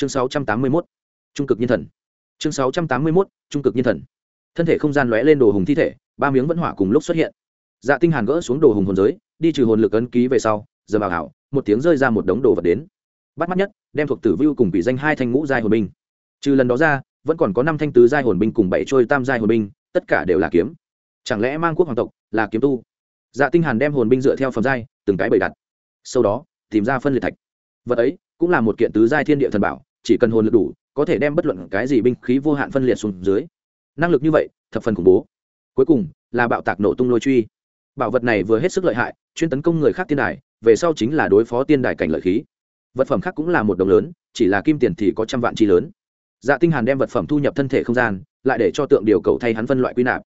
chương 681, trung cực nhân thần. Chương 681, trung cực nhân thần. Thân thể không gian lóe lên đồ hùng thi thể ba miếng vẫn hỏa cùng lúc xuất hiện. Dạ tinh hàn gỡ xuống đồ hùng hồn giới đi trừ hồn lực ấn ký về sau giờ bảo hảo một tiếng rơi ra một đống đồ vật đến. Bắt mắt nhất đem thuộc tử vưu cùng bị danh hai thanh ngũ giai hồn binh. Trừ lần đó ra vẫn còn có năm thanh tứ giai hồn binh cùng bảy trôi tam giai hồn binh tất cả đều là kiếm. Chẳng lẽ mang quốc hoàng tộc là kiếm tu? Dạ tinh hàn đem hồn binh dựa theo phẩm giai từng cái bày đặt. Sau đó tìm ra phân liệt thạch. Vật ấy cũng là một kiện tứ giai thiên địa thần bảo chỉ cần hồn lực đủ, có thể đem bất luận cái gì binh khí vô hạn phân liệt xuống dưới. Năng lực như vậy, thập phần khủng bố. Cuối cùng, là bạo tạc nổ tung lôi truy. Bảo vật này vừa hết sức lợi hại, chuyên tấn công người khác tiên đài, về sau chính là đối phó tiên đài cảnh lợi khí. Vật phẩm khác cũng là một đồng lớn, chỉ là kim tiền thì có trăm vạn chi lớn. Dạ tinh hàn đem vật phẩm thu nhập thân thể không gian, lại để cho tượng điều cầu thay hắn phân loại quy nạp.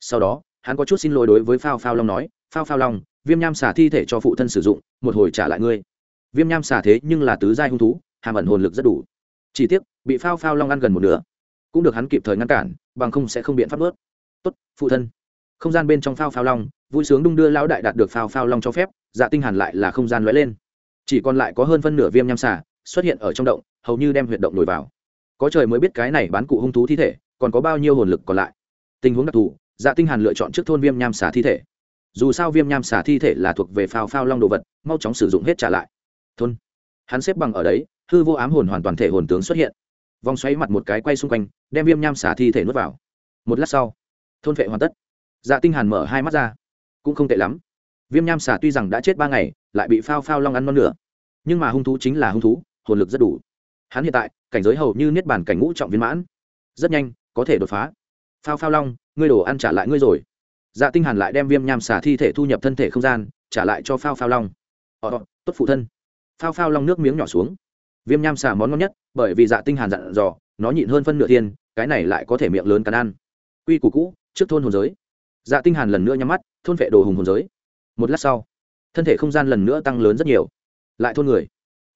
Sau đó, hắn có chút xin lỗi đối với phao phao long nói, phao phao long, viêm nham xả thi thể cho phụ thân sử dụng, một hồi trả lại ngươi. Viêm nham xả thế nhưng là tứ giai hung thú, hàm ẩn hồn lực rất đủ chỉ tiếc, bị phao phao long ăn gần một nửa. Cũng được hắn kịp thời ngăn cản, bằng không sẽ không biện pháp bớt tốt, phụ thân. Không gian bên trong phao phao long, vui sướng đung đưa lão đại đạt được phao phao long cho phép dạ tinh hàn lại là không gian lóe lên. Chỉ còn lại có hơn phân nửa viêm nham xả xuất hiện ở trong động, hầu như đem huyệt động nổi vào. Có trời mới biết cái này bán cụ hung thú thi thể, còn có bao nhiêu hồn lực còn lại. Tình huống đặc thù dạ tinh hàn lựa chọn trước thôn viêm nham xả thi thể. Dù sao viêm nham xả thi thể là thuộc về phao phao long đồ vật, mau chóng sử dụng hết trả lại. Thôn. Hắn xếp bằng ở đấy hư vô ám hồn hoàn toàn thể hồn tướng xuất hiện. Vòng xoáy mặt một cái quay xung quanh, đem viêm nham xả thi thể nuốt vào. Một lát sau, thôn vệ hoàn tất. Dạ tinh hàn mở hai mắt ra. Cũng không tệ lắm. Viêm nham xả tuy rằng đã chết ba ngày, lại bị phao phao long ăn non nửa. Nhưng mà hung thú chính là hung thú, hồn lực rất đủ. Hắn hiện tại, cảnh giới hầu như niết bàn cảnh ngũ trọng viên mãn. Rất nhanh, có thể đột phá. Phao phao long, ngươi đồ ăn trả lại ngươi rồi. Dạ tinh hàn lại đem viêm nham xả thi thể thu nhập thân thể không gian, trả lại cho phao phao long. Ờ tốt phụ thân. Phao phao long nước miếng nhỏ xuống viêm nham xả món ngon nhất, bởi vì dạ tinh hàn dặn dò, nó nhịn hơn phân nửa thiên, cái này lại có thể miệng lớn cắn ăn. Quy củ cũ, trước thôn hồn giới. Dạ tinh hàn lần nữa nhắm mắt, thôn vệ đồ hùng hồn giới. Một lát sau, thân thể không gian lần nữa tăng lớn rất nhiều. Lại thôn người.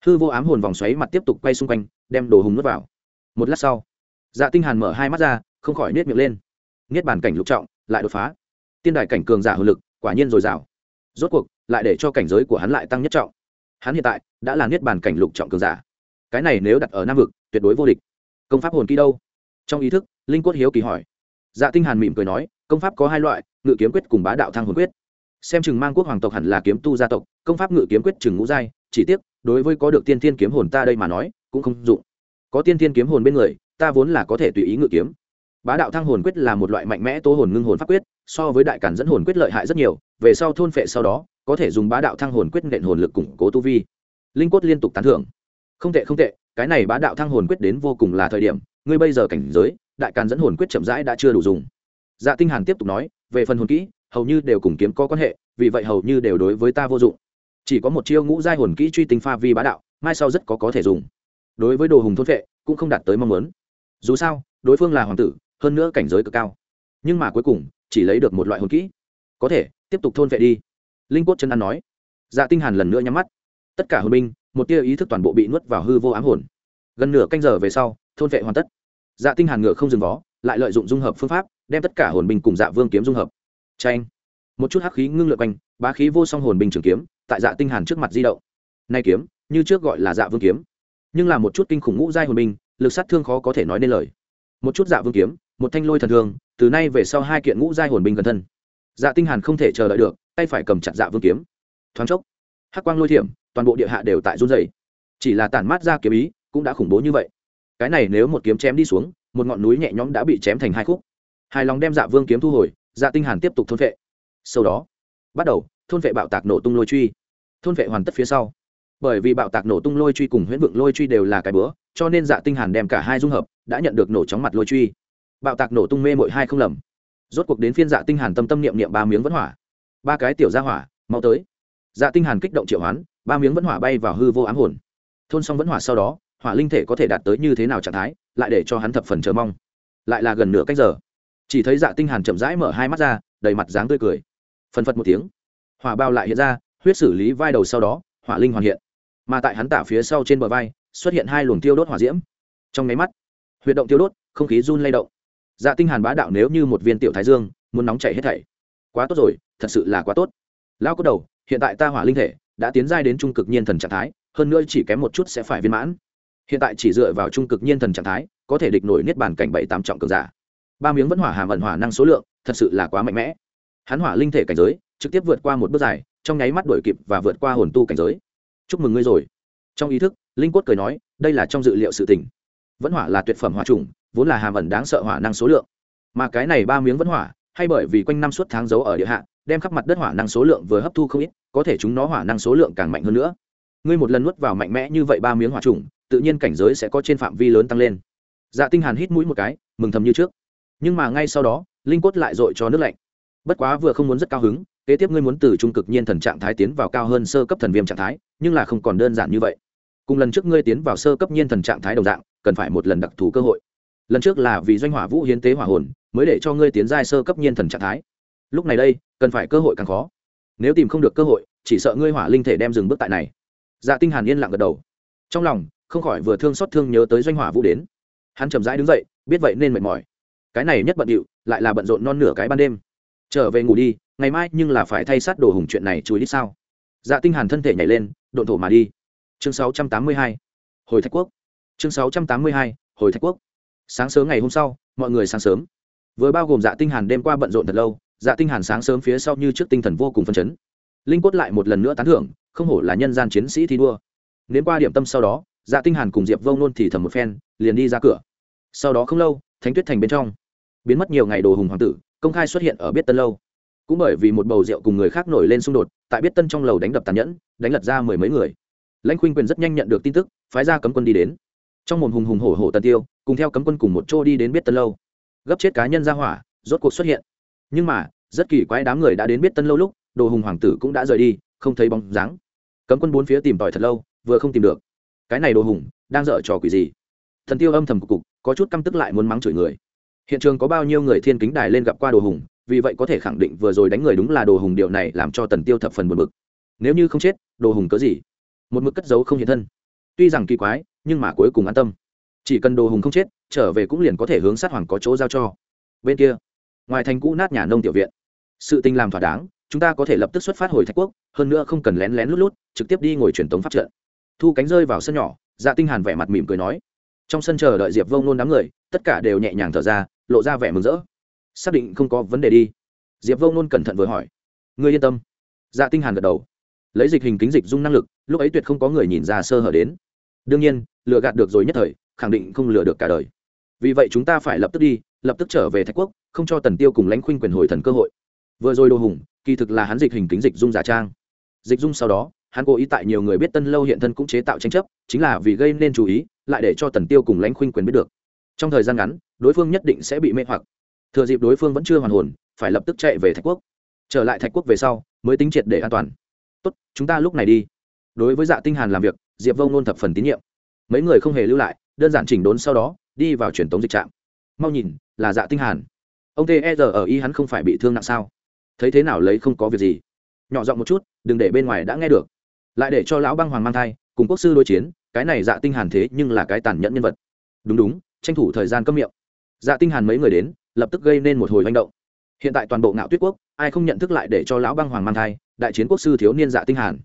Hư vô ám hồn vòng xoáy mặt tiếp tục quay xung quanh, đem đồ hùng nuốt vào. Một lát sau dạ tinh hàn mở hai mắt ra, không khỏi nết miệng lên. Niết bàn cảnh lục trọng, lại đột phá. Tiên đài cảnh cường giả hồn lực, quả nhiên dồi dào. Rốt cuộc, lại để cho cảnh giới của hắn lại tăng nhất trọng. Hắn hiện tại đã là niết bàn cảnh lục trọng cường giả cái này nếu đặt ở nam vực, tuyệt đối vô địch. Công pháp hồn kỹ đâu? Trong ý thức, linh quất hiếu kỳ hỏi. Dạ tinh hàn mỉm cười nói, công pháp có hai loại, ngự kiếm quyết cùng bá đạo thăng hồn quyết. Xem chừng mang quốc hoàng tộc hẳn là kiếm tu gia tộc, công pháp ngự kiếm quyết chừng ngũ giai, chỉ tiếc, đối với có được tiên thiên kiếm hồn ta đây mà nói, cũng không dụng. Có tiên thiên kiếm hồn bên người, ta vốn là có thể tùy ý ngự kiếm. Bá đạo thăng hồn quyết là một loại mạnh mẽ tố hồn ngưng hồn pháp quyết, so với đại cản dẫn hồn quyết lợi hại rất nhiều, về sau thôn phệ sau đó, có thể dùng bá đạo thăng hồn quyết nện hồn lực củng cố tu vi. Linh quất liên tục tán thưởng không tệ không tệ, cái này bá đạo thăng hồn quyết đến vô cùng là thời điểm, ngươi bây giờ cảnh giới, đại càn dẫn hồn quyết chậm rãi đã chưa đủ dùng. Dạ tinh hàn tiếp tục nói, về phần hồn kỹ, hầu như đều cùng kiếm có quan hệ, vì vậy hầu như đều đối với ta vô dụng. Chỉ có một chiêu ngũ giai hồn kỹ truy tinh pha vi bá đạo, mai sau rất có có thể dùng. Đối với đồ hùng thôn vệ, cũng không đạt tới mong muốn. Dù sao, đối phương là hoàng tử, hơn nữa cảnh giới cực cao. Nhưng mà cuối cùng, chỉ lấy được một loại hồn kỹ. Có thể, tiếp tục thôn vệ đi. Linh Cốt chân ăn nói. Dạ tinh hàn lần nữa nhắm mắt. Tất cả hồn binh một tia ý thức toàn bộ bị nuốt vào hư vô ám hồn. Gần nửa canh giờ về sau, thôn vệ hoàn tất. Dạ tinh hàn ngựa không dừng vó, lại lợi dụng dung hợp phương pháp, đem tất cả hồn binh cùng dạ vương kiếm dung hợp. Tranh một chút hắc khí ngưng lượn quanh, bá khí vô song hồn binh trường kiếm, tại dạ tinh hàn trước mặt di động. Nay kiếm, như trước gọi là dạ vương kiếm, nhưng là một chút kinh khủng ngũ giai hồn binh, lực sát thương khó có thể nói nên lời. Một chút dạ vương kiếm, một thanh lôi thần thương, từ nay về sau hai kiện ngũ giai hồn binh gần thân. Dạ tinh hàn không thể chờ đợi được, tay phải cầm chặt dạ vương kiếm. Thoáng chốc, hắc quang lôi thiểm toàn bộ địa hạ đều tại run rẩy. Chỉ là tản mát ra kiếm ý, cũng đã khủng bố như vậy. Cái này nếu một kiếm chém đi xuống, một ngọn núi nhẹ nhõm đã bị chém thành hai khúc. Hài lòng đem dạ vương kiếm thu hồi dạ tinh hàn tiếp tục thôn vệ. Sau đó, bắt đầu, thôn vệ bạo tạc nổ tung lôi truy. Thôn vệ hoàn tất phía sau. Bởi vì bạo tạc nổ tung lôi truy cùng huyễn vượng lôi truy đều là cái bữa, cho nên dạ tinh hàn đem cả hai dung hợp, đã nhận được nổ chóng mặt lôi truy. Bạo tạc nổ tung mê mội hai không lầm. Rốt cuộc đến phiên dạ tinh hàn tâm tâm niệm niệm ba miếng vẫn hỏa. Ba cái tiểu gia hỏa, mau tới dạ tinh hàn kích động triệu hoán, ba miếng vẫn hỏa bay vào hư vô ám hồn. Thôn xong vẫn hỏa sau đó, hỏa linh thể có thể đạt tới như thế nào trạng thái, lại để cho hắn thập phần chờ mong. Lại là gần nửa cách giờ. Chỉ thấy dạ tinh hàn chậm rãi mở hai mắt ra, đầy mặt dáng tươi cười. Phần phật một tiếng. Hỏa bao lại hiện ra, huyết xử lý vai đầu sau đó, hỏa linh hoàn hiện. Mà tại hắn tả phía sau trên bờ vai, xuất hiện hai luồng tiêu đốt hỏa diễm. Trong máy mắt, huyệt động tiêu đốt, không khí run lay động. Dạ tinh hàn bá đạo nếu như một viên tiểu thái dương, muốn nóng chảy hết thảy. Quá tốt rồi, thật sự là quá tốt. Lão có đầu hiện tại ta hỏa linh thể đã tiến giai đến trung cực nhiên thần trạng thái, hơn nữa chỉ kém một chút sẽ phải viên mãn. Hiện tại chỉ dựa vào trung cực nhiên thần trạng thái, có thể địch nổi niết bàn cảnh bảy tám trọng cường giả. Ba miếng vẫn hỏa hàm ẩn hỏa năng số lượng, thật sự là quá mạnh mẽ. Hắn hỏa linh thể cảnh giới, trực tiếp vượt qua một bước dài, trong nháy mắt đổi kịp và vượt qua hồn tu cảnh giới. Chúc mừng ngươi rồi. Trong ý thức, linh quất cười nói, đây là trong dự liệu sự tình. Vẫn hỏa là tuyệt phẩm hỏa trùng vốn là hàm ẩn đáng sợ hỏa năng số lượng. Mà cái này ba miếng vẫn hỏa, hay bởi vì quanh năm suốt tháng giấu ở địa hạ đem khắp mặt đất hỏa năng số lượng vừa hấp thu không ít, có thể chúng nó hỏa năng số lượng càng mạnh hơn nữa. Ngươi một lần nuốt vào mạnh mẽ như vậy ba miếng hỏa trùng, tự nhiên cảnh giới sẽ có trên phạm vi lớn tăng lên. Dạ tinh hàn hít mũi một cái, mừng thầm như trước. Nhưng mà ngay sau đó, linh quất lại dội cho nước lạnh. Bất quá vừa không muốn rất cao hứng, kế tiếp ngươi muốn từ trung cực nhiên thần trạng thái tiến vào cao hơn sơ cấp thần viêm trạng thái, nhưng là không còn đơn giản như vậy. Cùng lần trước ngươi tiến vào sơ cấp nhiên thần trạng thái đồng dạng, cần phải một lần đặc thù cơ hội. Lần trước là vì doanh hỏa vũ hiến tế hỏa hồn, mới để cho ngươi tiến giai sơ cấp nhiên thần trạng thái lúc này đây, cần phải cơ hội càng khó. Nếu tìm không được cơ hội, chỉ sợ ngươi hỏa linh thể đem dừng bước tại này. Dạ tinh hàn yên lặng gật đầu. Trong lòng, không khỏi vừa thương xót thương nhớ tới doanh hỏa vũ đến. Hắn chậm rãi đứng dậy, biết vậy nên mệt mỏi. Cái này nhất bận điệu, lại là bận rộn non nửa cái ban đêm. Trở về ngủ đi, ngày mai nhưng là phải thay sát đồ hùng chuyện này chui đi sao? Dạ tinh hàn thân thể nhảy lên, độn thổ mà đi. Chương 682 hồi thạch quốc. Chương 682 hồi thạch quốc. Sáng sớm ngày hôm sau, mọi người sáng sớm. Vừa bao gồm dạ tinh hàn đêm qua bận rộn thật lâu dạ tinh hàn sáng sớm phía sau như trước tinh thần vô cùng phấn chấn. Linh Cốt lại một lần nữa tán thưởng, không hổ là nhân gian chiến sĩ thi đua. Đến qua điểm tâm sau đó dạ tinh hàn cùng diệp vông nôn thì thầm một phen, liền đi ra cửa. Sau đó không lâu, thánh tuyết thành bên trong. Biến mất nhiều ngày đồ hùng hoàng tử, công khai xuất hiện ở biết tân lâu. Cũng bởi vì một bầu rượu cùng người khác nổi lên xung đột, tại biết tân trong lầu đánh đập tàn nhẫn, đánh lật ra mười mấy người. Lãnh khuynh quyền rất nhanh nhận được tin tức, phái ra cấm quân đi đến. Trong một hùng hùng hổ hổ tần tiêu, cùng theo cấm quân cùng một chỗ đi đến biết tân lâu. Gấp chết cá nhân ra hỏa, rốt cuộc xuất hiện nhưng mà, rất kỳ quái đám người đã đến biết tân lâu lúc, đồ hùng hoàng tử cũng đã rời đi, không thấy bóng dáng. Cấm quân bốn phía tìm tòi thật lâu, vừa không tìm được. Cái này đồ hùng, đang dở trò quỷ gì? Thần tiêu âm thầm cục cục, có chút căm tức lại muốn mắng chửi người. Hiện trường có bao nhiêu người thiên kính đài lên gặp qua đồ hùng, vì vậy có thể khẳng định vừa rồi đánh người đúng là đồ hùng điều này làm cho tần tiêu thập phần buồn bực. Nếu như không chết, đồ hùng cớ gì? Một mực cất giấu không hiện thân. Tuy rằng kỳ quái, nhưng mà cuối cùng an tâm. Chỉ cần đồ hùng không chết, trở về cũng liền có thể hướng sát hoàng có chỗ giao cho. Bên kia ngoài thành cũ nát nhà nông tiểu viện. Sự tình làm thỏa đáng, chúng ta có thể lập tức xuất phát hồi thạch quốc, hơn nữa không cần lén lén lút lút, trực tiếp đi ngồi truyền tống pháp trận. Thu cánh rơi vào sân nhỏ dạ tinh hàn vẻ mặt mỉm cười nói. Trong sân chờ đợi diệp vông nôn đám người, tất cả đều nhẹ nhàng thở ra, lộ ra vẻ mừng rỡ. Xác định không có vấn đề đi. Diệp vông nôn cẩn thận vừa hỏi. Ngươi yên tâm. Dạ tinh hàn gật đầu. Lấy dịch hình kính dịch dung năng lực, lúc ấy tuyệt không có người nhìn ra sơ hở đến. Đương nhiên, lừa gạt được rồi nhất thời, khẳng định không lừa được cả đời. Vì vậy chúng ta phải lập tức đi lập tức trở về thạch quốc, không cho tần tiêu cùng lãnh khuynh quyền hồi thần cơ hội. Vừa rồi đồ hùng, kỳ thực là hắn dịch hình kính dịch dung giả trang. Dịch dung sau đó, hắn cố ý tại nhiều người biết tân lâu hiện thân cũng chế tạo tranh chấp, chính là vì gây nên chú ý, lại để cho tần tiêu cùng lãnh khuynh quyền biết được. Trong thời gian ngắn, đối phương nhất định sẽ bị mê hoặc. Thừa dịp đối phương vẫn chưa hoàn hồn, phải lập tức chạy về thạch quốc. Trở lại thạch quốc về sau, mới tính triệt để an toàn. Tốt, chúng ta lúc này đi. Đối với dạ tinh hàn làm việc, diệp vông nôn thập phần tín nhiệm. Mấy người không hề lưu lại, đơn giản chỉnh đốn sau đó, đi vào truyền tống dịch trạm. Mau nhìn là dạ tinh hàn. Ông tr e ở y hắn không phải bị thương nặng sao? Thấy thế nào lấy không có việc gì? Nhỏ giọng một chút, đừng để bên ngoài đã nghe được. Lại để cho lão băng hoàng mang thai, cùng quốc sư đối chiến, cái này dạ tinh hàn thế nhưng là cái tàn nhẫn nhân vật. Đúng đúng, tranh thủ thời gian cấm miệng. Dạ tinh hàn mấy người đến, lập tức gây nên một hồi hành động. Hiện tại toàn bộ ngạo tuyết quốc, ai không nhận thức lại để cho lão băng hoàng mang thai, đại chiến quốc sư thiếu niên dạ tinh hàn.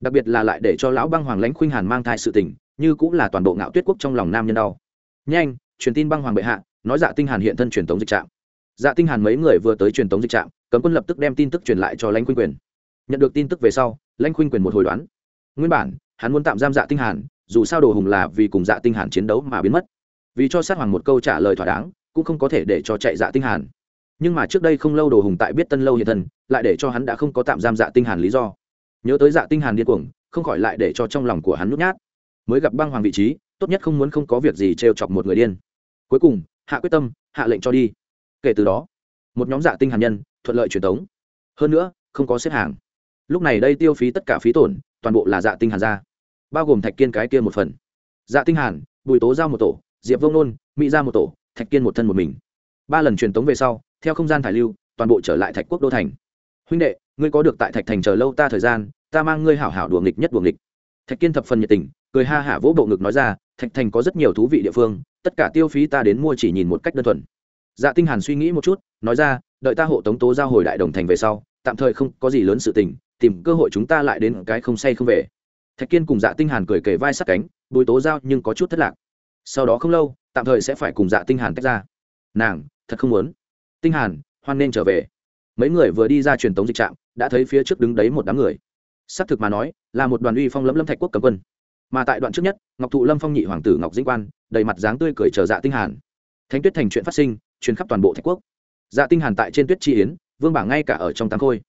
Đặc biệt là lại để cho lão băng hoàng lãnh khuynh hàn mang thai sự tình, như cũng là toàn bộ ngạo tuyết quốc trong lòng nam nhân đau. Nhanh, truyền tin băng hoàng bệ hạ nói dạ tinh hàn hiện thân truyền tống dịch trạm. Dạ tinh hàn mấy người vừa tới truyền tống dịch trạm, cấm quân lập tức đem tin tức truyền lại cho lãnh khuynh quyền. Nhận được tin tức về sau, lãnh khuynh quyền một hồi đoán. Nguyên bản, hắn muốn tạm giam dạ tinh hàn, dù sao đồ hùng là vì cùng dạ tinh hàn chiến đấu mà biến mất. Vì cho sát hoàng một câu trả lời thỏa đáng, cũng không có thể để cho chạy dạ tinh hàn. Nhưng mà trước đây không lâu đồ hùng tại biết tân lâu hiện thân, lại để cho hắn đã không có tạm giam dạ tinh hàn lý do. Nhớ tới dạ tinh hàn điên cuồng, không khỏi lại để cho trong lòng của hắn nhút nhát. Mới gặp băng hoàng vị trí, tốt nhất không muốn không có việc gì trêu chọc một người điên. Cuối cùng hạ quyết tâm, hạ lệnh cho đi. Kể từ đó, một nhóm dạ tinh hàn nhân thuận lợi truyền tống. Hơn nữa, không có xếp hàng. Lúc này đây tiêu phí tất cả phí tổn, toàn bộ là dạ tinh hàn ra bao gồm thạch kiên cái kia một phần. Dạ tinh hàn, bùi tố giao một tổ, diệp vông nôn mỹ ra một tổ, thạch kiên một thân một mình. Ba lần truyền tống về sau, theo không gian thải lưu, toàn bộ trở lại thạch quốc đô thành. Huynh đệ, ngươi có được tại thạch thành chờ lâu ta thời gian, ta mang ngươi hảo hảo đùa nghịch nhất đùa nghịch. Thạch kiên thập phần nhiệt tình, cười ha hả vỗ bộ ngực nói ra, thạch thành có rất nhiều thú vị địa phương tất cả tiêu phí ta đến mua chỉ nhìn một cách đơn thuần. Dạ tinh hàn suy nghĩ một chút, nói ra, đợi ta hộ tống tố giao hồi đại đồng thành về sau, tạm thời không có gì lớn sự tình, tìm cơ hội chúng ta lại đến cái không say không về. Thạch kiên cùng dạ tinh hàn cười kề vai sát cánh bùi tố giao nhưng có chút thất lạc. Sau đó không lâu, tạm thời sẽ phải cùng dạ tinh hàn tách ra. Nàng, thật không muốn. Tinh hàn, hoan nên trở về. Mấy người vừa đi ra truyền tống dịch trạm, đã thấy phía trước đứng đấy một đám người. Xác thực mà nói, là một đoàn uy phong lẫm lẫm thạch quốc cầm quân mà tại đoạn trước nhất, ngọc thụ lâm phong nhị hoàng tử ngọc dĩnh quan, đầy mặt dáng tươi cười chờ dạ tinh hàn. Thánh tuyết thành chuyện phát sinh, truyền khắp toàn bộ thạch quốc. Dạ tinh hàn tại trên tuyết chi yến, vương bảng ngay cả ở trong tám khôi.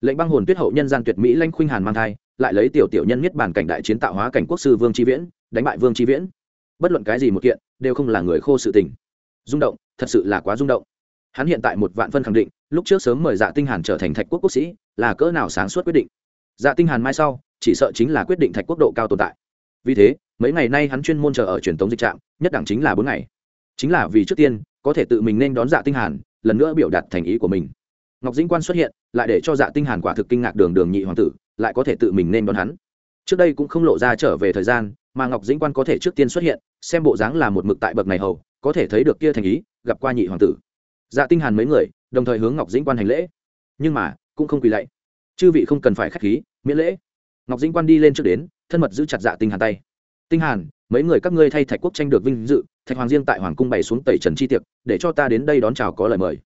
Lệnh băng hồn tuyết hậu nhân gian tuyệt mỹ lanh khuynh hàn mang thai, lại lấy tiểu tiểu nhân nhất bản cảnh đại chiến tạo hóa cảnh quốc sư vương chi viễn, đánh bại vương chi viễn. Bất luận cái gì một kiện, đều không là người khô sự tình. Rung động, thật sự là quá rung động. Hắn hiện tại một vạn phân khẳng định, lúc trước sớm mời dạ tinh hàn trở thành thạch quốc quốc sĩ, là cỡ nào sáng suốt quyết định. Dạ tinh hàn mai sau, chỉ sợ chính là quyết định thạch quốc độ cao tồn tại vì thế, mấy ngày nay hắn chuyên môn chờ ở truyền thống dịch trạm, nhất đẳng chính là bốn ngày. Chính là vì trước tiên, có thể tự mình nên đón dạ tinh hàn, lần nữa biểu đạt thành ý của mình. Ngọc dĩnh quan xuất hiện, lại để cho dạ tinh hàn quả thực kinh ngạc đường đường nhị hoàng tử, lại có thể tự mình nên đón hắn. Trước đây cũng không lộ ra trở về thời gian, mà ngọc dĩnh quan có thể trước tiên xuất hiện, xem bộ dáng là một mực tại bậc này hầu, có thể thấy được kia thành ý, gặp qua nhị hoàng tử. Dạ tinh hàn mấy người, đồng thời hướng ngọc dĩnh quan hành lễ. Nhưng mà, cũng không quỳ lạy. Chư vị không cần phải khách khí, miễn lễ ngọc dĩnh quan đi lên trước đến, thân mật giữ chặt dạ tinh hàn tay. Tinh hàn, mấy người các ngươi thay thạch quốc tranh được vinh dự, thạch hoàng riêng tại hoàng cung bày xuống tẩy trần chi tiệc, để cho ta đến đây đón chào có lời mời.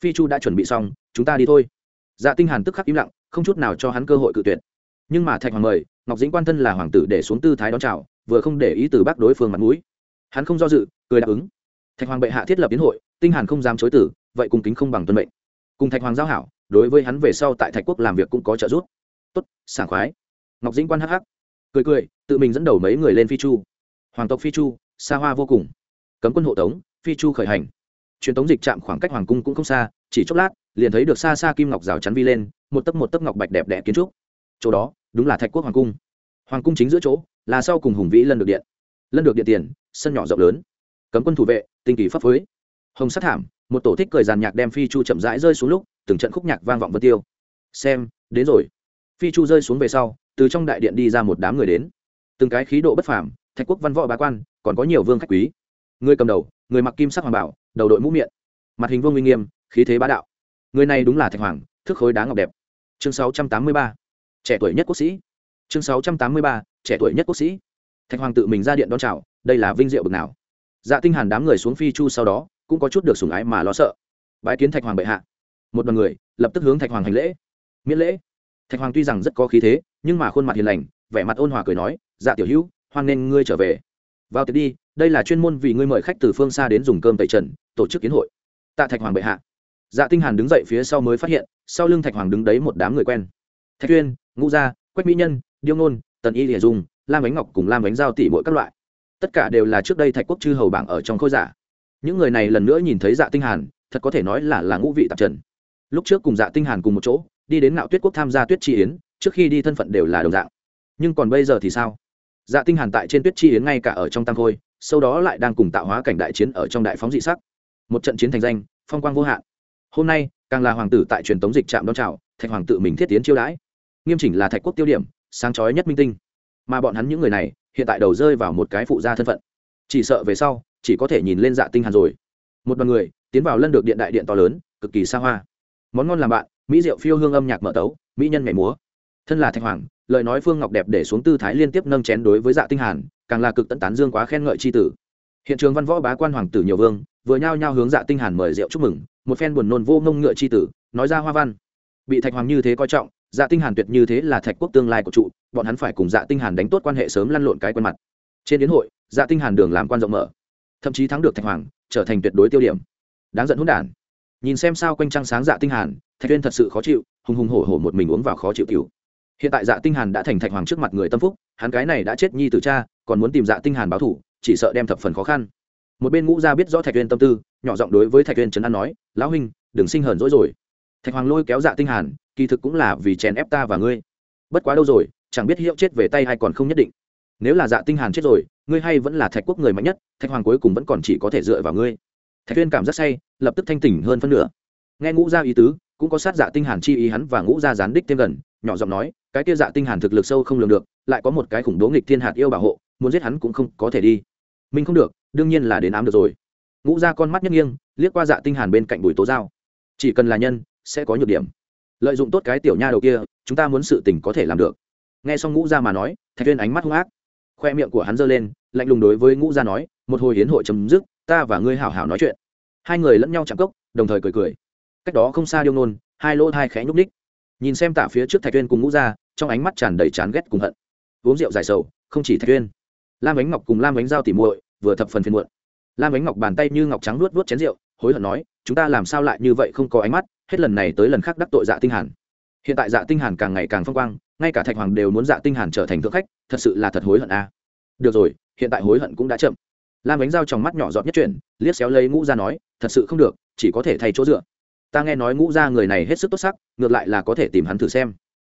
Phi chu đã chuẩn bị xong, chúng ta đi thôi. Dạ tinh hàn tức khắc im lặng, không chút nào cho hắn cơ hội cự tuyệt. Nhưng mà thạch hoàng mời, ngọc dĩnh quan thân là hoàng tử để xuống tư thái đón chào, vừa không để ý từ bác đối phương mặt mũi. Hắn không do dự, cười đáp ứng. Thạch hoàng bệ hạ thiết lập biến hội, tinh hàn không dám chối tử vậy cùng kính không bằng tuân mệnh. Cùng thạch hoàng giao hảo, đối với hắn về sau tại thạch quốc làm việc cũng có trợ giúp. Tốt, sảng khoái ngọc dĩnh quan hắc hắc. Cười cười, tự mình dẫn đầu mấy người lên phi chu. Hoàng tộc phi chu, xa hoa vô cùng. Cấm quân hộ tống, phi chu khởi hành. Truyền tống dịch chạm khoảng cách hoàng cung cũng không xa, chỉ chốc lát, liền thấy được xa xa kim ngọc rào chắn vi lên, một tấc một tấc ngọc bạch đẹp đẽ kiến trúc. Chỗ đó, đúng là thạch quốc hoàng cung. Hoàng cung chính giữa chỗ, là sau cùng hùng vĩ lân được điện. Lân được điện tiền, sân nhỏ rộng lớn. Cấm quân thủ vệ, tinh kỳ pháp phối. Hồng sát thảm, một tổ thích cười giàn nhạc đem phi chu chậm rãi rơi xuống lúc, từng trận khúc nhạc vang vọng vân tiêu. Xem, đến rồi. Phi chu rơi xuống về sau từ trong đại điện đi ra một đám người đến. Từng cái khí độ bất phàm, thạch quốc văn võ bá quan, còn có nhiều vương khách quý. Người cầm đầu, người mặc kim sắc hoàng bảo, đầu đội mũ miệng. Mặt hình vương uy nghiêm, khí thế bá đạo. Người này đúng là thạch hoàng thức khối đá ngọc đẹp. Chương 683. trẻ tuổi nhất quốc sĩ. Chương 683. trẻ tuổi nhất quốc sĩ. Thạch hoàng tự mình ra điện đón chào, đây là vinh diệu bực nào. Dạ tinh hàn đám người xuống phi chu sau đó, cũng có chút được sủng ái mà lo sợ. Bái kiến thạch hoàng bệ hạ. Một đoàn người, lập tức hướng thạch hoàng hành lễ. Miễn lễ thạch hoàng tuy rằng rất có khí thế, nhưng mà khuôn mặt hiền lành, vẻ mặt ôn hòa cười nói dạ tiểu hữu, hoan nên ngươi trở về. Vào tiệc đi, đây là chuyên môn vì ngươi mời khách từ phương xa đến dùng cơm tẩy trần, tổ chức kiến hội. Tạ thạch hoàng bệ hạ. Dạ tinh hàn đứng dậy phía sau mới phát hiện, sau lưng thạch hoàng đứng đấy một đám người quen. Thạch tuyên ngũ gia, quách mỹ nhân, điêu ngôn, tần y lìa dung, lam ánh ngọc cùng lam ánh giao tỷ mỗi các loại. Tất cả đều là trước đây thạch quốc chư hầu bảng ở trong khôi giả. Những người này lần nữa nhìn thấy dạ tinh hàn, thật có thể nói là là ngũ vị tạp trần. Lúc trước cùng dạ tinh hàn cùng một chỗ đi đến ngạo tuyết quốc tham gia tuyết chi yến, trước khi đi thân phận đều là đồng dạng. Nhưng còn bây giờ thì sao? Dạ tinh hàn tại trên tuyết chi yến ngay cả ở trong tam khôi, sau đó lại đang cùng tạo hóa cảnh đại chiến ở trong đại phóng dị sắc. Một trận chiến thành danh, phong quang vô hạn. Hôm nay, càng là hoàng tử tại truyền tống dịch trạm đón chào, thạch hoàng tự mình thiết tiến chiêu đãi. Nghiêm chỉnh là thạch quốc tiêu điểm, sáng chói nhất minh tinh. Mà bọn hắn những người này, hiện tại đầu rơi vào một cái phụ gia thân phận. Chỉ sợ về sau, chỉ có thể nhìn lên dạ tinh hàn rồi. Một đoàn người, tiến vào lân được điện đại điện to lớn, cực kỳ xa hoa. Món ngon làm bạn mỹ rượu phiêu hương âm nhạc mở tấu, mỹ nhân nhảy múa. Thân là thạch hoàng, lời nói phương ngọc đẹp để xuống tư thái liên tiếp nâng chén đối với dạ tinh hàn, càng là cực tận tán dương quá khen ngợi chi tử. Hiện trường văn võ bá quan hoàng tử nhiều vương, vừa nhao nhao hướng dạ tinh hàn mời rượu chúc mừng, một phen buồn nôn vô ngông ngựa chi tử, nói ra hoa văn. Bị thạch hoàng như thế coi trọng dạ tinh hàn tuyệt như thế là thạch quốc tương lai của trụ, bọn hắn phải cùng dạ tinh hàn đánh tốt quan hệ sớm lăn lộn cái quen mặt. Trên đến hội dạ tinh hàn đường làm quan rộng mở, thậm chí thắng được thạch hoàng, trở thành tuyệt đối tiêu điểm. Đáng giận hỗn đản nhìn xem sao quanh trăng sáng dạ tinh hàn, thạch tuyên thật sự khó chịu, hùng hùng hổ hổ một mình uống vào khó chịu kiểu hiện tại dạ tinh hàn đã thành thạch hoàng trước mặt người tâm phúc, hắn cái này đã chết nhi tử cha, còn muốn tìm dạ tinh hàn báo thù, chỉ sợ đem thập phần khó khăn. Một bên ngũ gia biết rõ thạch tuyên tâm tư, nhỏ giọng đối với thạch tuyên trấn an nói, lão huynh, đừng sinh hờn dỗi rồi. Thạch hoàng lôi kéo dạ tinh hàn, kỳ thực cũng là vì chèn ép ta và ngươi. Bất quá đâu rồi, chẳng biết hiệu chết về tay hay còn không nhất định. Nếu là dạ tinh hàn chết rồi, ngươi hay vẫn là thạch quốc người mạnh nhất, thạch hoàng cuối cùng vẫn còn chỉ có thể dựa vào ngươi thạch tuyên cảm rất say, lập tức thanh tỉnh hơn phân nửa. Nghe ngũ gia ý tứ, cũng có sát dạ tinh hàn chi ý hắn và ngũ gia gián đích thêm gần, nhỏ giọng nói, cái kia dạ tinh hàn thực lực sâu không lường được, lại có một cái khủng bố nghịch thiên hạt yêu bảo hộ, muốn giết hắn cũng không có thể đi. Mình không được, đương nhiên là đến ám được rồi. Ngũ gia con mắt nhất nghiêng, liếc qua dạ tinh hàn bên cạnh bùi tố giao. Chỉ cần là nhân, sẽ có nhược điểm. Lợi dụng tốt cái tiểu nha đầu kia, chúng ta muốn sự tình có thể làm được. Nghe xong ngũ gia mà nói, thạch tuyên ánh mắt hung ác. Khoe miệng của hắn giơ lên, lạnh lùng đối với ngũ gia nói, một hồi hiến hội chấm dứt ta và ngươi hảo hảo nói chuyện. Hai người lẫn nhau chạm cốc, đồng thời cười cười. Cách đó không xa điêu nôn hai lỗ hai khẽ nhúc ních nhìn xem tả phía trước thạch tuyên cùng ngũ gia, trong ánh mắt tràn đầy chán ghét cùng hận. Uống rượu dài sầu, không chỉ thạch tuyên lam ánh ngọc cùng lam ánh dao tỉ muội vừa thập phần phiền muộn. Lam ánh ngọc bàn tay như ngọc trắng luốt luốt chén rượu, hối hận nói, chúng ta làm sao lại như vậy không có ánh mắt, hết lần này tới lần khác đắc tội dạ tinh hàn. Hiện tại dạ tinh hàn càng ngày càng phong quang, ngay cả thạch hoàng đều muốn dạ tinh hàn trở thành thượng khách, thật sự là thật hối hận a. À. được rồi, hiện tại hối hận cũng đã chậm lam ánh dao trong mắt nhỏ giọt nhất chuyển, liếc xéo lấy ngũ ra nói, thật sự không được, chỉ có thể thay chỗ dựa. Ta nghe nói ngũ ra người này hết sức tốt sắc, ngược lại là có thể tìm hắn thử xem.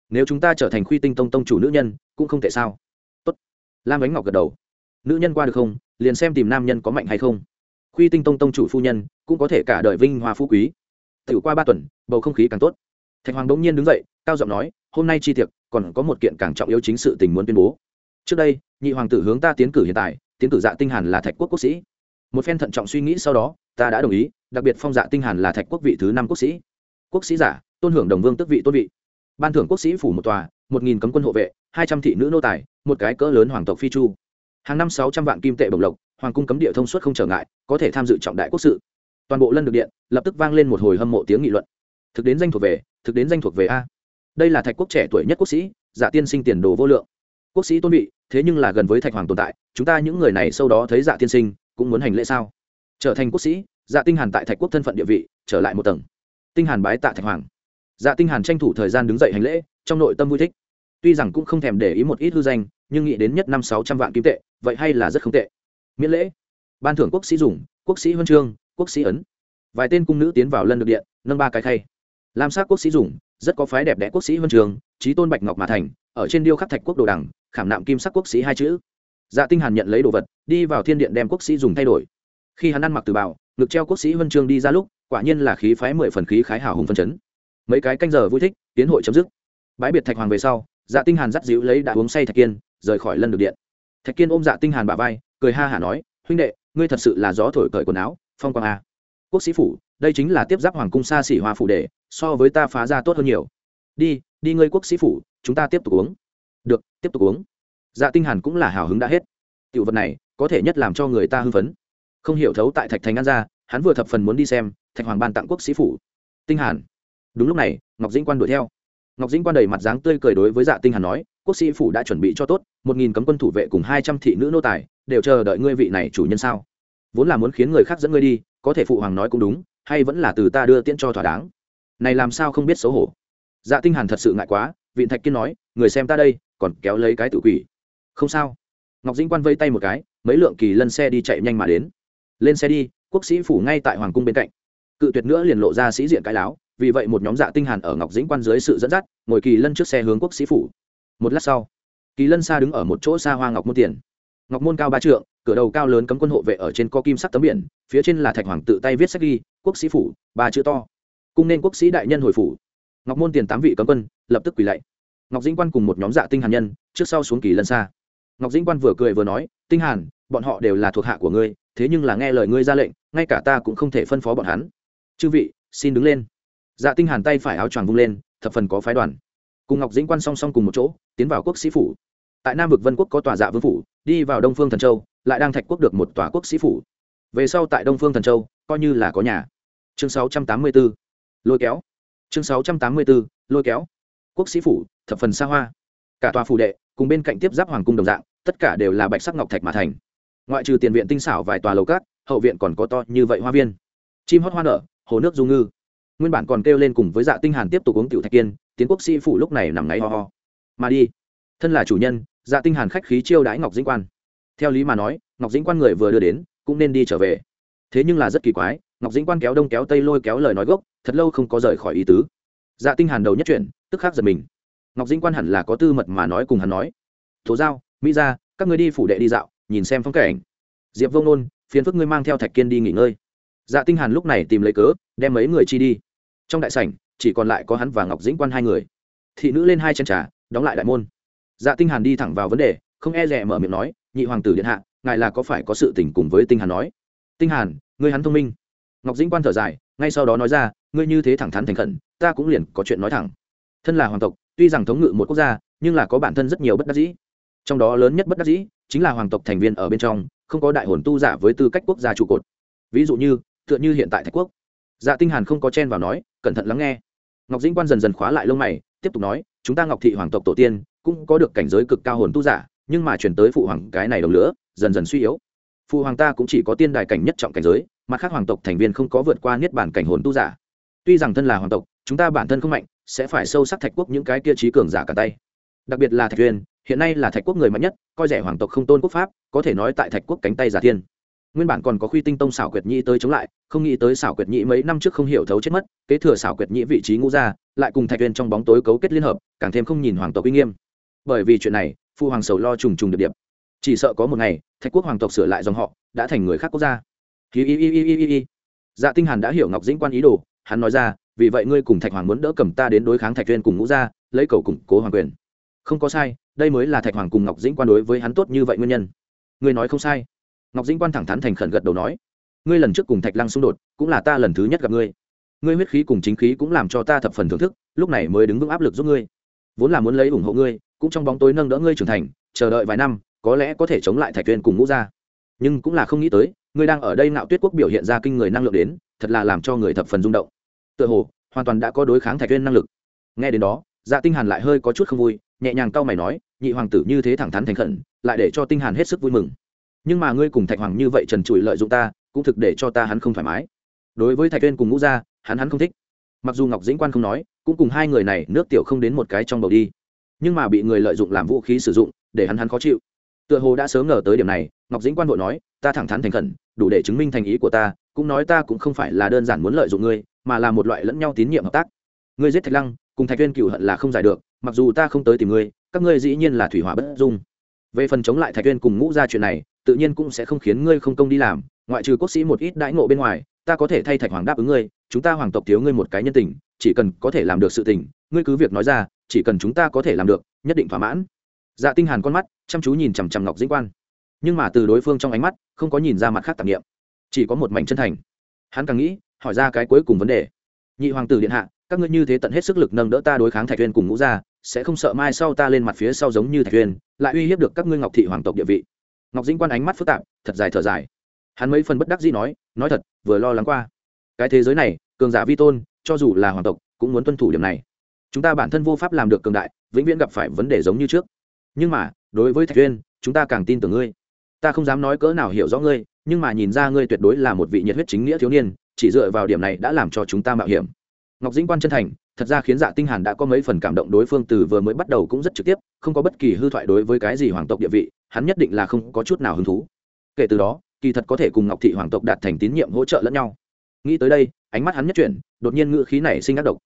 Nếu chúng ta trở thành khuy tinh tông tông chủ nữ nhân, cũng không thể sao? Tốt. Lam ánh ngọc gật đầu. Nữ nhân qua được không? Liền xem tìm nam nhân có mạnh hay không. Khuy tinh tông tông chủ phu nhân, cũng có thể cả đời vinh hoa phú quý. Tiểu qua ba tuần, bầu không khí càng tốt. Thạch hoàng đống nhiên đứng dậy, cao giọng nói, hôm nay chi tiệc, còn có một kiện càng trọng yếu chính sự tình muốn tuyên bố. Trước đây, nhị hoàng tử hướng ta tiến cử hiện tại tiến cử dạ tinh hàn là thạch quốc quốc sĩ. Một phen thận trọng suy nghĩ sau đó, ta đã đồng ý, đặc biệt phong dạ tinh hàn là thạch quốc vị thứ năm quốc sĩ. Quốc sĩ giả, tôn hưởng đồng vương tước vị tôn vị. Ban thưởng quốc sĩ phủ một tòa, một nghìn cấm quân hộ vệ, hai trăm thị nữ nô tài, một cái cỡ lớn hoàng tộc phi chu. Hàng năm sáu trăm vạn kim tệ bổng lộc, hoàng cung cấm địa thông suốt không trở ngại, có thể tham dự trọng đại quốc sự. Toàn bộ lân được điện, lập tức vang lên một hồi hâm mộ tiếng nghị luận. Thực đến danh thuộc về, thực đến danh thuộc về a. Đây là thạch quốc trẻ tuổi nhất quốc sĩ dạ tiên sinh tiền đồ vô lượng. Quốc sĩ tôn vị thế nhưng là gần với thạch hoàng tồn tại, chúng ta những người này sau đó thấy dạ tiên sinh, cũng muốn hành lễ sao? Trở thành quốc sĩ dạ tinh hàn tại thạch quốc thân phận địa vị, trở lại một tầng. Tinh hàn bái tạ thạch hoàng. Dạ tinh hàn tranh thủ thời gian đứng dậy hành lễ, trong nội tâm vui thích. Tuy rằng cũng không thèm để ý một ít hư danh, nhưng nghĩ đến nhất năm sáu trăm vạn kim tệ, vậy hay là rất không tệ. Miễn lễ. Ban thưởng quốc sĩ dùng, quốc sĩ huân chương, quốc sĩ ấn. Vài tên cung nữ tiến vào lân được điện, nâng ba cái khay. Lam sắc quốc sĩ dùng, rất có phái đẹp đẽ quốc sĩ huân trường trí tôn bạch ngọc mà thành ở trên điêu khắc thạch quốc đồ đằng, khảm nạm kim sắc quốc sĩ hai chữ. Dạ tinh hàn nhận lấy đồ vật, đi vào thiên điện đem quốc sĩ dùng thay đổi. Khi hắn ăn mặc từ bảo ngực treo quốc sĩ huân chương đi ra lúc, quả nhiên là khí phái mười phần khí khái hào hùng phân chấn. Mấy cái canh giờ vui thích, tiến hội chấm dứt. Bãi biệt thạch hoàng về sau dạ tinh hàn dắt dịu lấy đã uống say thạch kiên, rời khỏi lân được điện. Thạch kiên ôm dạ tinh hàn bả vai, cười ha hả nói, huynh đệ, ngươi thật sự là gió thổi cởi quần áo, phong quang a quốc sĩ phủ, đây chính là tiếp giáp hoàng cung xa xỉ hoa phủ đệ so với ta phá ra tốt hơn nhiều. Đi đi ngươi quốc sĩ phủ, chúng ta tiếp tục uống. Được, tiếp tục uống. Dạ tinh hàn cũng là hào hứng đã hết. Tiểu vật này, có thể nhất làm cho người ta hưng phấn. Không hiểu thấu tại thạch thành ăn ra, hắn vừa thập phần muốn đi xem thạch hoàng ban tặng quốc sĩ phủ. Tinh hàn. Đúng lúc này, ngọc dĩnh quan đuổi theo. Ngọc dĩnh quan đầy mặt dáng tươi cười đối với dạ tinh hàn nói, quốc sĩ phủ đã chuẩn bị cho tốt, một nghìn cấm quân thủ vệ cùng hai trăm thị nữ nô tài, đều chờ đợi ngươi vị này chủ nhân sao? Vốn là muốn khiến người khác dẫn ngươi đi, có thể phụ hoàng nói cũng đúng, hay vẫn là từ ta đưa tiễn cho thỏa đáng. Này làm sao không biết xấu hổ? Dạ tinh hàn thật sự ngại quá, Vịn thạch kiên nói, người xem ta đây, còn kéo lấy cái tự quỷ. Không sao. Ngọc dĩnh quan vây tay một cái, mấy lượng kỳ lân xe đi chạy nhanh mà đến. Lên xe đi, quốc sĩ phủ ngay tại hoàng cung bên cạnh. Cự tuyệt nữa liền lộ ra sĩ diện cái láo, vì vậy một nhóm dạ tinh hàn ở ngọc dĩnh quan dưới sự dẫn dắt, ngồi kỳ lân trước xe hướng quốc sĩ phủ. Một lát sau, kỳ lân xa đứng ở một chỗ xa hoa ngọc môn tiền. Ngọc môn cao ba trượng, cửa đầu cao lớn cấm quân hộ vệ ở trên có kim sắc tấm biển, phía trên là thạch hoàng tự tay viết sách ghi, quốc sĩ phủ, ba chữ to. Cung nên quốc sĩ đại nhân hồi phủ ngọc môn tiền tám vị cấm quân, lập tức quỳ lạy. Ngọc dĩnh quan cùng một nhóm dạ tinh hàn nhân, trước sau xuống kỳ lân xa. Ngọc dĩnh quan vừa cười vừa nói, tinh hàn, bọn họ đều là thuộc hạ của ngươi, thế nhưng là nghe lời ngươi ra lệnh, ngay cả ta cũng không thể phân phó bọn hắn. Chư vị, xin đứng lên. Dạ tinh hàn tay phải áo choàng vung lên, thập phần có phái đoàn. Cùng ngọc dĩnh quan song song cùng một chỗ, tiến vào quốc sĩ phủ. Tại nam vực vân quốc có tòa dạ vương phủ, đi vào đông phương thần châu, lại đang thạch quốc được một tòa quốc sĩ phủ. Về sau tại đông phương thần châu, coi như là có nhà. Chương 684 lôi kéo chương 684 lôi kéo. Quốc sĩ phủ, thập phần xa hoa. Cả tòa phủ đệ, cùng bên cạnh tiếp giáp hoàng cung đồng dạng, tất cả đều là bạch sắc ngọc thạch mà thành. Ngoại trừ tiền viện tinh xảo vài tòa lầu cát hậu viện còn có to như vậy hoa viên. Chim hót hoa nở, hồ nước du ngư. Nguyên bản còn kêu lên cùng với dạ tinh hàn tiếp tục uống tiểu thạch kiên, tiến quốc sĩ phủ lúc này nằm ngáy ho ho. Mà đi. Thân là chủ nhân dạ tinh hàn khách khí chiêu đãi ngọc dĩnh quan. Theo lý mà nói, ngọc dĩnh quan người vừa đưa đến, cũng nên đi trở về. Thế nhưng là rất kỳ quái ngọc dĩnh quan kéo đông kéo tây lôi kéo lời nói gốc, thật lâu không có rời khỏi ý tứ. Dạ tinh hàn đầu nhất chuyển, tức khắc giật mình. Ngọc dĩnh quan hẳn là có tư mật mà nói cùng hắn nói. Thố giao, mỹ gia, các người đi phủ đệ đi dạo, nhìn xem phong cảnh. Diệp vông nôn, phiền phức ngươi mang theo thạch kiên đi nghỉ ngơi. Dạ tinh hàn lúc này tìm lấy cớ, đem mấy người chi đi. Trong đại sảnh, chỉ còn lại có hắn và ngọc dĩnh quan hai người. Thị nữ lên hai chân trà, đóng lại đại môn. Dạ tinh hàn đi thẳng vào vấn đề, không e dè mở miệng nói, nhị hoàng tử điện hạ, ngài là có phải có sự tình cùng với tinh hàn nói? Tinh hàn, ngươi hắn thông minh ngọc dĩnh quan thở dài, ngay sau đó nói ra, ngươi như thế thẳng thắn thành khẩn, ta cũng liền có chuyện nói thẳng. Thân là hoàng tộc, tuy rằng thống ngự một quốc gia, nhưng là có bản thân rất nhiều bất đắc dĩ. Trong đó lớn nhất bất đắc dĩ, chính là hoàng tộc thành viên ở bên trong, không có đại hồn tu giả với tư cách quốc gia trụ cột. Ví dụ như, tựa như hiện tại thạch quốc. Dạ tinh hàn không có chen vào nói, cẩn thận lắng nghe. Ngọc dĩnh quan dần dần khóa lại lông mày, tiếp tục nói, chúng ta ngọc thị hoàng tộc tổ tiên, cũng có được cảnh giới cực cao hồn tu giả, nhưng mà chuyển tới phụ hoàng cái này đồng lửa, dần dần suy yếu. Phụ hoàng ta cũng chỉ có tiên đài cảnh nhất trọng cảnh giới mặt khác hoàng tộc thành viên không có vượt qua niết bản cảnh hồn tu giả. Tuy rằng thân là hoàng tộc, chúng ta bản thân không mạnh, sẽ phải sâu sắc thạch quốc những cái kia trí cường giả cả tay. Đặc biệt là thạch uyên hiện nay là thạch quốc người mạnh nhất, coi rẻ hoàng tộc không tôn quốc pháp, có thể nói tại thạch quốc cánh tay giả thiên. Nguyên bản còn có khuy tinh tông xảo quyệt nhĩ tới chống lại, không nghĩ tới xảo quyệt nhĩ mấy năm trước không hiểu thấu chết mất, kế thừa xảo quyệt nhĩ vị trí ngũ ra lại cùng thạch uyên trong bóng tối cấu kết liên hợp, càng thêm không nhìn hoàng tộc uy nghiêm. Bởi vì chuyện này phụ hoàng sầu lo trùng trùng điệp điệp. Chỉ sợ có một ngày, thạch quốc hoàng tộc sửa lại dòng họ, đã thành người khác quốc gia hi hi hi hi hi hi dạ tinh hàn đã hiểu ngọc dĩnh quan ý đồ, hắn nói ra, vì vậy ngươi cùng thạch hoàng muốn đỡ cầm ta đến đối kháng thạch uyên cùng ngũ gia, lấy cầu củng cố hoàng quyền. Không có sai, đây mới là thạch hoàng cùng ngọc dĩnh quan đối với hắn tốt như vậy nguyên nhân. Ngươi nói không sai. Ngọc dĩnh quan thẳng thắn thành khẩn gật đầu nói, ngươi lần trước cùng thạch lăng xung đột, cũng là ta lần thứ nhất gặp ngươi. Ngươi huyết khí cùng chính khí cũng làm cho ta thập phần thưởng thức, lúc này mới đứng vững áp lực giúp ngươi. Vốn là muốn lấy ủng hộ ngươi, cũng trong bóng tối nâng đỡ ngươi trưởng thành, chờ đợi vài năm, có lẽ có thể chống lại thạch tuyên cùng ngũ gia. Nhưng cũng là không nghĩ tới ngươi đang ở đây nạo tuyết quốc biểu hiện ra kinh người năng lượng đến, thật là làm cho người thập phần rung động. Tựa hồ, hoàn toàn đã có đối kháng thạch viên năng lực. Nghe đến đó dạ tinh hàn lại hơi có chút không vui, nhẹ nhàng cau mày nói, nhị hoàng tử như thế thẳng thắn thành khẩn, lại để cho tinh hàn hết sức vui mừng. Nhưng mà ngươi cùng thạch hoàng như vậy trần trụi lợi dụng ta, cũng thực để cho ta hắn không thoải mái. Đối với thạch viên cùng ngũ gia, hắn hắn không thích. Mặc dù ngọc dĩnh quan không nói, cũng cùng hai người này nước tiểu không đến một cái trong bầu đi. Nhưng mà bị người lợi dụng làm vũ khí sử dụng, để hắn hắn khó chịu. Tựa hồ đã sớm ngờ tới điểm này, ngọc dĩnh quan vội nói, ta thẳng thắn thành khẩn đủ để chứng minh thành ý của ta, cũng nói ta cũng không phải là đơn giản muốn lợi dụng ngươi, mà là một loại lẫn nhau tín nhiệm hợp tác. Ngươi giết thạch lăng, cùng thạch viên cựu hận là không giải được, mặc dù ta không tới tìm ngươi, các ngươi dĩ nhiên là thủy hỏa bất dung. Về phần chống lại thạch viên cùng ngũ ra chuyện này, tự nhiên cũng sẽ không khiến ngươi không công đi làm, ngoại trừ quốc sĩ một ít đãi ngộ bên ngoài, ta có thể thay thạch hoàng đáp ứng ngươi, chúng ta hoàng tộc thiếu ngươi một cái nhân tình, chỉ cần có thể làm được sự tình, ngươi cứ việc nói ra, chỉ cần chúng ta có thể làm được, nhất định thỏa mãn. Dạ tinh hàn con mắt, chăm chú nhìn chằm chằm ngọc dĩnh quan nhưng mà từ đối phương trong ánh mắt, không có nhìn ra mặt khác tạp niệm, chỉ có một mảnh chân thành. Hắn càng nghĩ, hỏi ra cái cuối cùng vấn đề. Nhị hoàng tử điện hạ, các ngươi như thế tận hết sức lực nâng đỡ ta đối kháng thạch tuyên cùng ngũ gia, sẽ không sợ mai sau ta lên mặt phía sau giống như thạch tuyên lại uy hiếp được các ngươi ngọc thị hoàng tộc địa vị. Ngọc dĩnh quan ánh mắt phức tạp, thật dài thở dài. Hắn mấy phần bất đắc dĩ nói nói thật, vừa lo lắng qua. Cái thế giới này, cường giả vi tôn, cho dù là hoàng tộc, cũng muốn tuân thủ điểm này. Chúng ta bản thân vô pháp làm được cường đại, vĩnh viễn gặp phải vấn đề giống như trước. Nhưng mà, đối với thạch tuyên chúng ta càng tin tưởng ngươi ta không dám nói cỡ nào hiểu rõ ngươi, nhưng mà nhìn ra ngươi tuyệt đối là một vị nhiệt huyết chính nghĩa thiếu niên, chỉ dựa vào điểm này đã làm cho chúng ta mạo hiểm. Ngọc dĩnh quan chân thành, thật ra khiến dạ tinh hàn đã có mấy phần cảm động đối phương từ vừa mới bắt đầu cũng rất trực tiếp, không có bất kỳ hư thoại đối với cái gì hoàng tộc địa vị, hắn nhất định là không có chút nào hứng thú. Kể từ đó, kỳ thật có thể cùng ngọc thị hoàng tộc đạt thành tín nhiệm hỗ trợ lẫn nhau. Nghĩ tới đây, ánh mắt hắn nhất chuyển, đột nhiên ngữ khí này sinh ác độc.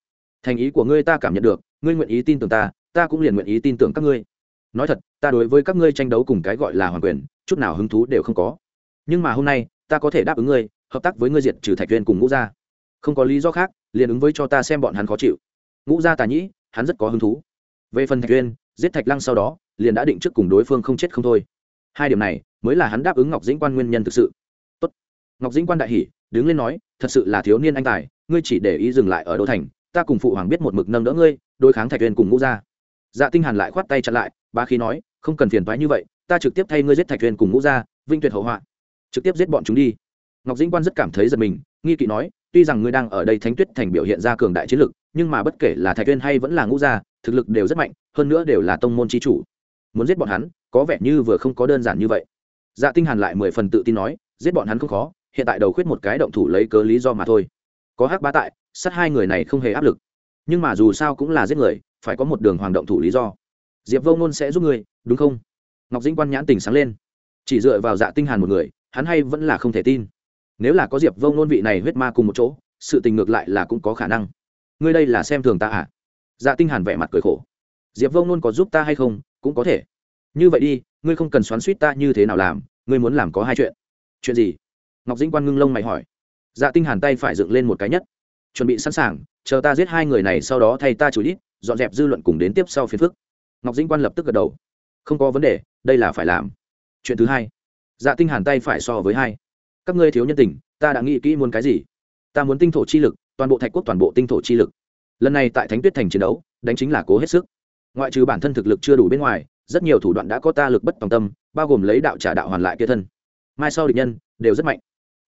Thành ý của ngươi ta cảm nhận được, ngươi nguyện ý tin tưởng ta ta cũng liền nguyện ý tin tưởng các ngươi. Nói thật, ta đối với các ngươi tranh đấu cùng cái gọi là hoàng quyền chút nào hứng thú đều không có. Nhưng mà hôm nay, ta có thể đáp ứng ngươi, hợp tác với ngươi diệt trừ thạch viên cùng ngũ gia. Không có lý do khác, liền ứng với cho ta xem bọn hắn khó chịu. Ngũ gia tà nhĩ, hắn rất có hứng thú. Về phần thạch viên, giết thạch lăng sau đó, liền đã định trước cùng đối phương không chết không thôi. Hai điểm này, mới là hắn đáp ứng ngọc dĩnh quan nguyên nhân thực sự. Tốt. ngọc dĩnh quan đại hỷ đứng lên nói, thật sự là thiếu niên anh tài, ngươi chỉ để ý dừng lại ở đô thành, ta cùng phụ hoàng biết một mực nâng đỡ ngươi, đối kháng thạch viên cùng ngũ gia. Dạ tinh hàn lại khoát tay chặn lại ba khí nói, không cần phiền toái như vậy ta trực tiếp thay ngươi giết thạch viên cùng ngũ gia, vinh tuyệt hậu họa. Trực tiếp giết bọn chúng đi. Ngọc dĩnh quan rất cảm thấy giật mình, nghi kỵ nói, tuy rằng ngươi đang ở đây thánh tuyết thành biểu hiện ra cường đại chiến lực, nhưng mà bất kể là thạch viên hay vẫn là ngũ gia, thực lực đều rất mạnh, hơn nữa đều là tông môn chi chủ. Muốn giết bọn hắn, có vẻ như vừa không có đơn giản như vậy. Dạ tinh hàn lại mười phần tự tin nói, giết bọn hắn không khó, hiện tại đầu khuyết một cái động thủ lấy cớ lý do mà thôi. Có hắc bá tại, sát hai người này không hề áp lực. Nhưng mà dù sao cũng là giết người, phải có một đường hoàng động thủ lý do. Diệp vô ngôn sẽ giúp người đúng không? Ngọc dĩnh quan nhãn tình sáng lên. Chỉ dựa vào dạ tinh hàn một người, hắn hay vẫn là không thể tin. Nếu là có diệp vô Nôn vị này huyết ma cùng một chỗ, sự tình ngược lại là cũng có khả năng. Ngươi đây là xem thường ta à? Dạ tinh hàn vẻ mặt cười khổ. Diệp vô Nôn có giúp ta hay không, cũng có thể. Như vậy đi, ngươi không cần xoắn suýt ta như thế nào làm, ngươi muốn làm có hai chuyện. Chuyện gì? Ngọc dĩnh quan ngưng lông mày hỏi. Dạ tinh hàn tay phải dựng lên một cái nhất. Chuẩn bị sẵn sàng, chờ ta giết hai người này sau đó thay ta chửi ít dọn dẹp dư luận cùng đến tiếp sau phiền phức. Ngọc dĩnh quan lập tức gật đầu không có vấn đề, đây là phải làm. Chuyện thứ hai. Dạ tinh hàn tay phải so với hai. Các ngươi thiếu nhân tình, ta đã nghĩ kỹ muốn cái gì? Ta muốn tinh thổ chi lực, toàn bộ thạch quốc toàn bộ tinh thổ chi lực. Lần này tại thánh tuyết thành chiến đấu, đánh chính là cố hết sức. Ngoại trừ bản thân thực lực chưa đủ bên ngoài, rất nhiều thủ đoạn đã có ta lực bất tòng tâm, bao gồm lấy đạo trả đạo hoàn lại kia thân. Mai sau địch nhân, đều rất mạnh.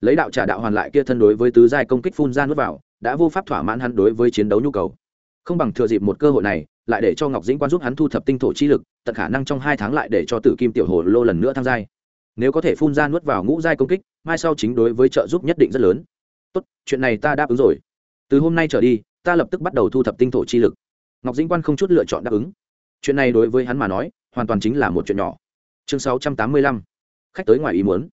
Lấy đạo trả đạo hoàn lại kia thân đối với tứ giai công kích phun ra nước vào, đã vô pháp thỏa mãn hắn đối với chiến đấu nhu cầu. Không bằng thừa dịp một cơ hội này lại để cho ngọc dĩnh quan giúp hắn thu thập tinh thổ chi lực, tận khả năng trong hai tháng lại để cho tử kim tiểu hồ lô lần nữa tham gia nếu có thể phun ra nuốt vào ngũ giai công kích, mai sau chính đối với trợ giúp nhất định rất lớn. Tốt, chuyện này ta đáp ứng rồi. Từ hôm nay trở đi, ta lập tức bắt đầu thu thập tinh thổ chi lực. Ngọc dĩnh quan không chút lựa chọn đáp ứng. Chuyện này đối với hắn mà nói, hoàn toàn chính là một chuyện nhỏ. Chương 685. khách tới ngoài ý muốn.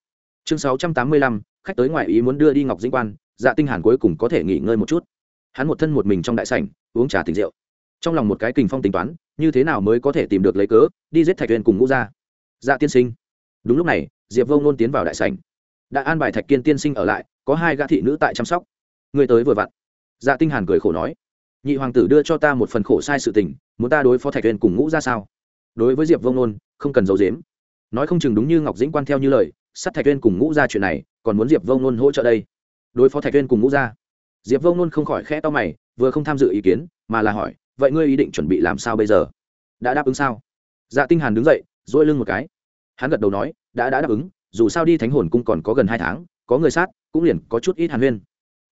Chương 685. khách tới ngoài ý muốn đưa đi ngọc dĩnh quan dạ tinh hàn cuối cùng có thể nghỉ ngơi một chút. Hắn một thân một mình trong đại sảnh, uống trà tỉnh rượu trong lòng một cái kình phong tính toán, như thế nào mới có thể tìm được lấy cớ, đi giết thạch tuyên cùng ngũ gia. Dạ tiên sinh. Đúng lúc này, diệp vô nôn tiến vào đại sảnh. Đã an bài thạch kiên tiên sinh ở lại, có hai gã thị nữ tại chăm sóc. Người tới vừa vặn. Dạ tinh hàn cười khổ nói, nhị hoàng tử đưa cho ta một phần khổ sai sự tình, muốn ta đối phó thạch tuyên cùng ngũ gia sao? Đối với diệp vô nôn không cần giấu giếm. Nói không chừng đúng như ngọc dĩnh quan theo như lời, sát thạch tuyên cùng ngũ gia chuyện này, còn muốn diệp vô nôn hỗ trợ đây. Đối phó thạch tuyên cùng ngũ gia. Diệp vô nôn không khỏi khẽ to mày, vừa không tham dự ý kiến, mà là hỏi vậy ngươi ý định chuẩn bị làm sao bây giờ? Đã đáp ứng sao? Dạ tinh hàn đứng dậy, duỗi lưng một cái. Hắn gật đầu nói, đã đã đáp ứng, dù sao đi thánh hồn cung còn có gần hai tháng, có người sát, cũng liền có chút ít hàn huyên.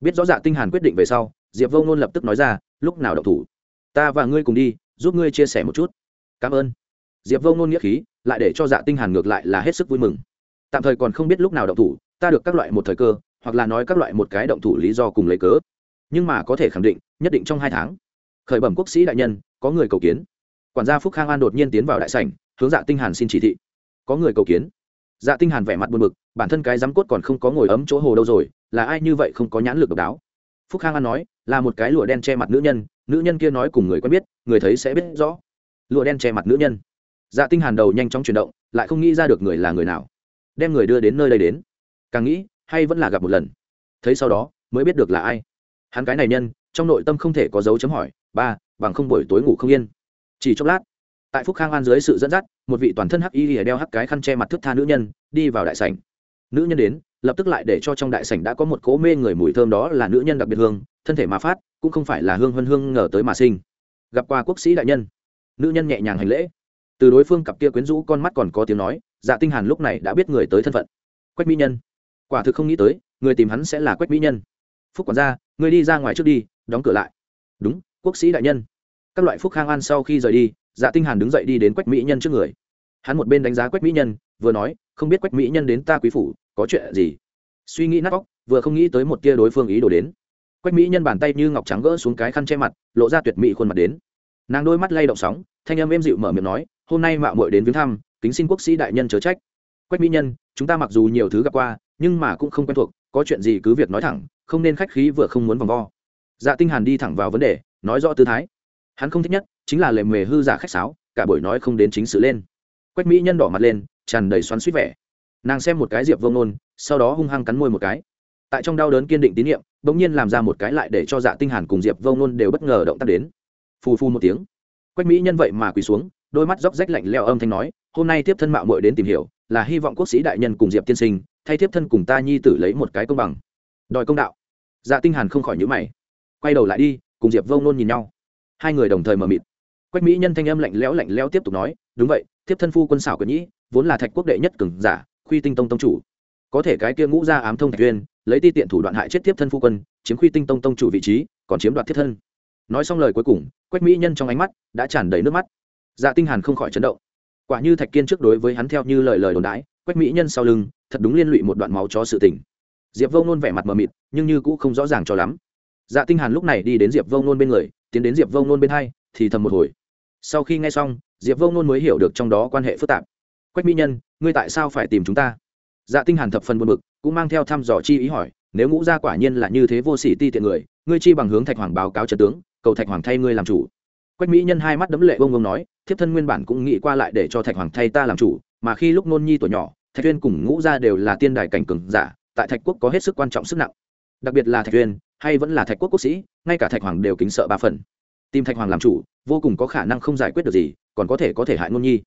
Biết rõ dạ tinh hàn quyết định về sau, diệp vô ngôn lập tức nói ra, lúc nào động thủ? Ta và ngươi cùng đi, giúp ngươi chia sẻ một chút. Cảm ơn. Diệp vô ngôn nghĩa khí, lại để cho dạ tinh hàn ngược lại là hết sức vui mừng. Tạm thời còn không biết lúc nào động thủ, ta được các loại một thời cơ, hoặc là nói các loại một cái động thủ lý do cùng lấy cớ. Nhưng mà có thể khẳng định, nhất định trong hai tháng khởi bẩm quốc sĩ đại nhân, có người cầu kiến. Quản gia phúc khang an đột nhiên tiến vào đại sảnh, hướng dạ tinh hàn xin chỉ thị. Có người cầu kiến. Dạ tinh hàn vẻ mặt buồn bực, bản thân cái giám cốt còn không có ngồi ấm chỗ hồ đâu rồi, là ai như vậy không có nhãn lực độc đáo? Phúc khang an nói, là một cái lụa đen che mặt nữ nhân nữ nhân kia nói cùng người quen biết, người thấy sẽ biết rõ. Lụa đen che mặt nữ nhân. Dạ tinh hàn đầu nhanh chóng chuyển động, lại không nghĩ ra được người là người nào. Đem người đưa đến nơi đây đến. Càng nghĩ, hay vẫn là gặp một lần. Thấy sau đó, mới biết được là ai. Hắn cái này nhân, trong nội tâm không thể có dấu chấm hỏi ba, bằng không buổi tối ngủ không yên. Chỉ chốc lát, tại phúc khang an dưới sự dẫn dắt, một vị toàn thân hắc y lìa đeo hắc cái khăn che mặt thức tha nữ nhân, đi vào đại sảnh. Nữ nhân đến, lập tức lại để cho trong đại sảnh đã có một cỗ mê người mùi thơm đó là nữ nhân đặc biệt hương, thân thể mà phát, cũng không phải là hương hân hương ngờ tới mà sinh. Gặp qua quốc sĩ đại nhân, nữ nhân nhẹ nhàng hành lễ. Từ đối phương cặp kia quyến rũ con mắt còn có tiếng nói dạ tinh hàn lúc này đã biết người tới thân phận. Quách mỹ nhân. Quả thực không nghĩ tới, người tìm hắn sẽ là quách mỹ nhân. Phúc quản gia, người đi ra ngoài trước đi, đóng cửa lại. Đúng quốc sĩ đại nhân. Các loại phúc khang an sau khi rời đi dạ tinh hàn đứng dậy đi đến quách mỹ nhân trước người. Hắn một bên đánh giá quách mỹ nhân, vừa nói, không biết quách mỹ nhân đến ta quý phủ, có chuyện gì? Suy nghĩ nát óc, vừa không nghĩ tới một tia đối phương ý đồ đến. Quách mỹ nhân bàn tay như ngọc trắng gỡ xuống cái khăn che mặt, lộ ra tuyệt mỹ khuôn mặt đến. Nàng đôi mắt lay động sóng, thanh âm êm dịu mở miệng nói, hôm nay mạo muội đến viếng thăm, kính xin quốc sĩ đại nhân chớ trách. Quách mỹ nhân, chúng ta mặc dù nhiều thứ gặp qua, nhưng mà cũng không quen thuộc, có chuyện gì cứ việc nói thẳng, không nên khách khí vừa không muốn vòng vo. Dạ tinh hàn đi thẳng vào vấn đề nói rõ tư thái. Hắn không thích nhất chính là lề mề hư giả khách sáo, cả buổi nói không đến chính sự lên. Quách mỹ nhân đỏ mặt lên, tràn đầy xoắn suýt vẻ. Nàng xem một cái diệp vông nôn sau đó hung hăng cắn môi một cái. Tại trong đau đớn kiên định tín nhiệm, bỗng nhiên làm ra một cái lại để cho dạ tinh hàn cùng diệp vông nôn đều bất ngờ động tác đến. Phù phu một tiếng. Quách mỹ nhân vậy mà quỳ xuống, đôi mắt róc rách lạnh leo âm thanh nói, hôm nay tiếp thân mạo muội đến tìm hiểu, là hy vọng quốc sĩ đại nhân cùng diệp tiên sinh, thay tiếp thân cùng ta nhi tử lấy một cái công bằng. Đòi công đạo. Dạ tinh hàn không khỏi nhíu mày. Quay đầu lại đi cùng diệp vông nôn nhìn nhau. Hai người đồng thời mở mịt. Quách mỹ nhân thanh âm lạnh lẽo lạnh lẽo tiếp tục nói, đúng vậy, thiếp thân phu quân xảo quyền nhĩ, vốn là thạch quốc đệ nhất cường giả, khuy tinh tông tông chủ. Có thể cái kia ngũ ra ám thông thạch tuyên lấy ti tiện thủ đoạn hại chết thiếp thân phu quân, chiếm khuy tinh tông tông chủ vị trí, còn chiếm đoạt thiết thân. Nói xong lời cuối cùng, quách mỹ nhân trong ánh mắt đã tràn đầy nước mắt. Dạ tinh hàn không khỏi chấn động. Quả như thạch kiên trước đối với hắn theo như lời lời đồn đãi, quách mỹ nhân sau lưng, thật đúng liên lụy một đoạn máu cho sự tình. Diệp vông nôn vẻ mặt mờ mịt, nhưng như cũng không rõ ràng cho lắm dạ tinh hàn lúc này đi đến diệp vông nôn bên người, tiến đến diệp vông nôn bên hai, thì thầm một hồi. Sau khi nghe xong, diệp vông nôn mới hiểu được trong đó quan hệ phức tạp. Quách mỹ nhân, ngươi tại sao phải tìm chúng ta? Dạ tinh hàn thập phần buồn bực, cũng mang theo thăm dò chi ý hỏi, nếu ngũ gia quả nhiên là như thế vô sỉ ti tiện người, ngươi chi bằng hướng thạch hoàng báo cáo trận tướng, cầu thạch hoàng thay ngươi làm chủ. Quách mỹ nhân hai mắt đấm lệ bông bông nói, thiếp thân nguyên bản cũng nghĩ qua lại để cho thạch hoàng thay ta làm chủ, mà khi lúc nôn nhi tuổi nhỏ, thạch tuyên cùng ngũ gia đều là tiên đài cảnh cường giả, tại thạch quốc có hết sức quan trọng sức nặng. Đặc biệt là thạch tuyên hay vẫn là thạch quốc quốc sĩ, ngay cả thạch hoàng đều kính sợ ba phần. Tìm thạch hoàng làm chủ, vô cùng có khả năng không giải quyết được gì, còn có thể có thể hại ngôn nhi.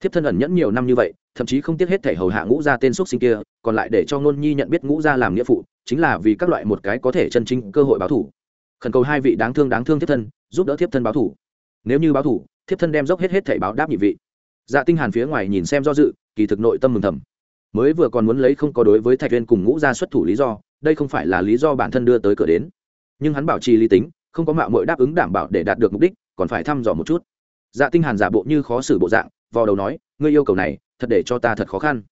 Thiếp thân ẩn nhẫn nhiều năm như vậy, thậm chí không tiếc hết thể hầu hạ ngũ gia tên xúc sinh kia, còn lại để cho ngôn nhi nhận biết ngũ gia làm nghĩa phụ, chính là vì các loại một cái có thể chân chính cơ hội báo thủ. Khẩn cầu hai vị đáng thương đáng thương thiếp thân, giúp đỡ thiếp thân báo thủ. Nếu như báo thủ, thiếp thân đem dốc hết hết thể báo đáp nhị vị. Dạ tinh hàn phía ngoài nhìn xem do dự, kỳ thực nội tâm mừng thầm. Mới vừa còn muốn lấy không có đối với thạch viên cùng ngũ gia xuất thủ lý do đây không phải là lý do bản thân đưa tới cửa đến. Nhưng hắn bảo trì lý tính, không có mạo muội đáp ứng đảm bảo để đạt được mục đích, còn phải thăm dò một chút. Dạ tinh hàn giả bộ như khó xử bộ dạng, vò đầu nói, ngươi yêu cầu này, thật để cho ta thật khó khăn.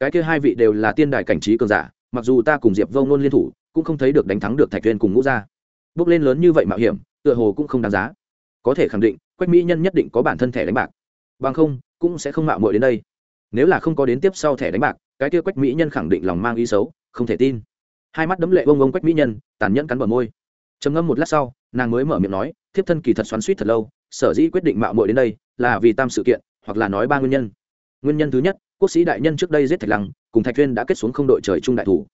Cái kia hai vị đều là tiên đài cảnh trí cường giả, mặc dù ta cùng diệp vông nôn liên thủ, cũng không thấy được đánh thắng được thạch viên cùng ngũ gia. Bước lên lớn như vậy mạo hiểm, tựa hồ cũng không đáng giá. Có thể khẳng định, quách mỹ nhân nhất định có bản thân thẻ đánh bạc. Bằng không, cũng sẽ không mạo muội đến đây. Nếu là không có đến tiếp sau thẻ đánh bạc, cái kia quách mỹ nhân khẳng định lòng mang ý xấu, không thể tin hai mắt đấm lệ bông bông quách mỹ nhân, tàn nhẫn cắn bờ môi. Trầm ngâm một lát sau, nàng mới mở miệng nói, thiếp thân kỳ thật xoắn suýt thật lâu, sở dĩ quyết định mạo muội đến đây, là vì tam sự kiện, hoặc là nói ba nguyên nhân. Nguyên nhân thứ nhất, quốc sĩ đại nhân trước đây giết thạch lăng, cùng thạch viên đã kết xuống không đội trời chung đại thủ.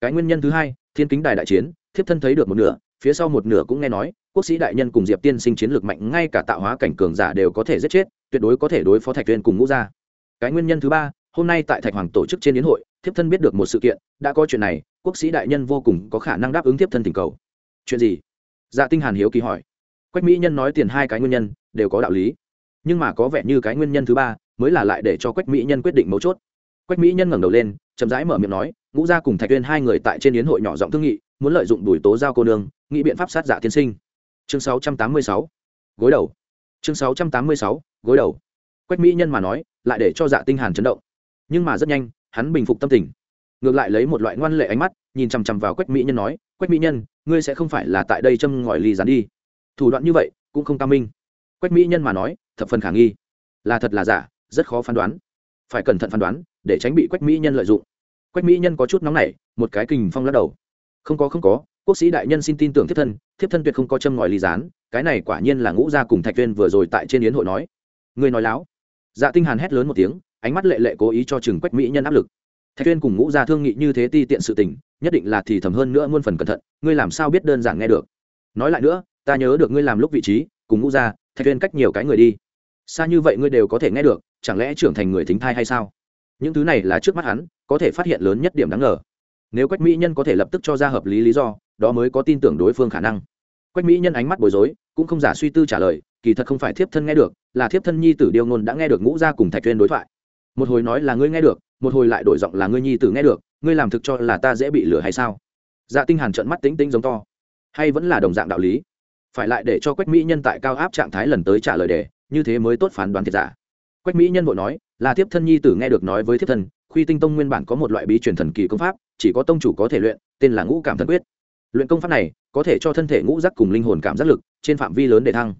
Cái nguyên nhân thứ hai, thiên kính đài đại chiến, thiếp thân thấy được một nửa, phía sau một nửa cũng nghe nói, quốc sĩ đại nhân cùng diệp tiên sinh chiến lược mạnh ngay cả tạo hóa cảnh cường giả đều có thể giết chết, tuyệt đối có thể đối phó thạch viên cùng ngũ gia. Cái nguyên nhân thứ ba, hôm nay tại thạch hoàng tổ chức trên yến hội, thiếp thân biết được một sự kiện, đã có chuyện này quốc sĩ đại nhân vô cùng có khả năng đáp ứng tiếp thân tình cầu. Chuyện gì? Dạ tinh hàn hiếu kỳ hỏi. Quách mỹ nhân nói tiền hai cái nguyên nhân, đều có đạo lý. Nhưng mà có vẻ như cái nguyên nhân thứ ba mới là lại để cho quách mỹ nhân quyết định mấu chốt. Quách mỹ nhân ngẩng đầu lên, chậm rãi mở miệng nói, ngũ gia cùng thạch tuyên hai người tại trên yến hội nhỏ giọng thương nghị, muốn lợi dụng đuổi tố giao cô nương, nghĩ biện pháp sát Dạ tiên sinh. Chương 686 gối đầu. Chương 686 gối đầu. Quách mỹ nhân mà nói, lại để cho dạ tinh hàn chấn động. Nhưng mà rất nhanh, hắn bình phục tâm tình ngược lại lấy một loại ngoan lệ ánh mắt, nhìn chằm chằm vào quách mỹ nhân nói, quách mỹ nhân, ngươi sẽ không phải là tại đây châm ngòi ly dán đi. Thủ đoạn như vậy, cũng không tam minh. Quách mỹ nhân mà nói, thập phần khả nghi. Là thật là giả, rất khó phán đoán. Phải cẩn thận phán đoán, để tránh bị quách mỹ nhân lợi dụng. Quách mỹ nhân có chút nóng nảy, một cái kình phong lắc đầu. Không có không có, quốc sĩ đại nhân xin tin tưởng thiếp thân thiếp thân tuyệt không có châm ngòi ly dán cái này quả nhiên là ngũ gia cùng thạch tuyên vừa rồi tại trên yến hội nói. Ngươi nói láo. Dạ tinh hàn hét lớn một tiếng, ánh mắt lệ lệ cố ý cho chừng quách mỹ nhân áp lực thạch tuyên cùng ngũ gia thương nghị như thế ti tiện sự tình, nhất định là thì thầm hơn nữa muôn phần cẩn thận, ngươi làm sao biết đơn giản nghe được? Nói lại nữa, ta nhớ được ngươi làm lúc vị trí, cùng ngũ gia, thạch tuyên cách nhiều cái người đi. Xa như vậy ngươi đều có thể nghe được, chẳng lẽ trưởng thành người thính thai hay sao? Những thứ này là trước mắt hắn, có thể phát hiện lớn nhất điểm đáng ngờ. Nếu quách mỹ nhân có thể lập tức cho ra hợp lý lý do, đó mới có tin tưởng đối phương khả năng. Quách mỹ nhân ánh mắt bối rối, cũng không giả suy tư trả lời, kỳ thật không phải thiếp thân nghe được, là thiếp thân nhi tử điêu ngôn đã nghe được ngũ gia cùng thạch tuyên đối thoại. Một hồi nói là ngươi nghe được một hồi lại đổi giọng là ngươi nhi tử nghe được, ngươi làm thực cho là ta dễ bị lừa hay sao? Dạ tinh hàn trợn mắt tính tính giống to. Hay vẫn là đồng dạng đạo lý? Phải lại để cho quách mỹ nhân tại cao áp trạng thái lần tới trả lời đề như thế mới tốt phán đoán thiệt giả. Quách mỹ nhân vội nói, là thiếp thân nhi tử nghe được nói với thiếp thân, khuy tinh tông nguyên bản có một loại bí truyền thần kỳ công pháp, chỉ có tông chủ có thể luyện, tên là ngũ cảm thần quyết. Luyện công pháp này, có thể cho thân thể ngũ giác cùng linh hồn cảm giác lực, trên phạm vi lớn để thăng.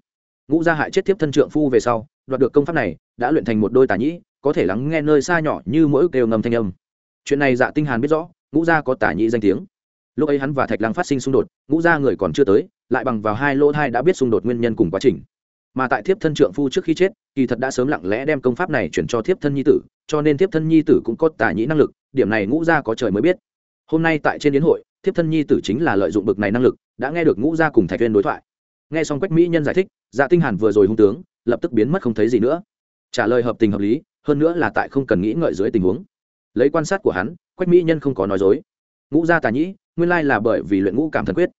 Ngũ gia hại chết thiếp thân trượng phu về sau, đoạt được công pháp này, đã luyện thành một đôi tà nhĩ có thể lắng nghe nơi xa nhỏ như mỗi kêu ngầm thanh âm. Chuyện này dạ tinh hàn biết rõ, ngũ gia có tả nhĩ danh tiếng. Lúc ấy hắn và thạch lăng phát sinh xung đột, ngũ gia người còn chưa tới, lại bằng vào hai lỗ thai đã biết xung đột nguyên nhân cùng quá trình. Mà tại thiếp thân trượng phu trước khi chết, kỳ thật đã sớm lặng lẽ đem công pháp này chuyển cho thiếp thân nhi tử, cho nên thiếp thân nhi tử cũng có tả nhĩ năng lực, điểm này ngũ gia có trời mới biết. Hôm nay tại trên đến hội, thiếp thân nhi tử chính là lợi dụng bực này năng lực, đã nghe được ngũ gia cùng thạch viên đối thoại. Nghe xong quách mỹ nhân giải thích dạ tinh hàn vừa rồi hung tướng, lập tức biến mất không thấy gì nữa. Trả lời hợp tình hợp lý hơn nữa là tại không cần nghĩ ngợi dưới tình huống. Lấy quan sát của hắn, quách mỹ nhân không có nói dối. Ngũ gia tà nhĩ, nguyên lai là bởi vì luyện ngũ cảm thần quyết.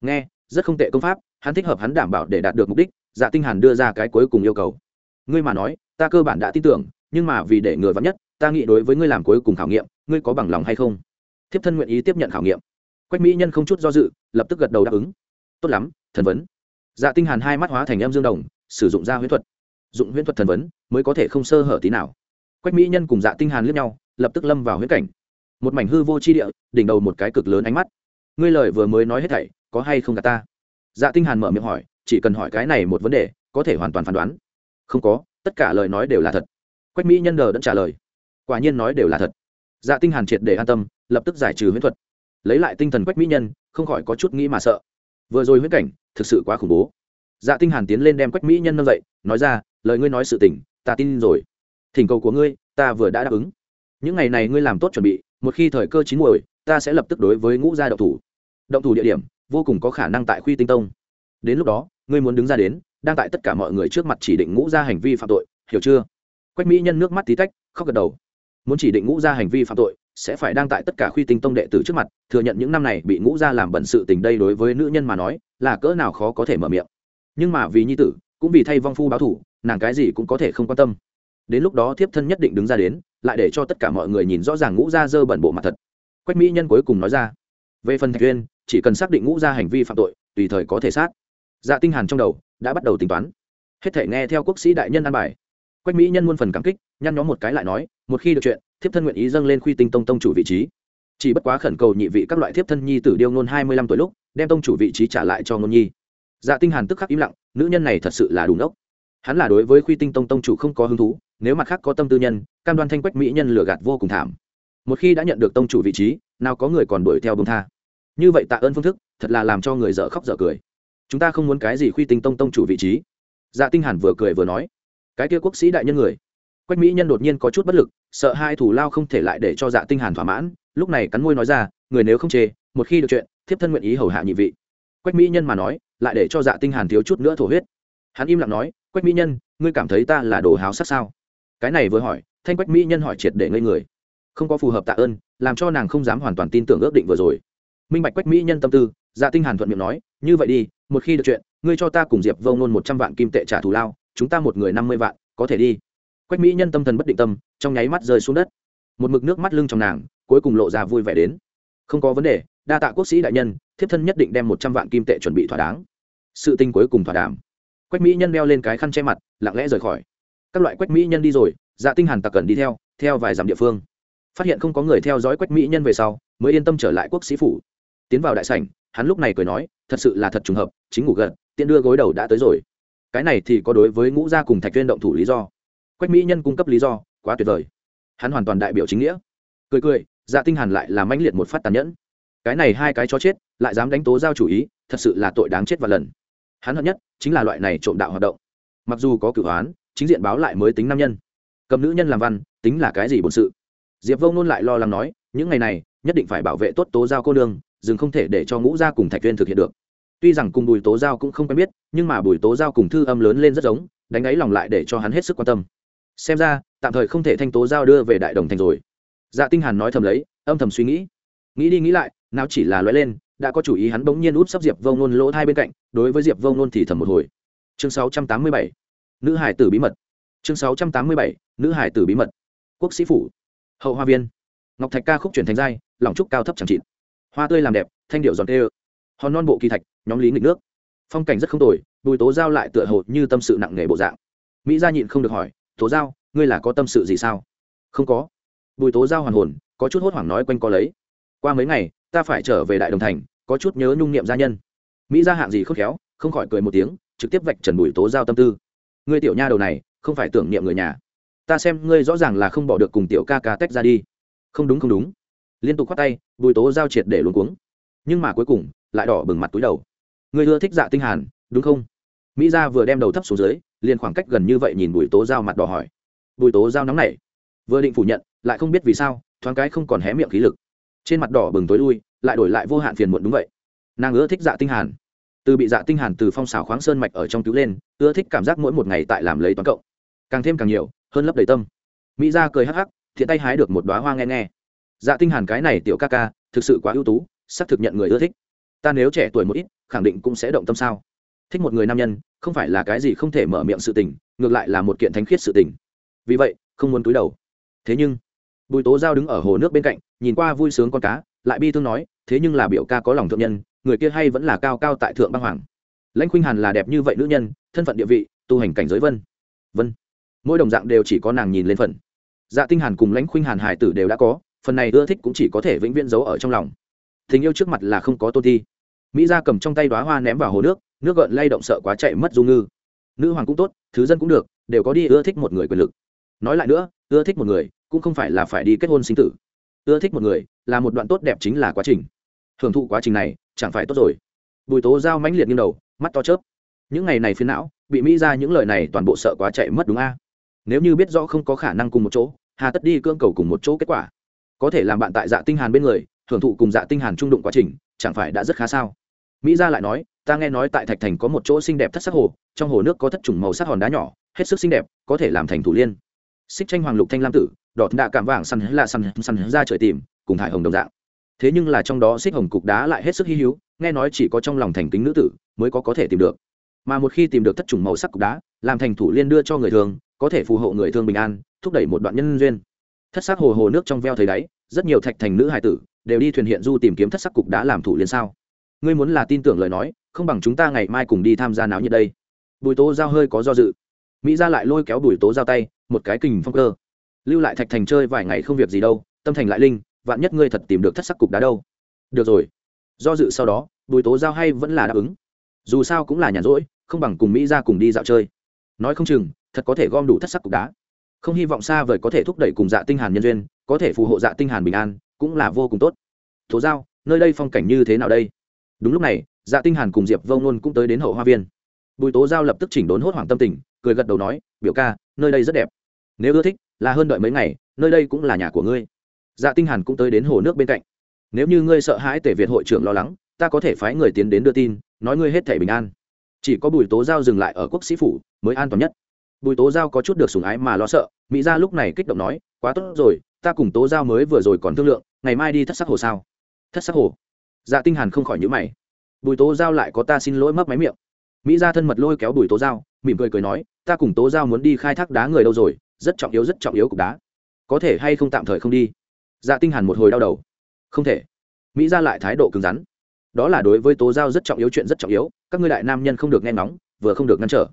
Nghe, rất không tệ công pháp, hắn thích hợp hắn đảm bảo để đạt được mục đích dạ tinh hàn đưa ra cái cuối cùng yêu cầu. Ngươi mà nói, ta cơ bản đã tin tưởng, nhưng mà vì để ngừa vất nhất, ta nghĩ đối với ngươi làm cuối cùng khảo nghiệm, ngươi có bằng lòng hay không? Thiếp thân nguyện ý tiếp nhận khảo nghiệm. Quách mỹ nhân không chút do dự, lập tức gật đầu đáp ứng. Tốt lắm, thần vấn. Dạ tinh hàn hai mắt hóa thành em dương đồng, sử dụng ra huyễn thuật. Dụng huyễn thuật thần vấn, mới có thể không sơ hở tí nào quách mỹ nhân cùng dạ tinh hàn liếc nhau, lập tức lâm vào huyễn cảnh. Một mảnh hư vô chi địa, đỉnh đầu một cái cực lớn ánh mắt. Ngươi lời vừa mới nói hết thảy, có hay không cả ta? Dạ tinh hàn mở miệng hỏi, chỉ cần hỏi cái này một vấn đề, có thể hoàn toàn phán đoán. Không có, tất cả lời nói đều là thật. Quách mỹ nhân đờ đẫn trả lời, quả nhiên nói đều là thật. Dạ tinh hàn triệt để an tâm, lập tức giải trừ huyễn thuật. Lấy lại tinh thần quách mỹ nhân, không khỏi có chút nghĩ mà sợ. Vừa rồi huyễn cảnh, thực sự quá khủng bố. Dạ tinh hàn tiến lên đem quách mỹ nhân nâng dậy, nói ra, lời ngươi nói sự tình, ta tin rồi thỉnh cầu của ngươi, ta vừa đã đáp ứng. Những ngày này ngươi làm tốt chuẩn bị, một khi thời cơ chín muồi, ta sẽ lập tức đối với ngũ gia động thủ. Động thủ địa điểm, vô cùng có khả năng tại khuy tinh tông. Đến lúc đó, ngươi muốn đứng ra đến, đang tại tất cả mọi người trước mặt chỉ định ngũ gia hành vi phạm tội, hiểu chưa? Quách mỹ nhân nước mắt tí tách, khóc gật đầu. Muốn chỉ định ngũ gia hành vi phạm tội, sẽ phải đang tại tất cả khuy tinh tông đệ tử trước mặt, thừa nhận những năm này bị ngũ gia làm bẩn sự tình đây đối với nữ nhân mà nói, là cỡ nào khó có thể mở miệng. Nhưng mà vì nhi tử, cũng vì thay vong phu báo thủ, nàng cái gì cũng có thể không quan tâm đến lúc đó thiếp thân nhất định đứng ra đến, lại để cho tất cả mọi người nhìn rõ ràng ngũ gia dơ bẩn bộ mặt thật. Quách mỹ nhân cuối cùng nói ra, về phần thạch tuyên chỉ cần xác định ngũ gia hành vi phạm tội, tùy thời có thể sát. Dạ tinh hàn trong đầu đã bắt đầu tính toán. Hết thể nghe theo quốc sĩ đại nhân an bài. Quách mỹ nhân muôn phần cảm kích, nhăn nhó một cái lại nói, một khi được chuyện, thiếp thân nguyện ý dâng lên khuy tinh tông tông chủ vị trí. Chỉ bất quá khẩn cầu nhị vị các loại thiếp thân nhi tử điêu ngôn hai mươi lăm tuổi lúc, đem tông chủ vị trí trả lại cho ngôn nhi. Dạ tinh hàn tức khắc im lặng, nữ nhân này thật sự là đủ nốc hắn là đối với khuy tinh tông tông chủ không có hứng thú nếu mặt khác có tâm tư nhân, cam đoan thanh quách mỹ nhân lừa gạt vô cùng thảm. Một khi đã nhận được tông chủ vị trí, nào có người còn đuổi theo bông tha. Như vậy tạ ơn phương thức, thật là làm cho người dở khóc dở cười. Chúng ta không muốn cái gì khuy tinh tông tông chủ vị trí. Dạ tinh hàn vừa cười vừa nói, cái kia quốc sĩ đại nhân người. Quách mỹ nhân đột nhiên có chút bất lực, sợ hai thủ lao không thể lại để cho dạ tinh hàn thỏa mãn, lúc này cắn môi nói ra, người nếu không chê, một khi được chuyện, thiếp thân nguyện ý hầu hạ nhị vị. Quách mỹ nhân mà nói, lại để cho dạ tinh hàn thiếu chút nữa thổ huyết. Hắn im lặng nói, quách mỹ nhân, ngươi cảm thấy ta là đồ háo sắc sao? Cái này vừa hỏi, thanh quách mỹ nhân hỏi triệt để ngây người. Không có phù hợp tạ ơn, làm cho nàng không dám hoàn toàn tin tưởng ước định vừa rồi. Minh bạch quách mỹ nhân tâm tư dạ tinh hàn thuận miệng nói, như vậy đi, một khi được chuyện, ngươi cho ta cùng diệp vô nôn một trăm vạn kim tệ trả thù lao, chúng ta một người năm mươi vạn, có thể đi. Quách mỹ nhân tâm thần bất định tâm, trong nháy mắt rơi xuống đất. Một mực nước mắt lưng trong nàng, cuối cùng lộ ra vui vẻ đến. Không có vấn đề, đa tạ quốc sĩ đại nhân, thiếp thân nhất định đem một trăm vạn kim tệ chuẩn bị thỏa đáng. Sự tinh cuối cùng thỏa đàm. Quách mỹ nhân đeo lên cái khăn che mặt, lặng lẽ rời khỏi các loại quách mỹ nhân đi rồi dạ tinh hàn tặc cần đi theo theo vài dặm địa phương. Phát hiện không có người theo dõi quách mỹ nhân về sau, mới yên tâm trở lại quốc sĩ phủ. Tiến vào đại sảnh, hắn lúc này cười nói, thật sự là thật trùng hợp, chính ngủ gần tiện đưa gối đầu đã tới rồi. Cái này thì có đối với ngũ gia cùng thạch viên động thủ lý do. Quách mỹ nhân cung cấp lý do, quá tuyệt vời. Hắn hoàn toàn đại biểu chính nghĩa. Cười cười dạ tinh hàn lại là mãnh liệt một phát tàn nhẫn. Cái này hai cái chó chết, lại dám đánh tố giao chủ ý, thật sự là tội đáng chết và lần. Hắn hận nhất, chính là loại này trộm đạo hoạt động. Mặc dù có cửu án chính diện báo lại mới tính nam nhân. Cầm nữ nhân làm văn, tính là cái gì bổn sự? Diệp vông nôn lại lo lắng nói, những ngày này, nhất định phải bảo vệ tốt tố giao cô đương dừng không thể để cho ngũ gia cùng thạch viên thực hiện được. Tuy rằng cùng bùi tố giao cũng không quen biết, nhưng mà bùi tố giao cùng thư âm lớn lên rất giống, đánh ấy lòng lại để cho hắn hết sức quan tâm. Xem ra, tạm thời không thể thanh tố giao đưa về đại đồng thành rồi. Dạ tinh hàn nói thầm lấy, âm thầm suy nghĩ. Nghĩ đi nghĩ lại, nào chỉ là lóe lên, đã có chủ ý hắn bỗng nhiên úp sắp diệp vông nôn lỗ hai bên cạnh, đối với diệp vông nôn thì thầm một hồi. Chương 687 nữ hải tử bí mật. Chương 687 nữ hải tử bí mật. Quốc sĩ phủ. Hậu hoa viên. Ngọc thạch ca khúc chuyển thành giai, lòng trúc cao thấp chẳng trịn hoa tươi làm đẹp, thanh điệu giòn tê ơ. Hòn non bộ kỳ thạch, nhóm lý nghịch nước. Phong cảnh rất không tồi, bùi tố giao lại tựa hồ như tâm sự nặng nề bộ dạng. Mỹ gia nhịn không được hỏi, tố giao, ngươi là có tâm sự gì sao? Không có. Bùi tố giao hoàn hồn, có chút hốt hoảng nói quanh co lấy. Qua mấy ngày, ta phải trở về đại đồng thành, có chút nhớ nhung niệm gia nhân. Mỹ gia hạng gì khớt khéo, không khỏi cười một tiếng, trực tiếp vạch trần bùi tố giao tâm tư ngươi tiểu nha đầu này, không phải tưởng niệm người nhà. Ta xem ngươi rõ ràng là không bỏ được cùng tiểu ca ca tách ra đi. Không đúng không đúng. Liên tục khoát tay, bùi tố giao triệt để luống cuống. Nhưng mà cuối cùng, lại đỏ bừng mặt túi đầu. Ngươi ưa thích dạ tinh hàn, đúng không? Mỹ gia vừa đem đầu thấp xuống dưới, liền khoảng cách gần như vậy nhìn bùi tố giao mặt đỏ hỏi. Bùi tố giao nóng nảy. Vừa định phủ nhận, lại không biết vì sao, thoáng cái không còn hé miệng khí lực. Trên mặt đỏ bừng tối lui, lại đổi lại vô hạn phiền muộn đúng vậy. Nàng ưa thích dạ tinh hàn từ bị dạ tinh hàn từ phong xảo khoáng sơn mạch ở trong cứu lên, ưa thích cảm giác mỗi một ngày tại làm lấy toán cộng. Càng thêm càng nhiều, hơn lấp đầy tâm. Mỹ gia cười hắc hắc, thiện tay hái được một đóa hoa nghe nghe. Dạ tinh hàn cái này tiểu ca ca, thực sự quá ưu tú, sắp thực nhận người ưa thích. Ta nếu trẻ tuổi một ít, khẳng định cũng sẽ động tâm sao. Thích một người nam nhân, không phải là cái gì không thể mở miệng sự tình, ngược lại là một kiện thánh khiết sự tình. Vì vậy, không muốn túi đầu. Thế nhưng, bùi tố giao đứng ở hồ nước bên cạnh, nhìn qua vui sướng con cá, lại bi thương nói, thế nhưng là biểu ca có lòng thượng nhân người kia hay vẫn là cao cao tại thượng băng hoàng. Lãnh khuynh hàn là đẹp như vậy nữ nhân, thân phận địa vị, tu hành cảnh giới vân. Vân. Mỗi đồng dạng đều chỉ có nàng nhìn lên phần. Dạ tinh hàn cùng lãnh khuynh hàn hải tử đều đã có, phần này ưa thích cũng chỉ có thể vĩnh viễn giấu ở trong lòng. Tình yêu trước mặt là không có tôn thi. Mỹ gia cầm trong tay đóa hoa ném vào hồ nước nước gợn lay động sợ quá chạy mất du ngư. Nữ hoàng cũng tốt, thứ dân cũng được, đều có đi ưa thích một người quyền lực. Nói lại nữa, ưa thích một người, cũng không phải là phải đi kết hôn sinh tử. Ưa thích một người, là một đoạn tốt đẹp chính là quá trình. Hưởng thụ quá trình này chẳng phải tốt rồi. Bùi tố giao mãnh liệt như đầu, mắt to chớp. Những ngày này phiến não, bị mỹ ra những lời này toàn bộ sợ quá chạy mất đúng a? Nếu như biết rõ không có khả năng cùng một chỗ, hà tất đi cương cầu cùng một chỗ kết quả. Có thể làm bạn tại dạ tinh hàn bên người, thưởng thụ cùng dạ tinh hàn trung đụng quá trình, chẳng phải đã rất khá sao? Mỹ gia lại nói, ta nghe nói tại thạch thành có một chỗ xinh đẹp thất sắc hồ, trong hồ nước có thất trùng màu sắc hòn đá nhỏ, hết sức xinh đẹp, có thể làm thành thủ liên. Xích tranh hoàng lục thanh lam tử, đọt đạ cảm vàng săn là săn săn ra trời tìm, cùng thải hồng đồng dạng thế nhưng là trong đó xích hồng cục đá lại hết sức hy hữu, nghe nói chỉ có trong lòng thành kính nữ tử mới có có thể tìm được. Mà một khi tìm được thất trùng màu sắc cục đá, làm thành thủ liên đưa cho người thường, có thể phù hộ người thương bình an, thúc đẩy một đoạn nhân duyên. Thất sắc hồ hồ nước trong veo thấy đáy, rất nhiều thạch thành nữ hài tử đều đi thuyền hiện du tìm kiếm thất sắc cục đá làm thủ liên sao. Ngươi muốn là tin tưởng lời nói, không bằng chúng ta ngày mai cùng đi tham gia náo nhiệt đây. Bùi tố giao hơi có do dự. Mỹ ra lại lôi kéo bùi tố giao tay, một cái kình phong cơ. Lưu lại thạch thành chơi vài ngày không việc gì đâu, tâm thành lại linh vạn nhất ngươi thật tìm được thất sắc cục đá đâu. Được rồi. Do dự sau đó, bùi tố giao hay vẫn là đáp ứng. Dù sao cũng là nhàn rỗi, không bằng cùng mỹ ra cùng đi dạo chơi. Nói không chừng, thật có thể gom đủ thất sắc cục đá. Không hy vọng xa vời có thể thúc đẩy cùng dạ tinh hàn nhân duyên, có thể phù hộ dạ tinh hàn bình an, cũng là vô cùng tốt. Tố giao, nơi đây phong cảnh như thế nào đây? Đúng lúc này dạ tinh hàn cùng diệp vông nôn cũng tới đến hậu hoa viên. Bùi tố giao lập tức chỉnh đốn hốt hoảng tâm tình, cười gật đầu nói, biểu ca, nơi đây rất đẹp. Nếu ưa thích, là hơn đợi mấy ngày, nơi đây cũng là nhà của ngươi dạ tinh hàn cũng tới đến hồ nước bên cạnh. Nếu như ngươi sợ hãi tể việt hội trưởng lo lắng, ta có thể phái người tiến đến đưa tin, nói ngươi hết thể bình an. Chỉ có bùi tố giao dừng lại ở quốc sĩ phủ, mới an toàn nhất. Bùi tố giao có chút được sủng ái mà lo sợ, mỹ gia lúc này kích động nói, quá tốt rồi, ta cùng tố giao mới vừa rồi còn thương lượng, ngày mai đi thất sắc hồ sao? Thất sắc hồ? Dạ tinh hàn không khỏi nhíu mày. Bùi tố giao lại có ta xin lỗi mất máy miệng. Mỹ gia thân mật lôi kéo bùi tố giao, mỉm cười cười nói, ta cùng tố giao muốn đi khai thác đá người đâu rồi, rất trọng yếu, rất trọng yếu cục đá. Có thể hay không tạm thời không đi? Dạ tinh hàn một hồi đau đầu. Không thể. Mỹ gia lại thái độ cứng rắn. Đó là đối với tố giao rất trọng yếu chuyện rất trọng yếu, các ngươi đại nam nhân không được nghe ngóng, vừa không được ngăn trở.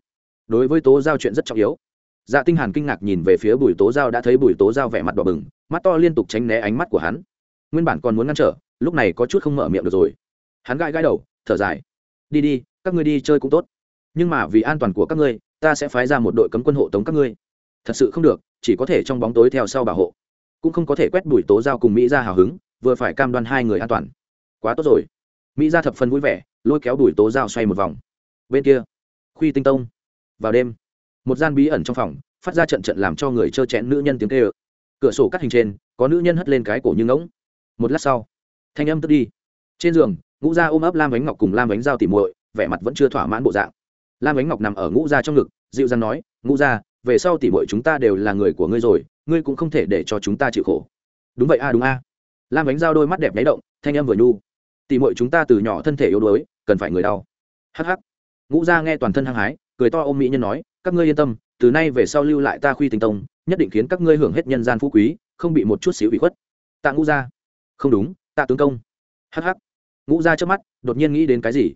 Đối với tố giao chuyện rất trọng yếu. Dạ tinh hàn kinh ngạc nhìn về phía bùi tố giao đã thấy bùi tố giao vẻ mặt đỏ bừng, mắt to liên tục tránh né ánh mắt của hắn. Nguyên bản còn muốn ngăn trở, lúc này có chút không mở miệng được rồi. Hắn gãi gãi đầu, thở dài. Đi đi, các ngươi đi chơi cũng tốt. Nhưng mà vì an toàn của các ngươi, ta sẽ phái ra một đội cấm quân hộ tống các ngươi. Thật sự không được, chỉ có thể trong bóng tối theo sau bảo hộ cũng không có thể quét đuổi tố giao cùng mỹ ra hào hứng, vừa phải cam đoan hai người an toàn. Quá tốt rồi. Mỹ ra thập phần vui vẻ, lôi kéo đuổi tố giao xoay một vòng. Bên kia, khuy tinh tông. Vào đêm, một gian bí ẩn trong phòng, phát ra trận trận làm cho người trơ chẽn nữ nhân tiếng kê ự cửa sổ cắt hình trên, có nữ nhân hất lên cái cổ như ngỗng. Một lát sau, thanh âm tức đi. Trên giường, ngũ gia ôm ấp lam ánh ngọc cùng lam ánh giao tỉ muội, vẻ mặt vẫn chưa thỏa mãn bộ dạng. Lam ánh ngọc nằm ở ngũ gia trong ngực, dịu dàng nói, ngũ gia về sau tỉ muội chúng ta đều là người của ngươi rồi, ngươi cũng không thể để cho chúng ta chịu khổ. Đúng vậy a, đúng a. Lam bánh dao đôi mắt đẹp nháy động, thanh em vừa nhu. Tỉ muội chúng ta từ nhỏ thân thể yếu đuối, cần phải người đau. Hh ngũ gia nghe toàn thân hăng hái, cười to ôm mỹ nhân nói, các ngươi yên tâm, từ nay về sau lưu lại ta khuy tinh tông, nhất định khiến các ngươi hưởng hết nhân gian phú quý, không bị một chút xíu bị khuất. Tạ ngũ gia. Không đúng, tạ tướng công. Hh ngũ gia trước mắt, đột nhiên nghĩ đến cái gì?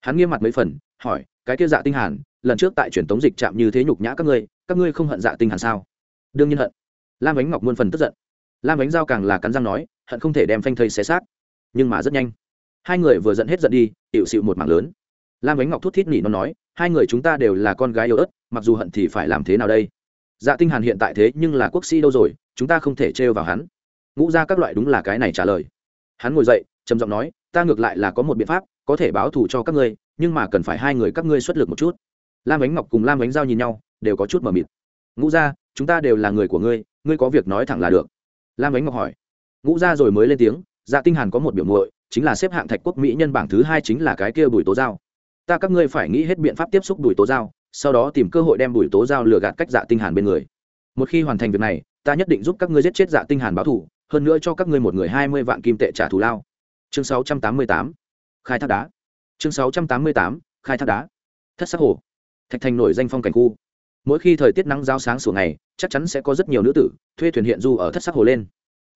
Hắn nghiêm mặt mấy phần, hỏi, cái kia dạ tinh hàn lần trước tại truyền tống dịch chạm như thế nhục nhã các ngươi các ngươi không hận dạ tinh hàn sao? Đương nhiên hận. Lam ánh ngọc muôn phần tức giận. Lam ánh giao càng là cắn răng nói, hận không thể đem phanh thây xé xác. Nhưng mà rất nhanh, hai người vừa giận hết giận đi ỉu xịu một mảng lớn. Lam ánh ngọc thút thít nỉ nó nói, hai người chúng ta đều là con gái yêu ớt, mặc dù hận thì phải làm thế nào đây? Dạ tinh hàn hiện tại thế nhưng là quốc sĩ đâu rồi, chúng ta không thể trêu vào hắn. Ngũ ra các loại đúng là cái này trả lời. Hắn ngồi dậy, trầm giọng nói, ta ngược lại là có một biện pháp, có thể báo thù cho các ngươi, nhưng mà cần phải hai người các ngươi xuất lực một chút lam ánh ngọc cùng lam ánh giao nhìn nhau, đều có chút mờ mịt. Ngũ ra chúng ta đều là người của ngươi ngươi có việc nói thẳng là được. Lam ánh ngọc hỏi. Ngũ ra rồi mới lên tiếng dạ tinh hàn có một biểu muội, chính là xếp hạng thạch quốc mỹ nhân bảng thứ hai chính là cái kia bùi tố giao. Ta các ngươi phải nghĩ hết biện pháp tiếp xúc bùi tố giao, sau đó tìm cơ hội đem bùi tố giao lừa gạt cách dạ tinh hàn bên người. Một khi hoàn thành việc này, ta nhất định giúp các ngươi giết chết dạ tinh hàn báo thù hơn nữa cho các ngươi một người hai mươi vạn kim tệ trả thù lao. Chương sáu trăm tám mươi tám. Khai thác đá. Chương sáu trăm tám mươi tám. Khai thác đá. Thất sắc hồ thạch thành nổi danh phong cảnh khu. Mỗi khi thời tiết nắng giáo sáng sủa ngày, chắc chắn sẽ có rất nhiều nữ tử, thuê thuyền hiện du ở thất sắc hồ lên.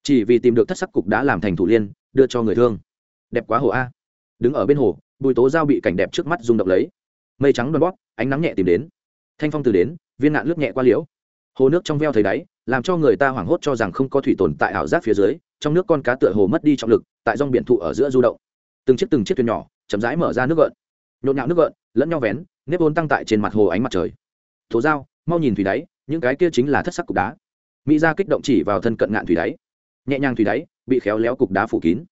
Chỉ vì tìm được thất sắc cục đã làm thành thủ liên, đưa cho người thương. Đẹp quá hồ a. Đứng ở bên hồ, bùi tố giao bị cảnh đẹp trước mắt rung động lấy. Mây trắng đoan bóp, ánh nắng nhẹ tìm đến. Thanh phong từ đến, viên nạn lướt nhẹ qua liễu. Hồ nước trong veo thấy đáy, làm cho người ta hoảng hốt cho rằng không có thủy tồn tại ảo giác phía dưới, trong nước con cá tựa hồ mất đi trọng lực, tại dòng biển thụ ở giữa du động. Từng chiếc từng chiếc thuyền nhỏ, chậm rãi mở ra nước gợn. Nhộn nhạo nước gợn, lẫn nhau vén nếp ôn tăng tại trên mặt hồ ánh mặt trời. Thổ dao mau nhìn thủy đáy, những cái kia chính là thất sắc cục đá. Mỹ ra kích động chỉ vào thân cận ngạn thủy đáy. Nhẹ nhàng thủy đáy, bị khéo léo cục đá phủ kín.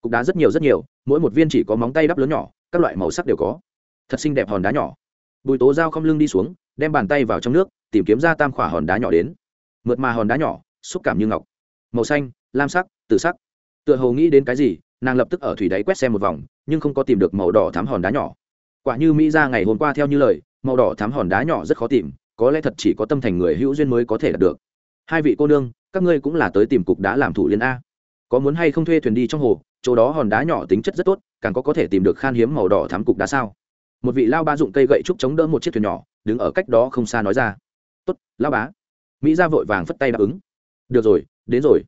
Cục đá rất nhiều rất nhiều, mỗi một viên chỉ có móng tay đắp lớn nhỏ, các loại màu sắc đều có. Thật xinh đẹp hòn đá nhỏ. Bùi tố dao không lưng đi xuống, đem bàn tay vào trong nước, tìm kiếm ra tam khỏa hòn đá nhỏ đến. Mượt mà hòn đá nhỏ, xúc cảm như ngọc. Màu xanh, lam sắc, tử sắc. Tựa hồ nghĩ đến cái gì, nàng lập tức ở thủy đáy quét xem một vòng, nhưng không có tìm được màu đỏ thám hòn đá nhỏ quả như mỹ ra ngày hôm qua theo như lời, màu đỏ thám hòn đá nhỏ rất khó tìm, có lẽ thật chỉ có tâm thành người hữu duyên mới có thể đạt được. Hai vị cô nương, các ngươi cũng là tới tìm cục đá làm thủ liên a. Có muốn hay không thuê thuyền đi trong hồ, chỗ đó hòn đá nhỏ tính chất rất tốt, càng có có thể tìm được khan hiếm màu đỏ thám cục đá sao? Một vị lao ba dụng cây gậy trúc chống đỡ một chiếc thuyền nhỏ, đứng ở cách đó không xa nói ra. Tốt, lao bá. Mỹ ra vội vàng phất tay đáp ứng. Được rồi, đến rồi.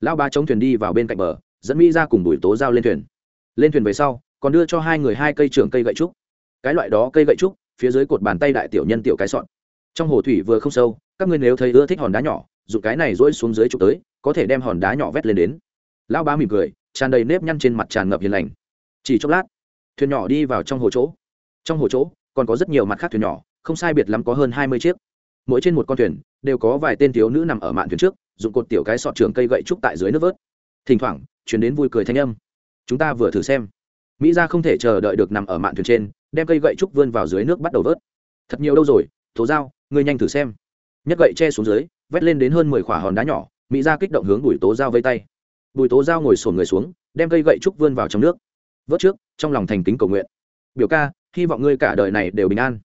Lao ba chống thuyền đi vào bên cạnh bờ, dẫn mỹ ra cùng bùi tố giao lên thuyền. Lên thuyền về sau, còn đưa cho hai người hai cây trưởng cây gậy trúc cái loại đó cây gậy trúc, phía dưới cột bàn tay đại tiểu nhân tiểu cái sọn trong hồ thủy vừa không sâu, các ngươi nếu thấy ưa thích hòn đá nhỏ, dùng cái này rỗi xuống dưới trục tới, có thể đem hòn đá nhỏ vét lên đến. Lão ba mỉm cười, tràn đầy nếp nhăn trên mặt tràn ngập hiền lành. Chỉ chốc lát, thuyền nhỏ đi vào trong hồ chỗ. Trong hồ chỗ, còn có rất nhiều mặt khác thuyền nhỏ, không sai biệt lắm có hơn hai mươi chiếc. Mỗi trên một con thuyền, đều có vài tên thiếu nữ nằm ở mạn thuyền trước dùng cột tiểu cái sọt trường cây gậy trúc tại dưới nước vớt. Thỉnh thoảng, chuyển đến vui cười thanh âm. Chúng ta vừa thử xem mỹ ra không thể chờ đợi được nằm ở mạn thuyền trên, đem cây gậy trúc vươn vào dưới nước bắt đầu vớt. Thật nhiều đâu rồi tố dao ngươi nhanh thử xem. Nhất gậy che xuống dưới, vét lên đến hơn mười khỏa hòn đá nhỏ, mỹ ra kích động hướng bùi tố dao vây tay. Bùi tố dao ngồi sổn người xuống, đem cây gậy trúc vươn vào trong nước. Vớt trước, trong lòng thành kính cầu nguyện. Biểu ca, hy vọng ngươi cả đời này đều bình an.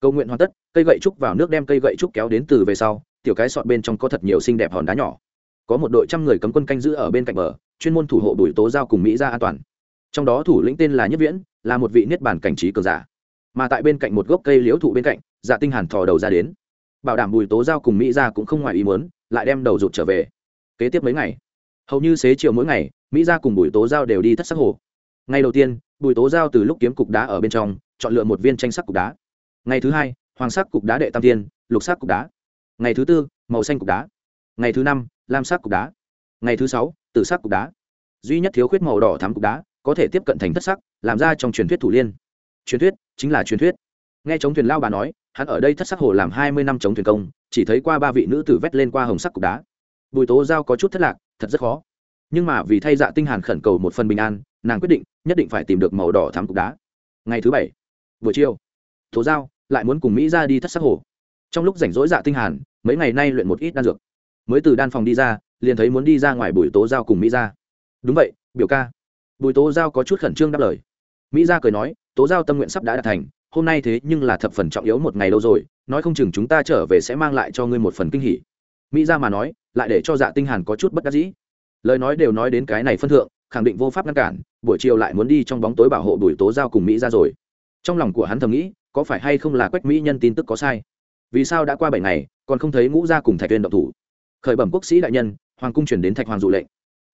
Cầu nguyện hoàn tất, cây gậy trúc vào nước đem cây gậy trúc kéo đến từ về sau, tiểu cái sọt bên trong có thật nhiều xinh đẹp hòn đá nhỏ. Có một đội trăm người cấm quân canh giữ ở bên cạnh bờ, chuyên môn thủ hộ bùi tố giao cùng mỹ ra an toàn trong đó thủ lĩnh tên là nhất viễn, là một vị niết bàn cảnh trí cường giả. Mà tại bên cạnh một gốc cây liễu thụ bên cạnh dạ tinh hàn thò đầu ra đến. Bảo đảm bùi tố giao cùng mỹ gia cũng không ngoài ý muốn, lại đem đầu rụt trở về. Kế tiếp mấy ngày, hầu như xế chiều mỗi ngày, mỹ gia cùng bùi tố giao đều đi thất sắc hồ. Ngày đầu tiên, bùi tố giao từ lúc kiếm cục đá ở bên trong, chọn lựa một viên tranh sắc cục đá. Ngày thứ hai, hoàng sắc cục đá đệ tam tiên, lục sắc cục đá. Ngày thứ tư, màu xanh cục đá. Ngày thứ năm, lam sắc cục đá. Ngày thứ sáu, tử sắc cục đá. Duy nhất thiếu khuyết màu đỏ thắm cục đá có thể tiếp cận thành thất sắc, làm ra trong truyền thuyết thủ liên. Truyền thuyết, chính là truyền thuyết. Nghe chống thuyền lao bà nói, hắn ở đây thất sắc hồ làm hai mươi năm chống thuyền công, chỉ thấy qua ba vị nữ tử vét lên qua hồng sắc cục đá. Bùi tố giao có chút thất lạc, thật rất khó. Nhưng mà vì thay dạ tinh hàn khẩn cầu một phần bình an, nàng quyết định, nhất định phải tìm được màu đỏ thắm cục đá. Ngày thứ bảy, buổi chiều, tố giao lại muốn cùng mỹ ra đi thất sắc hồ. Trong lúc rảnh rỗi dạ tinh hàn, mấy ngày nay luyện một ít đan dược. Mới từ đan phòng đi ra, liền thấy muốn đi ra ngoài bùi tố giao cùng mỹ ra. Đúng vậy, biểu ca bùi tố giao có chút khẩn trương đáp lời. Mỹ gia cười nói, tố giao tâm nguyện sắp đã đạt thành, hôm nay thế nhưng là thập phần trọng yếu một ngày lâu rồi, nói không chừng chúng ta trở về sẽ mang lại cho ngươi một phần kinh hỉ. Mỹ gia mà nói, lại để cho dạ tinh hàn có chút bất đắc dĩ. Lời nói đều nói đến cái này phân thượng, khẳng định vô pháp ngăn cản, buổi chiều lại muốn đi trong bóng tối bảo hộ bùi tố giao cùng mỹ ra rồi. Trong lòng của hắn thầm nghĩ, có phải hay không là quách mỹ nhân tin tức có sai? Vì sao đã qua bảy ngày, còn không thấy ngũ gia cùng thạch tuyên động thủ? Khởi bẩm quốc sĩ đại nhân, hoàng cung chuyển đến thạch hoàng dụ lệnh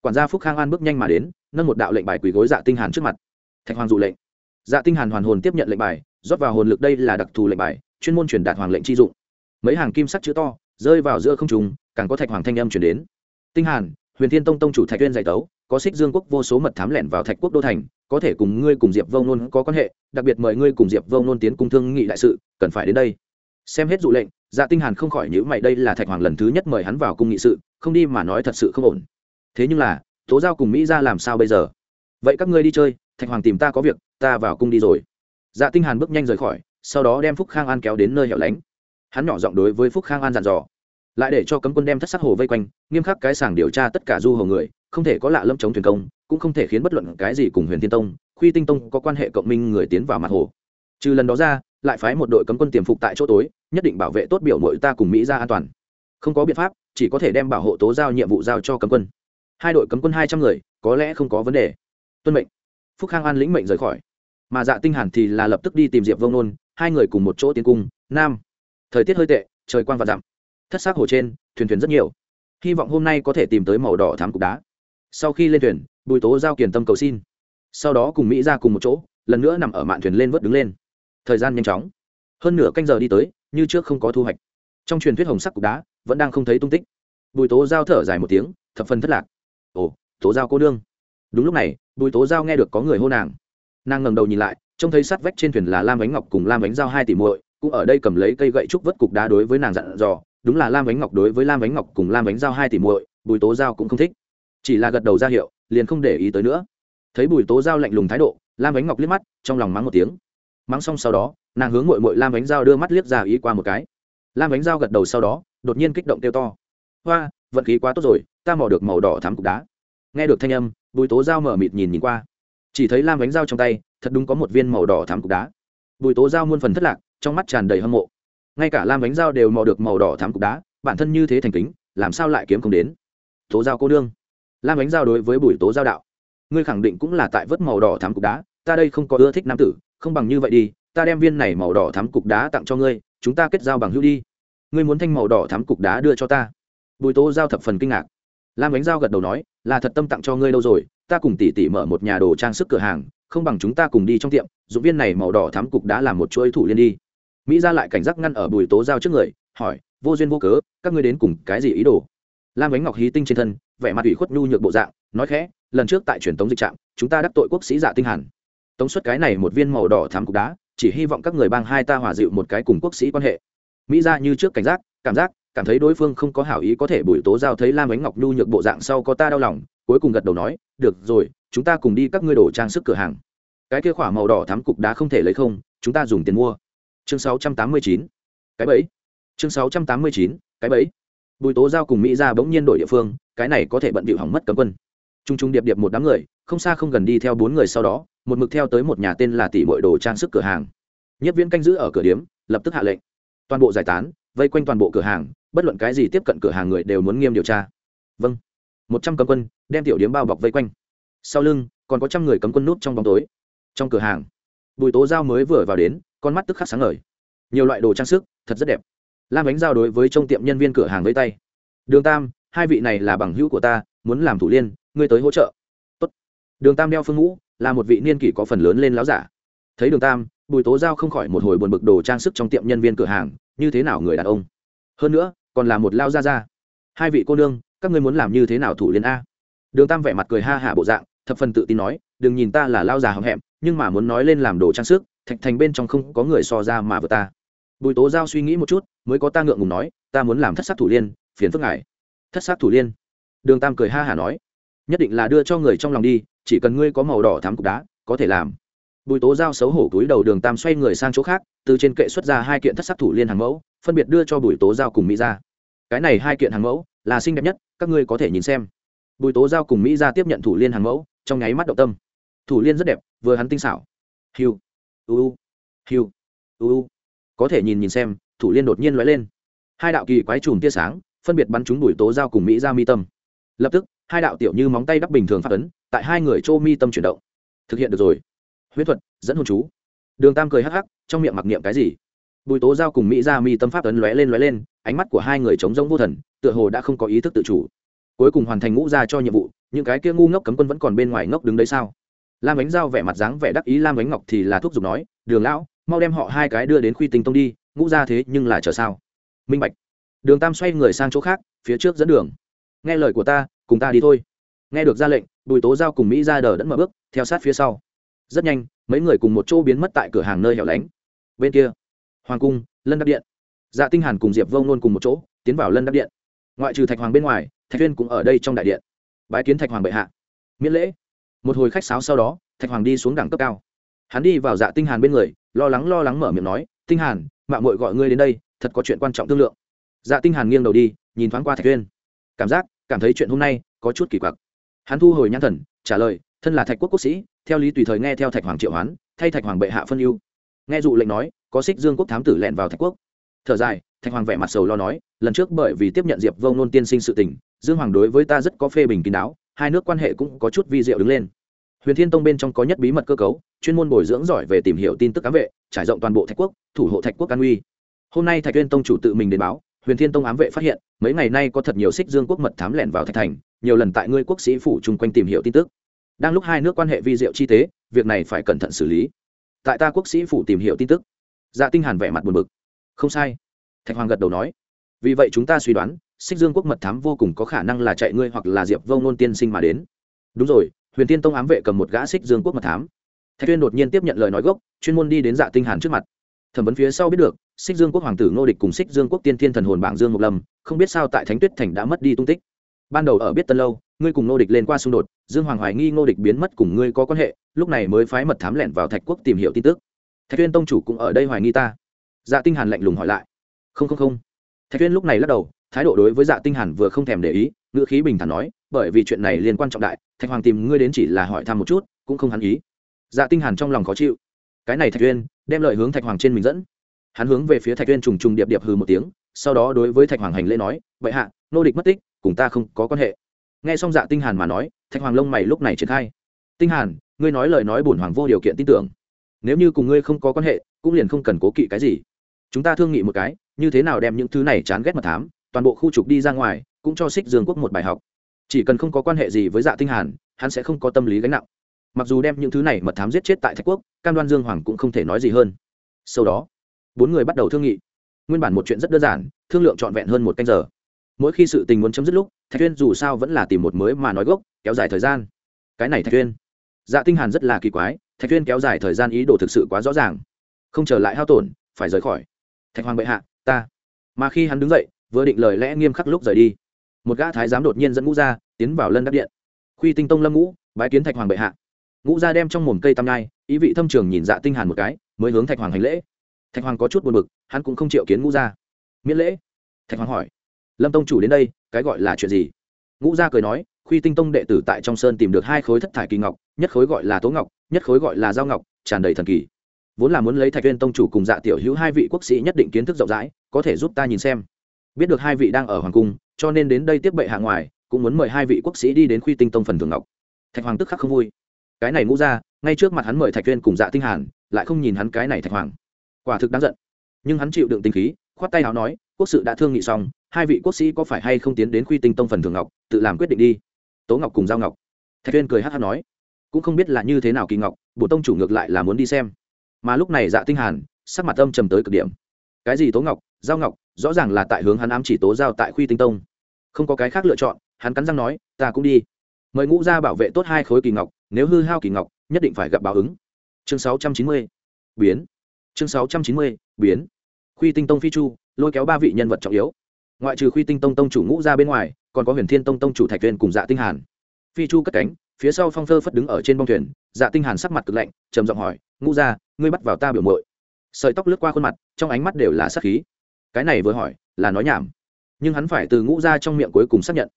quản gia phúc khang an bước nhanh mà đến, nâng một đạo lệnh bài quỳ gối dạ tinh hàn trước mặt. Thạch hoàng dụ lệnh. Dạ tinh hàn hoàn hồn tiếp nhận lệnh bài, rót vào hồn lực đây là đặc thù lệnh bài, chuyên môn truyền đạt hoàng lệnh chi dụng. Mấy hàng kim sắc chữ to, rơi vào giữa không trung, càng có thạch hoàng thanh âm truyền đến. Tinh hàn, huyền thiên tông tông chủ thạch tuyên giải tấu, có xích dương quốc vô số mật thám lẻn vào thạch quốc đô thành, có thể cùng ngươi cùng diệp vông nôn có quan hệ, đặc biệt mời ngươi cùng diệp vông nôn tiến cung thương nghị đại sự, cần phải đến đây. Xem hết dụ lệnh dạ tinh hàn không khỏi nhíu mày, đây là thạch hoàng lần thứ nhất mời hắn vào cung nghị sự, không đi mà nói thật sự không ổn thế nhưng là, tố giao cùng mỹ ra làm sao bây giờ? Vậy các ngươi đi chơi, thạch hoàng tìm ta có việc, ta vào cung đi rồi. Dạ tinh hàn bước nhanh rời khỏi, sau đó đem phúc khang an kéo đến nơi hẻo lánh. Hắn nhỏ giọng đối với phúc khang an dặn dò. Lại để cho cấm quân đem thất sắc hồ vây quanh, nghiêm khắc cái sàng điều tra tất cả du hồ người, không thể có lạ lâm chống thuyền công, cũng không thể khiến bất luận cái gì cùng huyền thiên tông, khuy tinh tông có quan hệ cộng minh người tiến vào mặt hồ. Trừ lần đó ra, lại phái một đội cấm quân tiềm phục tại chỗ tối, nhất định bảo vệ tốt biểu mội ta cùng mỹ ra an toàn. Không có biện pháp, chỉ có thể đem bảo hộ tố giao nhiệm vụ giao cho cấm quân hai đội cấm quân hai trăm người, có lẽ không có vấn đề. Tuân mệnh. Phúc khang an lĩnh mệnh rời khỏi. Mà dạ tinh hàn thì là lập tức đi tìm diệp vông nôn, hai người cùng một chỗ tiến cung, nam. Thời tiết hơi tệ, trời quang và dặm. Thất xác hồ trên, thuyền thuyền rất nhiều. Hy vọng hôm nay có thể tìm tới màu đỏ thám cục đá. Sau khi lên thuyền, bùi tố giao kiền tâm cầu xin. Sau đó cùng mỹ ra cùng một chỗ, lần nữa nằm ở mạn thuyền lên vớt đứng lên. Thời gian nhanh chóng. Hơn nửa canh giờ đi tới, như trước không có thu hoạch. Trong truyền thuyết hồng sắc cục đá, vẫn đang không thấy tung tích. Bùi tố giao thở dài một tiếng, thập phần thất lạc ồ, tố giao cô nương. Đúng lúc này, bùi tố giao nghe được có người hô nàng. Nàng ngẩng đầu nhìn lại, trông thấy sát vách trên thuyền là lam ánh ngọc cùng lam ánh giao hai tỷ muội, cũng ở đây cầm lấy cây gậy trúc vớt cục đá đối với nàng dặn dò, đúng là lam ánh ngọc đối với lam ánh ngọc cùng lam ánh giao hai tỷ muội, bùi tố giao cũng không thích. Chỉ là gật đầu ra hiệu, liền không để ý tới nữa. Thấy bùi tố giao lạnh lùng thái độ, lam ánh ngọc liếc mắt, trong lòng mắng một tiếng. Mắng xong sau đó, nàng hướng mội mội lam ánh giao đưa mắt liếc ra ý qua một cái. Lam ánh giao gật đầu sau đó, đột nhiên kích động kêu to. Hoa, vận khí quá tốt rồi ta mò được màu đỏ thắm cục đá. Nghe được thanh âm, bùi tố giao mở mịt nhìn nhìn qua. Chỉ thấy lam bánh giao trong tay, thật đúng có một viên màu đỏ thắm cục đá. Bùi tố giao muôn phần thất lạc, trong mắt tràn đầy hâm mộ. Ngay cả lam bánh giao đều mò được màu đỏ thắm cục đá, bản thân như thế thành kính, làm sao lại kiếm không đến? Tố giao cô đương lam bánh giao đối với bùi tố giao đạo. Ngươi khẳng định cũng là tại vớt màu đỏ thắm cục đá, ta đây không có ưa thích nam tử, không bằng như vậy đi, ta đem viên này màu đỏ thắm cục đá tặng cho ngươi, chúng ta kết giao bằng hữu đi. Ngươi muốn thanh màu đỏ thắm cục đá đưa cho ta. Bùi tố giao thập phần kinh ngạc lam ánh giao gật đầu nói, là thật tâm tặng cho ngươi đâu rồi, ta cùng tỷ tỷ mở một nhà đồ trang sức cửa hàng, không bằng chúng ta cùng đi trong tiệm, dụng viên này màu đỏ thắm cục đã làm một chuỗi thủ liên đi. Mỹ ra lại cảnh giác ngăn ở bùi tố giao trước người, hỏi, vô duyên vô cớ, các ngươi đến cùng cái gì ý đồ? Lam ánh ngọc hí tinh trên thân, vẻ mặt ủy khuất nhu nhược bộ dạng, nói khẽ, lần trước tại truyền tống dịch trạm, chúng ta đắc tội quốc sĩ dạ tinh hàn. Tống xuất cái này một viên màu đỏ thắm cục đá, chỉ hy vọng các người bang hai ta hòa dịu một cái cùng quốc sĩ quan hệ. Mỹ ra như trước cảnh giác, cảm giác cảm thấy đối phương không có hảo ý có thể bùi tố giao thấy lam ánh ngọc nhu nhược bộ dạng sau có ta đau lòng, cuối cùng gật đầu nói, được rồi, chúng ta cùng đi các ngươi đổ trang sức cửa hàng. Cái kia khỏa màu đỏ thắm cục đá không thể lấy không, chúng ta dùng tiền mua. Chương 689. cái bẫy. Chương 689. cái bẫy. Bùi tố giao cùng mỹ ra bỗng nhiên đổi địa phương, cái này có thể bận bịu hỏng mất cấm quân. T r u n g t r u n g điệp điệp một đám người, không xa không gần đi theo bốn người sau đó, một mực theo tới một nhà tên là tỷ mội đồ trang sức cửa hàng. Nhất viễn canh giữ ở cửa điếm, lập tức hạ lệnh. Toàn bộ giải tán vây quanh toàn bộ cửa hàng, bất luận cái gì tiếp cận cửa hàng người đều muốn nghiêm điều tra. Vâng. Một trăm cấm quân, đem tiểu điếm bao bọc vây quanh. Sau lưng, còn có trăm người cấm quân nút trong bóng tối. Trong cửa hàng, bùi tố giao mới vừa vào đến, con mắt tức khắc sáng ngời. Nhiều loại đồ trang sức, thật rất đẹp. Lam ánh giao đối với trong tiệm nhân viên cửa hàng với tay. Đường tam, hai vị này là bằng hữu của ta, muốn làm thủ liên, ngươi tới hỗ trợ. Tốt. đường tam đeo phương ngũ, là một vị niên kỷ có phần lớn lên láo giả. Thấy đường tam, bùi tố giao không khỏi một hồi buồn bực đồ trang sức trong tiệm nhân viên cửa hàng như thế nào người đàn ông? Hơn nữa, còn là một lao gia gia. Hai vị cô nương, các ngươi muốn làm như thế nào thủ liên a? Đường tam vẻ mặt cười ha hả bộ dạng, thập phần tự tin nói, đừng nhìn ta là lao già hậm hẹm, nhưng mà muốn nói lên làm đồ trang sức, thạch thành bên trong không có người so ra mà vừa ta. Bùi tố giao suy nghĩ một chút, mới có ta ngượng ngùng nói, ta muốn làm thất sắc thủ liên phiền phức ngài. Thất sắc thủ liên đường tam cười ha hả nói, nhất định là đưa cho người trong lòng đi, chỉ cần ngươi có màu đỏ thắm cục đá, có thể làm bùi tố giao xấu hổ túi đầu đường tam xoay người sang chỗ khác, từ trên kệ xuất ra hai kiện thất sắc thủ liên hàng mẫu, phân biệt đưa cho bùi tố giao cùng mỹ ra cái này hai kiện hàng mẫu, là xinh đẹp nhất, các ngươi có thể nhìn xem. Bùi tố giao cùng mỹ ra tiếp nhận thủ liên hàng mẫu, trong nháy mắt động tâm. Thủ liên rất đẹp, vừa hắn tinh xảo. Hiu uu hiu uu có thể nhìn nhìn xem, thủ liên đột nhiên lóe lên. Hai đạo kỳ quái chùm tia sáng, phân biệt bắn chúng bùi tố giao cùng mỹ ra mi tâm. Lập tức, hai đạo tiểu như móng tay đắp bình thường phát ấn, tại hai người chô mi tâm chuyển động. Thực hiện được rồi huyết thuật, dẫn hồn chú. Đường tam cười hắc hắc, trong miệng mặc niệm cái gì? Bùi tố giao cùng mỹ ra mi tâm pháp ấn lóe lên lóe lên, ánh mắt của hai người trống rỗng vô thần, tựa hồ đã không có ý thức tự chủ. Cuối cùng hoàn thành ngũ ra cho nhiệm vụ, những cái kia ngu ngốc cấm quân vẫn còn bên ngoài ngốc đứng đấy sao? Lam ánh giao vẻ mặt dáng vẻ đắc ý, lam ánh ngọc thì là thuốc giục nói, đường lão, mau đem họ hai cái đưa đến khuy tinh tông đi, ngũ ra thế nhưng là chờ sao? Minh bạch. Đường tam xoay người sang chỗ khác, phía trước dẫn đường. Nghe lời của ta, cùng ta đi thôi. Nghe được ra lệnh, bùi tố giao cùng mỹ ra đờ đẫn mở bước, theo sát phía sau rất nhanh, mấy người cùng một chỗ biến mất tại cửa hàng nơi hẻo lánh. Bên kia, hoàng cung, lân đắc điện. Dạ tinh hàn cùng diệp vông luôn cùng một chỗ, tiến vào lân đắc điện. Ngoại trừ thạch hoàng bên ngoài, thạch viên cũng ở đây trong đại điện. Bái kiến thạch hoàng bệ hạ. Miễn lễ. Một hồi khách sáo sau đó, thạch hoàng đi xuống đẳng cấp cao. Hắn đi vào dạ tinh hàn bên người, lo lắng lo lắng mở miệng nói, tinh hàn mạng muội gọi ngươi đến đây, thật có chuyện quan trọng thương lượng. Dạ tinh hàn nghiêng đầu đi, nhìn thoáng qua thạch uyên. Cảm giác, cảm thấy chuyện hôm nay có chút kỳ quặc. Hắn thu hồi nhãn thần, trả lời thân là thạch quốc quốc sĩ, theo lý tùy thời nghe theo thạch hoàng triệu hoán, thay thạch hoàng bệ hạ phân ưu. Nghe dụ lệnh nói, có xích dương quốc thám tử lẹn vào thạch quốc. Thở dài, thạch hoàng vẻ mặt sầu lo nói, lần trước bởi vì tiếp nhận diệp vông nôn tiên sinh sự tình, dương hoàng đối với ta rất có phê bình kín đáo, hai nước quan hệ cũng có chút vi diệu đứng lên. Huyền thiên tông bên trong có nhất bí mật cơ cấu, chuyên môn bồi dưỡng giỏi về tìm hiểu tin tức cám vệ, trải rộng toàn bộ thạch quốc, thủ hộ thạch quốc an uy. Hôm nay thạch uyên tông chủ tự mình đến báo, huyền thiên tông ám vệ phát hiện, mấy ngày nay có thật nhiều xích dương quốc mật thám lẻn vào thạch thành, nhiều lần tại ngươi quốc sĩ phủ chung quanh tìm hiểu tin tức đang lúc hai nước quan hệ vi diệu chi tế, việc này phải cẩn thận xử lý. Tại ta quốc sĩ phủ tìm hiểu tin tức. Dạ tinh hàn vẻ mặt buồn bực. Không sai. Thạch hoàng gật đầu nói. Vì vậy chúng ta suy đoán, xích dương quốc mật thám vô cùng có khả năng là chạy ngươi hoặc là diệp vông nôn tiên sinh mà đến. Đúng rồi, huyền tiên tông ám vệ cầm một gã xích dương quốc mật thám. Thạch tuyên đột nhiên tiếp nhận lời nói gốc, chuyên môn đi đến dạ tinh hàn trước mặt. Thẩm vấn phía sau biết được, xích dương quốc hoàng tử ngô địch cùng xích dương quốc tiên thiên thần hồn bảng dương một lâm, không biết sao tại thánh tuyết thành đã mất đi tung tích ban đầu ở biết tân lâu, ngươi cùng ngô địch lên qua xung đột, dương hoàng hoài nghi ngô địch biến mất cùng ngươi có quan hệ, lúc này mới phái mật thám lẻn vào thạch quốc tìm hiểu tin tức. Thạch tuyên tông chủ cũng ở đây hoài nghi ta. Dạ tinh hàn lạnh lùng hỏi lại. Không không không. Thạch tuyên lúc này lắc đầu, thái độ đối với dạ tinh hàn vừa không thèm để ý, ngữ khí bình thản nói, bởi vì chuyện này liên quan trọng đại, thạch hoàng tìm ngươi đến chỉ là hỏi thăm một chút, cũng không hắn ý. Dạ tinh hàn trong lòng khó chịu. Cái này thạch uyên, đem lợi hướng thạch hoàng trên mình dẫn. Hắn hướng về phía thạch uyên trùng trùng điệp điệp hừ một tiếng, sau đó đối với thạch hoàng hành lễ nói vậy hạ nô địch mất tích cùng ta không có quan hệ. Nghe xong dạ tinh hàn mà nói, thạch hoàng lông mày lúc này triển khai. Tinh hàn, ngươi nói lời nói bổn hoàng vô điều kiện tin tưởng. Nếu như cùng ngươi không có quan hệ, cũng liền không cần cố kỵ cái gì. Chúng ta thương nghị một cái, như thế nào đem những thứ này chán ghét mật thám, toàn bộ khu trục đi ra ngoài, cũng cho xích dương quốc một bài học. Chỉ cần không có quan hệ gì với dạ tinh hàn, hắn sẽ không có tâm lý gánh nặng. Mặc dù đem những thứ này mật thám giết chết tại thạch quốc, cam đoan dương hoàng cũng không thể nói gì hơn. Sau đó, bốn người bắt đầu thương nghị. Nguyên bản một chuyện rất đơn giản, thương lượng trọn vẹn hơn một canh giờ mỗi khi sự tình muốn chấm dứt lúc, thạch tuyên dù sao vẫn là tìm một mới mà nói gốc, kéo dài thời gian. Cái này thạch tuyên dạ tinh hàn rất là kỳ quái, thạch tuyên kéo dài thời gian ý đồ thực sự quá rõ ràng. Không trở lại hao tổn, phải rời khỏi. Thạch hoàng bệ hạ, ta. Mà khi hắn đứng dậy, vừa định lời lẽ nghiêm khắc lúc rời đi, một gã thái giám đột nhiên dẫn ngũ ra, tiến vào lân đắc điện. Khuy tinh tông lâm ngũ, bái kiến thạch hoàng bệ hạ. Ngũ ra đem trong mồm cây tam nhai, ý vị thâm trường nhìn dạ tinh hàn một cái, mới hướng thạch hoàng hành lễ. Thạch hoàng có chút buồn bực, hắn cũng không chịu kiến ngũ ra. Miễn lễ. Thạch hoàng hỏi lâm tông chủ đến đây, cái gọi là chuyện gì? Ngũ gia cười nói, khuy tinh tông đệ tử tại trong sơn tìm được hai khối thất thải kỳ ngọc, nhất khối gọi là tố ngọc, nhất khối gọi là giao ngọc, tràn đầy thần kỳ. Vốn là muốn lấy thạch viên tông chủ cùng dạ tiểu hữu hai vị quốc sĩ nhất định kiến thức rộng rãi, có thể giúp ta nhìn xem. Biết được hai vị đang ở hoàng cung, cho nên đến đây tiếp bệ hạ ngoài, cũng muốn mời hai vị quốc sĩ đi đến khuy tinh tông phần thường ngọc. Thạch hoàng tức khắc không vui. Cái này ngũ ra ngay trước mặt hắn mời thạch viên cùng dạ tinh hàn, lại không nhìn hắn cái này thạch hoàng. Quả thực đáng giận. Nhưng hắn chịu đựng tinh khí, khoát tay hào nói, quốc sự đã thương nghị xong hai vị quốc sĩ có phải hay không tiến đến khuy tinh tông phần thường ngọc, tự làm quyết định đi. Tố ngọc cùng giao ngọc. Thạch viên cười hát hát nói, cũng không biết là như thế nào kỳ ngọc bộ tông chủ ngược lại là muốn đi xem. Mà lúc này dạ tinh hàn, sắc mặt âm trầm tới cực điểm. Cái gì tố ngọc, giao ngọc, rõ ràng là tại hướng hắn ám chỉ tố giao tại khuy tinh tông. Không có cái khác lựa chọn, hắn cắn răng nói, ta cũng đi. Mời ngũ gia bảo vệ tốt hai khối kỳ ngọc, nếu hư hao kỳ ngọc, nhất định phải gặp báo ứng. Chương 690 biến. Chương 690 biến. Khuy tinh tông phi chu, lôi kéo ba vị nhân vật trọng yếu ngoại trừ khuy tinh tông tông chủ ngũ ra bên ngoài, còn có huyền thiên tông tông chủ thạch viên cùng dạ tinh hàn. Phi chu cất cánh, phía sau phong phơ phất đứng ở trên bông thuyền dạ tinh hàn sắc mặt cực lạnh, trầm giọng hỏi, ngũ ra, ngươi bắt vào ta biểu muội. Sợi tóc lướt qua khuôn mặt, trong ánh mắt đều là sát khí. Cái này vừa hỏi, là nói nhảm. Nhưng hắn phải từ ngũ ra trong miệng cuối cùng xác nhận.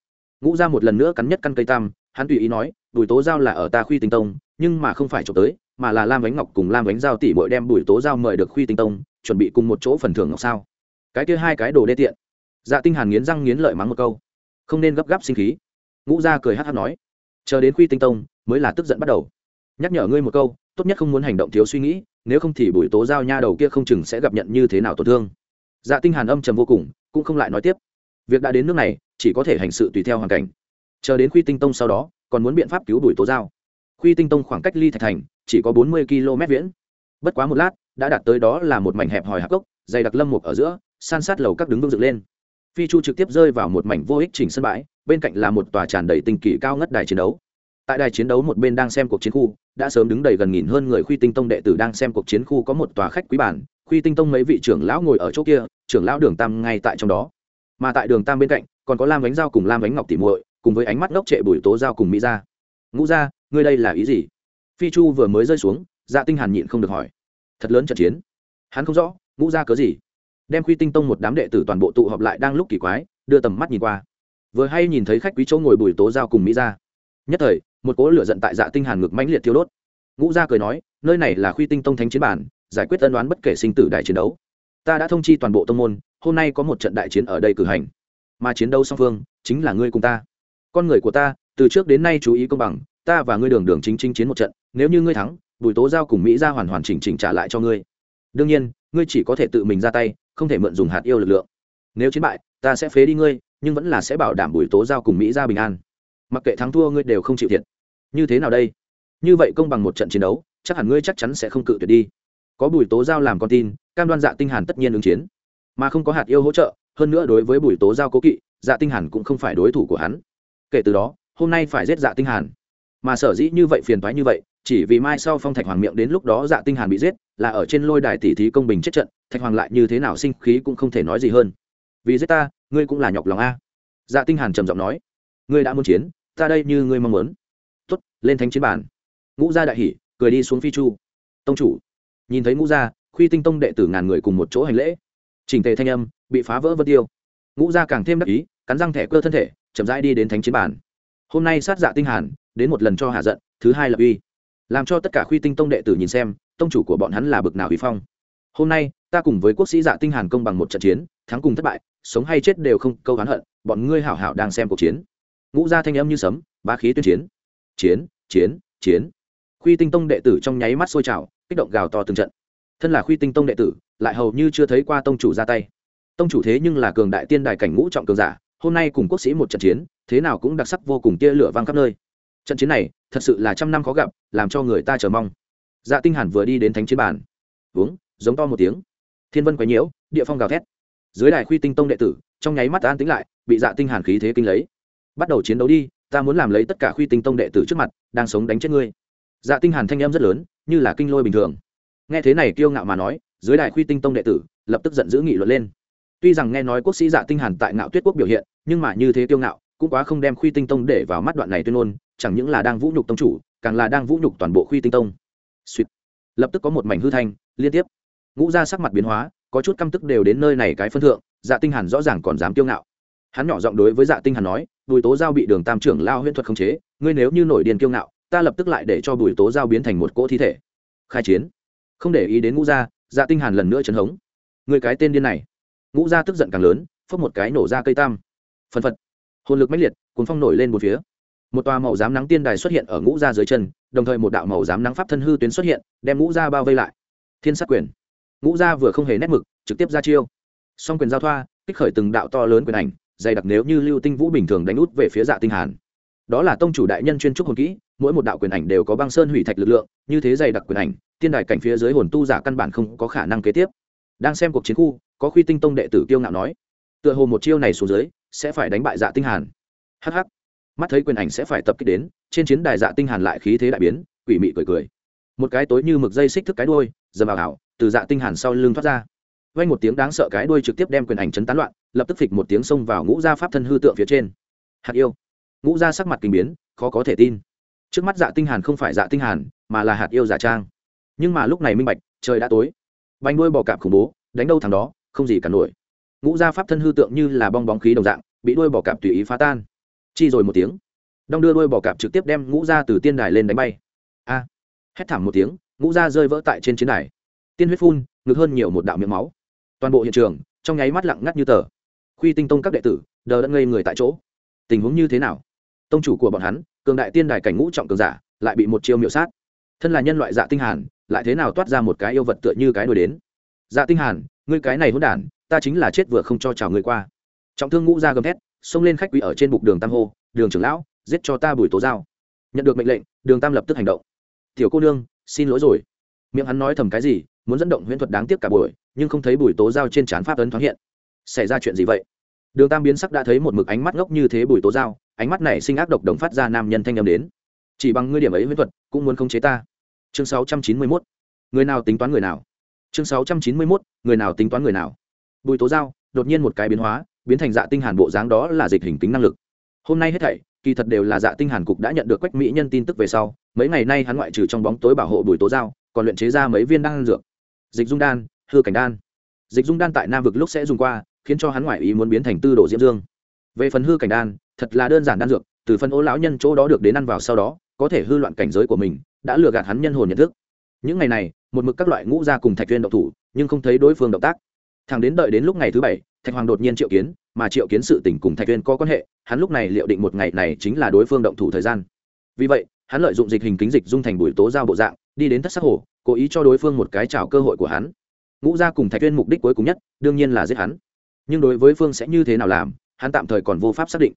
Ngũ ra một lần nữa cắn nhất căn cây tam, hắn tùy ý nói, bùi tố giao là ở ta khuy tinh tông, nhưng mà không phải trộm tới, mà là lam bánh ngọc cùng lam bánh giao tỷ bội đem bùi tố giao mời được khuy tinh tông, chuẩn bị cùng một chỗ phần thưởng ngọc sao. Cái kia hai cái đồ đê tiện dạ tinh hàn nghiến răng nghiến lợi mắng một câu. Không nên gấp gáp sinh khí. Ngũ gia cười hắt hắt nói. Chờ đến Quy tinh tông, mới là tức giận bắt đầu. Nhắc nhở ngươi một câu, tốt nhất không muốn hành động thiếu suy nghĩ, nếu không thì bùi tố giao nha đầu kia không chừng sẽ gặp nhận như thế nào tổn thương. Dạ tinh hàn âm trầm vô cùng, cũng không lại nói tiếp. Việc đã đến nước này, chỉ có thể hành sự tùy theo hoàn cảnh. Chờ đến Quy tinh tông sau đó, còn muốn biện pháp cứu bùi tố giao. Quy tinh tông khoảng cách ly thạch thành, chỉ có bốn mươi km viễn. Bất quá một lát, đã đạt tới đó là một mảnh hẹp hòi hạp gốc, dày đặc lâm mục ở giữa, san sát lầu các đứng vững dựng lên phi chu trực tiếp rơi vào một mảnh vô ích chỉnh sân bãi, bên cạnh là một tòa tràn đầy tinh kỳ cao ngất đài chiến đấu. Tại đài chiến đấu một bên đang xem cuộc chiến khu, đã sớm đứng đầy gần nghìn hơn người khuy tinh tông đệ tử đang xem cuộc chiến khu có một tòa khách quý bản. Khuy tinh tông mấy vị trưởng lão ngồi ở chỗ kia, trưởng lão đường tam ngay tại trong đó. Mà tại đường tam bên cạnh, còn có lam bánh dao cùng lam bánh ngọc tỉ muội, cùng với ánh mắt ngốc trệ bùi tố dao cùng mỹ ra ngũ ra ngươi đây là ý gì? Phi chu vừa mới rơi xuống dạ tinh hàn nhịn không được hỏi. Thật lớn trận chiến. Hắn không rõ, ngũ ra cớ gì? Đem khuy tinh tông một đám đệ tử toàn bộ tụ họp lại đang lúc kỳ quái, đưa tầm mắt nhìn qua. Vừa hay nhìn thấy khách quý chỗ ngồi bùi tố giao cùng mỹ ra nhất thời, một cỗ lửa giận tại dạ tinh hàn ngực mãnh liệt thiêu đốt. Ngũ gia cười nói, nơi này là khuy tinh tông thánh chiến bản, giải quyết ân đoán bất kể sinh tử đại chiến đấu. Ta đã thông chi toàn bộ tông môn, hôm nay có một trận đại chiến ở đây cử hành. Mà chiến đấu song phương, chính là ngươi cùng ta. Con người của ta, từ trước đến nay chú ý công bằng, ta và ngươi đường đường chính chính chiến một trận, nếu như ngươi thắng, bùi tố giao cùng mỹ ra hoàn hoàn chỉnh chỉnh trả lại cho ngươi. Đương nhiên, ngươi chỉ có thể tự mình ra tay không thể mượn dùng hạt yêu lực lượng. Nếu chiến bại, ta sẽ phế đi ngươi, nhưng vẫn là sẽ bảo đảm bùi tố giao cùng mỹ ra bình an. Mặc kệ thắng thua ngươi đều không chịu thiệt. Như thế nào đây? Như vậy công bằng một trận chiến đấu, chắc hẳn ngươi chắc chắn sẽ không cự tuyệt đi. Có bùi tố giao làm con tin, cam đoan dạ tinh hàn tất nhiên ứng chiến. Mà không có hạt yêu hỗ trợ, hơn nữa đối với bùi tố giao cố kỵ dạ tinh hàn cũng không phải đối thủ của hắn. Kể từ đó, hôm nay phải giết dạ tinh hàn. Mà sở dĩ như vậy phiền toái như vậy chỉ vì mai sau phong thạch hoàng miệng đến lúc đó dạ tinh hàn bị giết, là ở trên lôi đài tỷ thí công bình chết trận, thạch hoàng lại như thế nào sinh khí cũng không thể nói gì hơn. Vì giết ta, ngươi cũng là nhọc lòng a. Dạ tinh hàn trầm giọng nói, ngươi đã muốn chiến, ta đây như ngươi mong muốn. Tốt, lên thánh chiến bàn. Ngũ gia đại hỉ, cười đi xuống phi chu. Tông chủ, nhìn thấy ngũ gia, khuy tinh tông đệ tử ngàn người cùng một chỗ hành lễ. Chỉnh tề thanh âm, bị phá vỡ vân tiêu. Ngũ gia càng thêm đắc ý, cắn răng thẻ cơ thân thể, chậm rãi đi đến thánh chiến bàn. Hôm nay sát dạ tinh hàn, đến một lần cho hạ giận, thứ hai là uy làm cho tất cả khuy tinh tông đệ tử nhìn xem, tông chủ của bọn hắn là bực nào huy phong. Hôm nay, ta cùng với quốc sĩ dạ tinh hàn công bằng một trận chiến, thắng cùng thất bại, sống hay chết đều không câu hán hận, bọn ngươi hảo hảo đang xem cuộc chiến. Ngũ gia thanh âm như sấm ba khí tuyên chiến. Chiến chiến chiến. Khuy tinh tông đệ tử trong nháy mắt sôi trào, kích động gào to từng trận. Thân là khuy tinh tông đệ tử, lại hầu như chưa thấy qua tông chủ ra tay. Tông chủ thế nhưng là cường đại tiên đài cảnh ngũ trọng cường giả, hôm nay cùng quốc sĩ một trận chiến, thế nào cũng đặc sắc vô cùng tia lửa vang khắp nơi trận chiến này thật sự là trăm năm khó gặp, làm cho người ta chờ mong. Dạ tinh hàn vừa đi đến thánh chiến bàn. Uống, giống to một tiếng. Thiên vân quấy nhiễu, địa phong gào thét. Dưới đài khuy tinh tông đệ tử, trong nháy mắt an tĩnh lại, bị dạ tinh hàn khí thế kinh lấy. Bắt đầu chiến đấu đi, ta muốn làm lấy tất cả khuy tinh tông đệ tử trước mặt, đang sống đánh chết ngươi. Dạ tinh hàn thanh âm rất lớn, như là kinh lôi bình thường. Nghe thế này kiêu ngạo mà nói, dưới đài khuy tinh tông đệ tử, lập tức giận dữ nghị luận lên. Tuy rằng nghe nói quốc sĩ dạ tinh hàn tại ngạo tuyết quốc biểu hiện, nhưng mà như thế kiêu ngạo, cũng quá không đem khuy tinh tông để vào mắt đoạn này tuyên ngôn chẳng những là đang vũ nhục tông chủ, càng là đang vũ nhục toàn bộ khuy tinh tông. Sweet. lập tức có một mảnh hư thanh, liên tiếp. Ngũ ra sắc mặt biến hóa, có chút căm tức đều đến nơi này cái phân thượng dạ tinh hàn rõ ràng còn dám kiêu ngạo. Hắn nhỏ giọng đối với dạ tinh hàn nói, bùi tố giao bị đường tam trưởng lao huyễn thuật khống chế, ngươi nếu như nổi điên kiêu ngạo, ta lập tức lại để cho bùi tố giao biến thành một cỗ thi thể. Khai chiến. Không để ý đến ngũ gia dạ tinh hàn lần nữa chấn hống. Người cái tên điên này. Ngũ gia tức giận càng lớn phất một cái nổ ra cây tam. Phân phật. Hồn lực mãnh liệt, cuốn phong nổi lên một phía một tòa màu giám nắng tiên đài xuất hiện ở ngũ gia dưới chân, đồng thời một đạo màu giám nắng pháp thân hư tuyến xuất hiện, đem ngũ gia bao vây lại. Thiên sát quyền. Ngũ gia vừa không hề nét mực, trực tiếp ra chiêu. Song quyền giao thoa, kích khởi từng đạo to lớn quyền ảnh, dày đặc nếu như lưu tinh vũ bình thường đánh út về phía dạ tinh hàn. Đó là tông chủ đại nhân chuyên trúc hồn kỹ, mỗi một đạo quyền ảnh đều có băng sơn hủy thạch lực lượng, như thế dày đặc quyền ảnh, tiên đài cảnh phía dưới hồn tu giả căn bản không có khả năng kế tiếp. Đang xem cuộc chiến khu, có khuy tinh tông đệ tử kiêu ngạo nói, tựa hồ một chiêu này xuống dưới, sẽ phải đánh bại dạ tinh hàn. Hắc hắc mắt thấy quyền ảnh sẽ phải tập kích đến, trên chiến đài dạ tinh hàn lại khí thế đại biến, quỷ mị cười cười. Một cái tối như mực dây xích thức cái đuôi, dầm vào ảo từ dạ tinh hàn sau lưng thoát ra. Vang một tiếng đáng sợ cái đuôi trực tiếp đem quyền ảnh chấn tán loạn, lập tức phịch một tiếng xông vào ngũ gia pháp thân hư tượng phía trên. Hạt yêu. Ngũ gia sắc mặt kinh biến, khó có thể tin. Trước mắt dạ tinh hàn không phải dạ tinh hàn, mà là hạt yêu giả trang. Nhưng mà lúc này minh bạch, trời đã tối. Bánh đuôi bò cạp khủng bố, đánh đâu thằng đó, không gì cả nổi. Ngũ gia pháp thân hư tượng như là bong bóng khí đồng dạng, bị đuôi bò cạp tùy ý phá tan chi rồi một tiếng. Đong đưa đuôi bò cạp trực tiếp đem ngũ gia từ tiên đài lên đánh bay. A. Hét thảm một tiếng, ngũ gia rơi vỡ tại trên chiến đài. Tiên huyết phun, ngực hơn nhiều một đạo miệng máu. Toàn bộ hiện trường, trong nháy mắt lặng ngắt như tờ. Khuy tinh tông các đệ tử, đờ đẫn ngây người tại chỗ. Tình huống như thế nào? Tông chủ của bọn hắn, cường đại tiên đài cảnh ngũ trọng cường giả, lại bị một chiêu miệu sát. Thân là nhân loại dạ tinh hàn, lại thế nào toát ra một cái yêu vật tựa như cái đuôi đến? Dạ tinh hàn, ngươi cái này hỗn đản, ta chính là chết vừa không cho chào ngươi qua. Trọng thương ngũ ra gầm thét xông lên khách quý ở trên bục đường tam hô, đường trưởng lão, giết cho ta bùi tố giao. Nhận được mệnh lệnh, đường tam lập tức hành động. Tiểu cô nương, xin lỗi rồi. Miệng hắn nói thầm cái gì, muốn dẫn động huyễn thuật đáng tiếc cả buổi, nhưng không thấy bùi tố giao trên trán pháp ấn thoáng hiện. Xảy ra chuyện gì vậy? Đường tam biến sắc đã thấy một mực ánh mắt ngốc như thế bùi tố giao, ánh mắt này sinh ác độc đồng phát ra nam nhân thanh âm đến. Chỉ bằng ngươi điểm ấy huyễn thuật, cũng muốn khống chế ta. Chương 691. người nào tính toán người nào? Chương 691. người nào tính toán người nào? Bùi tố giao, đột nhiên một cái biến hóa biến thành dạ tinh hàn bộ dáng đó là dịch hình tính năng lực. Hôm nay hết thảy, kỳ thật đều là dạ tinh hàn cục đã nhận được quách mỹ nhân tin tức về sau, mấy ngày nay hắn ngoại trừ trong bóng tối bảo hộ bùi tố giao, còn luyện chế ra mấy viên đan dược. Dịch dung đan, hư cảnh đan. Dịch dung đan tại nam vực lúc sẽ dùng qua, khiến cho hắn ngoại ý muốn biến thành tư đồ diễm dương. Về phần hư cảnh đan, thật là đơn giản đan dược, từ phân ố lão nhân chỗ đó được đến ăn vào sau đó, có thể hư loạn cảnh giới của mình, đã lừa gạt hắn nhân hồn nhận thức. Những ngày này, một mực các loại ngũ gia cùng thạch viên động thủ, nhưng không thấy đối phương động tác. Thằng đến đợi đến lúc ngày thứ bảy thạch hoàng đột nhiên triệu kiến, mà triệu kiến sự tình cùng thạch viên có quan hệ, hắn lúc này liệu định một ngày này chính là đối phương động thủ thời gian. Vì vậy, hắn lợi dụng dịch hình kính dịch dung thành bụi tố giao bộ dạng, đi đến thất sắc hồ, cố ý cho đối phương một cái trào cơ hội của hắn. Ngũ ra cùng thạch viên mục đích cuối cùng nhất, đương nhiên là giết hắn. Nhưng đối với phương sẽ như thế nào làm, hắn tạm thời còn vô pháp xác định.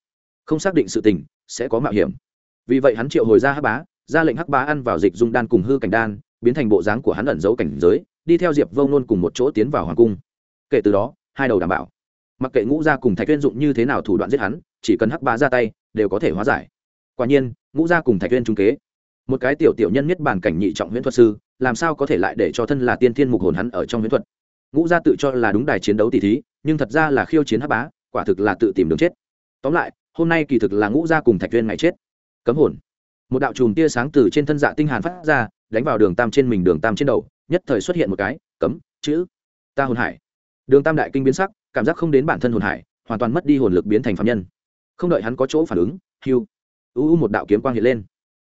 Không xác định sự tình, sẽ có mạo hiểm. Vì vậy hắn triệu hồi ra hắc bá, ra lệnh hắc bá ăn vào dịch dung đan cùng hư cảnh đan, biến thành bộ dáng của hắn ẩn giấu cảnh giới, đi theo diệp vông nôn cùng một chỗ tiến vào hoàng cung. Kể từ đó hai đầu đảm bảo. Mặc kệ ngũ gia cùng thạch tuyên dụng như thế nào thủ đoạn giết hắn, chỉ cần hắc bá ra tay, đều có thể hóa giải. Quả nhiên, ngũ gia cùng thạch tuyên trung kế. Một cái tiểu tiểu nhân nhất bản cảnh nhị trọng huyễn thuật sư, làm sao có thể lại để cho thân là tiên thiên mục hồn hắn ở trong huyễn thuật? Ngũ gia tự cho là đúng đài chiến đấu tỷ thí, nhưng thật ra là khiêu chiến hắc bá, quả thực là tự tìm đường chết. Tóm lại, hôm nay kỳ thực là ngũ gia cùng thạch tuyên ngày chết. Cấm hồn. Một đạo chùm tia sáng từ trên thân dạ tinh hàn phát ra, đánh vào đường tam trên mình đường tam trên đầu, nhất thời xuất hiện một cái, cấm, chữ. Ta hồn hải đường tam đại kinh biến sắc, cảm giác không đến bản thân hồn hải, hoàn toàn mất đi hồn lực biến thành phạm nhân. Không đợi hắn có chỗ phản ứng hiu u u một đạo kiếm quang hiện lên.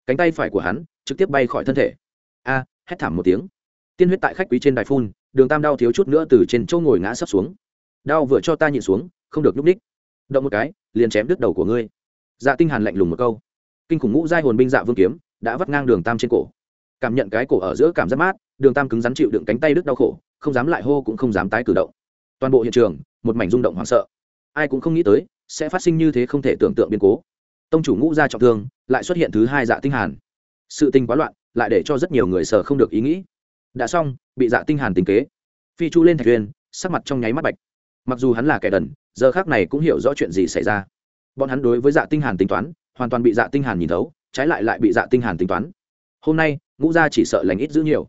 Cánh tay phải của hắn trực tiếp bay khỏi thân thể. A, hét thảm một tiếng. Tiên huyết tại khách quý trên đài phun, đường tam đau thiếu chút nữa từ trên chỗ ngồi ngã sấp xuống. Đau vừa cho ta nhịn xuống, không được nhúc ních. Động một cái, liền chém đứt đầu của ngươi. Dạ tinh hàn lạnh lùng một câu. Kinh khủng ngũ giai hồn binh dạ vương kiếm, đã vắt ngang đường tam trên cổ. Cảm nhận cái cổ ở giữa cảm giác mát, đường tam cứng rắn chịu đựng cánh tay đứt đau khổ, không dám lại hô cũng không dám tái cử động toàn bộ hiện trường, một mảnh rung động hoảng sợ. Ai cũng không nghĩ tới, sẽ phát sinh như thế không thể tưởng tượng biến cố. Tông chủ ngũ ra trọng thương, lại xuất hiện thứ hai dạ tinh hàn. Sự tình quá loạn, lại để cho rất nhiều người sợ không được ý nghĩ. Đã xong, bị dạ tinh hàn tính kế. Phi chu lên thạch uyên sắc mặt trong nháy mắt bạch. Mặc dù hắn là kẻ đần, giờ khác này cũng hiểu rõ chuyện gì xảy ra. Bọn hắn đối với dạ tinh hàn tính toán, hoàn toàn bị dạ tinh hàn nhìn thấu, trái lại lại bị dạ tinh hàn tính toán. Hôm nay, ngũ gia chỉ sợ lành ít giữ nhiều.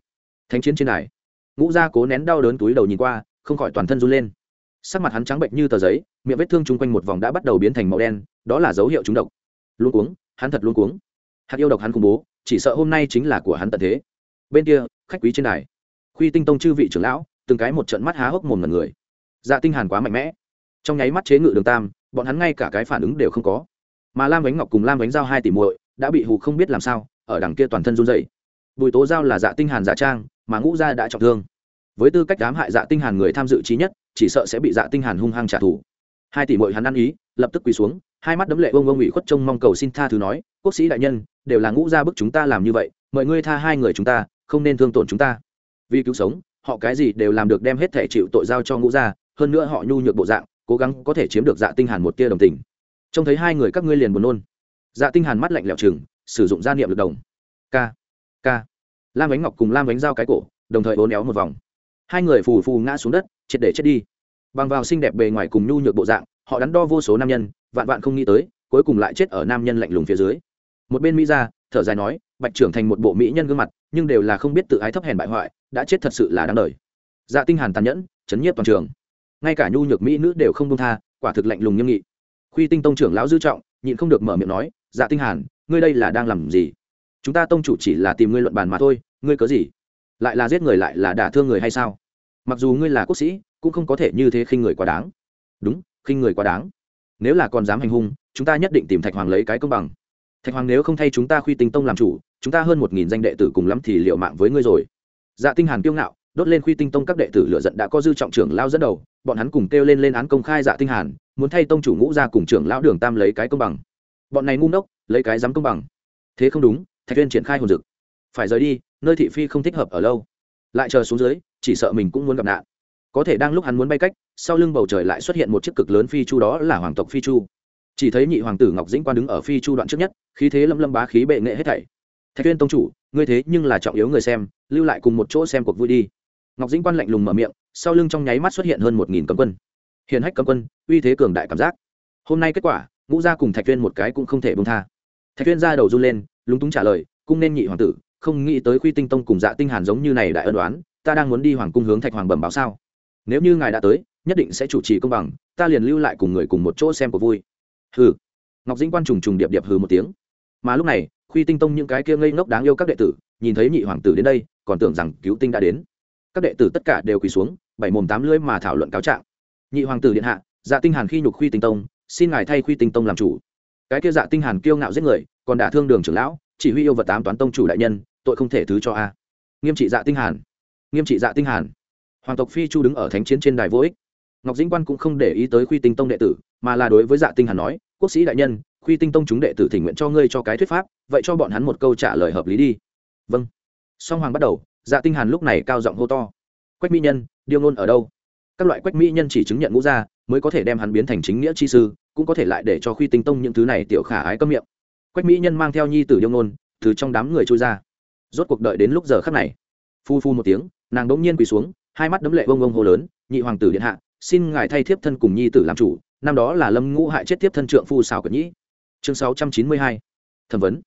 Thánh chiến trên này ngũ gia cố nén đau đớn túi đầu nhìn qua không khỏi toàn thân run lên. Sắc mặt hắn trắng bệnh như tờ giấy, miệng vết thương chung quanh một vòng đã bắt đầu biến thành màu đen, đó là dấu hiệu trúng độc. Luôn cuống, hắn thật luôn cuống. Hạt yêu độc hắn khủng bố, chỉ sợ hôm nay chính là của hắn tận thế. Bên kia, khách quý trên đài. Khuy tinh tông chư vị trưởng lão, từng cái một trận mắt há hốc mồm ngần người. Dạ tinh hàn quá mạnh mẽ. Trong nháy mắt chế ngự đường tam, bọn hắn ngay cả cái phản ứng đều không có. Mà lam bánh ngọc cùng lam bánh giao hai tỷ muội đã bị hù không biết làm sao, ở đằng kia toàn thân run rẩy. Bùi tố giao là dạ tinh hàn giả trang, mà ngũ gia đã trọng thương với tư cách đám hại dạ tinh hàn người tham dự trí nhất, chỉ sợ sẽ bị dạ tinh hàn hung hăng trả thù. Hai tỷ muội hắn ăn ý, lập tức quỳ xuống, hai mắt đấm lệ ông ông ủy khuất trông mong cầu xin tha thứ nói, quốc sĩ đại nhân, đều là ngũ gia bức chúng ta làm như vậy, mời ngươi tha hai người chúng ta, không nên thương tổn chúng ta. Vì cứu sống, họ cái gì đều làm được đem hết thể chịu tội giao cho ngũ gia, hơn nữa họ nhu nhược bộ dạng, cố gắng có thể chiếm được dạ tinh hàn một tia đồng tình. Trông thấy hai người các ngươi liền buồn nôn. Dạ tinh hàn mắt lạnh lẽo chừng sử dụng gia niệm lực đồng. K k lam ánh ngọc cùng lam ánh dao cái cổ, đồng thời bốn éo một vòng hai người phù phù ngã xuống đất, triệt để chết đi. Bằng vào xinh đẹp bề ngoài cùng nhu nhược bộ dạng, họ đắn đo vô số nam nhân, vạn vạn không nghĩ tới, cuối cùng lại chết ở nam nhân lạnh lùng phía dưới. Một bên mỹ ra thở dài nói, bạch trưởng thành một bộ mỹ nhân gương mặt, nhưng đều là không biết tự ái thấp hèn bại hoại, đã chết thật sự là đáng đời. Dạ tinh hàn tàn nhẫn, chấn nhiếp toàn trường. Ngay cả nhu nhược mỹ nữ đều không buông tha, quả thực lạnh lùng nghiêm nghị. Khuy tinh tông trưởng lão dư trọng, nhịn không được mở miệng nói dạ tinh hàn, ngươi đây là đang làm gì? Chúng ta tông chủ chỉ là tìm ngươi luận bàn mà thôi, ngươi có gì? Lại là giết người lại là đả thương người hay sao? Mặc dù ngươi là quốc sĩ, cũng không có thể như thế khinh người quá đáng. Đúng, khinh người quá đáng. Nếu là còn dám hành hung, chúng ta nhất định tìm thạch hoàng lấy cái công bằng. Thạch hoàng nếu không thay chúng ta khuy tinh tông làm chủ, chúng ta hơn một nghìn danh đệ tử cùng lắm thì liệu mạng với ngươi rồi. Dạ tinh hàn kiêu ngạo, đốt lên khuy tinh tông các đệ tử lựa giận đã có dư trọng trưởng lao dẫn đầu, bọn hắn cùng kêu lên lên án công khai dạ tinh hàn, muốn thay tông chủ ngũ ra cùng trưởng lão đường tam lấy cái công bằng. Bọn này ngu ngốc, lấy cái dám công bằng. Thế không đúng, thạch viên triển khai hồn dực phải rời đi, nơi thị phi không thích hợp ở lâu. Lại chờ xuống dưới, chỉ sợ mình cũng muốn gặp nạn. Có thể đang lúc hắn muốn bay cách, sau lưng bầu trời lại xuất hiện một chiếc cực lớn phi chu đó là hoàng tộc phi chu. Chỉ thấy nhị hoàng tử ngọc dĩnh quan đứng ở phi chu đoạn trước nhất, khí thế lâm lâm bá khí bệ nghệ hết thảy. Thạch tuyên tông chủ, ngươi thế nhưng là trọng yếu người xem, lưu lại cùng một chỗ xem cuộc vui đi. Ngọc dĩnh quan lạnh lùng mở miệng, sau lưng trong nháy mắt xuất hiện hơn một nghìn cấm quân. Hiện hách cấm quân, uy thế cường đại cảm giác. Hôm nay kết quả, ngũ gia cùng thạch tuyên một cái cũng không thể bông tha. Thạch tuyên ra đầu run lên, lúng túng trả lời, cung nên nhị hoàng tử không nghĩ tới khuy tinh tông cùng dạ tinh hàn giống như này đại ân đoán ta đang muốn đi hoàng cung hướng thạch hoàng bẩm báo sao? Nếu như ngài đã tới, nhất định sẽ chủ trì công bằng, ta liền lưu lại cùng người cùng một chỗ xem cuộc vui. Hừ. Ngọc dĩnh quan trùng trùng điệp điệp hừ một tiếng. Mà lúc này, khuy tinh tông những cái kia ngây ngốc đáng yêu các đệ tử, nhìn thấy nhị hoàng tử đến đây, còn tưởng rằng cứu tinh đã đến. Các đệ tử tất cả đều quỳ xuống, bảy mồm tám lưỡi mà thảo luận cáo trạng. Nhị hoàng tử điện hạ dạ tinh hàn khi nhục khuy tinh tông, xin ngài thay khuy tinh tông làm chủ. Cái kia dạ tinh hàn kiêu ngạo giết người, còn đả thương đường trưởng lão, chỉ huy yêu vật tám toán tông chủ đại nhân tội không thể thứ cho a. Nghiêm trị dạ tinh hàn. Nghiêm trị dạ tinh hàn. Hoàng tộc phi chu đứng ở thánh chiến trên đài vô ích. Ngọc dĩnh quan cũng không để ý tới khuy tinh tông đệ tử, mà là đối với dạ tinh hàn nói, quốc sĩ đại nhân, khuy tinh tông chúng đệ tử thỉnh nguyện cho ngươi cho cái thuyết pháp, vậy cho bọn hắn một câu trả lời hợp lý đi. Vâng. Song hoàng bắt đầu dạ tinh hàn lúc này cao giọng hô to, quách mỹ nhân, điêu ngôn ở đâu? Các loại quách mỹ nhân chỉ chứng nhận ngũ gia, mới có thể đem hắn biến thành chính nghĩa chi sư, cũng có thể lại để cho khuy tinh tông những thứ này tiểu khả ái cấm miệng. Quách mỹ nhân mang theo nhi tử điêu ngôn, từ trong đám người trôi ra rốt cuộc đợi đến lúc giờ khắc này. Phu phu một tiếng nàng đống nhiên quỳ xuống hai mắt đấm lệ vông vông hô lớn nhị hoàng tử điện hạ xin ngài thay thiếp thân cùng nhi tử làm chủ năm đó là lâm ngũ hại chết thiếp thân trượng phu xào cẩn nhĩ. Chương 692. thẩm vấn.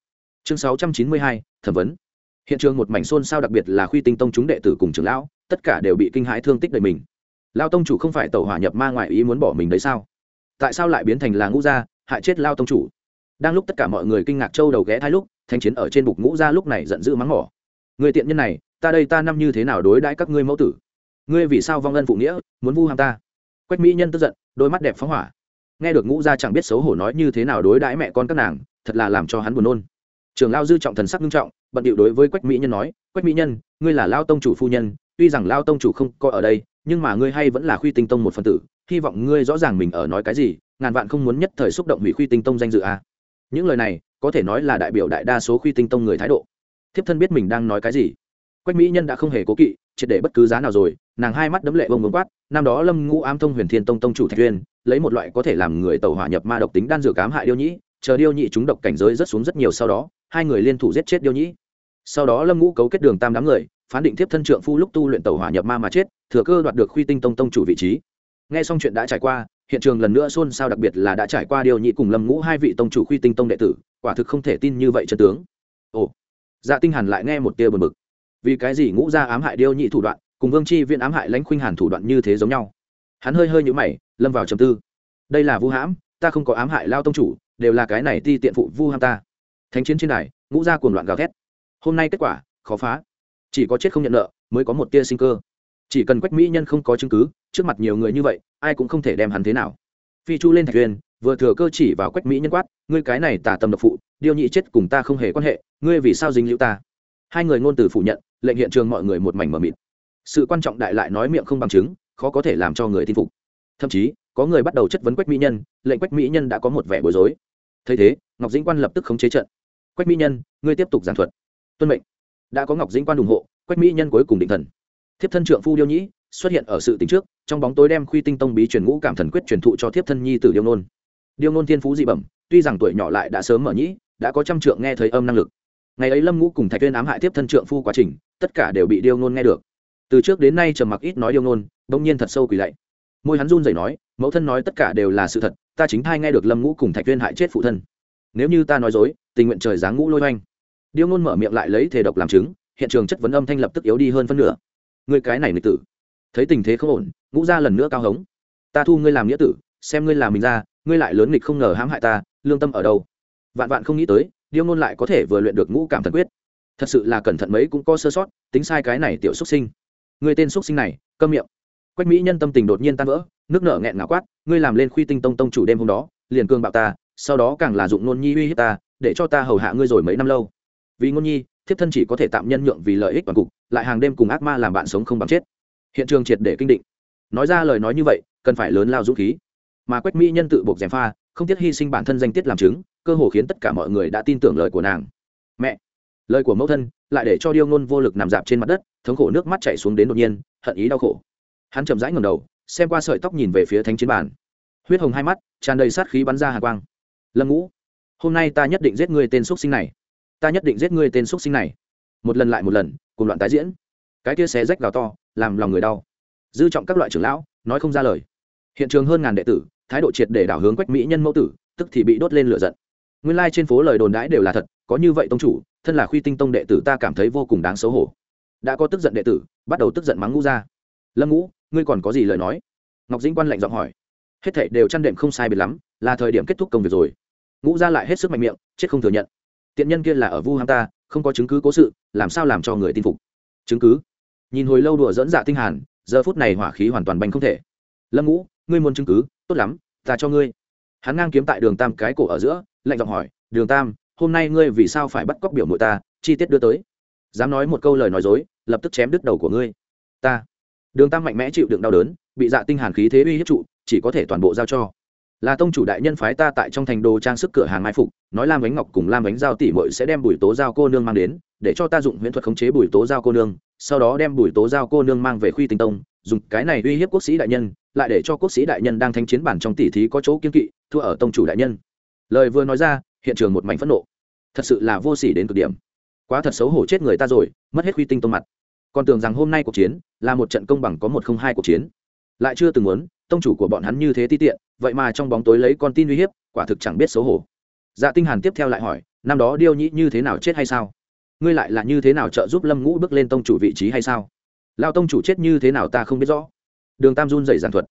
Chương 692, thẩm vấn. Hiện trường một mảnh xôn xao đặc biệt là khuy tinh tông chúng đệ tử cùng trưởng lão tất cả đều bị kinh hãi thương tích đời mình. Lao tông chủ không phải tàu hỏa nhập ma ngoại ý muốn bỏ mình đấy sao? Tại sao lại biến thành là ngũ gia hại chết lao tông chủ? Đang lúc tất cả mọi người kinh ngạc châu đầu ghé thai lúc thanh chiến ở trên bục ngũ gia lúc này giận dữ mắng mỏ. Người tiện nhân này, ta đây ta năm như thế nào đối đãi các ngươi mẫu tử? Ngươi vì sao vong ân phụ nghĩa, muốn vu ham ta? Quách mỹ nhân tức giận, đôi mắt đẹp phóng hỏa. Nghe được ngũ gia chẳng biết xấu hổ nói như thế nào đối đãi mẹ con các nàng, thật là làm cho hắn buồn nôn. Trường lao dư trọng thần sắc nghiêm trọng, bận điệu đối với quách mỹ nhân nói, quách mỹ nhân, ngươi là lao tông chủ phu nhân, tuy rằng lao tông chủ không coi ở đây, nhưng mà ngươi hay vẫn là khuy tinh tông một phần tử, hy vọng ngươi rõ ràng mình ở nói cái gì, ngàn vạn không muốn nhất thời xúc động hủy khuy tinh tông danh dự à. những lời này có thể nói là đại biểu đại đa số khuy tinh tông người thái độ. Thiếp thân biết mình đang nói cái gì. Quách mỹ nhân đã không hề cố kỵ, triệt để bất cứ giá nào rồi, nàng hai mắt đấm lệ bông bông quát, năm đó lâm ngũ ám thông huyền thiên tông tông chủ thạch tuyên lấy một loại có thể làm người tẩu hỏa nhập ma độc tính đan dược cám hại điêu nhĩ, chờ điêu nhĩ chúng độc cảnh giới rất xuống rất nhiều sau đó, hai người liên thủ giết chết điêu nhĩ. Sau đó lâm ngũ cấu kết đường tam đám người, phán định thiếp thân trượng phu lúc tu luyện tẩu hỏa nhập ma mà chết, thừa cơ đoạt được khuy tinh tông tông chủ vị trí. Nghe xong chuyện đã trải qua hiện trường lần nữa xôn xao đặc biệt là đã trải qua điều nhị cùng lâm ngũ hai vị tông chủ khuy tinh tông đệ tử quả thực không thể tin như vậy chân tướng. Ồ dạ tinh hàn lại nghe một tia buồn bực. Vì cái gì ngũ gia ám hại điêu nhị thủ đoạn cùng vương chi viện ám hại lãnh khuynh hàn thủ đoạn như thế giống nhau? Hắn hơi hơi nhũ mày lâm vào trầm tư. Đây là vu hãm ta không có ám hại lao tông chủ đều là cái này ti tiện phụ vu ham ta. Thánh chiến trên này, ngũ gia cuồng loạn gào thét. Hôm nay kết quả khó phá. Chỉ có chết không nhận nợ mới có một tia sinh cơ. Chỉ cần quách mỹ nhân không có chứng cứ trước mặt nhiều người như vậy ai cũng không thể đem hắn thế nào. Phi chu lên thạch tuyên vừa thừa cơ chỉ vào quách mỹ nhân quát, ngươi cái này tả tâm độc phụ điều nhị chết cùng ta không hề quan hệ, ngươi vì sao dính liễu ta? Hai người ngôn từ phủ nhận, lệnh hiện trường mọi người một mảnh mờ mịt. Sự quan trọng đại lại nói miệng không bằng chứng, khó có thể làm cho người tin phục. Thậm chí, có người bắt đầu chất vấn quách mỹ nhân, lệnh quách mỹ nhân đã có một vẻ bối rối. Thấy thế, ngọc dĩnh quan lập tức khống chế trận. Quách mỹ nhân, ngươi tiếp tục giảng thuật. Tuân mệnh. Đã có ngọc dĩnh quan ủng hộ, quách mỹ nhân cuối cùng định thần. Thiếp thân trượng phu điêu nhĩ xuất hiện ở sự tính trước trong bóng tối đem khuy tinh tông bí truyền ngũ cảm thần quyết truyền thụ cho thiếp thân nhi tử điêu nôn. Điêu nôn thiên phú dị bẩm, tuy rằng tuổi nhỏ lại đã sớm mở nhĩ, đã có trăm trượng nghe thấy âm năng lực. Ngày ấy lâm ngũ cùng thạch viên ám hại thiếp thân trượng phu quá trình, tất cả đều bị điêu nôn nghe được. Từ trước đến nay trầm mặc ít nói điêu nôn, bỗng nhiên thật sâu quỳ lạy. Môi hắn run rẩy nói, mẫu thân nói tất cả đều là sự thật, ta chính thai nghe được lâm ngũ cùng thạch viên hại chết phụ thân. Nếu như ta nói dối, tình nguyện trời giáng ngũ lôi oanh điêu nôn mở miệng lại lấy thể độc làm chứng, hiện trường chất vấn âm thanh lập tức yếu đi hơn phân nửa. Người cái này người tử thấy tình thế không ổn, ngũ ra lần nữa cao hống. Ta thu ngươi làm nghĩa tử, xem ngươi làm mình ra, ngươi lại lớn nghịch không ngờ hãm hại ta, lương tâm ở đâu? Vạn vạn không nghĩ tới, điêu ngôn lại có thể vừa luyện được ngũ cảm thần quyết. Thật sự là cẩn thận mấy cũng có sơ sót, tính sai cái này tiểu xuất sinh. Người tên xuất sinh này, câm miệng. Quách mỹ nhân tâm tình đột nhiên tan vỡ, nước nở nghẹn ngào quát, ngươi làm lên khuy tinh tông tông chủ đêm hôm đó, liền cương bạo ta, sau đó càng là dụng nôn nhi uy hiếp ta, để cho ta hầu hạ ngươi rồi mấy năm lâu. Vì ngôn nhi, thiếp thân chỉ có thể tạm nhân nhượng vì lợi ích toàn cục, lại hàng đêm cùng ác ma làm bạn sống không bằng chết hiện trường triệt để kinh định. Nói ra lời nói như vậy, cần phải lớn lao dũng khí. Mà quách mỹ nhân tự buộc gièm pha, không tiếc hy sinh bản thân danh tiết làm chứng, cơ hồ khiến tất cả mọi người đã tin tưởng lời của nàng. Mẹ! Lời của mẫu thân lại để cho điêu ngôn vô lực nằm dạp trên mặt đất, thống khổ nước mắt chảy xuống đến đột nhiên, hận ý đau khổ. Hắn chậm rãi ngầm đầu, xem qua sợi tóc nhìn về phía thánh chiến bàn. Huyết hồng hai mắt, tràn đầy sát khí bắn ra hà quang. Lâm ngũ, hôm nay ta nhất định giết ngươi tên x sinh này. Ta nhất định giết ngươi tên x sinh này. Một lần lại một lần, cùng loạn tái diễn. Cái kia xé rách gào to làm lòng người đau. Dư trọng các loại trưởng lão, nói không ra lời. Hiện trường hơn ngàn đệ tử, thái độ triệt để đảo hướng quách mỹ nhân mẫu tử, tức thì bị đốt lên lửa giận. Nguyên lai、like、trên phố lời đồn đãi đều là thật, có như vậy tông chủ, thân là khuy tinh tông đệ tử ta cảm thấy vô cùng đáng xấu hổ. Đã có tức giận đệ tử, bắt đầu tức giận mắng ngũ ra lâm ngũ, ngươi còn có gì lời nói? Ngọc dĩnh quan lạnh giọng hỏi. Hết thảy đều chăn đệm không sai biệt lắm, là thời điểm kết thúc công việc rồi. Ngũ ra lại hết sức mạnh miệng, chết không thừa nhận. Tiện nhân kia là ở vu ham ta, không có chứng cứ cố sự, làm sao làm cho người tin phục? Chứng cứ? Nhìn hồi lâu đùa dẫn dạ tinh hàn, giờ phút này hỏa khí hoàn toàn bành không thể. Lâm ngũ, ngươi muốn chứng cứ, tốt lắm, ta cho ngươi. Hắn ngang kiếm tại đường tam cái cổ ở giữa, lạnh giọng hỏi, đường tam, hôm nay ngươi vì sao phải bắt cóc biểu mội ta, chi tiết đưa tới? Dám nói một câu lời nói dối, lập tức chém đứt đầu của ngươi. Ta. Đường tam mạnh mẽ chịu đựng đau đớn, bị dạ tinh hàn khí thế uy hiếp trụ, chỉ có thể toàn bộ giao cho. Là tông chủ đại nhân phái ta tại trong thành đồ trang sức cửa hàng mai phục, nói lam bánh ngọc cùng lam bánh giao tỷ muội sẽ đem bùi tố giao cô nương mang đến để cho ta dụng huyễn thuật khống chế bùi tố giao cô nương, sau đó đem bùi tố giao cô nương mang về khuy tinh tông, dùng cái này uy hiếp quốc sĩ đại nhân, lại để cho quốc sĩ đại nhân đang thanh chiến bản trong tỷ thí có chỗ kiên kỵ, thua ở tông chủ đại nhân. Lời vừa nói ra, hiện trường một mảnh phẫn nộ. Thật sự là vô sỉ đến cực điểm. Quá thật xấu hổ chết người ta rồi, mất hết khuy tinh tông mặt. Còn tưởng rằng hôm nay cuộc chiến là một trận công bằng có một không hai cuộc chiến. Lại chưa từng muốn, tông chủ của bọn hắn như thế ti tiện, vậy mà trong bóng tối lấy con tin uy hiếp, quả thực chẳng biết xấu hổ. Dạ tinh hàn tiếp theo lại hỏi, năm đó điêu nhĩ như thế nào chết hay sao? Ngươi lại là như thế nào trợ giúp lâm ngũ bước lên tông chủ vị trí hay sao? Lao tông chủ chết như thế nào ta không biết rõ. Đường tam run dày giản thuật.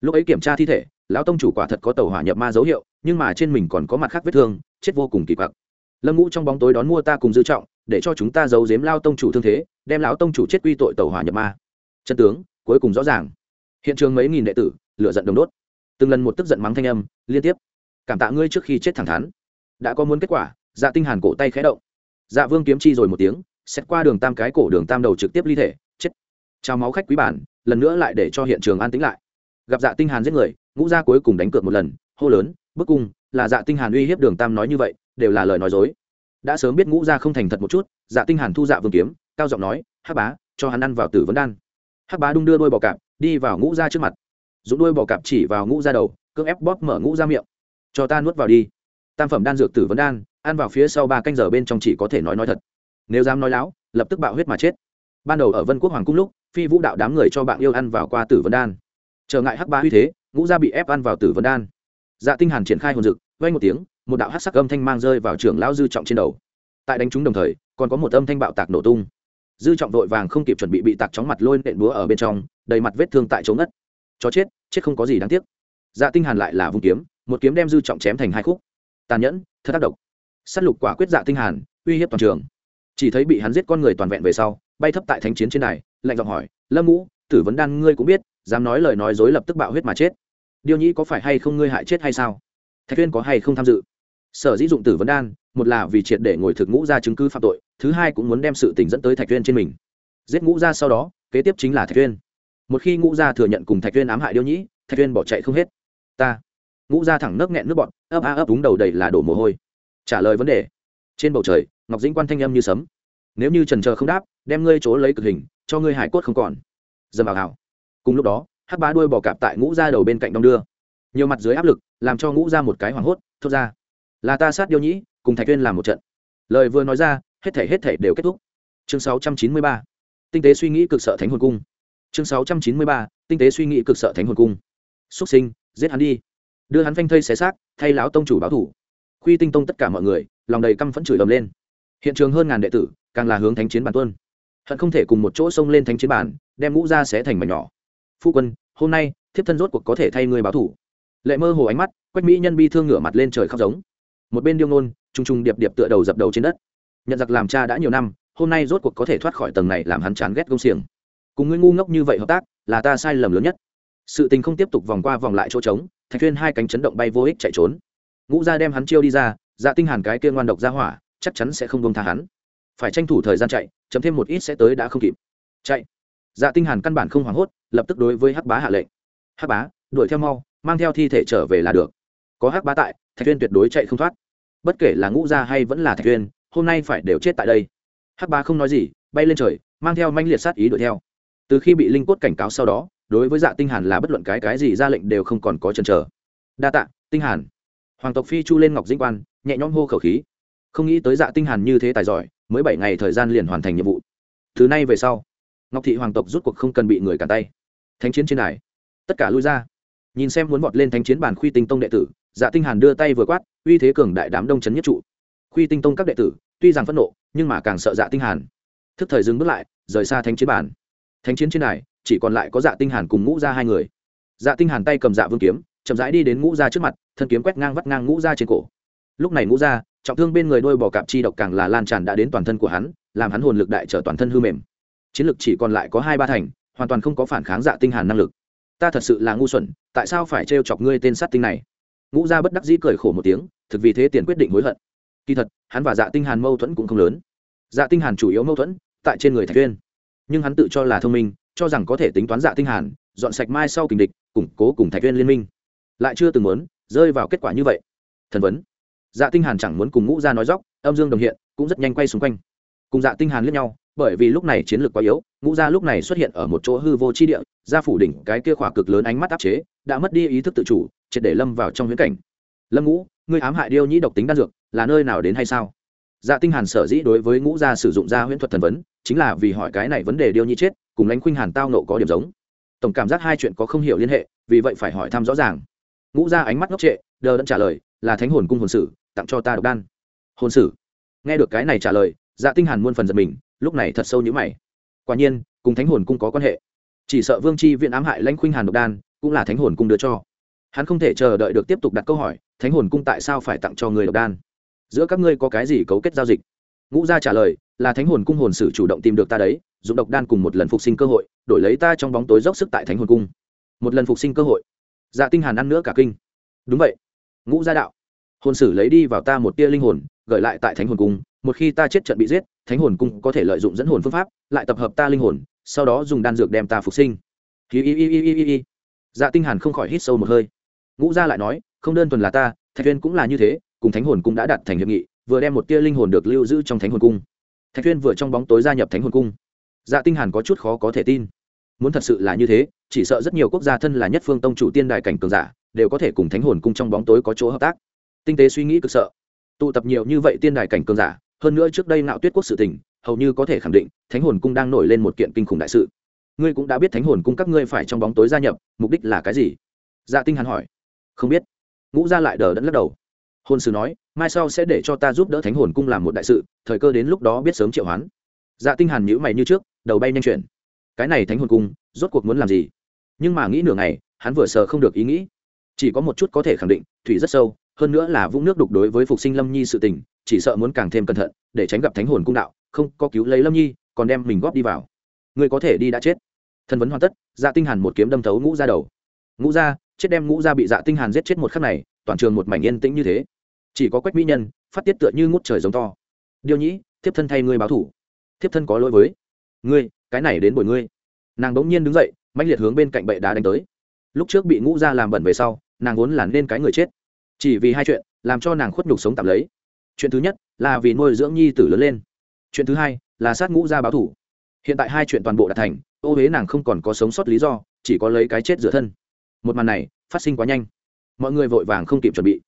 Lúc ấy kiểm tra thi thể, lão tông chủ quả thật có tàu hỏa nhập ma dấu hiệu, nhưng mà trên mình còn có mặt khác vết thương, chết vô cùng kỳ quặc. Lâm ngũ trong bóng tối đón mua ta cùng dư trọng, để cho chúng ta giấu giếm lao tông chủ thương thế, đem lão tông chủ chết quy tội tàu hỏa nhập ma. Chân tướng, cuối cùng rõ ràng. Hiện trường mấy nghìn đệ tử lựa giận đồng đốt. Từng lần một tức giận mắng thanh âm, liên tiếp. Cảm tạ ngươi trước khi chết thẳng thắn. Đã có muốn kết quả dạ tinh hàn cổ tay khẽ động dạ vương kiếm chi rồi một tiếng, xét qua đường tam cái cổ đường tam đầu trực tiếp ly thể, chết. Trao máu khách quý bản, lần nữa lại để cho hiện trường an tĩnh lại. Gặp dạ tinh hàn giết người, ngũ gia cuối cùng đánh cược một lần, hô lớn, bức cung, là dạ tinh hàn uy hiếp đường tam nói như vậy, đều là lời nói dối. Đã sớm biết ngũ gia không thành thật một chút dạ tinh hàn thu dạ vương kiếm, cao giọng nói, hắc bá, cho hắn ăn vào tử vấn đan. Hắc bá đung đưa đôi bò cạp, đi vào ngũ gia trước mặt. Dùng đôi bò cạp chỉ vào ngũ gia đầu, cưỡng ép bóp mở ngũ gia miệng. Cho ta nuốt vào đi. Tam phẩm đan dược tử vấn đan ăn vào phía sau ba canh giờ bên trong chỉ có thể nói nói thật. Nếu dám nói láo, lập tức bạo huyết mà chết. Ban đầu ở vân quốc hoàng cung lúc, phi vũ đạo đám người cho bạn yêu ăn vào qua tử vân đan. Trở ngại hắc ba uy thế, ngũ gia bị ép ăn vào tử vân đan. Dạ tinh hàn triển khai hồn dực, vang một tiếng, một đạo hắc sắc âm thanh mang rơi vào trưởng lão dư trọng trên đầu. Tại đánh chúng đồng thời, còn có một âm thanh bạo tạc nổ tung. Dư trọng vội vàng không kịp chuẩn bị bị tạc chóng mặt lôi nện búa ở bên trong, đầy mặt vết thương tại chỗ ngất. Chó chết chết không có gì đáng tiếc. Dạ tinh hàn lại là vung kiếm, một kiếm đem dư trọng chém thành hai khúc. Tàn nhẫn, thật tác s á t lục quả quyết dạ tinh hàn uy hiếp toàn trường. Chỉ thấy bị hắn giết con người toàn vẹn về sau bay thấp tại thánh chiến trên này, lạnh giọng hỏi lâm ngũ tử vấn đan ngươi cũng biết dám nói lời nói dối lập tức bạo huyết mà chết. Điều nhĩ có phải hay không ngươi hại chết hay sao? Thạch tuyên có hay không tham dự? Sở dĩ dụng tử vấn đan một là vì triệt để ngồi thực ngũ ra chứng cứ phạm tội thứ hai cũng muốn đem sự tình dẫn tới thạch tuyên trên mình. Giết ngũ ra sau đó kế tiếp chính là thạch tuyên một khi ngũ gia thừa nhận cùng thạch tuyên ám hại điêu nhĩ thạch tuyên bỏ chạy không hết. Ta. Ngũ gia thẳng nấc nghẹn nước bọn ấp a ấp đúng đầu đầy là đổ mồ hôi trả lời vấn đề. Trên bầu trời, ngọc dĩnh quan thanh âm như sấm. Nếu như trần chờ không đáp, đem ngươi chỗ lấy cực hình, cho ngươi hải cốt không còn. Dầm vào hảo cùng lúc đó, hắc bá đuôi bò cạp tại ngũ ra đầu bên cạnh đong đưa. Nhiều mặt dưới áp lực, làm cho ngũ ra một cái hoảng hốt, thốt ra. Là ta sát điêu nhĩ, cùng thạch tuyên làm một trận. Lời vừa nói ra, hết thể hết thể đều kết thúc. Chương 693. tinh tế suy nghĩ cực sợ thánh hồn cung. Chương 693. tinh tế suy nghĩ cực sợ thánh hồn cung. Xuất sinh, giết hắn đi. Đưa hắn phanh thây xé xác, thay lão tông chủ báo thủ khuy tinh tông tất cả mọi người, lòng đầy căm phẫn chửi ầm lên. Hiện trường hơn ngàn đệ tử, càng là hướng thánh chiến bản tuân. Hận không thể cùng một chỗ xông lên thánh chiến bản, đem ngũ ra xé thành mảnh nhỏ. Phu quân, hôm nay, thiếp thân rốt cuộc có thể thay ngươi báo thủ. Lệ mơ hồ ánh mắt, quách mỹ nhân bi thương ngửa mặt lên trời khóc giống. Một bên điêu ngôn t r u n g t r u n g điệp điệp tựa đầu dập đầu trên đất. Nhận giặc làm cha đã nhiều năm, hôm nay rốt cuộc có thể thoát khỏi tầng này làm hắn chán ghét công xiềng. Cùng ngươi ngu ngốc như vậy hợp tác, là ta sai lầm lớn nhất. Sự tình không tiếp tục vòng qua vòng lại chỗ trống, thạch thuyên hai cánh chấn động bay vô ích chạy trốn ngũ gia đem hắn chiêu đi ra dạ tinh hàn cái kia ngoan độc ra hỏa, chắc chắn sẽ không buông tha hắn. Phải tranh thủ thời gian chạy chấm thêm một ít sẽ tới đã không kịp. Chạy. Dạ tinh hàn căn bản không hoảng hốt, lập tức đối với hắc bá hạ lệnh. Hắc bá, đuổi theo mau, mang theo thi thể trở về là được. Có hắc bá tại, thạch tuyên tuyệt đối chạy không thoát. Bất kể là ngũ gia hay vẫn là thạch tuyên hôm nay phải đều chết tại đây. Hắc bá không nói gì, bay lên trời, mang theo manh liệt sát ý đuổi theo. Từ khi bị linh cốt cảnh cáo sau đó, đối với dạ tinh hàn là bất luận cái cái gì ra lệnh đều không còn có chần chờ. Đa tạ, tinh hàn hoàng tộc phi chu lên ngọc dĩnh quan, nhẹ nhõm hô khẩu khí. Không nghĩ tới dạ tinh hàn như thế tài giỏi, mới bảy ngày thời gian liền hoàn thành nhiệm vụ. Thứ này về sau, ngọc thị hoàng tộc rút cuộc không cần bị người cản tay. Thánh chiến trên đài. Tất cả lui ra. Nhìn xem muốn vọt lên thánh chiến bàn khuy tinh tông đệ tử dạ tinh hàn đưa tay vừa quát, uy thế cường đại đám đông chấn nhất trụ. Khuy tinh tông các đệ tử, tuy rằng phẫn nộ, nhưng mà càng sợ dạ tinh hàn. Thức thời dừng bước lại, rời xa thánh chiến bàn thánh chiến trên đài, chỉ còn lại có dạ tinh hàn cùng ngũ gia hai người. Dạ tinh hàn tay cầm dạ vương kiếm chậm rãi đi đến ngũ gia trước mặt, thân kiếm quét ngang vắt ngang ngũ gia trên cổ. Lúc này ngũ gia, trọng thương bên người đôi bò cạp chi độc càng là lan tràn đã đến toàn thân của hắn, làm hắn hồn lực đại trở toàn thân hư mềm. Chiến lực chỉ còn lại có hai ba thành, hoàn toàn không có phản kháng dạ tinh hàn năng lực. Ta thật sự là ngu xuẩn, tại sao phải trêu chọc ngươi tên sát tinh này? Ngũ gia bất đắc dĩ cười khổ một tiếng, thực vì thế tiền quyết định hối hận. Kỳ thật, hắn và dạ tinh hàn mâu thuẫn cũng không lớn. Dạ tinh hàn chủ yếu mâu thuẫn, tại trên người thạch tuyên nhưng hắn tự cho là thông minh, cho rằng có thể tính toán dạ tinh hàn, dọn sạch mai sau kình địch, củng cố cùng thạch tuyên liên minh lại chưa từng muốn rơi vào kết quả như vậy. Thần vấn. Dạ tinh hàn chẳng muốn cùng ngũ gia nói dóc, âm dương đồng hiện, cũng rất nhanh quay xung quanh. Cùng dạ tinh hàn liếc nhau, bởi vì lúc này chiến lược quá yếu, ngũ gia lúc này xuất hiện ở một chỗ hư vô chi địa, gia phủ đỉnh cái kia khỏa cực lớn ánh mắt áp chế, đã mất đi ý thức tự chủ, triệt để lâm vào trong huyễn cảnh. Lâm ngũ, ngươi ám hại điêu nhĩ độc tính đan dược, là nơi nào đến hay sao? Dạ tinh hàn sở dĩ đối với ngũ gia sử dụng gia huyễn thuật thần vấn, chính là vì hỏi cái này vấn đề điêu nhĩ chết, cùng lãnh khuynh hàn tao nộ có điểm giống. Tổng cảm giác hai chuyện có không hiểu liên hệ, vì vậy phải hỏi thăm rõ ràng ngũ gia ánh mắt ngốc trệ, đờ đẫn trả lời, là thánh hồn cung hồn sử, tặng cho ta độc đan. Hồn sử? Nghe được cái này trả lời dạ tinh hàn muôn phần giật mình, lúc này thật sâu như mày. Quả nhiên, cùng thánh hồn cung có quan hệ. Chỉ sợ vương chi viện ám hại lãnh khuynh hàn độc đan, cũng là thánh hồn cung đưa cho. Hắn không thể chờ đợi được tiếp tục đặt câu hỏi, thánh hồn cung tại sao phải tặng cho người độc đan? Giữa các ngươi có cái gì cấu kết giao dịch? Ngũ gia trả lời, là thánh hồn cung hồn sử chủ động tìm được ta đấy, dùng độc đan cùng một lần phục sinh cơ hội, đổi lấy ta trong bóng tối dốc sức tại thánh hồn cung. Một lần phục sinh cơ hội dạ tinh hàn ăn nữa cả kinh. Đúng vậy. Ngũ gia đạo. Hồn sử lấy đi vào ta một tia linh hồn gửi lại tại thánh hồn cung. Một khi ta chết trận bị giết, thánh hồn cung có thể lợi dụng dẫn hồn phương pháp, lại tập hợp ta linh hồn, sau đó dùng đan dược đem ta phục sinh. Hi hi hi hi hi hi dạ tinh hàn không khỏi hít sâu một hơi. Ngũ gia lại nói, không đơn thuần là ta, thạch Uyên cũng là như thế, cùng thánh hồn cung đã đạt thành hiệp nghị, vừa đem một tia linh hồn được lưu giữ trong thánh hồn cung. Thạch tuyên vừa trong bóng tối gia nhập thánh hồn cung. Dạ tinh hàn có chút khó có thể tin muốn thật sự là như thế, chỉ sợ rất nhiều quốc gia thân là nhất phương tông chủ tiên đại cảnh cường giả, đều có thể cùng thánh hồn cung trong bóng tối có chỗ hợp tác. Tinh tế suy nghĩ cực sợ. Tụ tập nhiều như vậy tiên đại cảnh cường giả, hơn nữa trước đây nạo tuyết quốc sự tình, hầu như có thể khẳng định, thánh hồn cung đang nổi lên một kiện kinh khủng đại sự. Ngươi cũng đã biết thánh hồn cung các ngươi phải trong bóng tối gia nhập, mục đích là cái gì? Dạ tinh hàn hỏi. Không biết. Ngũ gia lại đờ đẫn lắc đầu. Hồn sư nói, mai sau sẽ để cho ta giúp đỡ thánh hồn cung làm một đại sự, thời cơ đến lúc đó biết sớm triệu hoán. Dạ tinh hàn nhữ mày như trước, đầu bay nhanh chuyển cái này thánh hồn cung, rốt cuộc muốn làm gì? Nhưng mà nghĩ nửa ngày, hắn vừa sờ không được ý nghĩ. Chỉ có một chút có thể khẳng định, thủy rất sâu, hơn nữa là vũng nước đục đối với phục sinh lâm nhi sự tình, chỉ sợ muốn càng thêm cẩn thận, để tránh gặp thánh hồn cung đạo, không, có cứu lấy lâm nhi, còn đem mình góp đi vào. Người có thể đi đã chết. Thân vấn hoàn tất dạ tinh hàn một kiếm đâm thấu ngũ ra đầu. Ngũ ra, chết đem ngũ ra bị dạ tinh hàn giết chết một khắc này, toàn trường một mảnh yên tĩnh như thế. Chỉ có quách mỹ nhân, phát tiết tựa như ngút trời giống to. Điêu nhĩ, thiếp thân thay ngươi báo thủ. Thiếp thân có lỗi với ngươi cái này đến bồi ngươi. Nàng bỗng nhiên đứng dậy mạnh liệt hướng bên cạnh bệ đá đánh tới. Lúc trước bị ngũ ra làm bẩn về sau, nàng vốn là nên cái người chết. Chỉ vì hai chuyện, làm cho nàng khuất nhục sống tạm lấy. Chuyện thứ nhất, là vì nuôi dưỡng nhi tử lớn lên. Chuyện thứ hai, là sát ngũ ra báo thủ. Hiện tại hai chuyện toàn bộ đã thành, ô huế nàng không còn có sống sót lý do, chỉ có lấy cái chết giữa thân. Một màn này, phát sinh quá nhanh. Mọi người vội vàng không kịp chuẩn bị.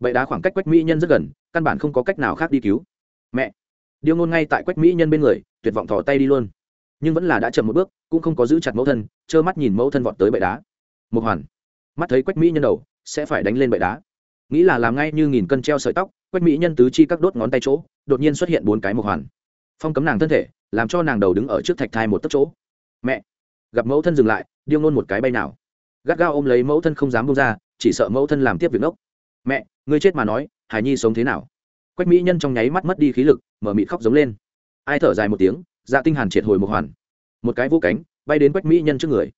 Bậy đá khoảng cách quách mỹ nhân rất gần, căn bản không có cách nào khác đi cứu. Mẹ, điêu ngôn ngay tại quách mỹ nhân bên người, tuyệt vọng thò tay đi luôn nhưng vẫn là đã chậm một bước, cũng không có giữ chặt mẫu thân, trơ mắt nhìn mẫu thân vọt tới bệ đá. Một hoàn. Mắt thấy quách mỹ nhân đầu, sẽ phải đánh lên bệ đá. Nghĩ là làm ngay như nghìn cân treo sợi tóc, quách mỹ nhân tứ chi các đốt ngón tay chỗ, đột nhiên xuất hiện bốn cái một hoàn. Phong cấm nàng thân thể, làm cho nàng đầu đứng ở trước thạch thai một tấc chỗ. Mẹ! Gặp mẫu thân dừng lại, điêu nôn một cái bay nào. Gắt gao ôm lấy mẫu thân không dám bông ra, chỉ sợ mẫu thân làm tiếp việc ốc mẹ, ngươi chết mà nói, hải nhi sống thế nào? Quách mỹ nhân trong nháy mắt mất đi khí lực, mở mịt khóc giống lên. Ai thở dài một tiếng dạ tinh hàn triệt hồi một hoàn. Một cái vô cánh, bay đến quách mỹ nhân trước người.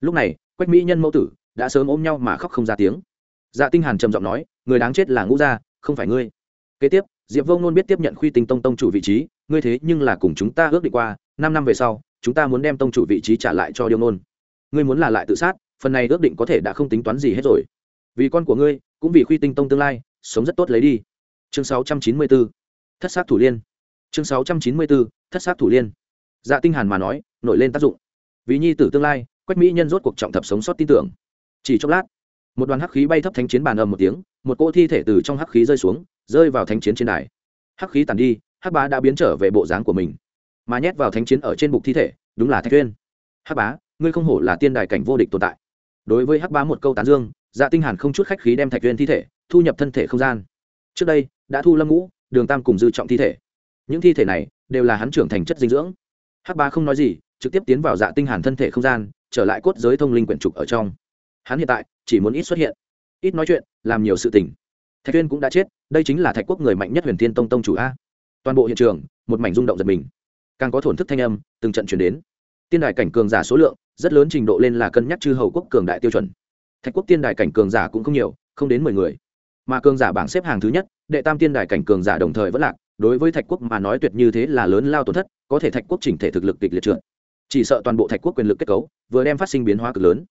Lúc này, quách mỹ nhân mẫu tử đã sớm ôm nhau mà khóc không ra tiếng. Dạ tinh hàn trầm giọng nói, người đáng chết là ngũ gia, không phải ngươi. Kế tiếp, diệp vông nôn biết tiếp nhận khuy tinh tông tông chủ vị trí, ngươi thế nhưng là cùng chúng ta ước định qua, năm năm về sau, chúng ta muốn đem tông chủ vị trí trả lại cho điêu nôn ngươi muốn là lại tự sát, phần này ước định có thể đã không tính toán gì hết rồi. Vì con của ngươi, cũng vì khuy tinh tông tương lai, sống rất tốt lấy đi. Chương 694 thất sát thủ liên. Chương 694 thất sát thủ liên. Dạ tinh hàn mà nói, nổi lên tác dụng. Vì nhi tử tương lai, quách mỹ nhân rốt cuộc trọng thập sống sót tin tưởng. Chỉ chốc lát, một đoàn hắc khí bay thấp thánh chiến bàn ầm một tiếng, một cỗ thi thể từ trong hắc khí rơi xuống, rơi vào thánh chiến trên đài. Hắc khí tàn đi, hắc bá đã biến trở về bộ dáng của mình, mà nhét vào thánh chiến ở trên bục thi thể, đúng là thạch tuyên hắc bá, ngươi không hổ là tiên đài cảnh vô địch tồn tại. Đối với hắc bá một câu tán dương dạ tinh hàn không chút khách khí đem thạch tuyên thi thể thu nhập thân thể không gian. Trước đây, đã thu lâm ngũ, đường tam cùng dư trọng thi thể những thi thể này đều là hắn trưởng thành chất dinh dưỡng. Hắc Ba không nói gì, trực tiếp tiến vào dạ tinh hàn thân thể không gian, trở lại cốt giới thông linh quyển trục ở trong. Hắn hiện tại chỉ muốn ít xuất hiện, ít nói chuyện, làm nhiều sự tình. Thạch tuyên cũng đã chết, đây chính là thạch quốc người mạnh nhất huyền thiên tông tông chủ a. Toàn bộ hiện trường, một mảnh rung động giật mình. Càng có thổn thức thanh âm, từng trận chuyển đến. Tiên đài cảnh cường giả số lượng, rất lớn trình độ lên là cân nhắc chư hầu quốc cường đại tiêu chuẩn. Thạch quốc tiên đài cảnh cường giả cũng không nhiều, không đến mười người. Mà cường giả bảng xếp hàng thứ nhất, đệ tam tiên đài cảnh cường giả đồng thời vẫn lạc đối với thạch quốc mà nói tuyệt như thế là lớn lao tổn thất, có thể thạch quốc chỉnh thể thực lực kịch liệt trượt. Chỉ sợ toàn bộ thạch quốc quyền lực kết cấu vừa đem phát sinh biến hóa cực lớn.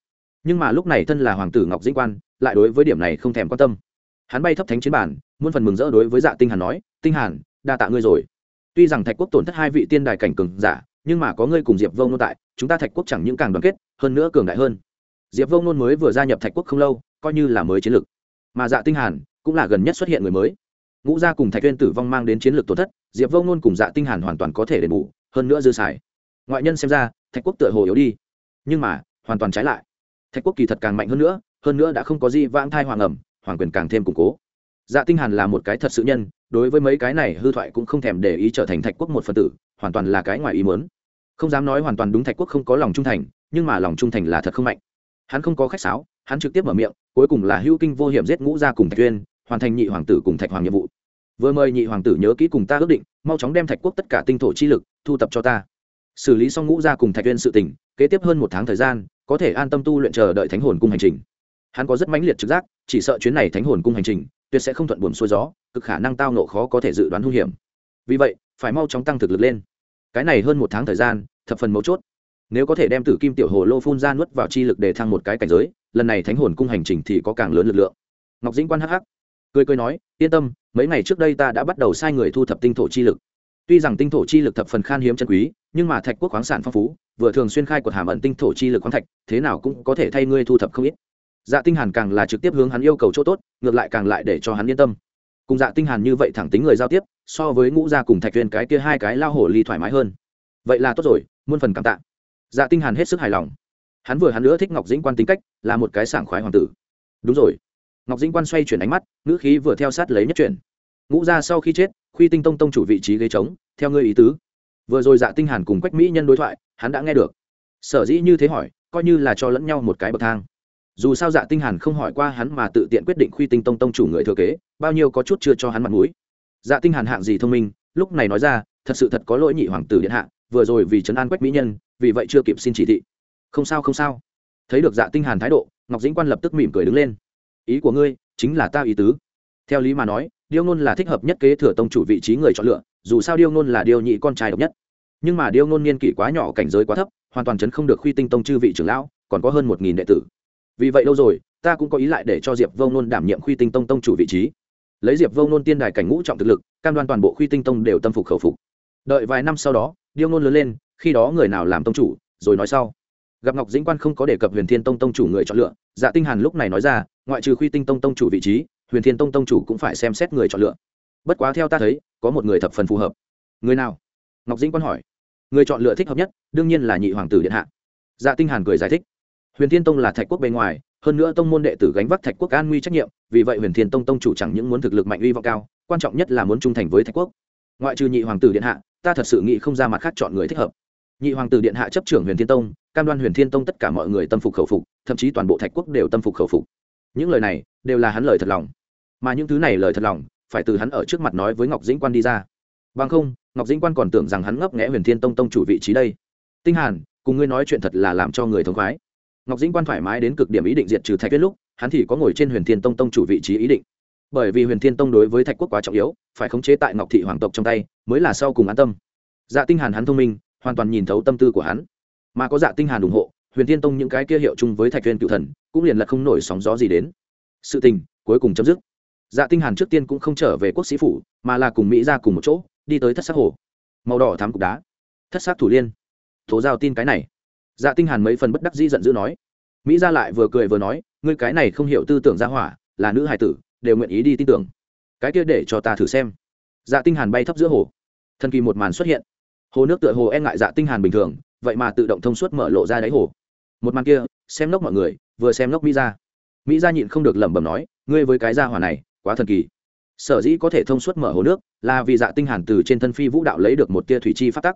Nhưng mà lúc này thân là hoàng tử ngọc dĩnh quan, lại đối với điểm này không thèm quan tâm. Hắn bay thấp thánh chiến bản, muôn phần mừng rỡ đối với dạ tinh hàn nói, tinh hàn, đa tạ ngươi rồi. Tuy rằng thạch quốc tổn thất hai vị tiên đài cảnh cường giả, nhưng mà có ngươi cùng diệp vông nôn tại, chúng ta thạch quốc chẳng những càng đoàn kết, hơn nữa cường đại hơn. Diệp vông nôn mới vừa gia nhập thạch quốc không lâu, coi như là mới chiến lược mà dạ tinh hàn cũng là gần nhất xuất hiện người mới ngũ gia cùng thạch tuyên tử vong mang đến chiến lược tổn thất, diệp Vô nôn cùng dạ tinh hàn hoàn toàn có thể đền bù, hơn nữa dư xài. Ngoại nhân xem ra, thạch quốc tựa hồ yếu đi. Nhưng mà, hoàn toàn trái lại. Thạch quốc kỳ thật càng mạnh hơn nữa hơn nữa đã không có gì vãng thai hoàng ẩm, hoàng quyền càng thêm củng cố. Dạ tinh hàn là một cái thật sự nhân, đối với mấy cái này hư thoại cũng không thèm để ý trở thành thạch quốc một phần tử, hoàn toàn là cái ngoài ý muốn. Không dám nói hoàn toàn đúng thạch quốc không có lòng trung thành, nhưng mà lòng trung thành là thật không mạnh. Hắn không có khách sáo, hắn trực tiếp mở miệng, cuối cùng là hưu kinh vô hiểm giết ngũ gia cùng thạch tuyên hoàn thành nhị hoàng tử cùng thạch hoàng nhiệm vụ. Vừa mời nhị hoàng tử nhớ kỹ cùng ta ước định, mau chóng đem thạch quốc tất cả tinh thổ chi lực thu tập cho ta. Xử lý xong ngũ gia cùng thạch viên sự tình, kế tiếp hơn một tháng thời gian, có thể an tâm tu luyện chờ đợi thánh hồn cung hành trình. Hắn có rất mãnh liệt trực giác, chỉ sợ chuyến này thánh hồn cung hành trình, tuyệt sẽ không thuận buồm xuôi gió, cực khả năng tao nộ khó có thể dự đoán hung hiểm. Vì vậy, phải mau chóng tăng thực lực lên. Cái này hơn một tháng thời gian, thập phần mấu chốt. Nếu có thể đem tử kim tiểu hồ lô phun ra nuốt vào chi lực để thăng một cái cảnh giới, lần này thánh hồn cung hành trình thì có càng lớn lực lượng. Ngọc dĩnh quan hắc hắc cười cười nói, yên tâm, mấy ngày trước đây ta đã bắt đầu sai người thu thập tinh thổ chi lực. Tuy rằng tinh thổ chi lực thập phần khan hiếm chân quý, nhưng mà thạch quốc khoáng sản phong phú, vừa thường xuyên khai quật hàm ẩn tinh thổ chi lực khoáng thạch, thế nào cũng có thể thay ngươi thu thập không ít. Dạ tinh hàn càng là trực tiếp hướng hắn yêu cầu chỗ tốt, ngược lại càng lại để cho hắn yên tâm. Cùng dạ tinh hàn như vậy thẳng tính người giao tiếp, so với ngũ gia cùng thạch tuyên cái kia hai cái lao hổ ly thoải mái hơn. Vậy là tốt rồi, muôn phần cảm tạ. Dạ tinh hàn hết sức hài lòng. Hắn vừa hắn nữa thích ngọc dĩnh quan tính cách, là một cái sảng khoái hoàng tử. Đúng rồi ngọc dĩnh quan xoay chuyển ánh mắt, ngữ khí vừa theo sát lấy nhất chuyển. Ngũ gia sau khi chết, khuy tinh tông tông chủ vị trí ghế trống, theo ngươi ý tứ. Vừa rồi dạ tinh hàn cùng quách mỹ nhân đối thoại, hắn đã nghe được. Sở dĩ như thế hỏi, coi như là cho lẫn nhau một cái bậc thang. Dù sao dạ tinh hàn không hỏi qua hắn mà tự tiện quyết định khuy tinh tông tông chủ người thừa kế, bao nhiêu có chút chưa cho hắn mặt mũi. Dạ tinh hàn hạng gì thông minh, lúc này nói ra, thật sự thật có lỗi nhị hoàng tử điện hạ, vừa rồi vì trấn an quách mỹ nhân, vì vậy chưa kịp xin chỉ thị. Không sao không sao. Thấy được dạ tinh hàn thái độ, ngọc dĩnh quan lập tức mỉm cười đứng lên ý của ngươi chính là ta ý tứ. Theo lý mà nói, điêu ngôn là thích hợp nhất kế thừa tông chủ vị trí người chọn lựa, dù sao điêu ngôn là điêu nhị con trai độc nhất. Nhưng mà điêu ngôn niên kỷ quá nhỏ, cảnh giới quá thấp, hoàn toàn chấn không được khuy tinh tông chư vị trưởng lão, còn có hơn một nghìn đệ tử. Vì vậy đâu rồi, ta cũng có ý lại để cho diệp vông nôn đảm nhiệm khuy tinh tông tông chủ vị trí. Lấy diệp vông nôn tiên đài cảnh ngũ trọng thực lực, cam đoan toàn bộ khuy tinh tông đều tâm phục khẩu phục. Đợi vài năm sau đó, điêu nôn lớn lên, khi đó người nào làm tông chủ, rồi nói sau gặp ngọc dĩnh quan không có đề cập huyền thiên tông tông chủ người chọn lựa dạ tinh hàn lúc này nói ra, ngoại trừ khuy tinh tông tông chủ vị trí, huyền thiên tông tông chủ cũng phải xem xét người chọn lựa. Bất quá theo ta thấy, có một người thập phần phù hợp. Người nào? Ngọc dĩnh quan hỏi. Người chọn lựa thích hợp nhất, đương nhiên là nhị hoàng tử điện hạ. Dạ tinh hàn cười giải thích. Huyền thiên tông là thạch quốc bên ngoài, hơn nữa tông môn đệ tử gánh vác thạch quốc an nguy trách nhiệm, vì vậy huyền thiên tông tông chủ chẳng những muốn thực lực mạnh uy vọng cao, quan trọng nhất là muốn trung thành với thạch quốc. Ngoại trừ nhị hoàng tử điện hạ, ta thật sự nghĩ không ra mặt khác chọn người thích hợp nhị hoàng tử điện hạ chấp trưởng huyền thiên tông, cam đoan huyền thiên tông tất cả mọi người tâm phục khẩu phục, thậm chí toàn bộ thạch quốc đều tâm phục khẩu phục. Những lời này đều là hắn lời thật lòng. Mà những thứ này lời thật lòng, phải từ hắn ở trước mặt nói với ngọc dĩnh quan đi ra. Bằng không, ngọc dĩnh quan còn tưởng rằng hắn ngấp nghẽ huyền thiên tông tông chủ vị trí đây. Tinh hàn, cùng ngươi nói chuyện thật là làm cho người thống khoái. Ngọc dĩnh quan thoải mái đến cực điểm ý định diệt trừ thạch tuyết lúc, hắn thì có ngồi trên huyền thiên tông tông chủ vị trí ý định. Bởi vì huyền thiên tông đối với thạch quốc quá trọng yếu, phải khống chế tại ngọc thị hoàng tộc trong tay, mới là sau cùng an tâm. Dạ tinh hàn hắn thông minh hoàn toàn nhìn thấu tâm tư của hắn. Mà có dạ tinh hàn ủng hộ, huyền thiên tông những cái kia hiệu chung với thạch viên cựu thần, cũng liền là không nổi sóng gió gì đến. Sự tình, cuối cùng chấm dứt. Dạ tinh hàn trước tiên cũng không trở về quốc sĩ phủ, mà là cùng mỹ ra cùng một chỗ, đi tới thất sắc hồ. Màu đỏ thắm cục đá. Thất sắc thủ liên. Tố giao tin cái này. Dạ tinh hàn mấy phần bất đắc dĩ giận dữ nói. Mỹ ra lại vừa cười vừa nói, ngươi cái này không hiểu tư tưởng gia hỏa, là nữ hài tử, đều nguyện ý đi tin tưởng. Cái kia để cho ta thử xem. Dạ tinh hàn bay thấp giữa hồ. Thần kỳ một màn xuất hiện hồ nước tựa hồ e ngại dạ tinh hàn bình thường, vậy mà tự động thông suốt mở lộ ra đáy hồ. Một màn kia, xem lốc mọi người, vừa xem lốc mỹ ra mỹ ra nhịn không được lẩm bẩm nói, ngươi với cái gia hỏa này, quá thần kỳ. Sở dĩ có thể thông suốt mở hồ nước, là vì dạ tinh hàn từ trên thân phi vũ đạo lấy được một tia thủy chi phát tắc.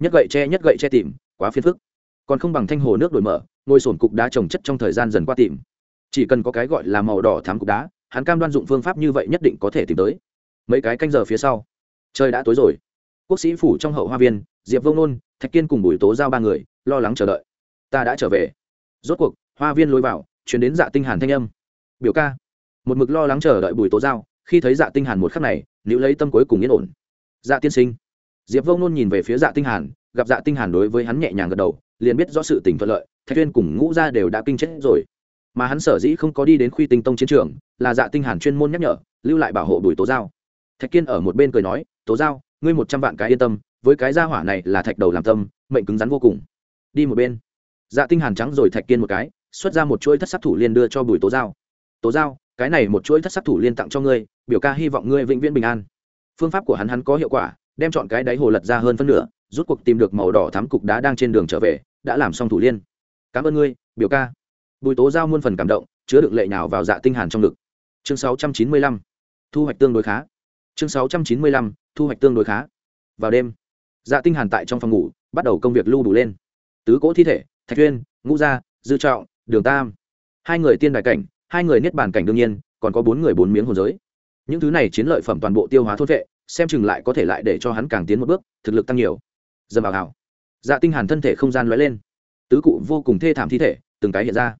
Nhất gậy che, nhất gậy che tìm, quá phiền phức. Còn không bằng thanh hồ nước đổi mở ngôi sồn cục đá trồng chất trong thời gian dần qua tìm. Chỉ cần có cái gọi là màu đỏ thám cục đá, hắn cam đoan dụng phương pháp như vậy nhất định có thể tìm tới. Mấy cái canh giờ phía sau, trời đã tối rồi quốc sĩ phủ trong hậu hoa viên, diệp vông nôn, thạch kiên cùng bùi tố giao ba người, lo lắng chờ đợi. Ta đã trở về. Rốt cuộc, hoa viên lối vào, chuyển đến dạ tinh hàn thanh âm. Biểu ca. Một mực lo lắng chờ đợi bùi tố giao, khi thấy dạ tinh hàn một khắc này liễu lấy tâm cuối cùng yên ổn. Dạ tiên sinh. Diệp vông nôn nhìn về phía dạ tinh hàn, gặp dạ tinh hàn đối với hắn nhẹ nhàng gật đầu, liền biết rõ sự tình thuận lợi, thạch tuyên cùng ngũ gia đều đã kinh chết rồi. Mà hắn sở dĩ không có đi đến khuy tinh tông chiến trường, là dạ tinh hàn chuyên môn nhắc nhở, lưu lại bảo hộ bùi tố giao. Thạch kiên ở một bên cười nói, tố giao ngươi một trăm vạn cái yên tâm, với cái gia hỏa này là thạch đầu làm tâm, mệnh cứng rắn vô cùng. Đi một bên. Dạ tinh hàn trắng rồi thạch kiên một cái, xuất ra một chuỗi thất sắc thủ liên đưa cho bùi tố giao. Tố giao, cái này một chuỗi thất sắc thủ liên tặng cho ngươi, biểu ca hy vọng ngươi vĩnh viễn bình an. Phương pháp của hắn hắn có hiệu quả, đem chọn cái đáy hồ lật ra hơn phân nửa, rút cuộc tìm được màu đỏ thắm cục đá đang trên đường trở về, đã làm xong thủ liên. Cảm ơn ngươi, biểu ca. Bùi tố giao muôn phần cảm động, chứa được lệ nào vào dạ tinh hàn trong ngực. Chương 695 thu hoạch tương đối khá chương 695 thu hoạch tương đối khá. Vào đêm dạ tinh hàn tại trong phòng ngủ, bắt đầu công việc lưu đủ lên. Tứ cỗ thi thể, thạch tuyên ngũ gia, dư trọng, đường tam. Hai người tiên đại cảnh, hai người niết bàn cảnh đương nhiên, còn có bốn người bốn miếng hồn giới. Những thứ này chiến lợi phẩm toàn bộ tiêu hóa thốt vệ, xem chừng lại có thể lại để cho hắn càng tiến một bước, thực lực tăng nhiều. Dầm vào hảo dạ tinh hàn thân thể không gian lóe lên. Tứ cụ vô cùng thê thảm thi thể, từng cái hiện ra.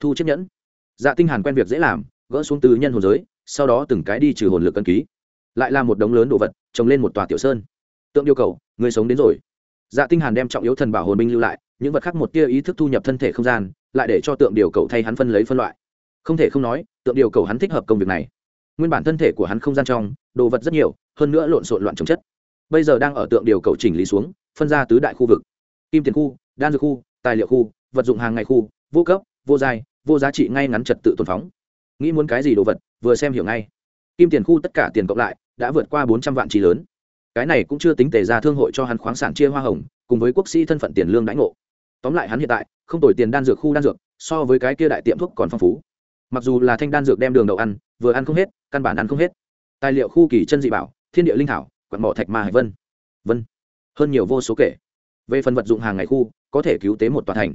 Thu chiếc nhẫn. Dạ tinh hàn quen việc dễ làm, gỡ xuống từ nhân hồn giới, sau đó từng cái đi trừ hồn lực cân ký lại là một đống lớn đồ vật, trồng lên một tòa tiểu sơn. Tượng yêu cầu, người sống đến rồi. Dạ tinh hàn đem trọng yếu thần bảo hồn binh lưu lại, những vật khác một tia ý thức thu nhập thân thể không gian, lại để cho tượng điều cầu thay hắn phân lấy phân loại. Không thể không nói, tượng điều cầu hắn thích hợp công việc này. Nguyên bản thân thể của hắn không gian trong, đồ vật rất nhiều, hơn nữa lộn xộn loạn trồng chất. Bây giờ đang ở tượng điều cầu chỉnh lý xuống, phân ra tứ đại khu vực. Kim tiền khu, đan dược khu, tài liệu khu, vật dụng hàng ngày khu, vô cấp, vô giai, vô giá trị ngay ngắn trật tự tồn phóng. Nghĩ muốn cái gì đồ vật, vừa xem hiểu ngay kim tiền khu tất cả tiền cộng lại, đã vượt qua bốn trăm vạn trí lớn. Cái này cũng chưa tính tề ra thương hội cho hắn khoáng sản chia hoa hồng, cùng với quốc sĩ thân phận tiền lương đãi ngộ. Tóm lại hắn hiện tại, không đổi tiền đan dược khu đan dược, so với cái kia đại tiệm thuốc còn phong phú. Mặc dù là thanh đan dược đem đường đậu ăn, vừa ăn không hết, căn bản ăn không hết. Tài liệu khu kỳ chân dị bảo, thiên địa linh thảo, quặng mỏ thạch ma hải vân. Vân. Hơn nhiều vô số kể. Về phần vật dụng hàng ngày khu, có thể cứu tế một tòa thành.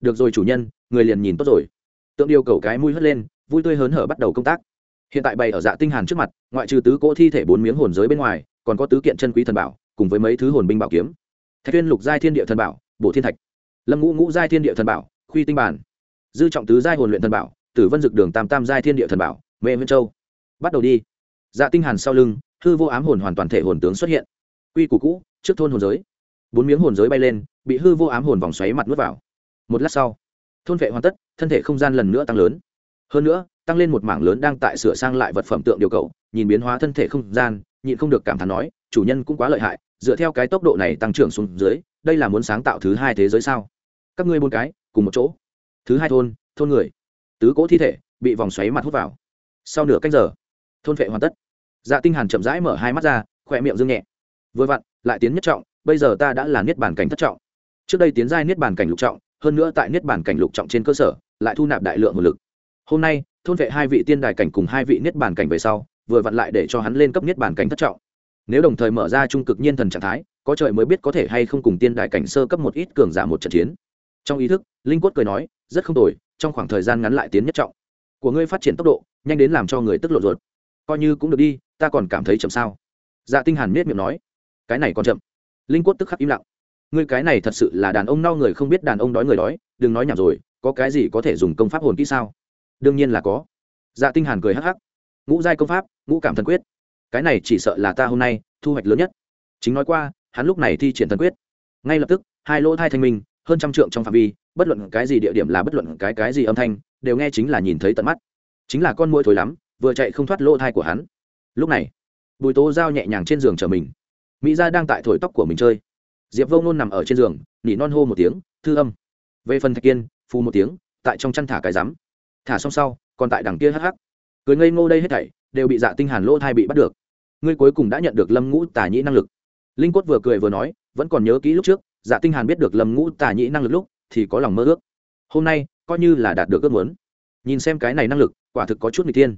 Được rồi chủ nhân, người liền nhìn tốt rồi. Tượng điều cầu cái mũi hất lên, vui tươi hớn hở bắt đầu công tác hiện tại bày ở dạ tinh hàn trước mặt, ngoại trừ tứ cỗ thi thể bốn miếng hồn giới bên ngoài, còn có tứ kiện chân quý thần bảo, cùng với mấy thứ hồn binh bảo kiếm. Thạch tuyên lục giai thiên địa thần bảo bộ thiên thạch. Lâm ngũ ngũ giai thiên địa thần bảo, khuy tinh bản. Dư trọng tứ giai hồn luyện thần bảo, tử vân dực đường tam tam giai thiên địa thần bảo, mê nguyên châu. Bắt đầu đi. Dạ tinh hàn sau lưng, hư vô ám hồn hoàn toàn thể hồn tướng xuất hiện. Quy củ cũ, trước thôn hồn giới. Bốn miếng hồn giới bay lên, bị hư vô ám hồn vòng xoáy mặt nuốt vào. Một lát sau, thôn vệ hoàn tất, thân thể không gian lần nữa tăng lớn. Hơn nữa tăng lên một mảng lớn đang tại sửa sang lại vật phẩm tượng điều cầu, nhìn biến hóa thân thể không gian, nhịn không được cảm thán nói, chủ nhân cũng quá lợi hại, dựa theo cái tốc độ này tăng trưởng xuống dưới, đây là muốn sáng tạo thứ hai thế giới sao? Các ngươi buôn cái, cùng một chỗ. Thứ hai thôn thôn người. Tứ cỗ thi thể, bị vòng xoáy mặt hút vào. Sau nửa canh giờ, thôn vệ hoàn tất. Dạ tinh hàn chậm rãi mở hai mắt ra, khỏe miệng dương nhẹ. Vừa vặn, lại tiến nhất trọng, bây giờ ta đã là niết bàn cảnh thất trọng. Trước đây tiến giai niết bàn cảnh lục trọng, hơn nữa tại niết bàn cảnh lục trọng trên cơ sở, lại thu nạp đại lượng nguồn lực hôm nay, thôn vệ hai vị tiên đài cảnh cùng hai vị niết bàn cảnh về sau, vừa vặn lại để cho hắn lên cấp niết bàn cảnh thất trọng. Nếu đồng thời mở ra trung cực nhiên thần trạng thái, có trời mới biết có thể hay không cùng tiên đại cảnh sơ cấp một ít cường giả một trận chiến. Trong ý thức, linh quất cười nói, rất không tồi, trong khoảng thời gian ngắn lại tiến nhất trọng. Của ngươi phát triển tốc độ, nhanh đến làm cho người tức lộ ruột. Coi như cũng được đi, ta còn cảm thấy chậm sao? Dạ tinh hàn miết miệng nói, cái này còn chậm. Linh quất tức khắc im lặng, ngươi cái này thật sự là đàn ông no người không biết đàn ông đói người đói, đừng nói nhảm rồi, có cái gì có thể dùng công pháp hồn kỹ sao? Đương nhiên là có. Dạ tinh hàn cười hắc hắc. Ngũ giai công pháp, ngũ cảm thần quyết. Cái này chỉ sợ là ta hôm nay thu hoạch lớn nhất. Chính nói qua, hắn lúc này thi triển thần quyết. Ngay lập tức, hai lỗ thai thanh minh, hơn trăm trượng trong phạm vi, bất luận cái gì địa điểm là bất luận cái cái gì âm thanh, đều nghe chính là nhìn thấy tận mắt. Chính là con mũi thối lắm, vừa chạy không thoát lỗ thai của hắn. Lúc này, bùi tố giao nhẹ nhàng trên giường chờ mình. Mỹ gia đang tại thổi tóc của mình chơi. Diệp vô nôn nằm ở trên giường, nỉ non hô một tiếng, thư âm. Về phần thạch kiên phu một tiếng, tại trong chăn thả cái rắm thả xong sau, còn tại đằng kia hắc hắc. Ngây ngô đây hết thảy, đều bị dạ tinh hàn lỗ thai bị bắt được. Ngươi cuối cùng đã nhận được lâm ngũ tả nhĩ năng lực. Linh quất vừa cười vừa nói, vẫn còn nhớ kỹ lúc trước dạ tinh hàn biết được lâm ngũ tả nhĩ năng lực lúc, thì có lòng mơ ước. Hôm nay, coi như là đạt được ước muốn. Nhìn xem cái này năng lực, quả thực có chút người tiên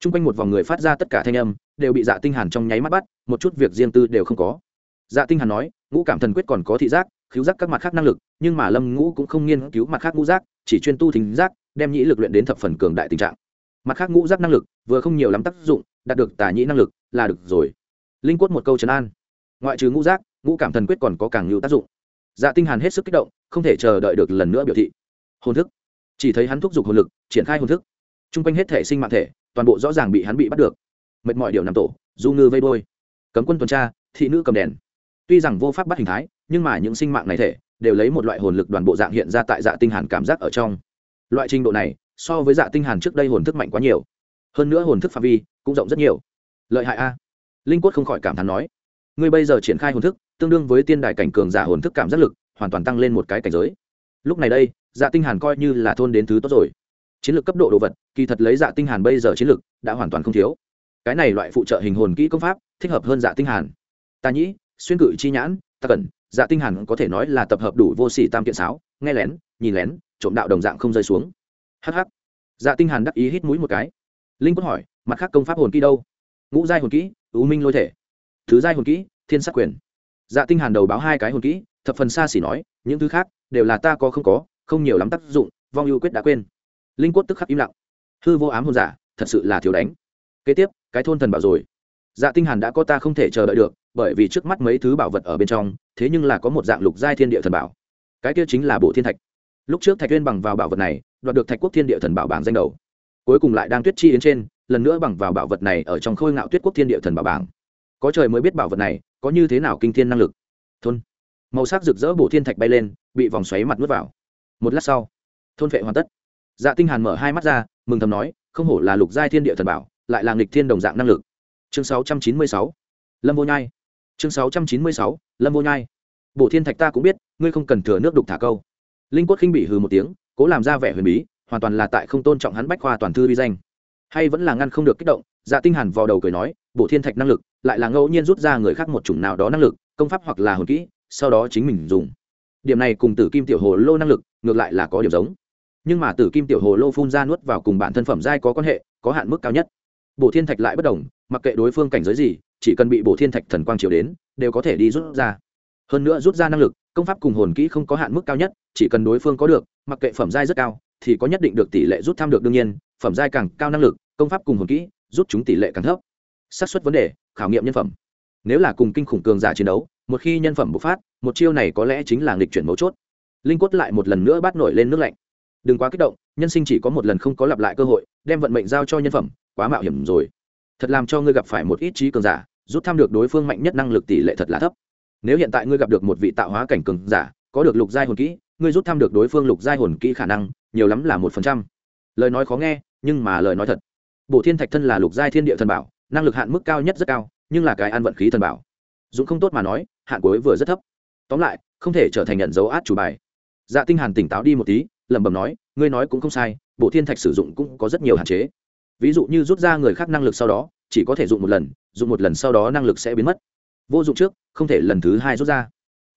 Trung quanh một vòng người phát ra tất cả thanh âm, đều bị dạ tinh hàn trong nháy mắt bắt, một chút việc riêng tư đều không có. Dạ tinh hàn nói, ngũ cảm thần quyết còn có thị giác khiếu giác các mặt khác năng lực, nhưng mà lâm ngũ cũng không nghiên cứu mặt khác ngũ giác, chỉ chuyên tu thính giác đem nhĩ lực luyện đến thập phần cường đại tình trạng. Mặt khác ngũ giác năng lực vừa không nhiều lắm tác dụng, đạt được tà nhĩ năng lực là được rồi. Linh quất một câu trấn an. Ngoại trừ ngũ giác, ngũ cảm thần quyết còn có càng nhiều tác dụng. Dạ tinh hàn hết sức kích động, không thể chờ đợi được lần nữa biểu thị. Hồn thức. Chỉ thấy hắn thúc giục hồn lực, triển khai hồn thức. Trung quanh hết thể sinh mạng thể, toàn bộ rõ ràng bị hắn bị bắt được. Mệt mỏi điều nằm tổ, du ngư vây đôi cấm quân tuần tra, thị nữ cầm đèn. Tuy rằng vô pháp bắt hình thái, nhưng mà những sinh mạng này thể đều lấy một loại hồn lực đoàn bộ dạng hiện ra tại dạ tinh hàn cảm giác ở trong loại trình độ này, so với dạ tinh hàn trước đây hồn thức mạnh quá nhiều. Hơn nữa hồn thức phạm vi cũng rộng rất nhiều. Lợi hại a. Linh quất không khỏi cảm thán nói, ngươi bây giờ triển khai hồn thức, tương đương với tiên đài cảnh cường giả hồn thức cảm giác lực, hoàn toàn tăng lên một cái cảnh giới. Lúc này đây dạ tinh hàn coi như là thôn đến thứ tốt rồi. Chiến lược cấp độ đồ vật, kỳ thật lấy dạ tinh hàn bây giờ chiến lược, đã hoàn toàn không thiếu. Cái này loại phụ trợ hình hồn kỹ công pháp, thích hợp hơn dạ tinh hàn. Ta nhĩ, xuyên cự chi nhãn, ta cần dạ tinh hàn có thể nói là tập hợp đủ vô sỉ tam kiện sáo, nghe lén, nhìn lén trộm đạo đồng dạng không rơi xuống. Hh dạ tinh hàn đắc ý hít mũi một cái. Linh quất hỏi, mặt khác công pháp hồn kỹ đâu? Ngũ giai hồn kỹ, u minh lôi thể. Thứ giai hồn kỹ, thiên sát quyền. Dạ tinh hàn đầu báo hai cái hồn kỹ, thập phần xa xỉ nói, những thứ khác đều là ta có không có, không nhiều lắm tác dụng, vong ưu quyết đã quên. Linh quất tức khắc im lặng. Hư vô ám hồn giả, thật sự là thiếu đánh. Kế tiếp, cái thôn thần bảo rồi. Dạ tinh hàn đã có ta không thể chờ đợi được, bởi vì trước mắt mấy thứ bảo vật ở bên trong, thế nhưng là có một dạng lục giai thiên địa thần bảo. Cái kia chính là bộ thiên thạch lúc trước thạch Uyên bằng vào bảo vật này, đoạt được thạch quốc thiên địa thần bảo bảng danh đầu. Cuối cùng lại đang tuyết chi yến trên, lần nữa bằng vào bảo vật này ở trong khôi ngạo tuyết quốc thiên địa thần bảo bảng. Có trời mới biết bảo vật này có như thế nào kinh thiên năng lực. Thôn. Màu sắc rực rỡ bổ thiên thạch bay lên, bị vòng xoáy mặt nuốt vào. Một lát sau, thôn vệ hoàn tất. Dạ tinh hàn mở hai mắt ra, mừng thầm nói, không hổ là lục giai thiên địa thần bảo, lại là nghịch thiên đồng dạng năng lực. Chương 696. lâm vô nhai. Chương 696. lâm vô nhai. Bổ thiên thạch ta cũng biết, ngươi không cần thừa nước đục thả câu linh quất khinh bị hừ một tiếng, cố làm ra vẻ huyền bí, hoàn toàn là tại không tôn trọng hắn bách khoa toàn thư vi danh. Hay vẫn là ngăn không được kích động dạ tinh hàn vào đầu cười nói bộ thiên thạch năng lực, lại là ngẫu nhiên rút ra người khác một chủng nào đó năng lực, công pháp hoặc là hồn kỹ, sau đó chính mình dùng. Điểm này cùng tử kim tiểu hồ lô năng lực, ngược lại là có điểm giống. Nhưng mà tử kim tiểu hồ lô phun ra nuốt vào cùng bản thân phẩm giai có quan hệ, có hạn mức cao nhất. Bộ thiên thạch lại bất đồng, mặc kệ đối phương cảnh giới gì, chỉ cần bị bộ thiên thạch thần quang chiếu đến, đều có thể đi rút ra. Hơn nữa rút ra năng lực, công pháp cùng hồn kỹ không có hạn mức cao nhất chỉ cần đối phương có được, mặc kệ phẩm giai rất cao, thì có nhất định được tỷ lệ rút tham được đương nhiên, phẩm giai càng cao năng lực, công pháp cùng hồn kỹ, rút chúng tỷ lệ càng thấp. Xác suất vấn đề, khảo nghiệm nhân phẩm. Nếu là cùng kinh khủng cường giả chiến đấu, một khi nhân phẩm bộc phát, một chiêu này có lẽ chính là nghịch chuyển mấu chốt. Linh quất lại một lần nữa bắt nổi lên nước lạnh. Đừng quá kích động, nhân sinh chỉ có một lần không có lặp lại cơ hội, đem vận mệnh giao cho nhân phẩm, quá mạo hiểm rồi. Thật làm cho ngươi gặp phải một ít trí cường giả, rút thăm được đối phương mạnh nhất năng lực tỷ lệ thật là thấp. Nếu hiện tại ngươi gặp được một vị tạo hóa cảnh cường giả, có được lục giai hồn kỹ ngươi rút thăm được đối phương lục giai hồn kỹ khả năng, nhiều lắm là một phần trăm. Lời nói khó nghe, nhưng mà lời nói thật. Bộ thiên thạch thân là lục giai thiên địa thần bảo, năng lực hạn mức cao nhất rất cao, nhưng là cái ăn vận khí thần bảo. Dũng không tốt mà nói, hạn cuối vừa rất thấp. Tóm lại, không thể trở thành nhận dấu át chủ bài. Dạ tinh hàn tỉnh táo đi một tí, lẩm bẩm nói, ngươi nói cũng không sai bộ thiên thạch sử dụng cũng có rất nhiều hạn chế. Ví dụ như rút ra người khác năng lực sau đó, chỉ có thể dùng một lần dùng một lần sau đó năng lực sẽ biến mất. Vô dụng trước, không thể lần thứ hai rút ra.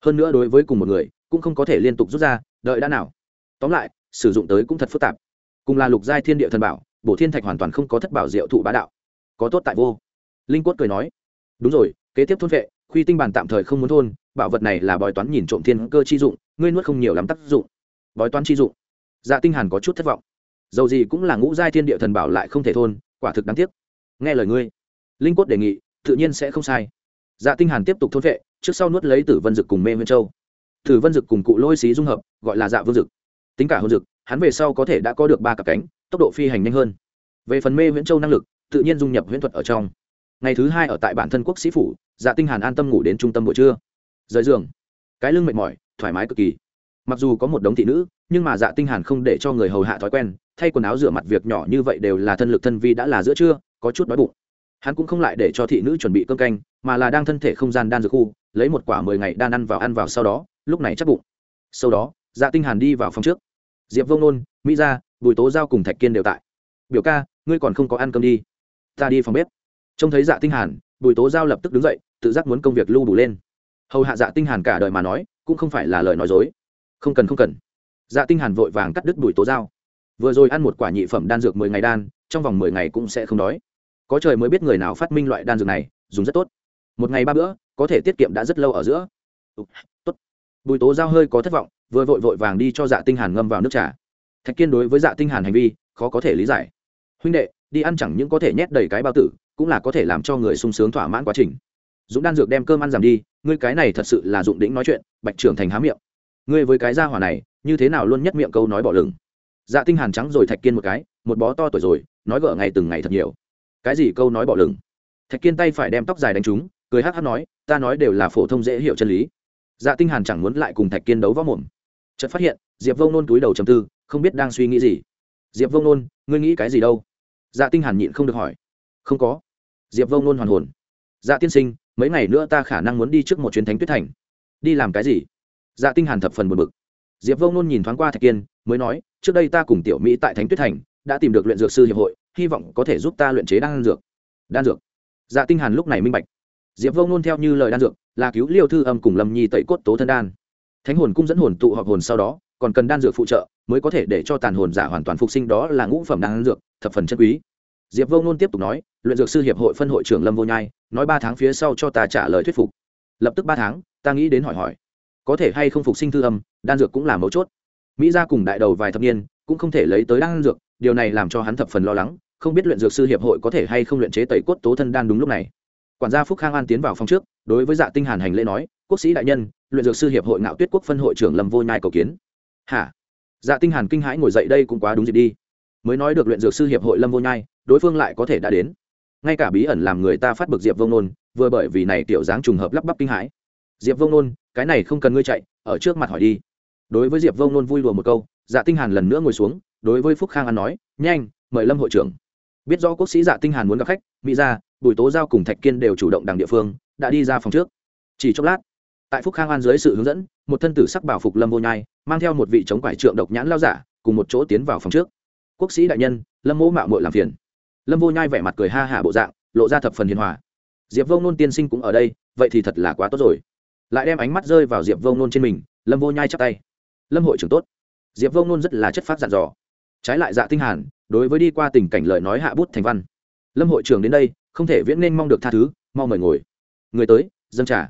Hơn nữa đối với cùng một người cũng không có thể liên tục rút ra, đợi đã nào. Tóm lại, sử dụng tới cũng thật phức tạp. Cùng là lục giai thiên địa thần bảo, bổ thiên thạch hoàn toàn không có thất bảo diệu thụ bá đạo. Có tốt tại vô. Linh quất cười nói, đúng rồi, kế tiếp thôn vệ, khuy tinh bản tạm thời không muốn thôn, bảo vật này là bói toán nhìn trộm thiên cơ chi dụng, ngươi nuốt không nhiều lắm tác dụng. Bói toán chi dụng? Dạ tinh hàn có chút thất vọng. Dầu gì cũng là ngũ giai thiên địa thần bảo lại không thể thôn, quả thực đáng tiếc. Nghe lời ngươi, linh quất đề nghị, tự nhiên sẽ không sai. Dạ tinh hàn tiếp tục thôn vệ, trước sau nuốt lấy tử vân dực cùng mê nguyên châu thử vân dực cùng cụ lôi xí dung hợp, gọi là dạ vương dực. Tính cả hôn dực, hắn về sau có thể đã có được ba cặp cánh, tốc độ phi hành nhanh hơn. Về phần mê viễn châu năng lực, tự nhiên dung nhập huyễn thuật ở trong. Ngày thứ hai ở tại bản thân quốc sĩ phủ dạ tinh hàn an tâm ngủ đến trung tâm buổi trưa. Rời giường. Cái lưng mệt mỏi, thoải mái cực kỳ. Mặc dù có một đống thị nữ, nhưng mà dạ tinh hàn không để cho người hầu hạ thói quen, thay quần áo rửa mặt việc nhỏ như vậy đều là thân lực thân vi đã là giữa trưa, có chút đói bụng. Hắn cũng không lại để cho thị nữ chuẩn bị cơm canh, mà là đang thân thể không gian đan dược khu, lấy một quả mười ngày đan ăn vào ăn vào sau đó lúc này chắc bụng. Sau đó dạ tinh hàn đi vào phòng trước. Diệp vông nôn mỹ gia, bùi tố giao cùng thạch kiên đều tại. Biểu ca, ngươi còn không có ăn cơm đi. Ta đi phòng bếp. Trông thấy dạ tinh hàn, bùi tố giao lập tức đứng dậy, tự giác muốn công việc lưu đủ lên. Hầu hạ dạ tinh hàn cả đời mà nói, cũng không phải là lời nói dối. Không cần không cần. Dạ tinh hàn vội vàng cắt đứt bùi tố giao. Vừa rồi ăn một quả nhị phẩm đan dược mười ngày đan, trong vòng mười ngày cũng sẽ không đói. Có trời mới biết người nào phát minh loại đan dược này, dùng rất tốt. Một ngày ba bữa, có thể tiết kiệm đã rất lâu ở giữa. Tốt bùi tố giao hơi có thất vọng, vừa vội vội vàng đi cho dạ tinh hàn ngâm vào nước trà. Thạch kiên đối với dạ tinh hàn hành vi, khó có thể lý giải. Huynh đệ, đi ăn chẳng những có thể nhét đầy cái bao tử, cũng là có thể làm cho người sung sướng thỏa mãn quá trình. Dũng đan dược đem cơm ăn giảm đi, ngươi cái này thật sự là dụng đỉnh nói chuyện, bạch trưởng thành há miệng. Ngươi với cái gia hỏa này, như thế nào luôn nhất miệng câu nói bỏ lửng? Dạ tinh hàn trắng rồi thạch kiên một cái, một bó to tuổi rồi, nói gỡ ngày từng ngày thật nhiều. Cái gì câu nói bỏ lửng? Thạch kiên tay phải đem tóc dài đánh trúng, cười hắc hắc nói, ta nói đều là phổ thông dễ hiểu chân lý dạ tinh hàn chẳng muốn lại cùng thạch kiên đấu võ mồm. Chợt phát hiện, diệp vông nôn túi đầu trầm tư, không biết đang suy nghĩ gì. Diệp vông nôn, ngươi nghĩ cái gì đâu? Dạ tinh hàn nhịn không được hỏi. Không có. Diệp vông nôn hoàn hồn. Dạ tiên sinh, mấy ngày nữa ta khả năng muốn đi trước một chuyến thánh tuyết thành. Đi làm cái gì? Dạ tinh hàn thập phần buồn bực. Diệp vông nôn nhìn thoáng qua thạch kiên, mới nói, trước đây ta cùng tiểu mỹ tại thánh tuyết thành, đã tìm được luyện dược sư hiệp hội, hy vọng có thể giúp ta luyện chế đan dược. Đan dược? Dạ tinh hàn lúc này minh bạch. Diệp vông nôn theo như lời đan dược là cứu liêu thư âm cùng lâm nhi tẩy cốt tố thân đan. Thánh hồn cung dẫn hồn tụ họp hồn sau đó, còn cần đan dược phụ trợ, mới có thể để cho tàn hồn giả hoàn toàn phục sinh đó là ngũ phẩm đan dược, thập phần chân quý. Diệp vô nôn tiếp tục nói, luyện dược sư hiệp hội phân hội trưởng lâm vô nhai, nói ba tháng phía sau cho ta trả lời thuyết phục. Lập tức ba tháng, ta nghĩ đến hỏi hỏi. Có thể hay không phục sinh thư âm, đan dược cũng là mấu chốt. Mỹ gia cùng đại đầu vài thập niên, cũng không thể lấy tới đan dược, điều này làm cho hắn thập phần lo lắng, không biết luyện dược sư hiệp hội có thể hay không luyện chế tẩy cốt tố thân đan đúng lúc này. Quản gia phúc khang an tiến vào phòng trước đối với dạ tinh hàn hành lễ nói, quốc sĩ đại nhân, luyện dược sư hiệp hội ngạo tuyết quốc phân hội trưởng lâm vô nhai cầu kiến. Hả? Dạ tinh hàn kinh hãi ngồi dậy, đây cũng quá đúng dịp đi. Mới nói được luyện dược sư hiệp hội lâm vô nhai, đối phương lại có thể đã đến. Ngay cả bí ẩn làm người ta phát bực diệp vông nôn, vừa bởi vì này tiểu dáng trùng hợp lắp bắp kinh hãi. Diệp vông nôn, cái này không cần ngươi chạy, ở trước mặt hỏi đi. Đối với diệp vông nôn vui đùa một câu dạ tinh hàn lần nữa ngồi xuống, đối với phúc khang an nói, nhanh, mời lâm hội trưởng. Biết rõ quốc sĩ dạ tinh hàn muốn gặp khách, mỹ ra bùi tố giao cùng thạch kiên đều chủ động đằng địa phương, đã đi ra phòng trước. Chỉ chốc lát, tại phúc khang an dưới sự hướng dẫn, một thân tử sắc bảo phục lâm vô nhai, mang theo một vị chống quải trượng độc nhãn lao giả, cùng một chỗ tiến vào phòng trước. Quốc sĩ đại nhân, lâm mỗ mạo Mội làm phiền. Lâm vô nhai vẻ mặt cười ha hả bộ dạng, lộ ra thập phần hiền hòa. Diệp vô nôn tiên sinh cũng ở đây, vậy thì thật là quá tốt rồi. Lại đem ánh mắt rơi vào diệp vô nôn trên mình, lâm vô nhai chắp tay. Lâm hội trưởng tốt. Diệp vô nôn rất là chất phát dặn dò. Trái lại dạ tinh hàn, đối với đi qua tình cảnh lời nói hạ bút thành văn. Lâm hội trưởng đến đây không thể viễn nên mong được tha thứ, mau mời ngồi. Người tới, dâng trà.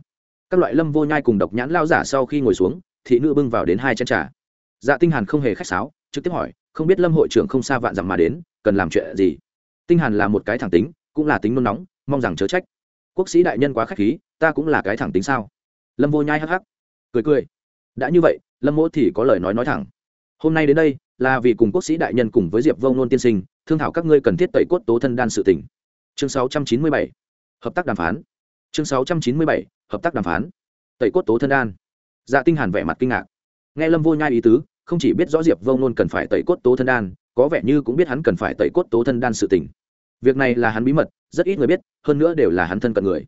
Các loại lâm vô nhai cùng độc nhãn lao giả sau khi ngồi xuống, thị nữ bưng vào đến hai chén trà. Dạ tinh hàn không hề khách sáo, trực tiếp hỏi, không biết lâm hội trưởng không xa vạn dặm mà đến, cần làm chuyện gì? Tinh hàn là một cái thẳng tính, cũng là tính nôn nóng, mong rằng chớ trách. Quốc sĩ đại nhân quá khách khí, ta cũng là cái thẳng tính sao? Lâm vô nhai hắc hắc, cười cười. Đã như vậy, lâm mỗ thì có lời nói nói thẳng. Hôm nay đến đây, là vì cùng quốc sĩ đại nhân cùng với diệp vông nôn tiên sinh, thương thảo các ngươi cần thiết tẩy cốt tố thân đan sự tình chương 697. hợp tác đàm phán. Chương 697. hợp tác đàm phán. Tẩy cốt tố thân đan. Dạ tinh hàn vẻ mặt kinh ngạc. Nghe lâm vô nhai ý tứ không chỉ biết rõ diệp vông nôn cần phải tẩy cốt tố thân đan có vẻ như cũng biết hắn cần phải tẩy cốt tố thân đan sự tình. việc này là hắn bí mật rất ít người biết hơn nữa đều là hắn thân cận người.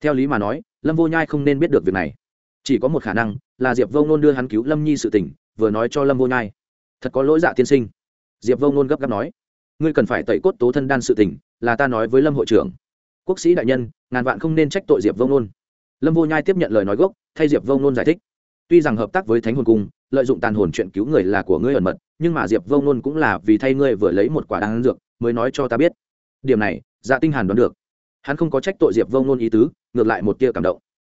Theo lý mà nói lâm vô nhai không nên biết được việc này. Chỉ có một khả năng là diệp vông nôn đưa hắn cứu lâm nhi sự tình, vừa nói cho lâm vô nhai. Thật có lỗi dạ tiên sinh. Diệp vông nôn gấp gáp nói ngươi cần phải tẩy cốt tố thân đan sự tình, là ta nói với lâm hội trưởng. Quốc sĩ đại nhân, ngàn vạn không nên trách tội diệp vông nôn. Lâm vô nhai tiếp nhận lời nói gốc, thay diệp vông nôn giải thích. Tuy rằng hợp tác với thánh hồn cung, lợi dụng tàn hồn chuyện cứu người là của ngươi ẩn mật, nhưng mà diệp vông nôn cũng là vì thay ngươi vừa lấy một quả đan dược, mới nói cho ta biết. Điểm này dạ tinh hàn đoán được. Hắn không có trách tội diệp vông nôn ý tứ, ngược lại một tia cảm động.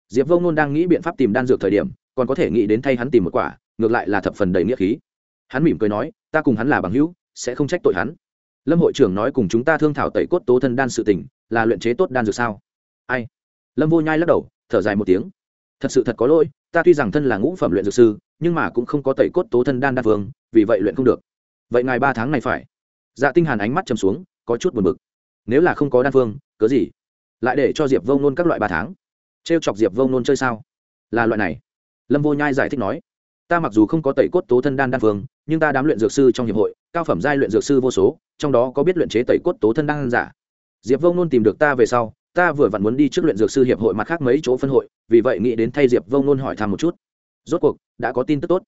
Diệp vông nôn đang nghĩ biện pháp tìm đan dược thời điểm, còn có thể nghĩ đến thay hắn tìm một quả, ngược lại là thập phần đầy nghĩa khí. Hắn mỉm cười nói, ta cùng hắn là bằng hữu, sẽ không trách tội hắn lâm hội trưởng nói cùng chúng ta thương thảo tẩy cốt tố thân đan sự tình, là luyện chế tốt đan dược sao? Ai? Lâm vô nhai lắc đầu, thở dài một tiếng. Thật sự thật có lỗi, ta tuy rằng thân là ngũ phẩm luyện dược sư, nhưng mà cũng không có tẩy cốt tố thân đan đan vương, vì vậy luyện không được. Vậy ngài ba tháng này phải. Dạ tinh hàn ánh mắt trầm xuống, có chút buồn bực. Nếu là không có đan phương cớ gì? Lại để cho diệp vông nôn các loại ba tháng. Trêu chọc diệp vông nôn chơi sao? Là loại này. Lâm vô nhai giải thích nói. Ta mặc dù không có tẩy cốt tố thân đan đan phương nhưng ta đám luyện dược sư trong hiệp hội cao phẩm giai luyện dược sư vô số, trong đó có biết luyện chế tẩy cốt tố thân đan giả. Diệp vông nôn tìm được ta về sau, ta vừa vặn muốn đi trước luyện dược sư hiệp hội mặt khác mấy chỗ phân hội, vì vậy nghĩ đến thay diệp vông nôn hỏi thăm một chút. Rốt cuộc, đã có tin tức tốt.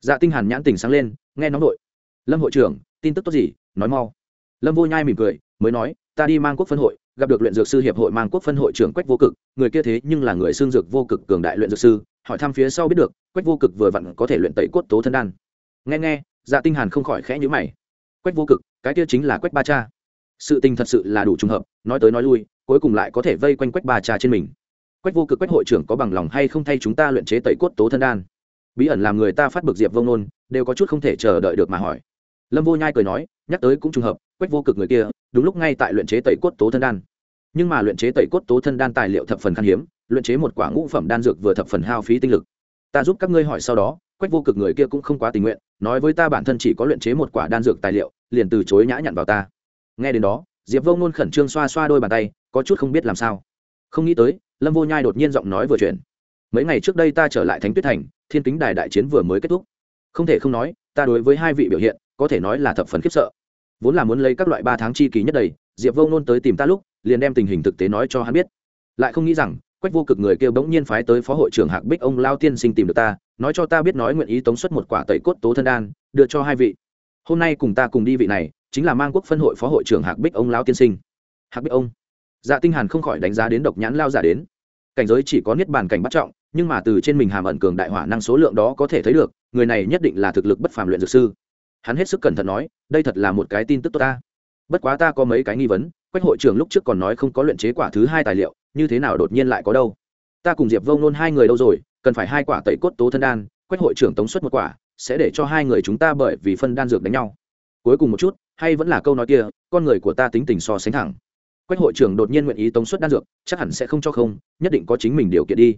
Dạ tinh hàn nhãn tỉnh sáng lên, nghe nóng nội. Lâm hội trưởng, tin tức tốt gì? Nói mau. Lâm vô nhai mỉm cười, mới nói, ta đi mang quốc phân hội, gặp được luyện dược sư hiệp hội mang quốc phân hội trưởng quách vô cực, người kia thế nhưng là người xương dược vô cực cường đại luyện dược sư, hỏi thăm phía sau biết được, quách vô cực vừa vặn có thể luyện tẩy cốt tố thân đan. Nghe nghe dạ tinh hàn không khỏi khẽ nhíu mày. Quách vô cực, cái kia chính là quách ba cha. Sự tình thật sự là đủ trùng hợp, nói tới nói lui, cuối cùng lại có thể vây quanh quách ba cha trên mình. Quách vô cực, quách hội trưởng có bằng lòng hay không thay chúng ta luyện chế tẩy cốt tố thân đan? Bí ẩn làm người ta phát bực diệp vông nôn, đều có chút không thể chờ đợi được mà hỏi. Lâm vô nhai cười nói, nhắc tới cũng trùng hợp, quách vô cực người kia, đúng lúc ngay tại luyện chế tẩy cốt tố thân đan. Nhưng mà luyện chế tẩy cốt tố thân đan tài liệu thập phần khan hiếm, luyện chế một quả ngũ phẩm đan dược vừa thập phần hao phí tinh lực. Ta giúp các ngươi hỏi sau đó quách vô cực người kia cũng không quá tình nguyện, nói với ta bản thân chỉ có luyện chế một quả đan dược tài liệu, liền từ chối nhã nhặn vào ta. Nghe đến đó, diệp vô ngôn khẩn trương xoa xoa đôi bàn tay, có chút không biết làm sao. Không nghĩ tới, lâm vô nhai đột nhiên giọng nói vừa chuyển. Mấy ngày trước đây ta trở lại thánh tuyết thành, thiên kính đài đại chiến vừa mới kết thúc. Không thể không nói, ta đối với hai vị biểu hiện, có thể nói là thập phần khiếp sợ. Vốn là muốn lấy các loại ba tháng chi kỳ nhất đầy, diệp vô nôn tới tìm ta lúc, liền đem tình hình thực tế nói cho hắn biết. Lại không nghĩ rằng, quách vô cực người kêu bỗng nhiên phái tới phó hội trưởng hạc bích ông lao tiên sinh tìm được ta nói cho ta biết nói nguyện ý tống xuất một quả tẩy cốt tố thân đan, đưa cho hai vị. Hôm nay cùng ta cùng đi vị này, chính là mang quốc phân hội phó hội trưởng hạc bích ông lao tiên sinh. Hạc bích ông. Dạ tinh hàn không khỏi đánh giá đến độc nhãn lao giả đến. Cảnh giới chỉ có niết bàn cảnh bắt trọng, nhưng mà từ trên mình hàm ẩn cường đại hỏa năng số lượng đó có thể thấy được, người này nhất định là thực lực bất phàm luyện dược sư. Hắn hết sức cẩn thận nói, đây thật là một cái tin tức tốt ta. Bất quá ta có mấy cái nghi vấn, quách hội trưởng lúc trước còn nói không có luyện chế quả thứ hai tài liệu, như thế nào đột nhiên lại có đâu? Ta cùng diệp vông nôn hai người đâu rồi cần phải hai quả tẩy cốt tố thân đan, quách hội trưởng tống xuất một quả, sẽ để cho hai người chúng ta bởi vì phân đan dược đánh nhau. Cuối cùng một chút, hay vẫn là câu nói kia, con người của ta tính tình so sánh thẳng. Quách hội trưởng đột nhiên nguyện ý tống xuất đan dược, chắc hẳn sẽ không cho không, nhất định có chính mình điều kiện đi.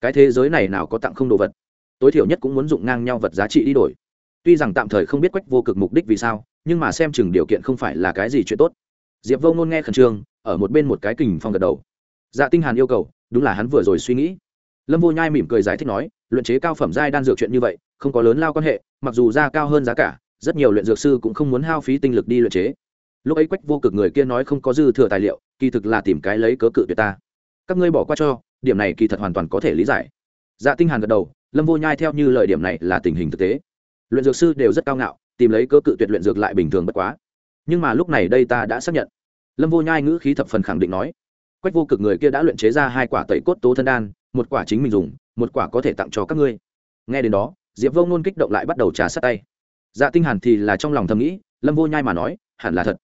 Cái thế giới này nào có tặng không đồ vật. Tối thiểu nhất cũng muốn dụng ngang nhau vật giá trị đi đổi. Tuy rằng tạm thời không biết quách vô cực mục đích vì sao, nhưng mà xem chừng điều kiện không phải là cái gì chuyện tốt. Diệp vô ngôn nghe khẩn trương, ở một bên một cái kình phong gật đầu. Dạ tinh hàn yêu cầu, đúng là hắn vừa rồi suy nghĩ lâm vô nhai mỉm cười giải thích nói, luyện chế cao phẩm giai đan dược chuyện như vậy, không có lớn lao quan hệ, mặc dù ra cao hơn giá cả, rất nhiều luyện dược sư cũng không muốn hao phí tinh lực đi luyện chế. Lúc ấy quách vô cực người kia nói không có dư thừa tài liệu, kỳ thực là tìm cái lấy cớ cự tuyệt ta. Các ngươi bỏ qua cho, điểm này kỳ thật hoàn toàn có thể lý giải. Dạ tinh hàn gật đầu, lâm vô nhai theo như lời điểm này là tình hình thực tế. Luyện dược sư đều rất cao ngạo, tìm lấy cớ cự tuyệt luyện dược lại bình thường bất quá. Nhưng mà lúc này đây ta đã xác nhận. Lâm vô nhai ngữ khí thập phần khẳng định nói, quách vô cực người kia đã luyện chế ra hai quả tẩy cốt tố thân đan một quả chính mình dùng, một quả có thể tặng cho các ngươi. Nghe đến đó, diệp vô ngôn kích động lại bắt đầu trà sát tay. Dạ tinh hàn thì là trong lòng thầm nghĩ, lâm vô nhai mà nói, hẳn là thật.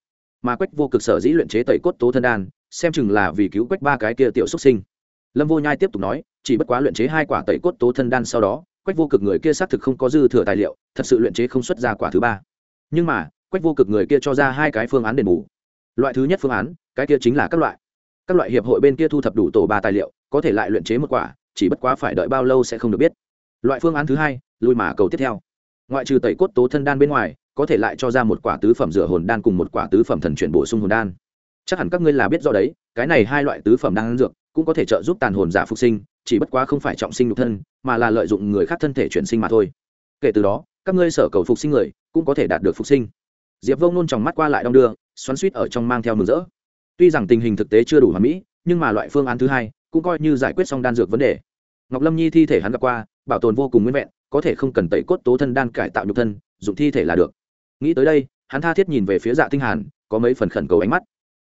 Mà quách vô cực sở dĩ luyện chế tẩy cốt tố thân đan, xem chừng là vì cứu quách ba cái kia tiểu xuất sinh. Lâm vô nhai tiếp tục nói, chỉ bất quá luyện chế hai quả tẩy cốt tố thân đan sau đó, quách vô cực người kia xác thực không có dư thừa tài liệu, thật sự luyện chế không xuất ra quả thứ ba. Nhưng mà, quách vô cực người kia cho ra hai cái phương án đền bù. Loại thứ nhất phương án, cái kia chính là các loại các loại hiệp hội bên kia thu thập đủ tổ ba tài liệu, có thể lại luyện chế một quả, chỉ bất quá phải đợi bao lâu sẽ không được biết. Loại phương án thứ hai, lùi mà cầu tiếp theo. Ngoại trừ tẩy cốt tố thân đan bên ngoài, có thể lại cho ra một quả tứ phẩm rửa hồn đan cùng một quả tứ phẩm thần chuyển bổ sung hồn đan. Chắc hẳn các ngươi là biết do đấy, cái này hai loại tứ phẩm đan dược cũng có thể trợ giúp tàn hồn giả phục sinh, chỉ bất quá không phải trọng sinh nhục thân, mà là lợi dụng người khác thân thể chuyển sinh mà thôi. Kể từ đó, các ngươi sở cầu phục sinh người cũng có thể đạt được phục sinh. Diệp vông nôn tròng mắt qua lại đong đưa, xoắn suýt ở trong mang theo mừng rỡ tuy rằng tình hình thực tế chưa đủ hoàn mỹ, nhưng mà loại phương án thứ hai cũng coi như giải quyết xong đan dược vấn đề. Ngọc lâm nhi thi thể hắn gặp qua, bảo tồn vô cùng nguyên vẹn, có thể không cần tẩy cốt tố thân đan cải tạo nhục thân dụng thi thể là được. Nghĩ tới đây, hắn tha thiết nhìn về phía dạ tinh hàn, có mấy phần khẩn cầu ánh mắt.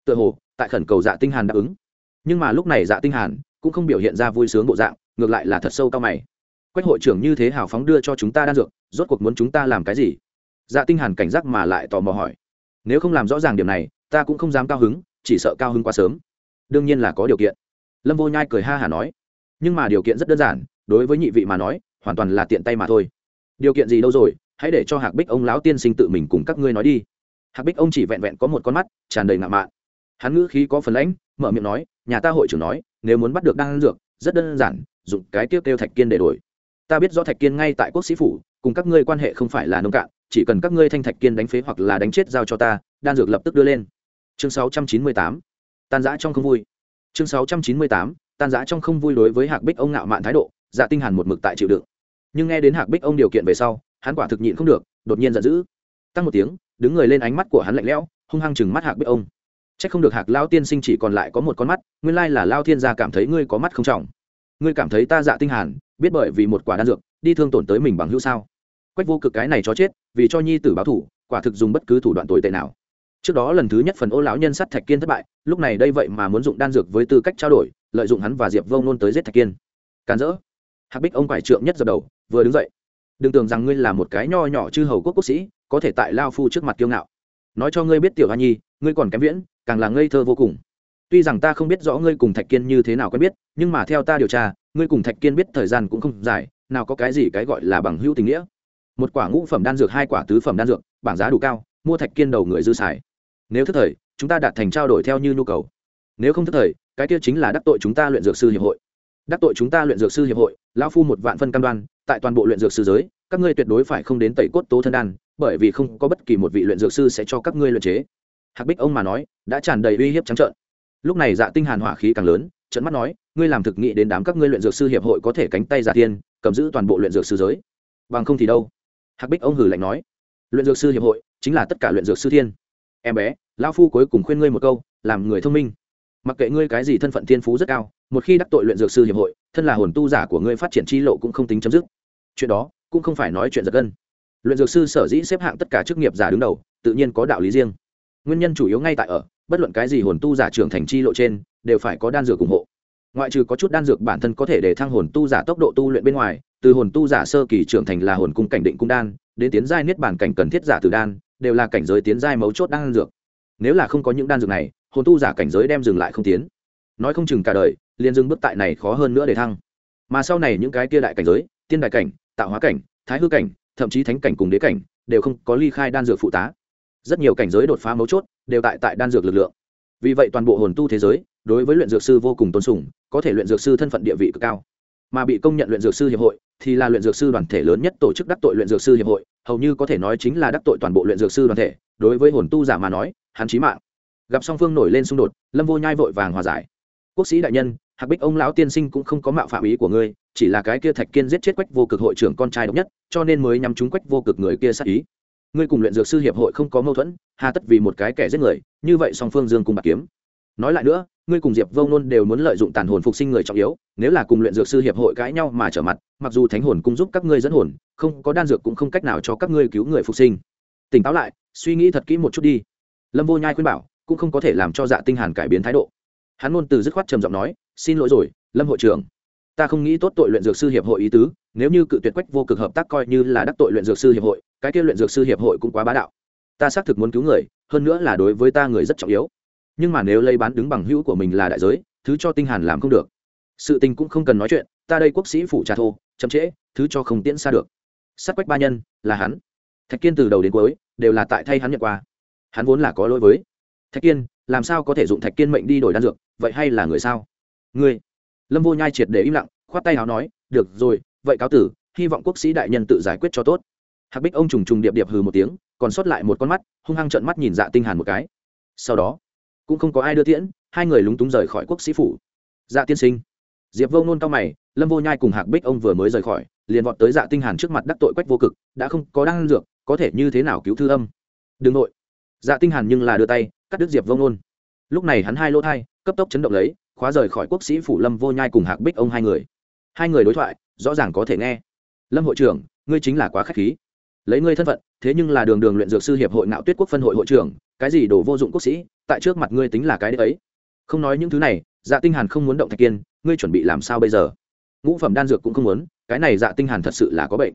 Tựa hồ, tại khẩn cầu dạ tinh hàn đáp ứng. Nhưng mà lúc này dạ tinh hàn cũng không biểu hiện ra vui sướng bộ dạng, ngược lại là thật sâu cao mày. Quách hội trưởng như thế hào phóng đưa cho chúng ta đan dược, rốt cuộc muốn chúng ta làm cái gì? Dạ tinh hàn cảnh giác mà lại tò mò hỏi. Nếu không làm rõ ràng điểm này, ta cũng không dám cao hứng chỉ sợ cao hưng quá sớm. Đương nhiên là có điều kiện. Lâm vô nhai cười ha hả nói. Nhưng mà điều kiện rất đơn giản, đối với nhị vị mà nói, hoàn toàn là tiện tay mà thôi. Điều kiện gì đâu rồi, hãy để cho hạc bích ông lão tiên sinh tự mình cùng các ngươi nói đi. Hạc bích ông chỉ vẹn vẹn có một con mắt, tràn đầy ngạo mạn. Hắn ngữ khí có phần lãnh, mở miệng nói, nhà ta hội trưởng nói, nếu muốn bắt được đan dược, rất đơn giản, dùng cái tiêu kêu thạch kiên để đổi. Ta biết rõ thạch kiên ngay tại quốc sĩ phủ, cùng các ngươi quan hệ không phải là nông cạn, chỉ cần các ngươi thanh thạch kiên đánh phế hoặc là đánh chết giao cho ta, đan dược lập tức đưa lên chương 698 tan giã trong không vui chương 698 tan giã trong không vui đối với hạc bích ông ngạo mạn thái độ dạ tinh hàn một mực tại chịu đựng nhưng nghe đến hạc bích ông điều kiện về sau hắn quả thực nhịn không được đột nhiên giận dữ tăng một tiếng đứng người lên ánh mắt của hắn lạnh lẽo hung hăng chừng mắt hạc bích ông Chắc không được Hạc Lão tiên sinh chỉ còn lại có một con mắt, nguyên lai là Lao Thiên gia cảm thấy ngươi có mắt không trọng. Ngươi cảm thấy ta dạ tinh hàn, biết bởi vì một quả đan dược, đi thương tổn tới mình bằng hữu sao? Quách vô cực cái này cho chết, vì cho nhi tử báo thủ, quả thực dùng bất cứ thủ đoạn tồi tệ nào. Trước đó lần thứ nhất phần ô lão nhân sát Thạch Kiên thất bại, lúc này đây vậy mà muốn dụng đan dược với tư cách trao đổi, lợi dụng hắn và Diệp Vông nôn tới giết Thạch Kiên. Càn rỡ. Hạc Bích ông quải trượng nhất dập đầu, vừa đứng dậy. Đừng tưởng rằng ngươi là một cái nho nhỏ chư hầu quốc quốc sĩ, có thể tại lao phu trước mặt kiêu ngạo. Nói cho ngươi biết tiểu Hoa Nhi, ngươi còn kém viễn, càng là ngây thơ vô cùng tuy rằng ta không biết rõ ngươi cùng thạch kiên như thế nào quen biết nhưng mà theo ta điều tra ngươi cùng thạch kiên biết thời gian cũng không dài nào có cái gì cái gọi là bằng hữu tình nghĩa một quả ngũ phẩm đan dược hai quả tứ phẩm đan dược bảng giá đủ cao mua thạch kiên đầu người dư xài nếu thức thời, chúng ta đạt thành trao đổi theo như nhu cầu. Nếu không thức thời, cái kia chính là đắc tội chúng ta luyện dược sư hiệp hội. Đắc tội chúng ta luyện dược sư hiệp hội, lão phu một vạn phân cam đoan, tại toàn bộ luyện dược sư giới, các ngươi tuyệt đối phải không đến tẩy cốt tố thân đan, bởi vì không có bất kỳ một vị luyện dược sư sẽ cho các ngươi luyện chế. Hạc bích ông mà nói, đã tràn đầy uy hiếp trắng trợn. Lúc này dạ tinh hàn hỏa khí càng lớn trận mắt nói, ngươi làm thực nghị đến đám các ngươi luyện dược sư hiệp hội có thể cánh tay giả tiên cầm giữ toàn bộ luyện dược sư giới. Bằng không thì đâu? Hạc bích ông hử lạnh nói, luyện dược sư hiệp hội chính là tất cả luyện dược sư thiên. Em bé lão phu cuối cùng khuyên ngươi một câu, làm người thông minh. Mặc kệ ngươi cái gì thân phận thiên phú rất cao, một khi đắc tội luyện dược sư hiệp hội, thân là hồn tu giả của ngươi phát triển chi lộ cũng không tính chấm dứt. Chuyện đó cũng không phải nói chuyện giật gân. Luyện dược sư sở dĩ xếp hạng tất cả chức nghiệp giả đứng đầu, tự nhiên có đạo lý riêng. Nguyên nhân chủ yếu ngay tại ở, bất luận cái gì hồn tu giả trưởng thành chi lộ trên, đều phải có đan dược ủng hộ. Ngoại trừ có chút đan dược bản thân có thể để thăng hồn tu giả tốc độ tu luyện bên ngoài, từ hồn tu giả sơ kỳ trưởng thành là hồn cung cảnh định cung đan, đến tiến giai niết bản cảnh cần thiết giả từ đan, đều là cảnh giới tiến giai mấu chốt đan dược nếu là không có những đan dược này, hồn tu giả cảnh giới đem dừng lại không tiến. Nói không chừng cả đời, liền dừng bước tại này khó hơn nữa để thăng. Mà sau này những cái kia đại cảnh giới, tiên đại cảnh, tạo hóa cảnh, thái hư cảnh, thậm chí thánh cảnh cùng đế cảnh, đều không có ly khai đan dược phụ tá. Rất nhiều cảnh giới đột phá mấu chốt, đều tại tại đan dược lực lượng. Vì vậy toàn bộ hồn tu thế giới, đối với luyện dược sư vô cùng tôn sùng, có thể luyện dược sư thân phận địa vị cực cao. Mà bị công nhận luyện dược sư hiệp hội, thì là luyện dược sư đoàn thể lớn nhất tổ chức đắc tội luyện dược sư hiệp hội, hầu như có thể nói chính là đắc tội toàn bộ luyện dược sư đoàn thể. Đối với hồn tu giả mà nói hắn chí mạng. Gặp song phương nổi lên xung đột, lâm vô nhai vội vàng hòa giải. Quốc sĩ đại nhân, hạc bích ông lão tiên sinh cũng không có mạo phạm ý của ngươi, chỉ là cái kia thạch kiên giết chết quách vô cực hội trưởng con trai độc nhất, cho nên mới nhắm trúng quách vô cực người kia sát ý. Ngươi cùng luyện dược sư hiệp hội không có mâu thuẫn, hà tất vì một cái kẻ giết người, như vậy song phương dương cùng bạc kiếm. Nói lại nữa, ngươi cùng diệp vông nôn đều muốn lợi dụng tàn hồn phục sinh người trọng yếu, nếu là cùng luyện dược sư hiệp hội cãi nhau mà trở mặt, mặc dù thánh hồn cung giúp các ngươi dẫn hồn, không có đan dược cũng không cách nào cho các ngươi cứu người phục sinh. Tỉnh táo lại, suy nghĩ thật kỹ một chút đi lâm vô nhai khuyên bảo, cũng không có thể làm cho dạ tinh hàn cải biến thái độ. Hắn ngôn từ dứt khoát trầm giọng nói, xin lỗi rồi, lâm hội trưởng. Ta không nghĩ tốt tội luyện dược sư hiệp hội ý tứ, nếu như cự tuyệt quách vô cực hợp tác coi như là đắc tội luyện dược sư hiệp hội, cái kia luyện dược sư hiệp hội cũng quá bá đạo. Ta xác thực muốn cứu người, hơn nữa là đối với ta người rất trọng yếu. Nhưng mà nếu lấy bán đứng bằng hữu của mình là đại giới, thứ cho tinh hàn làm không được. Sự tình cũng không cần nói chuyện, ta đây quốc sĩ phủ trà thô chậm trễ, thứ cho không tiễn xa được. Sát quách ba nhân, là hắn. Thạch kiên từ đầu đến cuối, đều là tại thay hắn nhận qua hắn vốn là có lỗi với. Thạch kiên, làm sao có thể dụng thạch kiên mệnh đi đổi đan dược, vậy hay là người sao? Người lâm vô nhai triệt để im lặng, khoát tay áo nói, được rồi, vậy cáo tử, hy vọng quốc sĩ đại nhân tự giải quyết cho tốt. Hạc bích ông trùng trùng điệp điệp hừ một tiếng, còn sót lại một con mắt, hung hăng trợn mắt nhìn dạ tinh hàn một cái. Sau đó, cũng không có ai đưa tiễn, hai người lúng túng rời khỏi quốc sĩ phủ. Dạ tiên sinh. Diệp vô nôn cao mày, lâm vô nhai cùng hạc bích ông vừa mới rời khỏi, liền vọt tới dạ tinh hàn trước mặt đắc tội quách vô cực, đã không có đan dược, có thể như thế nào cứu thư âm? Đừng nội dạ tinh hàn nhưng là đưa tay, cắt đứt diệp vô nôn lúc này hắn hai lỗ thai, cấp tốc chấn động lấy, khóa rời khỏi quốc sĩ phủ lâm vô nhai cùng hạc bích ông hai người. Hai người đối thoại, rõ ràng có thể nghe. Lâm hội trưởng, ngươi chính là quá khách khí. Lấy ngươi thân phận, thế nhưng là đường đường luyện dược sư hiệp hội ngạo tuyết quốc phân hội hội trưởng, cái gì đổ vô dụng quốc sĩ, tại trước mặt ngươi tính là cái đấy không nói những thứ này dạ tinh hàn không muốn động thạch kiên, ngươi chuẩn bị làm sao bây giờ? Ngũ phẩm đan dược cũng không muốn, cái này dạ tinh hàn thật sự là có bệnh.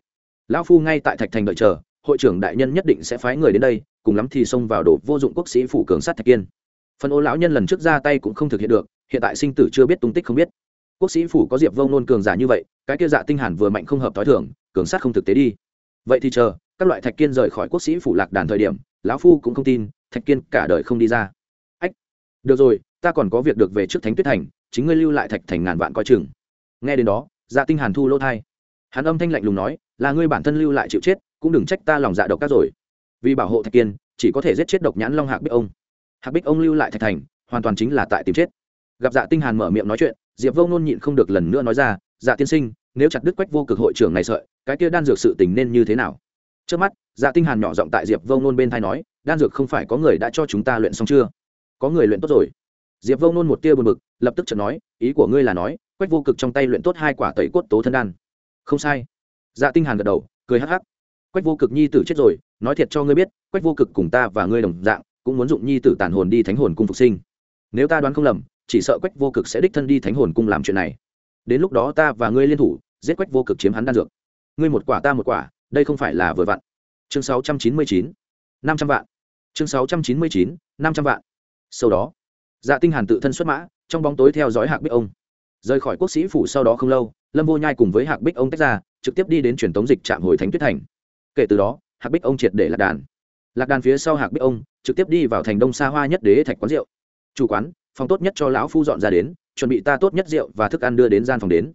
Lão phu ngay tại thạch thành đợi chờ, hội trưởng đại nhân nhất định sẽ phái người đến đây cùng lắm thì xông vào đổ vô dụng quốc sĩ phủ cường sát thạch kiên. Phần ô lão nhân lần trước ra tay cũng không thực hiện được, hiện tại sinh tử chưa biết tung tích không biết. Quốc sĩ phủ có diệp vông nôn cường giả như vậy, cái kia dạ tinh hàn vừa mạnh không hợp thói thường, cường sát không thực tế đi. Vậy thì chờ, các loại thạch kiên rời khỏi quốc sĩ phủ lạc đàn thời điểm, lão phu cũng không tin, thạch kiên cả đời không đi ra. Ách, được rồi, ta còn có việc được về trước thánh tuyết thành, chính ngươi lưu lại thạch thành ngàn vạn coi chừng. Nghe đến đó dạ tinh hàn thu lỗ thai. Hắn âm thanh lạnh lùng nói, là ngươi bản thân lưu lại chịu chết, cũng đừng trách ta lòng dạ độc các rồi vì bảo hộ thạch kiên, chỉ có thể giết chết độc nhãn long hạc bích ông. Hạc bích ông lưu lại thạch thành, hoàn toàn chính là tại tìm chết. Gặp dạ tinh hàn mở miệng nói chuyện, diệp vô nôn nhịn không được lần nữa nói ra dạ tiên sinh, nếu chặt đứt quách vô cực hội trưởng này sợi, cái kia đan dược sự tình nên như thế nào? Trước mắt dạ tinh hàn nhỏ giọng tại diệp vô nôn bên thay nói, đan dược không phải có người đã cho chúng ta luyện xong chưa? Có người luyện tốt rồi. Diệp vô nôn một tia buồn bực, lập tức chợt nói, ý của ngươi là nói, quách vô cực trong tay luyện tốt hai quả tẩy cốt tố thân đan. Không sai. Dạ tinh hàn gật đầu, cười hắc hắc, quách vô cực nhi tử chết rồi nói thiệt cho ngươi biết quách vô cực cùng ta và ngươi đồng dạng cũng muốn dụng nhi tử tàn hồn đi thánh hồn cung phục sinh. Nếu ta đoán không lầm chỉ sợ quách vô cực sẽ đích thân đi thánh hồn cung làm chuyện này. Đến lúc đó ta và ngươi liên thủ giết quách vô cực chiếm hắn đan dược. Ngươi một quả ta một quả đây không phải là vừa vặn. Chương 699, 500 vạn. Chương 699, 500 vạn. Sau đó dạ tinh hàn tự thân xuất mã trong bóng tối theo dõi hạc bích ông. Rời khỏi quốc sĩ phủ sau đó không lâu lâm vô nhai cùng với hạc bích ông tách ra trực tiếp đi đến truyền tống dịch trạm hồi thánh tuyết thành. Kể từ đó hạc bích ông triệt để lạc đàn. Lạc đàn phía sau hạc bích ông trực tiếp đi vào thành đông xa hoa nhất đế thạch quán rượu. Chủ quán, phòng tốt nhất cho lão phu dọn ra đến, chuẩn bị ta tốt nhất rượu và thức ăn đưa đến gian phòng đến.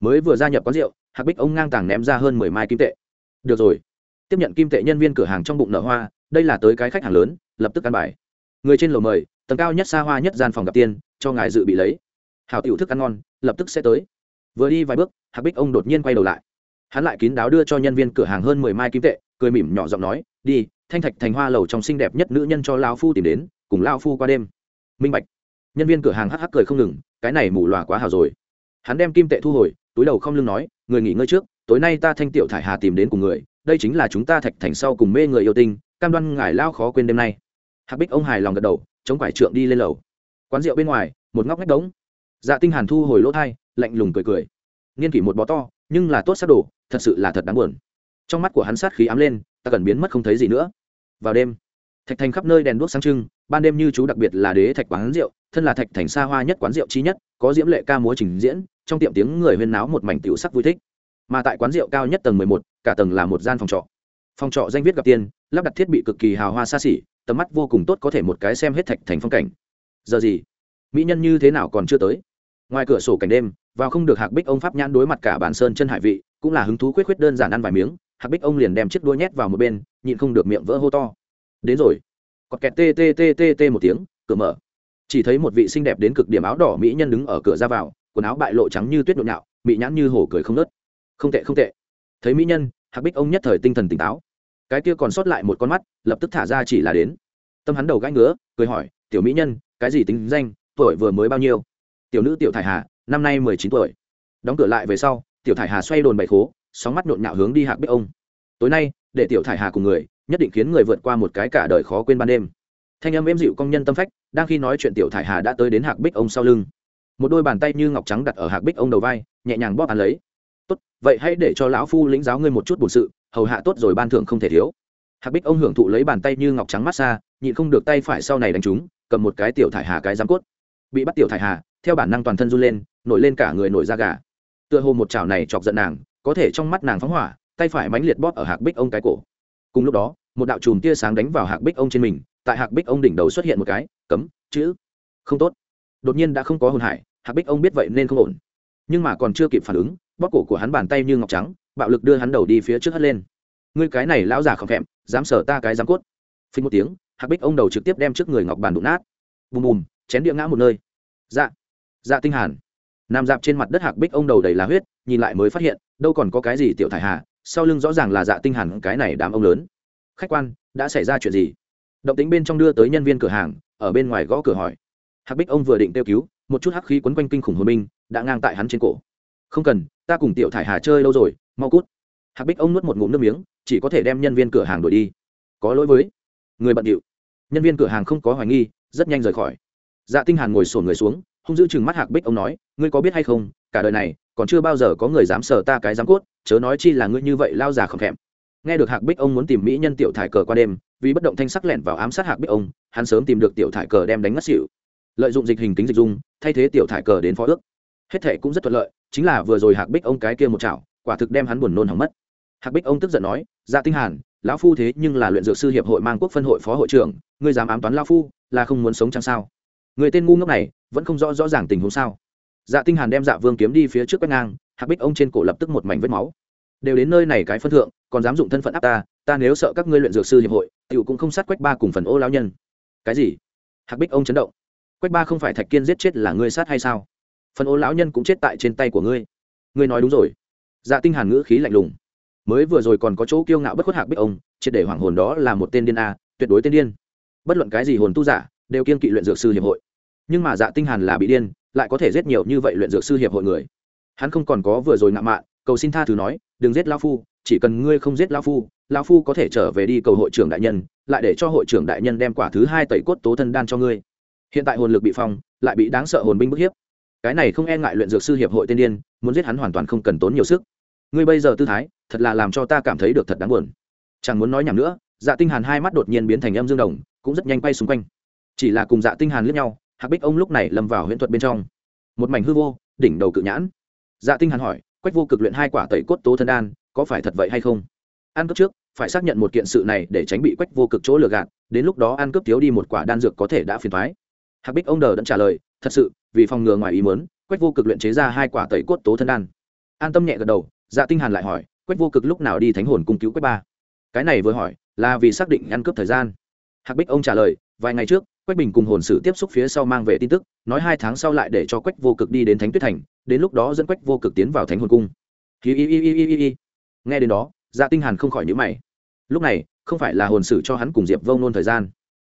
Mới vừa gia nhập quán rượu, hạc bích ông ngang tàng ném ra hơn mười mai kim tệ. Được rồi. Tiếp nhận kim tệ nhân viên cửa hàng trong bụng nở hoa, đây là tới cái khách hàng lớn, lập tức ăn bài. Người trên lầu mời, tầng cao nhất xa hoa nhất gian phòng gặp tiên, cho ngài dự bị lấy. Hào tiểu thức ăn ngon, lập tức sẽ tới. Vừa đi vài bước, hạc bích ông đột nhiên quay đầu lại. Hắn lại kín đáo đưa cho nhân viên cửa hàng hơn mười mai kim tệ cười mỉm nhỏ giọng nói, đi, thanh thạch thành hoa lầu trong xinh đẹp nhất nữ nhân cho lao phu tìm đến, cùng lao phu qua đêm. Minh bạch. Nhân viên cửa hàng hắc hắc cười không ngừng, cái này mù lòa quá hào rồi. Hắn đem kim tệ thu hồi, túi đầu không lưng nói, người nghỉ ngơi trước, tối nay ta thanh tiểu thải hà tìm đến cùng người, đây chính là chúng ta thạch thành sau cùng mê người yêu tinh, cam đoan ngài lao khó quên đêm nay. Hạc bích ông hài lòng gật đầu, chống quải trượng đi lên lầu. Quán rượu bên ngoài, một ngóc ngách đống. Dạ tinh hàn thu hồi lỗ thai, lạnh lùng cười cười. Nghiên kỷ một bó to, nhưng là tốt sắc đồ thật sự là thật đáng buồn trong mắt của hắn sát khí ám lên ta cần biến mất không thấy gì nữa. Vào đêm thạch thành khắp nơi đèn đuốc sáng trưng ban đêm như chú đặc biệt là đế thạch quán rượu thân là thạch thành xa hoa nhất quán rượu chi nhất có diễm lệ ca múa trình diễn trong tiệm tiếng người huyên náo một mảnh tiểu sắc vui thích. Mà tại quán rượu cao nhất tầng mười một, cả tầng là một gian phòng trọ. Phòng trọ danh viết gặp tiên lắp đặt thiết bị cực kỳ hào hoa xa xỉ tầm mắt vô cùng tốt có thể một cái xem hết thạch thành phong cảnh. Giờ gì? Mỹ nhân như thế nào còn chưa tới? Ngoài cửa sổ cảnh đêm vào không được hạc bích ông pháp nhãn đối mặt cả bản sơn chân hải vị cũng là hứng thú quyết quyết đơn giản ăn vài miếng hạc bích ông liền đem chiếc đuôi nhét vào một bên, nhịn không được miệng vỡ hô to. Đến rồi. Cọt kẹt tê tê tê tê tê một tiếng, cửa mở. Chỉ thấy một vị xinh đẹp đến cực điểm áo đỏ mỹ nhân đứng ở cửa ra vào, quần áo bại lộ trắng như tuyết nhộn nhạo, mỹ nhãn như hổ cười không nớt không tệ không tệ. Thấy mỹ nhân, hạc bích ông nhất thời tinh thần tỉnh táo. Cái kia còn sót lại một con mắt, lập tức thả ra chỉ là đến. Tâm hắn đầu gãi ngứa, cười hỏi, tiểu mỹ nhân, cái gì tính danh, tuổi vừa mới bao nhiêu? Tiểu nữ tiểu thải hà, năm nay mười chín tuổi. Đóng cửa lại về sau, tiểu thải hà xoay đồn bậy khố sóng mắt nhộn nhạo hướng đi hạc bích ông. Tối nay, để tiểu thải hà cùng người, nhất định khiến người vượt qua một cái cả đời khó quên ban đêm. Thanh âm êm dịu công nhân tâm phách, đang khi nói chuyện tiểu thải hà đã tới đến hạc bích ông sau lưng. Một đôi bàn tay như ngọc trắng đặt ở hạc bích ông đầu vai, nhẹ nhàng bóp hắn lấy. Tốt, vậy hãy để cho lão phu lĩnh giáo ngươi một chút bổn sự, hầu hạ tốt rồi ban thưởng không thể thiếu. Hạc bích ông hưởng thụ lấy bàn tay như ngọc trắng mát xa, nhịn không được tay phải sau này đánh trúng, cầm một cái tiểu thải hà cái giám cốt. Bị bắt tiểu thải hà, theo bản năng toàn thân run lên, nổi lên cả người nổi da gà. Tựa hồ một chảo này chọc giận nàng có thể trong mắt nàng phóng hỏa, tay phải mánh liệt bóp ở hạc bích ông cái cổ. Cùng lúc đó, một đạo chùm tia sáng đánh vào hạc bích ông trên mình, tại hạc bích ông đỉnh đầu xuất hiện một cái, cấm, chữ, không tốt. Đột nhiên đã không có hồn hải, hạc bích ông biết vậy nên không ổn. Nhưng mà còn chưa kịp phản ứng, bóp cổ của hắn bàn tay như ngọc trắng, bạo lực đưa hắn đầu đi phía trước hất lên. Ngươi cái này lão già khỏng phẹm dám sở ta cái dám cốt. Phình một tiếng, hạc bích ông đầu trực tiếp đem trước người ngọc bàn đụng nát. Bùm bùm, chén địa ngã một nơi. Dạ dạ tinh hàn. Nằm dạp trên mặt đất hạc bích ông đầu đầy là huyết, nhìn lại mới phát hiện đâu còn có cái gì tiểu thải hà, sau lưng rõ ràng là dạ tinh hàn cái này đám ông lớn. Khách quan, đã xảy ra chuyện gì? Động tính bên trong đưa tới nhân viên cửa hàng, ở bên ngoài gõ cửa hỏi. Hạc bích ông vừa định kêu cứu, một chút hắc khí quấn quanh kinh khủng hồn binh đã ngang tại hắn trên cổ. Không cần, ta cùng tiểu thải hà chơi lâu rồi, mau cút. Hạc bích ông nuốt một ngụm nước miếng, chỉ có thể đem nhân viên cửa hàng đuổi đi. Có lỗi với người bận điệu. Nhân viên cửa hàng không có hoài nghi, rất nhanh rời khỏi. Dạ tinh hàn ngồi sổn người xuống, hung giữ chừng mắt hạc bích ông nói, ngươi có biết hay không, cả đời này còn chưa bao giờ có người dám sờ ta cái dám cốt, chớ nói chi là ngươi như vậy lao già khẩm thèm nghe được hạc bích ông muốn tìm mỹ nhân tiểu thải cờ qua đêm, vì bất động thanh sắc lẻn vào ám sát hạc bích ông, hắn sớm tìm được tiểu thải cờ đem đánh ngất xỉu. Lợi dụng dịch hình kính dịch dung, thay thế tiểu thải cờ đến phó ước. Hết thệ cũng rất thuận lợi, chính là vừa rồi hạc bích ông cái kia một chảo, quả thực đem hắn buồn nôn hỏng mất. Hạc bích ông tức giận nói dạ tinh hàn, lão phu thế nhưng là luyện dược sư hiệp hội mang quốc phân hội phó hội trưởng, ngươi dám ám toán lão phu, là không muốn sống chăng sao? Người tên ngu ngốc này, vẫn không rõ rõ ràng tình huống sao? Dạ tinh hàn đem dạ vương kiếm đi phía trước quét ngang, hạc bích ông trên cổ lập tức một mảnh vết máu. Đều đến nơi này cái phân thượng, còn dám dụng thân phận áp ta ta nếu sợ các ngươi luyện dược sư hiệp hội, tiểu cũng không sát quách ba cùng phần ô lão nhân. Cái gì? Hạc bích ông chấn động. Quách ba không phải thạch kiên giết chết là ngươi sát hay sao? Phần ô lão nhân cũng chết tại trên tay của ngươi. Ngươi nói đúng rồi. Dạ tinh hàn ngữ khí lạnh lùng. Mới vừa rồi còn có chỗ kiêu ngạo bất khuất hạc bích ông, triệt để hoàng hồn đó là một tên điên a, tuyệt đối tên điên. Bất luận cái gì hồn tu giả, đều kiên kỵ luyện dược sư hiệp hội. Nhưng mà dạ tinh hàn là bị điên lại có thể giết nhiều như vậy luyện dược sư hiệp hội người. Hắn không còn có vừa rồi ngạo mạn, cầu xin tha thứ nói, đừng giết lão phu, chỉ cần ngươi không giết lão phu lão phu có thể trở về đi cầu hội trưởng đại nhân, lại để cho hội trưởng đại nhân đem quả thứ hai tẩy cốt tố thân đan cho ngươi. Hiện tại hồn lực bị phong, lại bị đáng sợ hồn binh bức hiếp. Cái này không e ngại luyện dược sư hiệp hội tiên điên, muốn giết hắn hoàn toàn không cần tốn nhiều sức. Ngươi bây giờ tư thái, thật là làm cho ta cảm thấy được thật đáng buồn. Chẳng muốn nói nhảm nữa dạ tinh hàn hai mắt đột nhiên biến thành âm dương đồng, cũng rất nhanh quay xung quanh. Chỉ là cùng dạ tinh hàn liếc nhau hạc bích ông lúc này lâm vào huyễn thuật bên trong. Một mảnh hư vô, đỉnh đầu cự nhãn. Dạ tinh hàn hỏi, quách vô cực luyện hai quả tẩy cốt tố thân đan, có phải thật vậy hay không? Ăn cướp trước, phải xác nhận một kiện sự này để tránh bị quách vô cực chỗ lừa gạt, đến lúc đó ăn cướp thiếu đi một quả đan dược có thể đã phiền toái. Hạc bích ông đờ đã trả lời, thật sự, vì phòng ngừa ngoài ý muốn, quách vô cực luyện chế ra hai quả tẩy cốt tố thân đan. An tâm nhẹ gật đầu dạ tinh hàn lại hỏi, quách vô cực lúc nào đi thánh hồn cung cứu quách ba? Cái này vừa hỏi, là vì xác định ăn cướp thời gian. Hạc bích ông trả lời, vài ngày trước quách bình cùng hồn sử tiếp xúc phía sau mang về tin tức, nói hai tháng sau lại để cho quách vô cực đi đến thánh tuyết thành, đến lúc đó dẫn quách vô cực tiến vào thánh hồn cung. Hi hi hi hi hi hi nghe đến đó dạ tinh hàn không khỏi nhíu mày. Lúc này, không phải là hồn sử cho hắn cùng diệp vông nôn thời gian.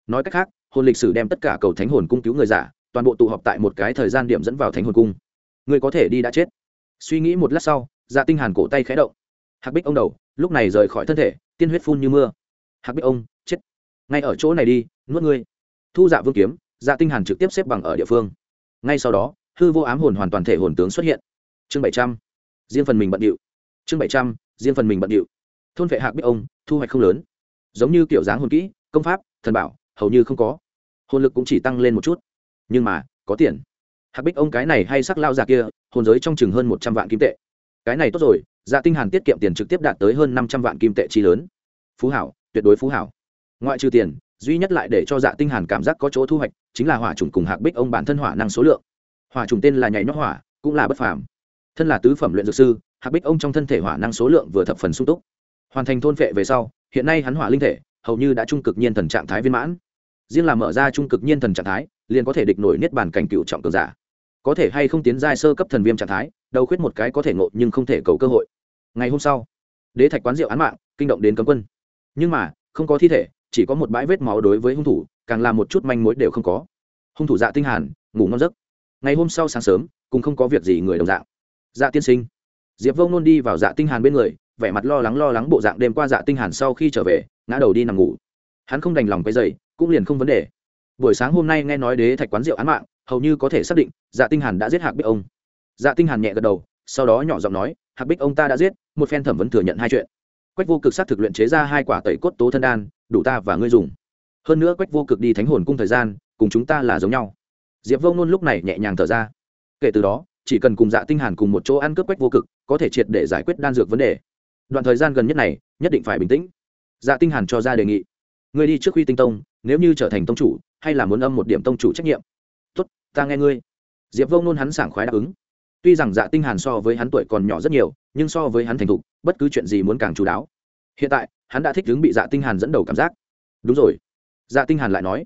Nói cách khác, hồn lịch sử đem tất cả cầu thánh hồn cung cứu người giả, toàn bộ tụ họp tại một cái thời gian điểm dẫn vào thánh hồn cung. Người có thể đi đã chết. Suy nghĩ một lát sau dạ tinh hàn cổ tay khẽ động. Hạc bích ông đầu, lúc này rời khỏi thân thể, tiên huyết phun như mưa. Hạc bích ông, chết. Ngay ở chỗ này đi, nuốt ngươi thu dạ vương kiếm dạ tinh hàn trực tiếp xếp bằng ở địa phương. Ngay sau đó, hư vô ám hồn hoàn toàn thể hồn tướng xuất hiện. Chương bảy trăm, riêng phần mình bận điệu. Chương bảy trăm, riêng phần mình bận điệu. Thôn vệ hạc bích ông, thu hoạch không lớn. Giống như kiểu dáng hồn kỹ, công pháp, thần bảo, hầu như không có. Hồn lực cũng chỉ tăng lên một chút. Nhưng mà, có tiền. Hạc bích ông cái này hay sắc lao già kia, hồn giới trong chừng hơn một trăm vạn kim tệ. Cái này tốt rồi dạ tinh hàn tiết kiệm tiền trực tiếp đạt tới hơn năm trăm vạn kim tệ chi lớn. Phú hảo, tuyệt đối phú hảo. Ngoại trừ tiền duy nhất lại để cho dạ tinh hàn cảm giác có chỗ thu hoạch chính là hỏa trùng cùng hạc bích ông bản thân hỏa năng số lượng. Hỏa trùng tên là nhảy nhót hỏa, cũng là bất phàm. Thân là tứ phẩm luyện dược sư, hạc bích ông trong thân thể hỏa năng số lượng vừa thập phần sung túc. Hoàn thành thôn phệ về sau, hiện nay hắn hỏa linh thể, hầu như đã trung cực nhiên thần trạng thái viên mãn. Riêng là mở ra trung cực nhiên thần trạng thái, liền có thể địch nổi niết bàn cảnh cựu trọng cường giả. Có thể hay không tiến giai sơ cấp thần viêm trạng thái, đầu khuyết một cái có thể ngộ nhưng không thể cầu cơ hội. Ngày hôm sau, đế thạch quán rượu án mạng, kinh động đến cấm quân. Nhưng mà, không có thi thể chỉ có một bãi vết máu đối với hung thủ, càng là một chút manh mối đều không có. Hung thủ dạ tinh hàn, ngủ ngon giấc. Ngày hôm sau sáng sớm cũng không có việc gì người đồng dạng. Dạ tiên sinh. Diệp vông nôn đi vào dạ tinh hàn bên người, vẻ mặt lo lắng lo lắng bộ dạng đêm qua dạ tinh hàn sau khi trở về, ngã đầu đi nằm ngủ. Hắn không đành lòng cái dậy cũng liền không vấn đề. Buổi sáng hôm nay nghe nói đế thạch quán rượu án mạng, hầu như có thể xác định dạ tinh hàn đã giết hạc bích ông. Dạ tinh hàn nhẹ gật đầu, sau đó nhỏ giọng nói, hạc bích ông ta đã giết, một phen thẩm vấn thừa nhận hai chuyện. Quách vô cực xác thực luyện chế ra hai quả tẩy cốt tố thân đan đủ ta và ngươi dùng. Hơn nữa quách vô cực đi thánh hồn cung thời gian, cùng chúng ta là giống nhau. Diệp vô ngôn lúc này nhẹ nhàng thở ra. Kể từ đó, chỉ cần cùng dạ tinh hàn cùng một chỗ ăn cướp quách vô cực, có thể triệt để giải quyết đan dược vấn đề. Đoạn thời gian gần nhất này, nhất định phải bình tĩnh. Dạ tinh hàn cho ra đề nghị. Ngươi đi trước huy tinh tông, nếu như trở thành tông chủ, hay là muốn âm một điểm tông chủ trách nhiệm? Tốt, ta nghe ngươi. Diệp vô ngôn hắn sảng khoái đáp ứng. Tuy rằng dạ tinh hàn so với hắn tuổi còn nhỏ rất nhiều, nhưng so với hắn thành thục, bất cứ chuyện gì muốn càng chú đáo hiện tại, hắn đã thích ứng bị dạ tinh hàn dẫn đầu cảm giác. Đúng rồi. Dạ tinh hàn lại nói,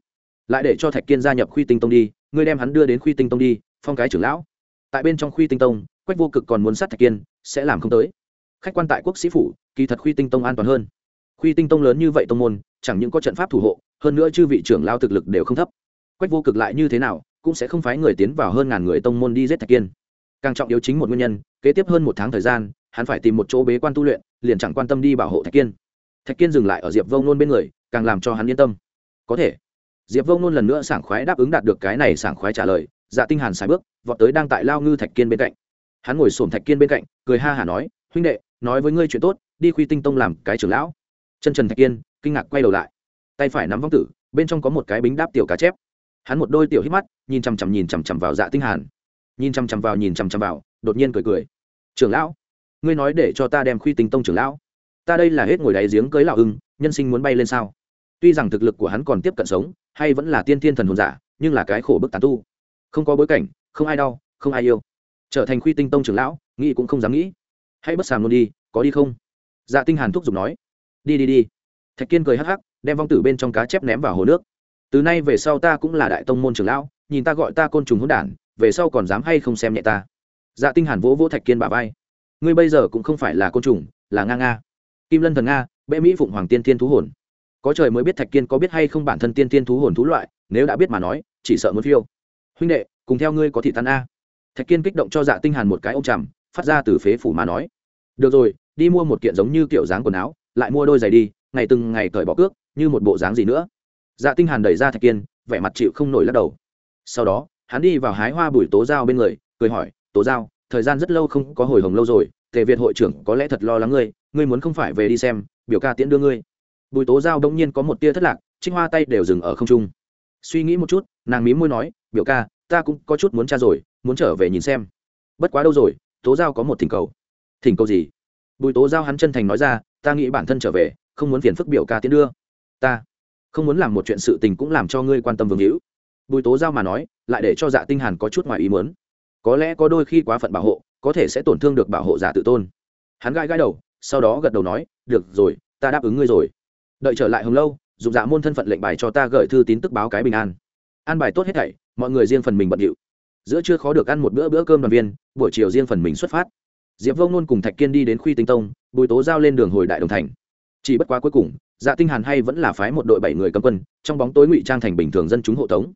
lại để cho thạch kiên gia nhập khuy tinh tông đi, ngươi đem hắn đưa đến khuy tinh tông đi, phong cái trưởng lão. Tại bên trong khuy tinh tông, quách vô cực còn muốn sát thạch kiên, sẽ làm không tới. Khách quan tại quốc sĩ phủ, kỳ thật khuy tinh tông an toàn hơn. Khuy tinh tông lớn như vậy tông môn, chẳng những có trận pháp thủ hộ, hơn nữa chư vị trưởng lao thực lực đều không thấp. Quách vô cực lại như thế nào, cũng sẽ không phái người tiến vào hơn ngàn người tông môn đi giết thạch kiên. Càng trọng yếu chính một nguyên nhân, kế tiếp hơn một tháng thời gian, hắn phải tìm một chỗ bế quan tu luyện liền chẳng quan tâm đi bảo hộ thạch kiên. Thạch kiên dừng lại ở diệp vông nôn bên người, càng làm cho hắn yên tâm. Có thể, diệp vông nôn lần nữa sảng khoái đáp ứng đạt được cái này sảng khoái trả lời dạ tinh hàn xài bước, vọt tới đang tại lao ngư thạch kiên bên cạnh. Hắn ngồi xổm thạch kiên bên cạnh, cười ha hả nói, huynh đệ, nói với ngươi chuyện tốt, đi khuy tinh tông làm cái trưởng lão. Chân trần thạch kiên kinh ngạc quay đầu lại. Tay phải nắm vong tử, bên trong có một cái bính đáp tiểu cá chép. Hắn một đôi tiểu hít mắt, nhìn chằm chằm nhìn chằm chằm vào dạ tinh hàn. Nhìn chằm chằm vào, nhìn chằm chằm vào, đột nhiên cười cười. Trưởng lão ngươi nói để cho ta đem khuy tinh tông trưởng lão, ta đây là hết ngồi đáy giếng cưới lão ưng nhân sinh muốn bay lên sao? Tuy rằng thực lực của hắn còn tiếp cận sống, hay vẫn là tiên thiên thần hồn giả, nhưng là cái khổ bức tán tu. Không có bối cảnh, không ai đau, không ai yêu. Trở thành khuy tinh tông trưởng lão, nghĩ cũng không dám nghĩ. Hãy bất sàm luôn đi, có đi không? Dạ tinh hàn thúc giục nói. Đi đi đi. Thạch kiên cười hắc hắc, đem vong tử bên trong cá chép ném vào hồ nước. Từ nay về sau ta cũng là đại tông môn trưởng lão, nhìn ta gọi ta côn trùng hỗn đản, về sau còn dám hay không xem nhẹ ta? Dạ tinh hàn vỗ vỗ thạch kiên bả vai ngươi bây giờ cũng không phải là côn trùng là nga nga. Kim lân thần nga bệ mỹ phụng hoàng tiên thiên thú hồn. Có trời mới biết thạch kiên có biết hay không bản thân tiên thiên thú hồn thú loại nếu đã biết mà nói chỉ sợ muốn phiêu. Huynh đệ cùng theo ngươi có thị tan a. Thạch kiên kích động cho dạ tinh hàn một cái ôm trầm, phát ra từ phế phủ mà nói. Được rồi đi mua một kiện giống như kiểu dáng quần áo lại mua đôi giày đi ngày từng ngày cởi bỏ cước như một bộ dáng gì nữa. Dạ tinh hàn đẩy ra thạch kiên vẻ mặt chịu không nổi lắc đầu. Sau đó hắn đi vào hái hoa bùi tố dao bên người cười hỏi tố Dao thời gian rất lâu không có hồi hồng lâu rồi, tề việt hội trưởng có lẽ thật lo lắng ngươi ngươi muốn không phải về đi xem, biểu ca tiễn đưa ngươi. Bùi tố giao đông nhiên có một tia thất lạc trích hoa tay đều dừng ở không trung. Suy nghĩ một chút, nàng mím môi nói, biểu ca, ta cũng có chút muốn cha rồi, muốn trở về nhìn xem. Bất quá đâu rồi, tố giao có một thỉnh cầu. Thỉnh cầu gì? Bùi tố giao hắn chân thành nói ra, ta nghĩ bản thân trở về, không muốn phiền phức biểu ca tiến đưa. Ta không muốn làm một chuyện sự tình cũng làm cho ngươi quan tâm vương hữu. Bùi tố giao mà nói, lại để cho dạ tinh hàn có chút ngoài ý muốn có lẽ có đôi khi quá phận bảo hộ, có thể sẽ tổn thương được bảo hộ giả tự tôn. Hắn gãi gãi đầu, sau đó gật đầu nói, được rồi, ta đáp ứng ngươi rồi. Đợi trở lại hồng lâu dùng dạ môn thân phận lệnh bài cho ta gửi thư tín tức báo cái bình an. An bài tốt hết thảy, mọi người riêng phần mình bận điệu. Giữa chưa khó được ăn một bữa bữa cơm đoàn viên, buổi chiều riêng phần mình xuất phát. Diệp vông nôn cùng thạch kiên đi đến khuy tinh tông, bùi tố giao lên đường hồi đại đồng thành. Chỉ bất quá cuối cùng dạ tinh hàn hay vẫn là phái một đội bảy người cầm quân, trong bóng tối ngụy trang thành bình thường dân chúng hộ tống.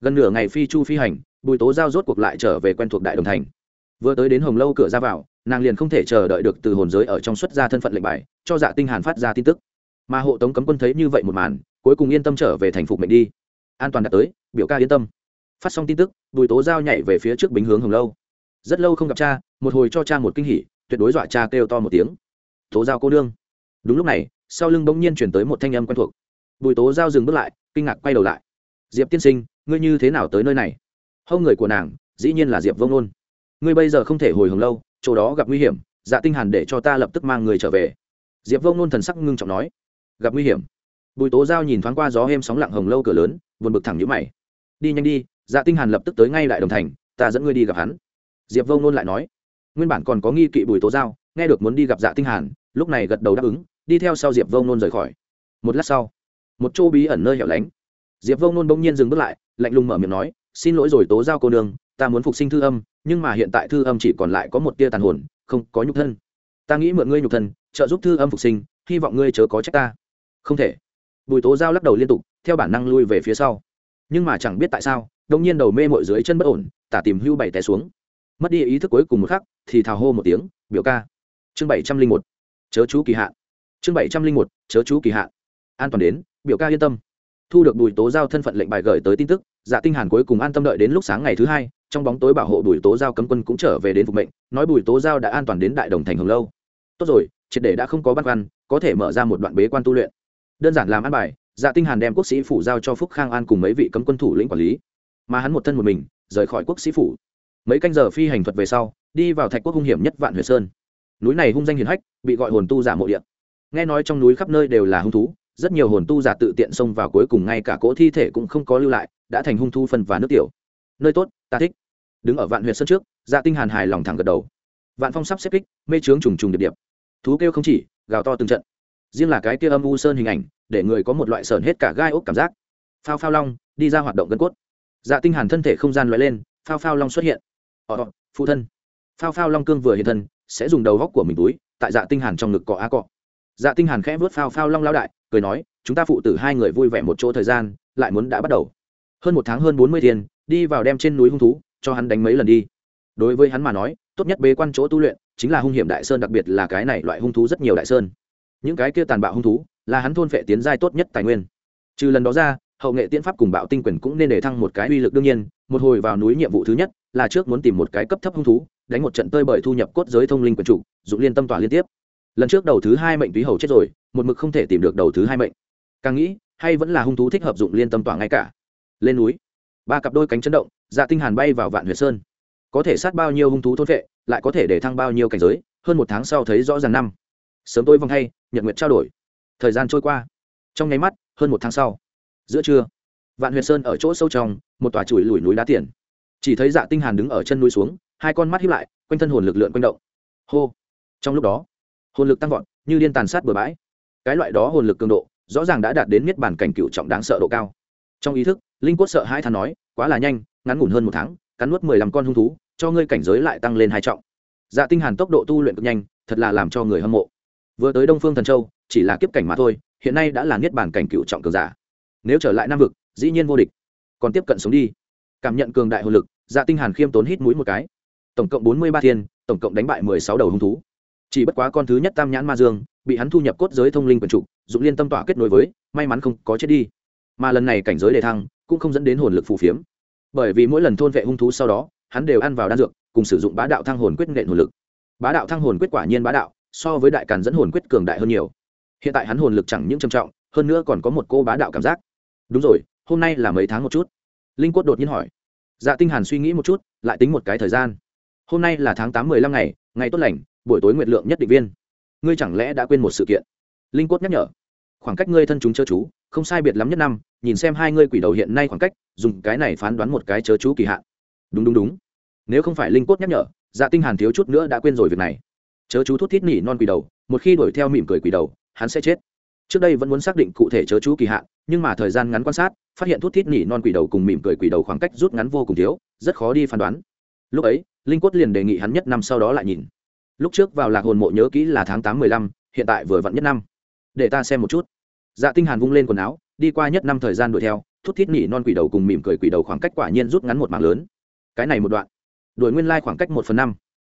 Gần nửa ngày phi chu phi hành bùi tố giao rốt cuộc lại trở về quen thuộc đại đồng thành. Vừa tới đến hồng lâu cửa ra vào, nàng liền không thể chờ đợi được từ hồn giới ở trong xuất ra thân phận lệnh bài, cho dạ tinh hàn phát ra tin tức. Mà hộ tống cấm quân thấy như vậy một màn, cuối cùng yên tâm trở về thành phục mệnh đi. An toàn đã tới, biểu ca yên tâm. Phát xong tin tức, bùi tố giao nhảy về phía trước bính hướng hồng lâu. Rất lâu không gặp cha, một hồi cho cha một kinh hỉ, tuyệt đối dọa cha kêu to một tiếng. Tố giao cô đương đúng lúc này, sau lưng bỗng nhiên chuyển tới một thanh âm quen thuộc. Bùi tố giao dừng bước lại, kinh ngạc quay đầu lại. Diệp tiên sinh, ngươi như thế nào tới nơi này? Hâu người của nàng, dĩ nhiên là diệp vông nôn. Ngươi bây giờ không thể hồi hưởng lâu, chỗ đó gặp nguy hiểm dạ tinh hàn để cho ta lập tức mang người trở về. Diệp vông nôn thần sắc ngưng trọng nói. Gặp nguy hiểm. Bùi tố giao nhìn thoáng qua gió êm sóng lặng hồng lâu cửa lớn, buồn bực thẳng nhíu mày. Đi nhanh đi dạ tinh hàn lập tức tới ngay đại đồng thành, ta dẫn ngươi đi gặp hắn. Diệp vông nôn lại nói. Nguyên bản còn có nghi kỵ bùi tố giao, nghe được muốn đi gặp dạ tinh hàn, lúc này gật đầu đáp ứng, đi theo sau diệp vông nôn rời khỏi. Một lát sau, một chỗ bí ẩn nơi hẻo lánh. Diệp vông nôn bỗng nhiên dừng bước lại, lạnh lùng mở miệng nói xin lỗi rồi tố giao cô nương, ta muốn phục sinh thư âm, nhưng mà hiện tại thư âm chỉ còn lại có một tia tàn hồn, không có nhục thân. Ta nghĩ mượn ngươi nhục thân, trợ giúp thư âm phục sinh, hy vọng ngươi chớ có trách ta. Không thể. Bùi tố giao lắc đầu liên tục, theo bản năng lui về phía sau. Nhưng mà chẳng biết tại sao đông nhiên đầu mê mội dưới chân bất ổn, tả tìm hưu bảy té xuống. Mất đi ý thức cuối cùng một khắc, thì thào hô một tiếng, biểu ca. Chương bảy trăm linh một. Chớ chú kỳ hạn. Chương bảy trăm linh một. Chớ chú kỳ hạn. An toàn đến, biểu ca yên tâm. Thu được bùi tố giao thân phận lệnh bài gửi tới tin tức dạ tinh hàn cuối cùng an tâm đợi đến lúc sáng ngày thứ hai, trong bóng tối bảo hộ bùi tố giao cấm quân cũng trở về đến phục mệnh, nói bùi tố giao đã an toàn đến đại đồng thành hồng lâu. Tốt rồi, triệt để đã không có băn khoăn, có thể mở ra một đoạn bế quan tu luyện. Đơn giản làm ăn bài dạ tinh hàn đem quốc sĩ phủ giao cho phúc khang an cùng mấy vị cấm quân thủ lĩnh quản lý. Mà hắn một thân một mình, rời khỏi quốc sĩ phủ. Mấy canh giờ phi hành thuật về sau, đi vào thạch quốc hung hiểm nhất vạn huyệt sơn. Núi này hung danh hiển hách, bị gọi hồn tu giả mộ địa. Nghe nói trong núi khắp nơi đều là hung thú rất nhiều hồn tu giả tự tiện xông vào cuối cùng ngay cả cỗ thi thể cũng không có lưu lại, đã thành hung thu phân và nước tiểu. Nơi tốt, ta thích. Đứng ở vạn huyện sân trước dạ tinh hàn hài lòng thẳng gật đầu. Vạn phong sắp xếp kích, mê trướng trùng trùng điệp điệp. Thú kêu không chỉ, gào to từng trận. Riêng là cái kia âm u sơn hình ảnh, để người có một loại sờn hết cả gai ốc cảm giác. Phao phao long, đi ra hoạt động gân cốt. Dạ tinh hàn thân thể không gian lóe lên, phao phao long xuất hiện. Ọ phụ thân. Phao phao long cương vừa hiện thân, sẽ dùng đầu góc của mình túi, tại dạ tinh hàn trong ngực cọ á cọ dạ tinh hàn khẽ vớt phao phao long lão đại, cười nói, chúng ta phụ tử hai người vui vẻ một chỗ thời gian, lại muốn đã bắt đầu. Hơn một tháng hơn bốn mươi tiền, đi vào đem trên núi hung thú, cho hắn đánh mấy lần đi. Đối với hắn mà nói, tốt nhất bế quan chỗ tu luyện, chính là hung hiểm đại sơn, đặc biệt là cái này loại hung thú rất nhiều đại sơn. Những cái kia tàn bạo hung thú, là hắn thôn phệ tiến giai tốt nhất tài nguyên. Trừ lần đó ra, hậu nghệ tiên pháp cùng bạo tinh quyền cũng nên để thăng một cái uy lực đương nhiên, một hồi vào núi nhiệm vụ thứ nhất, là trước muốn tìm một cái cấp thấp hung thú, đánh một trận tơi bởi thu nhập cốt giới thông linh quyền chủ, dụng liên tâm tỏa liên tiếp lần trước đầu thứ hai mệnh túy hầu chết rồi, một mực không thể tìm được đầu thứ hai mệnh. Càng nghĩ, hay vẫn là hung thú thích hợp dụng liên tâm tỏa ngay cả. Lên núi. Ba cặp đôi cánh chấn động dạ tinh hàn bay vào vạn huyệt sơn. Có thể sát bao nhiêu hung thú thôn vệ lại có thể để thăng bao nhiêu cảnh giới, hơn một tháng sau thấy rõ ràng năm. Sớm tôi vòng hay, nhật nguyệt trao đổi. Thời gian trôi qua. Trong nháy mắt, hơn một tháng sau. Giữa trưa, vạn huyệt sơn ở chỗ sâu trong, một tòa chuỗi lùi núi đá tiền. Chỉ thấy dạ tinh hàn đứng ở chân núi xuống, hai con mắt híp lại, quanh thân hồn lực lượng quanh động. Hô. Trong lúc đó hồn lực tăng vọt, như điên tàn sát bừa bãi. Cái loại đó hồn lực cường độ, rõ ràng đã đạt đến miết bản cảnh cựu trọng đáng sợ độ cao. Trong ý thức, linh cốt sợ hai than nói, quá là nhanh, ngắn ngủn hơn một tháng, cắn nuốt mười lăm con hung thú, cho ngươi cảnh giới lại tăng lên hai trọng. Dạ tinh hàn tốc độ tu luyện cực nhanh, thật là làm cho người hâm mộ. Vừa tới đông phương thần châu, chỉ là kiếp cảnh mà thôi, hiện nay đã là niết bản cảnh cựu trọng cường giả. Nếu trở lại nam vực, dĩ nhiên vô địch. Còn tiếp cận sống đi. Cảm nhận cường đại hồn lực dạ tinh hàn khiêm tốn hít mũi một cái. Tổng cộng bốn mươi ba thiên, tổng cộng đánh bại mười sáu đầu hung thú chỉ bất quá con thứ nhất tam nhãn ma dương, bị hắn thu nhập cốt giới thông linh quần trụ dụng liên tâm tỏa kết nối với, may mắn không có chết đi. Mà lần này cảnh giới đề thăng, cũng không dẫn đến hồn lực phù phiếm. Bởi vì mỗi lần thôn vệ hung thú sau đó, hắn đều ăn vào đan dược, cùng sử dụng bá đạo thăng hồn quyết nện hồn lực. Bá đạo thăng hồn quyết quả nhiên bá đạo, so với đại càn dẫn hồn quyết cường đại hơn nhiều. Hiện tại hắn hồn lực chẳng những trầm trọng, hơn nữa còn có một cô bá đạo cảm giác. Đúng rồi, hôm nay là mấy tháng một chút? Linh quất đột nhiên hỏi. Dạ tinh hàn suy nghĩ một chút, lại tính một cái thời gian. Hôm nay là tháng tám mười lăm ngày ngày tốt lành buổi tối nguyệt lượng nhất định viên. Ngươi chẳng lẽ đã quên một sự kiện? Linh Cốt nhắc nhở. Khoảng cách ngươi thân chúng chớ chú, không sai biệt lắm nhất năm, nhìn xem hai ngươi quỷ đầu hiện nay khoảng cách, dùng cái này phán đoán một cái chớ chú kỳ hạn. Đúng đúng đúng. Nếu không phải linh cốt nhắc nhở dạ tinh hàn thiếu chút nữa đã quên rồi việc này. Chớ chú thút thít nỉ non quỷ đầu, một khi đuổi theo mỉm cười quỷ đầu, hắn sẽ chết. Trước đây vẫn muốn xác định cụ thể chớ chú kỳ hạn, nhưng mà thời gian ngắn quan sát, phát hiện thút thít nỉ non quỷ đầu cùng mỉm cười quỷ đầu khoảng cách rút ngắn vô cùng thiếu, rất khó đi phán đoán. Lúc ấy, linh cốt liền đề nghị hắn nhất năm sau đó lại nhìn lúc trước vào lạc hồn mộ nhớ kỹ là tháng tám mười lăm, hiện tại vừa vặn nhất năm. Để ta xem một chút. Dạ tinh hàn vung lên quần áo, đi qua nhất năm thời gian đuổi theo, thút thít nỉ non quỷ đầu cùng mỉm cười quỷ đầu khoảng cách quả nhiên rút ngắn một mảng lớn. Cái này một đoạn, đuổi nguyên lai khoảng cách một phần năm.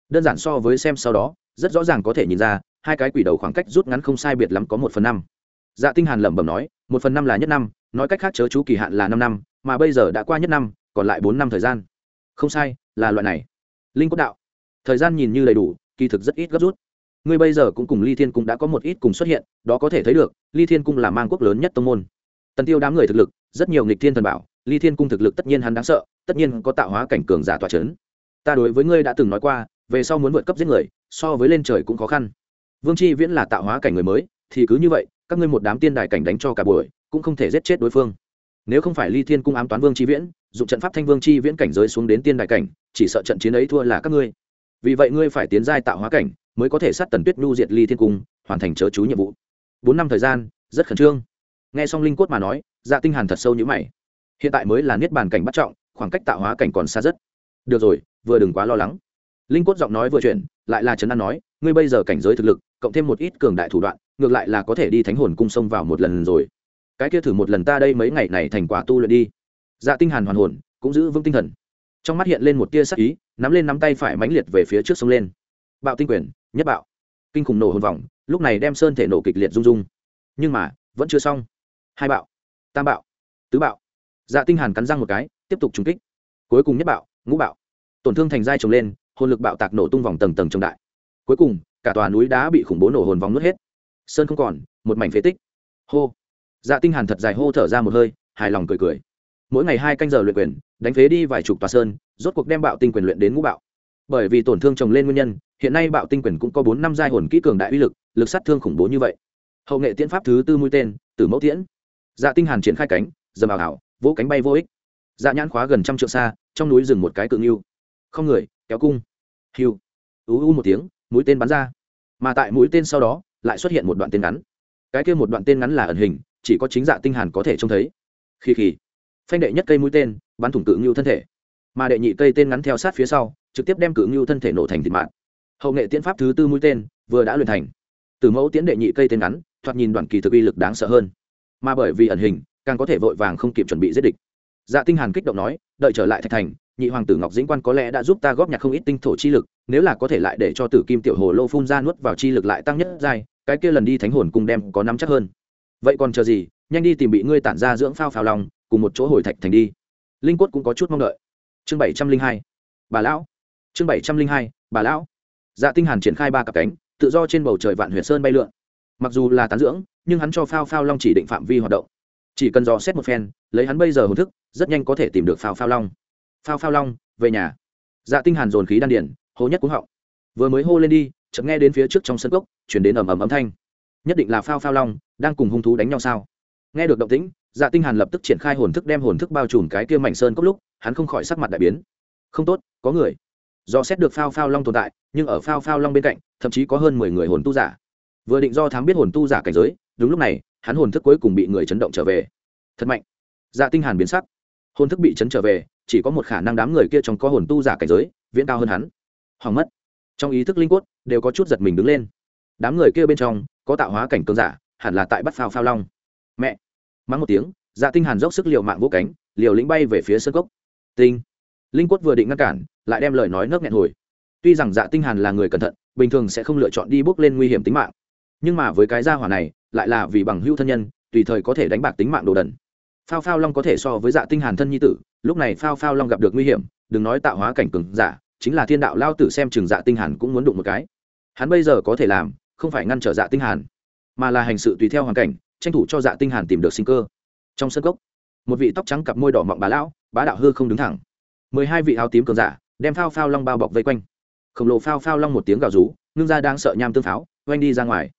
Đơn giản so với xem sau đó, rất rõ ràng có thể nhìn ra, hai cái quỷ đầu khoảng cách rút ngắn không sai biệt lắm có một phần năm. Dạ tinh hàn lẩm bẩm nói, một phần năm là nhất năm, nói cách khác chớ chú kỳ hạn là năm năm, mà bây giờ đã qua nhất năm, còn lại bốn năm thời gian. Không sai, là loại này. Linh quốc đạo. Thời gian nhìn như đầy đủ kỳ thực rất ít gấp rút. Ngươi bây giờ cũng cùng ly thiên cung đã có một ít cùng xuất hiện, đó có thể thấy được, ly thiên cung là mang quốc lớn nhất tông môn. Tần tiêu đám người thực lực, rất nhiều nghịch thiên thần bảo, ly thiên cung thực lực tất nhiên hắn đáng sợ, tất nhiên có tạo hóa cảnh cường giả tỏa c h ấ n ta đối với ngươi đã từng nói qua, về sau muốn vượt cấp giết người, so với lên trời cũng khó khăn. Vương tri viễn là tạo hóa cảnh người mới, thì cứ như vậy, các ngươi một đám tiên đài cảnh đánh cho cả buổi, cũng không thể giết chết đối phương. Nếu không phải ly thiên cung ám toán vương tri viễn, dụng trận pháp thanh vương tri viễn cảnh giới xuống đến tiên đài cảnh, chỉ sợ trận chiến ấy thua là các ngươi vì vậy ngươi phải tiến giai tạo hóa cảnh, mới có thể sát tần tuyết nhu diệt ly thiên cung, hoàn thành chớ chú nhiệm vụ. Bốn năm thời gian, rất khẩn trương. Nghe xong linh cốt mà nói dạ tinh hàn thật sâu như mày. Hiện tại mới là niết bàn cảnh bắt trọng, khoảng cách tạo hóa cảnh còn xa rất. Được rồi, vừa đừng quá lo lắng. Linh cốt giọng nói vừa chuyển, lại là trấn an nói, ngươi bây giờ cảnh giới thực lực, cộng thêm một ít cường đại thủ đoạn, ngược lại là có thể đi thánh hồn cung sông vào một lần rồi. Cái kia thử một lần ta đây mấy ngày này thành quả tu luyện đi. Dạ tinh hàn hoàn hồn, cũng giữ vững tinh thần. Trong mắt hiện lên một tia sắc ý nắm lên nắm tay phải mãnh liệt về phía trước sông lên. Bạo tinh quyền, nhất bạo. Kinh khủng nổ hồn vòng lúc này đem sơn thể nổ kịch liệt rung rung. Nhưng mà, vẫn chưa xong. Hai bạo, tam bạo, tứ bạo. Dạ tinh hàn cắn răng một cái, tiếp tục trúng kích. Cuối cùng nhất bạo, ngũ bạo. Tổn thương thành dai trồng lên, hồn lực bạo tạc nổ tung vòng tầng tầng trong đại. Cuối cùng, cả tòa núi đá bị khủng bố nổ hồn vòng nuốt hết. Sơn không còn, một mảnh phế tích. Hô. Dạ tinh hàn thật dài hô thở ra một hơi, hài lòng cười cười. Mỗi ngày hai canh giờ luyện quyền đánh phế đi vài chục tòa sơn, rốt cuộc đem bạo tinh quyền luyện đến ngũ bạo. Bởi vì tổn thương chồng lên nguyên nhân, hiện nay bạo tinh quyền cũng có bốn năm giai hồn kỹ cường đại uy lực lực sát thương khủng bố như vậy. Hậu nghệ tiễn pháp thứ tư mũi tên, tử mẫu tiễn. Dạ tinh hàn triển khai cánh, dầm ảo ảo, vỗ cánh bay vô ích. Dạ nhãn khóa gần trăm trượng xa, trong núi rừng một cái cự yêu không người, kéo cung. Hiu. Ú u một tiếng, mũi tên bắn ra. Mà tại mũi tên sau đó, lại xuất hiện một đoạn tên ngắn. Cái kia một đoạn tên ngắn là ẩn hình, chỉ có chính dạ tinh hàn có thể trông thấy. Khi khì phanh đệ nhất cây mũi tên, bắn thủng cự ngưu thân thể. Mà đệ nhị cây tên ngắn theo sát phía sau, trực tiếp đem cự ngưu thân thể nổ thành thịt mạng hậu nghệ tiễn pháp thứ tư mũi tên, vừa đã luyện thành. Từ mẫu tiễn đệ nhị cây tên ngắn, thoạt nhìn đoạn kỳ thực uy lực đáng sợ hơn. Mà bởi vì ẩn hình, càng có thể vội vàng không kịp chuẩn bị giết địch. Dạ tinh hàn kích động nói, đợi trở lại thạch thành, nhị hoàng tử ngọc dĩnh quan có lẽ đã giúp ta góp nhặt không ít tinh thổ chi lực, nếu là có thể lại để cho tử kim tiểu hồ lô phun ra nuốt vào chi lực lại tăng nhất giai, cái kia lần đi thánh hồn cùng đem có nắm chắc hơn. Vậy còn chờ gì? Nhanh đi tìm bị ngươi tản ra dưỡng phao phao lòng, cùng một chỗ hồi thạch thành đi. Linh quất cũng có chút mong đợi. Chương bảy trăm linh hai. Bà lão. Chương bảy trăm linh hai. Bà lão. Dạ tinh hàn triển khai ba cặp cánh, tự do trên bầu trời vạn huyền sơn bay lượn. Mặc dù là tán dưỡng, nhưng hắn cho phao phao long chỉ định phạm vi hoạt động. Chỉ cần dò xét một phen, lấy hắn bây giờ hồn thức, rất nhanh có thể tìm được phao phao long. Phao phao long, về nhà. Dạ tinh hàn dồn khí đan điển hố nhất cũng họng. Vừa mới hô lên đi, chợt nghe đến phía trước trong sân cốc, chuyển đến ầm ầm âm thanh. Nhất định là phao phao long, đang cùng hung thú đánh nhau sao? Nghe được động tĩnh dạ tinh hàn lập tức triển khai hồn thức đem hồn thức bao trùm cái kia mảnh sơn cốc lúc, hắn không khỏi sắc mặt đại biến. Không tốt, có người. Do xét được phao phao long tồn tại, nhưng ở phao phao long bên cạnh, thậm chí có hơn mười người hồn tu giả. Vừa định do thám biết hồn tu giả cảnh giới, đúng lúc này, hắn hồn thức cuối cùng bị người chấn động trở về. Thật mạnh. Dạ tinh hàn biến sắc. Hồn thức bị chấn trở về, chỉ có một khả năng đám người kia trong có hồn tu giả cảnh giới, viễn cao hơn hắn. Hoàng mất. Trong ý thức linh quất đều có chút giật mình đứng lên. Đám người kia bên trong, có tạo hóa cảnh cường giả, hẳn là tại bắt phao phao long mẹ mắng một tiếng dạ tinh hàn dốc sức liều mạng vỗ cánh liều lĩnh bay về phía sân cốc tinh linh quất vừa định ngăn cản lại đem lời nói nấc nghẹn hồi tuy rằng dạ tinh hàn là người cẩn thận bình thường sẽ không lựa chọn đi bước lên nguy hiểm tính mạng nhưng mà với cái gia hỏa này lại là vì bằng hữu thân nhân tùy thời có thể đánh bạc tính mạng đồ đần phao phao long có thể so với dạ tinh hàn thân nhi tử lúc này phao phao long gặp được nguy hiểm đừng nói tạo hóa cảnh cường giả chính là thiên đạo lao tử xem chừng dạ tinh hàn cũng muốn đụng một cái hắn bây giờ có thể làm không phải ngăn trở dạ tinh hàn mà là hành sự tùy theo hoàn cảnh tranh thủ cho dạ tinh hàn tìm được sinh cơ. Trong sân cốc, một vị tóc trắng cặp môi đỏ mọng bà lão, bá đạo hư không đứng thẳng. Mười hai vị áo tím cường giả đem phao phao long bao bọc vây quanh. Khổng lồ phao phao long một tiếng gào rú, ngưng ra đang sợ nham tương pháo, oanh đi ra ngoài.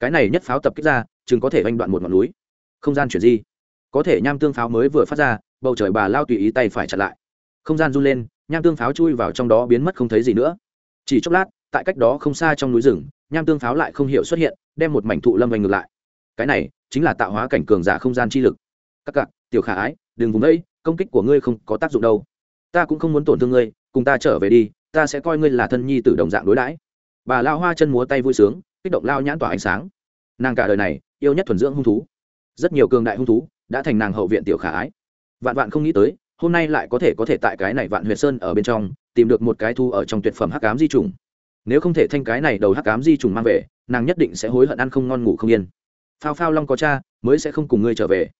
Cái này nhất pháo tập kích ra, chừng có thể oanh đoạn một ngọn núi. Không gian chuyển di. Có thể nham tương pháo mới vừa phát ra, bầu trời bà lao tùy ý tay phải chặn lại. Không gian run lên, nham tương pháo chui vào trong đó biến mất không thấy gì nữa. Chỉ chốc lát, tại cách đó không xa trong núi rừng, nham tương pháo lại không hiểu xuất hiện, đem một mảnh thụ lâm vành ngược lại. Cái này chính là tạo hóa cảnh cường giả không gian chi lực. Các cặp tiểu khả ái, đừng vùng đây công kích của ngươi không có tác dụng đâu. Ta cũng không muốn tổn thương ngươi, cùng ta trở về đi, ta sẽ coi ngươi là thân nhi t đồng dạng đối đãi. Bà lao hoa chân múa tay vui sướng, kích động lao nhãn tỏa ánh sáng. Nàng cả đời này, yêu nhất thuần dưỡng hung thú. Rất nhiều cường đại hung thú đã thành nàng hậu viện tiểu khả ái. Vạn vạn không nghĩ tới, hôm nay lại có thể có thể tại cái này vạn huyệt sơn ở bên trong, tìm được một cái thu ở trong tuyệt phẩm hắc cám di trùng. Nếu không thể thanh cái này đầu hắc cám di trùng mang về, nàng nhất định sẽ hối hận ăn không ngon ngủ không yên phao phao long có cha, mới sẽ không cùng ngươi trở về.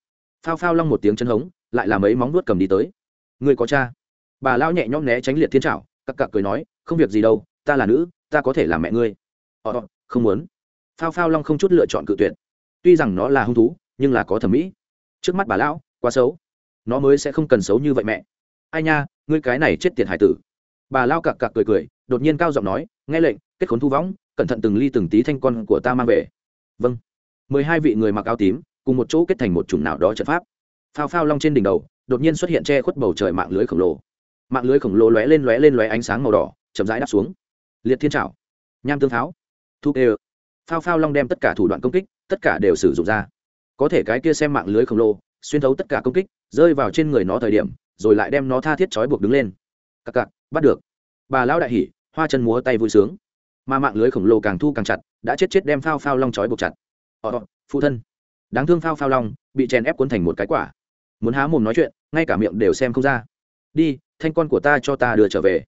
Phao phao long một tiếng chân hống, lại làm ấy móng nuốt cầm đi tới. Ngươi có cha? Bà lao nhẹ nhõm né tránh liệt thiên trảo, cặc cặc cười nói, không việc gì đâu, ta là nữ, ta có thể làm mẹ ngươi. Ờ, ờ không muốn. Phao phao long không chút lựa chọn cự tuyệt. Tuy rằng nó là hung thú, nhưng là có thẩm mỹ. Trước mắt bà lão, quá xấu. Nó mới sẽ không cần xấu như vậy mẹ. Ai nha, ngươi cái này chết tiệt hải tử. Bà lao cặc cặc cười cười, đột nhiên cao giọng nói, nghe lệnh, kết khốn thu võng, cẩn thận từng ly từng tí thanh con của ta mang về. Vâng mười hai vị người mặc áo tím, cùng một chỗ kết thành một chủng nào đó trận pháp. Phao phao long trên đỉnh đầu, đột nhiên xuất hiện che khuất bầu trời mạng lưới khổng lồ. Mạng lưới khổng lồ lóe lên lóe lên lóe ánh sáng màu đỏ, chậm rãi đáp xuống. Liệt thiên trảo, nham tương pháo, thu kê phao phao long đem tất cả thủ đoạn công kích, tất cả đều sử dụng ra. Có thể cái kia xem mạng lưới khổng lồ, xuyên thấu tất cả công kích, rơi vào trên người nó thời điểm, rồi lại đem nó tha thiết trói buộc đứng lên. Cặc cặc, bắt được. Bà lão đại hỉ, hoa chân múa tay vui sướng. Mà mạng lưới khổng lồ càng thu càng chặt, đã chết chết đem phao phao long trói buộc chặt họ phụ thân. Đáng thương phao phao long, bị chèn ép cuốn thành một cái quả. Muốn há mồm nói chuyện, ngay cả miệng đều xem không ra. Đi, thanh con của ta cho ta đưa trở về.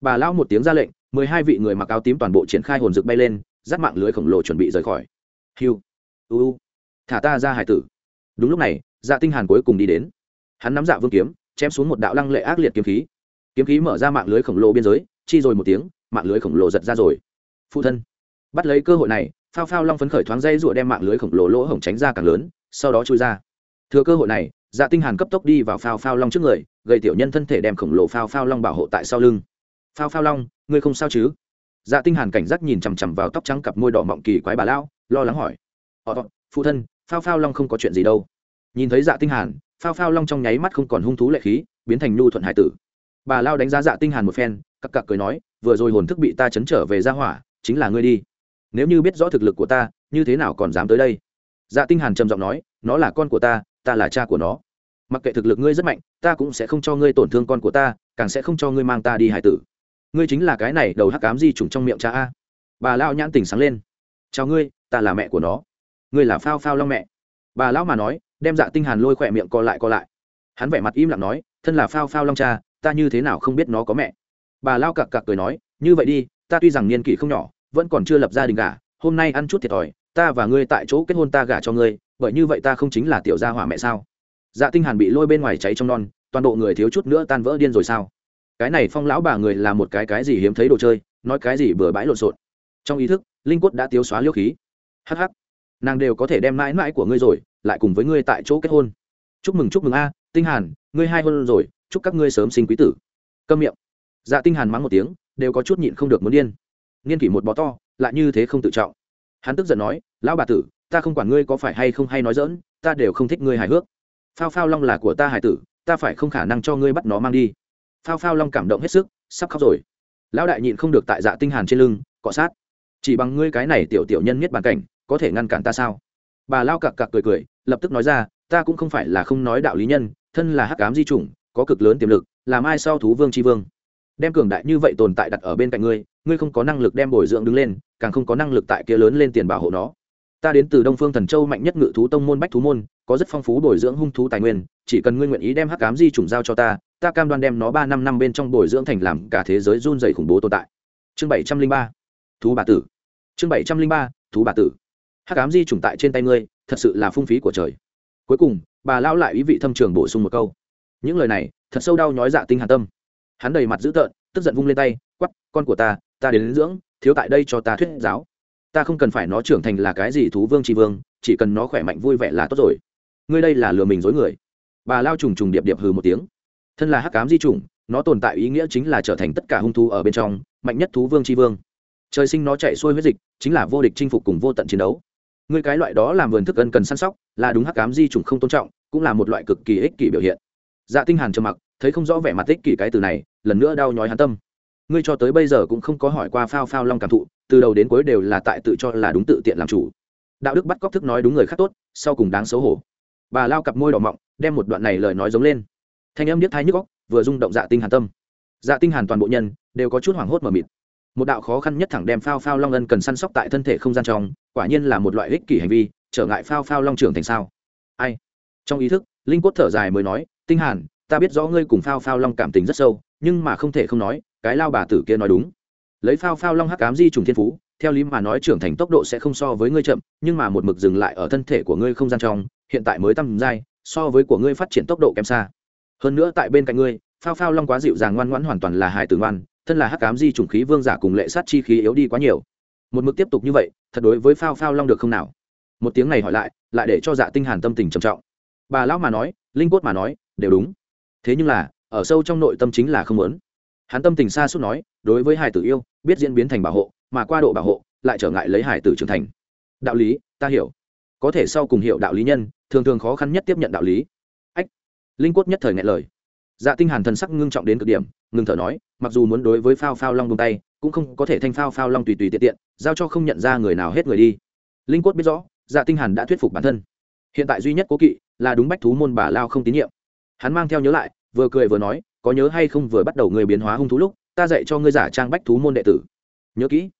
Bà lão một tiếng ra lệnh, mười hai vị người mặc áo tím toàn bộ triển khai hồn rực bay lên dắt mạng lưới khổng lồ chuẩn bị rời khỏi. Hiu. U. Thả ta ra hải tử. Đúng lúc này dạ tinh hàn cuối cùng đi đến. Hắn nắm dạ vương kiếm, chém xuống một đạo lăng lệ ác liệt kiếm khí. Kiếm khí mở ra mạng lưới khổng lồ biên giới, chi rồi một tiếng, mạng lưới khổng lồ giật ra rồi. Phụ thân, bắt lấy cơ hội này phao phao long phấn khởi thoáng dây rụa đem mạng lưới khổng lồ lỗ hổng tránh ra càng lớn, sau đó chui ra. Thừa cơ hội này dạ tinh hàn cấp tốc đi vào phao phao long trước người gây tiểu nhân thân thể đem khổng lồ phao phao long bảo hộ tại sau lưng. Phao phao long, ngươi không sao chứ? Dạ tinh hàn cảnh giác nhìn chằm chằm vào tóc trắng cặp môi đỏ mọng kỳ quái bà lão, lo lắng hỏi. Ờ, ờ phụ thân, phao phao long không có chuyện gì đâu. Nhìn thấy dạ tinh hàn, phao phao long trong nháy mắt không còn hung thú lệ khí, biến thành nhu thuận hải tử. Bà lao đánh giá dạ tinh hàn một phen, cặc cặc cười nói, vừa rồi hồn thức bị ta chấn trở về ra hỏa, chính là ngươi đi nếu như biết rõ thực lực của ta, như thế nào còn dám tới đây? Dạ tinh hàn trầm giọng nói, nó là con của ta ta là cha của nó. Mặc kệ thực lực ngươi rất mạnh, ta cũng sẽ không cho ngươi tổn thương con của ta, càng sẽ không cho ngươi mang ta đi hải tử. Ngươi chính là cái này đầu hắc cám di trùng trong miệng cha a. Bà lão nhãn tình sáng lên. Chào ngươi, ta là mẹ của nó. Ngươi là phao phao long mẹ. Bà lão mà nói, đem dạ tinh hàn lôi khỏe miệng co lại co lại. Hắn vẻ mặt im lặng nói, thân là phao phao long cha, ta như thế nào không biết nó có mẹ. Bà lão cặc cặc cười nói, như vậy đi, ta tuy rằng niên kỷ không nhỏ vẫn còn chưa lập gia đình gả, hôm nay ăn chút thiệt thòi, ta và ngươi tại chỗ kết hôn ta gả cho ngươi, bởi như vậy ta không chính là tiểu gia hỏa mẹ sao? Dạ tinh hàn bị lôi bên ngoài cháy trong non, toàn bộ người thiếu chút nữa tan vỡ điên rồi sao? Cái này phong lão bà người là một cái cái gì hiếm thấy đồ chơi, nói cái gì bừa bãi lộn xộn. Trong ý thức, linh quất đã tiêu xóa liêu khí. Hắc hắc, nàng đều có thể đem mãi mãi của ngươi rồi, lại cùng với ngươi tại chỗ kết hôn. Chúc mừng chúc mừng a, tinh hàn, ngươi hai hôn rồi, chúc các ngươi sớm sinh quý tử. Câm miệng. Dạ tinh hàn mắng một tiếng, đều có chút nhịn không được muốn điên niên kỷ một bó to, lại như thế không tự trọng. Hắn tức giận nói, lão bà tử, ta không quản ngươi có phải hay không hay nói dỡn ta đều không thích ngươi hài hước. Phao phao long là của ta hài tử, ta phải không khả năng cho ngươi bắt nó mang đi. Phao phao long cảm động hết sức, sắp khóc rồi. Lão đại nhịn không được tại dạ tinh hàn trên lưng, cọ sát. Chỉ bằng ngươi cái này tiểu tiểu nhân nhất bàn cảnh, có thể ngăn cản ta sao? Bà lao cặc cặc cười cười, lập tức nói ra, ta cũng không phải là không nói đạo lý nhân, thân là hắc ám di chủng, có cực lớn tiềm lực, làm ai sau thú vương tri vương? Đem cường đại như vậy tồn tại đặt ở bên cạnh ngươi ngươi không có năng lực đem bồi dưỡng đứng lên, càng không có năng lực tại kia lớn lên tiền bảo hộ nó. Ta đến từ đông phương thần châu mạnh nhất ngự thú tông môn bách thú môn, có rất phong phú bồi dưỡng hung thú tài nguyên, chỉ cần ngươi nguyện ý đem hắc cám di chủng giao cho ta ta cam đoan đem nó ba năm năm bên trong bồi dưỡng thành làm cả thế giới run dày khủng bố tồn tại. Chương bảy trăm linh ba, thú bà tử. Chương bảy trăm linh ba, thú bà tử. Hắc cám di chủng tại trên tay ngươi, thật sự là phung phí của trời. Cuối cùng, bà lao lại ý vị thâm trường bổ sung một câu. Những lời này, thật sâu đau nhói dạ tinh hàn tâm. Hắn đầy mặt dữ tợn, tức giận vung lên tay, quắp, con của ta ta đến, đến dưỡng thiếu tại đây cho ta thuyết giáo. Ta không cần phải nó trưởng thành là cái gì thú vương tri vương chỉ cần nó khỏe mạnh vui vẻ là tốt rồi. Ngươi đây là lừa mình dối người. Bà lao trùng trùng điệp điệp hừ một tiếng. Thân là hắc cám di trùng, nó tồn tại ý nghĩa chính là trở thành tất cả hung thú ở bên trong mạnh nhất thú vương tri vương. Trời sinh nó chạy xuôi huyết dịch chính là vô địch chinh phục cùng vô tận chiến đấu. Ngươi cái loại đó làm vườn thức ân cần săn sóc là đúng hắc cám di trùng không tôn trọng cũng là một loại cực kỳ ích kỷ biểu hiện. Dạ tinh hàn trầm mặc thấy không rõ vẻ mặt ích kỷ cái từ này lần nữa đau nhói hắn tâm ngươi cho tới bây giờ cũng không có hỏi qua phao phao long cảm thụ, từ đầu đến cuối đều là tại tự cho là đúng tự tiện làm chủ. Đạo đức bắt cóc thức nói đúng người khác tốt, sau cùng đáng xấu hổ. Bà lao cặp môi đỏ mọng, đem một đoạn này lời nói giống lên. Thanh âm điếc thái nhức góc vừa rung động dạ tinh hàn tâm. Dạ tinh hàn toàn bộ nhân, đều có chút hoảng hốt mờ mịt. Một đạo khó khăn nhất thẳng đem phao phao long ân cần săn sóc tại thân thể không gian trong, quả nhiên là một loại ích kỷ hành vi, trở ngại phao phao long trưởng thành sao? Ai? Trong ý thức, linh cốt thở dài mới nói, tinh hàn, ta biết rõ ngươi cùng phao phao long cảm tình rất sâu, nhưng mà không thể không nói cái lao bà tử kia nói đúng. Lấy phao phao long hắc cám di trùng thiên phú, theo lý mà nói trưởng thành tốc độ sẽ không so với ngươi chậm, nhưng mà một mực dừng lại ở thân thể của ngươi không gian trong, hiện tại mới tăm dai so với của ngươi phát triển tốc độ kém xa. Hơn nữa tại bên cạnh ngươi, phao phao long quá dịu dàng ngoan ngoãn hoàn toàn là hài tử ngoan, thân là hắc cám di trùng khí vương giả cùng lệ sát chi khí yếu đi quá nhiều. Một mực tiếp tục như vậy, thật đối với phao phao long được không nào? Một tiếng này hỏi lại lại để cho dạ tinh hàn tâm tình trầm trọng. Bà lão mà nói, linh cốt mà nói, đều đúng. Thế nhưng là, ở sâu trong nội tâm chính là không muốn hắn tâm tình xa suốt nói, đối với hải tử yêu, biết diễn biến thành bảo hộ, mà qua độ bảo hộ, lại trở ngại lấy hải tử trưởng thành. Đạo lý, ta hiểu. Có thể sau cùng hiểu đạo lý nhân, thường thường khó khăn nhất tiếp nhận đạo lý. Ách. Linh quất nhất thời ngại lời. Dạ tinh hàn thần sắc ngưng trọng đến cực điểm, ngừng thở nói, mặc dù muốn đối với phao phao long buông tay, cũng không có thể thanh phao phao long tùy tùy tiện tiện, giao cho không nhận ra người nào hết người đi. Linh quất biết rõ dạ tinh hàn đã thuyết phục bản thân. Hiện tại duy nhất cố kỵ là đúng bách thú môn bà lao không tín nhiệm. Hắn mang theo nhớ lại, vừa cười vừa nói có nhớ hay không vừa bắt đầu người biến hóa hung thú lúc, ta dạy cho ngươi giả trang bách thú môn đệ tử. Nhớ kỹ.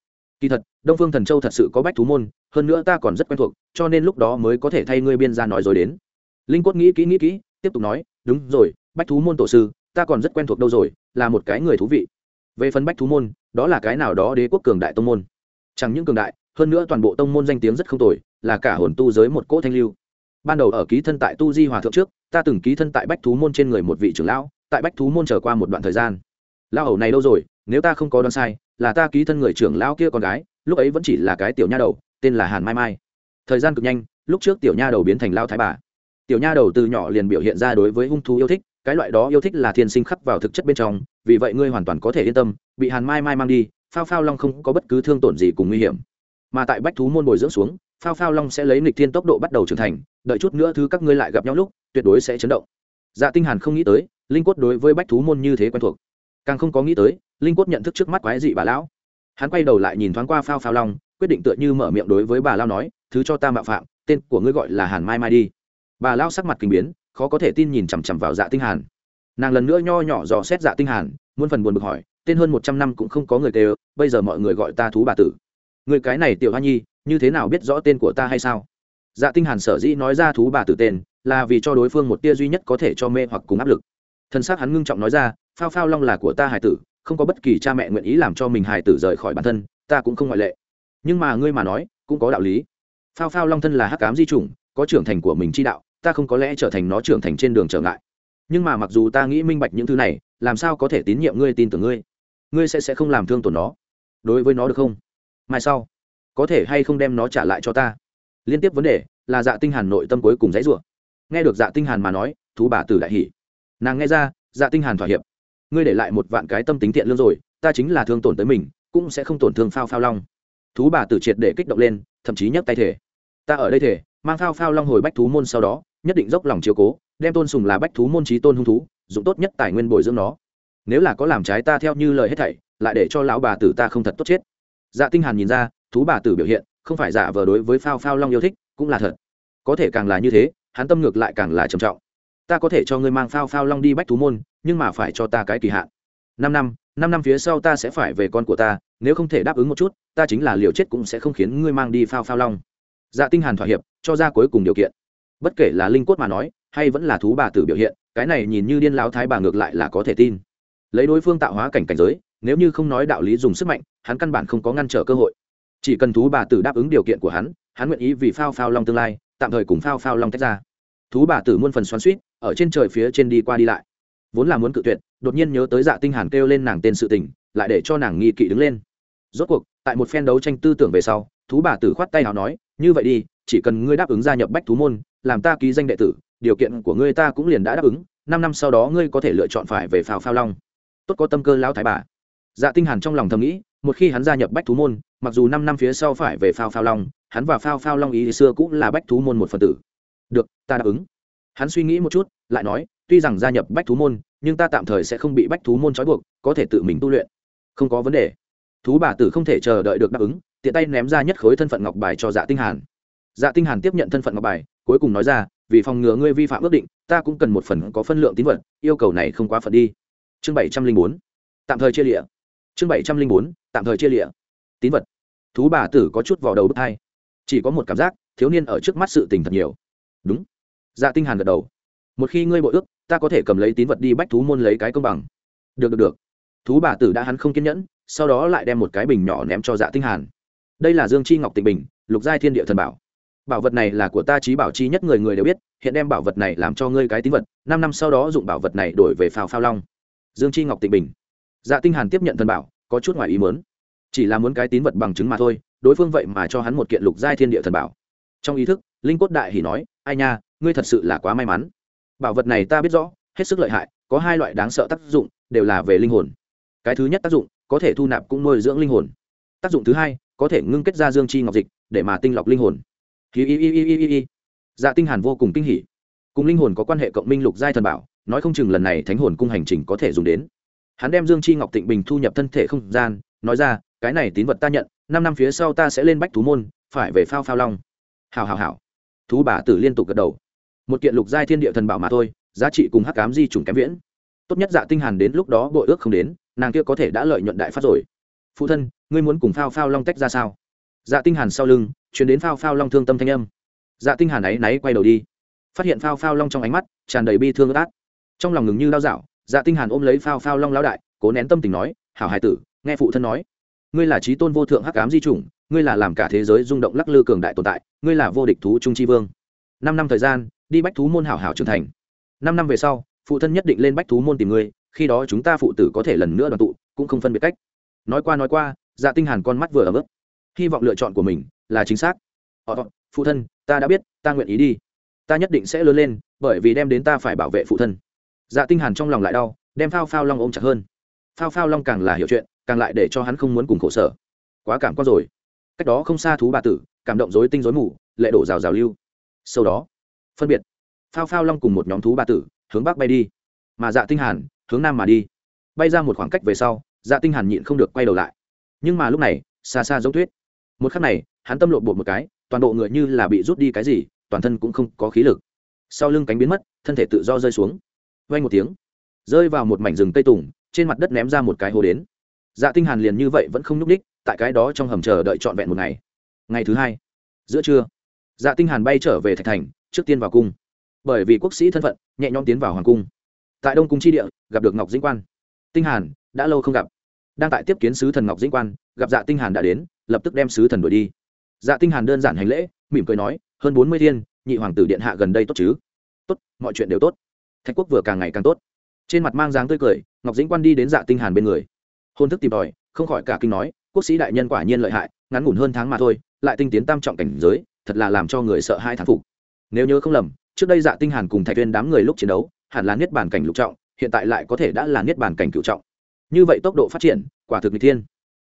Kỳ thật, đông phương thần châu thật sự có bách thú môn, hơn nữa ta còn rất quen thuộc, cho nên lúc đó mới có thể thay ngươi biên ra nói rồi đến. Linh quất nghĩ kỹ nghĩ kỹ, tiếp tục nói, đúng rồi, bách thú môn tổ sư, ta còn rất quen thuộc đâu rồi, là một cái người thú vị. Về phần bách thú môn, đó là cái nào đó đế quốc cường đại tông môn. Chẳng những cường đại, hơn nữa toàn bộ tông môn danh tiếng rất không tồi, là cả hồn tu giới một cỗ thanh lưu. Ban đầu ở ký thân tại tu di hòa thượng trước, ta từng ký thân tại bách thú môn trên người một vị trưởng lão tại bách thú môn trở qua một đoạn thời gian. Lao hầu này đâu rồi? Nếu ta không có đoán sai, là ta ký thân người trưởng lão kia con gái, lúc ấy vẫn chỉ là cái tiểu nha đầu, tên là hàn mai mai. Thời gian cực nhanh, lúc trước tiểu nha đầu biến thành lao thái bà. Tiểu nha đầu từ nhỏ liền biểu hiện ra đối với hung thú yêu thích, cái loại đó yêu thích là thiên sinh khắc vào thực chất bên trong, vì vậy ngươi hoàn toàn có thể yên tâm, bị hàn mai mai mang đi, phao phao long không có bất cứ thương tổn gì cùng nguy hiểm. Mà tại bách thú môn bồi dưỡng xuống, phao phao long sẽ lấy nghịch thiên tốc độ bắt đầu trưởng thành, đợi chút nữa thứ các ngươi lại gặp nhau lúc, tuyệt đối sẽ chấn động. Dạ tinh hàn không nghĩ tới linh quất đối với bách thú môn như thế quen thuộc. Càng không có nghĩ tới, linh quất nhận thức trước mắt quái dị bà lão. Hắn quay đầu lại nhìn thoáng qua phao phao long, quyết định tựa như mở miệng đối với bà lao nói, thứ cho ta mạo phạm, tên của ngươi gọi là hàn mai mai đi. Bà lao sắc mặt kinh biến, khó có thể tin nhìn chằm chằm vào dạ tinh hàn. Nàng lần nữa nho nhỏ dò xét dạ tinh hàn, muôn phần buồn bực hỏi, tên hơn một trăm năm cũng không có người tê bây giờ mọi người gọi ta thú bà tử. Người cái này tiểu hoa nhi, như thế nào biết rõ tên của ta hay sao? Dạ tinh hàn sở dĩ nói ra thú bà tử tên, là vì cho đối phương một tia duy nhất có thể cho mê hoặc cùng áp lực thân xác hắn ngưng trọng nói ra, phao phao long là của ta hải tử, không có bất kỳ cha mẹ nguyện ý làm cho mình hải tử rời khỏi bản thân, ta cũng không ngoại lệ. Nhưng mà ngươi mà nói, cũng có đạo lý. Phao phao long thân là hắc ám di chủng, có trưởng thành của mình chi đạo, ta không có lẽ trở thành nó trưởng thành trên đường trở ngại. Nhưng mà mặc dù ta nghĩ minh bạch những thứ này, làm sao có thể tín nhiệm ngươi, tin tưởng ngươi? Ngươi sẽ sẽ không làm thương tổn nó. Đối với nó được không? Mai sau, có thể hay không đem nó trả lại cho ta? Liên tiếp vấn đề, là dạ tinh hàn nội tâm cuối cùng dãy rủa. Nghe được dạ tinh hàn mà nói, thú bà tử đại hỉ nàng nghe ra dạ tinh hàn thỏa hiệp. Ngươi để lại một vạn cái tâm tính thiện lương rồi, ta chính là thương tổn tới mình, cũng sẽ không tổn thương phao phao long. Thú bà tử triệt để kích động lên, thậm chí nhấc tay thể ta ở đây thể mang phao phao long hồi bách thú môn sau đó, nhất định dốc lòng chiếu cố, đem tôn sùng là bách thú môn trí tôn hung thú, dụng tốt nhất tài nguyên bồi dưỡng nó. Nếu là có làm trái ta theo như lời hết thảy, lại để cho lão bà tử ta không thật tốt chết. Dạ tinh hàn nhìn ra, thú bà tử biểu hiện, không phải giả vờ đối với phao phao long yêu thích, cũng là thật. Có thể càng là như thế, hắn tâm ngược lại càng là trầm trọng ta có thể cho ngươi mang phao phao long đi bách thú môn, nhưng mà phải cho ta cái kỳ hạn. Năm năm năm năm phía sau ta sẽ phải về con của ta, nếu không thể đáp ứng một chút, ta chính là liều chết cũng sẽ không khiến ngươi mang đi phao phao long. Dạ tinh hàn thỏa hiệp, cho ra cuối cùng điều kiện. Bất kể là linh cốt mà nói, hay vẫn là thú bà tử biểu hiện, cái này nhìn như điên lão thái bà ngược lại là có thể tin. Lấy đối phương tạo hóa cảnh cảnh giới, nếu như không nói đạo lý dùng sức mạnh, hắn căn bản không có ngăn trở cơ hội. Chỉ cần thú bà tử đáp ứng điều kiện của hắn hắn nguyện ý vì phao phao long tương lai, tạm thời cùng phao phao long tách ra thú bà tử muôn phần xoắn suýt ở trên trời phía trên đi qua đi lại. Vốn là muốn cự tuyệt, đột nhiên nhớ tới dạ tinh hàn kêu lên nàng tên sự tình, lại để cho nàng nghi kỵ đứng lên. Rốt cuộc, tại một phen đấu tranh tư tưởng về sau, thú bà tử khoát tay nào nói, như vậy đi, chỉ cần ngươi đáp ứng gia nhập bách thú môn, làm ta ký danh đệ tử, điều kiện của ngươi ta cũng liền đã đáp ứng, năm năm sau đó ngươi có thể lựa chọn phải về phao phao long. Tốt có tâm cơ lão thái bà. Dạ tinh hàn trong lòng thầm nghĩ, một khi hắn gia nhập bách thú môn, mặc dù năm năm phía sau phải về phao phao long, hắn và phao phao long ý xưa cũng là bách thú môn một phần tử được ta đáp ứng. Hắn suy nghĩ một chút lại nói tuy rằng gia nhập bách thú môn nhưng ta tạm thời sẽ không bị bách thú môn trói buộc có thể tự mình tu luyện. Không có vấn đề. Thú bà tử không thể chờ đợi được đáp ứng tiện tay ném ra nhất khối thân phận ngọc bài cho dạ tinh hàn. Dạ tinh hàn tiếp nhận thân phận ngọc bài cuối cùng nói ra vì phòng ngừa ngươi vi phạm ước định ta cũng cần một phần có phân lượng tín vật yêu cầu này không quá phận đi. Chương bảy trăm linh bốn. Tạm thời chia lịa. Chương bảy trăm linh bốn. Tạm thời chia lịa. Tín vật. Thú bà tử có chút vào đầu bức tai, chỉ có một cảm giác thiếu niên ở trước mắt sự tình thật nhiều đúng. Dạ tinh hàn gật đầu. Một khi ngươi bội ước, ta có thể cầm lấy tín vật đi bách thú môn lấy cái công bằng. Được được được. Thú bà tử đã hắn không kiên nhẫn, sau đó lại đem một cái bình nhỏ ném cho dạ tinh hàn. Đây là dương chi ngọc tịnh bình, lục giai thiên địa thần bảo. Bảo vật này là của ta trí bảo chi nhất người người đều biết, hiện đem bảo vật này làm cho ngươi cái tín vật, năm năm sau đó dụng bảo vật này đổi về phao phao long. Dương chi ngọc tịnh bình. Dạ tinh hàn tiếp nhận thần bảo, có chút ngoài ý muốn. Chỉ là muốn cái tín vật bằng chứng mà thôi, đối phương vậy mà cho hắn một kiện lục giai thiên địa thần bảo. Trong ý thức, linh cốt đại hỉ nói ai nha, ngươi thật sự là quá may mắn. Bảo vật này ta biết rõ, hết sức lợi hại, có hai loại đáng sợ tác dụng, đều là về linh hồn. Cái thứ nhất tác dụng, có thể thu nạp cũng nuôi dưỡng linh hồn. Tác dụng thứ hai, có thể ngưng kết ra dương chi ngọc dịch, để mà tinh lọc linh hồn. Hi hi hi hi hi hi dạ tinh hàn vô cùng kinh hỉ. Cùng linh hồn có quan hệ cộng minh lục giai thần bảo, nói không chừng lần này thánh hồn cung hành trình có thể dùng đến. Hắn đem dương chi ngọc tịnh bình thu nhập thân thể không gian, nói ra, cái này tín vật ta nhận, năm năm phía sau ta sẽ lên bách thú môn, phải về phao phao long. Hào hào hào thú bà tử liên tục gật đầu. Một kiện lục giai thiên địa thần bảo mà thôi, giá trị cùng hắc cám di trùng kém viễn. Tốt nhất dạ tinh hàn đến lúc đó bội ước không đến, nàng kia có thể đã lợi nhuận đại phát rồi. Phụ thân, ngươi muốn cùng phao phao long tách ra sao? Dạ tinh hàn sau lưng, truyền đến phao phao long thương tâm thanh âm. Dạ tinh hàn ấy náy quay đầu đi. Phát hiện phao phao long trong ánh mắt, tràn đầy bi thương ướt át. Trong lòng ngừng như lao dạo dạ tinh hàn ôm lấy phao phao long lão đại, cố nén tâm tình nói, hảo hải tử, nghe phụ thân nói, ngươi là trí tôn vô thượng hắc ám di chủng ngươi là làm cả thế giới rung động lắc lư cường đại tồn tại ngươi là vô địch thú trung tri vương. Năm năm thời gian đi bách thú môn hảo hảo trưởng thành. Năm năm về sau phụ thân nhất định lên bách thú môn tìm ngươi khi đó chúng ta phụ tử có thể lần nữa đoàn tụ cũng không phân biệt cách. Nói qua nói qua dạ tinh hàn con mắt vừa ấm ức. Hy vọng lựa chọn của mình là chính xác. Ờ, phụ thân ta đã biết ta nguyện ý đi. Ta nhất định sẽ lớn lên bởi vì đem đến ta phải bảo vệ phụ thân. Dạ tinh hàn trong lòng lại đau đem phao phao long ôm chặt hơn. Phao phao long càng là hiểu chuyện càng lại để cho hắn không muốn cùng khổ sở. Quá cảm quá rồi cách đó không xa thú bà tử, cảm động rối tinh rối mù, lệ đổ rào rào lưu. Sau đó, phân biệt, phao phao long cùng một nhóm thú bà tử, hướng bắc bay đi. Mà dạ tinh hàn, hướng nam mà đi. Bay ra một khoảng cách về sau dạ tinh hàn nhịn không được quay đầu lại. Nhưng mà lúc này, xa xa giống tuyết. Một khắc này, hắn tâm lộn bột một cái, toàn bộ người như là bị rút đi cái gì, toàn thân cũng không có khí lực. Sau lưng cánh biến mất, thân thể tự do rơi xuống. Vay một tiếng, rơi vào một mảnh rừng tây tùng, trên mặt đất ném ra một cái hồ đến. Dạ tinh hàn liền như vậy vẫn không nhúc đích tại cái đó trong hầm chờ đợi trọn vẹn một ngày. Ngày thứ hai, giữa trưa dạ tinh hàn bay trở về thạch thành, trước tiên vào cung. Bởi vì quốc sĩ thân phận, nhẹ nhõm tiến vào hoàng cung. Tại đông cung chi địa, gặp được ngọc dĩnh quan. Tinh hàn, đã lâu không gặp. Đang tại tiếp kiến sứ thần ngọc dĩnh quan, gặp dạ tinh hàn đã đến, lập tức đem sứ thần đuổi đi. Dạ tinh hàn đơn giản hành lễ, mỉm cười nói, hơn bốn mươi thiên, nhị hoàng tử điện hạ gần đây tốt chứ? Tốt, mọi chuyện đều tốt. Thạch quốc vừa càng ngày càng tốt. Trên mặt mang dáng tươi cười, ngọc dĩnh quan đi đến dạ tinh hàn bên người. Hôn thức tìm tòi, không khỏi cả kinh nói quốc sĩ đại nhân quả nhiên lợi hại, ngắn ngủn hơn tháng mà thôi, lại tinh tiến tam trọng cảnh giới, thật là làm cho người sợ hai thán phục. Nếu nhớ không lầm, trước đây dạ tinh hàn cùng thạch tuyên đám người lúc chiến đấu, hẳn là niết bàn cảnh lục trọng, hiện tại lại có thể đã là niết bàn cảnh cửu trọng. Như vậy tốc độ phát triển, quả thực n thiên.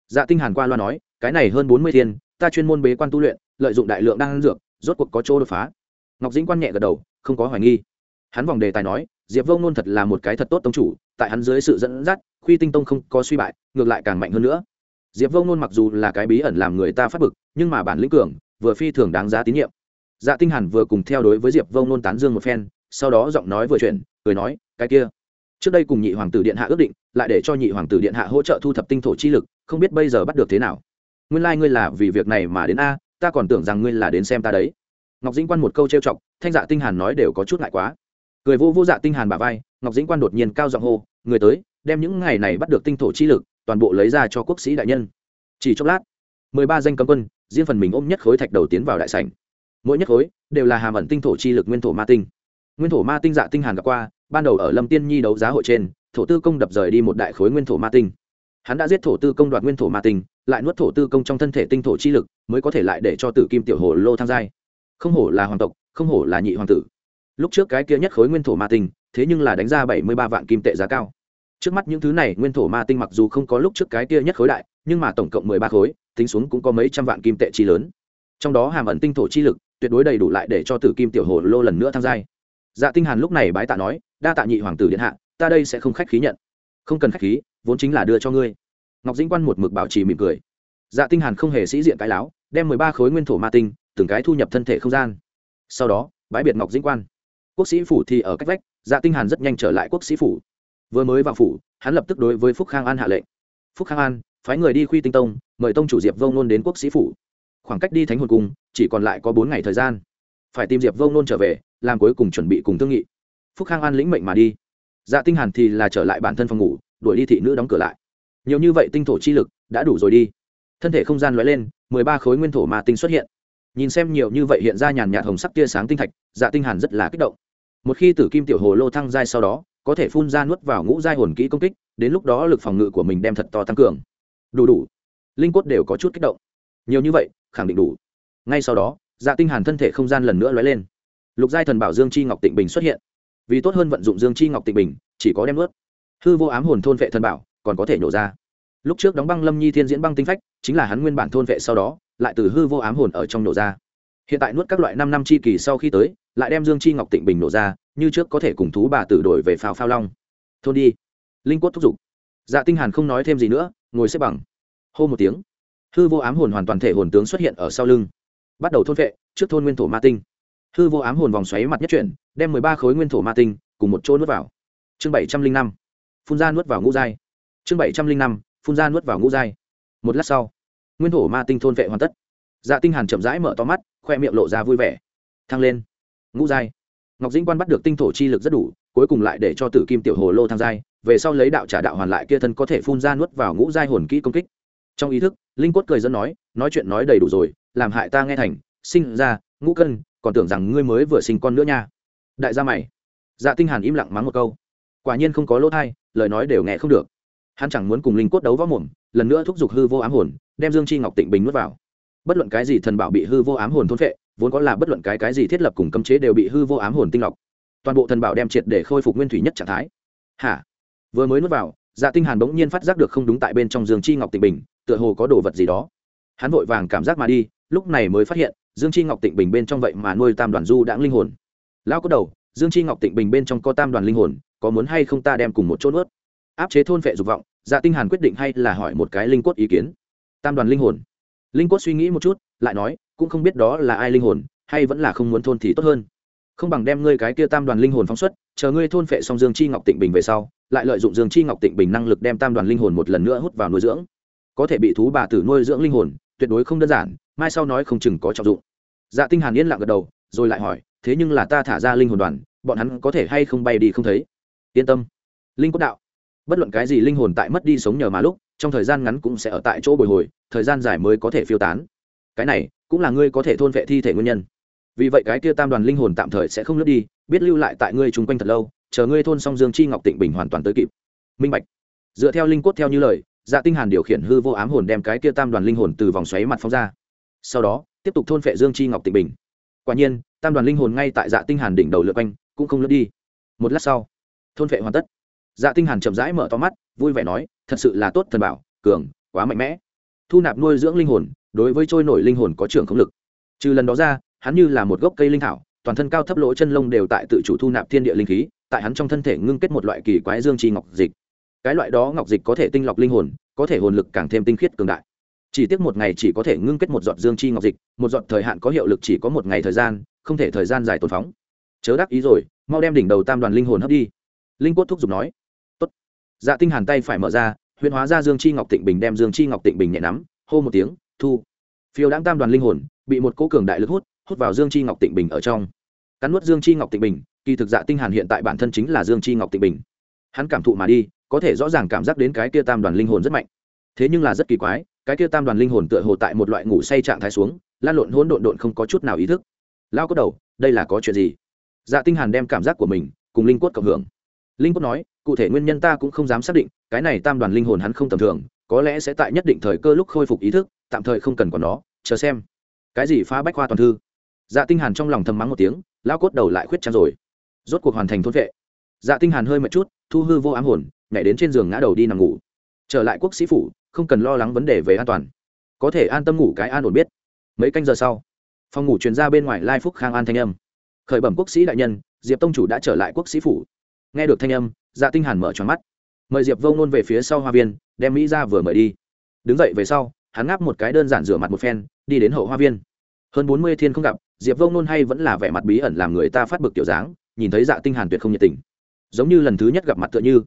Dạ tinh hàn qua loa nói, cái này hơn bốn mươi thiên, ta chuyên môn bế quan tu luyện, lợi dụng đại lượng đan dược, rốt cuộc có chỗ đột phá. Ngọc dĩnh quan nhẹ gật đầu, không có hoài nghi. Hắn vòng đề tài nói, diệp vô ngôn thật là một cái thật tốt tông chủ, tại hắn dưới sự dẫn dắt, khuy tinh tông không có suy bại, ngược lại càng mạnh hơn nữa diệp vô ngôn mặc dù là cái bí ẩn làm người ta phát bực, nhưng mà bản lĩnh cường, vừa phi thường đáng giá tín nhiệm. Dạ tinh hàn vừa cùng theo đối với diệp vô ngôn tán dương một phen, sau đó giọng nói vừa chuyển, cười nói, cái kia, trước đây cùng nhị hoàng tử điện hạ ước định, lại để cho nhị hoàng tử điện hạ hỗ trợ thu thập tinh thổ chi lực, không biết bây giờ bắt được thế nào. Nguyên lai like ngươi là vì việc này mà đến a, ta còn tưởng rằng ngươi là đến xem ta đấy. Ngọc dĩnh quan một câu trêu chọc, thanh dạ tinh hàn nói đều có chút ngại quá. Cười vô vô dạ tinh hàn bả vai, ngọc dĩnh quan đột nhiên cao giọng hô, người tới, đem những ngày này bắt được tinh thổ chi lực toàn bộ lấy ra cho quốc sĩ đại nhân. Chỉ chốc lát, mười ba danh cấm quân, riêng phần mình ôm nhất khối thạch đầu tiến vào đại sảnh. Mỗi nhất khối đều là hàm ẩn tinh thổ chi lực nguyên thổ ma tinh. Nguyên thổ ma tinh dạ tinh hàn gặp qua, ban đầu ở lâm tiên nhi đấu giá hội trên, thổ tư công đập rời đi một đại khối nguyên thổ ma tinh. Hắn đã giết thổ tư công đoạt nguyên thổ ma tinh, lại nuốt thổ tư công trong thân thể tinh thổ chi lực, mới có thể lại để cho tử kim tiểu hồ lô tham giai. Không hổ là hoàng tộc, không hổ là nhị hoàng tử. Lúc trước cái kia nhất khối nguyên thổ ma tinh, thế nhưng là đánh ra bảy mươi ba vạn kim tệ giá cao trước mắt những thứ này, nguyên thổ ma tinh mặc dù không có lúc trước cái kia nhất khối đại, nhưng mà tổng cộng mười ba khối, tính xuống cũng có mấy trăm vạn kim tệ chi lớn. Trong đó hàm ẩn tinh thổ chi lực, tuyệt đối đầy đủ lại để cho tử kim tiểu hồ lô lần nữa tham gia dạ tinh hàn lúc này bái tạ nói, đa tạ nhị hoàng tử điện hạ, ta đây sẽ không khách khí nhận. Không cần khách khí, vốn chính là đưa cho ngươi. Ngọc dĩnh quan một mực bảo trì mỉm cười. Dạ tinh hàn không hề sĩ diện cái láo, đem mười ba khối nguyên thổ ma tinh, từng cái thu nhập thân thể không gian. Sau đó, bãi biệt ngọc dĩnh quan. Quốc sĩ phủ thì ở cách vách dạ tinh hàn rất nhanh trở lại quốc sĩ phủ vừa mới vào phủ, hắn lập tức đối với phúc khang an hạ lệnh. Phúc khang an, phái người đi khuy tinh tông, mời tông chủ diệp vông nôn đến quốc sĩ phủ. Khoảng cách đi thánh hồn cung, chỉ còn lại có bốn ngày thời gian. Phải tìm diệp vông nôn trở về, làm cuối cùng chuẩn bị cùng thương nghị. Phúc khang an lĩnh mệnh mà đi. Dạ tinh hàn thì là trở lại bản thân phòng ngủ, đuổi đi thị nữ đóng cửa lại. Nhiều như vậy tinh thổ chi lực đã đủ rồi đi. Thân thể không gian lóe lên, mười ba khối nguyên thổ mà tinh xuất hiện. Nhìn xem nhiều như vậy hiện ra nhàn nhạt hồng sắc tia sáng tinh thạch dạ tinh hàn rất là kích động. Một khi tử kim tiểu hồ lô thăng giai sau đó có thể phun ra nuốt vào ngũ giai hồn kỹ công kích, đến lúc đó lực phòng ngự của mình đem thật to tăng cường. Đủ đủ. Linh cốt đều có chút kích động. Nhiều như vậy, khẳng định đủ. Ngay sau đó dạ tinh hàn thân thể không gian lần nữa lóe lên. Lục giai thần bảo dương chi ngọc tịnh bình xuất hiện. Vì tốt hơn vận dụng dương chi ngọc tịnh bình, chỉ có đem nuốt. Hư vô ám hồn thôn vệ thần bảo, còn có thể nổ ra. Lúc trước đóng băng lâm nhi thiên diễn băng tinh phách, chính là hắn nguyên bản thôn vệ sau đó, lại từ hư vô ám hồn ở trong nổ ra. Hiện tại nuốt các loại năm năm chi kỳ sau khi tới lại đem dương chi ngọc tịnh bình nổ ra, như trước có thể cùng thú bà tử đổi về phào phao long. Thôn đi. Linh quất thúc giục. Dạ tinh hàn không nói thêm gì nữa, ngồi xếp bằng. Hô một tiếng. Hư vô ám hồn hoàn toàn thể hồn tướng xuất hiện ở sau lưng. Bắt đầu thôn vệ, trước thôn nguyên thổ ma tinh. Hư vô ám hồn vòng xoáy mặt nhất chuyển, đem mười ba khối nguyên thổ ma tinh cùng một chỗ nuốt vào. Chương bảy trăm linh năm. Phun ra nuốt vào ngũ giai. Chương bảy trăm linh năm, phun ra nuốt vào ngũ giai. Một lát sau, nguyên thổ ma tinh thôn vệ hoàn tất. Dạ tinh hàn chậm rãi mở to mắt, khoe miệng lộ ra vui vẻ. Thăng lên ngũ giai. Ngọc dĩnh quan bắt được tinh thổ chi lực rất đủ, cuối cùng lại để cho tử kim tiểu hồ lô thăng giai, về sau lấy đạo trả đạo hoàn lại kia thân có thể phun ra nuốt vào ngũ giai hồn kỹ công kích. Trong ý thức, linh quất cười dẫn nói nói chuyện nói đầy đủ rồi, làm hại ta nghe thành, sinh ra, ngũ cân, còn tưởng rằng ngươi mới vừa sinh con nữa nha. Đại gia mày. Dạ tinh hàn im lặng mắng một câu. Quả nhiên không có lỗ thay lời nói đều nghe không được. Hắn chẳng muốn cùng linh quất đấu võ mồm, lần nữa thúc giục hư vô ám hồn, đem dương chi ngọc tịnh bình nuốt vào. Bất luận cái gì thần bảo bị hư vô ám hồn thôn phệ vốn có là bất luận cái cái gì thiết lập cùng cấm chế đều bị hư vô ám hồn tinh lọc. Toàn bộ thần bảo đem triệt để khôi phục nguyên thủy nhất trạng thái. Hả? Vừa mới nuốt vào dạ tinh hàn bỗng nhiên phát giác được không đúng tại bên trong dương chi ngọc tịnh bình, tựa hồ có đồ vật gì đó. Hắn vội vàng cảm giác mà đi, lúc này mới phát hiện, dương chi ngọc tịnh bình bên trong vậy mà nuôi tam đoàn du đãng linh hồn. Lão có đầu, dương chi ngọc tịnh bình bên trong có tam đoàn linh hồn, có muốn hay không ta đem cùng một chỗ nuốt? Áp chế thôn phệ dục vọng dạ tinh hàn quyết định hay là hỏi một cái linh cốt ý kiến. Tam đoàn linh hồn. Linh cốt suy nghĩ một chút, lại nói cũng không biết đó là ai linh hồn, hay vẫn là không muốn thôn thì tốt hơn. Không bằng đem ngươi cái kia tam đoàn linh hồn phóng xuất, chờ ngươi thôn phệ xong dương chi ngọc tịnh bình về sau, lại lợi dụng dương chi ngọc tịnh bình năng lực đem tam đoàn linh hồn một lần nữa hút vào nuôi dưỡng. Có thể bị thú bà tử nuôi dưỡng linh hồn, tuyệt đối không đơn giản, mai sau nói không chừng có trọng dụng. Dạ tinh hàn yên lặng gật đầu, rồi lại hỏi, thế nhưng là ta thả ra linh hồn đoàn, bọn hắn có thể hay không bay đi không thấy? Yên tâm. Linh quốc đạo. Bất luận cái gì linh hồn tại mất đi sống nhờ mà lúc, trong thời gian ngắn cũng sẽ ở tại chỗ bồi hồi, thời gian dài mới có thể phiêu tán. Cái này cũng là ngươi có thể thôn vệ thi thể nguyên nhân. Vì vậy cái kia tam đoàn linh hồn tạm thời sẽ không lướt đi, biết lưu lại tại ngươi chung quanh thật lâu, chờ ngươi thôn xong dương chi ngọc tịnh bình hoàn toàn tới kịp. Minh bạch. Dựa theo linh cốt theo như lời dạ tinh hàn điều khiển hư vô ám hồn đem cái kia tam đoàn linh hồn từ vòng xoáy mặt phóng ra. Sau đó, tiếp tục thôn phệ dương chi ngọc tịnh bình. Quả nhiên, tam đoàn linh hồn ngay tại dạ tinh hàn đỉnh đầu lượn quanh, cũng không lướt đi. Một lát sau, thôn phệ hoàn tất. Dạ tinh hàn chậm rãi mở to mắt, vui vẻ nói, thật sự là tốt thần bảo, cường, quá mạnh mẽ. Thu nạp nuôi dưỡng linh hồn đối với trôi nổi linh hồn có trưởng không lực. Trừ lần đó ra, hắn như là một gốc cây linh thảo, toàn thân cao thấp lỗ chân lông đều tại tự chủ thu nạp thiên địa linh khí, tại hắn trong thân thể ngưng kết một loại kỳ quái dương chi ngọc dịch. Cái loại đó ngọc dịch có thể tinh lọc linh hồn, có thể hồn lực càng thêm tinh khiết cường đại. Chỉ tiếc một ngày chỉ có thể ngưng kết một giọt dương chi ngọc dịch, một giọt thời hạn có hiệu lực chỉ có một ngày thời gian, không thể thời gian dài tồn phóng. Chớ đắc ý rồi, mau đem đỉnh đầu tam đoàn linh hồn hấp đi. Linh quốc thúc giục nói. Tốt. dạ tinh hàn tay phải mở ra, huyễn hóa ra dương chi ngọc tịnh bình đem dương chi ngọc tịnh bình nhẹ nắm, hô một tiếng thu. Phiêu đáng tam đoàn linh hồn, bị một cố cường đại lực hút hút vào dương chi ngọc tịnh bình ở trong. Cắn nuốt dương chi ngọc tịnh bình, kỳ thực dạ tinh hàn hiện tại bản thân chính là dương chi ngọc tịnh bình. Hắn cảm thụ mà đi, có thể rõ ràng cảm giác đến cái kia tam đoàn linh hồn rất mạnh. Thế nhưng là rất kỳ quái, cái kia tam đoàn linh hồn tựa hồ tại một loại ngủ say trạng thái xuống, lan lộn hỗn độn độn không có chút nào ý thức. Lao có đầu, đây là có chuyện gì? Dạ tinh hàn đem cảm giác của mình cùng linh quất cộng hưởng. Linh quất nói, cụ thể nguyên nhân ta cũng không dám xác định, cái này tam đoàn linh hồn hắn không tầm thường, có lẽ sẽ tại nhất định thời cơ lúc khôi phục ý thức tạm thời không cần còn nó, chờ xem. Cái gì phá bách khoa toàn thư? Dạ tinh hàn trong lòng thầm mắng một tiếng, lao cốt đầu lại khuyết chăn rồi. Rốt cuộc hoàn thành thôn vệ. Dạ tinh hàn hơi mệt chút, thu hư vô ám hồn, nhảy đến trên giường ngã đầu đi nằm ngủ. Trở lại quốc sĩ phủ, không cần lo lắng vấn đề về an toàn. Có thể an tâm ngủ cái an ổn biết. Mấy canh giờ sau, phòng ngủ truyền ra bên ngoài lai phúc khang an thanh âm. Khởi bẩm quốc sĩ đại nhân, diệp tông chủ đã trở lại quốc sĩ phủ. Nghe được thanh âm dạ tinh hàn mở tròn mắt. Mời diệp vông nôn về phía sau hoa viên, đem mỹ ra vừa mời đi. Đứng dậy về sau hắn ngáp một cái đơn giản rửa mặt một phen, đi đến hậu hoa viên. Hơn bốn mươi thiên không gặp, diệp vông nôn hay vẫn là vẻ mặt bí ẩn làm người ta phát bực tiểu dáng, nhìn thấy dạ tinh hàn tuyệt không nhiệt tình. Giống như lần thứ nhất gặp mặt tựa như.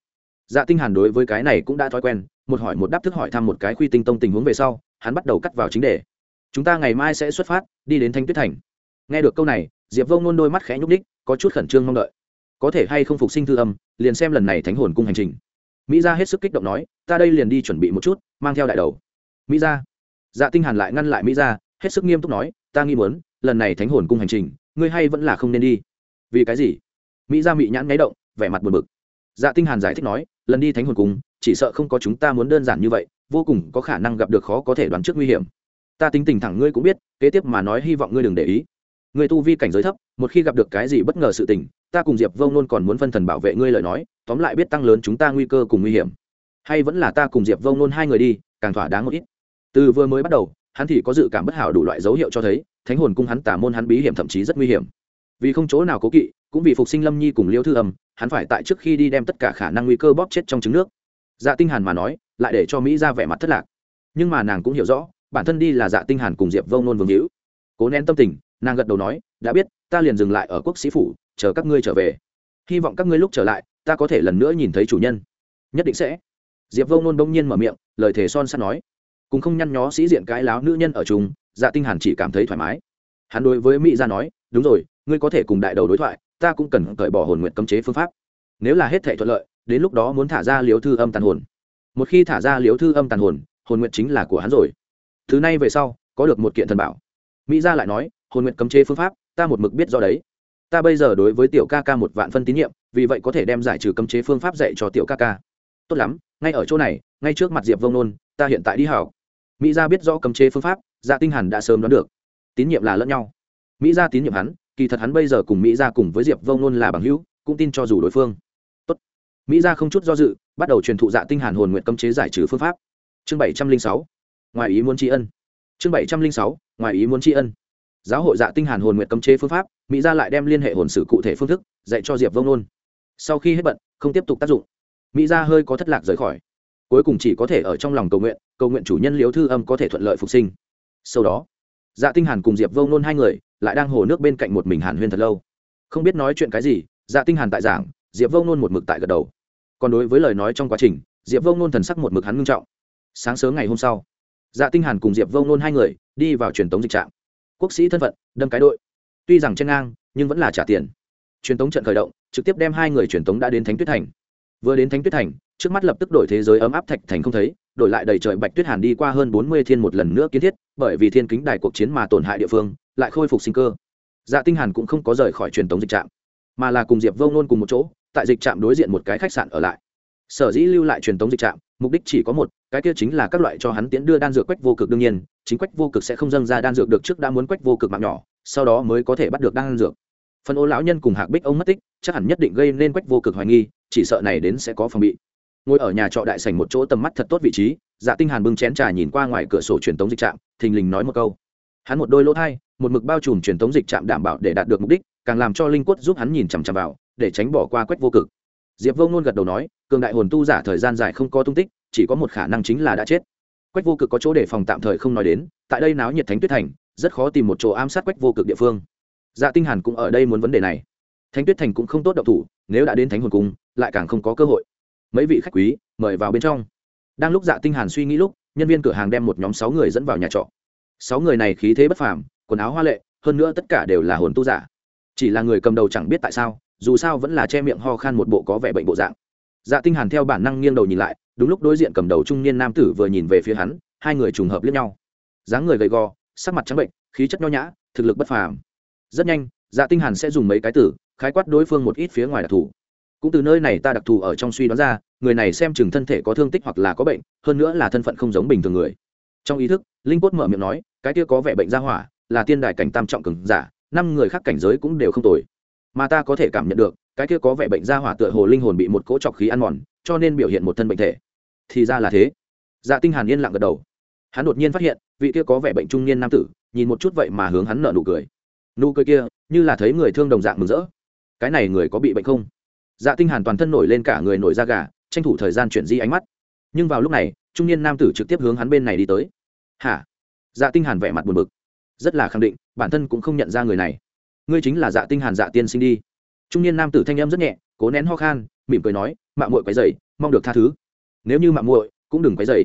Dạ tinh hàn đối với cái này cũng đã thói quen, một hỏi một đáp thức hỏi thăm một cái khuy tinh tông tình huống về sau, hắn bắt đầu cắt vào chính đề. Chúng ta ngày mai sẽ xuất phát, đi đến thanh tuyết thành. Nghe được câu này, diệp vông nôn đôi mắt khẽ nhúc đích có chút khẩn trương mong đợi. Có thể hay không phục sinh thư âm, liền xem lần này thánh hồn cung hành trình. Mỹ gia hết sức kích động nói, ta đây liền đi chuẩn bị một chút, mang theo đại đầu mỹ gia. Dạ tinh hàn lại ngăn lại mỹ gia, hết sức nghiêm túc nói, ta nghi muốn, lần này thánh hồn cung hành trình, ngươi hay vẫn là không nên đi. Vì cái gì? Mỹ gia mị nhãn ngáy động, vẻ mặt buồn bực. Dạ tinh hàn giải thích nói, lần đi thánh hồn cung, chỉ sợ không có chúng ta muốn đơn giản như vậy, vô cùng có khả năng gặp được khó có thể đoán trước nguy hiểm. Ta tính tình thẳng ngươi cũng biết, kế tiếp mà nói hy vọng ngươi đừng để ý. Ngươi tu vi cảnh giới thấp, một khi gặp được cái gì bất ngờ sự tình, ta cùng diệp vông nôn còn muốn phân thần bảo vệ ngươi lời nói, tóm lại biết tăng lớn chúng ta nguy cơ cùng nguy hiểm. Hay vẫn là ta cùng diệp vông nôn hai người đi, càng thỏa đáng một ít từ vừa mới bắt đầu, hắn thì có dự cảm bất hảo đủ loại dấu hiệu cho thấy, thánh hồn cung hắn tả môn hắn bí hiểm thậm chí rất nguy hiểm. Vì không chỗ nào cố kỵ, cũng vì phục sinh lâm nhi cùng liêu thư âm, hắn phải tại trước khi đi đem tất cả khả năng nguy cơ bóp chết trong trứng nước. Dạ tinh hàn mà nói, lại để cho mỹ ra vẻ mặt thất lạc. Nhưng mà nàng cũng hiểu rõ, bản thân đi là dạ tinh hàn cùng diệp vông nôn vương hữu. Cố nén tâm tình, nàng gật đầu nói, đã biết, ta liền dừng lại ở quốc sĩ phủ, chờ các ngươi trở về. Hy vọng các ngươi lúc trở lại, ta có thể lần nữa nhìn thấy chủ nhân. Nhất định sẽ. Diệp vông nôn đông nhiên mở miệng, lời thề son sắt nói cùng không nhăn nhó sĩ diện cái láo nữ nhân ở chung dạ tinh hàn chỉ cảm thấy thoải mái. Hắn đối với mỹ gia nói, đúng rồi, ngươi có thể cùng đại đầu đối thoại, ta cũng cần cởi bỏ hồn nguyện cấm chế phương pháp. Nếu là hết thể thuận lợi, đến lúc đó muốn thả ra liếu thư âm tàn hồn. Một khi thả ra liếu thư âm tàn hồn hồn nguyện chính là của hắn rồi. Thứ này về sau, có được một kiện thần bảo. Mỹ gia lại nói, hồn nguyện cấm chế phương pháp, ta một mực biết do đấy. Ta bây giờ đối với tiểu ca ca một vạn phân tín nhiệm, vì vậy có thể đem giải trừ cấm chế phương pháp dạy cho tiểu ca ca. Tốt lắm, ngay ở chỗ này, ngay trước mặt diệp vông nôn, ta hiện tại đi hảo mỹ gia biết rõ cấm chế phương pháp dạ tinh hàn đã sớm đoán được. Tín nhiệm là lẫn nhau. Mỹ gia tín nhiệm hắn, kỳ thật hắn bây giờ cùng mỹ gia cùng với diệp vông nôn là bằng hữu, cũng tin cho dù đối phương. Tốt. Mỹ gia không chút do dự, bắt đầu truyền thụ dạ tinh hàn hồn nguyện cấm chế giải trừ phương pháp. Chương bảy trăm linh sáu. Ngoài ý muốn tri ân. Chương bảy trăm linh sáu. Ngoài ý muốn tri ân. Giáo hội dạ tinh hàn hồn nguyện cấm chế phương pháp, mỹ gia lại đem liên hệ hồn sử cụ thể phương thức dạy cho diệp vông nôn sau khi hết bận, không tiếp tục tác dụng. Mỹ gia hơi có thất lạc rời khỏi cuối cùng chỉ có thể ở trong lòng cầu nguyện cầu nguyện chủ nhân liếu thư âm có thể thuận lợi phục sinh. Sau đó dạ tinh hàn cùng diệp vông nôn hai người lại đang hồ nước bên cạnh một mình hàn huyên thật lâu. Không biết nói chuyện cái gì dạ tinh hàn tại giảng, diệp vông nôn một mực tại gật đầu. Còn đối với lời nói trong quá trình, diệp vông nôn thần sắc một mực hắn ngưng trọng. Sáng sớm ngày hôm sau dạ tinh hàn cùng diệp vông nôn hai người đi vào truyền tống dịch trạm. Quốc sĩ thân phận, đâm cái đội. Tuy rằng trên ngang, nhưng vẫn là trả tiền. Truyền tống trận khởi động, trực tiếp đem hai người truyền tống đã đến thánh tuyết thành. Vừa đến thánh tuyết thành trước mắt lập tức đổi thế giới ấm áp thạch thành không thấy, đổi lại đầy trời bạch tuyết hàn đi qua hơn bốn mươi thiên một lần nữa kiến thiết, bởi vì thiên kính đài cuộc chiến mà tổn hại địa phương, lại khôi phục sinh cơ. Dạ tinh hàn cũng không có rời khỏi truyền thống dịch trạm, mà là cùng diệp vông nôn cùng một chỗ, tại dịch trạm đối diện một cái khách sạn ở lại. Sở dĩ lưu lại truyền thống dịch trạm, mục đích chỉ có một, cái kia chính là các loại cho hắn tiễn đưa đan dược quách vô cực đương nhiên, chính quách vô cực sẽ không dâng ra đan dược được trước đã muốn quách vô cực mạng nhỏ, sau đó mới có thể bắt được đan dược. Phần ô lão nhân cùng hạc bích ông mất tích, chắc hẳn nhất định gây nên quách vô cực hoài nghi, chỉ sợ này đến sẽ có phòng bị ngồi ở nhà trọ đại sảnh một chỗ tầm mắt thật tốt vị trí dạ tinh hàn bưng chén trà nhìn qua ngoài cửa sổ truyền tống dịch trạm, thình lình nói một câu. Hắn một đôi lỗ thay một mực bao trùm truyền tống dịch trạm đảm bảo để đạt được mục đích, càng làm cho linh quất giúp hắn nhìn chằm chằm vào, để tránh bỏ qua quách vô cực. Diệp vô ngôn gật đầu nói, cường đại hồn tu giả thời gian dài không có tung tích, chỉ có một khả năng chính là đã chết. Quách vô cực có chỗ để phòng tạm thời không nói đến, tại đây náo nhiệt thánh tuyết thành, rất khó tìm một chỗ ám sát quách vô cực địa phương. Dạ tinh hàn cũng ở đây muốn vấn đề này. Thánh tuyết thành cũng không tốt động thủ, nếu đã đến thánh hồn cung, lại càng không có cơ hội mấy vị khách quý mời vào bên trong. Đang lúc dạ tinh hàn suy nghĩ lúc, nhân viên cửa hàng đem một nhóm sáu người dẫn vào nhà trọ. Sáu người này khí thế bất phàm, quần áo hoa lệ, hơn nữa tất cả đều là hồn tu giả. Chỉ là người cầm đầu chẳng biết tại sao, dù sao vẫn là che miệng ho khan một bộ có vẻ bệnh bộ dạng. Dạ tinh hàn theo bản năng nghiêng đầu nhìn lại, đúng lúc đối diện cầm đầu trung niên nam tử vừa nhìn về phía hắn, hai người trùng hợp liếc nhau. Dáng người gầy gò, sắc mặt trắng bệnh, khí chất nho nhã, thực lực bất phàm. Rất nhanh dạ tinh hàn sẽ dùng mấy cái tử khái quát đối phương một ít phía ngoài đặc thù cũng từ nơi này ta đặc thù ở trong suy đoán ra, người này xem chừng thân thể có thương tích hoặc là có bệnh, hơn nữa là thân phận không giống bình thường người. Trong ý thức, linh quất mở miệng nói, cái kia có vẻ bệnh ra hỏa, là tiên đài cảnh tam trọng cường giả, năm người khác cảnh giới cũng đều không tồi. Mà ta có thể cảm nhận được, cái kia có vẻ bệnh ra hỏa tựa hồ linh hồn bị một cỗ trọc khí ăn mòn, cho nên biểu hiện một thân bệnh thể. Thì ra là thế. Dạ tinh hàn yên lặng gật đầu. Hắn đột nhiên phát hiện, vị kia có vẻ bệnh trung niên nam tử, nhìn một chút vậy mà hướng hắn nở nụ cười. Nụ cười kia, như là thấy người thương đồng dạng mừng rỡ. Cái này người có bị bệnh không? Dạ tinh hàn toàn thân nổi lên cả người nổi da gà, tranh thủ thời gian chuyển di ánh mắt. Nhưng vào lúc này, trung niên nam tử trực tiếp hướng hắn bên này đi tới. Hả? Dạ tinh hàn vẻ mặt buồn bực. Rất là khẳng định, bản thân cũng không nhận ra người này. Ngươi chính là dạ tinh hàn dạ tiên sinh đi. Trung niên nam tử thanh âm rất nhẹ, cố nén ho khan, mỉm cười nói mạng muội quấy rầy, mong được tha thứ. Nếu như mạng muội, cũng đừng quấy rầy.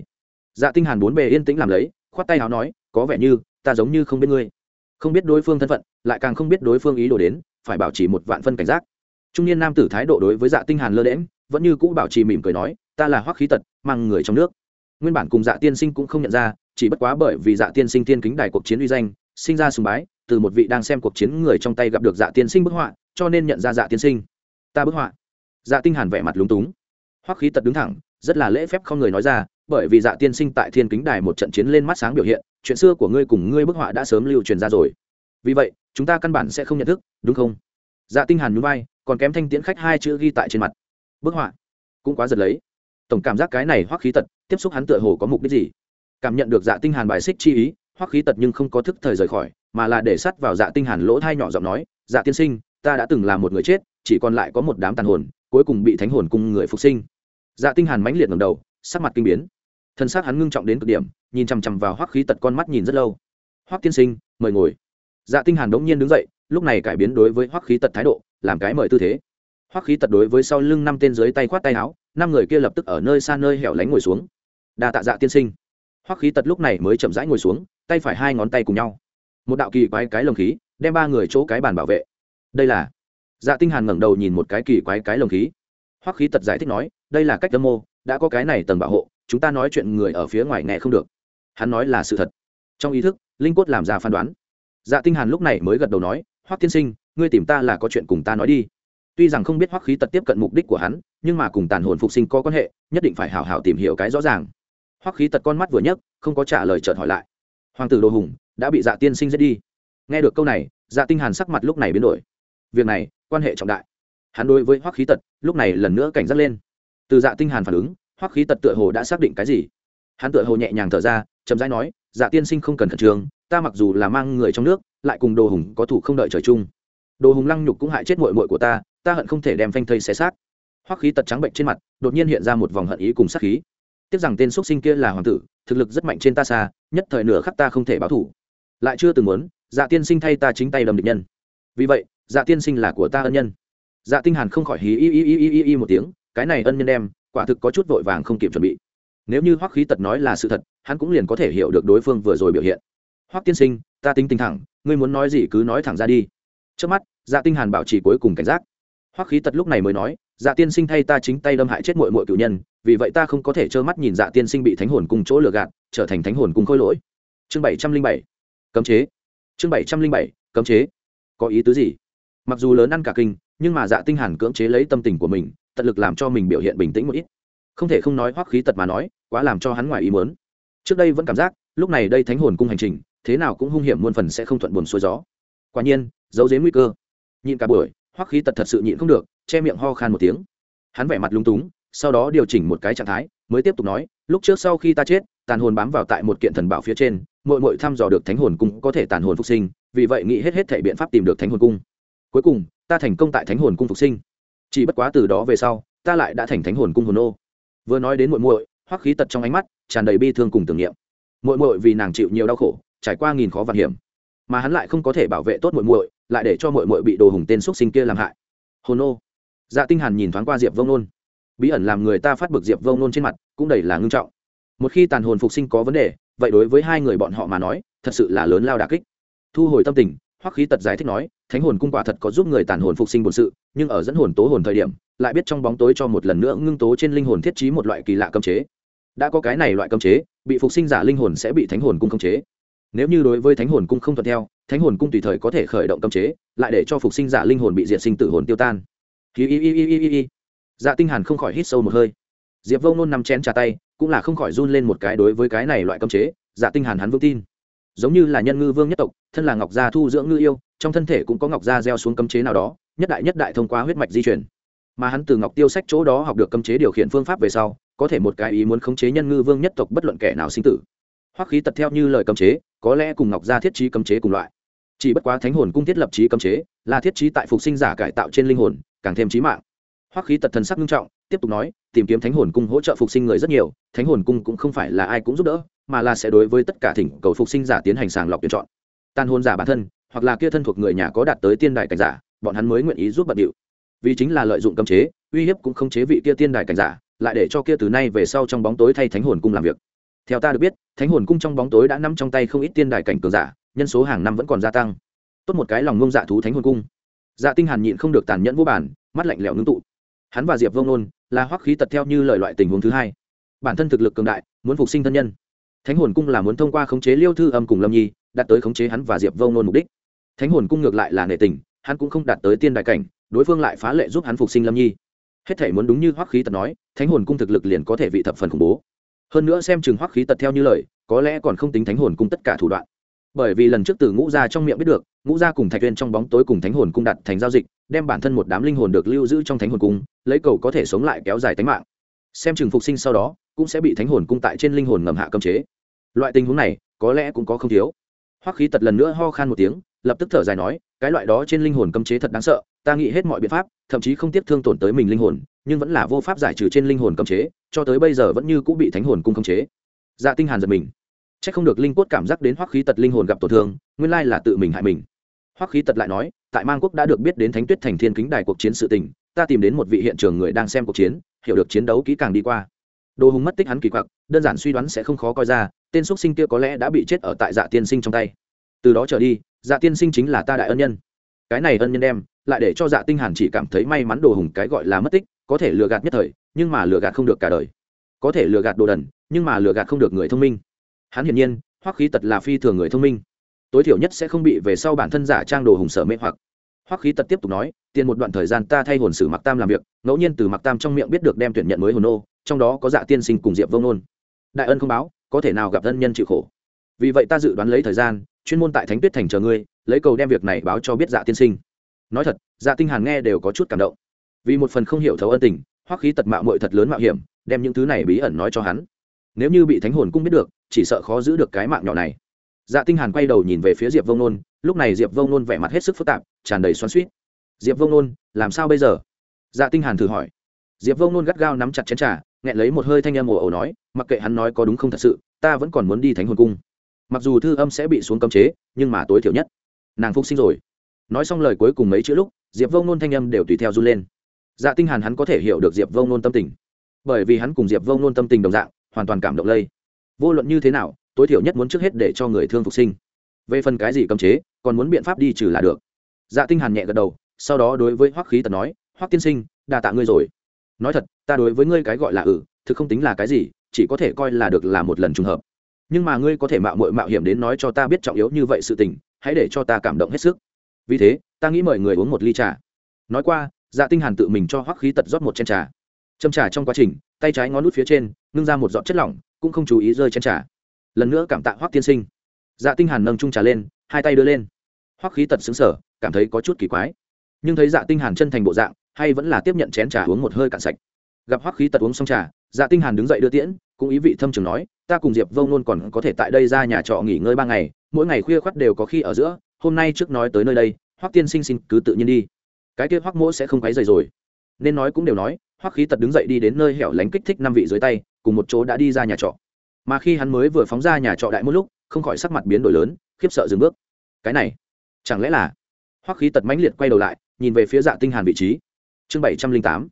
Dạ tinh hàn bốn bề yên tĩnh làm lấy, khoát tay áo nói, có vẻ như, ta giống như không biết ngươi. Không biết đối phương thân phận, lại càng không biết đối phương ý đồ đến, phải bảo trì một vạn phân cảnh giác trung niên nam tử thái độ đối với dạ tinh hàn lơ đễm vẫn như cũ bảo trì mỉm cười nói, ta là hoắc khí tật, mang người trong nước. Nguyên bản cùng dạ tiên sinh cũng không nhận ra, chỉ bất quá bởi vì dạ tiên sinh tiên kính đài cuộc chiến uy danh, sinh ra sùng bái, từ một vị đang xem cuộc chiến người trong tay gặp được dạ tiên sinh bức họa, cho nên nhận ra dạ tiên sinh. Ta bức họa. Dạ tinh hàn vẻ mặt lúng túng. Hoắc khí tật đứng thẳng, rất là lễ phép không người nói ra, bởi vì dạ tiên sinh tại thiên kính đài một trận chiến lên mắt sáng biểu hiện, chuyện xưa của ngươi cùng ngươi bức họa đã sớm lưu truyền ra rồi. Vì vậy, chúng ta căn bản sẽ không nhận thức, đúng không? Dạ tinh hàn nhún vai còn kém thanh tiễn khách hai chữ ghi tại trên mặt. Bức họa cũng quá giật lấy. Tổng cảm giác cái này hoắc khí tật, tiếp xúc hắn tựa hồ có mục đích gì? Cảm nhận được dạ tinh hàn bài xích chi ý, hoắc khí tật nhưng không có thức thời rời khỏi, mà là để sắt vào dạ tinh hàn lỗ thai nhỏ giọng nói dạ tiên sinh, ta đã từng là một người chết, chỉ còn lại có một đám tàn hồn, cuối cùng bị thánh hồn cung người phục sinh. Dạ tinh hàn mãnh liệt ngẩng đầu, sắc mặt kinh biến. Thân xác hắn ngưng trọng đến cực điểm, nhìn chăm chăm vào hoắc khí tật con mắt nhìn rất lâu. Hoắc tiên sinh, mời ngồi. Dạ tinh hàn đống nhiên đứng dậy lúc này cải biến đối với hoắc khí tật thái độ, làm cái mời tư thế. Hoắc khí tật đối với sau lưng năm tên dưới tay khoát tay áo, năm người kia lập tức ở nơi xa nơi hẻo lánh ngồi xuống. Đa tạ dạ tiên sinh. Hoắc khí tật lúc này mới chậm rãi ngồi xuống, tay phải hai ngón tay cùng nhau. Một đạo kỳ quái cái lồng khí, đem ba người chỗ cái bàn bảo vệ. Đây là dạ tinh hàn ngẩng đầu nhìn một cái kỳ quái cái lồng khí. Hoắc khí tật giải thích nói, đây là cách tâm mô, đã có cái này tầng bảo hộ, chúng ta nói chuyện người ở phía ngoài nghe không được. Hắn nói là sự thật. Trong ý thức, linh quất làm ra phán đoán. Dạ tinh hàn lúc này mới gật đầu nói hoắc tiên sinh, ngươi tìm ta là có chuyện cùng ta nói đi. Tuy rằng không biết hoắc khí tật tiếp cận mục đích của hắn, nhưng mà cùng tàn hồn phục sinh có quan hệ, nhất định phải hảo hảo tìm hiểu cái rõ ràng. Hoắc khí tật con mắt vừa nhấc, không có trả lời chợt hỏi lại. Hoàng tử đồ hùng, đã bị dạ tiên sinh giết đi. Nghe được câu này dạ tinh hàn sắc mặt lúc này biến đổi. Việc này, quan hệ trọng đại. Hắn đối với hoắc khí tật, lúc này lần nữa cảnh giác lên. Từ dạ tinh hàn phản ứng, hoắc khí tật tựa hồ đã xác định cái gì? Hắn tựa hồ nhẹ nhàng thở ra, chậm rãi nói dạ tiên sinh không cần khẩn trương ta mặc dù là mang người trong nước, lại cùng đồ hùng có thủ không đợi trời chung. Đồ hùng lăng nhục cũng hại chết mội mội của ta ta hận không thể đem phanh thây xé xác. Hoắc khí tật trắng bệnh trên mặt, đột nhiên hiện ra một vòng hận ý cùng sát khí. Tiếc rằng tên xuất sinh kia là hoàng tử, thực lực rất mạnh trên ta xa, nhất thời nửa khắc ta không thể báo thủ. Lại chưa từng muốn dạ tiên sinh thay ta chính tay đâm địch nhân. Vì vậy dạ tiên sinh là của ta ân nhân. Dạ tinh hàn không khỏi hí y y y y y y một tiếng, cái này ân nhân đem, quả thực có chút vội vàng không kịp chuẩn bị. Nếu như hoắc khí tật nói là sự thật, hắn cũng liền có thể hiểu được đối phương vừa rồi biểu hiện hoắc tiên sinh, ta tính tình thẳng, ngươi muốn nói gì cứ nói thẳng ra đi. Trước mắt dạ tinh hàn bảo trì cuối cùng cảnh giác. Hoắc khí tật lúc này mới nói dạ tiên sinh thay ta chính tay đâm hại chết muội muội cựu nhân, vì vậy ta không có thể trơ mắt nhìn dạ tiên sinh bị thánh hồn cùng chỗ lừa gạt, trở thành thánh hồn cùng khôi lỗi. Chương bảy trăm linh bảy, cấm chế. Chương bảy trăm linh bảy, cấm chế. Có ý tứ gì? Mặc dù lớn ăn cả kinh, nhưng mà dạ tinh hàn cưỡng chế lấy tâm tình của mình, tận lực làm cho mình biểu hiện bình tĩnh một ít. Không thể không nói hoắc khí tật mà nói, quá làm cho hắn ngoài ý muốn. Trước đây vẫn cảm giác, lúc này đây thánh hồn cung hành trình thế nào cũng hung hiểm muôn phần sẽ không thuận buồn xuôi gió. Quả nhiên giấu dế nguy cơ. Nhịn cả buổi hoắc khí tật thật sự nhịn không được che miệng ho khan một tiếng. Hắn vẻ mặt lung túng sau đó điều chỉnh một cái trạng thái mới tiếp tục nói lúc trước sau khi ta chết tàn hồn bám vào tại một kiện thần bảo phía trên mội mội thăm dò được thánh hồn cung có thể tàn hồn phục sinh vì vậy nghĩ hết hết thể biện pháp tìm được thánh hồn cung. Cuối cùng ta thành công tại thánh hồn cung phục sinh. Chỉ bất quá từ đó về sau ta lại đã thành thánh hồn cung hồn ô vừa nói đến mội mội, hoắc khí tật trong ánh mắt tràn đầy bi thương cùng tưởng niệm. Mội mội vì nàng chịu nhiều đau khổ trải qua nghìn khó vạn hiểm. Mà hắn lại không có thể bảo vệ tốt muội muội, lại để cho muội muội bị đồ hùng tên xuất sinh kia làm hại. Hồn ô. Dạ tinh hàn nhìn thoáng qua diệp vông nôn. Bí ẩn làm người ta phát bực diệp vông nôn trên mặt, cũng đầy là ngưng trọng. Một khi tàn hồn phục sinh có vấn đề, vậy đối với hai người bọn họ mà nói, thật sự là lớn lao đà kích. Thu hồi tâm tình, hoắc khí tật giải thích nói, thánh hồn cung quả thật có giúp người tàn hồn phục sinh bổn sự, nhưng ở dẫn hồn tố hồn thời điểm, lại biết trong bóng tối cho một lần nữa ngưng tố trên linh hồn thiết trí một loại kỳ lạ cấm chế. Đã có cái này loại cấm chế, bị phục sinh giả linh hồn sẽ bị thánh hồn cung cấm chế nếu như đối với thánh hồn cung không thuận theo, thánh hồn cung tùy thời có thể khởi động cấm chế, lại để cho phục sinh giả linh hồn bị diệt sinh tử hồn tiêu tan. Hi hi hi hi hi hi dạ tinh hàn không khỏi hít sâu một hơi. Diệp vô nôn nằm chén trà tay, cũng là không khỏi run lên một cái đối với cái này loại cấm chế dạ tinh hàn hắn vững tin. Giống như là nhân ngư vương nhất tộc, thân là ngọc gia thu dưỡng ngư yêu, trong thân thể cũng có ngọc gia gieo xuống cấm chế nào đó, nhất đại nhất đại thông qua huyết mạch di chuyển. Mà hắn từ ngọc tiêu sách chỗ đó học được cấm chế điều khiển phương pháp về sau, có thể một cái ý muốn khống chế nhân ngư vương nhất tộc bất luận kẻ nào sinh tử. Hoắc khí tật theo như lời cấm chế có lẽ cùng ngọc gia thiết trí cấm chế cùng loại. Chỉ bất quá thánh hồn cung thiết lập trí cấm chế, là thiết trí tại phục sinh giả cải tạo trên linh hồn, càng thêm trí mạng. Hoắc khí tật thần sắc nghiêm trọng, tiếp tục nói, tìm kiếm thánh hồn cung hỗ trợ phục sinh người rất nhiều, thánh hồn cung cũng không phải là ai cũng giúp đỡ, mà là sẽ đối với tất cả thỉnh cầu phục sinh giả tiến hành sàng lọc tuyển chọn. Tan hồn giả bản thân, hoặc là kia thân thuộc người nhà có đạt tới tiên đài cảnh giả, bọn hắn mới nguyện ý giúp bận điệu. Vì chính là lợi dụng cấm chế, uy hiếp cũng không chế vị kia tiên đài cảnh giả, lại để cho kia từ nay về sau trong bóng tối thay thánh hồn cung làm việc theo ta được biết, thánh hồn cung trong bóng tối đã nắm trong tay không ít tiên đài cảnh cường giả, nhân số hàng năm vẫn còn gia tăng. Tốt một cái lòng ngông dạ thú thánh hồn cung. Dạ tinh hàn nhịn không được tàn nhẫn vô bản, mắt lạnh lẽo ngưng tụ. Hắn và diệp vông nôn là hoắc khí tật theo như lời loại tình huống thứ hai. Bản thân thực lực cường đại, muốn phục sinh thân nhân. Thánh hồn cung là muốn thông qua khống chế liêu thư âm cùng lâm nhi, đạt tới khống chế hắn và diệp vông nôn mục đích. Thánh hồn cung ngược lại là nệ tình, hắn cũng không đạt tới tiên đại cảnh, đối phương lại phá lệ giúp hắn phục sinh lâm nhi. Hết thể muốn đúng như hoắc khí tật nói, thánh hồn cung thực lực liền có thể vị thập phần khủng bố hơn nữa xem chừng hoắc khí tật theo như lời, có lẽ còn không tính thánh hồn cung tất cả thủ đoạn. Bởi vì lần trước từ ngũ gia trong miệng biết được, ngũ gia cùng thạch viên trong bóng tối cùng thánh hồn cung đặt thành giao dịch, đem bản thân một đám linh hồn được lưu giữ trong thánh hồn cung, lấy cầu có thể sống lại kéo dài tính mạng. Xem chừng phục sinh sau đó, cũng sẽ bị thánh hồn cung tại trên linh hồn ngầm hạ cấm chế. Loại tình huống này, có lẽ cũng có không thiếu. Hoắc khí tật lần nữa ho khan một tiếng, lập tức thở dài nói, cái loại đó trên linh hồn cấm chế thật đáng sợ ta nghĩ hết mọi biện pháp, thậm chí không tiếp thương tổn tới mình linh hồn, nhưng vẫn là vô pháp giải trừ trên linh hồn cấm chế, cho tới bây giờ vẫn như cũng bị thánh hồn cung cấm chế. Dạ tinh hàn giật mình. Chắc không được linh cốt cảm giác đến hoắc khí tật linh hồn gặp tổn thương, nguyên lai là tự mình hại mình. Hoắc khí tật lại nói, tại mang quốc đã được biết đến thánh tuyết thành thiên kính đài cuộc chiến sự tình, ta tìm đến một vị hiện trường người đang xem cuộc chiến, hiểu được chiến đấu kỹ càng đi qua. Đồ hùng mất tích hắn kỳ quặc, đơn giản suy đoán sẽ không khó coi ra, tên x sinh kia có lẽ đã bị chết ở tại dạ tiên sinh trong tay. Từ đó trở đi dạ tiên sinh chính là ta đại ân nhân. Cái này ân nhân đem lại để cho dạ tinh hàn chỉ cảm thấy may mắn đồ hùng cái gọi là mất tích, có thể lừa gạt nhất thời, nhưng mà lừa gạt không được cả đời. Có thể lừa gạt đồ đần, nhưng mà lừa gạt không được người thông minh. Hắn hiển nhiên, hoắc khí tật là phi thường người thông minh. Tối thiểu nhất sẽ không bị về sau bản thân giả trang đồ hùng sở mê hoặc. Hoắc khí tật tiếp tục nói, tiền một đoạn thời gian ta thay hồn sử mặc tam làm việc, ngẫu nhiên từ mặc tam trong miệng biết được đem tuyển nhận mới hồn nô, trong đó có dạ tiên sinh cùng diệp vông nôn. Đại ân không báo, có thể nào gặp thân nhân chịu khổ. Vì vậy ta dự đoán lấy thời gian, chuyên môn tại thánh tuyết thành chờ ngươi, lấy cầu đem việc này báo cho biết dạ tiên sinh nói thật dạ tinh hàn nghe đều có chút cảm động. Vì một phần không hiểu thấu ân tình, hoắc khí tật mạo muội thật lớn mạo hiểm, đem những thứ này bí ẩn nói cho hắn. Nếu như bị thánh hồn cung biết được, chỉ sợ khó giữ được cái mạng nhỏ này. Dạ tinh hàn quay đầu nhìn về phía diệp vông nôn, lúc này diệp vông nôn vẻ mặt hết sức phức tạp, tràn đầy xoắn xuýt. Diệp vông nôn, làm sao bây giờ? Dạ tinh hàn thử hỏi. Diệp vông nôn gắt gao nắm chặt chén trà, nghẹn lấy một hơi thanh âm ồ ồ nói, mặc kệ hắn nói có đúng không thật sự, ta vẫn còn muốn đi thánh hồn cung. Mặc dù thư âm sẽ bị xuống cấm chế, nhưng mà tối thiểu nhất, nàng phục sinh rồi nói xong lời cuối cùng mấy chữ lúc diệp vông nôn thanh âm đều tùy theo run lên. Dạ tinh hàn hắn có thể hiểu được diệp vông nôn tâm tình. Bởi vì hắn cùng diệp vông nôn tâm tình đồng dạng hoàn toàn cảm động lây. Vô luận như thế nào tối thiểu nhất muốn trước hết để cho người thương phục sinh. Về phần cái gì cấm chế còn muốn biện pháp đi trừ là được. Dạ tinh hàn nhẹ gật đầu sau đó đối với hoắc khí tật nói hoắc tiên sinh đa tạ ngươi rồi. Nói thật ta đối với ngươi cái gọi là ử ừ, thực không tính là cái gì chỉ có thể coi là được là một lần trùng hợp. Nhưng mà ngươi có thể mạo muội mạo hiểm đến nói cho ta biết trọng yếu như vậy sự tình hãy để cho ta cảm động hết sức vì thế, ta nghĩ mời người uống một ly trà. Nói qua dạ tinh hàn tự mình cho hoắc khí tật rót một chén trà. Châm trà trong quá trình, tay trái ngón nút phía trên nâng ra một giọt chất lỏng, cũng không chú ý rơi chén trà. Lần nữa cảm tạ hoắc tiên sinh. Dạ tinh hàn nâng chung trà lên, hai tay đưa lên. Hoắc khí tật sững sờ, cảm thấy có chút kỳ quái. Nhưng thấy dạ tinh hàn chân thành bộ dạng, hay vẫn là tiếp nhận chén trà uống một hơi cạn sạch. Gặp hoắc khí tật uống xong trà dạ tinh hàn đứng dậy đưa tiễn, cũng ý vị thâm trường nói, ta cùng diệp vông nôn còn có thể tại đây ra nhà trọ nghỉ ngơi ba ngày, mỗi ngày khuya khoắt đều có khi ở giữa hôm nay trước nói tới nơi đây, hoắc tiên sinh xin cứ tự nhiên đi. Cái kia hoắc mỗ sẽ không quấy dày rồi. Nên nói cũng đều nói, hoắc khí tật đứng dậy đi đến nơi hẻo lánh kích thích năm vị dưới tay, cùng một chỗ đã đi ra nhà trọ. Mà khi hắn mới vừa phóng ra nhà trọ đại một lúc, không khỏi sắc mặt biến đổi lớn, khiếp sợ dừng bước. Cái này, chẳng lẽ là? Hoắc khí tật mãnh liệt quay đầu lại, nhìn về phía dạ tinh hàn vị trí. Chương bảy trăm linh tám,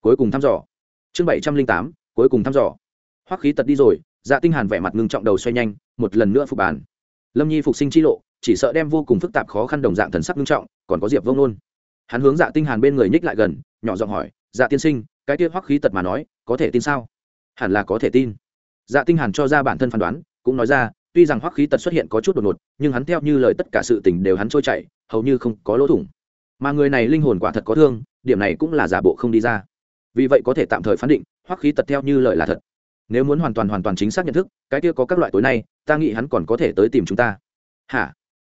cuối cùng thăm dò. Chương bảy trăm linh tám, cuối cùng thăm dò. Hoắc khí tật đi rồi dạ tinh hàn vẻ mặt ngưng trọng đầu xoay nhanh, một lần nữa phục bàn. Lâm nhi phục sinh chi lộ chỉ sợ đem vô cùng phức tạp khó khăn đồng dạng thần sắc nghiêm trọng, còn có diệp vông nôn hắn hướng dạ tinh hàn bên người nhích lại gần, nhỏ giọng hỏi dạ tiên sinh, cái kia hoắc khí tật mà nói, có thể tin sao? Hẳn là có thể tin. Dạ tinh hàn cho ra bản thân phán đoán, cũng nói ra, tuy rằng hoắc khí tật xuất hiện có chút đột ngột, nhưng hắn theo như lời tất cả sự tình đều hắn trôi chảy, hầu như không có lỗ thủng. Mà người này linh hồn quả thật có thương, điểm này cũng là giả bộ không đi ra. Vì vậy có thể tạm thời phán định, hoắc khí tật theo như lời là thật. Nếu muốn hoàn toàn hoàn toàn chính xác nhận thức, cái kia có các loại tối nay, ta nghĩ hắn còn có thể tới tìm chúng ta. Hả?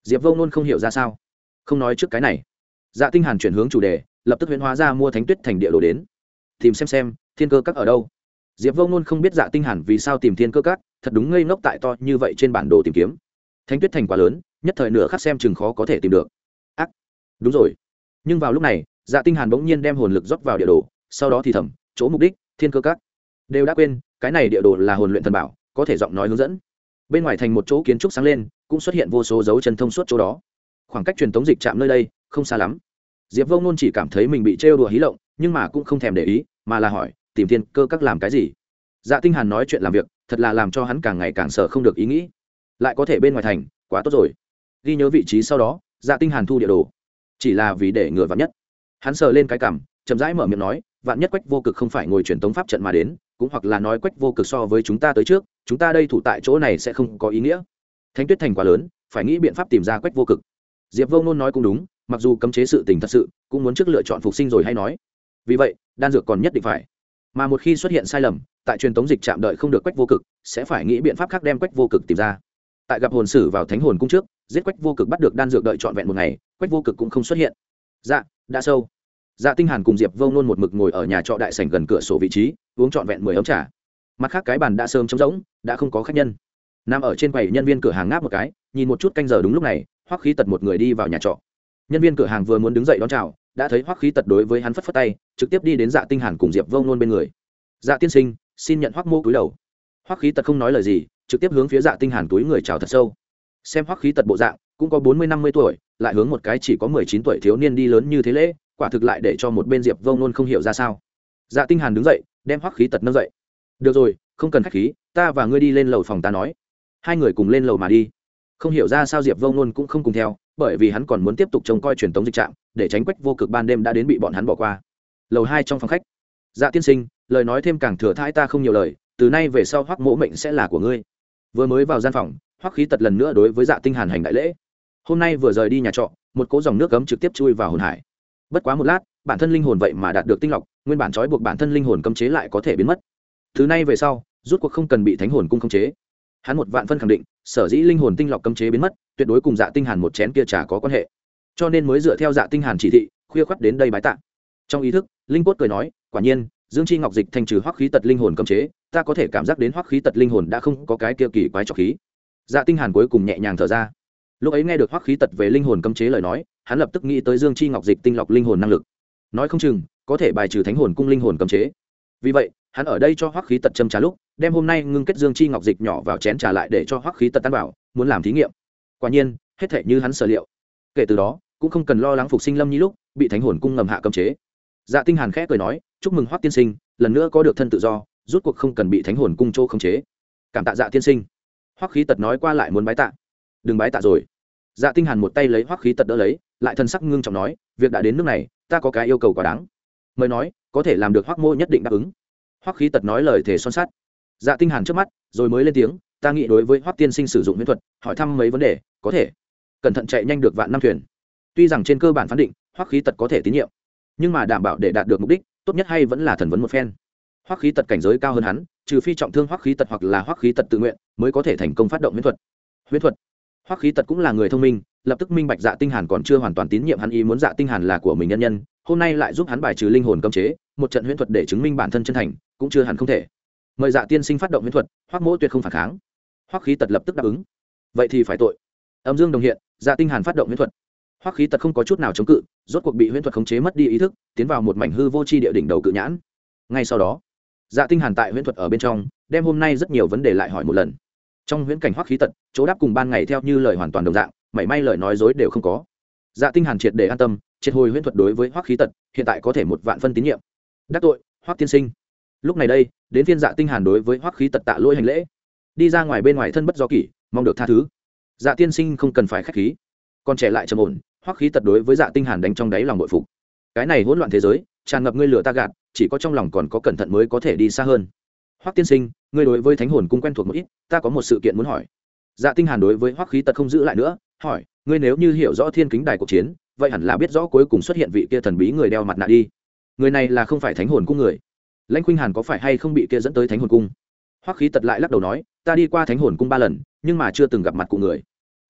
Diệp vông nôn không hiểu ra sao. Không nói trước cái này. Dạ tinh hàn chuyển hướng chủ đề, lập tức huyễn hóa ra mua thánh tuyết thành địa đồ đến. Tìm xem xem, thiên cơ các ở đâu? Diệp vông nôn không biết dạ tinh hàn vì sao tìm thiên cơ các, thật đúng ngây ngốc tại to như vậy trên bản đồ tìm kiếm. Thánh tuyết thành quá lớn, nhất thời nửa khắc xem chừng khó có thể tìm được. Ác. Đúng rồi. Nhưng vào lúc này dạ tinh hàn bỗng nhiên đem hồn lực rót vào địa đồ, sau đó thì thầm, chỗ mục đích, thiên cơ các. Đều đã quên, cái này địa đồ là hồn luyện thần bảo, có thể giọng nói hướng dẫn. Bên ngoài thành một chỗ kiến trúc sáng lên cũng xuất hiện vô số dấu chân thông suốt chỗ đó. Khoảng cách truyền tống dịch chạm nơi đây không xa lắm. Diệp Vô nôn chỉ cảm thấy mình bị trêu đùa hí lộng, nhưng mà cũng không thèm để ý, mà là hỏi, tìm thiên cơ các làm cái gì? Dạ tinh hàn nói chuyện làm việc, thật là làm cho hắn càng ngày càng sợ không được ý nghĩ. Lại có thể bên ngoài thành, quá tốt rồi. Ghi nhớ vị trí sau đó dạ tinh hàn thu địa đồ. Chỉ là vì để ngừa vạn nhất. Hắn sờ lên cái cằm, chậm rãi mở miệng nói, vạn nhất quách vô cực không phải ngồi truyền tống pháp trận mà đến, cũng hoặc là nói quách vô cực so với chúng ta tới trước, chúng ta đây thủ tại chỗ này sẽ không có ý nghĩa thánh tuyết thành quá lớn, phải nghĩ biện pháp tìm ra quách vô cực. Diệp vô nôn nói cũng đúng, mặc dù cấm chế sự tình thật sự, cũng muốn trước lựa chọn phục sinh rồi hay nói. Vì vậy, đan dược còn nhất định phải. Mà một khi xuất hiện sai lầm, tại truyền tống dịch chạm đợi không được quách vô cực, sẽ phải nghĩ biện pháp khác đem quách vô cực tìm ra. Tại gặp hồn sử vào thánh hồn cung trước, giết quách vô cực bắt được đan dược đợi trọn vẹn một ngày, quách vô cực cũng không xuất hiện. Dạ đã sâu. Dạ tinh hàn cùng diệp vô nôn một mực ngồi ở nhà trọ đại sảnh gần cửa sổ vị trí, uống trọn vẹn mười ấm trà. Mặt khác cái bàn đã sớm trống rỗng, đã không có khách nhân nằm ở trên quầy nhân viên cửa hàng ngáp một cái, nhìn một chút canh giờ đúng lúc này, hoắc khí tật một người đi vào nhà trọ. Nhân viên cửa hàng vừa muốn đứng dậy đón chào, đã thấy hoắc khí tật đối với hắn phất phất tay, trực tiếp đi đến dạ tinh hàn cùng diệp vông nôn bên người. Dạ tiên sinh, xin nhận hoắc mô cúi đầu. Hoắc khí tật không nói lời gì, trực tiếp hướng phía dạ tinh hàn túi người chào thật sâu. Xem hoắc khí tật bộ dạng, cũng có bốn mươi năm mươi tuổi, lại hướng một cái chỉ có mười chín tuổi thiếu niên đi lớn như thế lễ, quả thực lại để cho một bên diệp vông nôn không hiểu ra sao. Dạ tinh hàn đứng dậy, đem hoắc khí tật nâng dậy. Được rồi, không cần khách khí, ta và ngươi đi lên lầu phòng ta nói hai người cùng lên lầu mà đi. Không hiểu ra sao diệp vông nôn cũng không cùng theo, bởi vì hắn còn muốn tiếp tục trông coi truyền tống dịch trạm, để tránh quách vô cực ban đêm đã đến bị bọn hắn bỏ qua. Lầu hai trong phòng khách. Dạ tiên sinh, lời nói thêm càng thừa thãi ta không nhiều lời, từ nay về sau hoắc mỗ mệnh sẽ là của ngươi. Vừa mới vào gian phòng, hoắc khí tật lần nữa đối với dạ tinh hàn hành đại lễ. Hôm nay vừa rời đi nhà trọ, một cỗ dòng nước cấm trực tiếp chui vào hồn hải. Bất quá một lát, bản thân linh hồn vậy mà đạt được tinh lọc, nguyên bản trói buộc bản thân linh hồn cấm chế lại có thể biến mất. Thứ này về sau, rút cuộc không cần bị thánh hồn cung cấm chế hắn một vạn phân khẳng định, sở dĩ linh hồn tinh lọc cấm chế biến mất, tuyệt đối cùng dạ tinh hàn một chén kia trà có quan hệ. Cho nên mới dựa theo dạ tinh hàn chỉ thị, khuya khoắt đến đây bái tạ. Trong ý thức, linh cốt cười nói, quả nhiên, dương chi ngọc dịch thành trừ hoắc khí tật linh hồn cấm chế, ta có thể cảm giác đến hoắc khí tật linh hồn đã không có cái kia kỳ quái trọc khí. Dạ tinh hàn cuối cùng nhẹ nhàng thở ra. Lúc ấy nghe được hoắc khí tật về linh hồn cấm chế lời nói, hắn lập tức nghĩ tới dương chi ngọc dịch tinh lọc linh hồn năng lực. Nói không chừng, có thể bài trừ thánh hồn cung linh hồn cấm chế. Vì vậy, hắn ở đây cho hoắc khí tật châm trà lúc đem hôm nay ngưng kết dương chi ngọc dịch nhỏ vào chén trà lại để cho hoắc khí tật tan vào muốn làm thí nghiệm. Quả nhiên, hết thể như hắn sở liệu. Kể từ đó, cũng không cần lo lắng phục sinh lâm nhi lúc bị thánh hồn cung ngầm hạ cấm chế. Dạ tinh hàn khẽ cười nói, chúc mừng hoắc tiên sinh, lần nữa có được thân tự do, rút cuộc không cần bị thánh hồn cung chỗ khống chế. Cảm tạ dạ tiên sinh. Hoắc khí tật nói qua lại muốn bái tạ. Đừng bái tạ rồi. Dạ tinh hàn một tay lấy hoắc khí tật đỡ lấy, lại thân sắc ngưng trọng nói, việc đã đến nước này, ta có cái yêu cầu quá đáng. Mới nói, có thể làm được hoắc mô nhất định đáp ứng. Hoắc khí tật nói lời thể son sắt dạ tinh hàn trước mắt, rồi mới lên tiếng, ta nghĩ đối với hoắc tiên sinh sử dụng huyễn thuật, hỏi thăm mấy vấn đề, có thể. Cẩn thận chạy nhanh được vạn năm thuyền. Tuy rằng trên cơ bản phán định, hoắc khí tật có thể tín nhiệm, nhưng mà đảm bảo để đạt được mục đích, tốt nhất hay vẫn là thần vấn một phen. Hoắc khí tật cảnh giới cao hơn hắn, trừ phi trọng thương hoắc khí tật hoặc là hoắc khí tật tự nguyện, mới có thể thành công phát động huyễn thuật. Huyễn thuật. Hoắc khí tật cũng là người thông minh, lập tức minh bạch dạ tinh hàn còn chưa hoàn toàn tín nhiệm hắn ý muốn dạ tinh hàn là của mình nhân nhân, hôm nay lại giúp hắn bài trừ linh hồn cấm chế, một trận huyễn thuật để chứng minh bản thân chân thành, cũng chưa hẳn không thể mời dạ tiên sinh phát động miễn thuật, hoắc mỗ tuyệt không phản kháng. Hoắc khí tật lập tức đáp ứng. Vậy thì phải tội. Âm dương đồng hiện dạ tinh hàn phát động miễn thuật. Hoắc khí tật không có chút nào chống cự, rốt cuộc bị huyễn thuật khống chế mất đi ý thức, tiến vào một mảnh hư vô chi địa đỉnh đầu cự nhãn. Ngay sau đó dạ tinh hàn tại huyễn thuật ở bên trong, đem hôm nay rất nhiều vấn đề lại hỏi một lần. Trong huyễn cảnh hoắc khí tật, chỗ đáp cùng ban ngày theo như lời hoàn toàn đồng dạng, mảy may lời nói dối đều không có. Dạ tinh hàn triệt để an tâm, triệt hồi huyễn thuật đối với hoắc khí tật, hiện tại có thể một vạn phân tín nhiệm. Đắc tội, hoắc tiên sinh. Lúc này đây đến phiên dạ tinh hàn đối với hoắc khí tật tạ lỗi hành lễ. Đi ra ngoài bên ngoài thân bất do kỷ, mong được tha thứ. Dạ tiên sinh không cần phải khách khí. Còn trẻ lại trầm ổn, hoắc khí tật đối với dạ tinh hàn đánh trong đáy lòng bội phục. Cái này hỗn loạn thế giới, tràn ngập ngươi lửa ta gạt, chỉ có trong lòng còn có cẩn thận mới có thể đi xa hơn. Hoắc tiên sinh, ngươi đối với thánh hồn cung quen thuộc một ít, ta có một sự kiện muốn hỏi. Dạ tinh hàn đối với hoắc khí tật không giữ lại nữa, hỏi, ngươi nếu như hiểu rõ thiên kính đài cuộc chiến, vậy hẳn là biết rõ cuối cùng xuất hiện vị kia thần bí người đeo mặt nạ đi. Người này là không phải thánh hồn cung người lãnh khuynh hàn có phải hay không bị kia dẫn tới thánh hồn cung? Hoắc khí tật lại lắc đầu nói, ta đi qua thánh hồn cung ba lần, nhưng mà chưa từng gặp mặt cụ người.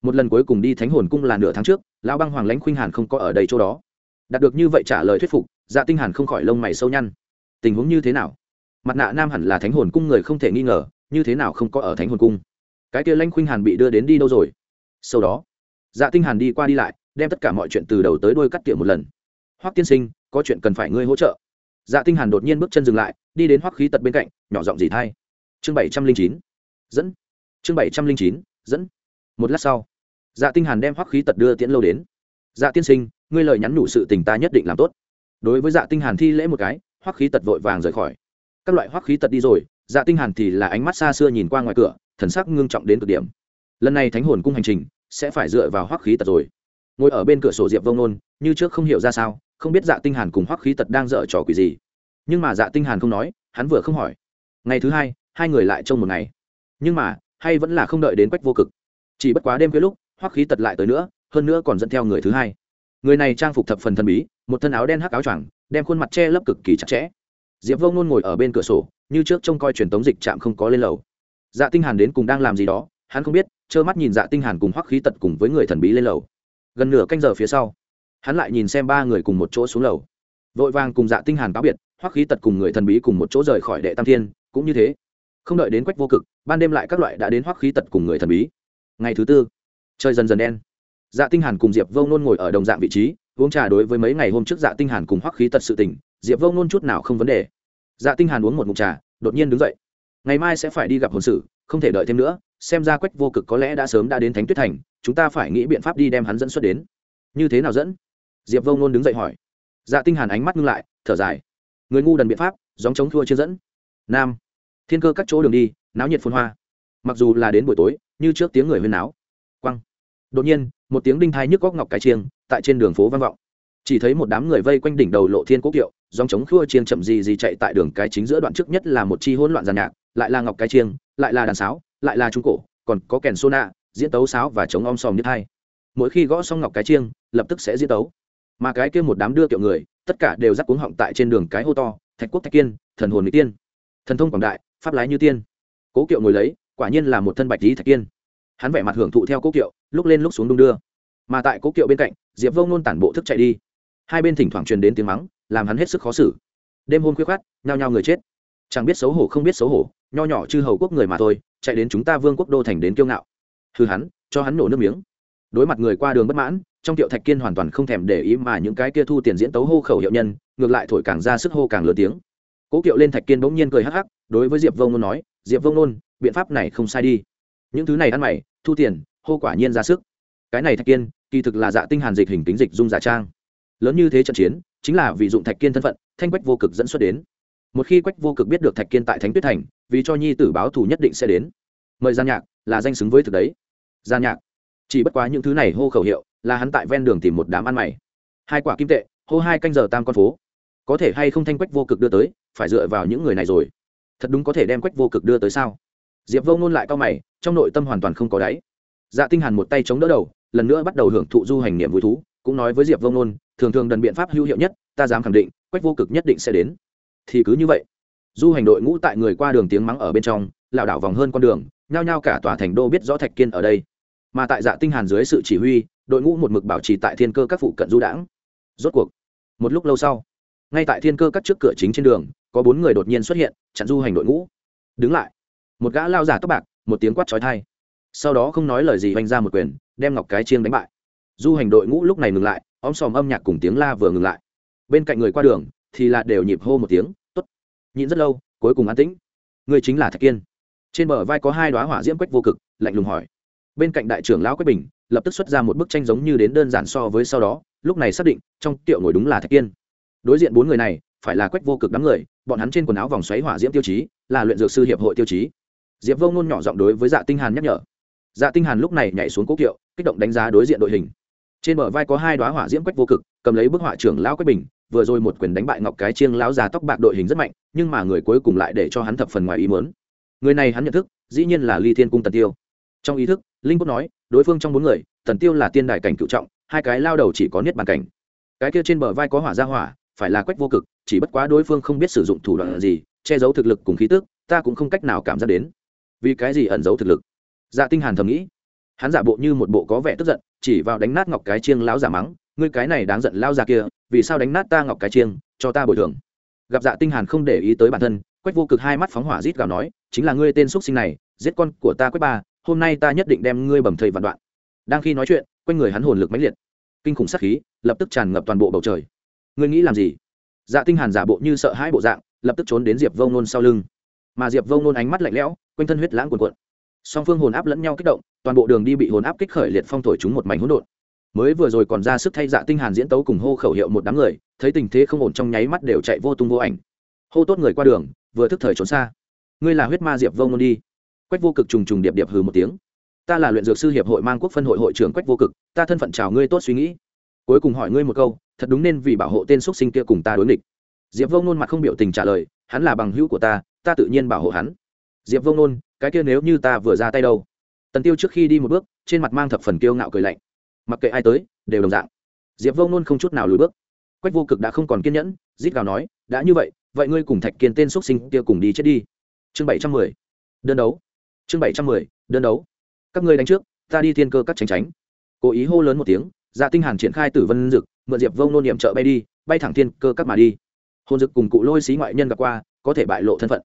Một lần cuối cùng đi thánh hồn cung là nửa tháng trước, lão băng hoàng lãnh khuynh hàn không có ở đây chỗ đó. Đạt được như vậy trả lời thuyết phục dạ tinh hàn không khỏi lông mày sâu nhăn. Tình huống như thế nào? Mặt nạ nam hẳn là thánh hồn cung người không thể nghi ngờ, như thế nào không có ở thánh hồn cung? Cái kia lãnh khuynh hàn bị đưa đến đi đâu rồi? Sau đó dạ tinh hàn đi qua đi lại, đem tất cả mọi chuyện từ đầu tới đuôi cắt tiệm một lần. Hoắc tiên sinh, có chuyện cần phải ngươi hỗ trợ dạ tinh hàn đột nhiên bước chân dừng lại, đi đến hoắc khí tật bên cạnh, nhỏ giọng gì thay chương bảy trăm linh chín, dẫn. Chương bảy trăm linh chín, dẫn. Một lát sau dạ tinh hàn đem hoắc khí tật đưa tiễn lâu đến. Dạ tiên sinh, ngươi lời nhắn nhủ sự tình ta nhất định làm tốt. Đối với dạ tinh hàn thi lễ một cái, hoắc khí tật vội vàng rời khỏi. Các loại hoắc khí tật đi rồi dạ tinh hàn thì là ánh mắt xa xưa nhìn qua ngoài cửa, thần sắc ngưng trọng đến cực điểm. Lần này thánh hồn cung hành trình sẽ phải dựa vào hoắc khí tật rồi. Ngồi ở bên cửa sổ diệp vông nôn, như trước không hiểu ra sao không biết dạ tinh hàn cùng hoắc khí tật đang dở trò quỷ gì. Nhưng mà dạ tinh hàn không nói, hắn vừa không hỏi. Ngày thứ hai hai người lại trông một ngày. Nhưng mà, hay vẫn là không đợi đến quách vô cực. Chỉ bất quá đêm khuya lúc, hoắc khí tật lại tới nữa, hơn nữa còn dẫn theo người thứ hai. Người này trang phục thập phần thần bí, một thân áo đen hắc áo choàng, đem khuôn mặt che lấp cực kỳ chặt chẽ. Diệp vông nôn ngồi ở bên cửa sổ, như trước trông coi truyền tống dịch trạm không có lên lầu. Dạ tinh hàn đến cùng đang làm gì đó, hắn không biết, trơ mắt nhìn dạ tinh hàn cùng hoắc khí tật cùng với người thần bí lên lầu. Gần nửa canh giờ phía sau hắn lại nhìn xem ba người cùng một chỗ xuống lầu. Vội vàng cùng dạ tinh hàn cáo biệt, hoắc khí tật cùng người thần bí cùng một chỗ rời khỏi đệ tam thiên, cũng như thế. Không đợi đến quách vô cực, ban đêm lại các loại đã đến hoắc khí tật cùng người thần bí. Ngày thứ tư, trời dần dần đen. Dạ tinh hàn cùng diệp vô nôn ngồi ở đồng dạng vị trí, uống trà đối với mấy ngày hôm trước dạ tinh hàn cùng hoắc khí tật sự tình, diệp vô nôn chút nào không vấn đề. Dạ tinh hàn uống một ngụm trà, đột nhiên đứng dậy. Ngày mai sẽ phải đi gặp hồn sử, không thể đợi thêm nữa, xem ra quách vô cực có lẽ đã sớm đã đến thánh tuyết thành, chúng ta phải nghĩ biện pháp đi đem hắn dẫn xuất đến. Như thế nào dẫn? Diệp vô nôn đứng dậy hỏi. Dạ tinh hàn ánh mắt ngưng lại, thở dài. Người ngu đần biện pháp, gióng chống thua chưa dẫn. Nam. Thiên cơ các chỗ đường đi, náo nhiệt phun hoa. Mặc dù là đến buổi tối, như trước tiếng người huyên náo. Quăng. Đột nhiên, một tiếng đinh thai nhức góc ngọc cái chiêng, tại trên đường phố vang vọng. Chỉ thấy một đám người vây quanh đỉnh đầu lộ thiên quốc kiệu dòng chống khua chiêng chậm gì gì chạy tại đường cái chính giữa đoạn trước nhất là một chi hỗn loạn giàn nhạc, lại là ngọc cái chiêng, lại là đàn sáo, lại là trung cổ, còn có kèn sô nạ, diễn tấu sáo và chống om sòm như hai mỗi khi gõ xong ngọc cái chiêng, lập tức sẽ diễn tấu mà cái kia một đám đưa kiệu người, tất cả đều rắc cuống họng tại trên đường cái hô to, thạch quốc thạch kiên, thần hồn mỹ tiên, thần thông quảng đại, pháp lái như tiên. Cố kiệu ngồi lấy, quả nhiên là một thân bạch lý thạch kiên. Hắn vẻ mặt hưởng thụ theo cố kiệu, lúc lên lúc xuống đung đưa. Mà tại cố kiệu bên cạnh, diệp vông nôn tản bộ thức chạy đi. Hai bên thỉnh thoảng truyền đến tiếng mắng, làm hắn hết sức khó xử. Đêm hôm khuya khát nhao nhao người chết. Chẳng biết xấu hổ không biết xấu hổ, nho nhỏ chư hầu quốc người mà thôi, chạy đến chúng ta vương quốc đô thành đến kiêu ngạo. Hư hắn, cho hắn nổ nước miếng. Đối mặt người qua đường bất mãn trong tiệu thạch kiên hoàn toàn không thèm để ý mà những cái kia thu tiền diễn tấu hô khẩu hiệu nhân, ngược lại thổi càng ra sức hô càng lớn tiếng. Cố kiệu lên thạch kiên bỗng nhiên cười hắc hắc, đối với diệp vông nôn nói, diệp vông nôn, biện pháp này không sai đi. Những thứ này ăn mày, thu tiền, hô quả nhiên ra sức. Cái này thạch kiên, kỳ thực là dạ tinh hàn dịch hình tính dịch dung giả trang. Lớn như thế trận chiến, chính là vì dụng thạch kiên thân phận, thanh quách vô cực dẫn xuất đến. Một khi quách vô cực biết được thạch kiên tại thánh tuyết thành, vì cho nhi tử báo thù nhất định sẽ đến. Mời gian nhạc, là danh xứng với thực đấy. Gian nhạc, chỉ bất quá những thứ này hô khẩu hiệu là hắn tại ven đường tìm một đám ăn mày. Hai quả kim tệ, hô hai canh giờ tam con phố. Có thể hay không thanh quách vô cực đưa tới, phải dựa vào những người này rồi. Thật đúng có thể đem quách vô cực đưa tới sao? Diệp vô ngôn lại cao mày, trong nội tâm hoàn toàn không có đáy. Dạ tinh hàn một tay chống đỡ đầu, lần nữa bắt đầu hưởng thụ du hành niệm vui thú, cũng nói với diệp vô ngôn, thường thường đần biện pháp hữu hiệu nhất, ta dám khẳng định, quách vô cực nhất định sẽ đến. Thì cứ như vậy, du hành đội ngũ tại người qua đường tiếng mắng ở bên trong, lảo đảo vòng hơn con đường, nhao nhao cả tòa thành đô biết rõ thạch kiên ở đây. Mà tại dạ tinh hàn dưới sự chỉ huy đội ngũ một mực bảo trì tại thiên cơ các phụ cận du đãng. Rốt cuộc, một lúc lâu sau, ngay tại thiên cơ các trước cửa chính trên đường, có bốn người đột nhiên xuất hiện, chặn du hành đội ngũ. Đứng lại, một gã lao giả tóc bạc, một tiếng quát chói tai. Sau đó không nói lời gì vanh ra một quyền, đem ngọc cái chiêng đánh bại. Du hành đội ngũ lúc này ngừng lại, om sòm âm nhạc cùng tiếng la vừa ngừng lại. Bên cạnh người qua đường, thì là đều nhịp hô một tiếng, tốt. Nhịn rất lâu, cuối cùng an tĩnh. Người chính là thạch kiên. Trên bờ vai có hai đoá hỏa diễm quách vô cực, lạnh lùng hỏi. Bên cạnh đại trưởng lão quách bình lập tức xuất ra một bức tranh giống như đến đơn giản so với sau đó, lúc này xác định, trong tiệu ngồi đúng là thạch kiên. Đối diện bốn người này, phải là quách vô cực đám người, bọn hắn trên quần áo vòng xoáy hỏa diễm tiêu chí, là luyện dược sư hiệp hội tiêu chí. Diệp vô ngôn nhỏ giọng đối với dạ tinh hàn nhắc nhở. Dạ tinh hàn lúc này nhảy xuống cố kiệu, kích động đánh giá đối diện đội hình. Trên bờ vai có hai đóa hỏa diễm quách vô cực, cầm lấy bức họa trưởng lão quách bình, vừa rồi một quyền đánh bại ngọc cái chiêng lão già tóc bạc đội hình rất mạnh, nhưng mà người cuối cùng lại để cho hắn thập phần ngoài ý muốn. Người này hắn nhận thức, dĩ nhiên là ly thiên cung tần tiêu. Trong ý thức, linh quốc nói đối phương trong bốn người, tần tiêu là tiên đại cảnh cựu trọng, hai cái lao đầu chỉ có niết bàn cảnh. Cái kia trên bờ vai có hỏa gia hỏa, phải là quách vô cực, chỉ bất quá đối phương không biết sử dụng thủ đoạn gì, che giấu thực lực cùng khí tức, ta cũng không cách nào cảm giác đến. Vì cái gì ẩn giấu thực lực? Dạ tinh hàn thầm nghĩ. Hắn giả bộ như một bộ có vẻ tức giận, chỉ vào đánh nát ngọc cái chiêng lão giả mắng, ngươi cái này đáng giận lao già kia, vì sao đánh nát ta ngọc cái chiêng, cho ta bồi thường. Gặp dạ tinh hàn không để ý tới bản thân, quách vô cực hai mắt phóng hỏa rít gào nói, chính là ngươi tên xuất sinh này, giết con của ta quách ba hôm nay ta nhất định đem ngươi bầm thầy vạn đoạn. Đang khi nói chuyện, quanh người hắn hồn lực mãnh liệt. Kinh khủng sát khí lập tức tràn ngập toàn bộ bầu trời. Ngươi nghĩ làm gì? Dạ tinh hàn giả bộ như sợ hãi bộ dạng, lập tức trốn đến diệp vông nôn sau lưng. Mà diệp vông nôn ánh mắt lạnh lẽo, quanh thân huyết lãng cuồn cuộn. Song phương hồn áp lẫn nhau kích động, toàn bộ đường đi bị hồn áp kích khởi liệt phong thổi chúng một mảnh hỗn độn. Mới vừa rồi còn ra sức thay dạ tinh hàn diễn tấu cùng hô khẩu hiệu một đám người, thấy tình thế không ổn trong nháy mắt đều chạy vô tung vô ảnh. Hô tốt người qua đường, vừa thức thời trốn xa. Ngươi là huyết ma diệp vông nôn đi quách vô cực trùng trùng điệp điệp hừ một tiếng. Ta là luyện dược sư hiệp hội mang quốc phân hội hội trưởng quách vô cực, ta thân phận chào ngươi tốt suy nghĩ. Cuối cùng hỏi ngươi một câu, thật đúng nên vì bảo hộ tên xuất sinh kia cùng ta đối nghịch. Diệp vông nôn mặt không biểu tình trả lời, hắn là bằng hữu của ta ta tự nhiên bảo hộ hắn. Diệp vông nôn, cái kia nếu như ta vừa ra tay đâu? Tần tiêu trước khi đi một bước, trên mặt mang thập phần kiêu ngạo cười lạnh. Mặc kệ ai tới, đều đồng dạng. Diệp vông nôn không chút nào lùi bước. Quách vô cực đã không còn kiên nhẫn, rít gào nói, đã như vậy vậy ngươi cùng thạch kiên tên x sinh kia cùng đi chết đi. Chương bảy trăm mười. Đơn đấu chương bảy trăm mười, đơn đấu. Các ngươi đánh trước, ta đi thiên cơ các tránh tránh. Cố ý hô lớn một tiếng dạ tinh hàn triển khai tử vân dực, mượn diệp vông nôn niệm trợ bay đi, bay thẳng thiên cơ các mà đi. Hôn dực cùng cụ lôi xí ngoại nhân gặp qua, có thể bại lộ thân phận.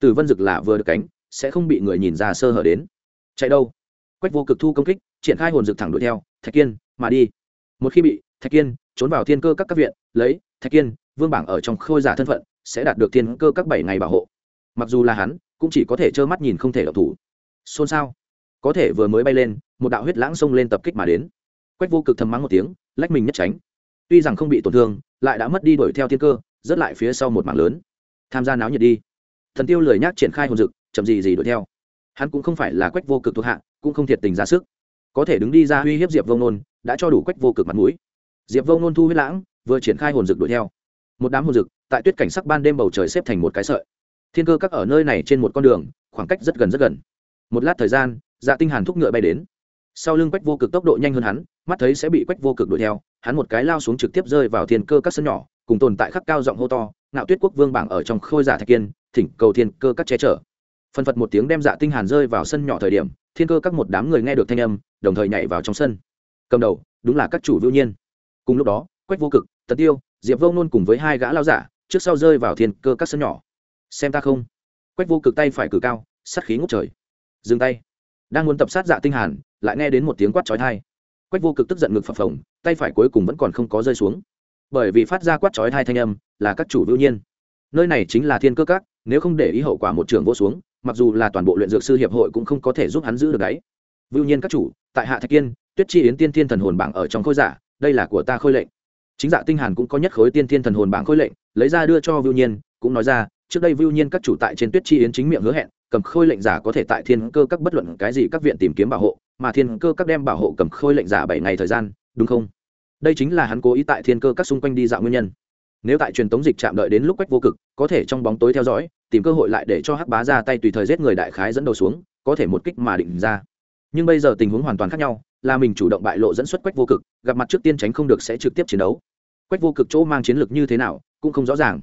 Tử vân dực là vừa được cánh, sẽ không bị người nhìn ra sơ hở đến. Chạy đâu? Quách vô cực thu công kích, triển khai hồn dực thẳng đuổi theo, thạch kiên, mà đi. Một khi bị thạch kiên trốn vào thiên cơ các các viện, lấy thạch kiên, vương bảng ở trong khôi giả thân phận, sẽ đạt được thiên cơ các bảy ngày bảo hộ. Mặc dù là hắn, cũng chỉ có thể trơ mắt nhìn không thể độc thủ xôn xao. Có thể vừa mới bay lên, một đạo huyết lãng xông lên tập kích mà đến. Quách vô cực thầm mắng một tiếng, lách mình nhất tránh. Tuy rằng không bị tổn thương, lại đã mất đi đuổi theo thiên cơ, rớt lại phía sau một mảng lớn. Tham gia náo nhiệt đi. Thần tiêu lười nhác triển khai hồn dực, chậm gì gì đuổi theo. Hắn cũng không phải là quách vô cực thuộc hạ, cũng không thiệt tình ra sức. Có thể đứng đi ra uy hiếp diệp vông nôn đã cho đủ quách vô cực mặt mũi. Diệp vông nôn thu huyết lãng, vừa triển khai hồn dực đuổi theo. Một đám hồn dực, tại tuyết cảnh sắc ban đêm bầu trời xếp thành một cái sợi. Thiên cơ các ở nơi này trên một con đường, khoảng cách rất gần rất gần một lát thời gian dạ tinh hàn thúc ngựa bay đến. Sau lưng quách vô cực tốc độ nhanh hơn hắn, mắt thấy sẽ bị quách vô cực đuổi theo, hắn một cái lao xuống trực tiếp rơi vào thiên cơ các sân nhỏ, cùng tồn tại khắc cao giọng hô to, ngạo tuyết quốc vương bảng ở trong khôi giả thạch kiên, thỉnh cầu thiên cơ các che chở. Phân phật một tiếng đem dạ tinh hàn rơi vào sân nhỏ thời điểm, thiên cơ các một đám người nghe được thanh âm, đồng thời nhảy vào trong sân. Cầm đầu, đúng là các chủ vưu nhiên. Cùng lúc đó, quách vô cực tật tiêu, diệp vô nôn cùng với hai gã lao giả, trước sau rơi vào thiên cơ các sân nhỏ. Xem ta không? Quách vô cực tay phải cử cao, sát khí ngút trời dừng tay. Đang muốn tập sát dạ tinh hàn, lại nghe đến một tiếng quát chói tai. Quách vô cực tức giận ngực phập phồng, tay phải cuối cùng vẫn còn không có rơi xuống. Bởi vì phát ra quát chói tai thanh âm là các chủ vưu nhiên. Nơi này chính là thiên cơ các, nếu không để ý hậu quả một trường vô xuống, mặc dù là toàn bộ luyện dược sư hiệp hội cũng không có thể giúp hắn giữ được đấy. Vưu nhiên các chủ, tại hạ thạch kiên, tuyết chi yến tiên thiên thần hồn bảng ở trong khôi giả, đây là của ta khôi lệnh. Chính dạ tinh hàn cũng có nhất khối tiên thiên thần hồn bảng khôi lệnh, lấy ra đưa cho vưu nhiên, cũng nói ra trước đây vưu nhiên các chủ tại trên tuyết chi yến chính miệng hứa hẹn, cầm khôi lệnh giả có thể tại thiên cơ các bất luận cái gì các viện tìm kiếm bảo hộ, mà thiên cơ các đem bảo hộ cầm khôi lệnh giả bảy ngày thời gian, đúng không? Đây chính là hắn cố ý tại thiên cơ các xung quanh đi dạo nguyên nhân. Nếu tại truyền tống dịch chạm đợi đến lúc quách vô cực, có thể trong bóng tối theo dõi, tìm cơ hội lại để cho hắc bá ra tay tùy thời giết người đại khái dẫn đầu xuống, có thể một kích mà định ra. Nhưng bây giờ tình huống hoàn toàn khác nhau, là mình chủ động bại lộ dẫn xuất quách vô cực, gặp mặt trước tiên tránh không được sẽ trực tiếp chiến đấu. Quách vô cực chỗ mang chiến lược như thế nào, cũng không rõ ràng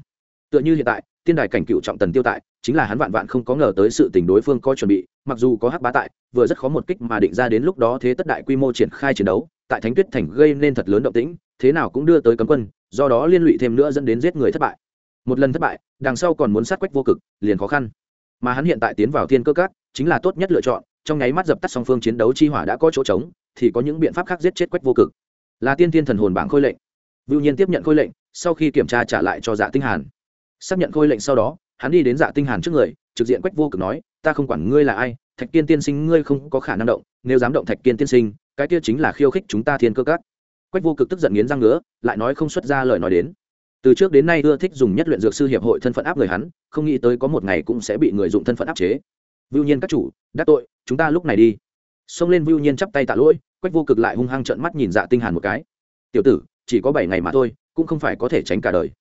tựa như hiện tại, tiên đài cảnh cựu trọng tần tiêu tại, chính là hắn vạn vạn không có ngờ tới sự tình đối phương có chuẩn bị, mặc dù có hắc bá tại, vừa rất khó một kích mà định ra đến lúc đó thế tất đại quy mô triển khai chiến đấu, tại thánh tuyết thành gây nên thật lớn động tĩnh, thế nào cũng đưa tới cấm quân, do đó liên lụy thêm nữa dẫn đến giết người thất bại. Một lần thất bại, đằng sau còn muốn sát quách vô cực, liền khó khăn. Mà hắn hiện tại tiến vào thiên cơ cát chính là tốt nhất lựa chọn, trong nháy mắt dập tắt song phương chiến đấu chi hỏa đã có chỗ trống, thì có những biện pháp khác giết chết quách vô cực. Là tiên thiên thần hồn bảng khôi lệnh. Vưu nhiên tiếp nhận khôi lệnh, sau khi kiểm tra trả lại cho dạ tinh hàn xác nhận khôi lệnh sau đó, hắn đi đến dạ tinh hàn trước người, trực diện quách vô cực nói, ta không quản ngươi là ai, thạch kiên tiên sinh ngươi không có khả năng động, nếu dám động thạch kiên tiên sinh, cái kia chính là khiêu khích chúng ta thiên cơ cát quách vô cực tức giận nghiến răng ngứa, lại nói không xuất ra lời nói đến. Từ trước đến nay ưa thích dùng nhất luyện dược sư hiệp hội thân phận áp người hắn, không nghĩ tới có một ngày cũng sẽ bị người dụng thân phận áp chế. Vưu nhiên các chủ, đắc tội, chúng ta lúc này đi. Xông lên vưu nhiên chắp tay tạ lỗi, quách vô cực lại hung hăng trợn mắt nhìn dạ tinh hàn một cái. Tiểu tử, chỉ có bảy ngày mà thôi, cũng không phải có thể tránh cả đời.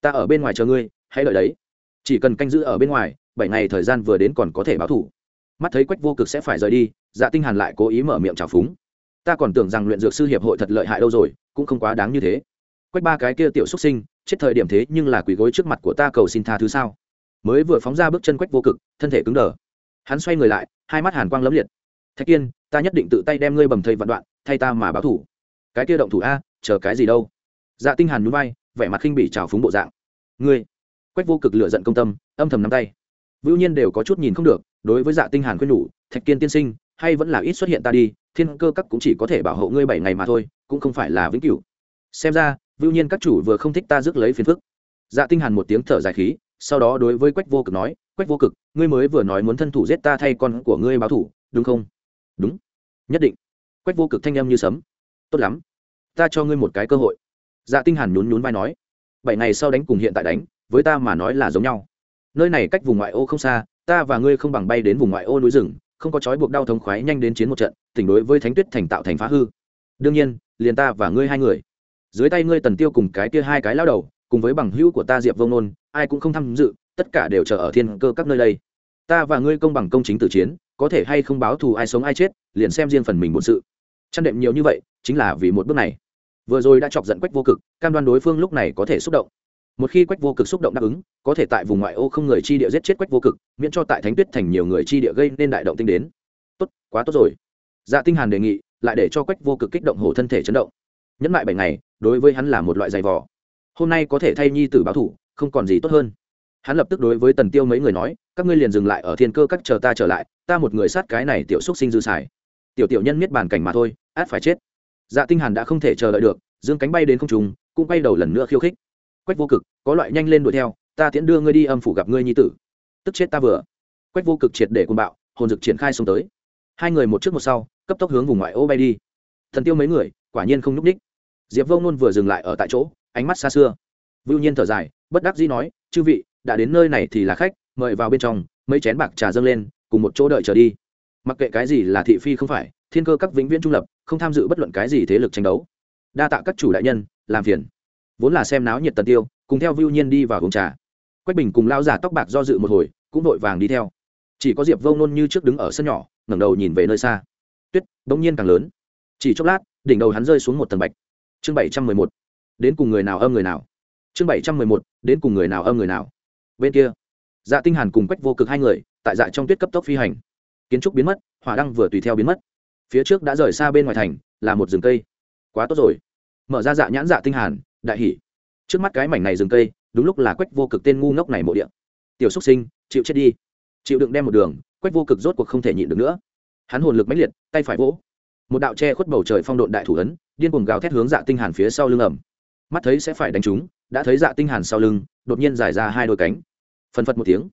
Ta ở bên ngoài chờ ngươi hãy đợi đấy. Chỉ cần canh giữ ở bên ngoài, bảy ngày thời gian vừa đến còn có thể báo thủ. Mắt thấy quách vô cực sẽ phải rời đi dạ tinh hàn lại cố ý mở miệng chào phúng. Ta còn tưởng rằng luyện dược sư hiệp hội thật lợi hại đâu rồi, cũng không quá đáng như thế. Quách ba cái kia tiểu xuất sinh, chết thời điểm thế nhưng là quỳ gối trước mặt của ta cầu xin tha thứ sao? Mới vừa phóng ra bước chân quách vô cực, thân thể cứng đờ. Hắn xoay người lại, hai mắt hàn quang lấm liệt. Thạch kiên, ta nhất định tự tay đem ngươi bầm thây vạn đoạn, thay ta mà báo thủ. Cái kia động thủ a, chờ cái gì đâu? Dạ tinh hàn nhún vai, vẻ mặt khinh bỉ trào phúng bộ dạng. Ngươi quách vô cực lựa giận công tâm, âm thầm nắm tay. Vưu nhiên đều có chút nhìn không được, đối với dạ tinh hàn khuyên nhủ, thạch kiên tiên sinh, hay vẫn là ít xuất hiện ta đi, thiên cơ các cũng chỉ có thể bảo hộ ngươi bảy ngày mà thôi, cũng không phải là vĩnh cửu. Xem ra vưu nhiên các chủ vừa không thích ta rước lấy phiền phức. Dạ tinh hàn một tiếng thở dài khí, sau đó đối với quách vô cực nói, quách vô cực, ngươi mới vừa nói muốn thân thủ giết ta thay con của ngươi báo thủ, đúng không? Đúng. Nhất định. Quách vô cực thanh âm như sấm. Tốt lắm, ta cho ngươi một cái cơ hội. Dạ tinh hàn nhún nhún vai nói, bảy ngày sau đánh cùng hiện tại đánh với ta mà nói là giống nhau. Nơi này cách vùng ngoại ô không xa, ta và ngươi không bằng bay đến vùng ngoại ô núi rừng, không có trói buộc đau thống khoái nhanh đến chiến một trận, tỉnh đối với thánh tuyết thành tạo thành phá hư. Đương nhiên, liền ta và ngươi hai người. Dưới tay ngươi tần tiêu cùng cái kia hai cái lao đầu, cùng với bằng hữu của ta diệp vông nôn, ai cũng không tham dự, tất cả đều chờ ở thiên cơ các nơi đây. Ta và ngươi công bằng công chính tử chiến, có thể hay không báo thù ai sống ai chết, liền xem riêng phần mình một sự. Chăn đệm nhiều như vậy, chính là vì một bước này. Vừa rồi đã chọc giận quách vô cực, cam đoan đối phương lúc này có thể xúc động một khi quách vô cực xúc động đáp ứng, có thể tại vùng ngoại ô không người chi địa giết chết quách vô cực, miễn cho tại thánh tuyết thành nhiều người chi địa gây nên đại động tinh đến. Tốt, quá tốt rồi. Dạ tinh hàn đề nghị, lại để cho quách vô cực kích động hổ thân thể chấn động. Nhẫn lại bảy ngày, đối với hắn là một loại giày vò. Hôm nay có thể thay nhi tử báo thủ, không còn gì tốt hơn. Hắn lập tức đối với tần tiêu mấy người nói, các ngươi liền dừng lại ở thiên cơ các chờ ta trở lại, ta một người sát cái này tiểu xúc sinh dư xài. Tiểu tiểu nhân miết bàn cảnh mà thôi, át phải chết. Dạ tinh hàn đã không thể chờ đợi được, dương cánh bay đến không trung, cũng bay đầu lần nữa khiêu khích quách vô cực, có loại nhanh lên đuổi theo, ta tiễn đưa ngươi đi âm phủ gặp ngươi nhi tử. Tức chết ta vừa. Quách vô cực triệt để côn bạo, hồn dực triển khai xuống tới. Hai người một trước một sau, cấp tốc hướng vùng ngoại ô bay đi. Thần tiêu mấy người, quả nhiên không nhúc ních diệp vông nôn vừa dừng lại ở tại chỗ, ánh mắt xa xưa. Vưu nhiên thở dài, bất đắc dĩ nói, chư vị, đã đến nơi này thì là khách, mời vào bên trong, mấy chén bạc trà dâng lên, cùng một chỗ đợi chờ đi. Mặc kệ cái gì là thị phi không phải, thiên cơ các vĩnh viễn trung lập, không tham dự bất luận cái gì thế lực tranh đấu. Đa tạ các chủ đại nhân, làm phiền vốn là xem náo nhiệt tần tiêu, cùng theo vưu nhiên đi vào uống trà. Quách bình cùng lao giả tóc bạc do dự một hồi, cũng vội vàng đi theo. Chỉ có diệp vông nôn như trước đứng ở sân nhỏ, ngẩng đầu nhìn về nơi xa. Tuyết bỗng nhiên càng lớn. Chỉ chốc lát, đỉnh đầu hắn rơi xuống một tầng bạch. Chương bảy trăm mười một. Đến cùng người nào âm người nào? Chương bảy trăm mười một. Đến cùng người nào âm người nào? Bên kia dạ tinh hàn cùng quách vô cực hai người, tại dạ trong tuyết cấp tốc phi hành. Kiến trúc biến mất, hỏa đăng vừa tùy theo biến mất. Phía trước đã rời xa bên ngoài thành, là một rừng cây. Quá tốt rồi. Mở ra dạ nhãn dạ tinh hàn đại hỉ. Trước mắt cái mảnh này rừng cây, đúng lúc là quách vô cực tên ngu ngốc này mộ địa. Tiểu xuất sinh, chịu chết đi. Chịu đựng đem một đường, quách vô cực rốt cuộc không thể nhịn được nữa. Hắn hồn lực mãnh liệt, tay phải vỗ. Một đạo che khuất bầu trời phong độn đại thủ ấn, điên cuồng gào thét hướng dạ tinh hàn phía sau lưng ẩm mắt thấy sẽ phải đánh trúng đã thấy dạ tinh hàn sau lưng, đột nhiên giải ra hai đôi cánh. Phần phật một tiếng.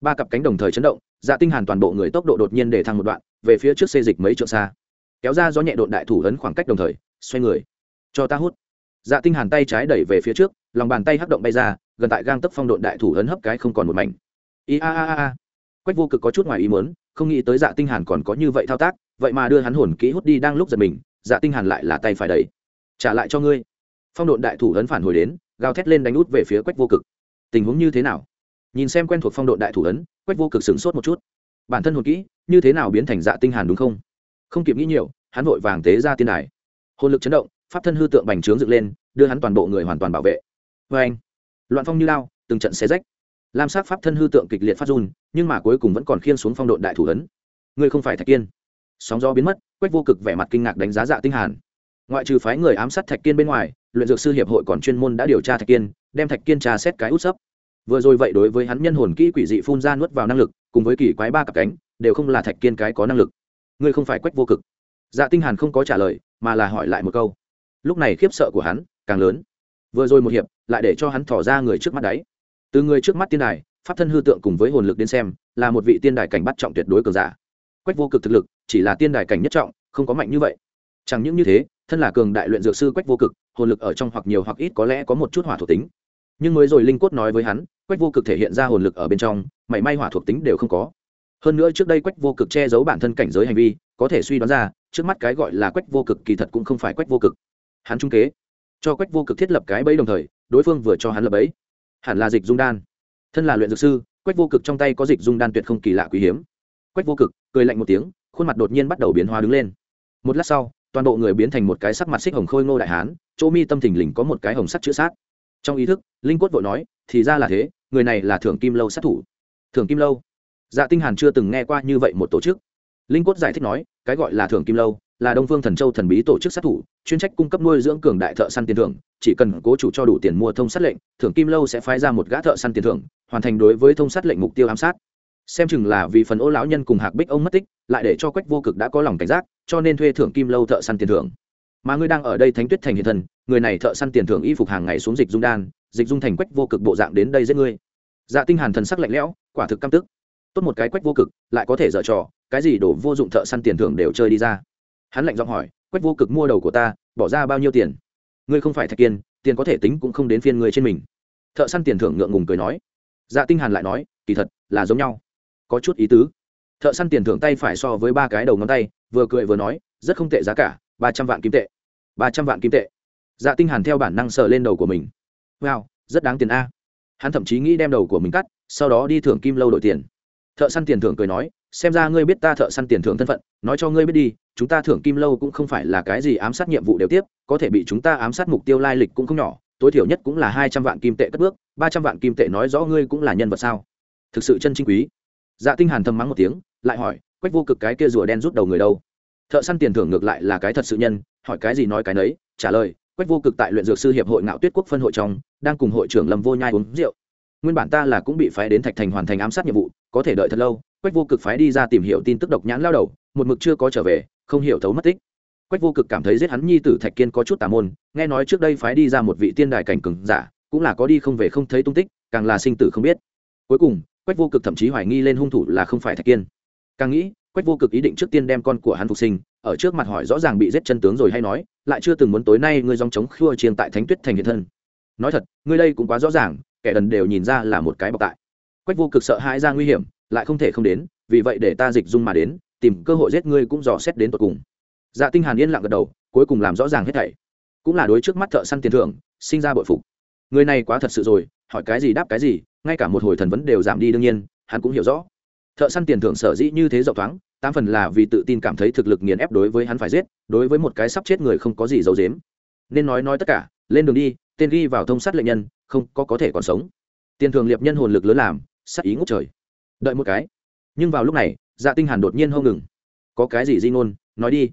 Ba cặp cánh đồng thời chấn động dạ tinh hàn toàn bộ người tốc độ đột nhiên để thăng một đoạn, về phía trước xê dịch mấy trượng xa. Kéo ra gió nhẹ độn đại thủ ấn khoảng cách đồng thời, xoay người. Cho ta hút dạ tinh hàn tay trái đẩy về phía trước, lòng bàn tay hấp động bay ra, gần tại gang tấc phong độn đại thủ ấn hấp cái không còn một mảnh. I a a a quách vô cực có chút ngoài ý muốn, không nghĩ tới dạ tinh hàn còn có như vậy thao tác, vậy mà đưa hắn hồn kỹ hút đi đang lúc giật mình dạ tinh hàn lại là tay phải đẩy. Trả lại cho ngươi. Phong độn đại thủ ấn phản hồi đến, gào thét lên đánh út về phía quách vô cực. Tình huống như thế nào? Nhìn xem quen thuộc phong độn đại thủ ấn quách vô cực sửng sốt một chút. Bản thân hồn kỹ, như thế nào biến thành dạ tinh hàn đúng không? Không kịp nghĩ nhiều, hắn vội vàng tế ra tiên đài. Hồn lực chấn động pháp thân hư tượng bành trướng dựng lên, đưa hắn toàn bộ người hoàn toàn bảo vệ. Vê anh, loạn phong như lao, từng trận xé rách. Lam sát pháp thân hư tượng kịch liệt phát run, nhưng mà cuối cùng vẫn còn khiên xuống phong độn đại thủ ấn. Ngươi không phải thạch kiên. Sóng gió biến mất, quách vô cực vẻ mặt kinh ngạc đánh giá dạ tinh hàn. Ngoại trừ phái người ám sát thạch kiên bên ngoài, luyện dược sư hiệp hội còn chuyên môn đã điều tra thạch kiên, đem thạch kiên tra xét cái út sấp. Vừa rồi vậy đối với hắn nhân hồn kỹ quỷ dị phun ra nuốt vào năng lực, cùng với kỳ quái ba cặp cánh, đều không là thạch kiên cái có năng lực. Ngươi không phải quách vô cực. Dạ tinh hàn không có trả lời, mà là hỏi lại một câu lúc này khiếp sợ của hắn càng lớn. Vừa rồi một hiệp, lại để cho hắn thỏ ra người trước mắt đấy từ người trước mắt tiên đài, pháp thân hư tượng cùng với hồn lực đến xem, là một vị tiên đài cảnh bắt trọng tuyệt đối cường giả. Quách vô cực thực lực, chỉ là tiên đài cảnh nhất trọng, không có mạnh như vậy. Chẳng những như thế, thân là cường đại luyện dược sư quách vô cực, hồn lực ở trong hoặc nhiều hoặc ít có lẽ có một chút hỏa thuộc tính. Nhưng mới rồi linh cốt nói với hắn, quách vô cực thể hiện ra hồn lực ở bên trong, mảy may hỏa thuộc tính đều không có. Hơn nữa trước đây quách vô cực che giấu bản thân cảnh giới hành vi, có thể suy đoán ra, trước mắt cái gọi là quách vô cực kỳ thật cũng không phải quách vô cực hắn trung kế, cho quách vô cực thiết lập cái bẫy đồng thời, đối phương vừa cho hắn lập bẫy. Hẳn là dịch dung đan. Thân là luyện dược sư, quách vô cực trong tay có dịch dung đan tuyệt không kỳ lạ quý hiếm. Quách vô cực cười lạnh một tiếng, khuôn mặt đột nhiên bắt đầu biến hóa đứng lên. Một lát sau, toàn bộ người biến thành một cái sắc mặt xích hồng khôi ngô đại hán, chỗ mi tâm thình lình có một cái hồng sắt chữ sát. Trong ý thức, linh quất vội nói, thì ra là thế, người này là thưởng kim lâu sát thủ. Thưởng kim lâu? Dạ tinh hàn chưa từng nghe qua như vậy một tổ chức. Linh quất giải thích nói, cái gọi là thưởng kim lâu là đông phương thần châu thần bí tổ chức sát thủ, chuyên trách cung cấp nuôi dưỡng cường đại thợ săn tiền thưởng, chỉ cần cố chủ cho đủ tiền mua thông sát lệnh, thưởng kim lâu sẽ phái ra một gã thợ săn tiền thưởng, hoàn thành đối với thông sát lệnh mục tiêu ám sát. Xem chừng là vì phần ô lão nhân cùng hạc bích ông mất tích, lại để cho quách vô cực đã có lòng cảnh giác, cho nên thuê thưởng kim lâu thợ săn tiền thưởng. Mà ngươi đang ở đây thánh tuyết thành hiện thần, người này thợ săn tiền thưởng y phục hàng ngày xuống dịch dung đan, dịch dung thành quách vô cực bộ dạng đến đây giết ngươi. Dạ tinh hàn thần sắc lạnh lẽo, quả thực căm tức. Tốt một cái quách vô cực, lại có thể dở trò, cái gì đổ vô dụng thợ săn tiền thưởng đều chơi đi ra hắn lạnh giọng hỏi, quách vô cực mua đầu của ta, bỏ ra bao nhiêu tiền? Ngươi không phải thạch kiên, tiền có thể tính cũng không đến phiên người trên mình. Thợ săn tiền thưởng ngượng ngùng cười nói. Dạ tinh hàn lại nói, kỳ thật, là giống nhau. Có chút ý tứ. Thợ săn tiền thưởng tay phải so với ba cái đầu ngón tay, vừa cười vừa nói, rất không tệ giá cả, ba trăm vạn kim tệ. Ba trăm vạn kim tệ. Dạ tinh hàn theo bản năng sờ lên đầu của mình. Wow, rất đáng tiền a. Hắn thậm chí nghĩ đem đầu của mình cắt, sau đó đi thưởng kim lâu đổi tiền. Thợ săn tiền thưởng cười nói xem ra ngươi biết ta thợ săn tiền thưởng thân phận, nói cho ngươi biết đi, chúng ta thưởng kim lâu cũng không phải là cái gì ám sát nhiệm vụ đều tiếp, có thể bị chúng ta ám sát mục tiêu lai lịch cũng không nhỏ, tối thiểu nhất cũng là hai trăm vạn kim tệ cất bước, ba trăm vạn kim tệ nói rõ ngươi cũng là nhân vật sao? Thực sự chân chính quý. Dạ tinh hàn thầm mắng một tiếng, lại hỏi, quách vô cực cái kia rùa đen rút đầu người đâu? Thợ săn tiền thưởng ngược lại là cái thật sự nhân, hỏi cái gì nói cái nấy, trả lời, quách vô cực tại luyện dược sư hiệp hội ngạo tuyết quốc phân hội trong, đang cùng hội trưởng lâm vô nhai uống rượu. Nguyên bản ta là cũng bị phái đến thạch thành hoàn thành ám sát nhiệm vụ có thể đợi thật lâu, quách vô cực phái đi ra tìm hiểu tin tức độc nhãn lao đầu, một mực chưa có trở về, không hiểu thấu mất tích. Quách vô cực cảm thấy giết hắn nhi tử thạch kiên có chút tà môn, nghe nói trước đây phái đi ra một vị tiên đài cảnh cường giả, cũng là có đi không về không thấy tung tích, càng là sinh tử không biết. Cuối cùng, quách vô cực thậm chí hoài nghi lên hung thủ là không phải thạch kiên. Càng nghĩ, quách vô cực ý định trước tiên đem con của hắn phục sinh, ở trước mặt hỏi rõ ràng bị giết chân tướng rồi hay nói, lại chưa từng muốn tối nay ngươi dòng chống khua chiên tại thánh tuyết thành hiện thân. Nói thật, ngươi đây cũng quá rõ ràng, kẻ đần đều nhìn ra là một cái bọc tại quách vô cực sợ hãi ra nguy hiểm, lại không thể không đến, vì vậy để ta dịch dung mà đến, tìm cơ hội giết ngươi cũng dò xét đến tột cùng. Dạ tinh hàn yên lặng gật đầu, cuối cùng làm rõ ràng hết thảy. Cũng là đối trước mắt thợ săn tiền thưởng, sinh ra bội phục. Người này quá thật sự rồi, hỏi cái gì đáp cái gì, ngay cả một hồi thần vấn đều giảm đi đương nhiên, hắn cũng hiểu rõ. Thợ săn tiền thưởng sở dĩ như thế rộng thoáng, tám phần là vì tự tin cảm thấy thực lực nghiền ép đối với hắn phải giết, đối với một cái sắp chết người không có gì giấu dếm nên nói nói tất cả, lên đường đi, tên ghi vào thông sát lệnh nhân, không có có thể còn sống. Tiền thường liệp nhân hồn lực lớn làm sát ý ngút trời. Đợi một cái. Nhưng vào lúc này dạ tinh hàn đột nhiên hô ngừng. Có cái gì di ngôn? Nói đi.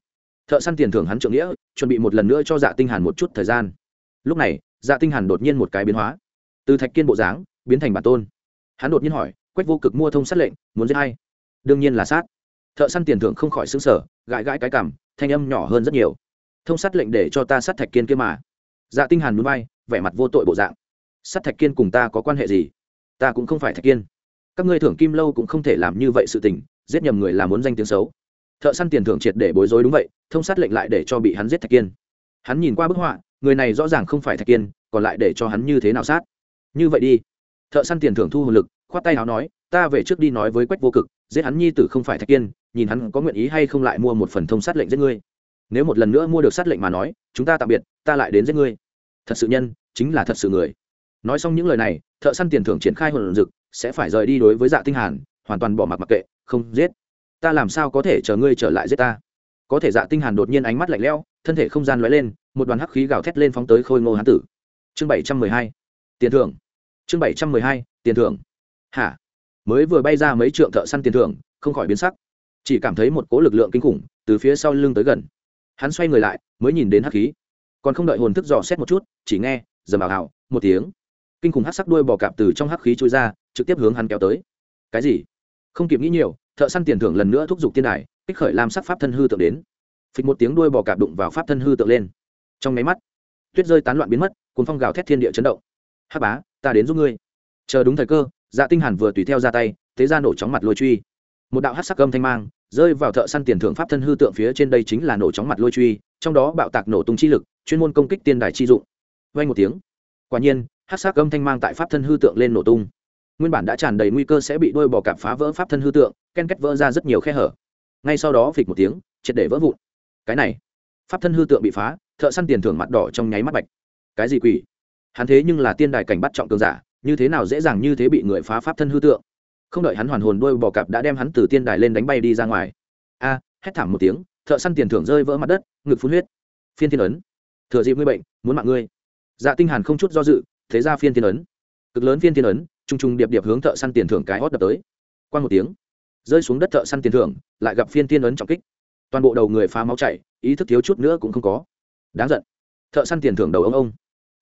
Thợ săn tiền thưởng hắn trượng nghĩa, chuẩn bị một lần nữa cho dạ tinh hàn một chút thời gian. Lúc này dạ tinh hàn đột nhiên một cái biến hóa. Từ thạch kiên bộ dáng, biến thành bản tôn. Hắn đột nhiên hỏi, quách vô cực mua thông sát lệnh, muốn giết hay đương nhiên là sát. Thợ săn tiền thưởng không khỏi xứng sở gãi gãi cái cảm thanh âm nhỏ hơn rất nhiều. Thông sát lệnh để cho ta sát thạch kiên kia mà. Dạ tinh hàn núi bay vẻ mặt vô tội bộ dạng. Sát thạch kiên cùng ta có quan hệ gì? Ta cũng không phải thạch kiên. Các ngươi thưởng kim lâu cũng không thể làm như vậy sự tình, giết nhầm người là muốn danh tiếng xấu. Thợ săn tiền thưởng triệt để bối rối đúng vậy, thông sát lệnh lại để cho bị hắn giết thạch kiên. Hắn nhìn qua bức họa, người này rõ ràng không phải thạch kiên, còn lại để cho hắn như thế nào sát? Như vậy đi. Thợ săn tiền thưởng thu hồn lực, khoát tay áo nói, ta về trước đi nói với quách vô cực, giết hắn nhi tử không phải thạch kiên, nhìn hắn có nguyện ý hay không lại mua một phần thông sát lệnh giết ngươi. Nếu một lần nữa mua được sát lệnh mà nói, chúng ta tạm biệt, ta lại đến giết ngươi. Thật sự nhân, chính là thật sự người. Nói xong những lời này thợ săn tiền thưởng triển khai hồn dực sẽ phải rời đi đối với dạ tinh hàn, hoàn toàn bỏ mặc mặc kệ, không giết. Ta làm sao có thể chờ ngươi trở lại giết ta? Có thể dạ tinh hàn đột nhiên ánh mắt lạnh lẽo, thân thể không gian lóe lên, một đoàn hắc khí gào thét lên phóng tới khôi ngô hán tử. Chương bảy trăm mười hai, tiền thưởng. Chương bảy trăm mười hai, tiền thưởng. Hả? Mới vừa bay ra mấy trượng thợ săn tiền thưởng, không khỏi biến sắc. Chỉ cảm thấy một cỗ lực lượng kinh khủng từ phía sau lưng tới gần. Hắn xoay người lại, mới nhìn đến hắc khí. Còn không đợi hồn thức dò xét một chút, chỉ nghe dầm ảo ảo một tiếng kinh khủng hắc sắc đuôi bò cạp từ trong hắc khí trôi ra, trực tiếp hướng hắn kéo tới. Cái gì? Không kịp nghĩ nhiều, thợ săn tiền thưởng lần nữa thúc giục tiên đài, kích khởi làm sắc pháp thân hư tượng đến. Phịch một tiếng đuôi bò cạp đụng vào pháp thân hư tượng lên. Trong máy mắt, tuyết rơi tán loạn biến mất cuốn phong gào thét thiên địa chấn động. Hắc bá, ta đến giúp ngươi. Chờ đúng thời cơ dạ tinh hàn vừa tùy theo ra tay, thế ra nổ chóng mặt lôi truy. Một đạo hắc sắc âm thanh mang, rơi vào thợ săn tiền thưởng pháp thân hư tượng phía trên đây chính là nổ chóng mặt lôi truy, trong đó bạo tạc nổ tung chi lực, chuyên môn công kích tiên đài chi dụng. Vang một tiếng, quả nhiên hắc sắc âm thanh mang tại pháp thân hư tượng lên nổ tung. Nguyên bản đã tràn đầy nguy cơ sẽ bị đôi bò cạp phá vỡ pháp thân hư tượng, ken kết vỡ ra rất nhiều khe hở. Ngay sau đó phịch một tiếng, triệt để vỡ vụn. Cái này, pháp thân hư tượng bị phá, thợ săn tiền thưởng mặt đỏ trong nháy mắt bạch. Cái gì quỷ? Hắn thế nhưng là tiên đài cảnh bắt trọng cường giả, như thế nào dễ dàng như thế bị người phá pháp thân hư tượng? Không đợi hắn hoàn hồn đôi bò cạp đã đem hắn từ tiên đài lên đánh bay đi ra ngoài. A, hét thảm một tiếng, thợ săn tiền thưởng rơi vỡ mặt đất, ngực phun huyết. Phiên thiên ấn. Thừa dịp ngươi bệnh, muốn mạng ngươi. Dạ tinh hàn không chút do dự thế ra phiên thiên ấn. Cực lớn phiên thiên ấn trung trung điệp điệp hướng thợ săn tiền thưởng cái hót đập tới. Qua một tiếng, rơi xuống đất thợ săn tiền thưởng, lại gặp phiên thiên ấn trọng kích. Toàn bộ đầu người phá máu chảy, ý thức thiếu chút nữa cũng không có. Đáng giận. Thợ săn tiền thưởng đầu ông ông.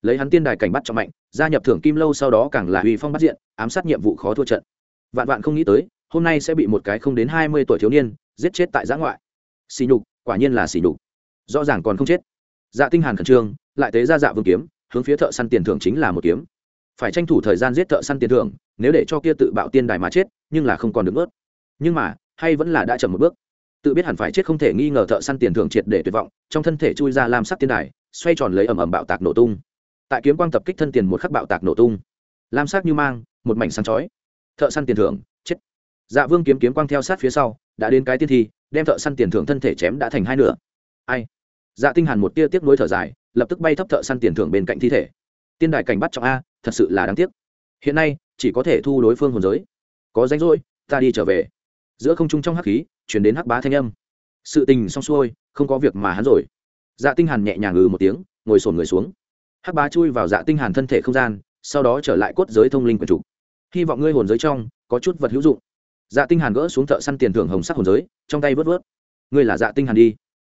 Lấy hắn tiên đài cảnh bắt trọng mạnh, gia nhập thưởng kim lâu sau đó càng là uy phong bắt diện, ám sát nhiệm vụ khó thua trận. Vạn vạn không nghĩ tới, hôm nay sẽ bị một cái không đến hai mươi tuổi thiếu niên giết chết tại giã ngoại. Xì nhục, quả nhiên là xì nhục. Rõ ràng còn không chết. Dạ tinh hàn khẩn trương, lại tế ra dạ vương kiếm hướng phía thợ săn tiền thưởng chính là một kiếm. Phải tranh thủ thời gian giết thợ săn tiền thưởng, nếu để cho kia tự bạo tiên đài mà chết, nhưng là không còn được ớt nhưng mà, hay vẫn là đã chậm một bước. Tự biết hẳn phải chết không thể nghi ngờ thợ săn tiền thưởng triệt để tuyệt vọng, trong thân thể chui ra lam sắc tiên đài, xoay tròn lấy ầm ầm bạo tạc nổ tung. Tại kiếm quang tập kích thân tiền một khắc bạo tạc nổ tung. Lam sắc như mang, một mảnh sáng chói. Thợ săn tiền thưởng, chết. Dạ vương kiếm kiếm quang theo sát phía sau, đã đến cái tiên thi, đem thợ săn tiền thưởng thân thể chém đã thành hai nửa. Ai? Dạ tinh hàn một tia tiếc nuối thở dài lập tức bay thấp thợ săn tiền thưởng bên cạnh thi thể. Tiên đại cảnh bắt trọng a, thật sự là đáng tiếc. Hiện nay, chỉ có thể thu đối phương hồn giới. Có danh rỗi, ta đi trở về. Giữa không trung trong hắc khí chuyển đến hắc bá thanh âm. Sự tình xong xuôi, không có việc mà hắn rồi. Dạ tinh hàn nhẹ nhàng ngừ một tiếng, ngồi sồn người xuống. Hắc bá chui vào dạ tinh hàn thân thể không gian, sau đó trở lại cốt giới thông linh quyển chủ. Hy vọng ngươi hồn giới trong, có chút vật hữu dụng. Dạ tinh hàn gỡ xuống thợ săn tiền thưởng hồng sắc hồn giới, trong tay vớt vớt. Ngươi là dạ tinh hàn đi.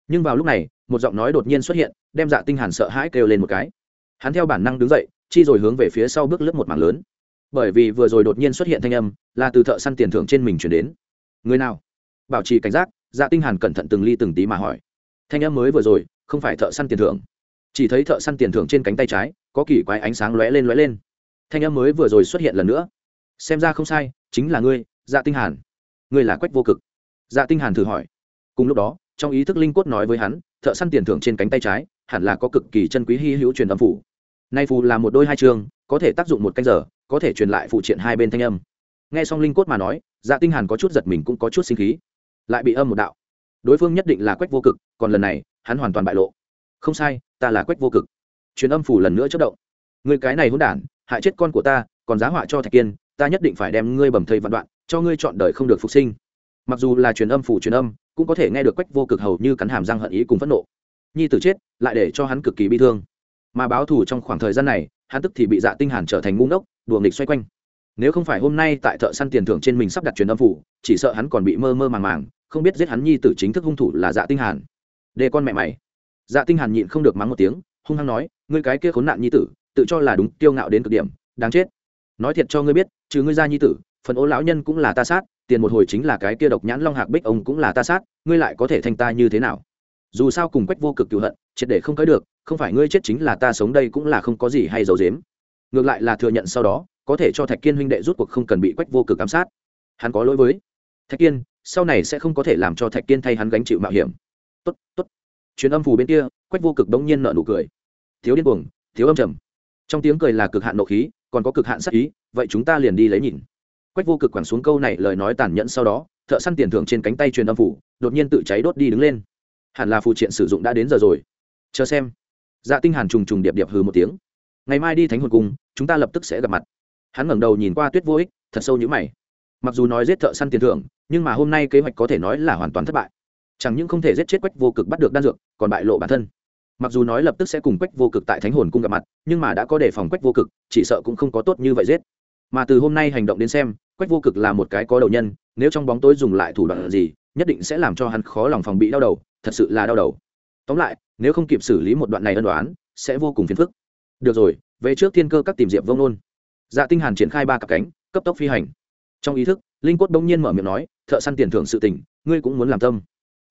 Nhưng vào lúc này một giọng nói đột nhiên xuất hiện, đem dạ tinh hàn sợ hãi kêu lên một cái. Hắn theo bản năng đứng dậy, chi rồi hướng về phía sau bước lướt một mảng lớn. Bởi vì vừa rồi đột nhiên xuất hiện thanh âm, là từ thợ săn tiền thưởng trên mình chuyển đến. Người nào? Bảo trì cảnh giác dạ tinh hàn cẩn thận từng ly từng tí mà hỏi. Thanh âm mới vừa rồi, không phải thợ săn tiền thưởng. Chỉ thấy thợ săn tiền thưởng trên cánh tay trái, có kỳ quái ánh sáng lóe lên lóe lên. Thanh âm mới vừa rồi xuất hiện lần nữa. Xem ra không sai, chính là ngươi dạ tinh hàn. Ngươi là quách vô cực. Dạ tinh hàn thử hỏi. Cùng lúc đó, trong ý thức linh cốt nói với hắn thợ săn tiền thưởng trên cánh tay trái, hẳn là có cực kỳ chân quý hy hữu truyền âm phủ. Nay phù là một đôi hai chương có thể tác dụng một canh giờ, có thể truyền lại phụ triện hai bên thanh âm. Nghe xong linh cốt mà nói dạ tinh hàn có chút giật mình cũng có chút sinh khí. Lại bị âm một đạo. Đối phương nhất định là quách vô cực, còn lần này, hắn hoàn toàn bại lộ. Không sai, ta là quách vô cực. Truyền âm phủ lần nữa chất động. Người cái này hỗn đản, hại chết con của ta, còn giá họa cho thạch kiên, ta nhất định phải đem ngươi bầm thây vạn đoạn, cho ngươi chọn đời không được phục sinh. Mặc dù là truyền âm phủ truyền âm cũng có thể nghe được quách vô cực hầu như cắn hàm răng hận ý cùng phẫn nộ. Nhi tử chết, lại để cho hắn cực kỳ bi thương. Mà báo thù trong khoảng thời gian này, hắn tức thì bị dạ tinh hàn trở thành ngu ngốc, đùa nghịch xoay quanh. Nếu không phải hôm nay tại thợ săn tiền thưởng trên mình sắp đặt truyền âm phủ, chỉ sợ hắn còn bị mơ mơ màng màng, không biết giết hắn nhi tử chính thức hung thủ là dạ tinh hàn. Đề con mẹ mày. Dạ tinh hàn nhịn không được mắng một tiếng, hung hăng nói, ngươi cái kia khốn nạn nhi tử, tự cho là đúng tiêu ngạo đến cực điểm, đáng chết. Nói thiệt cho ngươi biết, trừ ngươi ra nhi tử, phần ô lão nhân cũng là ta sát tiền một hồi chính là cái kia độc nhãn long hạc bích ông cũng là ta sát, ngươi lại có thể thành ta như thế nào? Dù sao cùng quách vô cực cựu hận, triệt để không cưới được, không phải ngươi chết chính là ta sống đây cũng là không có gì hay giấu dếm ngược lại là thừa nhận sau đó, có thể cho thạch kiên huynh đệ rút cuộc không cần bị quách vô cực ám sát. Hắn có lỗi với thạch kiên, sau này sẽ không có thể làm cho thạch kiên thay hắn gánh chịu mạo hiểm. Tốt tốt. Chuyến âm phù bên kia, quách vô cực đống nhiên nợ nụ cười. Thiếu điên cuồng, thiếu âm trầm. Trong tiếng cười là cực hạn nộ khí, còn có cực hạn sắc ý, vậy chúng ta liền đi lấy nhìn quách vô cực quẳng xuống câu này lời nói tàn nhẫn sau đó, thợ săn tiền thưởng trên cánh tay truyền âm phủ, đột nhiên tự cháy đốt đi đứng lên. Hẳn là phụ triện sử dụng đã đến giờ rồi. Chờ xem. Dạ tinh hàn trùng trùng điệp điệp hừ một tiếng. Ngày mai đi thánh hồn cung, chúng ta lập tức sẽ gặp mặt. Hắn ngẩng đầu nhìn qua tuyết vô ích, thật sâu như mày. Mặc dù nói giết thợ săn tiền thưởng, nhưng mà hôm nay kế hoạch có thể nói là hoàn toàn thất bại. Chẳng những không thể giết chết quách vô cực bắt được đan dược, còn bại lộ bản thân. Mặc dù nói lập tức sẽ cùng quách vô cực tại thánh hồn cung gặp mặt, nhưng mà đã có đề phòng quách vô cực, chỉ sợ cũng không có tốt như vậy giết. Mà từ hôm nay hành động đến xem quách vô cực là một cái có đầu nhân, nếu trong bóng tối dùng lại thủ đoạn gì, nhất định sẽ làm cho hắn khó lòng phòng bị đau đầu, thật sự là đau đầu. Tóm lại, nếu không kịp xử lý một đoạn này ân đoán sẽ vô cùng phiền phức. Được rồi, về trước thiên cơ các tìm diệp vông nôn dạ tinh hàn triển khai ba cặp cánh, cấp tốc phi hành. Trong ý thức, linh quất đông nhiên mở miệng nói, thợ săn tiền thưởng sự tình, ngươi cũng muốn làm tâm.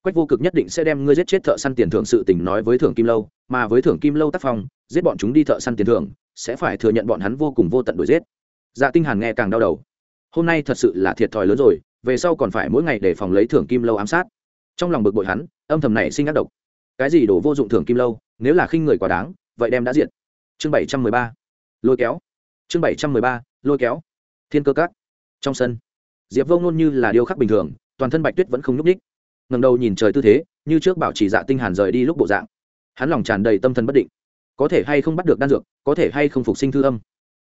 Quách vô cực nhất định sẽ đem ngươi giết chết thợ săn tiền thưởng sự tình nói với thưởng kim lâu, mà với thưởng kim lâu tác phong, giết bọn chúng đi thợ săn tiền thưởng, sẽ phải thừa nhận bọn hắn vô cùng vô tận đuổi giết. Dạ tinh hàn nghe càng đau đầu hôm nay thật sự là thiệt thòi lớn rồi, về sau còn phải mỗi ngày để phòng lấy thưởng kim lâu ám sát. Trong lòng bực bội hắn, âm thầm này sinh ác độc. Cái gì đổ vô dụng thưởng kim lâu, nếu là khinh người quá đáng, vậy đem đã diệt. Chương bảy trăm mười ba. Lôi kéo. Chương bảy trăm mười ba, lôi kéo. Thiên cơ cắt. trong sân, diệp vô Nôn như là điêu khắc bình thường, toàn thân bạch tuyết vẫn không nhúc ních ngầm đầu nhìn trời tư thế, như trước bảo chỉ dạ tinh hàn rời đi lúc bộ dạng. Hắn lòng tràn đầy tâm thần bất định. Có thể hay không bắt được đan dược, có thể hay không phục sinh thư âm.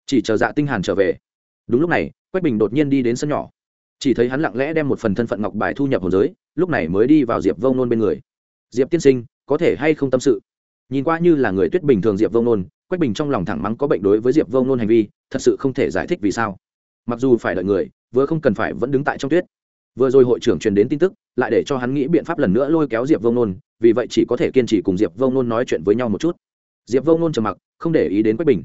Chỉ chờ dạ tinh hàn trở về. Đúng lúc này quách bình đột nhiên đi đến sân nhỏ. Chỉ thấy hắn lặng lẽ đem một phần thân phận ngọc bài thu nhập hồn giới, lúc này mới đi vào diệp vông nôn bên người. Diệp tiên sinh, có thể hay không tâm sự? Nhìn qua như là người tuyết bình thường diệp vông nôn, quách bình trong lòng thẳng mắng có bệnh đối với diệp vông nôn hành vi, thật sự không thể giải thích vì sao. Mặc dù phải đợi người, vừa không cần phải vẫn đứng tại trong tuyết. Vừa rồi hội trưởng truyền đến tin tức, lại để cho hắn nghĩ biện pháp lần nữa lôi kéo diệp vông nôn, vì vậy chỉ có thể kiên trì cùng diệp vông nôn nói chuyện với nhau một chút. Diệp vông nôn trầm mặc, không để ý đến quách bình.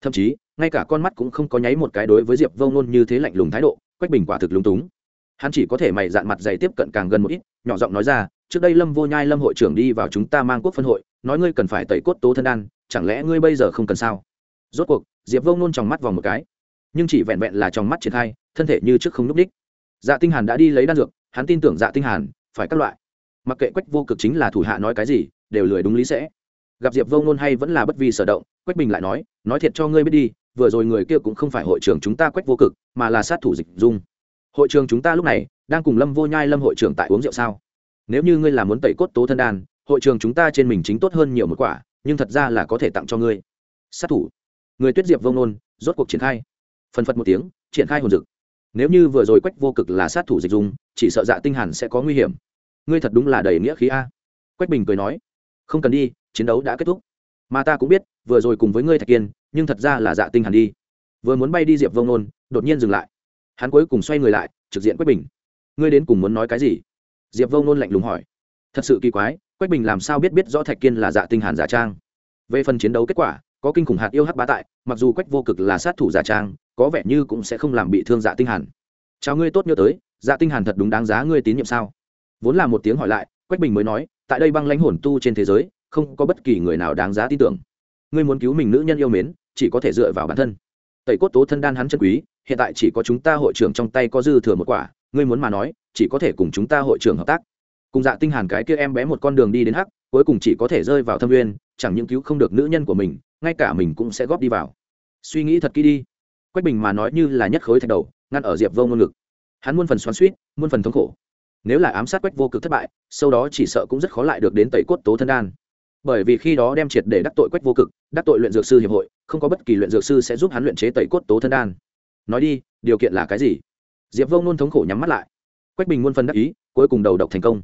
Thậm chí ngay cả con mắt cũng không có nháy một cái đối với diệp Vô nôn như thế lạnh lùng thái độ, quách bình quả thực lúng túng. Hắn chỉ có thể mày dạn mặt dày tiếp cận càng gần một ít, nhỏ giọng nói ra, trước đây lâm vô nhai, lâm hội trưởng đi vào chúng ta mang quốc phân hội, nói ngươi cần phải tẩy cốt tố thân đan, chẳng lẽ ngươi bây giờ không cần sao? Rốt cuộc, diệp Vô nôn trong mắt vào một cái, nhưng chỉ vẹn vẹn là trong mắt triển khai, thân thể như trước không núp đích dạ tinh hàn đã đi lấy đan dược, hắn tin tưởng dạ tinh hàn, phải các loại. Mặc kệ quách vô cực chính là thủ hạ nói cái gì, đều lười đúng lý sẽ. Gặp diệp Vô nôn hay vẫn là bất vi sở động, quách bình lại nói nói thiệt cho ngươi biết đi vừa rồi người kia cũng không phải hội trưởng chúng ta quách vô cực, mà là sát thủ dịch dung. Hội trường chúng ta lúc này đang cùng lâm vô nhai lâm hội trưởng tại uống rượu sao? Nếu như ngươi là muốn tẩy cốt tố thân đan, hội trường chúng ta trên mình chính tốt hơn nhiều một quả, nhưng thật ra là có thể tặng cho ngươi. Sát thủ. Người tuyết diệp vông nôn rốt cuộc triển khai. Phần phật một tiếng, triển khai hồn dực. Nếu như vừa rồi quách vô cực là sát thủ dịch dung, chỉ sợ dạ tinh hàn sẽ có nguy hiểm. Ngươi thật đúng là đầy nghĩa khí a. Quách bình cười nói, không cần đi, chiến đấu đã kết thúc. Mà ta cũng biết vừa rồi cùng với ngươi thạch kiên, nhưng thật ra là dạ tinh hàn đi. Vừa muốn bay đi diệp vông nôn, đột nhiên dừng lại. Hắn cuối cùng xoay người lại, trực diện quách bình. Ngươi đến cùng muốn nói cái gì? Diệp vông nôn lạnh lùng hỏi. Thật sự kỳ quái, quách bình làm sao biết biết rõ thạch kiên là dạ tinh hàn giả trang? Về phần chiến đấu kết quả, có kinh khủng hạt yêu hắc bá tại, mặc dù quách vô cực là sát thủ giả trang, có vẻ như cũng sẽ không làm bị thương dạ tinh hàn. Chào ngươi tốt nhớ tới dạ tinh hàn thật đúng đáng giá ngươi tín nhiệm sao? Vốn là một tiếng hỏi lại, quách bình mới nói, tại đây băng lãnh hồn tu trên thế giới, không có bất kỳ người nào đáng giá tin tưởng ngươi muốn cứu mình nữ nhân yêu mến, chỉ có thể dựa vào bản thân. Tẩy cốt tố thân đan hắn chân quý, hiện tại chỉ có chúng ta hội trưởng trong tay có dư thừa một quả, ngươi muốn mà nói, chỉ có thể cùng chúng ta hội trưởng hợp tác. Cùng dạ tinh hàn cái kia em bé một con đường đi đến hắc, cuối cùng chỉ có thể rơi vào thâm nguyên, chẳng những cứu không được nữ nhân của mình, ngay cả mình cũng sẽ góp đi vào. Suy nghĩ thật kỹ đi. Quách bình mà nói như là nhất khối thạch đầu, ngăn ở diệp vông ngôn ngực. Hắn muôn phần xoắn suýt muôn phần thống khổ. Nếu là ám sát quách vô cực thất bại sau đó chỉ sợ cũng rất khó lại được đến tẩy cốt tố thân đan bởi vì khi đó đem triệt để đắc tội quách vô cực, đắc tội luyện dược sư hiệp hội, không có bất kỳ luyện dược sư sẽ giúp hắn luyện chế tẩy cốt tố thân đan. Nói đi, điều kiện là cái gì? Diệp vông nôn thống khổ nhắm mắt lại. Quách bình muôn phân đắc ý, cuối cùng đầu độc thành công.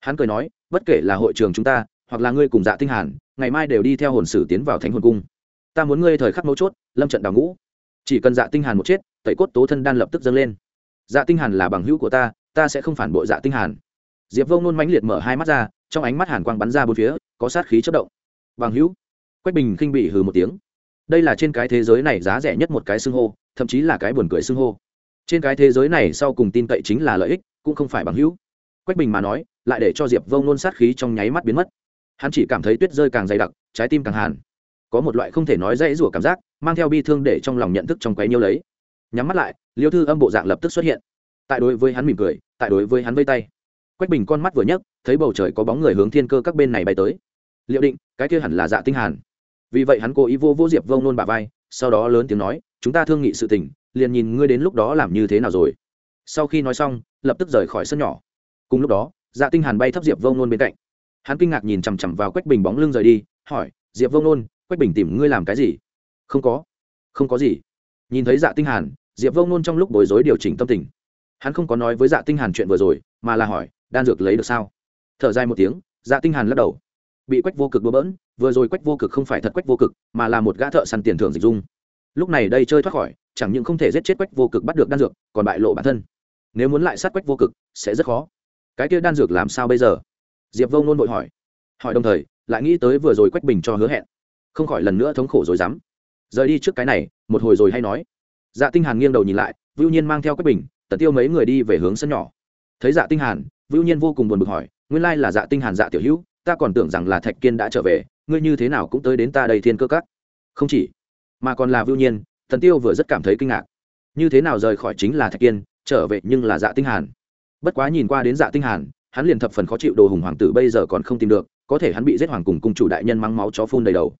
Hắn cười nói, bất kể là hội trường chúng ta, hoặc là ngươi cùng dạ tinh hàn, ngày mai đều đi theo hồn sử tiến vào thánh hồn cung. Ta muốn ngươi thời khắc mấu chốt, lâm trận đào ngũ. Chỉ cần dạ tinh hàn một chết, tẩy cốt tố thân đan lập tức dâng lên. Dạ tinh hàn là bằng hữu của ta ta sẽ không phản bội dạ tinh hàn. Diệp vông nôn mãnh liệt mở hai mắt ra trong ánh mắt hàn quang bắn ra bốn phía, có sát khí chất động. Bằng hữu, quách bình khinh bị hừ một tiếng. Đây là trên cái thế giới này giá rẻ nhất một cái xưng hô, thậm chí là cái buồn cười xưng hô. Trên cái thế giới này sau cùng tin cậy chính là lợi ích, cũng không phải bằng hữu. Quách bình mà nói, lại để cho diệp vông nôn sát khí trong nháy mắt biến mất. Hắn chỉ cảm thấy tuyết rơi càng dày đặc, trái tim càng hàn. Có một loại không thể nói dãy rủa cảm giác, mang theo bi thương để trong lòng nhận thức trong quấy nhiêu lấy. Nhắm mắt lại, liêu thư âm bộ dạng lập tức xuất hiện. Tại đối với hắn mỉm cười, tại đối với hắn vây tay quách bình con mắt vừa nhấc, thấy bầu trời có bóng người hướng thiên cơ các bên này bay tới. Liệu định, cái kia hẳn là dạ tinh hàn. Vì vậy hắn cố ý vô vô diệp vông nôn bà vai, sau đó lớn tiếng nói, chúng ta thương nghị sự tình, liền nhìn ngươi đến lúc đó làm như thế nào rồi. Sau khi nói xong, lập tức rời khỏi sân nhỏ. Cùng lúc đó dạ tinh hàn bay thấp diệp vông nôn bên cạnh. Hắn kinh ngạc nhìn chằm chằm vào quách bình bóng lưng rời đi, hỏi, diệp vông nôn, quách bình tìm ngươi làm cái gì? Không có. Không có gì. Nhìn thấy dạ tinh hàn, diệp vông nôn trong lúc bối rối điều chỉnh tâm tình. Hắn không có nói với dạ tinh hàn chuyện vừa rồi, mà là hỏi đan dược lấy được sao? Thở dài một tiếng dạ tinh hàn lắc đầu. Bị quách vô cực bừa bỡn, vừa rồi quách vô cực không phải thật quách vô cực, mà là một gã thợ săn tiền thưởng dịch dung. Lúc này đây chơi thoát khỏi, chẳng những không thể giết chết quách vô cực bắt được đan dược, còn bại lộ bản thân. Nếu muốn lại sát quách vô cực, sẽ rất khó. Cái kia đan dược làm sao bây giờ? Diệp vông nôn vội hỏi. Hỏi đồng thời, lại nghĩ tới vừa rồi quách bình cho hứa hẹn. Không khỏi lần nữa thống khổ rồi dám. Rời đi trước cái này, một hồi rồi hay nói. Dạ tinh hàn nghiêng đầu nhìn lại, vưu nhiên mang theo quách bình, tần tiêu mấy người đi về hướng sân nhỏ. Thấy dạ tinh hàn vưu nhiên vô cùng buồn bực hỏi, nguyên lai là dạ tinh hàn dạ tiểu hữu, ta còn tưởng rằng là thạch kiên đã trở về, ngươi như thế nào cũng tới đến ta đây thiên cơ cắt không chỉ, mà còn là vưu nhiên, Thần tiêu vừa rất cảm thấy kinh ngạc. Như thế nào rời khỏi chính là thạch kiên, trở về nhưng là dạ tinh hàn? Bất quá nhìn qua đến dạ tinh hàn, hắn liền thập phần khó chịu, đồ hùng hoàng tử bây giờ còn không tìm được, có thể hắn bị giết hoàng cùng cung chủ đại nhân mang máu chó phun đầy đầu.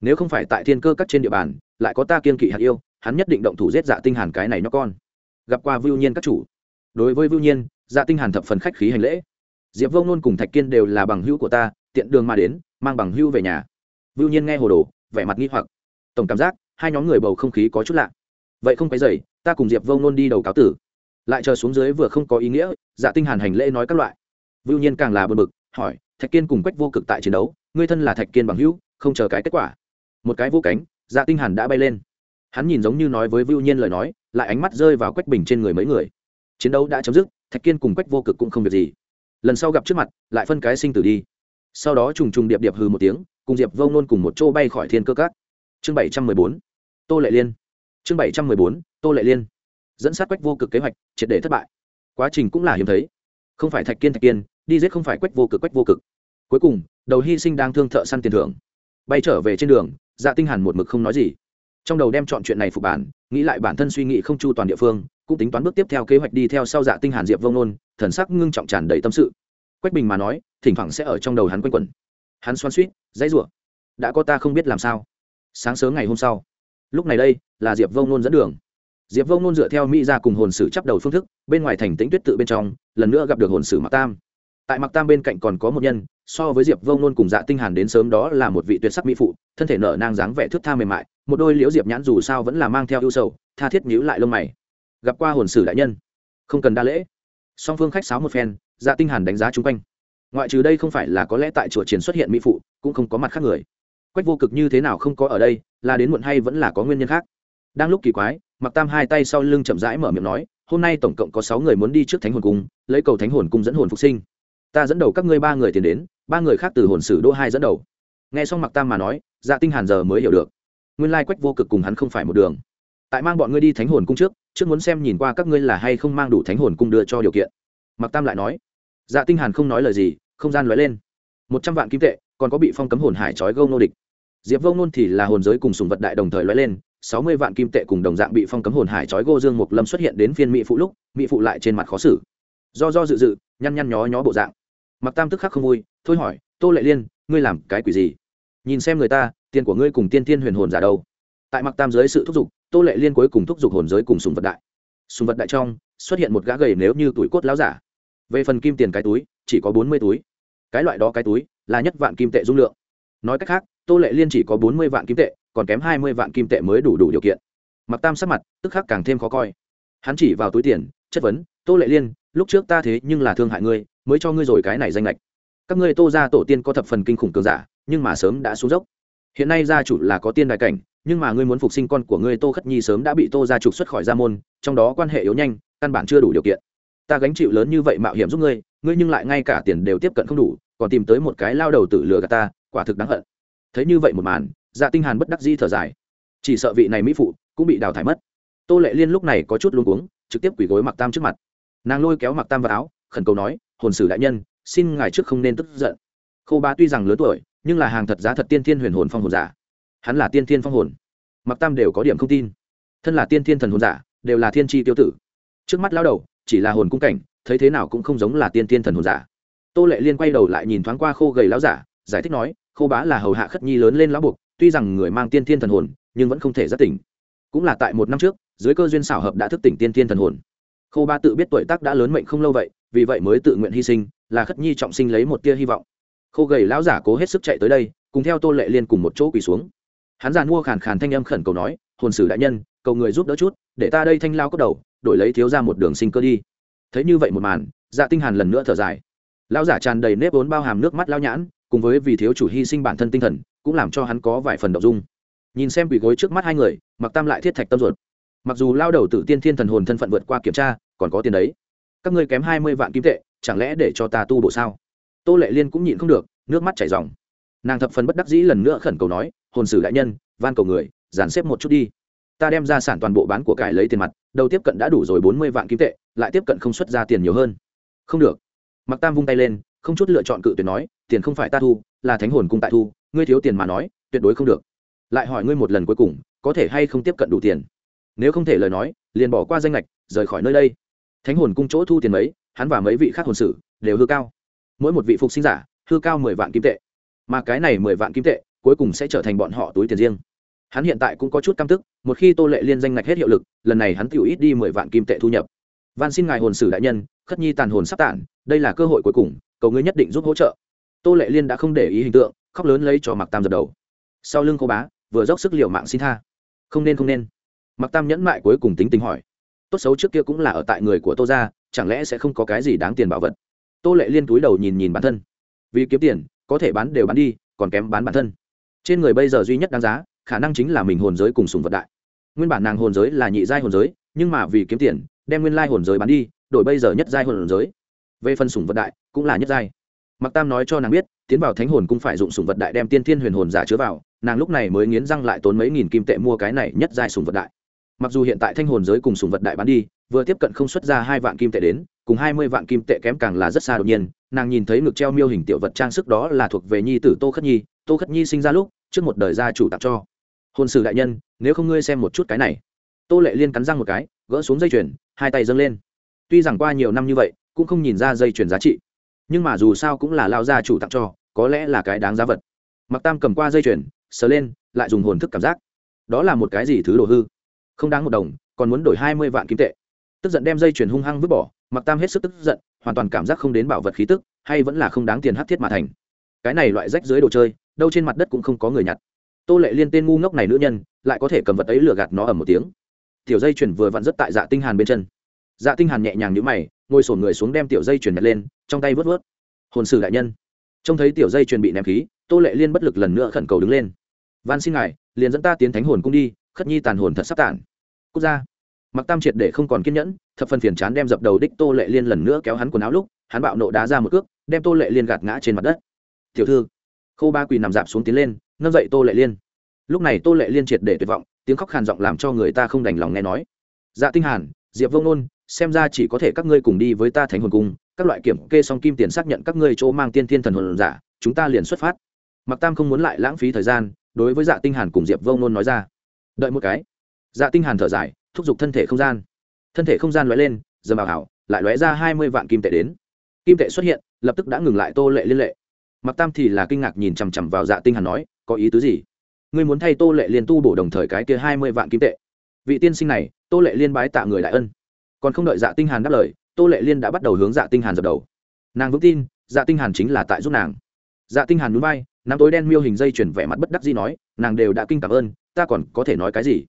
Nếu không phải tại thiên cơ cắt trên địa bàn, lại có ta kiên kỵ hạt yêu, hắn nhất định động thủ giết dạ tinh hàn cái này nó con. Gặp qua vưu nhiên các chủ. Đối với vưu nhiên dạ tinh hàn thập phần khách khí hành lễ. Diệp vô ngôn cùng thạch kiên đều là bằng hữu của ta, tiện đường mà đến, mang bằng hữu về nhà. Vưu nhiên nghe hồ đồ, vẻ mặt nghi hoặc. Tổng cảm giác, hai nhóm người bầu không khí có chút lạ. Vậy không phải dày ta cùng diệp vô ngôn đi đầu cáo tử. Lại chờ xuống dưới vừa không có ý nghĩa dạ tinh hàn hành lễ nói các loại. Vưu nhiên càng là bực bực, hỏi, thạch kiên cùng quách vô cực tại chiến đấu, ngươi thân là thạch kiên bằng hữu, không chờ cái kết quả. Một cái vô cánh dạ tinh hàn đã bay lên. Hắn nhìn giống như nói với vưu nhiên lời nói, lại ánh mắt rơi vào quách bình trên người mấy người. Chiến đấu đã chấm dứt thạch kiên cùng quách vô cực cũng không việc gì. Lần sau gặp trước mặt, lại phân cái sinh tử đi. Sau đó trùng trùng điệp điệp hừ một tiếng, cùng diệp vông nôn cùng một chỗ bay khỏi thiên cơ cát chương bảy trăm mười bốn, tô lệ liên. Chương bảy trăm mười bốn, tô lệ liên. Dẫn sát quách vô cực kế hoạch, triệt để thất bại. Quá trình cũng là hiếm thấy. Không phải thạch kiên thạch kiên, đi giết không phải quách vô cực, quách vô cực. Cuối cùng, đầu hy sinh đang thương thợ săn tiền thưởng. Bay trở về trên đường dạ tinh hàn một mực không nói gì. Trong đầu đem chọn chuyện này phục bản, nghĩ lại bản thân suy nghĩ không chu toàn địa phương cũng tính toán bước tiếp theo kế hoạch đi theo sau dạ tinh hàn diệp vông nôn, thần sắc ngưng trọng tràn đầy tâm sự. Quách bình mà nói, thỉnh thoảng sẽ ở trong đầu hắn quanh quẩn. Hắn xoan suýt dãy rủa, đã có ta không biết làm sao. Sáng sớm ngày hôm sau, lúc này đây, là diệp vông nôn dẫn đường. Diệp vông nôn dựa theo mỹ ra cùng hồn sử chấp đầu phương thức, bên ngoài thành tĩnh tuyết tự bên trong, lần nữa gặp được hồn sử mặc tam. Tại mặc tam bên cạnh còn có một nhân, so với diệp vông nôn cùng dạ tinh hàn đến sớm đó là một vị tuyệt sắc mỹ phụ, thân thể nở nang dáng vẻ thước tha mềm mại, một đôi liễu diệp nhãn dù sao vẫn là mang theo ưu sầu, tha thiết nhíu lại lông mày gặp qua hồn sử đại nhân. Không cần đa lễ. Song phương khách sáo một phen dạ tinh hàn đánh giá chung quanh. Ngoại trừ đây không phải là có lẽ tại chùa triển xuất hiện mỹ phụ, cũng không có mặt khác người. Quách vô cực như thế nào không có ở đây, là đến muộn hay vẫn là có nguyên nhân khác. Đang lúc kỳ quái mặc tam hai tay sau lưng chậm rãi mở miệng nói, hôm nay tổng cộng có sáu người muốn đi trước thánh hồn cung, lấy cầu thánh hồn cung dẫn hồn phục sinh. Ta dẫn đầu các ngươi ba người tiền đến, ba người khác từ hồn sử đô hai dẫn đầu. Nghe xong mặc tam mà nói dạ tinh hàn giờ mới hiểu được. Nguyên lai quách vô cực cùng hắn không phải một đường. Tại mang bọn ngươi đi thánh hồn cung trước trước muốn xem nhìn qua các ngươi là hay không mang đủ thánh hồn cung đưa cho điều kiện. Mặc tam lại nói dạ tinh hàn không nói lời gì, không gian lóe lên. Một trăm vạn kim tệ, còn có bị phong cấm hồn hải trói gâu nô địch. Diệp vô ngôn thì là hồn giới cùng sùng vật đại đồng thời lóe lên, sáu mươi vạn kim tệ cùng đồng dạng bị phong cấm hồn hải trói gô dương mục lâm xuất hiện đến phiên mỹ phụ lúc, mỹ phụ lại trên mặt khó xử. Do do dự dự, nhăn nhăn nhó nhó bộ dạng. Mặc tam tức khắc không vui, thôi hỏi, tô lệ liên, ngươi làm cái quỷ gì? Nhìn xem người ta, tiền của ngươi cùng tiên tiên huyền hồn giả đâu? Tại mặc tam dưới sự thúc giục tô lệ liên cuối cùng thúc giục hồn giới cùng sùng vật đại. Sùng vật đại trong, xuất hiện một gã gầy nếu như tuổi cốt láo giả. Về phần kim tiền cái túi, chỉ có bốn mươi túi. Cái loại đó cái túi là nhất vạn kim tệ dung lượng. Nói cách khác, tô lệ liên chỉ có bốn mươi vạn kim tệ, còn kém hai mươi vạn kim tệ mới đủ đủ điều kiện. Mặc tam sắc mặt, tức khắc càng thêm khó coi. Hắn chỉ vào túi tiền, chất vấn, tô lệ liên, lúc trước ta thế nhưng là thương hại ngươi, mới cho ngươi rồi cái này danh lệch. Các ngươi tô ra tổ tiên có thập phần kinh khủng cường giả, nhưng mà sớm đã xuống dốc. Hiện nay gia chủ là có tiên đại cảnh nhưng mà ngươi muốn phục sinh con của ngươi tô khất nhi sớm đã bị tô gia trục xuất khỏi gia môn, trong đó quan hệ yếu nhanh, căn bản chưa đủ điều kiện. Ta gánh chịu lớn như vậy mạo hiểm giúp ngươi ngươi nhưng lại ngay cả tiền đều tiếp cận không đủ, còn tìm tới một cái lao đầu tự lừa gạt ta, quả thực đáng hận. Thấy như vậy một màn dạ tinh hàn bất đắc dĩ thở dài. Chỉ sợ vị này mỹ phụ cũng bị đào thải mất. Tô lệ liên lúc này có chút luống cuống, trực tiếp quỳ gối mặc tam trước mặt. Nàng lôi kéo mặc tam vào áo, khẩn cầu nói, hồn sử đại nhân, xin ngài trước không nên tức giận. Khâu bá tuy rằng lớn tuổi, nhưng là hàng thật giá thật tiên thiên huyền hồn phong hồn giả hắn là tiên thiên phong hồn. Mặc tam đều có điểm không tin. Thân là tiên thiên thần hồn giả, đều là thiên tri tiêu tử. Trước mắt lao đầu, chỉ là hồn cung cảnh, thấy thế nào cũng không giống là tiên thiên thần hồn giả. Tô lệ liên quay đầu lại nhìn thoáng qua khô gầy lão giả, giải thích nói, khô bá là hầu hạ khất nhi lớn lên lão buộc, tuy rằng người mang tiên thiên thần hồn, nhưng vẫn không thể giác tỉnh. Cũng là tại một năm trước, dưới cơ duyên xảo hợp đã thức tỉnh tiên thiên thần hồn. Khô bá tự biết tuổi tác đã lớn mệnh không lâu vậy, vì vậy mới tự nguyện hy sinh, là khất nhi trọng sinh lấy một tia hy vọng. Khô gầy lão giả cố hết sức chạy tới đây, cùng theo tô lệ liên cùng một chỗ quỳ xuống hắn giàn mua khàn khàn thanh âm khẩn cầu nói, hồn sử đại nhân, cầu người giúp đỡ chút, để ta đây thanh lao cốc đầu, đổi lấy thiếu ra một đường sinh cơ đi. Thấy như vậy một màn dạ tinh hàn lần nữa thở dài. Lão giả tràn đầy nếp vốn bao hàm nước mắt lao nhãn, cùng với vì thiếu chủ hy sinh bản thân tinh thần, cũng làm cho hắn có vài phần động dung. Nhìn xem quỷ gối trước mắt hai người mặc tam lại thiết thạch tâm ruột. Mặc dù lao đầu tự tiên thiên thần hồn thân phận vượt qua kiểm tra, còn có tiền đấy. Các ngươi kém hai mươi vạn kim tệ, chẳng lẽ để cho ta tu bổ sao? Tô lệ liên cũng nhịn không được, nước mắt chảy ròng. Nàng thập phần bất đắc dĩ lần nữa khẩn cầu nói hồn sử đại nhân, van cầu người, dàn xếp một chút đi. Ta đem ra sản toàn bộ bán của cải lấy tiền mặt, đầu tiếp cận đã đủ rồi bốn mươi vạn kim tệ, lại tiếp cận không xuất ra tiền nhiều hơn. Không được. Mặc tam vung tay lên, không chút lựa chọn cự tuyệt nói, tiền không phải ta thu, là thánh hồn cung tại thu, ngươi thiếu tiền mà nói, tuyệt đối không được. Lại hỏi ngươi một lần cuối cùng, có thể hay không tiếp cận đủ tiền? Nếu không thể lời nói, liền bỏ qua danh lệch rời khỏi nơi đây. Thánh hồn cung chỗ thu tiền mấy, hắn và mấy vị khác hồn sử, đều hư cao. Mỗi một vị phục sinh giả, hư cao mười vạn kim tệ. Mà cái này mười vạn kim tệ cuối cùng sẽ trở thành bọn họ túi tiền riêng. Hắn hiện tại cũng có chút căm tức một khi tô lệ liên danh ngạch hết hiệu lực lần này hắn tiểu ít đi mười vạn kim tệ thu nhập. Van xin ngài hồn sử đại nhân khất nhi tàn hồn sắp tản đây là cơ hội cuối cùng cầu ngươi nhất định giúp hỗ trợ. Tô lệ liên đã không để ý hình tượng khóc lớn lấy cho mặc tam dập đầu. Sau lưng cô bá vừa dốc sức liều mạng xin tha. Không nên không nên. Mặc tam nhẫn mại cuối cùng tính tình hỏi. Tốt xấu trước kia cũng là ở tại người của tô gia, chẳng lẽ sẽ không có cái gì đáng tiền bảo vật? Tô lệ liên túi đầu nhìn nhìn bản thân. Vì kiếm tiền có thể bán đều bán đi còn kém bán bản thân trên người bây giờ duy nhất đáng giá, khả năng chính là mình hồn giới cùng sùng vật đại. Nguyên bản nàng hồn giới là nhị giai hồn giới, nhưng mà vì kiếm tiền, đem nguyên lai hồn giới bán đi, đổi bây giờ nhất giai hồn giới. Về phần sùng vật đại, cũng là nhất giai. Mặc tam nói cho nàng biết, tiến vào thánh hồn cũng phải dụng sùng vật đại đem tiên thiên huyền hồn giả chứa vào, nàng lúc này mới nghiến răng lại tốn mấy nghìn kim tệ mua cái này nhất giai sùng vật đại. Mặc dù hiện tại thanh hồn giới cùng sùng vật đại bán đi, vừa tiếp cận không xuất ra hai vạn kim tệ đến, cùng hai mươi vạn kim tệ kém càng là rất xa đột nhiên, nàng nhìn thấy ngực treo miêu hình tiểu vật trang sức đó là thuộc về nhi tử tô khất nhi tô khất nhi sinh ra lúc, trước một đời gia chủ tặng cho. Hồn sử đại nhân, nếu không ngươi xem một chút cái này. Tô lệ liên cắn răng một cái, gỡ xuống dây chuyền, hai tay dâng lên. Tuy rằng qua nhiều năm như vậy, cũng không nhìn ra dây chuyền giá trị, nhưng mà dù sao cũng là lao gia chủ tặng cho, có lẽ là cái đáng giá vật. Mặc tam cầm qua dây chuyền, sờ lên, lại dùng hồn thức cảm giác. Đó là một cái gì thứ đồ hư? Không đáng một đồng, còn muốn đổi hai mươi vạn kim tệ. Tức giận đem dây chuyền hung hăng vứt bỏ mặc tam hết sức tức giận, hoàn toàn cảm giác không đến bảo vật khí tức, hay vẫn là không đáng tiền hát thiết mà thành cái này loại rách dưới đồ chơi, đâu trên mặt đất cũng không có người nhặt. Tô lệ liên tên ngu ngốc này nữ nhân, lại có thể cầm vật ấy lừa gạt nó ở một tiếng. Tiểu dây chuyền vừa vặn rất tại dạ tinh hàn bên chân. Dạ tinh hàn nhẹ nhàng nhíu mày, ngồi sồn người xuống đem tiểu dây chuyền nhặt lên, trong tay vớt vớt. Hồn sử đại nhân. Trông thấy tiểu dây chuyền bị ném khí, tô lệ liên bất lực lần nữa khẩn cầu đứng lên. Van xin ngài, liền dẫn ta tiến thánh hồn cung đi, khất nhi tàn hồn thật sắp tàn. Quốc gia. Mặc tam triệt để không còn kiên nhẫn, thập phần phiền chán đem dập đầu đích tô lệ liên lần nữa kéo hắn quần áo lúc, hắn bạo nộ đá ra một cước, đem tô lệ liên gạt ngã trên mặt đất tiểu thư. Khâu ba quỳ nằm dạp xuống tiến lên, nâng dậy tô lệ liên. Lúc này tô lệ liên triệt để tuyệt vọng, tiếng khóc khàn giọng làm cho người ta không đành lòng nghe nói. Dạ tinh hàn, diệp vông nôn xem ra chỉ có thể các ngươi cùng đi với ta thánh hồn cung, các loại kiểm kê xong kim tiền xác nhận các ngươi chỗ mang tiên thiên thần hồn giả, chúng ta liền xuất phát. Mặc tam không muốn lại lãng phí thời gian, đối với dạ tinh hàn cùng diệp vông nôn nói ra. Đợi một cái. Dạ tinh hàn thở dài, thúc giục thân thể không gian. Thân thể không gian lóe lên giờ bảo hảo lại lóe ra hai mươi vạn kim tệ đến. Kim tệ xuất hiện, lập tức đã ngừng lại tô lệ liên lệ mặc tam thì là kinh ngạc nhìn chằm chằm vào dạ tinh hàn nói, có ý tứ gì? Ngươi muốn thay tô lệ liên tu bổ đồng thời cái kia hai mươi vạn kim tệ. Vị tiên sinh này, tô lệ liên bái tạ người đại ân. Còn không đợi dạ tinh hàn đáp lời, tô lệ liên đã bắt đầu hướng dạ tinh hàn dập đầu. Nàng vững tin dạ tinh hàn chính là tại giúp nàng. Dạ tinh hàn núi bay nắm tối đen miêu hình dây chuyển vẻ mặt bất đắc dĩ nói, nàng đều đã kinh cảm ơn, ta còn có thể nói cái gì?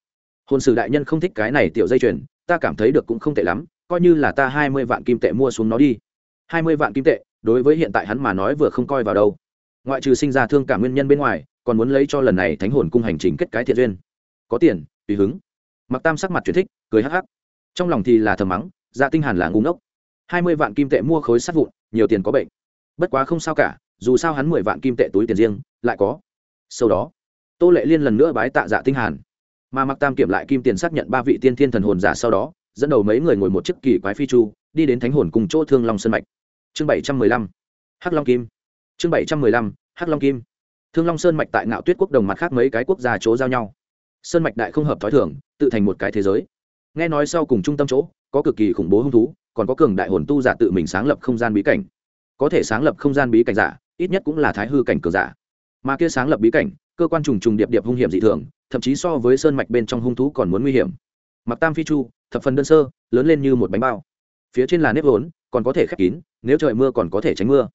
Hồn sử đại nhân không thích cái này tiểu dây chuyền, ta cảm thấy được cũng không tệ lắm, coi như là ta hai mươi vạn kim tệ mua xuống nó đi. Hai mươi vạn kim tệ đối với hiện tại hắn mà nói vừa không coi vào đâu. Ngoại trừ sinh ra thương cảm nguyên nhân bên ngoài, còn muốn lấy cho lần này thánh hồn cung hành trình kết cái thiện duyên. Có tiền, tùy hứng. Mặc tam sắc mặt chuyển thích, cười hắc hắc. Trong lòng thì là thầm mắng dạ tinh hàn là ngu ngốc. Hai mươi vạn kim tệ mua khối sắt vụn, nhiều tiền có bệnh. Bất quá không sao cả, dù sao hắn mười vạn kim tệ túi tiền riêng, lại có. Sau đó, tô lệ liên lần nữa bái tạ dạ tinh hàn. Mà mặc tam kiểm lại kim tiền xác nhận ba vị tiên thiên thần hồn giả sau đó, dẫn đầu mấy người ngồi một chiếc kỳ quái phi chu, đi đến thánh hồn cùng chỗ thương long sơn mạch chương bảy trăm mười lăm, hắc long kim. Chương bảy trăm mười lăm, hắc long kim. Thương long sơn mạch tại ngạo tuyết quốc đồng mặt khác mấy cái quốc gia chỗ giao nhau. Sơn mạch đại không hợp thói thường, tự thành một cái thế giới. Nghe nói sau cùng trung tâm chỗ, có cực kỳ khủng bố hung thú, còn có cường đại hồn tu giả tự mình sáng lập không gian bí cảnh. Có thể sáng lập không gian bí cảnh giả, ít nhất cũng là thái hư cảnh cường giả. Mà kia sáng lập bí cảnh, cơ quan trùng trùng điệp điệp hung hiểm dị thường, thậm chí so với sơn mạch bên trong hung thú còn muốn nguy hiểm. Mặc tam phi chu, thập phần đơn sơ, lớn lên như một bánh bao. Phía trên là nếp vốn còn có thể khép kín, nếu trời mưa còn có thể tránh mưa.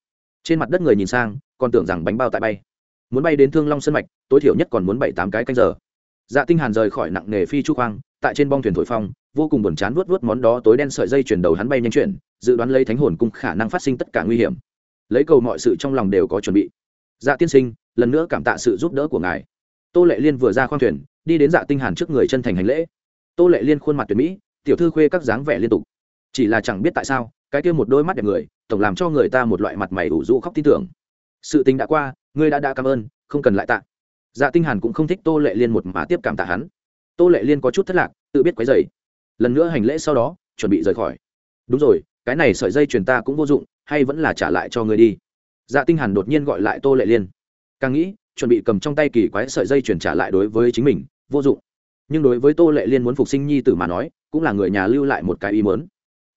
Trên mặt đất người nhìn sang, còn tưởng rằng bánh bao tại bay. Muốn bay đến thương long sân mạch, tối thiểu nhất còn muốn bảy tám cái canh giờ. Dạ tinh hàn rời khỏi nặng nghề phi chu khoang, tại trên bong thuyền thổi phong, vô cùng buồn chán vuốt vuốt món đó tối đen sợi dây chuyển đầu hắn bay nhanh chuyển, dự đoán lấy thánh hồn cung khả năng phát sinh tất cả nguy hiểm. Lấy cầu mọi sự trong lòng đều có chuẩn bị. Dạ tiên sinh, lần nữa cảm tạ sự giúp đỡ của ngài. Tô lệ liên vừa ra khoang thuyền, đi đến dạ tinh hàn trước người chân thành hành lễ. Tô lệ liên khuôn mặt tuyệt mỹ, tiểu thư khuê các dáng vẻ liên tục. Chỉ là chẳng biết tại sao cái kia một đôi mắt đẹp người, tổng làm cho người ta một loại mặt mày ủ rũ khóc tin tưởng. Sự tình đã qua, ngươi đã đã cảm ơn, không cần lại tạ. Dạ tinh hàn cũng không thích tô lệ liên một mà tiếp cảm tạ hắn. Tô lệ liên có chút thất lạc, tự biết quấy rầy. Lần nữa hành lễ sau đó, chuẩn bị rời khỏi. Đúng rồi, cái này sợi dây truyền ta cũng vô dụng, hay vẫn là trả lại cho ngươi đi. Dạ tinh hàn đột nhiên gọi lại tô lệ liên. Càng nghĩ, chuẩn bị cầm trong tay kỳ quái sợi dây truyền trả lại đối với chính mình, vô dụng. Nhưng đối với tô lệ liên muốn phục sinh nhi tử mà nói, cũng là người nhà lưu lại một cái ý muốn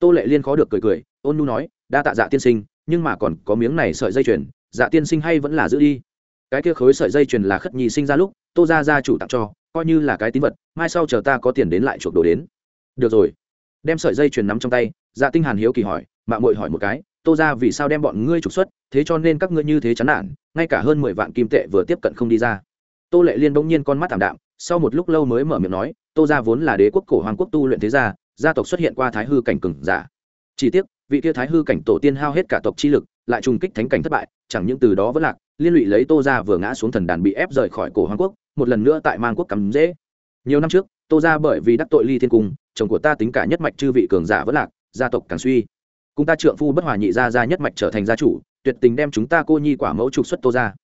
tô lệ liên khó được cười cười, ôn nu nói, đa tạ dạ tiên sinh, nhưng mà còn có miếng này sợi dây chuyền dạ tiên sinh hay vẫn là giữ đi. Cái kia khối sợi dây chuyền là khất nhi sinh ra lúc, tô ra gia chủ tặng cho, coi như là cái tín vật, mai sau chờ ta có tiền đến lại chuộc đồ đến. Được rồi. Đem sợi dây chuyền nắm trong tay dạ tinh hàn hiếu kỳ hỏi mạng muội hỏi một cái, tô ra vì sao đem bọn ngươi trục xuất, thế cho nên các ngươi như thế chán nản, ngay cả hơn mười vạn kim tệ vừa tiếp cận không đi ra. Tô lệ liên bỗng nhiên con mắt thảm đạm, sau một lúc lâu mới mở miệng nói, tô ra vốn là đế quốc cổ hoàng quốc tu luyện thế gia gia tộc xuất hiện qua thái hư cảnh cừng giả. Chỉ tiếc, vị kia thái hư cảnh tổ tiên hao hết cả tộc chi lực, lại trùng kích thánh cảnh thất bại, chẳng những từ đó vẫn lạc, liên lụy lấy tô ra vừa ngã xuống thần đàn bị ép rời khỏi cổ hoàng quốc, một lần nữa tại mang quốc cắm dễ nhiều năm trước, tô ra bởi vì đắc tội ly thiên cung, chồng của ta tính cả nhất mạch chư vị cường giả vẫn lạc, gia tộc càng suy. Cùng ta trượng phu bất hòa nhị gia gia nhất mạch trở thành gia chủ, tuyệt tình đem chúng ta cô nhi quả mẫu trục xuất tô ra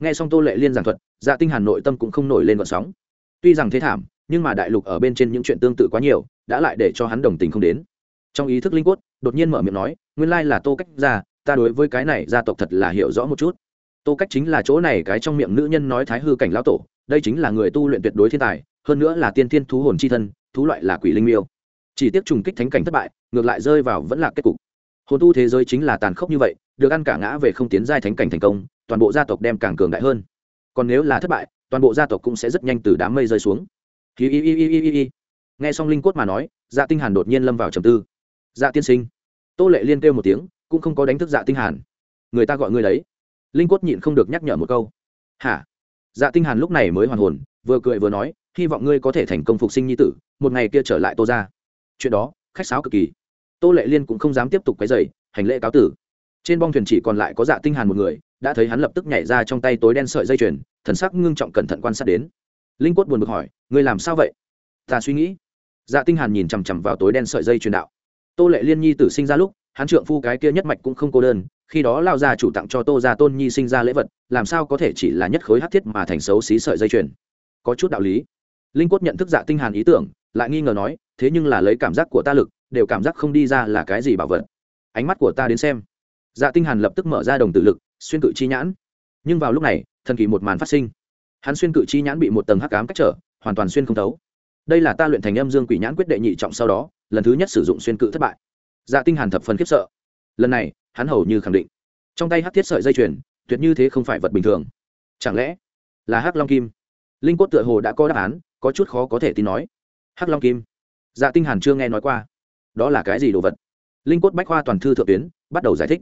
nghe xong tô lệ liên giảng thuật dạ tinh hàn nội tâm cũng không nổi lên vận sóng. Tuy rằng thế thảm, nhưng mà đại lục ở bên trên những chuyện tương tự quá nhiều đã lại để cho hắn đồng tình không đến. Trong ý thức linh quất đột nhiên mở miệng nói, nguyên lai là tô cách ra ta đối với cái này gia tộc thật là hiểu rõ một chút. Tô cách chính là chỗ này cái trong miệng nữ nhân nói thái hư cảnh lão tổ, đây chính là người tu luyện tuyệt đối thiên tài, hơn nữa là tiên thiên thú hồn chi thân, thú loại là quỷ linh miêu. Chỉ tiếc trùng kích thánh cảnh thất bại, ngược lại rơi vào vẫn là kết cục. Hồn tu thế giới chính là tàn khốc như vậy, được ăn cả ngã về không tiến giai thánh cảnh thành công, toàn bộ gia tộc đem càng cường đại hơn. Còn nếu là thất bại, toàn bộ gia tộc cũng sẽ rất nhanh từ đám mây rơi xuống. Hi hi hi hi hi hi nghe xong linh cốt mà nói dạ tinh hàn đột nhiên lâm vào trầm tư. Dạ tiên sinh. Tô lệ liên kêu một tiếng, cũng không có đánh thức dạ tinh hàn. Người ta gọi ngươi đấy. Linh cốt nhịn không được nhắc nhở một câu. Hả? Dạ tinh hàn lúc này mới hoàn hồn, vừa cười vừa nói, hy vọng ngươi có thể thành công phục sinh nhi tử, một ngày kia trở lại tô ra chuyện đó, khách sáo cực kỳ. Tô lệ liên cũng không dám tiếp tục quấy rầy, hành lễ cáo tử. Trên bong thuyền chỉ còn lại có dạ tinh hàn một người, đã thấy hắn lập tức nhảy ra trong tay tối đen sợi dây chuyền, thần sắc ngưng trọng cẩn thận quan sát đến. Linh quất buồn bực hỏi, ngươi làm sao vậy? Ta suy nghĩ dạ tinh hàn nhìn chằm chằm vào tối đen sợi dây truyền đạo. Tô lệ liên nhi tử sinh ra lúc, hắn trượng phu cái kia nhất mạch cũng không cô đơn, khi đó lao gia chủ tặng cho tô gia tôn nhi sinh ra lễ vật, làm sao có thể chỉ là nhất khối hắc thiết mà thành xấu xí sợi dây chuyền có chút đạo lý. Linh quất nhận thức dạ tinh hàn ý tưởng, lại nghi ngờ nói, thế nhưng là lấy cảm giác của ta lực, đều cảm giác không đi ra là cái gì bảo vật? Ánh mắt của ta đến xem. Dạ tinh hàn lập tức mở ra đồng tử lực, xuyên cự chi nhãn. Nhưng vào lúc này, thần kỳ một màn phát sinh. Hắn xuyên cự chi nhãn bị một tầng hắc ám cách trở, hoàn toàn xuyên không thấu đây là ta luyện thành âm dương quỷ nhãn quyết đệ nhị trọng sau đó, lần thứ nhất sử dụng xuyên cự thất bại. Dạ tinh hàn thập phần khiếp sợ. Lần này, hắn hầu như khẳng định. Trong tay hắc thiết sợi dây chuyền, tuyệt như thế không phải vật bình thường. Chẳng lẽ là hắc long kim? Linh cốt tựa hồ đã có đáp án, có chút khó có thể tin nói. Hắc long kim? Dạ tinh hàn chưa nghe nói qua. Đó là cái gì đồ vật? Linh cốt bách khoa toàn thư thượng tuyến, bắt đầu giải thích.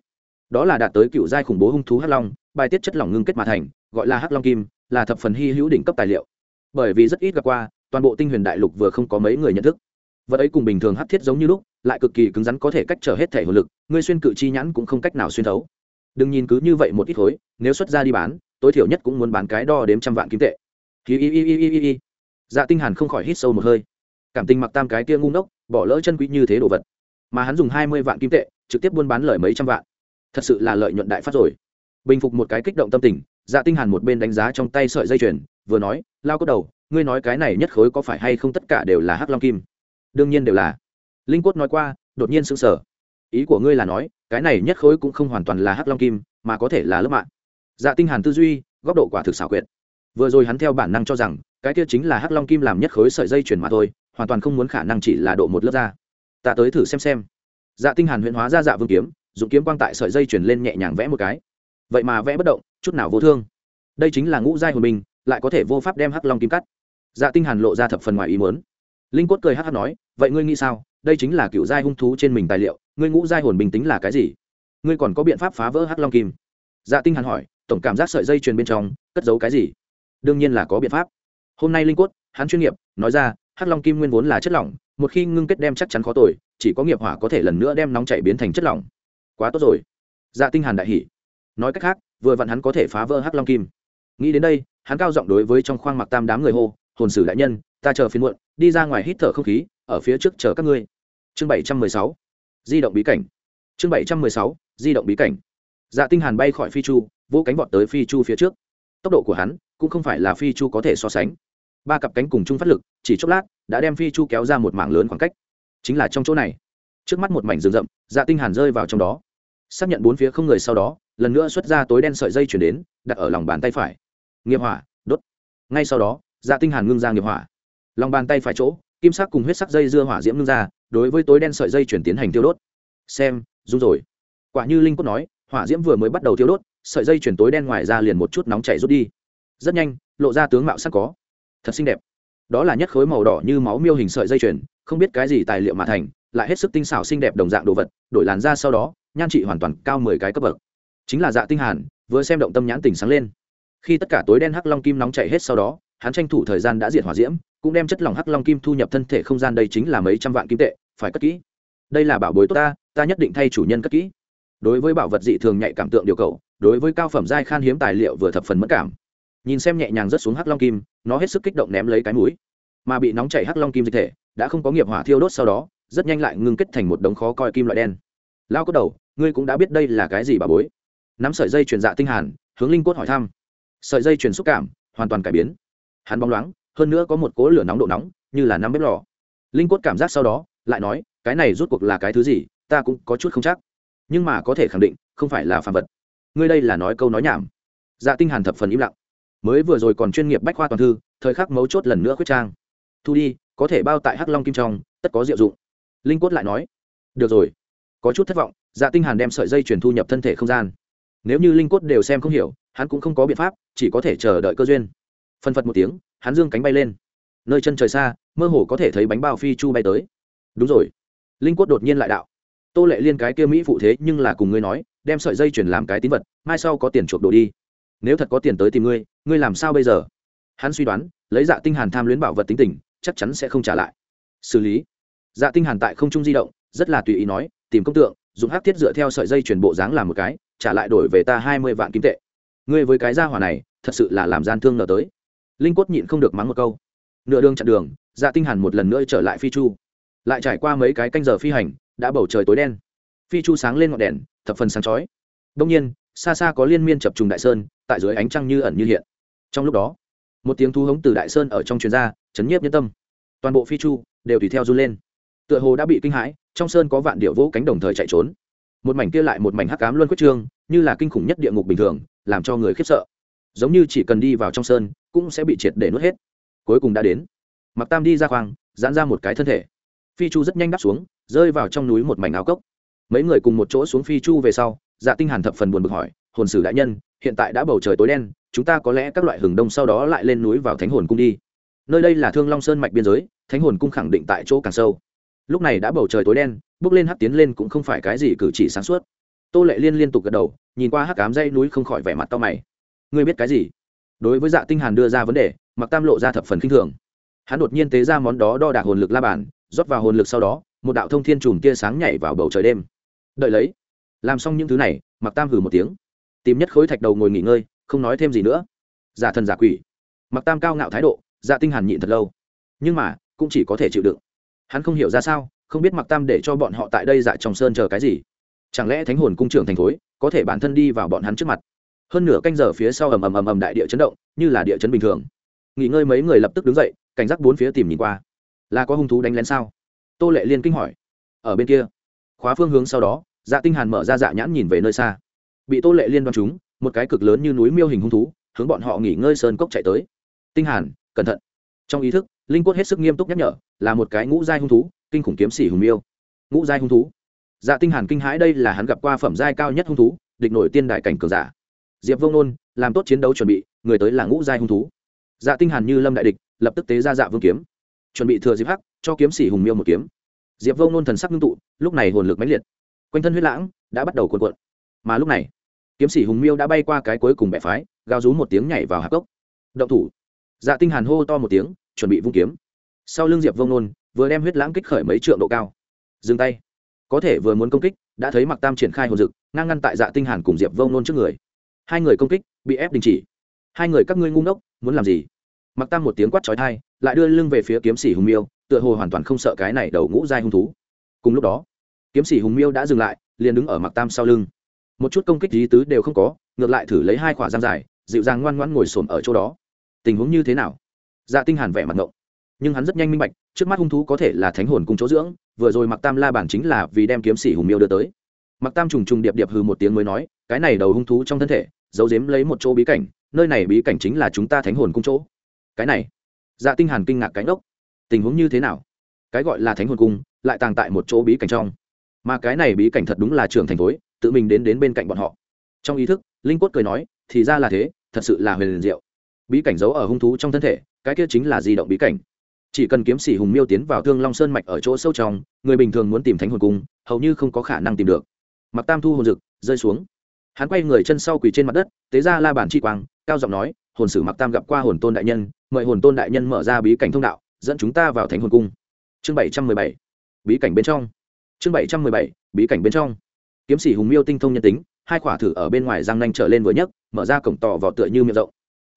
Đó là đạt tới cựu giai khủng bố hung thú hắc long, bài tiết chất lỏng ngưng kết mà thành, gọi là hắc long kim, là thập phần hy hữu đỉnh cấp tài liệu. Bởi vì rất ít gặp qua toàn bộ tinh huyền đại lục vừa không có mấy người nhận thức. Vật ấy cùng bình thường hắc thiết giống như lúc, lại cực kỳ cứng rắn có thể cách trở hết thể hồn lực, ngươi xuyên cự chi nhãn cũng không cách nào xuyên thấu. Đừng nhìn cứ như vậy một ít khối, nếu xuất ra đi bán, tối thiểu nhất cũng muốn bán cái đo đếm trăm vạn kim tệ. Hi hi hi hi hi hi dạ tinh hàn không khỏi hít sâu một hơi. Cảm tình mặc tam cái kia ngu ngốc, bỏ lỡ chân quý như thế đồ vật. Mà hắn dùng hai mươi vạn kim tệ, trực tiếp buôn bán lời mấy trăm vạn. Thật sự là lợi nhuận đại phát rồi. Bình phục một cái kích động tâm tình dạ tinh hàn một bên đánh giá trong tay sợi dây chuyền, vừa nói, lao cốt đầu ngươi nói cái này nhất khối có phải hay không tất cả đều là hắc long kim? Đương nhiên đều là. Linh quất nói qua, đột nhiên sững sờ. Ý của ngươi là nói, cái này nhất khối cũng không hoàn toàn là hắc long kim, mà có thể là lớp mạng. Dạ tinh hàn tư duy, góc độ quả thực xảo quyệt. Vừa rồi hắn theo bản năng cho rằng, cái kia chính là hắc long kim làm nhất khối sợi dây chuyền mà thôi, hoàn toàn không muốn khả năng chỉ là độ một lớp da. Ta tới thử xem xem. Dạ tinh hàn huyễn hóa ra dạ vương kiếm dùng kiếm quang tại sợi dây chuyền lên nhẹ nhàng vẽ một cái. Vậy mà vẽ bất động, chút nào vô thương. Đây chính là ngũ giai hồn minh lại có thể vô pháp đem hắc long kim cắt dạ tinh hàn lộ ra thập phần ngoài ý muốn. Linh quất cười hắc hắc nói, vậy ngươi nghĩ sao? Đây chính là cựu giai hung thú trên mình tài liệu, ngươi ngũ giai hồn bình tính là cái gì? Ngươi còn có biện pháp phá vỡ hắc long kim? Dạ tinh hàn hỏi, tổng cảm giác sợi dây truyền bên trong cất giấu cái gì? Đương nhiên là có biện pháp. Hôm nay linh quất hắn chuyên nghiệp, nói ra, hắc long kim nguyên vốn là chất lỏng, một khi ngưng kết đem chắc chắn khó tồi, chỉ có nghiệp hỏa có thể lần nữa đem nóng chảy biến thành chất lỏng. Quá tốt rồi. Dạ tinh hàn đại hỉ. Nói cách khác, vừa vặn hắn có thể phá vỡ hắc long kim. Nghĩ đến đây, hắn cao giọng đối với trong khoang mặc tam đám người hô hồn sử đại nhân, ta chờ phiên muộn, đi ra ngoài hít thở không khí, ở phía trước chờ các ngươi. Chương bảy trăm mười sáu. Di động bí cảnh. Chương bảy trăm mười sáu, di động bí cảnh. Dạ tinh hàn bay khỏi phi chu, vỗ cánh vọt tới phi chu phía trước. Tốc độ của hắn cũng không phải là phi chu có thể so sánh. Ba cặp cánh cùng chung phát lực, chỉ chốc lát, đã đem phi chu kéo ra một mảng lớn khoảng cách. Chính là trong chỗ này. Trước mắt một mảnh rừng rậm dạ tinh hàn rơi vào trong đó. Xác nhận bốn phía không người sau đó, lần nữa xuất ra tối đen sợi dây chuyển đến, đặt ở lòng bàn tay phải. Nghiệp hỏa, đốt. Ngay sau đó dạ tinh hàn ngưng ra nghiệp hỏa. Lòng bàn tay phải chỗ, kim sắc cùng huyết sắc dây dưa hỏa diễm ngưng ra, đối với tối đen sợi dây chuyển tiến hành tiêu đốt. Xem dung rồi. Quả như linh cốt nói, hỏa diễm vừa mới bắt đầu tiêu đốt, sợi dây chuyển tối đen ngoài ra liền một chút nóng chảy rút đi. Rất nhanh, lộ ra tướng mạo sắc có. Thật xinh đẹp. Đó là nhất khối màu đỏ như máu miêu hình sợi dây chuyền không biết cái gì tài liệu mà thành, lại hết sức tinh xảo xinh đẹp đồng dạng đồ vật, đổi làn ra sau đó, nhan trị hoàn toàn cao mười cái cấp bậc. Chính là dạ tinh hàn, vừa xem động tâm nhãn tỉnh sáng lên. Khi tất cả tối đen hắc long kim nóng chảy hết sau đó hắn tranh thủ thời gian đã diệt hỏa diễm, cũng đem chất lỏng hắc long kim thu nhập thân thể không gian, đây chính là mấy trăm vạn kim tệ, phải cất kỹ. Đây là bảo bối tốt ta ta nhất định thay chủ nhân cất kỹ. Đối với bảo vật dị thường nhạy cảm tượng điều cầu, đối với cao phẩm giai khan hiếm tài liệu vừa thập phần mất cảm. Nhìn xem nhẹ nhàng rớt xuống hắc long kim, nó hết sức kích động ném lấy cái mũi. Mà bị nóng chảy hắc long kim dịch thể, đã không có nghiệp hỏa thiêu đốt sau đó, rất nhanh lại ngưng kết thành một đống khó coi kim loại đen. Lao cốt đầu, ngươi cũng đã biết đây là cái gì bà bối. Nắm sợi dây truyền dạ tinh hàn, hướng linh cốt hỏi thăm. Sợi dây truyền xúc cảm, hoàn toàn cải biến hắn bóng loáng, hơn nữa có một cỗ lửa nóng độ nóng, như là năm bếp lò. Linh cốt cảm giác sau đó, lại nói, cái này rút cuộc là cái thứ gì, ta cũng có chút không chắc. Nhưng mà có thể khẳng định, không phải là phàm vật. Ngươi đây là nói câu nói nhảm. Dạ tinh hàn thập phần im lặng. Mới vừa rồi còn chuyên nghiệp bách khoa toàn thư, thời khắc mấu chốt lần nữa khuyết trang. Thu đi, có thể bao tại hắc long kim trong, tất có diệu dụng. Linh cốt lại nói, được rồi. Có chút thất vọng dạ tinh hàn đem sợi dây truyền thu nhập thân thể không gian. Nếu như linh cốt đều xem không hiểu, hắn cũng không có biện pháp, chỉ có thể chờ đợi cơ duyên phân phật một tiếng, hắn dương cánh bay lên. Nơi chân trời xa, mơ hồ có thể thấy bánh bao phi chu bay tới. Đúng rồi. Linh quất đột nhiên lại đạo. Tô lệ liên cái kia mỹ phụ thế nhưng là cùng ngươi nói, đem sợi dây chuyển làm cái tín vật, mai sau có tiền chuộc đồ đi. Nếu thật có tiền tới tìm ngươi ngươi làm sao bây giờ? Hắn suy đoán, lấy dạ tinh hàn tham luyến bảo vật tính tình, chắc chắn sẽ không trả lại. Xử lý. Dạ tinh hàn tại không trung di động, rất là tùy ý nói, tìm công tượng, dùng hắc thiết dựa theo sợi dây chuyển bộ dáng làm một cái, trả lại đổi về ta hai mươi vạn kim tệ. Ngươi với cái gia hỏa này, thật sự là làm gian thương nợ tới linh cốt nhịn không được mắng một câu. Nửa đường chặn đường dạ tinh hàn một lần nữa trở lại phi chu. Lại trải qua mấy cái canh giờ phi hành, đã bầu trời tối đen. Phi chu sáng lên ngọn đèn, thập phần sáng chói. Đông nhiên, xa xa có liên miên chập trùng đại sơn, tại dưới ánh trăng như ẩn như hiện. Trong lúc đó, một tiếng thu hống từ đại sơn ở trong truyền ra, chấn nhiếp nhân tâm. Toàn bộ phi chu đều tùy theo run lên. Tựa hồ đã bị kinh hãi, trong sơn có vạn điệu vỗ cánh đồng thời chạy trốn. Một mảnh kia lại một mảnh hắc cám luân quyết trương, như là kinh khủng nhất địa ngục bình thường, làm cho người khiếp sợ. Giống như chỉ cần đi vào trong sơn cũng sẽ bị triệt để nuốt hết. Cuối cùng đã đến. Mặc tam đi ra khoang, giãn ra một cái thân thể. Phi chu rất nhanh đáp xuống, rơi vào trong núi một mảnh áo cốc. Mấy người cùng một chỗ xuống phi chu về sau dạ tinh hàn thập phần buồn bực hỏi, hồn sử đại nhân, hiện tại đã bầu trời tối đen, chúng ta có lẽ các loại hừng đông sau đó lại lên núi vào thánh hồn cung đi. Nơi đây là thương long sơn mạch biên giới, thánh hồn cung khẳng định tại chỗ càng sâu. Lúc này đã bầu trời tối đen, bước lên hắc tiến lên cũng không phải cái gì cử chỉ sáng suốt. Tô lệ liên liên tục gật đầu, nhìn qua hắc cám dây núi không khỏi vẻ mặt to mày. Ngươi biết cái gì? Đối với dạ tinh hàn đưa ra vấn đề mặc tam lộ ra thập phần kinh thường. Hắn đột nhiên tế ra món đó đo đạc hồn lực la bàn, rót vào hồn lực sau đó, một đạo thông thiên trùm tia sáng nhảy vào bầu trời đêm. Đợi lấy, làm xong những thứ này mặc tam hử một tiếng. Tìm nhất khối thạch đầu ngồi nghỉ ngơi, không nói thêm gì nữa. Giả thần giả quỷ. Mặc tam cao ngạo thái độ dạ tinh hàn nhịn thật lâu. Nhưng mà, cũng chỉ có thể chịu đựng. Hắn không hiểu ra sao, không biết mặc tam để cho bọn họ tại đây dạ trong sơn chờ cái gì. Chẳng lẽ thánh hồn cung trưởng thành thối, có thể bản thân đi vào bọn hắn trước mặt? Hơn nửa canh giờ phía sau ầm ầm ầm ầm đại địa chấn động, như là địa chấn bình thường. Nghỉ ngơi mấy người lập tức đứng dậy, cảnh giác bốn phía tìm nhìn qua. Là có hung thú đánh lén sao? Tô lệ liên kinh hỏi. Ở bên kia. Khóa phương hướng sau đó dạ tinh hàn mở ra dạ nhãn nhìn về nơi xa. Bị tô lệ liên đoán chúng, một cái cực lớn như núi miêu hình hung thú, hướng bọn họ nghỉ ngơi sơn cốc chạy tới. Tinh hàn, cẩn thận. Trong ý thức, linh quất hết sức nghiêm túc nhắc nhở, là một cái ngũ giai hung thú, kinh khủng kiếm sĩ hùng miêu. Ngũ giai hung thú. Dạ tinh hàn kinh hãi đây là hắn gặp qua phẩm giai cao nhất hung thú, địch nổi tiên đại cảnh cường giả diệp vông nôn, làm tốt chiến đấu chuẩn bị, người tới là ngũ giai hung thú. Dạ tinh hàn như lâm đại địch, lập tức tế ra dạ vương kiếm. Chuẩn bị thừa dịp hắc, cho kiếm sĩ hùng miêu một kiếm. Diệp vông nôn thần sắc ngưng tụ, lúc này hồn lực mãnh liệt. Quanh thân huyết lãng đã bắt đầu cuộn cuộn. Mà lúc này, kiếm sĩ hùng miêu đã bay qua cái cuối cùng bẻ phái, gào rú một tiếng nhảy vào hạp cốc. Động thủ. Dạ tinh hàn hô to một tiếng, chuẩn bị vung kiếm. Sau lưng diệp vông nôn, vừa đem huyết lãng kích khởi mấy trượng độ cao. Dừng tay. Có thể vừa muốn công kích, đã thấy mặc tam triển khai hồn dực, ngang ngăn tại dạ tinh hàn cùng diệp vông nôn trước người hai người công kích, bị ép đình chỉ. Hai người các ngươi ngu ngốc, muốn làm gì? Mặc tam một tiếng quát chói tai, lại đưa lưng về phía kiếm sĩ hùng miêu, tựa hồ hoàn toàn không sợ cái này đầu ngũ giai hung thú. Cùng lúc đó, kiếm sĩ hùng miêu đã dừng lại, liền đứng ở mặc tam sau lưng. Một chút công kích lý tứ đều không có, ngược lại thử lấy hai quả giang dài, dịu dàng ngoan ngoãn ngồi xổm ở chỗ đó. Tình huống như thế nào? Dạ tinh hàn vẻ mặt ngộng. Nhưng hắn rất nhanh minh bạch, trước mắt hung thú có thể là thánh hồn cùng chỗ dưỡng, vừa rồi mặc tam la bản chính là vì đem kiếm sĩ hùng miêu đưa tới. Mặc tam trùng trùng điệp điệp hừ một tiếng mới nói, cái này đầu hung thú trong thân thể giấu giếm lấy một chỗ bí cảnh, nơi này bí cảnh chính là chúng ta thánh hồn cung chỗ. Cái này dạ tinh hàn kinh ngạc cánh ốc. Tình huống như thế nào? Cái gọi là thánh hồn cung, lại tàng tại một chỗ bí cảnh trong. Mà cái này bí cảnh thật đúng là trưởng thành thối, tự mình đến đến bên cạnh bọn họ. Trong ý thức, linh quất cười nói, thì ra là thế, thật sự là huyền diệu. Bí cảnh giấu ở hung thú trong thân thể, cái kia chính là di động bí cảnh. Chỉ cần kiếm sĩ hùng miêu tiến vào thương long sơn mạch ở chỗ sâu trong, người bình thường muốn tìm thánh hồn cung, hầu như không có khả năng tìm được. Mặc tam thu hồn dực, rơi xuống hắn quay người chân sau quỳ trên mặt đất, tế ra la bản chi quang, cao giọng nói, hồn sử mặc tam gặp qua hồn tôn đại nhân, mời hồn tôn đại nhân mở ra bí cảnh thông đạo, dẫn chúng ta vào thánh hồn cung. Chương bảy trăm mười bảy. Bí cảnh bên trong. Chương bảy trăm mười bảy. Bí cảnh bên trong. Kiếm sĩ hùng miêu tinh thông nhân tính, hai khỏa thử ở bên ngoài răng nanh trở lên vừa nhấc, mở ra cổng tỏ vào tựa như miệng rộng.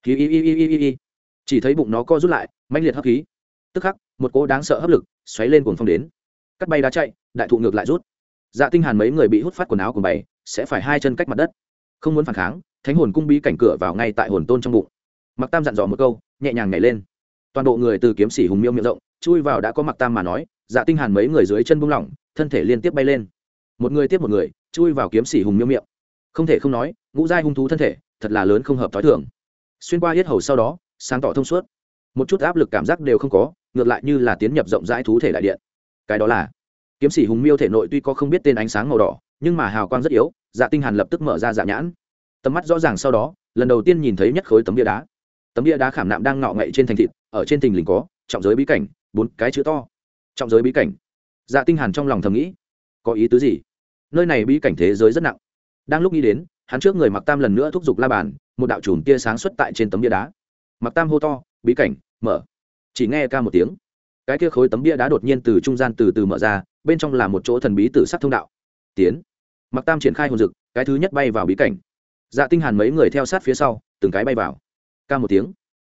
Khí y y y y y y chỉ thấy bụng nó co rút lại, mãnh liệt hấp khí. Tức khắc, một cỗ đáng sợ hấp lực xoáy lên cuồng phong đến. Cắt bay đá chạy, đại thụ ngược lại rút dạ tinh hàn mấy người bị hút phát quần áo của bảy sẽ phải hai chân cách mặt đất. Không muốn phản kháng, thánh hồn cung bí cảnh cửa vào ngay tại hồn tôn trong bụng. Mặc tam dặn dò một câu, nhẹ nhàng nhảy lên. Toàn bộ người từ kiếm sĩ hùng miêu miệng rộng, chui vào đã có mặc tam mà nói dạ tinh hàn mấy người dưới chân buông lỏng, thân thể liên tiếp bay lên. Một người tiếp một người, chui vào kiếm sĩ hùng miêu miệng. Không thể không nói, ngũ giai hung thú thân thể, thật là lớn không hợp thói thường. Xuyên qua hết hầu sau đó, sáng tỏ thông suốt. Một chút áp lực cảm giác đều không có, ngược lại như là tiến nhập rộng rãi thú thể đại điện. Cái đó là kiếm sĩ hùng miêu thể nội tuy có không biết tên ánh sáng màu đỏ, nhưng mà hào quang rất yếu dạ tinh hàn lập tức mở ra dạ nhãn. Tầm mắt rõ ràng sau đó, lần đầu tiên nhìn thấy nhất khối tấm bia đá. Tấm bia đá khảm nạm đang ngọ ngậy trên thành thịt, ở trên thình lình có, trọng giới bí cảnh, bốn cái chữ to. Trọng giới bí cảnh. Dạ tinh hàn trong lòng thầm nghĩ, có ý tứ gì? Nơi này bí cảnh thế giới rất nặng. Đang lúc nghĩ đến, hắn trước người mặc tam lần nữa thúc giục la bàn, một đạo chùm tia sáng xuất tại trên tấm bia đá. Mặc tam hô to, bí cảnh, mở. Chỉ nghe ca một tiếng cái kia khối tấm bia đá đột nhiên từ trung gian từ từ mở ra, bên trong là một chỗ thần bí tử sắc thông đạo. Tiến. Mặc tam triển khai hồn dực, cái thứ nhất bay vào bí cảnh. Dạ tinh hàn mấy người theo sát phía sau, từng cái bay vào. Ca một tiếng.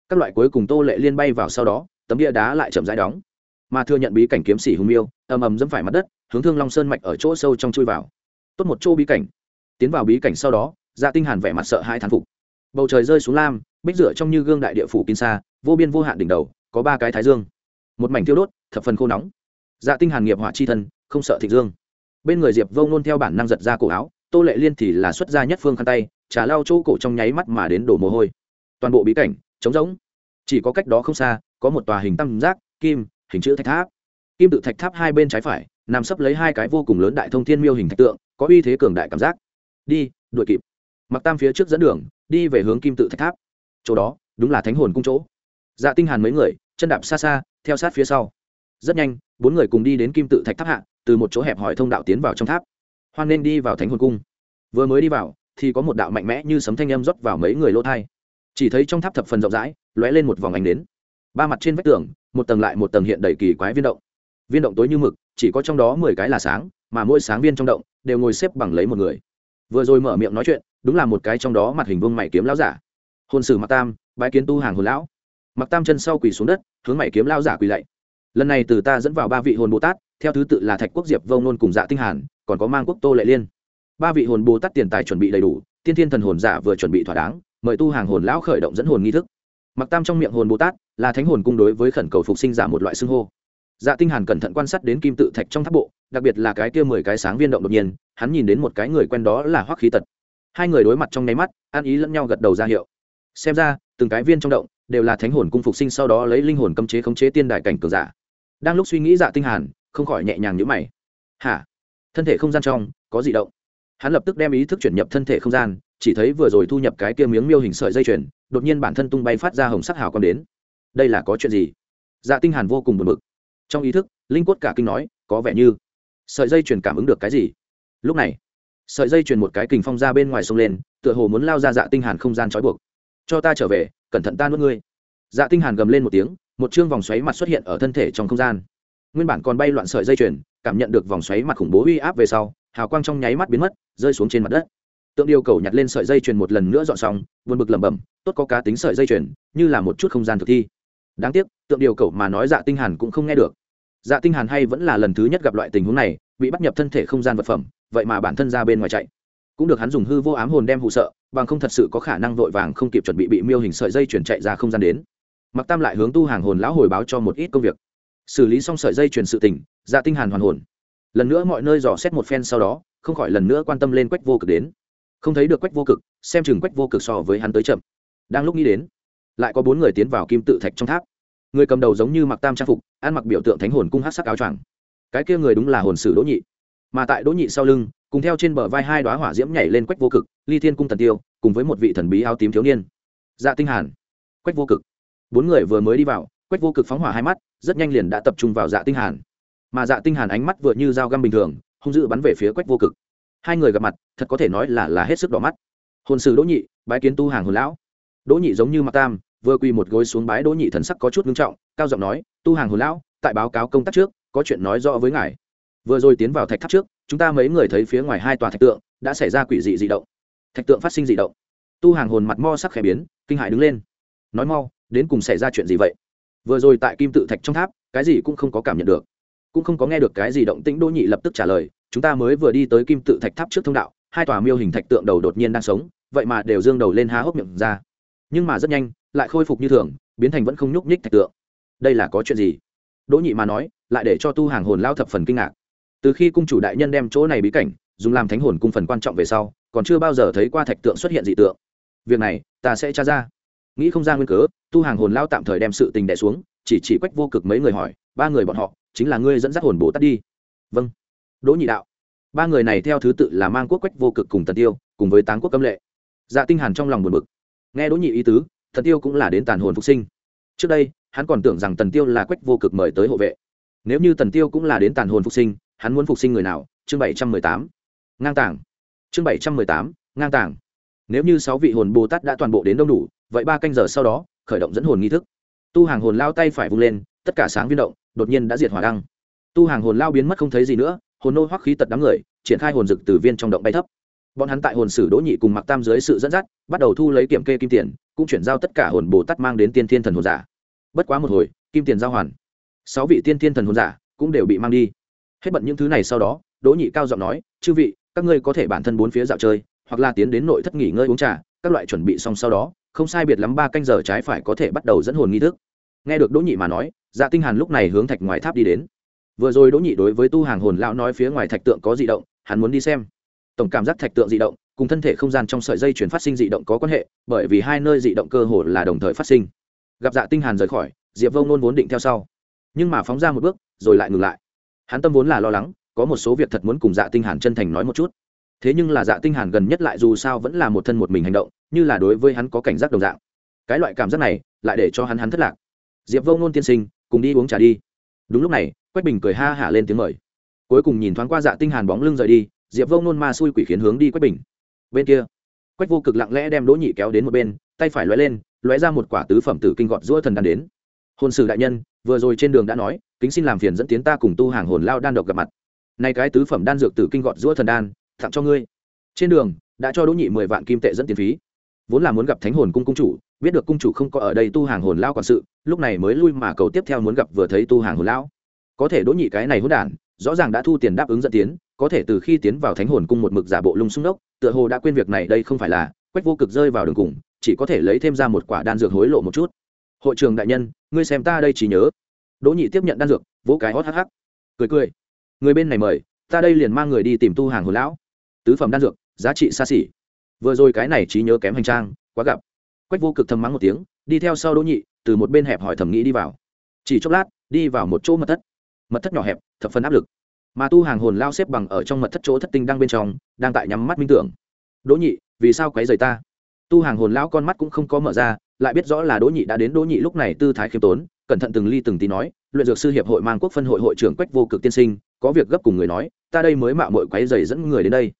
Các loại cuối cùng tô lệ liên bay vào sau đó, tấm bia đá lại chậm rãi đóng. Mà thừa nhận bí cảnh kiếm sĩ hùng miêu, ầm ầm dẫm phải mặt đất, hướng thương long sơn mạch ở chỗ sâu trong chui vào. Tốt một chỗ bí cảnh. Tiến vào bí cảnh sau đó dạ tinh hàn vẻ mặt sợ hãi thán phục. Bầu trời rơi xuống lam, bích rửa trong như gương đại địa phủ kín xa, vô biên vô hạn đỉnh đầu, có ba cái thái dương một mảnh thiêu đốt, thập phần khô nóng. Dạ tinh hàn nghiệp hỏa chi thân, không sợ thịnh dương. Bên người diệp vông nôn theo bản năng giật ra cổ áo, tô lệ liên thì là xuất ra nhất phương khăn tay, trà lau chỗ cổ trong nháy mắt mà đến đổ mồ hôi. Toàn bộ bí cảnh, trống rỗng. Chỉ có cách đó không xa, có một tòa hình tam giác, kim, hình chữ thạch tháp. Kim tự thạch tháp hai bên trái phải, nằm sấp lấy hai cái vô cùng lớn đại thông thiên miêu hình thạch tượng, có uy thế cường đại cảm giác. Đi, đuổi kịp. Mặc tam phía trước dẫn đường, đi về hướng kim tự thạch tháp. Chỗ đó, đúng là thánh hồn cung chỗ dạ tinh hàn mấy người, chân đạp xa xa, theo sát phía sau. Rất nhanh, bốn người cùng đi đến kim tự thạch tháp hạ, từ một chỗ hẹp hỏi thông đạo tiến vào trong tháp. Hoan nên đi vào thánh hồn cung. Vừa mới đi vào, thì có một đạo mạnh mẽ như sấm thanh âm rót vào mấy người lỗ thai chỉ thấy trong tháp thập phần rộng rãi, lóe lên một vòng ánh đến ba mặt trên vách tường, một tầng lại một tầng hiện đầy kỳ quái viên động. Viên động tối như mực, chỉ có trong đó mười cái là sáng, mà mỗi sáng viên trong động đều ngồi xếp bằng lấy một người. Vừa rồi mở miệng nói chuyện, đúng là một cái trong đó mặt hình vương mày kiếm lão giả. Hồn sử mặc tam, bái kiến tu hàng hồn lão mặc tam chân sau quỳ xuống đất, hướng mày kiếm lao giả quỳ lạy. Lần này từ ta dẫn vào ba vị hồn bồ tát, theo thứ tự là thạch quốc diệp, vông nôn cùng dạ tinh hàn, còn có mang quốc tô lệ liên. Ba vị hồn bồ tát tiền tài chuẩn bị đầy đủ, tiên thiên thần hồn giả vừa chuẩn bị thỏa đáng, mời tu hàng hồn lão khởi động dẫn hồn nghi thức. Mặc tam trong miệng hồn bồ tát, là thánh hồn cung đối với khẩn cầu phục sinh giả một loại xưng hô. Dạ tinh hàn cẩn thận quan sát đến kim tự thạch trong tháp bộ, đặc biệt là cái kia mười cái sáng viên động đột nhiên, hắn nhìn đến một cái người quen đó là hoắc khí tật. Hai người đối mặt trong nháy mắt ăn ý lẫn nhau gật đầu ra hiệu. Xem ra, từng cái viên trong động đều là thánh hồn cung phục sinh sau đó lấy linh hồn cấm chế khống chế tiên đại cảnh cường giả. Đang lúc suy nghĩ dạ tinh hàn, không khỏi nhẹ nhàng nhíu mày. Hả? Thân thể không gian trong, có gì động. Hắn lập tức đem ý thức chuyển nhập thân thể không gian, chỉ thấy vừa rồi thu nhập cái kia miếng miêu hình sợi dây chuyền, đột nhiên bản thân tung bay phát ra hồng sắc hào quang đến. Đây là có chuyện gì? Dạ tinh hàn vô cùng buồn bực. Trong ý thức, linh quất cả kinh nói, có vẻ như sợi dây chuyền cảm ứng được cái gì? Lúc này, sợi dây chuyền một cái kình phong ra bên ngoài sông lên, tựa hồ muốn lao ra dạ tinh hàn không gian trói buộc. Cho ta trở về cẩn thận ta nuốt ngươi. Dạ tinh hàn gầm lên một tiếng, một chương vòng xoáy mặt xuất hiện ở thân thể trong không gian. Nguyên bản còn bay loạn sợi dây chuyền, cảm nhận được vòng xoáy mặt khủng bố uy áp về sau, hào quang trong nháy mắt biến mất, rơi xuống trên mặt đất. Tượng điều cầu nhặt lên sợi dây chuyền một lần nữa dọn xong, buồn bực lẩm bẩm, tốt có cá tính sợi dây chuyền, như là một chút không gian thực thi. Đáng tiếc, tượng điều cầu mà nói dạ tinh hàn cũng không nghe được. Dạ tinh hàn hay vẫn là lần thứ nhất gặp loại tình huống này, bị bắt nhập thân thể không gian vật phẩm, vậy mà bản thân ra bên ngoài chạy. Cũng được hắn dùng hư vô ám hồn đem hụ sợ bằng không thật sự có khả năng vội vàng không kịp chuẩn bị bị miêu hình sợi dây chuyển chạy ra không gian đến. Mặc tam lại hướng tu hàng hồn lão hồi báo cho một ít công việc. Xử lý xong sợi dây chuyển sự tình dạ tinh hàn hoàn hồn. Lần nữa mọi nơi dò xét một phen sau đó, không khỏi lần nữa quan tâm lên quách vô cực đến. Không thấy được quách vô cực, xem chừng quách vô cực so với hắn tới chậm. Đang lúc nghĩ đến, lại có bốn người tiến vào kim tự thạch trong tháp. Người cầm đầu giống như mặc tam trang phục, ăn mặc biểu tượng thánh hồn cung hát sắc áo choàng. Cái kia người đúng là hồn sử đỗ nhị mà tại đỗ nhị sau lưng, cùng theo trên bờ vai hai đoá hỏa diễm nhảy lên quách vô cực, ly thiên cung thần tiêu, cùng với một vị thần bí áo tím thiếu niên. Dạ tinh hàn, quách vô cực. Bốn người vừa mới đi vào, quách vô cực phóng hỏa hai mắt, rất nhanh liền đã tập trung vào dạ tinh hàn. Mà dạ tinh hàn ánh mắt vừa như dao găm bình thường, hung dữ bắn về phía quách vô cực. Hai người gặp mặt, thật có thể nói là là hết sức đỏ mắt. Hồn sử đỗ nhị, bái kiến tu hàng hồn lão. Đỗ nhị giống như mặc tam, vừa quỳ một gối xuống bái đỗ nhị thần sắc có chút nghiêm trọng, cao giọng nói, tu hàng hồn lão, tại báo cáo công tác trước, có chuyện nói rõ với ngài vừa rồi tiến vào thạch tháp trước, chúng ta mấy người thấy phía ngoài hai tòa thạch tượng, đã xảy ra quỷ dị dị động. Thạch tượng phát sinh dị động. Tu hàng hồn mặt mo sắc khẽ biến, kinh hại đứng lên. Nói mau, đến cùng xảy ra chuyện gì vậy? Vừa rồi tại kim tự thạch trong tháp, cái gì cũng không có cảm nhận được. Cũng không có nghe được cái gì động tĩnh, đỗ nhị lập tức trả lời, chúng ta mới vừa đi tới kim tự thạch tháp trước thông đạo, hai tòa miêu hình thạch tượng đầu đột nhiên đang sống, vậy mà đều dương đầu lên há hốc miệng ra. Nhưng mà rất nhanh, lại khôi phục như thường, biến thành vẫn không nhúc nhích thạch tượng. Đây là có chuyện gì? Đỗ nhị mà nói, lại để cho tu hàng hồn lao thập phần kinh ngạc từ khi cung chủ đại nhân đem chỗ này bí cảnh dùng làm thánh hồn cung phần quan trọng về sau, còn chưa bao giờ thấy qua thạch tượng xuất hiện dị tượng. Việc này, ta sẽ tra ra. Nghĩ không ra nguyên cớ, tu hàng hồn lao tạm thời đem sự tình đẻ xuống, chỉ chỉ quách vô cực mấy người hỏi, ba người bọn họ, chính là ngươi dẫn dắt hồn bồ tát đi. Vâng. Đỗ nhị đạo. Ba người này theo thứ tự là mang quốc quách vô cực cùng tần tiêu, cùng với táng quốc cấm lệ. Dạ tinh hàn trong lòng buồn bực. Nghe đỗ nhị ý tứ tần tiêu cũng là đến tàn hồn phục sinh. Trước đây, hắn còn tưởng rằng tần tiêu là quách vô cực mời tới hộ vệ. Nếu như tần tiêu cũng là đến tàn hồn phục sinh hắn muốn phục sinh người nào? Chương bảy trăm mười tám. Ngang tàng. Chương bảy trăm mười tám, ngang tàng. Nếu như sáu vị hồn bồ tát đã toàn bộ đến đông đủ, vậy ba canh giờ sau đó, khởi động dẫn hồn nghi thức. Tu hàng hồn lao tay phải vung lên, tất cả sáng viên động, đột nhiên đã diệt hỏa đăng. Tu hàng hồn lao biến mất không thấy gì nữa, hồn nô hoắc khí tật đám người, triển khai hồn dực từ viên trong động bay thấp. Bọn hắn tại hồn sử đỗ nhị cùng mặc tam dưới sự dẫn dắt, bắt đầu thu lấy kiểm kê kim tiền, cũng chuyển giao tất cả hồn bồ tát mang đến tiên thiên thần hồn giả. Bất quá một hồi, kim tiền giao hoàn. Sáu vị tiên thiên thần hồn giả cũng đều bị mang đi hết bận những thứ này sau đó, đỗ nhị cao giọng nói, chư vị, các ngươi có thể bản thân bốn phía dạo chơi, hoặc là tiến đến nội thất nghỉ ngơi uống trà, các loại chuẩn bị xong sau đó, không sai biệt lắm ba canh giờ trái phải có thể bắt đầu dẫn hồn nghi thức. Nghe được đỗ nhị mà nói dạ tinh hàn lúc này hướng thạch ngoài tháp đi đến. Vừa rồi đỗ nhị đối với tu hàng hồn lão nói phía ngoài thạch tượng có dị động, hắn muốn đi xem. Tổng cảm giác thạch tượng dị động, cùng thân thể không gian trong sợi dây chuyển phát sinh dị động có quan hệ, bởi vì hai nơi dị động cơ hồ là đồng thời phát sinh. Gặp dạ tinh hàn rời khỏi, diệp vông nôn vốn định theo sau. Nhưng mà phóng ra một bước, rồi lại ngừng lại hắn tâm vốn là lo lắng, có một số việc thật muốn cùng dạ tinh hàn chân thành nói một chút. Thế nhưng là dạ tinh hàn gần nhất lại dù sao vẫn là một thân một mình hành động, như là đối với hắn có cảnh giác đồng dạng. Cái loại cảm giác này, lại để cho hắn hắn thất lạc. Diệp vô ngôn tiên sinh, cùng đi uống trà đi. Đúng lúc này, quách bình cười ha hả lên tiếng mời. Cuối cùng nhìn thoáng qua dạ tinh hàn bóng lưng rời đi, diệp Vô nôn ma xui quỷ khiến hướng đi quách bình. Bên kia, quách vô cực lặng lẽ đem đỗ nhị kéo đến một bên, tay phải lóe lên, lóe ra một quả tứ phẩm tử kinh gọt giữa thần đan đến. Hồn sử đại nhân, vừa rồi trên đường đã nói kính xin làm phiền dẫn tiến ta cùng tu hàng hồn lao đan độc gặp mặt. Nay cái tứ phẩm đan dược tử kinh gọt giữa thần đan, tặng cho ngươi. Trên đường, đã cho đỗ nhị mười vạn kim tệ dẫn tiền phí. Vốn là muốn gặp thánh hồn cung cung chủ, biết được cung chủ không có ở đây tu hàng hồn lao quản sự, lúc này mới lui mà cầu tiếp theo muốn gặp vừa thấy tu hàng hồn lão có thể đỗ nhị cái này hỗn đản, rõ ràng đã thu tiền đáp ứng dẫn tiến, có thể từ khi tiến vào thánh hồn cung một mực giả bộ lung xung đốc, tựa hồ đã quên việc này đây không phải là quách vô cực rơi vào đường cùng, chỉ có thể lấy thêm ra một quả đan dược hối lộ một chút. Hội trường đại nhân, ngươi xem ta đây chỉ nhớ đỗ nhị tiếp nhận đan dược, vỗ cái hót hắc hắc. Cười cười. Người bên này mời, ta đây liền mang người đi tìm tu hàng hồn lão. Tứ phẩm đan dược, giá trị xa xỉ. Vừa rồi cái này trí nhớ kém hành trang, quá gặp. Quách vô cực thầm mắng một tiếng, đi theo sau đỗ nhị, từ một bên hẹp hỏi thẩm nghĩ đi vào. Chỉ chốc lát, đi vào một chỗ mật thất. Mật thất nhỏ hẹp, thập phần áp lực. Mà tu hàng hồn lao xếp bằng ở trong mật thất chỗ thất tinh đang bên trong, đang tại nhắm mắt minh tưởng. Đỗ nhị, vì sao quấy rầy ta? Tu hàng hồn lão con mắt cũng không có mở ra, lại biết rõ là đỗ nhị đã đến đỗ nhị lúc này tư thái khiêm tốn cẩn thận từng ly từng tí nói, luyện dược sư hiệp hội mang quốc phân hội hội trưởng quách vô cực tiên sinh, có việc gấp cùng người nói, ta đây mới mạo mội quấy rầy dẫn người đến đây.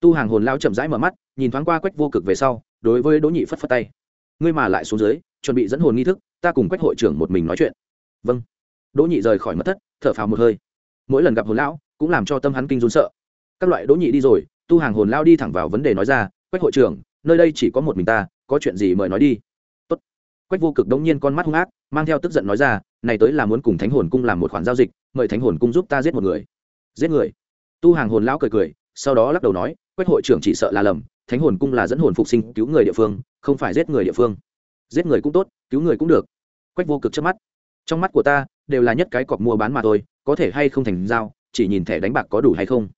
Tu hàng hồn lao chậm rãi mở mắt, nhìn thoáng qua quách vô cực về sau, đối với đỗ nhị phất phất tay. Ngươi mà lại xuống dưới, chuẩn bị dẫn hồn nghi thức, ta cùng quách hội trưởng một mình nói chuyện. Vâng. Đỗ nhị rời khỏi mất thất, thở phào một hơi. Mỗi lần gặp hồn lão, cũng làm cho tâm hắn kinh run sợ. Các loại đỗ nhị đi rồi, tu hàng hồn lao đi thẳng vào vấn đề nói ra, quách hội trưởng, nơi đây chỉ có một mình ta, có chuyện gì mời nói đi quách vô cực đống nhiên con mắt hung ác, mang theo tức giận nói ra, này tới là muốn cùng thánh hồn cung làm một khoản giao dịch, mời thánh hồn cung giúp ta giết một người. Giết người? Tu hàng hồn lão cười cười, sau đó lắc đầu nói, quách hội trưởng chỉ sợ là lầm, thánh hồn cung là dẫn hồn phục sinh cứu người địa phương, không phải giết người địa phương. Giết người cũng tốt, cứu người cũng được. Quách vô cực trước mắt. Trong mắt của ta, đều là nhất cái cọc mua bán mà thôi, có thể hay không thành giao, chỉ nhìn thẻ đánh bạc có đủ hay không?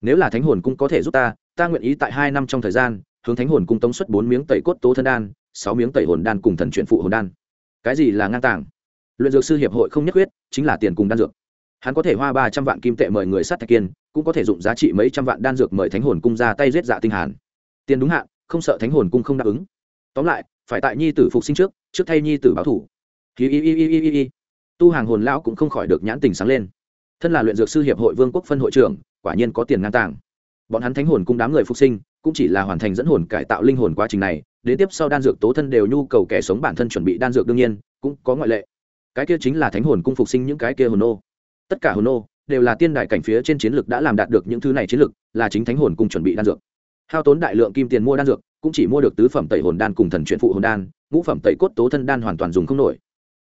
Nếu là thánh hồn cung có thể giúp ta ta nguyện ý tại hai năm trong thời gian, hướng thánh hồn cung tống xuất bốn miếng tẩy cốt tố thân đan sáu miếng tẩy hồn đan cùng thần chuyển phụ hồn đan. Cái gì là ngang tàng? Luyện dược sư hiệp hội không nhất quyết, chính là tiền cùng đan dược. Hắn có thể hoa ba trăm vạn kim tệ mời người sát thạch kiên, cũng có thể dụng giá trị mấy trăm vạn đan dược mời thánh hồn cung ra tay giết dạ tinh hàn. Tiền đúng hạn, không sợ thánh hồn cung không đáp ứng. Tóm lại, phải tại nhi tử phục sinh trước trước thay nhi tử báo thủ. Hi hi hi hi hi hi tu hàng hồn lão cũng không khỏi được nhãn tình sáng lên. Thân là luyện dược sư hiệp hội vương quốc phân hội trưởng, quả nhiên có tiền ngang tàng. Bọn hắn thánh hồn cung đám người phục sinh, cũng chỉ là hoàn thành dẫn hồn cải tạo linh hồn quá trình này đến tiếp sau đan dược tố thân đều nhu cầu kẻ sống bản thân chuẩn bị đan dược đương nhiên, cũng có ngoại lệ. Cái kia chính là thánh hồn cung phục sinh những cái kia hồn nô. Tất cả hồn nô đều là tiên đại cảnh phía trên chiến lược đã làm đạt được những thứ này chiến lược, là chính thánh hồn cung chuẩn bị đan dược. Hao tốn đại lượng kim tiền mua đan dược, cũng chỉ mua được tứ phẩm tẩy hồn đan cùng thần chuyển phụ hồn đan, ngũ phẩm tẩy cốt tố thân đan hoàn toàn dùng không nổi.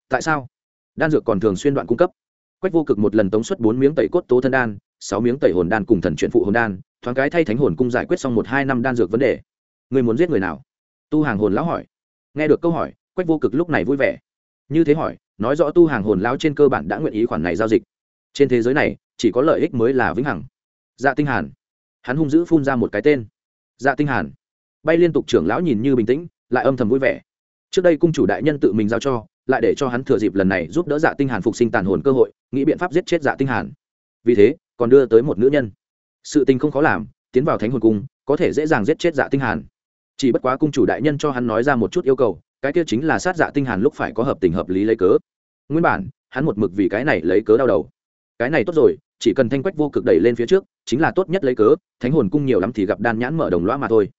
Tại sao? Đan dược còn thường xuyên đoạn cung cấp. Quách vô cực một lần tống suất bốn miếng tẩy cốt tố thân đan, sáu miếng tẩy hồn đan cùng thần chuyển phụ hồn đan, thoáng cái thay thánh hồn cung giải quyết xong một hai năm đan dược vấn đề. Người muốn giết người nào? Tu hàng hồn lão hỏi. Nghe được câu hỏi, quách vô cực lúc này vui vẻ. Như thế hỏi, nói rõ tu hàng hồn lão trên cơ bản đã nguyện ý khoản này giao dịch. Trên thế giới này, chỉ có lợi ích mới là vĩnh hằng. Dạ tinh hàn. Hắn hung dữ phun ra một cái tên. Dạ tinh hàn. Bay liên tục trưởng lão nhìn như bình tĩnh, lại âm thầm vui vẻ. Trước đây cung chủ đại nhân tự mình giao cho, lại để cho hắn thừa dịp lần này giúp đỡ dạ tinh hàn phục sinh tàn hồn cơ hội, nghĩ biện pháp giết chết dạ tinh hàn. Vì thế, còn đưa tới một nữ nhân. Sự tình không khó làm, tiến vào thánh hồn cung, có thể dễ dàng giết chết dạ tinh hàn chỉ bất quá cung chủ đại nhân cho hắn nói ra một chút yêu cầu, cái kia chính là sát dạ tinh hàn lúc phải có hợp tình hợp lý lấy cớ. Nguyên bản, hắn một mực vì cái này lấy cớ đau đầu. Cái này tốt rồi, chỉ cần thanh quách vô cực đẩy lên phía trước, chính là tốt nhất lấy cớ, thánh hồn cung nhiều lắm thì gặp đan nhãn mở đồng loa mà thôi.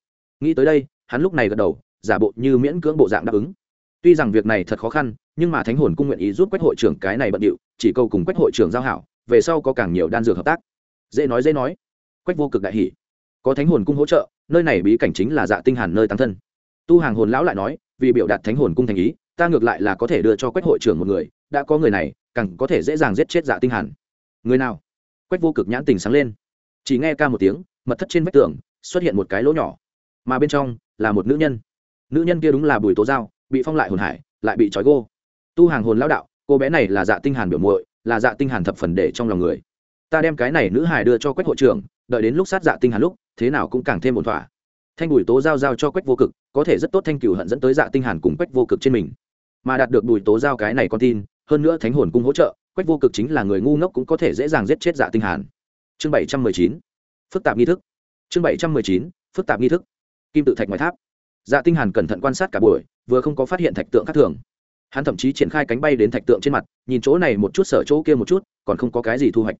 Nghĩ tới đây, hắn lúc này gật đầu, giả bộ như miễn cưỡng bộ dạng đáp ứng. Tuy rằng việc này thật khó khăn, nhưng mà thánh hồn cung nguyện ý giúp quách hội trưởng cái này bận điệu, chỉ câu cùng quách hội trưởng giao hảo, về sau có càng nhiều đan dược hợp tác. Dễ nói dễ nói. Quách vô cực đại hỉ có thánh hồn cung hỗ trợ, nơi này bí cảnh chính là dạ tinh hàn nơi tăng thân. Tu hàng hồn lão lại nói, vì biểu đạt thánh hồn cung thành ý, ta ngược lại là có thể đưa cho quách hội trưởng một người, đã có người này, càng có thể dễ dàng giết chết dạ tinh hàn. Người nào? Quách vô cực nhãn tình sáng lên. Chỉ nghe ca một tiếng, mật thất trên vách tường, xuất hiện một cái lỗ nhỏ. Mà bên trong, là một nữ nhân. Nữ nhân kia đúng là bùi tố giao, bị phong lại hồn hải, lại bị trói gô. Tu hàng hồn lão đạo, cô bé này là dạ tinh hàn biểu muội, là dạ tinh hàn thập phần để trong lòng người. Ta đem cái này nữ hải đưa cho quách hội trưởng, đợi đến lúc sát dạ tinh hàn lúc thế nào cũng càng thêm ổn thỏa. Thanh bùi tố giao giao cho quách vô cực, có thể rất tốt thanh cửu hận dẫn tới dạ tinh hàn cùng quách vô cực trên mình. Mà đạt được bùi tố giao cái này con tin, hơn nữa thánh hồn cung hỗ trợ, quách vô cực chính là người ngu ngốc cũng có thể dễ dàng giết chết dạ tinh hàn. Chương bảy trăm mười chín. Phức tạp nghi thức. Chương bảy trăm mười chín, phức tạp nghi thức. Kim tự thạch ngoài tháp. Dạ tinh hàn cẩn thận quan sát cả buổi, vừa không có phát hiện thạch tượng khác thường. Hắn thậm chí triển khai cánh bay đến thạch tượng trên mặt, nhìn chỗ này một chút, sở chỗ kia một chút, còn không có cái gì thu hoạch.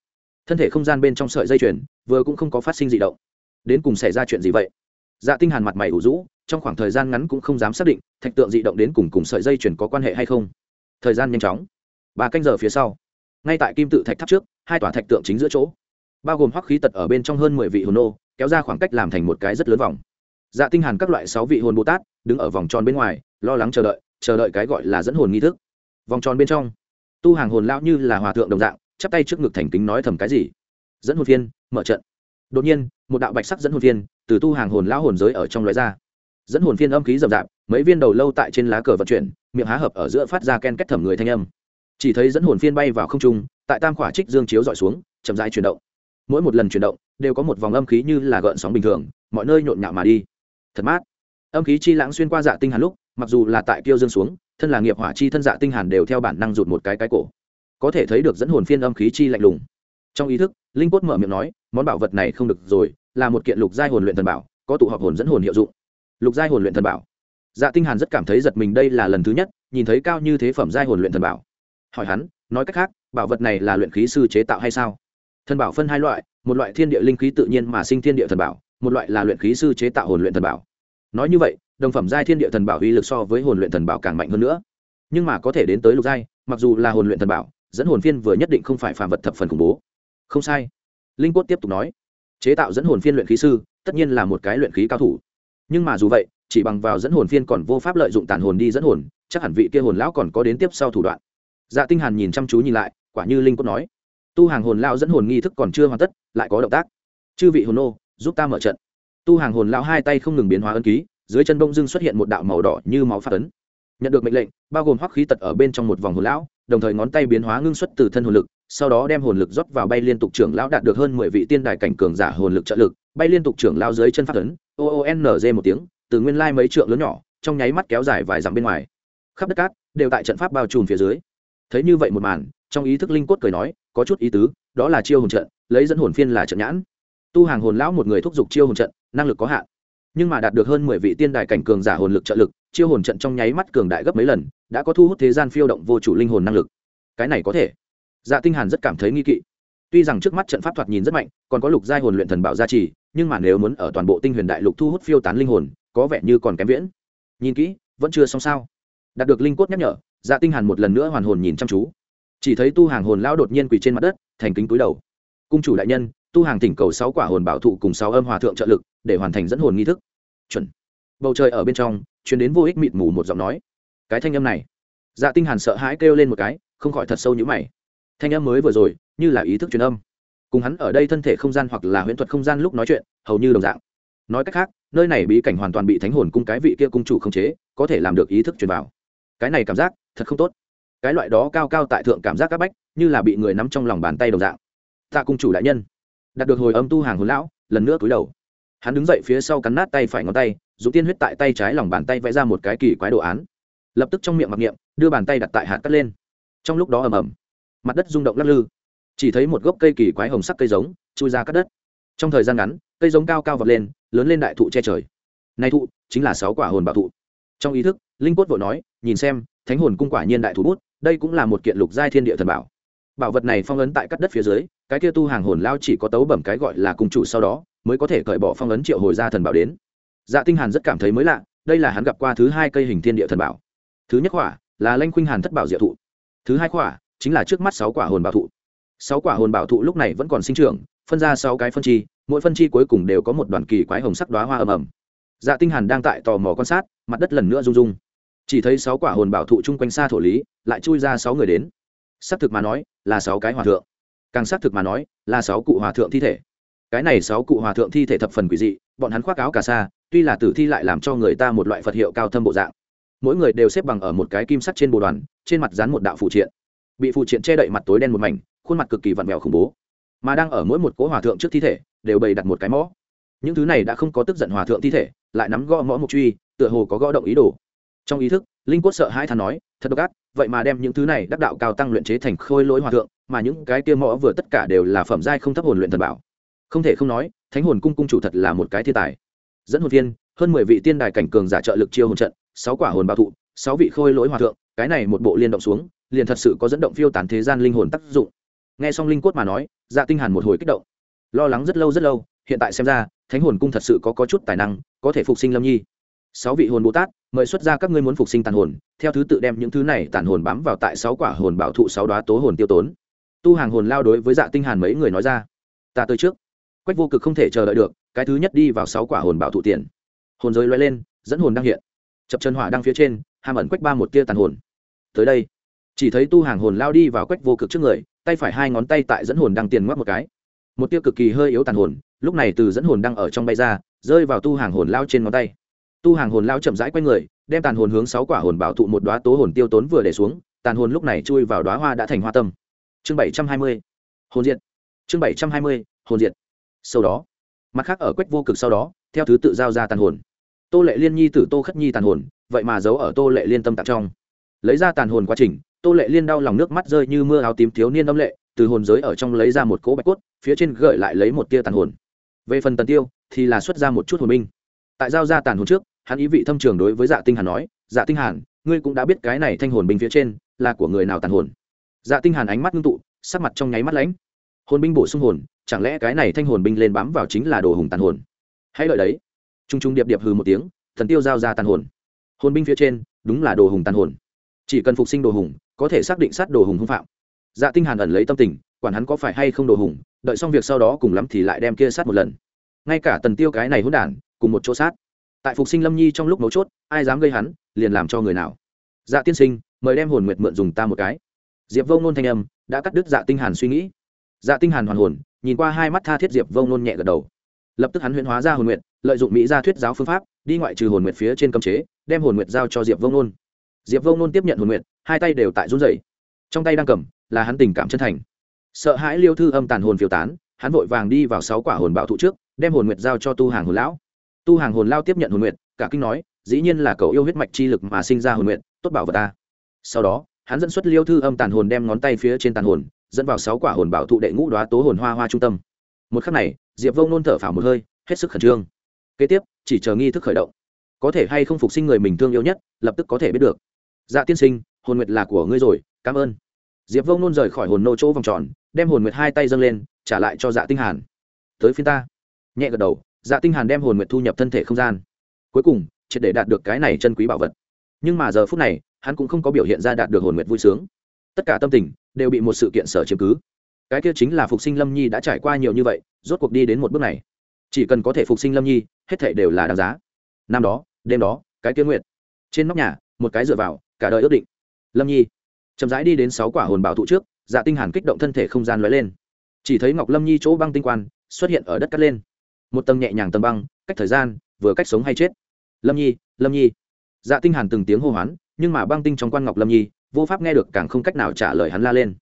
Thân thể không gian bên trong sợi dây chuyền, vừa cũng không có phát sinh gì động đến cùng xảy ra chuyện gì vậy? Dạ tinh hàn mặt mày ủ rũ, trong khoảng thời gian ngắn cũng không dám xác định thạch tượng dị động đến cùng cùng sợi dây chuyển có quan hệ hay không. Thời gian nhanh chóng. Ba canh giờ phía sau, ngay tại kim tự thạch tháp trước, hai tòa thạch tượng chính giữa chỗ. Bao gồm hoắc khí tật ở bên trong hơn mười vị hồn nô, kéo ra khoảng cách làm thành một cái rất lớn vòng. Dạ tinh hàn các loại sáu vị hồn bồ tát đứng ở vòng tròn bên ngoài, lo lắng chờ đợi chờ đợi cái gọi là dẫn hồn nghi thức. Vòng tròn bên trong, tu hàng hồn lão như là hòa thượng đồng dạng, chắp tay trước ngực thành kính nói thầm cái gì? Dẫn hồn phiên, mở trận đột nhiên, một đạo bạch sắc dẫn hồn phiên từ tu hàng hồn lão hồn giới ở trong loại ra. Dẫn hồn phiên âm khí rậm rạp, mấy viên đầu lâu tại trên lá cờ vận chuyển, miệng há hợp ở giữa phát ra ken kết thẩm người thanh âm. Chỉ thấy dẫn hồn phiên bay vào không trung, tại tam khỏa trích dương chiếu dọi xuống, chậm rãi chuyển động. Mỗi một lần chuyển động, đều có một vòng âm khí như là gợn sóng bình thường, mọi nơi nhộn nhạo mà đi. Thật mát. Âm khí chi lãng xuyên qua dạ tinh hàn lúc, mặc dù là tại kiêu dương xuống, thân là nghiệp hỏa chi thân dạ tinh hàn đều theo bản năng rụt một cái cái cổ. Có thể thấy được dẫn hồn phiên âm khí chi lạnh lùng. Trong ý thức, linh cốt mở miệng nói món bảo vật này không được rồi, là một kiện lục giai hồn luyện thần bảo, có tụ họp hồn dẫn hồn hiệu dụng. Lục giai hồn luyện thần bảo. Dạ tinh hàn rất cảm thấy giật mình đây là lần thứ nhất, nhìn thấy cao như thế phẩm giai hồn luyện thần bảo. Hỏi hắn, nói cách khác, bảo vật này là luyện khí sư chế tạo hay sao? Thần bảo phân hai loại, một loại thiên địa linh khí tự nhiên mà sinh thiên địa thần bảo, một loại là luyện khí sư chế tạo hồn luyện thần bảo. Nói như vậy, đồng phẩm giai thiên địa thần bảo uy lực so với hồn luyện thần bảo càng mạnh hơn nữa. Nhưng mà có thể đến tới lục giai, mặc dù là hồn luyện thần bảo, dẫn hồn phiên vừa nhất định không phải phàm vật thập phần khủng bố. Không sai linh cốt tiếp tục nói, chế tạo dẫn hồn phiên luyện khí sư, tất nhiên là một cái luyện khí cao thủ. Nhưng mà dù vậy, chỉ bằng vào dẫn hồn phiên còn vô pháp lợi dụng tàn hồn đi dẫn hồn, chắc hẳn vị kia hồn lão còn có đến tiếp sau thủ đoạn. Dạ tinh hàn nhìn chăm chú nhìn lại, quả như linh cốt nói, tu hàng hồn lão dẫn hồn nghi thức còn chưa hoàn tất, lại có động tác. Chư vị hồn nô, giúp ta mở trận. Tu hàng hồn lão hai tay không ngừng biến hóa ấn ký, dưới chân bông dưng xuất hiện một đạo màu đỏ như máu phát ấn. Nhận được mệnh lệnh, bao gồm hoắc khí tật ở bên trong một vòng hồn lão đồng thời ngón tay biến hóa ngưng xuất từ thân hồn lực, sau đó đem hồn lực rót vào bay liên tục trưởng lão đạt được hơn mười vị tiên đài cảnh cường giả hồn lực trợ lực, bay liên tục trưởng lão dưới chân phát ấn, o o n g một tiếng, từ nguyên lai mấy trượng lớn nhỏ, trong nháy mắt kéo dài vài dặm bên ngoài. Khắp đất cát đều tại trận pháp bao trùm phía dưới. Thấy như vậy một màn, trong ý thức linh cốt cười nói, có chút ý tứ, đó là chiêu hồn trận, lấy dẫn hồn phiên là trận nhãn. Tu hàng hồn lão một người thúc giục chiêu hồn trận, năng lực có hạn. Nhưng mà đạt được hơn mười vị tiên đài cảnh cường giả hồn lực trợ lực, chiêu hồn trận trong nháy mắt cường đại gấp mấy lần đã có thu hút thế gian phiêu động vô chủ linh hồn năng lực. Cái này có thể. Dạ tinh hàn rất cảm thấy nghi kỵ. Tuy rằng trước mắt trận pháp thoạt nhìn rất mạnh, còn có lục giai hồn luyện thần bảo gia trì, nhưng mà nếu muốn ở toàn bộ tinh huyền đại lục thu hút phiêu tán linh hồn, có vẻ như còn kém viễn. Nhìn kỹ, vẫn chưa xong sao. Đạt được linh cốt nhắc nhở dạ tinh hàn một lần nữa hoàn hồn nhìn chăm chú. Chỉ thấy tu hàng hồn lão đột nhiên quỳ trên mặt đất, thành kính cúi đầu. Cung chủ đại nhân, tu hàng thỉnh cầu sáu quả hồn bảo thụ cùng sáu âm hòa thượng trợ lực, để hoàn thành dẫn hồn nghi thức. Chuẩn. Bầu trời ở bên trong, truyền đến vô ích mịt mù một giọng nói cái thanh âm này. Dạ tinh hàn sợ hãi kêu lên một cái, không khỏi thật sâu như mày. Thanh âm mới vừa rồi, như là ý thức truyền âm. Cùng hắn ở đây thân thể không gian hoặc là huyễn thuật không gian lúc nói chuyện, hầu như đồng dạng. Nói cách khác, nơi này bí cảnh hoàn toàn bị thánh hồn cung cái vị kia cung chủ không chế, có thể làm được ý thức truyền vào. Cái này cảm giác, thật không tốt. Cái loại đó cao cao tại thượng cảm giác các bách, như là bị người nắm trong lòng bàn tay đồng dạng. Tạ cung chủ đại nhân, đạt được hồi âm tu hàng hồn lão, lần nữa cúi đầu. Hắn đứng dậy phía sau cắn nát tay phải ngón tay, dùng tiên huyết tại tay trái lòng bàn tay vẽ ra một cái kỳ quái đồ án lập tức trong miệng mặc niệm, đưa bàn tay đặt tại hạt cắt lên. Trong lúc đó ầm ầm, mặt đất rung động lắc lư. Chỉ thấy một gốc cây kỳ quái hồng sắc cây giống chui ra cắt đất. Trong thời gian ngắn, cây giống cao cao vọt lên, lớn lên đại thụ che trời. Nay thụ chính là sáu quả hồn bảo thụ. Trong ý thức, linh cốt vội nói, nhìn xem, thánh hồn cung quả nhiên đại thụ. bút, đây cũng là một kiện lục giai thiên địa thần bảo. Bảo vật này phong ấn tại cắt đất phía dưới, cái kia tu hàng hồn lao chỉ có tấu bẩm cái gọi là cung chủ sau đó, mới có thể cởi bỏ phong ấn triệu hồi ra thần bảo đến. Dạ tinh hàn rất cảm thấy mới lạ, đây là hắn gặp qua thứ hai cây hình thiên địa thần bảo thứ nhất quả là lanh khuynh hàn thất bảo diệu thụ. Thứ hai quả chính là trước mắt sáu quả hồn bảo thụ. Sáu quả hồn bảo thụ lúc này vẫn còn sinh trưởng, phân ra sáu cái phân chi, mỗi phân chi cuối cùng đều có một đoàn kỳ quái hồng sắc đóa hoa ầm ầm. Dạ tinh hàn đang tại tò mò quan sát, mặt đất lần nữa rung rung. Chỉ thấy sáu quả hồn bảo thụ chung quanh xa thổ lý, lại chui ra sáu người đến. Xác thực mà nói, là sáu cái hòa thượng. Càng xác thực mà nói, là sáu cụ hòa thượng thi thể. Cái này sáu cụ hòa thượng thi thể thập phần quỷ dị, bọn hắn khoác áo cà sa, tuy là tử thi lại làm cho người ta một loại phật hiệu cao thâm bộ dạng mỗi người đều xếp bằng ở một cái kim sắt trên bồ đoàn, trên mặt dán một đạo phụ triện. Bị phụ triện che đậy mặt tối đen một mảnh, khuôn mặt cực kỳ vặn vẹo khủng bố. Mà đang ở mỗi một cỗ hòa thượng trước thi thể, đều bày đặt một cái mõ. Những thứ này đã không có tức giận hòa thượng thi thể, lại nắm gõ mõ một truy, tựa hồ có gõ động ý đồ. Trong ý thức, linh quất sợ hai thằng nói, thật độc ác, vậy mà đem những thứ này đắc đạo cao tăng luyện chế thành khôi lỗi hòa thượng, mà những cái kia mõ vừa tất cả đều là phẩm giai không thấp hồn luyện thần bảo. Không thể không nói, thánh hồn cung cung chủ thật là một cái thiên tài. Dẫn hồn viên, hơn mười vị tiên đài cảnh cường giả trợ lực chiêu hồn trận sáu quả hồn bảo thụ, sáu vị khôi lỗi hòa thượng, cái này một bộ liên động xuống, liền thật sự có dẫn động phiêu tán thế gian linh hồn tác dụng. Nghe xong linh cốt mà nói dạ tinh hàn một hồi kích động. Lo lắng rất lâu rất lâu, hiện tại xem ra, thánh hồn cung thật sự có có chút tài năng, có thể phục sinh lâm nhi. Sáu vị hồn bồ tát, mời xuất ra các ngươi muốn phục sinh tàn hồn, theo thứ tự đem những thứ này tàn hồn bám vào tại sáu quả hồn bảo thụ sáu đoá tố hồn tiêu tốn. Tu hàng hồn lao đối với dạ tinh hàn mấy người nói ra, ta tới trước. Quách vô cực không thể chờ đợi được, cái thứ nhất đi vào sáu quả hồn bảo thụ tiền. Hồn giới loay lên, dẫn hồn đang hiện chập chân hỏa đang phía trên, hàm ẩn quách ba một tia tàn hồn. Tới đây, chỉ thấy tu hàng hồn lao đi vào quách vô cực trước người, tay phải hai ngón tay tại dẫn hồn đang tiền ngoắc một cái. Một tia cực kỳ hơi yếu tàn hồn, lúc này từ dẫn hồn đang ở trong bay ra, rơi vào tu hàng hồn lao trên ngón tay. Tu hàng hồn lao chậm rãi q u a y người, đem tàn hồn hướng sáu quả hồn bảo thụ một đoá tố hồn tiêu tốn vừa để xuống, tàn hồn lúc này chui vào đoá hoa đã thành hoa tâm. Chương bảy trăm hai mươi, hồn diệt. Chương bảy trăm hai mươi, hồn diệt. Sau đó, mặt khác ở quách vô cực sau đó, theo thứ tự giao ra tàn hồn tô lệ liên nhi tử tô khất nhi tàn hồn, vậy mà giấu ở tô lệ liên tâm tạng trong. Lấy ra tàn hồn quá trình, tô lệ liên đau lòng nước mắt rơi như mưa áo tím thiếu niên âm lệ, từ hồn giới ở trong lấy ra một cỗ bạch cốt, phía trên gợi lại lấy một tia tàn hồn. Về phần tần tiêu, thì là xuất ra một chút hồn minh. Tại giao ra tàn hồn trước, hắn ý vị thâm trường đối với dạ tinh hàn nói dạ tinh hàn, ngươi cũng đã biết cái này thanh hồn binh phía trên là của người nào tàn hồn. Dạ tinh hàn ánh mắt ngưng tụ, sắc mặt trong nháy mắt lãnh. Hồn binh bổ sung hồn, chẳng lẽ cái này thanh hồn binh lên bám vào chính là đồ hùng tàn hồn? Hãy đợi đấy trung trung điệp điệp hừ một tiếng, thần tiêu giao ra tàn hồn. Hồn binh phía trên, đúng là đồ hùng tàn hồn. Chỉ cần phục sinh đồ hùng, có thể xác định sát đồ hùng hưng phạm. Dạ tinh hàn ẩn lấy tâm tình, quản hắn có phải hay không đồ hùng, đợi xong việc sau đó cùng lắm thì lại đem kia sát một lần. Ngay cả tần tiêu cái này hỗn đản, cùng một chỗ sát. Tại phục sinh lâm nhi trong lúc mấu chốt, ai dám gây hắn, liền làm cho người nào. Dạ tiên sinh, mời đem hồn nguyệt mượn dùng ta một cái. Diệp vông nôn thanh âm, đã cắt đứt dạ tinh hàn suy nghĩ. Dạ tinh hàn hoàn hồn, nhìn qua hai mắt tha thiết diệp vông nôn nhẹ gật đầu. Lập tức hắn huyễn hóa ra hồn nguyệt lợi dụng mỹ gia thuyết giáo phương pháp, đi ngoại trừ hồn nguyệt phía trên cấm chế, đem hồn nguyệt giao cho diệp vông nôn. Diệp vông nôn tiếp nhận hồn nguyệt, hai tay đều tại run rẩy. Trong tay đang cầm, là hắn tình cảm chân thành. Sợ hãi liêu thư âm tàn hồn phiêu tán, hắn vội vàng đi vào sáu quả hồn bạo thụ trước, đem hồn nguyệt giao cho tu hàng hồn lão. Tu hàng hồn lao tiếp nhận hồn nguyệt, cả kinh nói, dĩ nhiên là cậu yêu huyết mạch chi lực mà sinh ra hồn nguyệt, tốt bảo vật ta. Sau đó, hắn dẫn xuất liêu thư âm tàn hồn đem ngón tay phía trên tàn hồn, dẫn vào sáu quả hồn bảo thụ đệ ngũ đoá tố hồn hoa hoa trung tâm. Một khắc này, diệp vông nôn thở phào một hơi, hết sức khẩn trương kế tiếp, chỉ chờ nghi thức khởi động. Có thể hay không phục sinh người mình thương yêu nhất, lập tức có thể biết được. Dạ tiên sinh, hồn nguyệt là của ngươi rồi, cảm ơn. Diệp vông nôn rời khỏi hồn nô chỗ vòng tròn, đem hồn nguyệt hai tay dâng lên, trả lại cho dạ tinh hàn. Tới phiên ta. Nhẹ gật đầu dạ tinh hàn đem hồn nguyệt thu nhập thân thể không gian. Cuối cùng, triệt để đạt được cái này chân quý bảo vật. Nhưng mà giờ phút này, hắn cũng không có biểu hiện ra đạt được hồn nguyệt vui sướng. Tất cả tâm tình đều bị một sự kiện sở chiếm cứ. Cái kia chính là phục sinh lâm nhi đã trải qua nhiều như vậy, rốt cuộc đi đến một bước này chỉ cần có thể phục sinh lâm nhi, hết thảy đều là đáng giá. Năm đó, đêm đó, cái kia nguyệt, trên nóc nhà, một cái dựa vào, cả đời ước định. Lâm nhi, chậm rãi đi đến sáu quả hồn bảo thụ trước dạ tinh hàn kích động thân thể không gian lóe lên. Chỉ thấy ngọc lâm nhi chỗ băng tinh quan, xuất hiện ở đất cắt lên. Một tầng nhẹ nhàng tầng băng, cách thời gian, vừa cách sống hay chết. Lâm nhi lâm nhi. Dạ tinh hàn từng tiếng hô hoán, nhưng mà băng tinh trong quan ngọc lâm nhi, vô pháp nghe được càng không cách nào trả lời hắn la lên.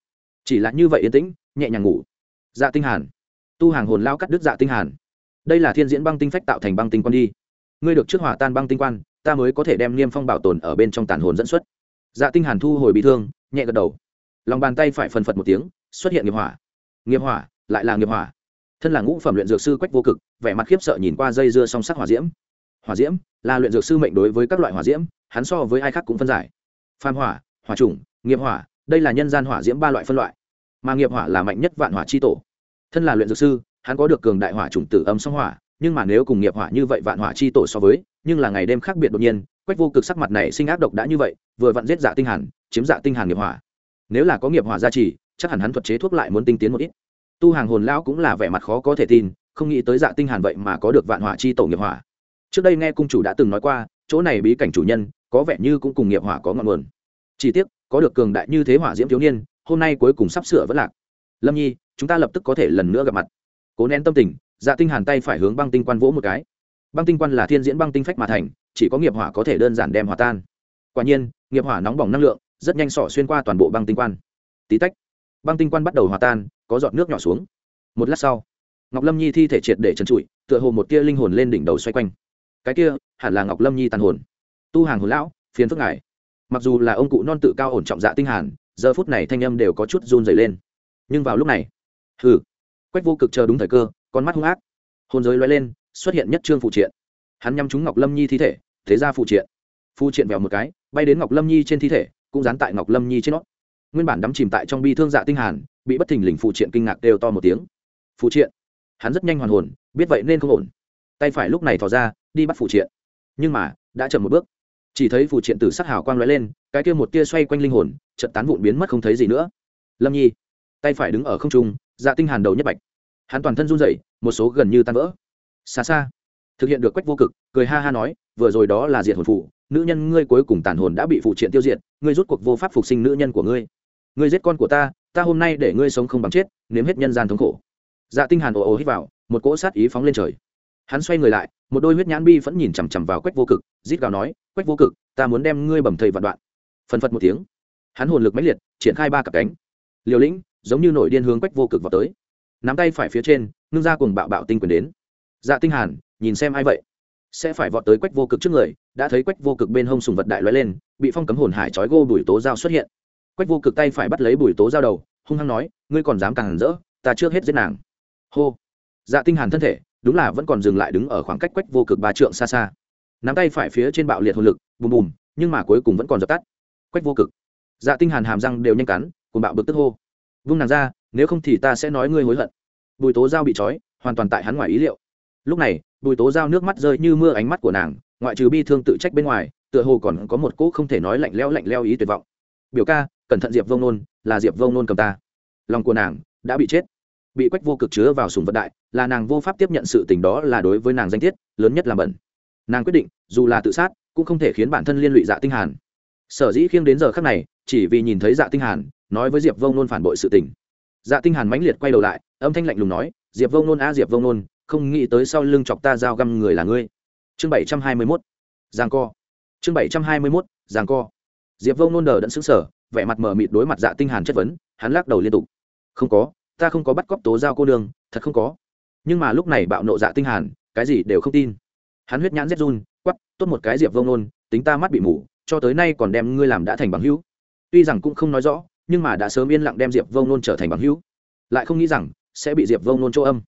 Chỉ là như vậy yên tĩnh, nhẹ nhàng ngủ. Dạ tinh hàn. Tu hàng hồn lao cắt đứt dạ tinh hàn đây là thiên diễn băng tinh phách tạo thành băng tinh quan đi. Ngươi được trước hòa tan băng tinh quan, ta mới có thể đem niêm phong bảo tồn ở bên trong tàn hồn dẫn xuất. Dạ tinh hàn thu hồi bị thương, nhẹ gật đầu. Lòng bàn tay phải phần phật một tiếng, xuất hiện nghiệp hỏa. Nghiệp hỏa, lại là nghiệp hỏa. Thân là ngũ phẩm luyện dược sư quách vô cực, vẻ mặt khiếp sợ nhìn qua dây dưa song sắc hỏa diễm. Hỏa diễm, là luyện dược sư mệnh đối với các loại hỏa diễm, hắn so với ai khác cũng phân giải. Phan hỏa hỏa trùng nghiệp hỏa, đây là nhân gian hỏa diễm ba loại phân loại. Mà nghiệp hỏa là mạnh nhất vạn hỏa chi tổ. Thân là luyện dược sư hắn có được cường đại hỏa trùng tử âm song hỏa, nhưng mà nếu cùng nghiệp hỏa như vậy vạn hỏa chi tổ so với, nhưng là ngày đêm khác biệt đột nhiên, quách vô cực sắc mặt này sinh ác độc đã như vậy, vừa vặn giết dạ tinh hàn, chiếm dạ tinh hàn nghiệp hỏa. Nếu là có nghiệp hỏa gia trì, chắc hẳn hắn thuật chế thuốc lại muốn tinh tiến một ít. Tu hàng hồn lão cũng là vẻ mặt khó có thể tin, không nghĩ tới dạ tinh hàn vậy mà có được vạn hỏa chi tổ nghiệp hỏa. Trước đây nghe cung chủ đã từng nói qua, chỗ này bí cảnh chủ nhân, có vẻ như cũng cùng nghiệp hỏa có ngọn nguồn. Chỉ tiếc, có được cường đại như thế hỏa diễm thiếu niên, hôm nay cuối cùng sắp sửa vẫn lạc. Lâm nhi, chúng ta lập tức có thể lần nữa gặp mặt cố nén tâm tình dạ tinh hàn tay phải hướng băng tinh quan vỗ một cái. Băng tinh quan là thiên diễn băng tinh phách mà thành, chỉ có nghiệp hỏa có thể đơn giản đem hòa tan. Quả nhiên, nghiệp hỏa nóng bỏng năng lượng, rất nhanh sỏ xuyên qua toàn bộ băng tinh quan. Tí tách, băng tinh quan bắt đầu hòa tan, có giọt nước nhỏ xuống. Một lát sau, ngọc lâm nhi thi thể triệt để trần trụi, tựa hồ một tia linh hồn lên đỉnh đầu xoay quanh. Cái kia, hẳn là ngọc lâm nhi tàn hồn. Tu hàng hồn lão, phiền phức ngài. Mặc dù là ông cụ non tự cao ổn trọng dạ tinh hàn, giờ phút này thanh âm đều có chút run rẩy lên. Nhưng vào lúc này, hừ quách vô cực chờ đúng thời cơ, con mắt hung ác. Hồn giới loay lên, xuất hiện nhất trương phụ triện. Hắn nhắm trúng ngọc lâm nhi thi thể, thế ra phụ triện. Phụ triện vèo một cái, bay đến ngọc lâm nhi trên thi thể, cũng dán tại ngọc lâm nhi trên nó. Nguyên bản đắm chìm tại trong bi thương dạ tinh hàn, bị bất thình lình phụ triện kinh ngạc đều to một tiếng. Phụ triện. Hắn rất nhanh hoàn hồn, biết vậy nên không ổn. Tay phải lúc này thò ra, đi bắt phụ triện. Nhưng mà, đã chậm một bước. Chỉ thấy phụ triện tử sắc hào quang lóe lên, cái kia một tia xoay quanh linh hồn, chợt tán vụn biến mất không thấy gì nữa. Lâm nhi. Tay phải đứng ở không trung dạ tinh hàn đầu nhất bạch. Hắn toàn thân run rẩy, một số gần như tan vỡ. Xa xa, thực hiện được quách vô cực, cười ha ha nói, vừa rồi đó là diệt hồn phụ nữ nhân ngươi cuối cùng tàn hồn đã bị phụ triện tiêu diệt, ngươi rút cuộc vô pháp phục sinh nữ nhân của ngươi. Ngươi giết con của ta ta hôm nay để ngươi sống không bằng chết, nếm hết nhân gian thống khổ. Dạ tinh hàn ồ ồ hít vào, một cỗ sát ý phóng lên trời. Hắn xoay người lại, một đôi huyết nhãn bi vẫn nhìn chằm chằm vào quách vô cực, rít gào nói, quách vô cực, ta muốn đem ngươi bầm thầy vạn đoạn. Phần phật một tiếng. Hắn hồn lực mãnh liệt, triển khai ba cặp cánh. Liều lĩnh giống như nổi điên hướng quách vô cực vào tới. Nắm tay phải phía trên, ngưng ra cùng bạo bạo tinh quyền đến. Dạ tinh hàn, nhìn xem ai vậy? Sẽ phải vọt tới quách vô cực trước người, đã thấy quách vô cực bên hông sùng vật đại lóe lên, bị phong cấm hồn hải trói gô bùi tố dao xuất hiện. Quách vô cực tay phải bắt lấy bùi tố dao đầu, hung hăng nói, ngươi còn dám càng rỡ, ta trước hết giết nàng. Hô. Dạ tinh hàn thân thể, đúng là vẫn còn dừng lại đứng ở khoảng cách quách vô cực ba trượng xa xa. Nắm tay phải phía trên bạo liệt hồn lực, bùm bùm, nhưng mà cuối cùng vẫn còn dập tắt. Quách vô cực. Dạ tinh hàn hàm răng đều nhanh cắn cùng bạo bực tức hô vung nàng ra, nếu không thì ta sẽ nói ngươi hối hận. Bùi tố giao bị trói, hoàn toàn tại hắn ngoài ý liệu. Lúc này, bùi tố giao nước mắt rơi như mưa ánh mắt của nàng, ngoại trừ bi thương tự trách bên ngoài, tựa hồ còn có một cỗ không thể nói lạnh lẽo lạnh lẽo ý tuyệt vọng. Biểu ca, cẩn thận diệp vông nôn, là diệp vông nôn cầm ta. Lòng của nàng đã bị chết. Bị quách vô cực chứa vào sùng vận đại, là nàng vô pháp tiếp nhận sự tình đó là đối với nàng danh tiết, lớn nhất là bẩn. Nàng quyết định, dù là tự sát, cũng không thể khiến bản thân liên lụy dạ tinh hàn sở dĩ khiêng đến giờ khắc này, chỉ vì nhìn thấy dạ tinh hàn, nói với diệp vông nôn phản bội sự tình. Dạ tinh hàn mãnh liệt quay đầu lại, âm thanh lạnh lùng nói, diệp vông nôn a, diệp vông nôn, không nghĩ tới sau lưng chọc ta giao găm người là ngươi. Chương bảy trăm hai mươi 721 giang co. Chương bảy trăm hai mươi 721 giang co. Diệp vông nôn đờ đẫn sững sờ, vẻ mặt mờ mịt đối mặt dạ tinh hàn chất vấn, hắn lắc đầu liên tục. Không có, ta không có bắt cóc tố giao cô đường thật không có. Nhưng mà lúc này bạo nộ dạ tinh hàn, cái gì đều không tin. Hắn huyết nhãn rét run, quắp, tốt một cái diệp vông nôn, tính ta mắt bị mù cho tới nay còn đem ngươi làm đã thành bằng hữu. Tuy rằng cũng không nói rõ, nhưng mà đã sớm yên lặng đem diệp vông nôn trở thành bằng hữu. Lại không nghĩ rằng sẽ bị diệp vông nôn chỗ âm.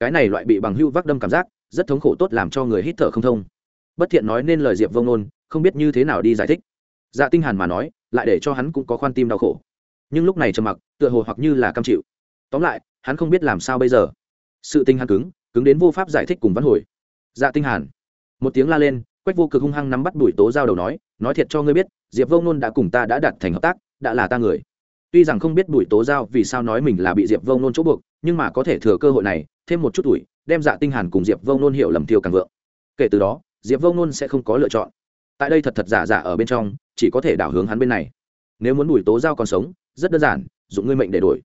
Cái này loại bị bằng hữu vác đâm cảm giác, rất thống khổ tốt làm cho người hít thở không thông. Bất thiện nói nên lời diệp vông nôn, không biết như thế nào đi giải thích. Dạ tinh hàn mà nói, lại để cho hắn cũng có khoan tim đau khổ. Nhưng lúc này trầm mặc, tựa hồ hoặc như là cam chịu. Tóm lại, hắn không biết làm sao bây giờ. Sự tinh hàn cứng cứng đến vô pháp giải thích cùng văn hồi. Dạ tinh hàn. Một tiếng la lên quách vô cực hung hăng nắm bắt bùi tố giao đầu nói nói thiệt cho ngươi biết, diệp vô nôn đã cùng ta đã đặt thành hợp tác, đã là ta người. Tuy rằng không biết bùi tố giao vì sao nói mình là bị diệp vô nôn chỗ buộc, nhưng mà có thể thừa cơ hội này, thêm một chút tuổi, đem dạ tinh hàn cùng diệp vô nôn hiểu lầm tiêu càng vượng. Kể từ đó, diệp vô nôn sẽ không có lựa chọn. Tại đây thật thật giả giả ở bên trong, chỉ có thể đảo hướng hắn bên này. Nếu muốn bùi tố giao còn sống, rất đơn giản, dụng ngươi mệnh để đổi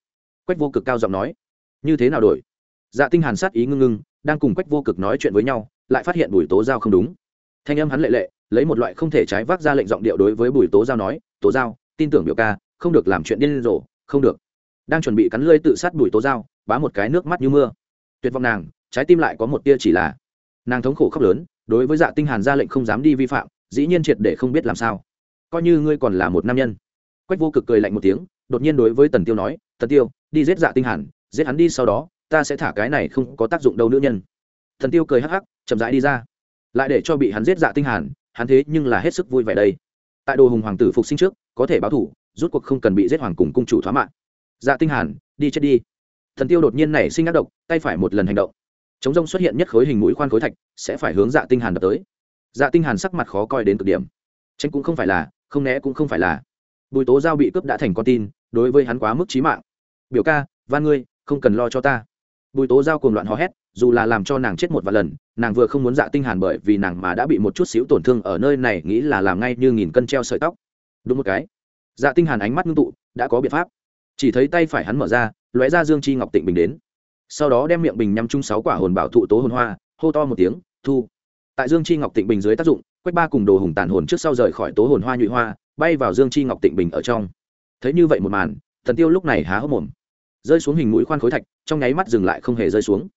quách vô cực cao giọng nói. Như thế nào đổi dạ tinh hàn sát ý ngưng ngưng, đang cùng quách vô cực nói chuyện với nhau, lại phát hiện bùi tố giao không đúng thanh âm hắn lệ lệ, lấy một loại không thể trái vác ra lệnh giọng điệu đối với bùi tố giao nói, tố giao, tin tưởng biểu ca, không được làm chuyện điên rồ, không được. Đang chuẩn bị cắn lưỡi tự sát bùi tố giao, bá một cái nước mắt như mưa. Tuyệt vọng nàng, trái tim lại có một tia chỉ là. Nàng thống khổ khóc lớn, đối với dạ tinh hàn ra lệnh không dám đi vi phạm, dĩ nhiên triệt để không biết làm sao. Coi như ngươi còn là một nam nhân. Quách vô cực cười lạnh một tiếng, đột nhiên đối với tần tiêu nói, tần tiêu, đi giết dạ tinh hàn, giết hắn đi sau đó, ta sẽ thả cái này không có tác dụng đâu nữ nhân. Thần tiêu cười hắc hắc, chậm rãi đi ra lại để cho bị hắn giết dạ tinh hàn, hắn thế nhưng là hết sức vui vẻ đây. Tại đồ hùng hoàng tử phục sinh trước, có thể báo thủ, rút cuộc không cần bị giết hoàng cùng cung chủ thoá mạng. Dạ tinh hàn, đi chết đi. Thần tiêu đột nhiên nảy sinh ác độc, tay phải một lần hành động. Chống rông xuất hiện nhất khối hình mũi khoan khối thạch, sẽ phải hướng dạ tinh hàn đập tới. Dạ tinh hàn sắc mặt khó coi đến cực điểm. Tránh cũng không phải là, không né cũng không phải là. Bùi tố giao bị cướp đã thành con tin, đối với hắn quá mức chí mạng. Biểu ca, van ngươi, không cần lo cho ta. Bùi tố giao cuồng loạn hò hét dù là làm cho nàng chết một vài lần, nàng vừa không muốn dạ tinh hàn bởi vì nàng mà đã bị một chút xíu tổn thương ở nơi này, nghĩ là làm ngay như nghìn cân treo sợi tóc. Đúng một cái. Dạ tinh hàn ánh mắt ngưng tụ, đã có biện pháp. Chỉ thấy tay phải hắn mở ra, lóe ra dương chi ngọc tịnh bình đến. Sau đó đem miệng bình nhắm chung sáu quả hồn bảo thụ tố hồn hoa, hô to một tiếng, thu. Tại dương chi ngọc tịnh bình dưới tác dụng, quách ba cùng đồ hùng tàn hồn trước sau rời khỏi tố hồn hoa nhụy hoa, bay vào dương chi ngọc tịnh bình ở trong. Thấy như vậy một màn, thần tiêu lúc này há hốc mồm. Rơi xuống hình mũi khoan khối thạch, trong nháy mắt dừng lại không hề rơi xuống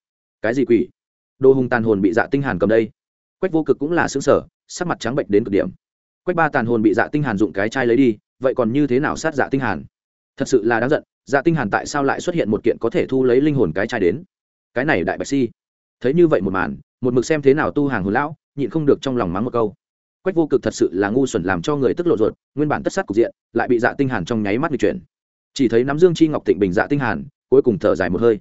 cái gì quỷ? Đồ hùng tàn hồn bị dạ tinh hàn cầm đây. Quách vô cực cũng là xứng sở sắc mặt trắng bệnh đến cực điểm. Quách ba tàn hồn bị dạ tinh hàn dụng cái chai lấy đi, vậy còn như thế nào sát dạ tinh hàn? Thật sự là đáng giận dạ tinh hàn tại sao lại xuất hiện một kiện có thể thu lấy linh hồn cái chai đến? Cái này đại bạch si. Thấy như vậy một màn, một mực xem thế nào tu hàng hồn lão, nhịn không được trong lòng mắng một câu. Quách vô cực thật sự là ngu xuẩn làm cho người tức lộ ruột, nguyên bản tất sát cục diện, lại bị dạ tinh hàn trong nháy mắt bị chuyển. Chỉ thấy nắm dương chi ngọc tịnh bình dạ tinh hàn, cuối cùng thở dài một hơi.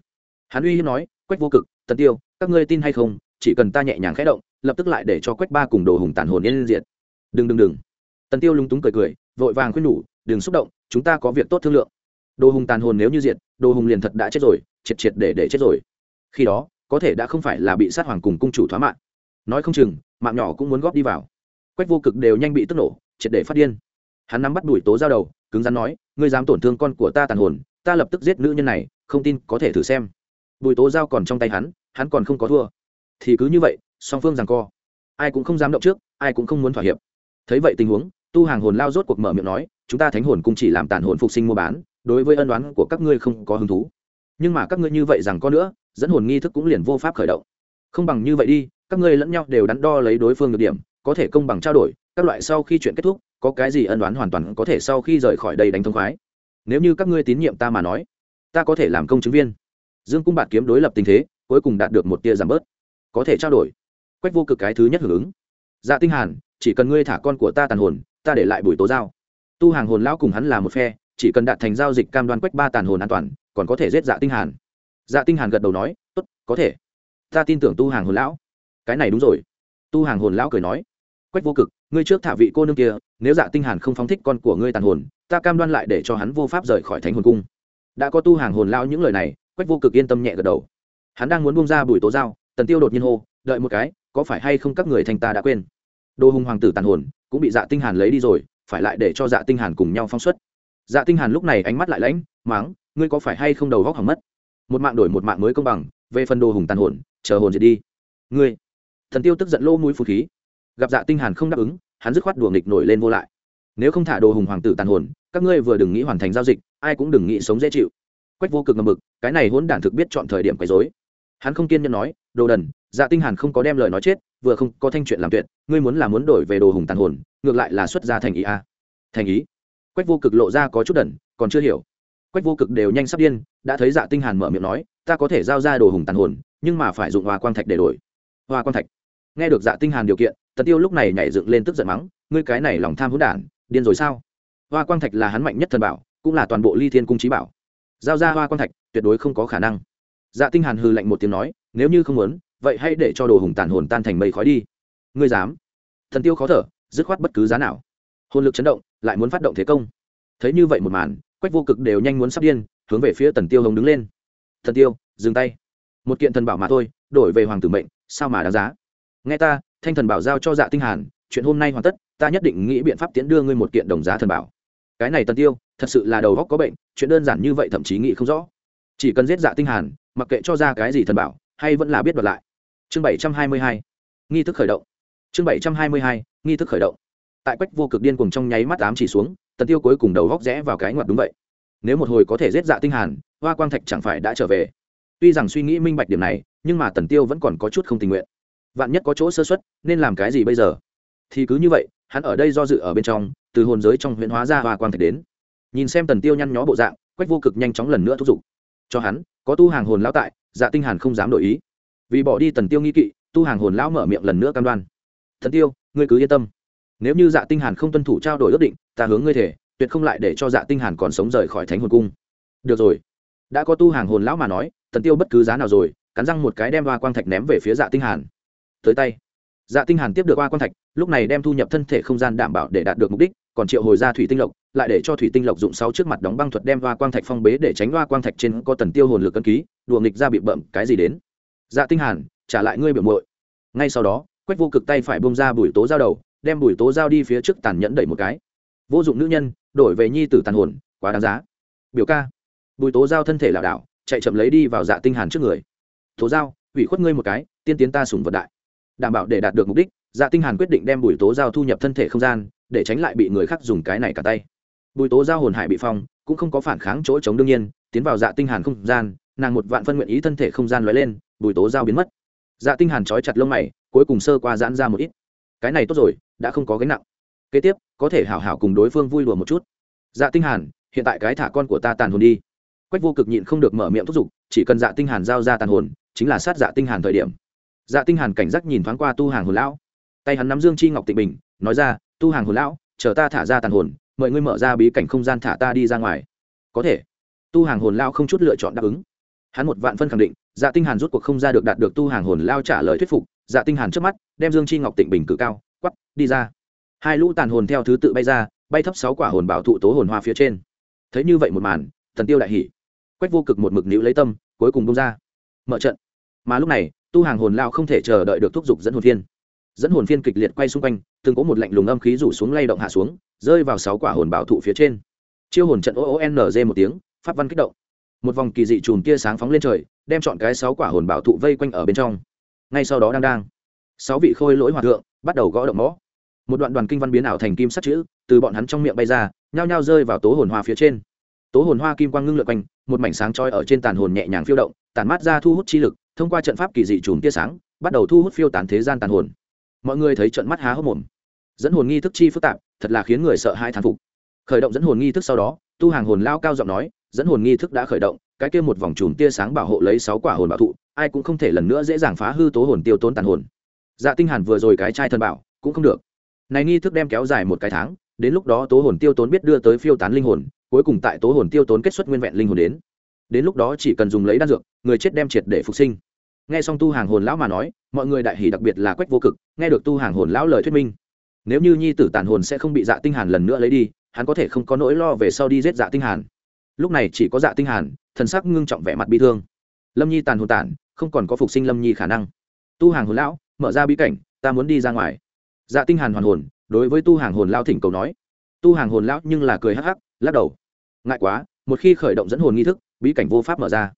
Hắn uy hiếp nói, quách vô cực tần tiêu, các ngươi tin hay không? Chỉ cần ta nhẹ nhàng khẽ động, lập tức lại để cho quách ba cùng đồ hùng tàn hồn yên diệt. Đừng đừng đừng. Tần tiêu lúng túng cười cười, vội vàng khuyên nhủ, đừng xúc động, chúng ta có việc tốt thương lượng. Đồ hùng tàn hồn nếu như diệt, đồ hùng liền thật đã chết rồi, triệt triệt để để chết rồi. Khi đó, có thể đã không phải là bị sát hoàng cùng cung chủ thoá mạng nói không chừng, mạng nhỏ cũng muốn góp đi vào. Quách vô cực đều nhanh bị tức nổ, triệt để phát điên. Hắn nắm bắt đuổi tố giao đầu, cứng rắn nói, ngươi dám tổn thương con của ta tàn hồn, ta lập tức giết nữ nhân này, không tin có thể thử xem bùi tố giao còn trong tay hắn hắn còn không có thua. Thì cứ như vậy, song phương rằng co. Ai cũng không dám động trước, ai cũng không muốn thỏa hiệp. Thấy vậy tình huống, tu hàng hồn lao rốt cuộc mở miệng nói, chúng ta thánh hồn cũng chỉ làm tàn hồn phục sinh mua bán, đối với ân đoán của các ngươi không có hứng thú. Nhưng mà các ngươi như vậy rằng có nữa, dẫn hồn nghi thức cũng liền vô pháp khởi động. Không bằng như vậy đi, các ngươi lẫn nhau đều đắn đo lấy đối phương được điểm, có thể công bằng trao đổi, các loại sau khi chuyện kết thúc, có cái gì ân đoán hoàn toàn có thể sau khi rời khỏi đây đánh thông khoái. Nếu như các ngươi tín nhiệm ta mà nói, ta có thể làm công chứng viên dương cung bạt kiếm đối lập tình thế, cuối cùng đạt được một tia giảm bớt. Có thể trao đổi. Quách vô cực cái thứ nhất hưởng ứng. Dạ tinh hàn, chỉ cần ngươi thả con của ta tàn hồn, ta để lại bùi tố giao. Tu hàng hồn lão cùng hắn là một phe, chỉ cần đạt thành giao dịch cam đoan quách ba tàn hồn an toàn, còn có thể giết dạ tinh hàn. Dạ tinh hàn gật đầu nói, tốt, có thể. Ta tin tưởng tu hàng hồn lão. Cái này đúng rồi. Tu hàng hồn lão cười nói, quách vô cực, ngươi trước thả vị cô nương kia, nếu dạ tinh hàn không phóng thích con của ngươi tàn hồn, ta cam đoan lại để cho hắn vô pháp rời khỏi thánh hồn cung. Đã có tu hàng hồn lão những lời này quách vô cực yên tâm nhẹ gật đầu. Hắn đang muốn buông ra bùi tố giao tần tiêu đột nhiên hô, đợi một cái, có phải hay không các người thành ta đã quên? Đồ hùng hoàng tử tàn hồn, cũng bị dạ tinh hàn lấy đi rồi, phải lại để cho dạ tinh hàn cùng nhau phong xuất. Dạ tinh hàn lúc này ánh mắt lại lãnh, máng, ngươi có phải hay không đầu góc hỏng mất? Một mạng đổi một mạng mới công bằng, về phần đồ hùng tàn hồn, chờ hồn diệt đi. Ngươi? Thần tiêu tức giận lô mũi phù khí. Gặp dạ tinh hàn không đáp ứng, hắn dứt khoát đùa nghịch nổi lên vô lại. Nếu không thả đồ hùng hoàng tử tàn hồn, các ngươi vừa đừng nghĩ hoàn thành giao dịch, ai cũng đừng nghĩ sống dễ chịu quách vô cực ngầm mực, cái này hỗn đản thực biết chọn thời điểm quấy rối. Hắn không kiên nhẫn nói, đồ đần dạ tinh hàn không có đem lời nói chết, vừa không có thanh chuyện làm tuyệt, ngươi muốn là muốn đổi về đồ hùng tàn hồn, ngược lại là xuất ra thành ý a. Thành ý? Quách vô cực lộ ra có chút đần, còn chưa hiểu. Quách vô cực đều nhanh sắp điên, đã thấy dạ tinh hàn mở miệng nói, ta có thể giao ra đồ hùng tàn hồn, nhưng mà phải dụng hoa quang thạch để đổi. Hoa quang thạch? Nghe được dạ tinh hàn điều kiện, tần tiêu lúc này nhảy dựng lên tức giận mắng, ngươi cái này lòng tham hỗn đản, điên rồi sao? Hoa quang thạch là hắn mạnh nhất thần bảo, cũng là toàn bộ ly thiên cung trí bảo giao ra hoa quan thạch, tuyệt đối không có khả năng. Dạ tinh hàn hừ lạnh một tiếng nói, nếu như không muốn, vậy hãy để cho đồ hùng tàn hồn tan thành mây khói đi. Ngươi dám? Thần tiêu khó thở, dứt khoát bất cứ giá nào. Hồn lực chấn động, lại muốn phát động thế công. Thấy như vậy một màn, quách vô cực đều nhanh muốn sắp điên, hướng về phía tần tiêu hồng đứng lên. Thần tiêu, dừng tay. Một kiện thần bảo mà thôi, đổi về hoàng tử mệnh, sao mà đáng giá? Nghe ta, thanh thần bảo giao cho dạ tinh hàn, chuyện hôm nay hoàn tất, ta nhất định nghĩ biện pháp tiến đưa ngươi một kiện đồng giá thần bảo. Cái này tần tiêu thật sự là đầu góc có bệnh, chuyện đơn giản như vậy thậm chí nghĩ không rõ. Chỉ cần giết dạ tinh hàn, mặc kệ cho ra cái gì thần bảo, hay vẫn là biết đoạt lại. Chương bảy trăm hai mươi hai, nghi thức khởi động. Chương bảy trăm hai mươi hai, nghi thức khởi động. Tại quách vô cực điên cuồng trong nháy mắt ám chỉ xuống, tần tiêu cuối cùng đầu góc rẽ vào cái ngoặt đúng vậy. Nếu một hồi có thể giết dạ tinh hàn, hoa quang thạch chẳng phải đã trở về. Tuy rằng suy nghĩ minh bạch điểm này, nhưng mà tần tiêu vẫn còn có chút không tình nguyện. Vạn nhất có chỗ sơ xuất nên làm cái gì bây giờ? Thì cứ như vậy, hắn ở đây do dự ở bên trong, từ hồn giới trong huyện hóa ra hoa quang thạch đến nhìn xem tần tiêu nhăn nhó bộ dạng, quách vô cực nhanh chóng lần nữa thúc giục. Cho hắn, có tu hàng hồn lão tại dạ tinh hàn không dám đổi ý. Vì bỏ đi tần tiêu nghi kỵ, tu hàng hồn lão mở miệng lần nữa cam đoan. Thần tiêu, ngươi cứ yên tâm. Nếu như dạ tinh hàn không tuân thủ trao đổi ước định, ta hướng ngươi thể, tuyệt không lại để cho dạ tinh hàn còn sống rời khỏi thánh hồn cung. Được rồi. Đã có tu hàng hồn lão mà nói, tần tiêu bất cứ giá nào rồi, cắn răng một cái đem hoa quang thạch ném về phía dạ tinh hàn. Tới tay dạ tinh hàn tiếp được qua Quan thạch, lúc này đem thu nhập thân thể không gian đảm bảo để đạt được mục đích, còn triệu hồi ra thủy tinh lộc, lại để cho thủy tinh lộc dụng sáu trước mặt đóng băng thuật đem hoa quang thạch phong bế để tránh hoa quang thạch trên có tần tiêu hồn lực cân ký, đùa nghịch ra bị bậm, cái gì đến? Dạ tinh hàn, trả lại ngươi biểu muội. Ngay sau đó, quách vô cực tay phải bung ra bùi tố giao đầu, đem bùi tố giao đi phía trước tàn nhẫn đẩy một cái. Vô dụng nữ nhân, đổi về nhi tử tàn hồn, quá đáng giá. Biểu ca. Bùi tố giao thân thể lảo đảo, chạy chậm lấy đi vào dạ tinh hàn trước người. Tố giao ủy khuất ngươi một cái, tiên tiến ta sủng vật đại đảm bảo để đạt được mục đích dạ tinh hàn quyết định đem bùi tố giao thu nhập thân thể không gian, để tránh lại bị người khác dùng cái này cả tay. Bùi tố giao hồn hải bị phong, cũng không có phản kháng chỗ chống đương nhiên, tiến vào dạ tinh hàn không gian, nàng một vạn phân nguyện ý thân thể không gian lóe lên, bùi tố giao biến mất. Dạ tinh hàn trói chặt lông mày, cuối cùng sơ qua giãn ra một ít. Cái này tốt rồi, đã không có gánh nặng. Kế tiếp, có thể hảo hảo cùng đối phương vui đùa một chút. Dạ tinh hàn, hiện tại cái thả con của ta tàn hồn đi. Quách vô cực nhịn không được mở miệng thúc giục, chỉ cần dạ tinh hàn giao ra tàn hồn, chính là sát dạ tinh hàn thời điểm dạ tinh hàn cảnh giác nhìn thoáng qua tu hàng hồn lão. Tay hắn nắm dương chi ngọc tịnh bình, nói ra, tu hàng hồn lão, chờ ta thả ra tàn hồn, mời ngươi mở ra bí cảnh không gian thả ta đi ra ngoài. Có thể. Tu hàng hồn lao không chút lựa chọn đáp ứng. Hắn một vạn phân khẳng định dạ tinh hàn rút cuộc không ra được đạt được tu hàng hồn lao trả lời thuyết phục. Dạ tinh hàn trước mắt, đem dương chi ngọc tịnh bình cử cao, quắp, đi ra. Hai lũ tàn hồn theo thứ tự bay ra, bay thấp sáu quả hồn bảo thụ tố hồn hoa phía trên. Thấy như vậy một màn, thần tiêu đại hỉ. Quách vô cực một mực níu lấy tâm, cuối cùng bung ra. Mở trận. Mà lúc này tu hàng hồn lao không thể chờ đợi được thúc giục dẫn hồn phiên. Dẫn hồn phiên kịch liệt quay xung quanh, từng có một lạnh lùng âm khí rủ xuống lay động hạ xuống, rơi vào sáu quả hồn bảo thụ phía trên. Chiêu hồn trận ô o n g một tiếng, pháp văn kích động. Một vòng kỳ dị chùm tia sáng phóng lên trời, đem chọn cái sáu quả hồn bảo thụ vây quanh ở bên trong. Ngay sau đó đang đang, sáu vị khôi lỗi hòa thượng bắt đầu gõ động mõ. Một đoạn đoàn kinh văn biến ảo thành kim sắt chữ, từ bọn hắn trong miệng bay ra, nhao nhao rơi vào tố hồn hoa phía trên. Tố hồn hoa kim quang ngưng lượt quanh, một mảnh sáng trôi ở trên tàn hồn nhẹ nhàng phiêu động tàn mát ra thu hút chi lực thông qua trận pháp kỳ dị chùm tia sáng, bắt đầu thu hút phiêu tán thế gian tàn hồn. Mọi người thấy trận mắt há hốc mồm. Dẫn hồn nghi thức chi phức tạp, thật là khiến người sợ hai thán phục. Khởi động dẫn hồn nghi thức sau đó, tu hàng hồn lao cao giọng nói, dẫn hồn nghi thức đã khởi động, cái kia một vòng chùm tia sáng bảo hộ lấy sáu quả hồn bảo thụ, ai cũng không thể lần nữa dễ dàng phá hư tố hồn tiêu tốn tàn hồn. Dạ tinh hàn vừa rồi cái trai thần bảo, cũng không được. Này nghi thức đem kéo dài một cái tháng, đến lúc đó tố hồn tiêu tốn biết đưa tới phiêu tán linh hồn, cuối cùng tại tố hồn tiêu tốn kết xuất nguyên vẹn linh hồn đến. Đến lúc đó chỉ cần dùng lấy đan dược, người chết đem triệt để phục sinh nghe xong tu hàng hồn lão mà nói, mọi người đại hỉ đặc biệt là quách vô cực, nghe được tu hàng hồn lão lời thuyết minh. Nếu như nhi tử tàn hồn sẽ không bị dạ tinh hàn lần nữa lấy đi, hắn có thể không có nỗi lo về sau đi giết dạ tinh hàn. Lúc này chỉ có dạ tinh hàn, thần sắc ngưng trọng vẻ mặt bi thương. Lâm nhi tàn hồn tản, không còn có phục sinh lâm nhi khả năng. Tu hàng hồn lão, mở ra bí cảnh, ta muốn đi ra ngoài. Dạ tinh hàn hoàn hồn, đối với tu hàng hồn lão thỉnh cầu nói. Tu hàng hồn lão nhưng là cười hắc hắc, lắc đầu. Ngại quá, một khi khởi động dẫn hồn nghi thức, bí cảnh vô pháp mở ra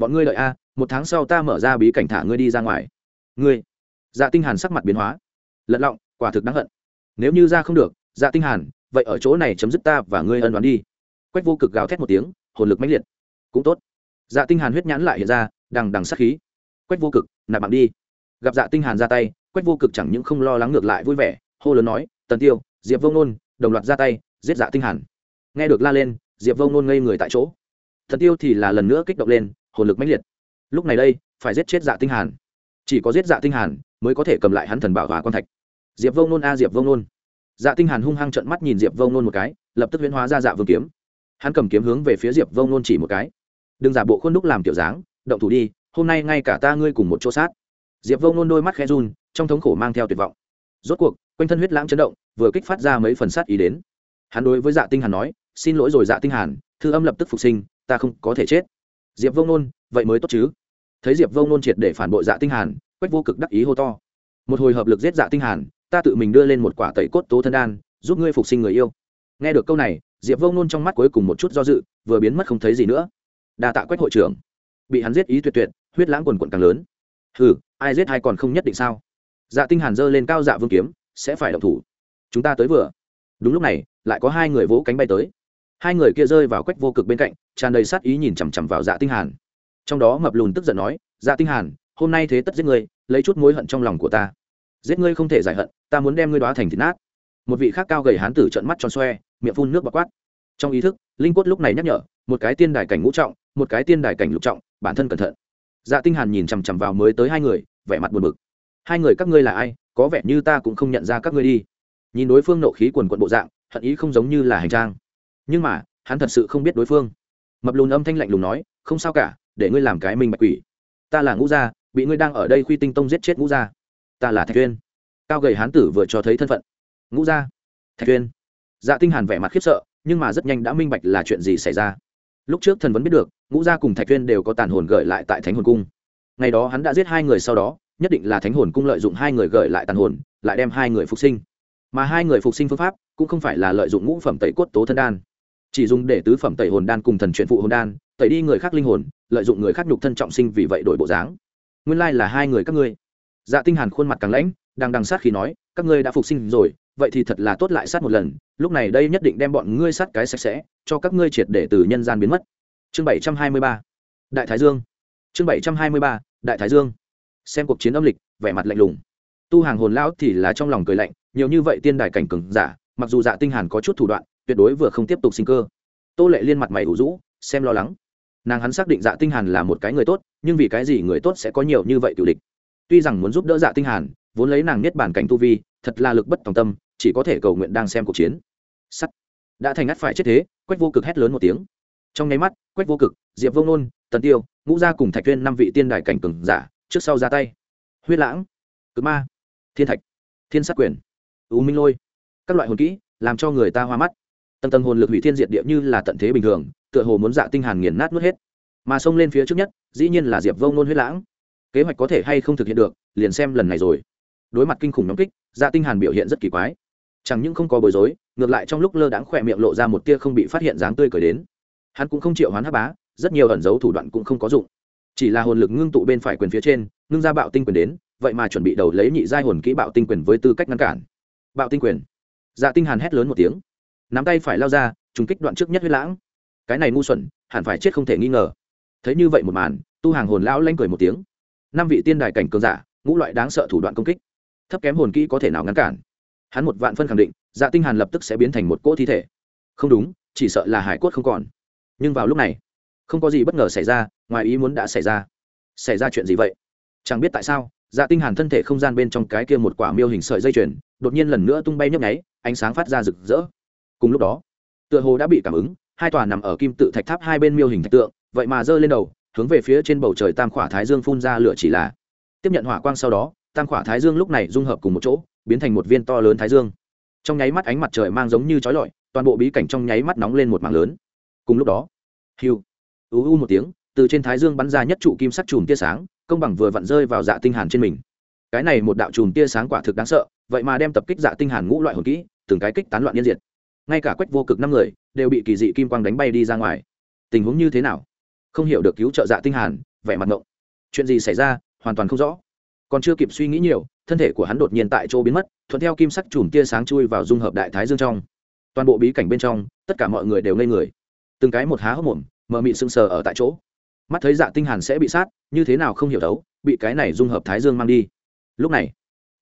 bọn ngươi đợi a, một tháng sau ta mở ra bí cảnh thả ngươi đi ra ngoài. Ngươi. Dạ tinh hàn sắc mặt biến hóa. Lận lọng, quả thực đáng hận. Nếu như ra không được dạ tinh hàn, vậy ở chỗ này chấm dứt ta và ngươi ân đoán đi. Quách vô cực gào thét một tiếng, hồn lực mãnh liệt. Cũng tốt. Dạ tinh hàn huyết nhãn lại hiện ra, đằng đằng sát khí. Quách vô cực, nạp mạng đi. Gặp dạ tinh hàn ra tay, quách vô cực chẳng những không lo lắng ngược lại vui vẻ, hô lớn nói, tần tiêu, diệp vông nôn đồng loạt ra tay, giết dạ tinh hàn. Nghe được la lên, diệp vông nôn ngây người tại chỗ. Thần tiêu thì là lần nữa kích động lên hồn lực mãnh liệt. Lúc này đây, phải giết chết dạ tinh hàn. Chỉ có giết dạ tinh hàn mới có thể cầm lại hắn thần bảo hỏa quan thạch. Diệp vông nôn a, diệp vông nôn. Dạ tinh hàn hung hăng trợn mắt nhìn diệp vông nôn một cái, lập tức huyễn hóa ra dạ vương kiếm. Hắn cầm kiếm hướng về phía diệp vông nôn chỉ một cái. Đừng giả bộ khuôn đúc làm tiểu dáng, động thủ đi, hôm nay ngay cả ta ngươi cùng một chỗ sát. Diệp vông nôn đôi mắt khẽ run, trong thống khổ mang theo tuyệt vọng. Rốt cuộc, quanh thân huyết lãng chấn động, vừa kích phát ra mấy phần sát ý đến. Hắn đối với dạ tinh hàn nói, xin lỗi rồi dạ tinh hàn, thư âm lập tức phục sinh, ta không có thể chết diệp vông nôn vậy mới tốt chứ? Thấy diệp vông nôn triệt để phản bội dạ tinh hàn, quách vô cực đắc ý hô to. Một hồi hợp lực giết dạ tinh hàn, ta tự mình đưa lên một quả tẩy cốt tố thân đan, giúp ngươi phục sinh người yêu. Nghe được câu này, diệp vông nôn trong mắt cuối cùng một chút do dự, vừa biến mất không thấy gì nữa. Đa tạ quách hội trưởng. Bị hắn giết ý tuyệt tuyệt, huyết lãng quần quận càng lớn. Hừ, ai giết hay còn không nhất định sao? Dạ tinh hàn giơ lên cao dạ vương kiếm, sẽ phải động thủ. Chúng ta tới vừa. Đúng lúc này, lại có hai người vỗ cánh bay tới hai người kia rơi vào quách vô cực bên cạnh, tràn đầy sát ý nhìn chằm chằm vào dạ tinh hàn. Trong đó mập lùn tức giận nói dạ tinh hàn, hôm nay thế tất giết ngươi, lấy chút mối hận trong lòng của ta. Giết ngươi không thể giải hận, ta muốn đem ngươi đóa thành thịt nát. Một vị khác cao gầy hán tử trợn mắt tròn xoe, miệng phun nước bọt quát. Trong ý thức, linh quất lúc này nhắc nhở, một cái tiên đài cảnh ngũ trọng, một cái tiên đài cảnh lục trọng, bản thân cẩn thận. Dạ tinh hàn nhìn chằm chằm vào mới tới hai người, vẻ mặt buồn bực. Hai người các ngươi là ai? Có vẻ như ta cũng không nhận ra các ngươi đi. Nhìn đối phương nộ khí quần quận bộ dạng, hận ý không giống như là hành trang nhưng mà, hắn thật sự không biết đối phương. Mập lùn âm thanh lạnh lùng nói, không sao cả, để ngươi làm cái mình bạch quỷ. Ta là ngũ gia, bị ngươi đang ở đây khuy tinh tông giết chết ngũ gia. Ta là thạch tuyên cao gầy hán tử vừa cho thấy thân phận. Ngũ gia, thạch tuyên dạ tinh hàn vẻ mặt khiếp sợ, nhưng mà rất nhanh đã minh bạch là chuyện gì xảy ra. Lúc trước thần vẫn biết được, ngũ gia cùng thạch tuyên đều có tàn hồn gửi lại tại thánh hồn cung. Ngày đó hắn đã giết hai người sau đó, nhất định là thánh hồn cung lợi dụng hai người gửi lại tàn hồn, lại đem hai người phục sinh. Mà hai người phục sinh phương pháp cũng không phải là lợi dụng ngũ phẩm tẩy cốt tố thân đan chỉ dùng để tứ phẩm tẩy hồn đan cùng thần chuyện phụ hồn đan, tẩy đi người khác linh hồn, lợi dụng người khác nhục thân trọng sinh vì vậy đổi bộ dáng. Nguyên lai là hai người các ngươi. Dạ tinh hàn khuôn mặt càng lãnh, đang đằng sát khi nói, các ngươi đã phục sinh rồi, vậy thì thật là tốt lại sát một lần, lúc này đây nhất định đem bọn ngươi sát cái sạch sẽ, cho các ngươi triệt để từ nhân gian biến mất. Chương 723 đại thái dương. Chương 723 đại thái dương. Xem cuộc chiến âm lịch, vẻ mặt lạnh lùng. Tu hàng hồn lão thì là trong lòng cười lạnh, nhiều như vậy tiên đài cảnh cường giả, mặc dù dạ tinh hàn có chút thủ đoạn tuyệt đối vừa không tiếp tục sinh cơ. Tô lệ liên mặt mày ủ rũ, xem lo lắng. Nàng hắn xác định dạ tinh hàn là một cái người tốt, nhưng vì cái gì người tốt sẽ có nhiều như vậy tiểu địch? Tuy rằng muốn giúp đỡ dạ tinh hàn, vốn lấy nàng niết bản cảnh tu vi, thật là lực bất tòng tâm, chỉ có thể cầu nguyện đang xem cuộc chiến. Sắt. Đã thành ngắt phải chết thế, quách vô cực hét lớn một tiếng. Trong nháy mắt, quách vô cực, diệp vông nôn, tần tiêu, ngũ gia cùng thạch tuyên năm vị tiên đại cảnh cường giả, trước sau ra tay. Huyết lãng, cực ma, thiên thạch, thiên sát quyền, u minh lôi. Các loại hồn kỹ, làm cho người ta hoa mắt tầng tầng hồn lực hủy thiên diệt địa như là tận thế bình thường, tựa hồ muốn dạ tinh hàn nghiền nát nuốt hết. Mà xông lên phía trước nhất, dĩ nhiên là diệp vông nôn huyết lãng. Kế hoạch có thể hay không thực hiện được, liền xem lần này rồi. Đối mặt kinh khủng nhóm kích dạ tinh hàn biểu hiện rất kỳ quái. Chẳng những không có bối rối, ngược lại trong lúc lơ đãng khỏe miệng lộ ra một tia không bị phát hiện dáng tươi cười đến. Hắn cũng không chịu hoán hắc bá, rất nhiều ẩn dấu thủ đoạn cũng không có dụng. Chỉ là hồn lực ngưng tụ bên phải quyền phía trên, ngưng ra bạo tinh quyền đến, vậy mà chuẩn bị đầu lấy nhị giai hồn kỹ bạo tinh quyền với tư cách ngăn cản. Bạo tinh quyền. Dạ tinh hàn hét lớn một tiếng nắm tay phải lao ra, trùng kích đoạn trước nhất huyết lãng. Cái này ngu xuẩn, hẳn phải chết không thể nghi ngờ. Thấy như vậy một màn, tu hàng hồn lão lanh cười một tiếng. Năm vị tiên đài cảnh cường giả, ngũ loại đáng sợ thủ đoạn công kích. Thấp kém hồn kỹ có thể nào ngăn cản? Hắn một vạn phân khẳng định dạ tinh hàn lập tức sẽ biến thành một cỗ thi thể. Không đúng, chỉ sợ là hải cốt không còn. Nhưng vào lúc này, không có gì bất ngờ xảy ra, ngoài ý muốn đã xảy ra. Xảy ra chuyện gì vậy? Chẳng biết tại sao dạ tinh hàn thân thể không gian bên trong cái kia một quả miêu hình sợi dây chuyền, đột nhiên lần nữa tung bay nhấp nháy, ánh sáng phát ra rực rỡ cùng lúc đó, tựa hồ đã bị cảm ứng, hai tòa nằm ở kim tự thạch tháp hai bên miêu hình thạch tượng, vậy mà giơ lên đầu, hướng về phía trên bầu trời tam khỏa thái dương phun ra lửa chỉ là. Tiếp nhận hỏa quang sau đó, tam khỏa thái dương lúc này dung hợp cùng một chỗ, biến thành một viên to lớn thái dương. Trong nháy mắt ánh mặt trời mang giống như chói lọi, toàn bộ bí cảnh trong nháy mắt nóng lên một mảng lớn. Cùng lúc đó, hiu u u một tiếng, từ trên thái dương bắn ra nhất trụ kim sắc chùm tia sáng, công bằng vừa vặn rơi vào dạ tinh hàn trên mình. Cái này một đạo chùm tia sáng quả thực đáng sợ, vậy mà đem tập kích dạ tinh hàn ngũ loại hồn kỹ, từng cái kích tán loạn nhân diệt ngay cả quách vô cực năm người đều bị kỳ dị kim quang đánh bay đi ra ngoài. Tình huống như thế nào? Không hiểu được cứu trợ dạ tinh hàn, vẻ mặt ngộng. Chuyện gì xảy ra, hoàn toàn không rõ. Còn chưa kịp suy nghĩ nhiều, thân thể của hắn đột nhiên tại chỗ biến mất, thuận theo kim sắc chùm tia sáng chui vào dung hợp đại thái dương trong. Toàn bộ bí cảnh bên trong, tất cả mọi người đều ngây người. Từng cái một há hốc mồm, mờ mịt sưng sờ ở tại chỗ. Mắt thấy dạ tinh hàn sẽ bị sát, như thế nào không hiểu đấu bị cái này dung hợp thái dương mang đi. Lúc này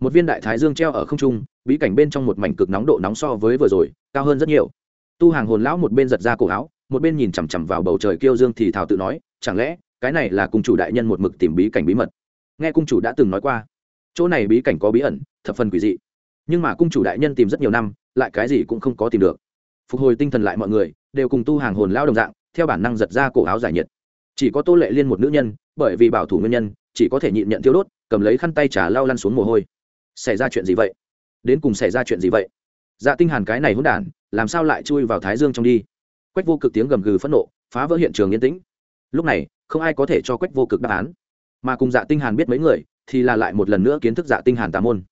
một viên đại thái dương treo ở không trung, bí cảnh bên trong một mảnh cực nóng độ nóng so với vừa rồi, cao hơn rất nhiều. Tu hàng hồn lão một bên giật ra cổ áo, một bên nhìn chằm chằm vào bầu trời kêu dương thì thảo tự nói, chẳng lẽ, cái này là cung chủ đại nhân một mực tìm bí cảnh bí mật? Nghe cung chủ đã từng nói qua. Chỗ này bí cảnh có bí ẩn, thập phần quỷ dị. Nhưng mà cung chủ đại nhân tìm rất nhiều năm, lại cái gì cũng không có tìm được. Phục hồi tinh thần lại mọi người, đều cùng tu hàng hồn lao đồng dạng, theo bản năng giật ra cổ áo giải nhiệt. Chỉ có tô lệ liên một nữ nhân, bởi vì bảo thủ nguyên nhân, chỉ có thể nhịn nhận thiếu đốt, cầm lấy khăn tay trà lao lăn xuống mồ hôi xảy ra chuyện gì vậy? Đến cùng xảy ra chuyện gì vậy? Dạ tinh hàn cái này hỗn đản, làm sao lại chui vào thái dương trong đi? Quách vô cực tiếng gầm gừ phẫn nộ, phá vỡ hiện trường yên tĩnh. Lúc này, không ai có thể cho quách vô cực đáp án. Mà cùng dạ tinh hàn biết mấy người, thì là lại một lần nữa kiến thức dạ tinh hàn tà môn.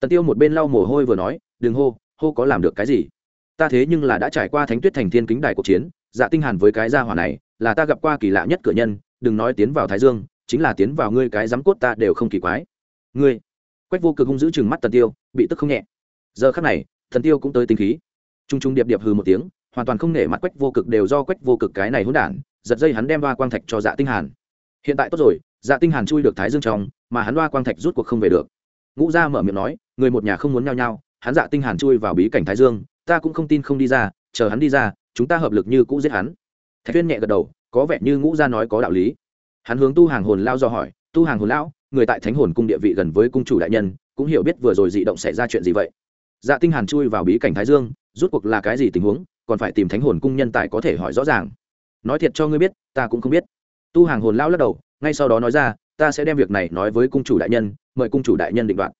Tần tiêu một bên lau mồ hôi vừa nói, đừng hô hô có làm được cái gì? Ta thế nhưng là đã trải qua thánh tuyết thành thiên kính đài cuộc chiến dạ tinh hàn với cái gia hỏa này, là ta gặp qua kỳ lạ nhất cửa nhân, đừng nói tiến vào thái dương, chính là tiến vào ngươi cái giám cốt ta đều không kỳ quái. Ngươi quách vô cực hung giữ chừng mắt tần tiêu, bị tức không nhẹ. Giờ khắc này thần tiêu cũng tới tinh khí. Trung trung điệp điệp hừ một tiếng, hoàn toàn không nể mặt quách vô cực đều do quách vô cực cái này hỗn đản, giật dây hắn đem đoa quang thạch cho dạ tinh hàn. Hiện tại tốt rồi dạ tinh hàn chui được thái dương trong, mà hắn đoa quang thạch rút cuộc không về được. Ngũ gia mở miệng nói, người một nhà không muốn nhau nhau hắn dạ tinh hàn chui vào bí cảnh thái dương, ta cũng không tin không đi ra, chờ hắn đi ra, chúng ta hợp lực như cũ giết hắn. Thạch tuyên nhẹ gật đầu, có vẻ như ngũ gia nói có đạo lý. Hắn hướng tu hàng hồn lao do hỏi, tu hàng hồn lão người tại thánh hồn cung địa vị gần với cung chủ đại nhân, cũng hiểu biết vừa rồi dị động xảy ra chuyện gì vậy. Dạ tinh hàn chui vào bí cảnh thái dương, rút cuộc là cái gì tình huống, còn phải tìm thánh hồn cung nhân tài có thể hỏi rõ ràng. Nói thiệt cho ngươi biết, ta cũng không biết. Tu hàng hồn lão lắc đầu, ngay sau đó nói ra, ta sẽ đem việc này nói với cung chủ đại nhân, mời cung chủ đại nhân định đoạt.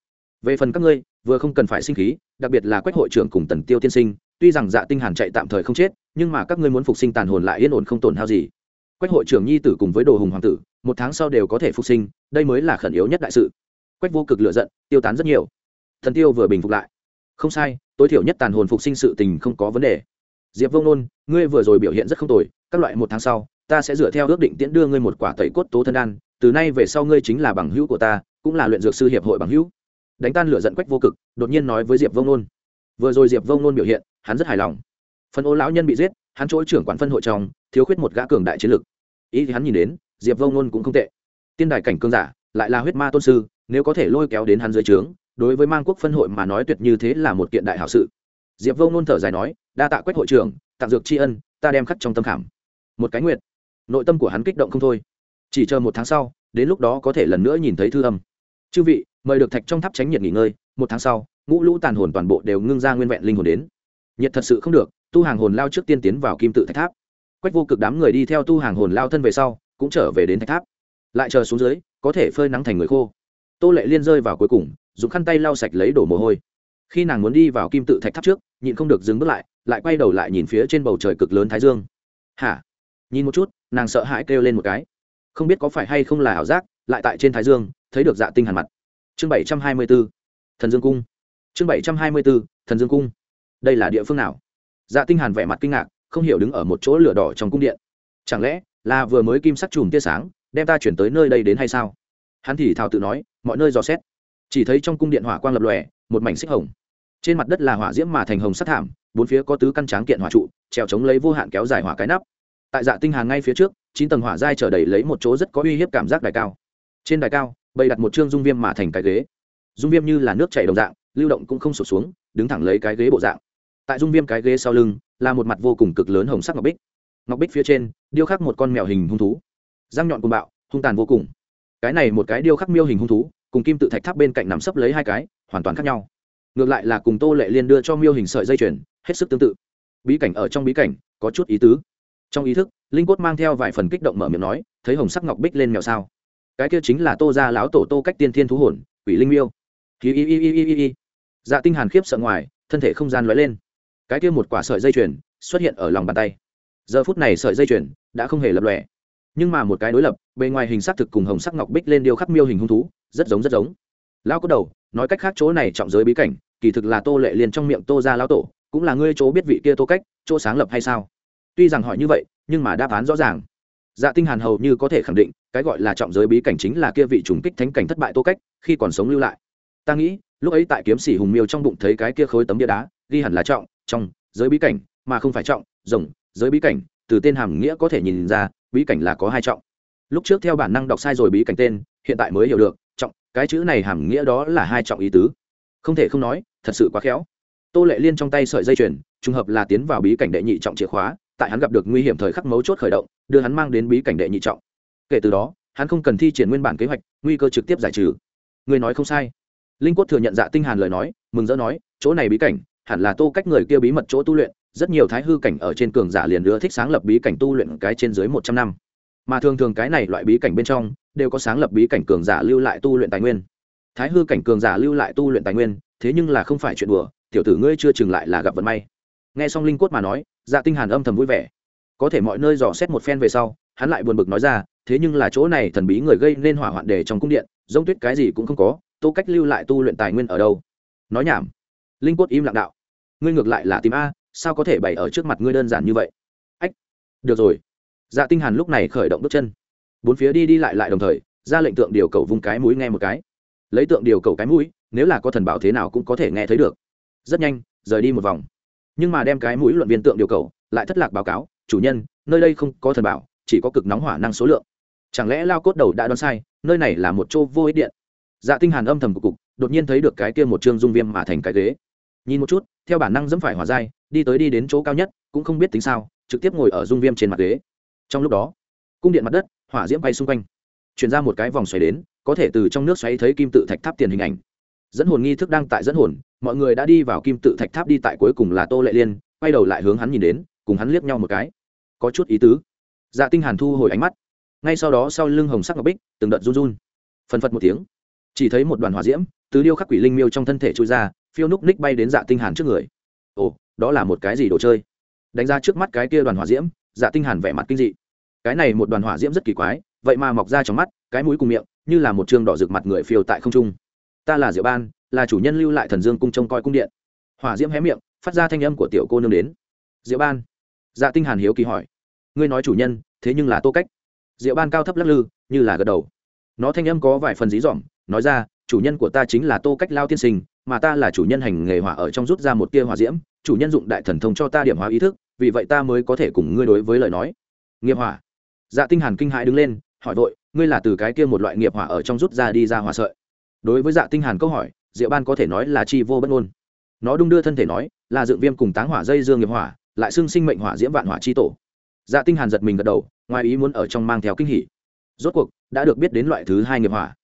Về phần các ngươi, vừa không cần phải sinh khí, đặc biệt là quách hội trưởng cùng tần tiêu tiên sinh, tuy rằng dạ tinh hàn chạy tạm thời không chết, nhưng mà các ngươi muốn phục sinh tàn hồn lại yên ổn không tổn hao gì. Quách hội trưởng nhi tử cùng với đồ hùng hoàng tử một tháng sau đều có thể phục sinh, đây mới là khẩn yếu nhất đại sự. Quách vô cực lựa giận, tiêu tán rất nhiều. Thần tiêu vừa bình phục lại. Không sai, tối thiểu nhất tàn hồn phục sinh sự tình không có vấn đề. Diệp vông nôn, ngươi vừa rồi biểu hiện rất không tồi, các loại một tháng sau, ta sẽ dựa theo ước định tiễn đưa ngươi một quả tẩy cốt tố thân đan, từ nay về sau ngươi chính là bằng hữu của ta, cũng là luyện dược sư hiệp hội bằng hữu. Đánh tan lửa giận quách vô cực, đột nhiên nói với diệp vông nôn. Vừa rồi diệp vông nôn biểu hiện, hắn rất hài lòng. Phân ô lão nhân bị giết, hắn chỗ trưởng quản phân hội trong, thiếu khuyết một gã cường đại chiến lực. Ý thì hắn nhìn đến diệp Vô nôn cũng không tệ. Tiên đài cảnh cương giả, lại là huyết ma tôn sư, nếu có thể lôi kéo đến hắn dưới trướng, đối với mang quốc phân hội mà nói tuyệt như thế là một kiện đại hảo sự. Diệp Vô nôn thở dài nói, đa tạ quách hội trưởng, tặng dược tri ân, ta đem khắc trong tâm khảm. Một cái nguyện nội tâm của hắn kích động không thôi. Chỉ chờ một tháng sau, đến lúc đó có thể lần nữa nhìn thấy thư âm. Chư vị, mời được thạch trong tháp tránh nhiệt nghỉ ngơi, một tháng sau, ngũ lũ tàn hồn toàn bộ đều ngưng ra nguyên vẹn linh hồn đến. Nhiệt thật sự không được, tu hàng hồn lao trước tiên tiến vào kim tự thạch tháp. Quách vô cực đám người đi theo tu hàng hồn lao thân về sau cũng trở về đến thạch tháp. Lại chờ xuống dưới, có thể phơi nắng thành người khô. Tô lệ liên rơi vào cuối cùng, dùng khăn tay lau sạch lấy đổ mồ hôi. Khi nàng muốn đi vào kim tự thạch tháp trước, nhịn không được dừng bước lại lại quay đầu lại nhìn phía trên bầu trời cực lớn thái dương. Hả? Nhìn một chút, nàng sợ hãi kêu lên một cái. Không biết có phải hay không là ảo giác, lại tại trên thái dương, thấy được dạ tinh hàn mặt. Chương bảy trăm hai mươi 724 thần dương cung. Chương bảy trăm hai mươi 724 thần dương cung. Đây là địa phương nào? Dạ tinh hàn vẻ mặt kinh ngạc, không hiểu đứng ở một chỗ lửa đỏ trong cung điện. Chẳng lẽ là vừa mới kim sắc chùm tia sáng, đem ta chuyển tới nơi đây đến hay sao? Hắn thì thào tự nói, mọi nơi dò xét. Chỉ thấy trong cung điện hỏa quang lập lòe, một mảnh xích hồng. Trên mặt đất là hỏa diễm mà thành hồng sắt thảm, bốn phía có tứ căn tráng kiện hỏa trụ trèo chống lấy vô hạn kéo dài hỏa cái nắp. Tại dạ tinh hàng ngay phía trước, chín tầng hỏa dai trở đầy lấy một chỗ rất có uy hiếp cảm giác đài cao. Trên đài cao, bày đặt một trương dung viêm mà thành cái ghế. Dung viêm như là nước chảy đồng dạng, lưu động cũng không sụt xuống, đứng thẳng lấy cái ghế bộ dạng. Tại dung viêm cái ghế sau lưng, là một mặt vô cùng cực lớn hồng sắc ngọc bích ngọc bích phía trên, điêu khắc một con mèo hình hung thú. Răng nhọn cùng bạo, hung tàn vô cùng. Cái này một cái điêu khắc miêu hình hung thú, cùng kim tự thạch tháp bên cạnh nằm sấp lấy hai cái, hoàn toàn khác nhau. Ngược lại là cùng tô lệ liên đưa cho miêu hình sợi dây chuyền, hết sức tương tự. Bí cảnh ở trong bí cảnh, có chút ý tứ. Trong ý thức, linh cốt mang theo vài phần kích động mở miệng nói, thấy hồng sắc ngọc bích lên mèo sao? Cái kia chính là tô gia lão tổ tô cách tiên thiên thú hồn, quỷ linh miêu. Y y y y y y dạ tinh hàn khiếp sợ ngoài, thân thể không gian lóe lên. Cái kia một quả sợi dây chuyền xuất hiện ở lòng bàn tay giờ phút này sợi dây chuyền đã không hề lập lòe. Nhưng mà một cái đối lập, bề ngoài hình sắc thực cùng hồng sắc ngọc bích lên điêu khắc miêu hình hung thú, rất giống rất giống. Lão có đầu, nói cách khác chỗ này trọng giới bí cảnh, kỳ thực là tô lệ liền trong miệng tô ra lão tổ, cũng là ngươi chỗ biết vị kia tô cách, chỗ sáng lập hay sao? Tuy rằng hỏi như vậy, nhưng mà đáp án rõ ràng. Dạ tinh hàn hầu như có thể khẳng định, cái gọi là trọng giới bí cảnh chính là kia vị trùng kích thánh cảnh thất bại tô cách, khi còn sống lưu lại. Ta nghĩ, lúc ấy tại kiếm sĩ hùng miêu trong bụng thấy cái kia khối tấm bia đá, ghi hẳn là trọng, trong, giới bí cảnh, mà không phải trọng rồng giới bí cảnh, từ tên hàm nghĩa có thể nhìn ra, bí cảnh là có hai trọng. Lúc trước theo bản năng đọc sai rồi bí cảnh tên, hiện tại mới hiểu được, trọng, cái chữ này hàm nghĩa đó là hai trọng ý tứ. Không thể không nói, thật sự quá khéo. Tô lệ liên trong tay sợi dây chuyền, trùng hợp là tiến vào bí cảnh đệ nhị trọng chìa khóa, tại hắn gặp được nguy hiểm thời khắc mấu chốt khởi động, đưa hắn mang đến bí cảnh đệ nhị trọng. Kể từ đó, hắn không cần thi triển nguyên bản kế hoạch, nguy cơ trực tiếp giải trừ. Người nói không sai. Linh quốc thừa nhận dạ tinh hàn lời nói, mừng rỡ nói, chỗ này bí cảnh, hẳn là tô cách người kia bí mật chỗ tu luyện rất nhiều thái hư cảnh ở trên cường giả liền ưa thích sáng lập bí cảnh tu luyện cái trên dưới một trăm năm. Mà thường thường cái này loại bí cảnh bên trong, đều có sáng lập bí cảnh cường giả lưu lại tu luyện tài nguyên. Thái hư cảnh cường giả lưu lại tu luyện tài nguyên, thế nhưng là không phải chuyện đùa, tiểu tử ngươi chưa chừng lại là gặp vận may. Nghe xong linh quất mà nói dạ tinh hàn âm thầm vui vẻ. Có thể mọi nơi dò xét một phen về sau, hắn lại buồn bực nói ra, thế nhưng là chỗ này thần bí người gây nên hỏa hoạn để trong cung điện, giống tuyết cái gì cũng không có, tô cách lưu lại tu luyện tài nguyên ở đâu? Nói nhảm. Linh quất im lặng đạo. Ngươi ngược lại là tìm a sao có thể bày ở trước mặt ngươi đơn giản như vậy? Ách, được rồi. Dạ tinh hàn lúc này khởi động bước chân. Bốn phía đi đi lại lại đồng thời, ra lệnh tượng điều cầu vung cái mũi nghe một cái. Lấy tượng điều cầu cái mũi, nếu là có thần bảo thế nào cũng có thể nghe thấy được. Rất nhanh, rời đi một vòng. Nhưng mà đem cái mũi luận viên tượng điều cầu, lại thất lạc báo cáo, chủ nhân, nơi đây không có thần bảo, chỉ có cực nóng hỏa năng số lượng. Chẳng lẽ lao cốt đầu đã đoán sai, nơi này là một chỗ vô ích điện? Dạ tinh hàn âm thầm cục cục, đột nhiên thấy được cái kia một trương dung viêm mà thành cái ghế nhìn một chút, theo bản năng dẫm phải hỏa dai đi tới đi đến chỗ cao nhất, cũng không biết tính sao, trực tiếp ngồi ở dung viêm trên mặt ghế. Trong lúc đó, cung điện mặt đất, hỏa diễm bay xung quanh. Chuyển ra một cái vòng xoáy đến, có thể từ trong nước xoáy thấy kim tự thạch tháp tiền hình ảnh. Dẫn hồn nghi thức đang tại dẫn hồn, mọi người đã đi vào kim tự thạch tháp đi tại cuối cùng là tô lệ liên, quay đầu lại hướng hắn nhìn đến, cùng hắn liếc nhau một cái. Có chút ý tứ. Dạ tinh hàn thu hồi ánh mắt. Ngay sau đó sau lưng hồng sắc ngọc bích, từng đợt run run. Phần phật một tiếng. Chỉ thấy một đoàn hỏa diễm tứ điêu khắc quỷ linh miêu trong thân thể trôi ra phiêu núc ních bay đến dạ tinh hàn trước người. Ồ, đó là một cái gì đồ chơi? Đánh ra trước mắt cái kia đoàn hỏa diễm dạ tinh hàn vẻ mặt kinh dị. Cái này một đoàn hỏa diễm rất kỳ quái, vậy mà mọc ra trong mắt, cái mũi cùng miệng, như là một trương đỏ rực mặt người phiêu tại không trung. Ta là diệu ban, là chủ nhân lưu lại thần dương cung trông coi cung điện. Hỏa diễm hé miệng, phát ra thanh âm của tiểu cô nương đến. Diệu ban. Dạ tinh hàn hiếu kỳ hỏi. Ngươi nói chủ nhân, thế nhưng là tô cách. Diệu ban cao thấp lắc lư, như là gật đầu. Nó thanh âm có vài phần dí dỏm, nói ra chủ nhân của ta chính là tô cách lao tiên sinh, mà ta là chủ nhân hành nghề hỏa ở trong rút ra một tia hỏa diễm, chủ nhân dụng đại thần thông cho ta điểm hóa ý thức, vì vậy ta mới có thể cùng ngươi đối với lời nói. Nghiệp hỏa. Dạ tinh hàn kinh hãi đứng lên, hỏi vội, ngươi là từ cái kia một loại nghiệp hỏa ở trong rút ra đi ra hỏa sợi? Đối với dạ tinh hàn câu hỏi, diệu ban có thể nói là chi vô bất ngôn. Nó đung đưa thân thể nói, là dựng viêm cùng táng hỏa dây dương nghiệp hỏa, lại xưng sinh mệnh hỏa diễm vạn hỏa chi tổ. Dạ tinh hàn giật mình gật đầu, ngoài ý muốn ở trong mang theo kinh hỉ. Rốt cuộc, đã được biết đến loại thứ hai nghiệp hỏa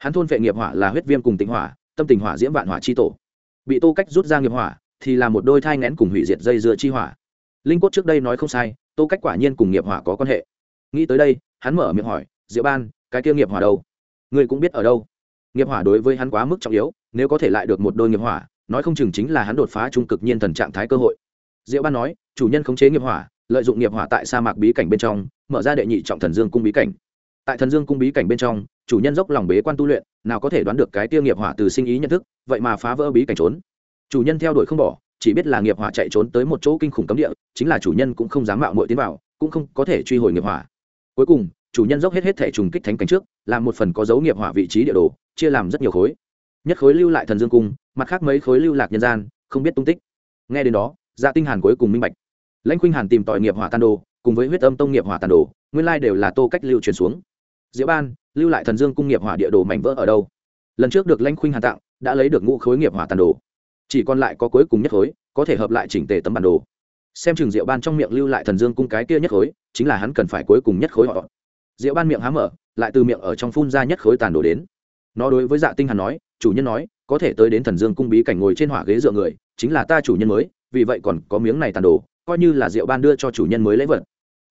hắn thôn vệ nghiệp hỏa là huyết viêm cùng tịnh hỏa, tâm tình hỏa diễm vạn hỏa chi tổ. Bị tô cách rút ra nghiệp hỏa, thì là một đôi thai ngén cùng hủy diệt dây dựa chi hỏa. Linh cốt trước đây nói không sai, tô cách quả nhiên cùng nghiệp hỏa có quan hệ. Nghĩ tới đây, hắn mở miệng hỏi diệu ban, cái kia nghiệp hỏa đâu? Người cũng biết ở đâu? Nghiệp hỏa đối với hắn quá mức trọng yếu, nếu có thể lại được một đôi nghiệp hỏa, nói không chừng chính là hắn đột phá trung cực nhiên thần trạng thái cơ hội. Diệu ban nói, chủ nhân khống chế nghiệp hỏa, lợi dụng nghiệp hỏa tại sa mạc bí cảnh bên trong, mở ra đệ nhị trọng thần dương cung bí cảnh. Tại thần dương cung bí cảnh bên trong chủ nhân dốc lòng bế quan tu luyện, nào có thể đoán được cái tiêu nghiệp hỏa từ sinh ý nhận thức, vậy mà phá vỡ bí cảnh trốn. Chủ nhân theo đuổi không bỏ, chỉ biết là nghiệp hỏa chạy trốn tới một chỗ kinh khủng cấm địa, chính là chủ nhân cũng không dám mạo muội tiến vào, cũng không có thể truy hồi nghiệp hỏa. Cuối cùng, chủ nhân dốc hết hết thể trùng kích thánh cảnh trước, làm một phần có dấu nghiệp hỏa vị trí địa đồ, chia làm rất nhiều khối. Nhất khối lưu lại thần dương cung, mặt khác mấy khối lưu lạc nhân gian, không biết tung tích. Nghe đến đó dạ tinh hàn cuối cùng minh bạch. Lãnh khuynh hàn tìm tòi nghiệp hỏa tan đồ, cùng với huyết âm tông nghiệp hỏa tàn đồ, nguyên lai đều là tô cách lưu truyền xuống. Diễu ban lưu lại thần dương cung nghiệp hỏa địa đồ mảnh vỡ ở đâu? Lần trước được Lanh khuynh hàn tặng, đã lấy được ngũ khối nghiệp hỏa tàn đồ. Chỉ còn lại có cuối cùng nhất khối, có thể hợp lại chỉnh tề tấm bản đồ. Xem chừng diệu ban trong miệng lưu lại thần dương cung cái kia nhất khối, chính là hắn cần phải cuối cùng nhất khối họ. Diệu ban miệng há mở, lại từ miệng ở trong phun ra nhất khối tàn đồ đến. Nó đối với dạ tinh hàn nói, chủ nhân nói, có thể tới đến thần dương cung bí cảnh ngồi trên hỏa ghế dựa người, chính là ta chủ nhân mới, vì vậy còn có miếng này tàn đồ, coi như là diệu ban đưa cho chủ nhân mới lễ vật.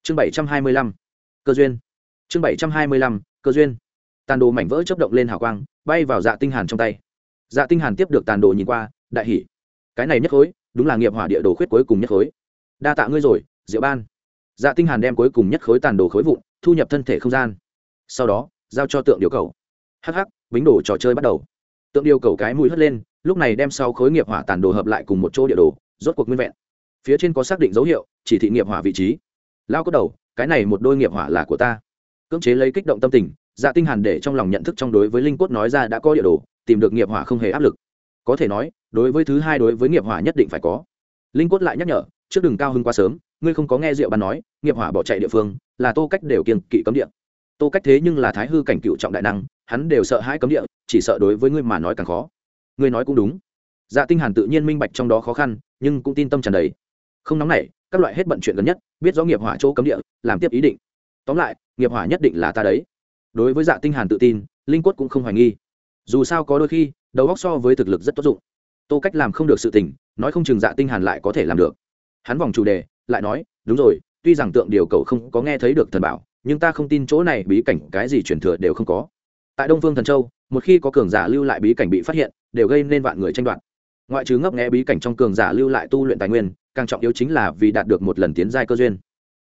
Chương bảy trăm hai mươi lăm. Cơ duyên. Chương bảy trăm hai mươi lăm cơ duyên. Tàn đồ mảnh vỡ chớp động lên hào quang, bay vào dạ tinh hàn trong tay. Dạ tinh hàn tiếp được tàn đồ nhìn qua, đại hỉ. Cái này nhất khối, đúng là nghiệp hỏa địa đồ khuyết cuối cùng nhất khối. Đa tạ ngươi rồi, diệu ban. Dạ tinh hàn đem cuối cùng nhất khối tàn đồ khối vụn, thu nhập thân thể không gian. Sau đó, giao cho tượng điều cầu. Hắc hắc, bính đồ trò chơi bắt đầu. Tượng điều cầu cái mũi hất lên, lúc này đem sau khối nghiệp hỏa tàn đồ hợp lại cùng một chỗ địa đồ, rốt cuộc nguyên vẹn. Phía trên có xác định dấu hiệu, chỉ thị nghiệp hỏa vị trí. Lao cốt đầu, cái này một đôi nghiệp hỏa là của ta cưỡng chế lấy kích động tâm tình dạ tinh hàn để trong lòng nhận thức trong đối với linh cốt nói ra đã có địa đồ, tìm được nghiệp hỏa không hề áp lực. Có thể nói, đối với thứ hai đối với nghiệp hỏa nhất định phải có. Linh cốt lại nhắc nhở, trước đừng cao hưng quá sớm, ngươi không có nghe diệu ban nói, nghiệp hỏa bỏ chạy địa phương, là tô cách đều kiên kỵ cấm địa. Tô cách thế nhưng là thái hư cảnh cựu trọng đại năng, hắn đều sợ hãi cấm địa, chỉ sợ đối với ngươi mà nói càng khó. Ngươi nói cũng đúng. Dạ tinh hàn tự nhiên minh bạch trong đó khó khăn, nhưng cũng tin tâm tràn đầy. Không nóng nảy, các loại hết bận chuyện gần nhất, biết rõ nghiệp hỏa chỗ cấm địa, làm tiếp ý định tóm lại, nghiệp hỏa nhất định là ta đấy. Đối với dạ tinh hàn tự tin, linh quất cũng không hoài nghi. Dù sao có đôi khi, đầu óc so với thực lực rất tốt dụng. Tô cách làm không được sự tình, nói không chừng dạ tinh hàn lại có thể làm được. Hắn vòng chủ đề, lại nói, đúng rồi, tuy rằng tượng điều cầu không có nghe thấy được thần bảo, nhưng ta không tin chỗ này bí cảnh cái gì truyền thừa đều không có. Tại đông phương thần châu, một khi có cường giả lưu lại bí cảnh bị phát hiện, đều gây nên vạn người tranh đoạt. Ngoại trừ ngấp nghé bí cảnh trong cường giả lưu lại tu luyện tài nguyên, càng trọng yếu chính là vì đạt được một lần tiến giai cơ duyên.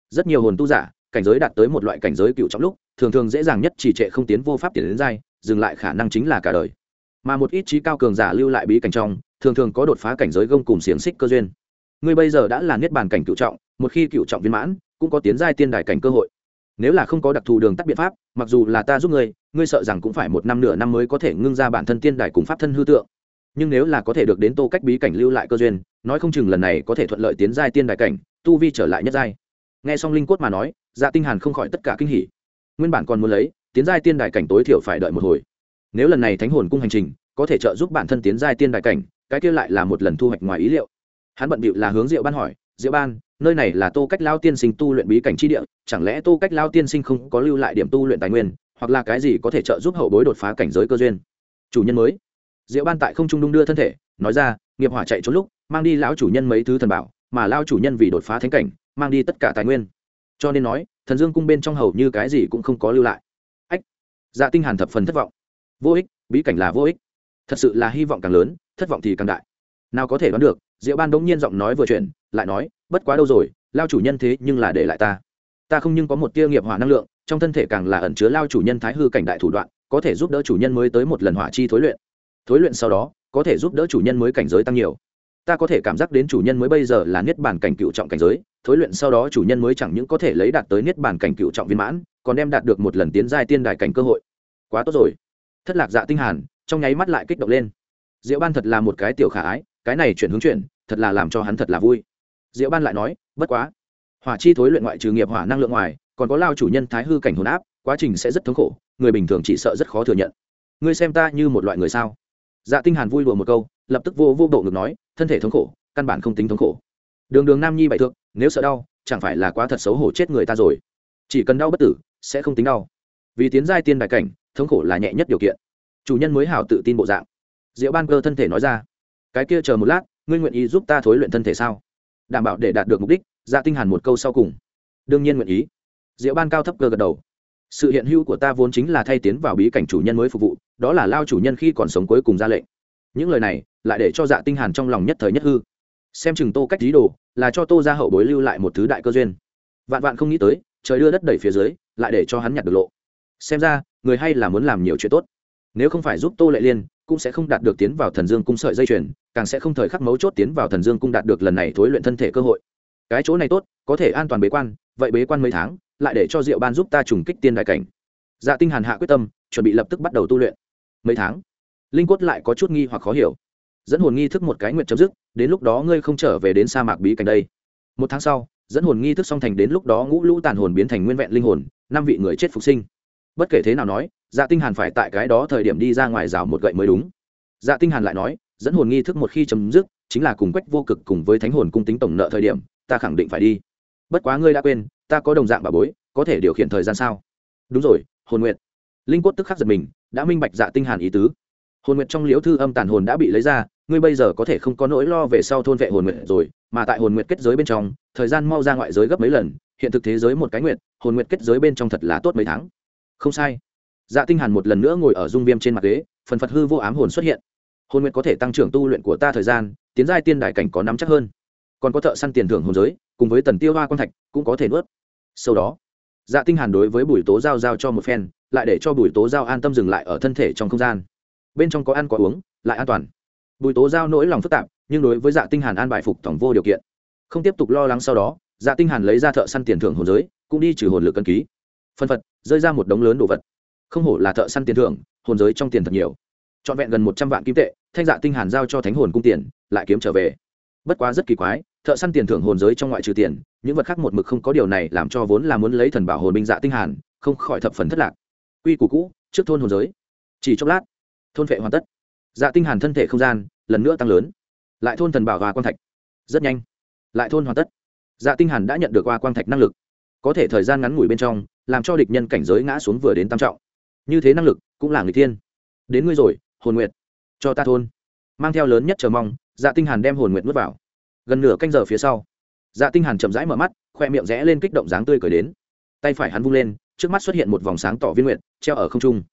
Rất nhiều hồn tu giả cảnh giới đạt tới một loại cảnh giới cựu trọng lúc, thường thường dễ dàng nhất chỉ trệ không tiến vô pháp tiến đến giai, dừng lại khả năng chính là cả đời. Mà một ít trí cao cường giả lưu lại bí cảnh trong, thường thường có đột phá cảnh giới gông cùng xiềng xích cơ duyên. Ngươi bây giờ đã là niết bàn cảnh cựu trọng, một khi cựu trọng viên mãn, cũng có tiến giai tiên đài cảnh cơ hội. Nếu là không có đặc thù đường tắt biện pháp, mặc dù là ta giúp ngươi ngươi sợ rằng cũng phải một năm nửa năm mới có thể ngưng ra bản thân tiên đài cùng pháp thân hư tượng. Nhưng nếu là có thể được đến tô cách bí cảnh lưu lại cơ duyên, nói không chừng lần này có thể thuận lợi tiến giai tiên đài cảnh, tu vi trở lại nhất giai. Nghe xong linh cốt mà nói dạ tinh hàn không khỏi tất cả kinh hỉ. Nguyên bản còn muốn lấy, tiến giai tiên đài cảnh tối thiểu phải đợi một hồi. Nếu lần này thánh hồn cung hành trình, có thể trợ giúp bản thân tiến giai tiên đài cảnh, cái kia lại là một lần thu hoạch ngoài ý liệu. Hắn bận bịu là hướng diệu ban hỏi, diệu ban, nơi này là tô cách lao tiên sinh tu luyện bí cảnh chi địa, chẳng lẽ tô cách lao tiên sinh không có lưu lại điểm tu luyện tài nguyên, hoặc là cái gì có thể trợ giúp hậu bối đột phá cảnh giới cơ duyên? Chủ nhân mới. Diệu ban tại không trung đung đưa thân thể, nói ra, nghiệp hỏa chạy trốn lúc, mang đi lão chủ nhân mấy thứ thần bảo, mà lao chủ nhân vì đột phá thánh cảnh, mang đi tất cả tài nguyên cho nên nói, thần dương cung bên trong hầu như cái gì cũng không có lưu lại. Ách dạ tinh hàn thập phần thất vọng. Vô ích, bí cảnh là vô ích. Thật sự là hy vọng càng lớn, thất vọng thì càng đại. Nào có thể đoán được, diệu ban đống nhiên giọng nói vừa chuyển, lại nói, bất quá đâu rồi, lao chủ nhân thế nhưng là để lại ta. Ta không nhưng có một tia nghiệp hỏa năng lượng, trong thân thể càng là ẩn chứa lao chủ nhân thái hư cảnh đại thủ đoạn, có thể giúp đỡ chủ nhân mới tới một lần hỏa chi thối luyện. Thối luyện sau đó, có thể giúp đỡ chủ nhân mới cảnh giới tăng nhiều ta có thể cảm giác đến chủ nhân mới bây giờ là niết bàn cảnh cựu trọng cảnh giới, thối luyện sau đó chủ nhân mới chẳng những có thể lấy đạt tới niết bàn cảnh cựu trọng viên mãn, còn đem đạt được một lần tiến giai tiên đài cảnh cơ hội. Quá tốt rồi. Thất lạc dạ tinh hàn, trong nháy mắt lại kích động lên. Diệu ban thật là một cái tiểu khả ái, cái này chuyển hướng chuyển, thật là làm cho hắn thật là vui. Diệu ban lại nói, bất quá, hỏa chi thối luyện ngoại trừ nghiệp hỏa năng lượng ngoài, còn có lao chủ nhân thái hư cảnh hồn áp, quá trình sẽ rất thống khổ, người bình thường chỉ sợ rất khó thừa nhận. Ngươi xem ta như một loại người sao? Dạ tinh hàn vui đùa một câu lập tức vô vô bộ ngực nói, thân thể thống khổ, căn bản không tính thống khổ. Đường đường nam nhi bại thượng nếu sợ đau, chẳng phải là quá thật xấu hổ chết người ta rồi. Chỉ cần đau bất tử, sẽ không tính đau. Vì tiến giai tiên đại cảnh, thống khổ là nhẹ nhất điều kiện. Chủ nhân mới hảo tự tin bộ dạng. Diệu ban cơ thân thể nói ra, cái kia chờ một lát, ngươi nguyện ý giúp ta thối luyện thân thể sao? Đảm bảo để đạt được mục đích dạ tinh hàn một câu sau cùng. Đương nhiên nguyện ý. Diệu ban cao thấp cơ gật đầu. Sự hiện hữu của ta vốn chính là thay tiến vào bí cảnh chủ nhân mới phục vụ, đó là lao chủ nhân khi còn sống cuối cùng ra lệnh những lời này lại để cho dạ tinh hàn trong lòng nhất thời nhất hư. Xem chừng tô cách dí đồ là cho tô ra hậu bối lưu lại một thứ đại cơ duyên. Vạn vạn không nghĩ tới, trời đưa đất đẩy phía dưới, lại để cho hắn nhặt được lộ. Xem ra, người hay là muốn làm nhiều chuyện tốt. Nếu không phải giúp tô lệ liên, cũng sẽ không đạt được tiến vào thần dương cung sợi dây chuyền, càng sẽ không thời khắc mấu chốt tiến vào thần dương cung đạt được lần này thối luyện thân thể cơ hội. Cái chỗ này tốt, có thể an toàn bế quan, vậy bế quan mấy tháng, lại để cho diệu ban giúp ta trùng kích tiên đại cảnh. Dạ tinh hàn hạ quyết tâm, chuẩn bị lập tức bắt đầu tu luyện. Mấy tháng? Linh quất lại có chút nghi hoặc khó hiểu. Dẫn hồn nghi thức một cái nguyện chấm dứt, đến lúc đó ngươi không trở về đến sa mạc bí cảnh đây. Một tháng sau, dẫn hồn nghi thức xong thành đến lúc đó ngũ lũ tàn hồn biến thành nguyên vẹn linh hồn, năm vị người chết phục sinh. Bất kể thế nào nói dạ tinh hàn phải tại cái đó thời điểm đi ra ngoài rào một gậy mới đúng. Dạ tinh hàn lại nói, dẫn hồn nghi thức một khi chấm dứt, chính là cùng quách vô cực cùng với thánh hồn cung tính tổng nợ thời điểm, ta khẳng định phải đi. Bất quá ngươi đã quên, ta có đồng dạng bà bối, có thể điều khiển thời gian sao? Đúng rồi, hồn nguyệt. Linh quất tức khắc giật mình, đã minh bạch dạ tinh hàn ý tứ hồn nguyệt trong liễu thư âm tàn hồn đã bị lấy ra, ngươi bây giờ có thể không có nỗi lo về sau thôn vệ hồn nguyệt rồi, mà tại hồn nguyệt kết giới bên trong, thời gian mau ra ngoại giới gấp mấy lần, hiện thực thế giới một cái nguyệt, hồn nguyệt kết giới bên trong thật là tốt mấy tháng. Không sai. Dạ tinh hàn một lần nữa ngồi ở dung viêm trên mặt ghế, phần phật hư vô ám hồn xuất hiện. Hồn nguyệt có thể tăng trưởng tu luyện của ta thời gian, tiến giai tiên đại cảnh có nắm chắc hơn. Còn có thợ săn tiền thưởng hồn giới, cùng với tần tiêu hoa quan thạch, cũng có thể nuốt. Sau đó dạ tinh hàn đối với bùi tố giao giao cho một phen, lại để cho bùi tố giao an tâm dừng lại ở thân thể trong không gian bên trong có ăn có uống, lại an toàn. Bùi tố giao nỗi lòng phức tạp, nhưng đối với dạ tinh hàn an bài phục tổng vô điều kiện. Không tiếp tục lo lắng sau đó dạ tinh hàn lấy ra thợ săn tiền thưởng hồn giới, cũng đi trừ hồn lực cân ký. Phân phật, rơi ra một đống lớn đồ vật. Không hổ là thợ săn tiền thưởng, hồn giới trong tiền thật nhiều. Trọn vẹn gần một trăm vạn kim tệ, thanh dạ tinh hàn giao cho thánh hồn cung tiền, lại kiếm trở về. Bất quá rất kỳ quái, thợ săn tiền thưởng hồn giới trong ngoại trừ tiền, những vật khác một mực không có điều này làm cho vốn là muốn lấy thần bảo hồn binh dạ tinh hàn, không khỏi thập phần thất lạc. Quy củ cũ, trước thôn hồn giới. Chỉ chốc lát thôn vệ hoàn tất. Dạ tinh hàn thân thể không gian, lần nữa tăng lớn. Lại thôn thần bảo và quang thạch. Rất nhanh. Lại thôn hoàn tất. Dạ tinh hàn đã nhận được qua quang thạch năng lực. Có thể thời gian ngắn ngủi bên trong, làm cho địch nhân cảnh giới ngã xuống vừa đến tam trọng. Như thế năng lực cũng là người thiên. Đến ngươi rồi, hồn nguyệt. Cho ta thôn. Mang theo lớn nhất chờ mong dạ tinh hàn đem hồn nguyệt nuốt vào. Gần nửa canh giờ phía sau dạ tinh hàn chậm rãi mở mắt, khoe miệng rẽ lên kích động dáng tươi cười đến. Tay phải hắn vung lên, trước mắt xuất hiện một vòng sáng tỏ viên nguyệt, treo ở không trung.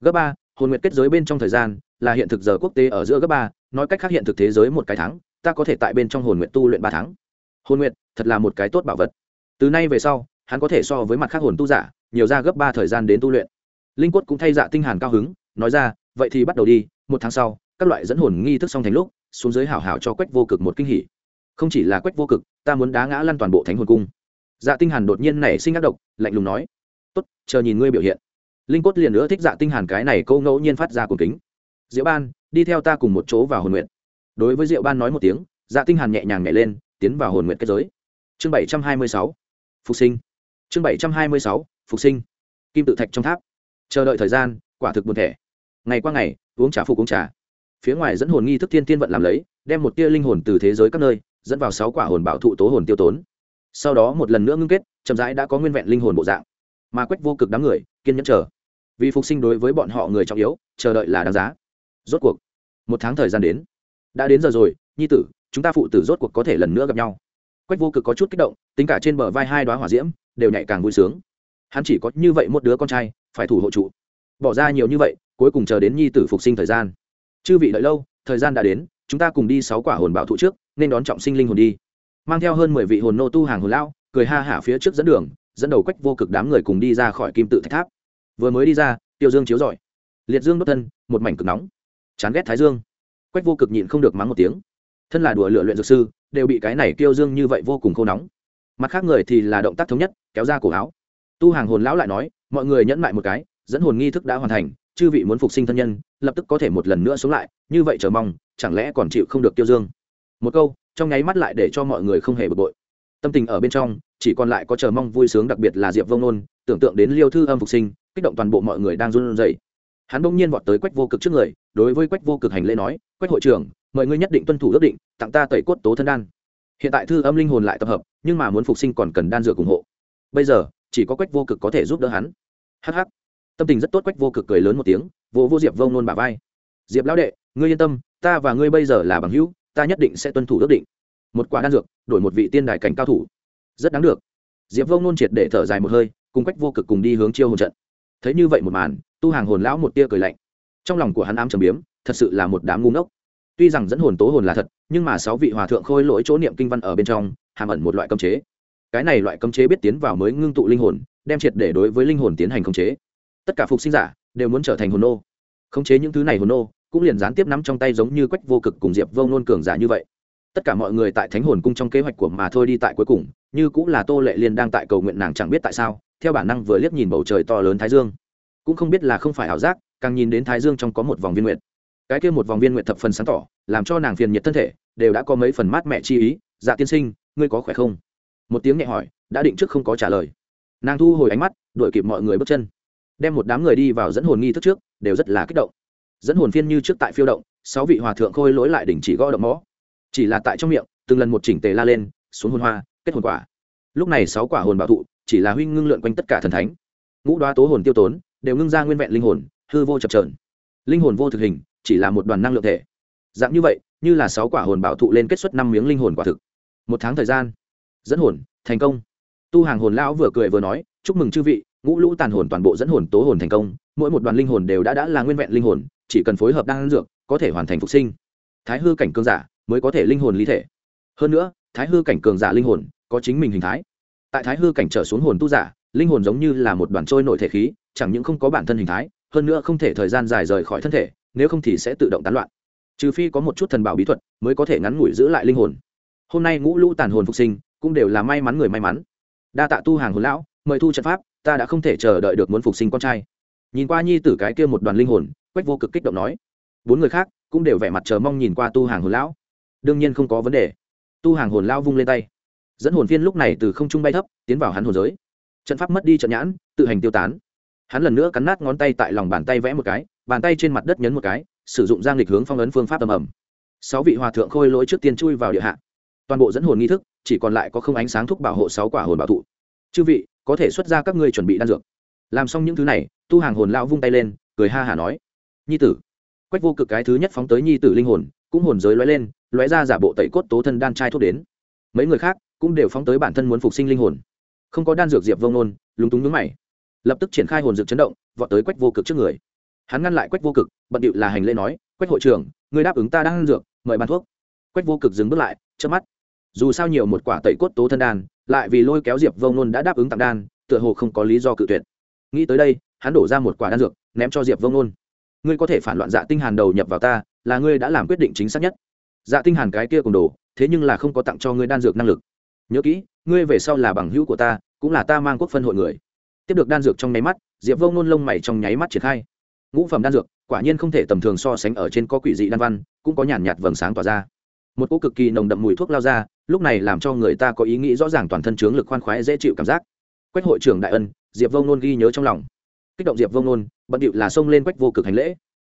Gấp ba hồn nguyệt kết giới bên trong thời gian là hiện thực giờ quốc tế ở giữa gấp ba, nói cách khác hiện thực thế giới một cái tháng ta có thể tại bên trong hồn nguyệt tu luyện ba tháng. Hồn nguyệt, thật là một cái tốt bảo vật. Từ nay về sau, hắn có thể so với mặt khác hồn tu giả, nhiều ra gấp ba thời gian đến tu luyện. Linh quất cũng thay dạ tinh hàn cao hứng, nói ra, vậy thì bắt đầu đi, một tháng sau, các loại dẫn hồn nghi thức xong thành lúc, xuống dưới hảo hảo cho quách vô cực một kinh hỉ. Không chỉ là quách vô cực, ta muốn đá ngã lăn toàn bộ thánh hồn cung. Dạ tinh hàn đột nhiên nảy sinh ác độc, lạnh lùng nói, tốt, chờ nhìn ngươi biểu hiện linh cốt liền nữa thích dạ tinh hàn cái này câu ngẫu nhiên phát ra cùng kính. Diệu ban, đi theo ta cùng một chỗ vào hồn nguyện đối với diệu ban nói một tiếng dạ tinh hàn nhẹ nhàng nhảy lên, tiến vào hồn nguyện kết giới. Chương bảy trăm hai mươi sáu, phục sinh. Chương bảy trăm hai mươi sáu, phục sinh. Kim tự thạch trong tháp. Chờ đợi thời gian, quả thực buồn thể. ngày qua ngày, uống trà phục uống trà. Phía ngoài dẫn hồn nghi thức thiên tiên vận làm lấy, đem một tia linh hồn từ thế giới các nơi, dẫn vào sáu quả hồn bảo thụ tố hồn tiêu tốn. Sau đó một lần nữa ngưng kết, chậm rãi đã có nguyên vẹn linh hồn bộ dạng. Mà quách vô cực đám người, kiên nhẫn chờ vì phục sinh đối với bọn họ người trọng yếu, chờ đợi là đáng giá. Rốt cuộc, một tháng thời gian đến. Đã đến giờ rồi, nhi tử, chúng ta phụ tử rốt cuộc có thể lần nữa gặp nhau. Quách vô cực có chút kích động, tính cả trên bờ vai hai đoá hỏa diễm, đều nhạy càng vui sướng. Hắn chỉ có như vậy một đứa con trai, phải thủ hộ trụ bỏ ra nhiều như vậy, cuối cùng chờ đến nhi tử phục sinh thời gian. Chư vị đợi lâu, thời gian đã đến, chúng ta cùng đi sáu quả hồn bảo thụ trước, nên đón trọng sinh linh hồn đi. Mang theo hơn mười vị hồn nô tu hàng hồn lao cười ha hả phía trước dẫn đường, dẫn đầu quách vô cực đám người cùng đi ra khỏi kim tự thạch tháp vừa mới đi ra, tiêu dương chiếu rọi. Liệt dương đốt thân, một mảnh cực nóng. Chán ghét thái dương. Quách vô cực nhịn không được mắng một tiếng. Thân là đùa lựa luyện dược sư, đều bị cái này tiêu dương như vậy vô cùng khô nóng. Mặt khác người thì là động tác thống nhất, kéo ra cổ áo. Tu hàng hồn lão lại nói, mọi người nhẫn lại một cái, dẫn hồn nghi thức đã hoàn thành, chư vị muốn phục sinh thân nhân, lập tức có thể một lần nữa sống lại, như vậy chờ mong, chẳng lẽ còn chịu không được tiêu dương? Một câu, trong nháy mắt lại để cho mọi người không hề bực bội. Tâm tình ở bên trong, chỉ còn lại có chờ mong vui sướng đặc biệt là diệp vông nôn tưởng tượng đến liêu thư âm phục sinh, kích động toàn bộ mọi người đang run rẩy. Hắn bỗng nhiên vọt tới quách vô cực trước người, đối với quách vô cực hành lễ nói, quách hội trưởng, mời ngươi nhất định tuân thủ ước định, tặng ta tẩy cốt tố thân đan. Hiện tại thư âm linh hồn lại tập hợp, nhưng mà muốn phục sinh còn cần đan dược ủng hộ. Bây giờ, chỉ có quách vô cực có thể giúp đỡ hắn. Hh tâm tình rất tốt, quách vô cực cười lớn một tiếng vô vô diệp vông nôn bà vai. Diệp lão đệ, ngươi yên tâm, ta và ngươi bây giờ là bằng hữu, ta nhất định sẽ tuân thủ ước định. Một quả đan dược, đổi một vị tiên đài cảnh cao thủ. Rất đáng được. Diệp vông nôn triệt để thở dài một hơi cùng quách vô cực cùng đi hướng chiêu hồn trận. Thấy như vậy một màn, tu hàng hồn lão một tia cười lạnh. Trong lòng của hắn ám trầm biếm, thật sự là một đám ngu ngốc. Tuy rằng dẫn hồn tố hồn là thật, nhưng mà sáu vị hòa thượng khôi lỗi chỗ niệm kinh văn ở bên trong, hàm ẩn một loại cấm chế. Cái này loại cấm chế biết tiến vào mới ngưng tụ linh hồn, đem triệt để đối với linh hồn tiến hành khống chế. Tất cả phục sinh giả đều muốn trở thành hồn nô. Khống chế những thứ này hồn nô, cũng liền gián tiếp nắm trong tay giống như quách vô cực cùng diệp vông nôn cường giả như vậy. Tất cả mọi người tại thánh hồn cung trong kế hoạch của mà thôi đi tại cuối cùng như cũng là tô lệ liên đang tại cầu nguyện nàng chẳng biết tại sao, theo bản năng vừa liếc nhìn bầu trời to lớn thái dương. Cũng không biết là không phải ảo giác, càng nhìn đến thái dương trong có một vòng viên nguyệt. Cái kia một vòng viên nguyệt thập phần sáng tỏ, làm cho nàng phiền nhiệt thân thể, đều đã có mấy phần mát mẹ chi ý. Dạ tiên sinh, ngươi có khỏe không? Một tiếng nhẹ hỏi, đã định trước không có trả lời. Nàng thu hồi ánh mắt, đuổi kịp mọi người bước chân. Đem một đám người đi vào dẫn hồn nghi thức trước, đều rất là kích động. Dẫn hồn phiên như trước tại phiêu động, sáu vị hòa thượng khôi lỗi lại đỉnh chỉ gõ động mõ. Chỉ là tại trong miệng, từng lần một chỉnh tề la lên, xuống hồn hoa kết hồn quả. Lúc này sáu quả hồn bảo thụ, chỉ là huy ngưng lượn quanh tất cả thần thánh. Ngũ đoá tố hồn tiêu tốn, đều ngưng ra nguyên vẹn linh hồn, hư vô chập trờn linh hồn vô thực hình, chỉ là một đoàn năng lượng thể. Dạng như vậy, như là sáu quả hồn bảo thụ lên kết xuất năm miếng linh hồn quả thực. Một tháng thời gian, dẫn hồn, thành công. Tu hàng hồn lão vừa cười vừa nói, chúc mừng chư vị, ngũ lũ tàn hồn toàn bộ dẫn hồn tố hồn thành công. Mỗi một đoàn linh hồn đều đã đã là nguyên vẹn linh hồn, chỉ cần phối hợp đan dược, có thể hoàn thành phục sinh. Thái hư cảnh cương giả, mới có thể linh hồn lý thể. Hơn nữa thái hư cảnh cường giả linh hồn, có chính mình hình thái. Tại thái hư cảnh trở xuống hồn tu giả, linh hồn giống như là một đoàn trôi nội thể khí, chẳng những không có bản thân hình thái, hơn nữa không thể thời gian dài rời khỏi thân thể, nếu không thì sẽ tự động tán loạn. Trừ phi có một chút thần bảo bí thuật mới có thể ngắn ngủi giữ lại linh hồn. Hôm nay ngũ lũ tàn hồn phục sinh, cũng đều là may mắn người may mắn. Đa tạ tu hàng hồn lão, mời thu trận pháp, ta đã không thể chờ đợi được muốn phục sinh con trai. Nhìn qua nhi tử cái kia một đoàn linh hồn, quách vô cực kích động nói. Bốn người khác cũng đều vẻ mặt chờ mong nhìn qua tu hàng hồn lão. Đương nhiên không có vấn đề tu hàng hồn lao vung lên tay. Dẫn hồn phiên lúc này từ không trung bay thấp, tiến vào hắn hồn giới. Trận pháp mất đi trận nhãn, tự hành tiêu tán. Hắn lần nữa cắn nát ngón tay tại lòng bàn tay vẽ một cái, bàn tay trên mặt đất nhấn một cái, sử dụng giang lịch hướng phong ấn phương pháp tầm ẩm sáu vị hòa thượng khôi lỗi trước tiên chui vào địa hạ. Toàn bộ dẫn hồn nghi thức, chỉ còn lại có không ánh sáng thúc bảo hộ sáu quả hồn bảo thụ. Chư vị, có thể xuất ra các ngươi chuẩn bị đan dược. Làm xong những thứ này, tu hàng hồn lao vung tay lên, cười ha hả nói, nhi tử. Quách vô cực cái thứ nhất phóng tới nhi tử linh hồn cũng hồn giới lóe lên, lóe ra giả bộ tẩy cốt tố thân đan trai thuốc đến. Mấy người khác cũng đều phóng tới bản thân muốn phục sinh linh hồn. Không có đan dược diệp vông nôn lúng túng nhướng mày. Lập tức triển khai hồn dược chấn động, vọt tới quách vô cực trước người. Hắn ngăn lại quách vô cực, bận điệu là hành lễ nói, quách hội trưởng người đáp ứng ta đang ăn dược, mời bàn thuốc. Quách vô cực dừng bước lại, chớp mắt. Dù sao nhiều một quả tẩy cốt tố thân đan, lại vì lôi kéo diệp vông nôn đã đáp ứng tặng đan, tựa hồ không có lý do cự tuyệt. Nghĩ tới đây, hắn đổ ra một quả đan dược, ném cho diệp vông nôn ngươi có thể phản loạn dạ tinh hàn đầu nhập vào ta là ngươi đã làm quyết định chính xác nhất. Dạ tinh hàn cái kia cùng đồ, thế nhưng là không có tặng cho ngươi đan dược năng lực. Nhớ kỹ, ngươi về sau là bằng hữu của ta, cũng là ta mang quốc phân hội người. Tiếp được đan dược trong nháy mắt, diệp Vô nôn lông mày trong nháy mắt triển khai. Ngũ phẩm đan dược, quả nhiên không thể tầm thường so sánh ở trên có quỷ dị đan văn, cũng có nhàn nhạt vầng sáng tỏa ra. Một cỗ cực kỳ nồng đậm mùi thuốc lao ra, lúc này làm cho người ta có ý nghĩ rõ ràng toàn thân chướng lực khoan khoái dễ chịu cảm giác. Quách hội trưởng đại ân, diệp Vô nôn ghi nhớ trong lòng. Kích động diệp Vô nôn bận điệu là xông lên quách vô cực hành lễ.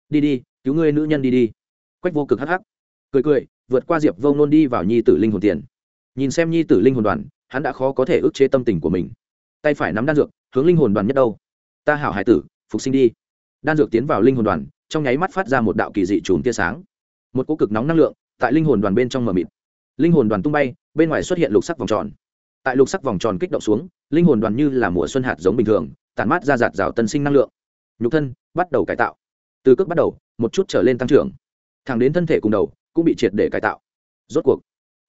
Đi đi, cứu ngươi nữ nhân đi đi quách vô cực hắc hắc. Cười cười, vượt qua diệp vông nôn đi vào nhi tử linh hồn tiền. Nhìn xem nhi tử linh hồn đoàn, hắn đã khó có thể ức chế tâm tình của mình. Tay phải nắm đan dược, hướng linh hồn đoàn nhất đâu. Ta hảo hải tử, phục sinh đi. Đan dược tiến vào linh hồn đoàn, trong nháy mắt phát ra một đạo kỳ dị chùm tia sáng. Một cỗ cực nóng năng lượng, tại linh hồn đoàn bên trong mờ mịt. Linh hồn đoàn tung bay, bên ngoài xuất hiện lục sắc vòng tròn. Tại lục sắc vòng tròn kích động xuống, linh hồn đoàn như là mùa xuân hạt giống bình thường, tản mát ra giạt rào tân sinh năng lượng. Nhục thân, bắt đầu cải tạo. Từ cước bắt đầu, một chút trở lên tăng trưởng thẳng đến thân thể cùng đầu, cũng bị triệt để cải tạo. Rốt cuộc,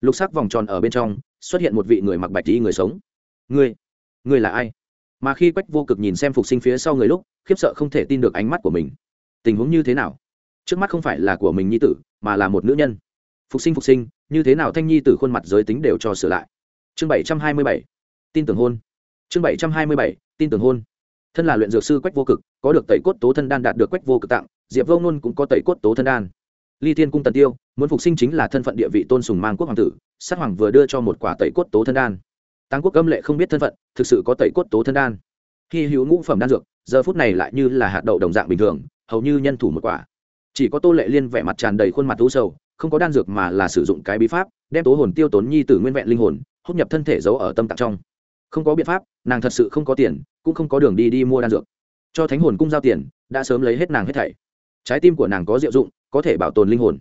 lục sắc vòng tròn ở bên trong, xuất hiện một vị người mặc bạch tí người sống. Ngươi ngươi là ai? Mà khi quách vô cực nhìn xem phục sinh phía sau người lúc, khiếp sợ không thể tin được ánh mắt của mình. Tình huống như thế nào? Trước mắt không phải là của mình nhi tử, mà là một nữ nhân. Phục sinh phục sinh, như thế nào thanh nhi tử khuôn mặt giới tính đều cho sửa lại. Chương bảy trăm hai mươi bảy, tin tưởng hôn. Chương bảy trăm hai mươi bảy, tin tưởng hôn. Thân là luyện dược sư quách vô cực, có được tẩy cốt tố thân đan đạt được quách vô cực tặng, diệp vô ngôn cũng có tẩy cốt tố thân đan ly thiên cung tần tiêu, muốn phục sinh chính là thân phận địa vị tôn sùng mang quốc hoàng tử, sát hoàng vừa đưa cho một quả tẩy cốt tố thân đan. Tăng quốc âm lệ không biết thân phận, thực sự có tẩy cốt tố thân đan. Khi hữu ngũ phẩm đan dược, giờ phút này lại như là hạt đậu đồng dạng bình thường, hầu như nhân thủ một quả. Chỉ có tô lệ liên vẻ mặt tràn đầy khuôn mặt u sầu, không có đan dược mà là sử dụng cái bí pháp, đem tố hồn tiêu tốn nhi tử nguyên vẹn linh hồn, hút nhập thân thể giấu ở tâm tạng trong. Không có biện pháp, nàng thật sự không có tiền, cũng không có đường đi đi mua đan dược. Cho thánh hồn cung giao tiền, đã sớm lấy hết nàng hết thảy trái tim của nàng có diệu dụng, có thể bảo tồn linh hồn.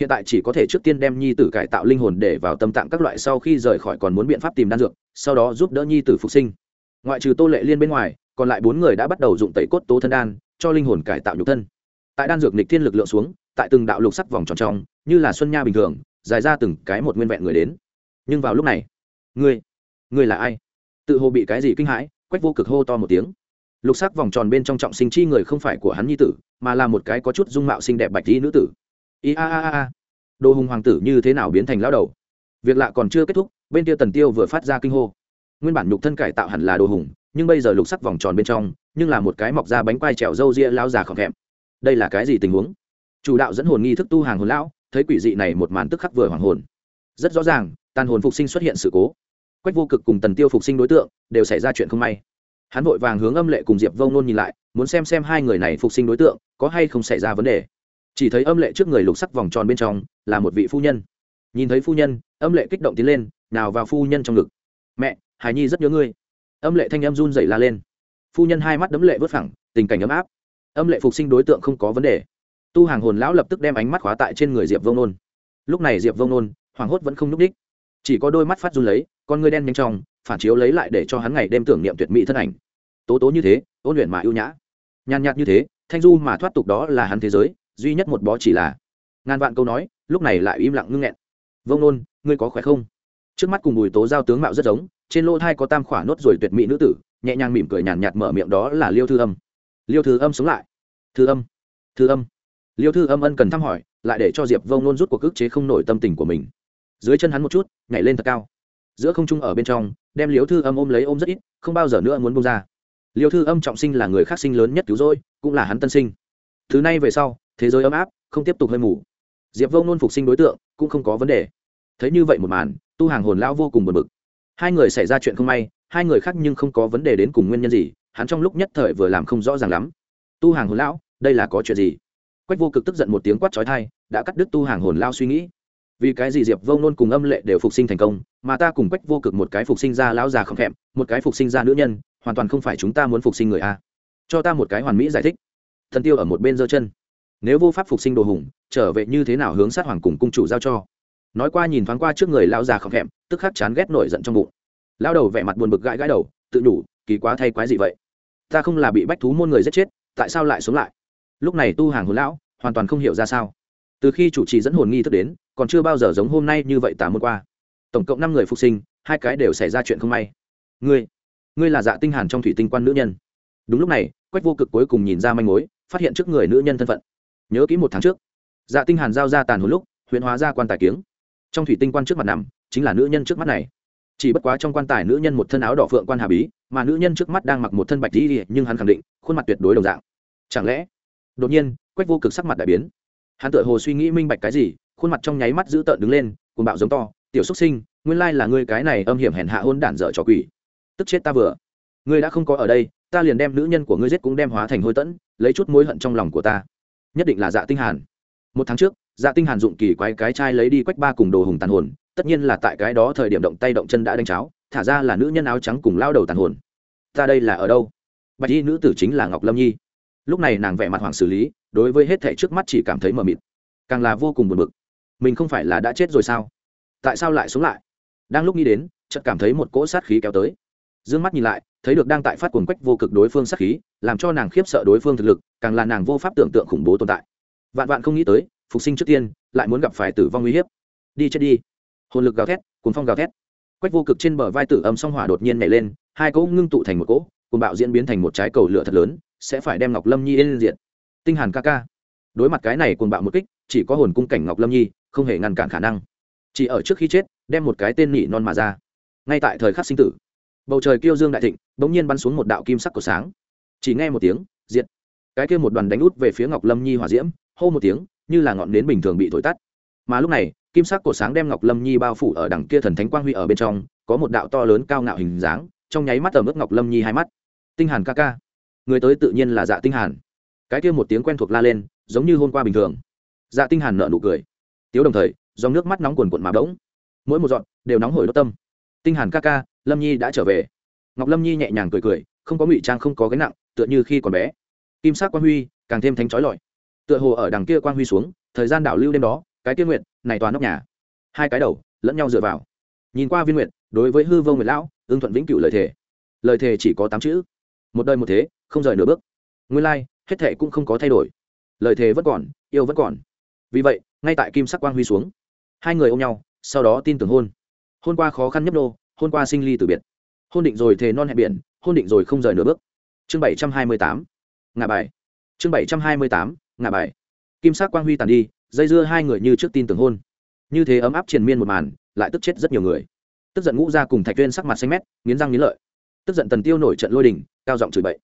Hiện tại chỉ có thể trước tiên đem nhi tử cải tạo linh hồn để vào tâm tạng các loại sau khi rời khỏi còn muốn biện pháp tìm đan dược, sau đó giúp đỡ nhi tử phục sinh. Ngoại trừ tô lệ liên bên ngoài, còn lại bốn người đã bắt đầu dụng tẩy cốt tố thân đan, cho linh hồn cải tạo nhục thân. Tại đan dược nịch thiên lực lượng xuống, tại từng đạo lục sắc vòng tròn trong, như là xuân nha bình thường, dài ra từng cái một nguyên vẹn người đến. Nhưng vào lúc này, ngươi ngươi là ai? Tự hồ bị cái gì kinh hãi, quách vô cực hô to một tiếng lục sắc vòng tròn bên trong trọng sinh chi người không phải của hắn nhi tử, mà là một cái có chút dung mạo xinh đẹp bạch tí nữ tử. I a a a a. Đồ hùng hoàng tử như thế nào biến thành lão đầu? Việc lạ còn chưa kết thúc, bên kia tần tiêu vừa phát ra kinh hô. Nguyên bản nhục thân cải tạo hẳn là đồ hùng, nhưng bây giờ lục sắc vòng tròn bên trong, nhưng là một cái mọc ra bánh quai trèo râu ria lao già khỏng kẹm. đây là cái gì tình huống? Chủ đạo dẫn hồn nghi thức tu hàng hồn lão, thấy quỷ dị này một màn tức khắc vừa hoàng hồn. Rất rõ ràng, tàn hồn phục sinh xuất hiện sự cố. Quách vô cực cùng tần tiêu phục sinh đối tượng, đều xảy ra chuyện không may hắn vội vàng hướng âm lệ cùng diệp vông nôn nhìn lại, muốn xem xem hai người này phục sinh đối tượng, có hay không xảy ra vấn đề. Chỉ thấy âm lệ trước người lục sắc vòng tròn bên trong, là một vị phu nhân. Nhìn thấy phu nhân, âm lệ kích động tiến lên, nào vào phu nhân trong ngực. Mẹ, hải nhi rất nhớ ngươi. Âm lệ thanh em run dậy la lên. Phu nhân hai mắt đấm lệ vớt phẳng, tình cảnh ấm áp. Âm lệ phục sinh đối tượng không có vấn đề. Tu hàng hồn lão lập tức đem ánh mắt khóa tại trên người diệp vông nôn. Lúc này diệp vông nôn, hoảng hốt vẫn không n ú c đích chỉ có đôi mắt phát run lấy con ngươi đen nhanh trong phản chiếu lấy lại để cho hắn ngày đêm tưởng niệm tuyệt mỹ thân ảnh. Tố tố như thế, ôn luyện mà ưu nhã. Nhàn nhạt như thế, thanh du mà thoát tục đó là hắn thế giới, duy nhất một bó chỉ là. Ngàn vạn câu nói, lúc này lại im lặng ngưng nghẹn. Vông nôn, ngươi có khỏe không? Trước mắt cùng bùi tố giao tướng mạo rất giống, trên lỗ thai có tam khỏa nốt rồi tuyệt mỹ nữ tử, nhẹ nhàng mỉm cười nhàn nhạt mở miệng đó là liêu thư âm. Liêu thư âm sống lại. Thư âm thư âm. Liêu thư âm ân cần thăm hỏi, lại để cho diệp vông nôn rút cuộc ức chế không nổi tâm tình của mình. Dưới chân hắn một chút, nhảy lên thật cao giữa không trung ở bên trong, đem liêu thư âm ôm lấy ôm rất ít, không bao giờ nữa muốn bông ra. Liêu thư âm trọng sinh là người khác sinh lớn nhất cứu rỗi, cũng là hắn tân sinh. Thứ này về sau, thế giới ấm áp, không tiếp tục hơi mù. Diệp vông nôn phục sinh đối tượng, cũng không có vấn đề. Thấy như vậy một màn, tu hàng hồn lão vô cùng buồn bực. Hai người xảy ra chuyện không may, hai người khác nhưng không có vấn đề đến cùng nguyên nhân gì, hắn trong lúc nhất thời vừa làm không rõ ràng lắm. Tu hàng hồn lão, đây là có chuyện gì? Quách vô cực tức giận một tiếng quát trói thai đã cắt đứt tu hàng hồn lao suy nghĩ vì cái gì diệp vông nôn cùng âm lệ đều phục sinh thành công, mà ta cùng quách vô cực một cái phục sinh ra lão già không thẹm một cái phục sinh ra nữ nhân, hoàn toàn không phải chúng ta muốn phục sinh người a. Cho ta một cái hoàn mỹ giải thích. Thần tiêu ở một bên giơ chân. Nếu vô pháp phục sinh đồ hùng, trở về như thế nào hướng sát hoàng cùng cung chủ giao cho? Nói qua nhìn thoáng qua trước người lão già không thẹm tức khắc chán ghét nổi giận trong bụng. Lao đầu vẻ mặt buồn bực gãi gãi đầu, tự nhủ, kỳ quá thay quái gì vậy? Ta không là bị bách thú môn người giết chết, tại sao lại sống lại? Lúc này tu hàng hồn lão, hoàn toàn không hiểu ra sao. Từ khi chủ trì dẫn hồn nghi thức đến còn chưa bao giờ giống hôm nay như vậy tà môn qua. Tổng cộng năm người phục sinh, hai cái đều xảy ra chuyện không may. Ngươi ngươi là dạ tinh hàn trong thủy tinh quan nữ nhân. Đúng lúc này, quách vô cực cuối cùng nhìn ra manh mối, phát hiện trước người nữ nhân thân phận. Nhớ kỹ một tháng trước dạ tinh hàn giao ra tàn hồn lúc huyện hóa ra quan tài kiếng. Trong thủy tinh quan trước mặt nằm, chính là nữ nhân trước mắt này. Chỉ bất quá trong quan tài nữ nhân một thân áo đỏ phượng quan hà bí, mà nữ nhân trước mắt đang mặc một thân bạch đi nhưng hắn khẳng định, khuôn mặt tuyệt đối đồng dạng. Chẳng lẽ, đột nhiên, quách vô cực sắc mặt đại biến. Hắn tựa hồ suy nghĩ minh bạch cái gì khuôn mặt trong nháy mắt dữ tợn đứng lên cùng bạo giống to, tiểu xuất sinh, nguyên lai là ngươi cái này âm hiểm hèn hạ hôn đản dở trò quỷ. Tức chết ta vừa. Ngươi đã không có ở đây, ta liền đem nữ nhân của ngươi giết cũng đem hóa thành hôi tẫn, lấy chút mối hận trong lòng của ta. Nhất định là dạ tinh hàn. Một tháng trước dạ tinh hàn dụng kỳ quái cái chai lấy đi quách ba cùng đồ hùng tàn hồn, tất nhiên là tại cái đó thời điểm động tay động chân đã đánh cháo, thả ra là nữ nhân áo trắng cùng lao đầu tàn hồn. Ta đây là ở đâu? Bạch y nữ tử chính là ngọc lâm nhi. Lúc này nàng vẻ mặt hoàng xử lý, đối với hết thảy trước mắt chỉ cảm thấy mờ mịt. Càng là vô cùng buồn bực mình không phải là đã chết rồi sao? Tại sao lại sống lại? Đang lúc nghĩ đến, chợt cảm thấy một cỗ sát khí kéo tới. D ư ơ n g mắt nhìn lại, thấy được đang tại phát cuồng quách vô cực đối phương sát khí, làm cho nàng khiếp sợ đối phương thực lực, càng là nàng vô pháp tưởng tượng khủng bố tồn tại. Vạn vạn không nghĩ tới, phục sinh trước tiên, lại muốn gặp phải tử vong uy hiếp. Đi chết đi. Hồn lực gào thét cuốn phong gào thét. Quách vô cực trên bờ vai tử âm song hỏa đột nhiên nhảy lên, hai cỗ ngưng tụ thành một cỗ cùng bạo diễn biến thành một trái cầu lửa thật lớn, sẽ phải đem ngọc lâm nhi lên diện tinh hàn ca ca. Đối mặt cái này cuồng bạo một kích chỉ có hồn cung cảnh ngọc lâm nhi, không hề ngăn cản khả năng. Chỉ ở trước khi chết, đem một cái tên nỉ non mà ra. Ngay tại thời khắc sinh tử, bầu trời kêu dương đại thịnh, bỗng nhiên bắn xuống một đạo kim sắc của sáng. Chỉ nghe một tiếng, diệt. Cái kia một đoàn đánh út về phía ngọc lâm nhi hỏa diễm, hô một tiếng, như là ngọn nến bình thường bị thổi tắt. Mà lúc này, kim sắc của sáng đem ngọc lâm nhi bao phủ ở đằng kia thần thánh quang huy ở bên trong, có một đạo to lớn cao ngạo hình dáng, trong nháy mắt ở mức ngọc lâm nhi hai mắt. Tinh hàn ca ca, người tới tự nhiên là dạ tinh hàn. Cái kia một tiếng quen thuộc la lên, giống như hôm qua bình thường dạ tinh hàn nở nụ cười. Tiếu đồng thời, dòng nước mắt nóng cuồn cuộn mà bỗng. Mỗi một giọt đều nóng hổi đốt tâm. Tinh hàn ca ca, lâm nhi đã trở về. Ngọc lâm nhi nhẹ nhàng cười cười, không có ngụy trang, không có gánh nặng, tựa như khi còn bé. Kim sắc quang huy, càng thêm thánh chói lọi. Tựa hồ ở đằng kia quang huy xuống, thời gian đảo lưu đêm đó, cái tiên nguyện này toàn nóc nhà. Hai cái đầu, lẫn nhau dựa vào. Nhìn qua viên nguyện đối với hư vô nguyệt lão, ưng thuận vĩnh cửu lời thề. Lời thề chỉ có tám chữ. Một đời một thế, không rời nửa bước. Nguyên lai, hết thệ cũng không có thay đổi. Lời thề vẫn còn, yêu vẫn còn vì vậy, ngay tại kim sắc quang huy xuống, hai người ôm nhau, sau đó tin tưởng hôn. Hôn qua khó khăn nhấp nô, hôn qua sinh ly từ biệt. Hôn định rồi thề non hẹn biển, hôn định rồi không rời nửa bước. Chương bảy trăm hai mươi tám ngà bài. Chương bảy trăm hai mươi tám ngà bài. Kim sắc quang huy tàn đi, dây dưa hai người như trước tin tưởng hôn. Như thế ấm áp triền miên một màn, lại tức chết rất nhiều người. Tức giận ngũ ra cùng thạch tuyên sắc mặt xanh mét, nghiến răng nghiến lợi. Tức giận tần tiêu nổi trận lôi đình, cao giọng chửi bậy.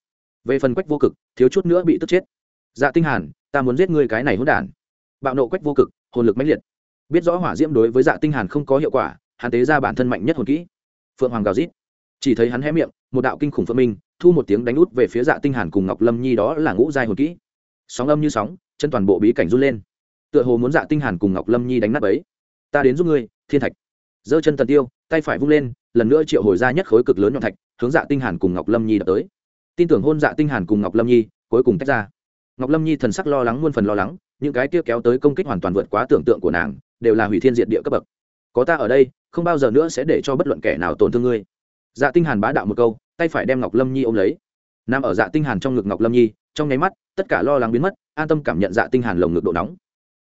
Về phần quách vô cực, thiếu chút nữa bị tức chết. Dạ tinh hàn, ta muốn giết ngươi cái này hỗn đản bạo nộ quách vô cực, hồn lực mãnh liệt. Biết rõ hỏa diễm đối với dạ tinh hàn không có hiệu quả, hắn tế ra bản thân mạnh nhất hồn kỹ. Phượng hoàng gào rít. Chỉ thấy hắn hé miệng, một đạo kinh khủng phượng minh, thu một tiếng đánh út về phía dạ tinh hàn cùng ngọc lâm nhi đó là ngũ giai hồn kỹ. Sóng âm như sóng, chân toàn bộ bí cảnh run lên. Tựa hồ muốn dạ tinh hàn cùng ngọc lâm nhi đánh nát ấy ta đến giúp ngươi, thiên thạch. Giơ chân tần tiêu, tay phải vung lên, lần nữa triệu hồi ra nhất khối cực lớn nhọn thạch, hướng dạ tinh hàn cùng ngọc lâm nhi đập tới. Tin tưởng hôn dạ tinh hàn cùng ngọc lâm nhi, cuối cùng tách ra. Ngọc lâm nhi thần sắc lo lắng muôn phần lo lắng những cái kia kéo tới công kích hoàn toàn vượt quá tưởng tượng của nàng, đều là hủy thiên diệt địa cấp bậc. Có ta ở đây, không bao giờ nữa sẽ để cho bất luận kẻ nào tổn thương ngươi. Dạ tinh hàn bá đạo một câu, tay phải đem ngọc lâm nhi ôm lấy. Nằm ở dạ tinh hàn trong ngực ngọc lâm nhi, trong nháy mắt, tất cả lo lắng biến mất, an tâm cảm nhận dạ tinh hàn lồng ngực độ nóng.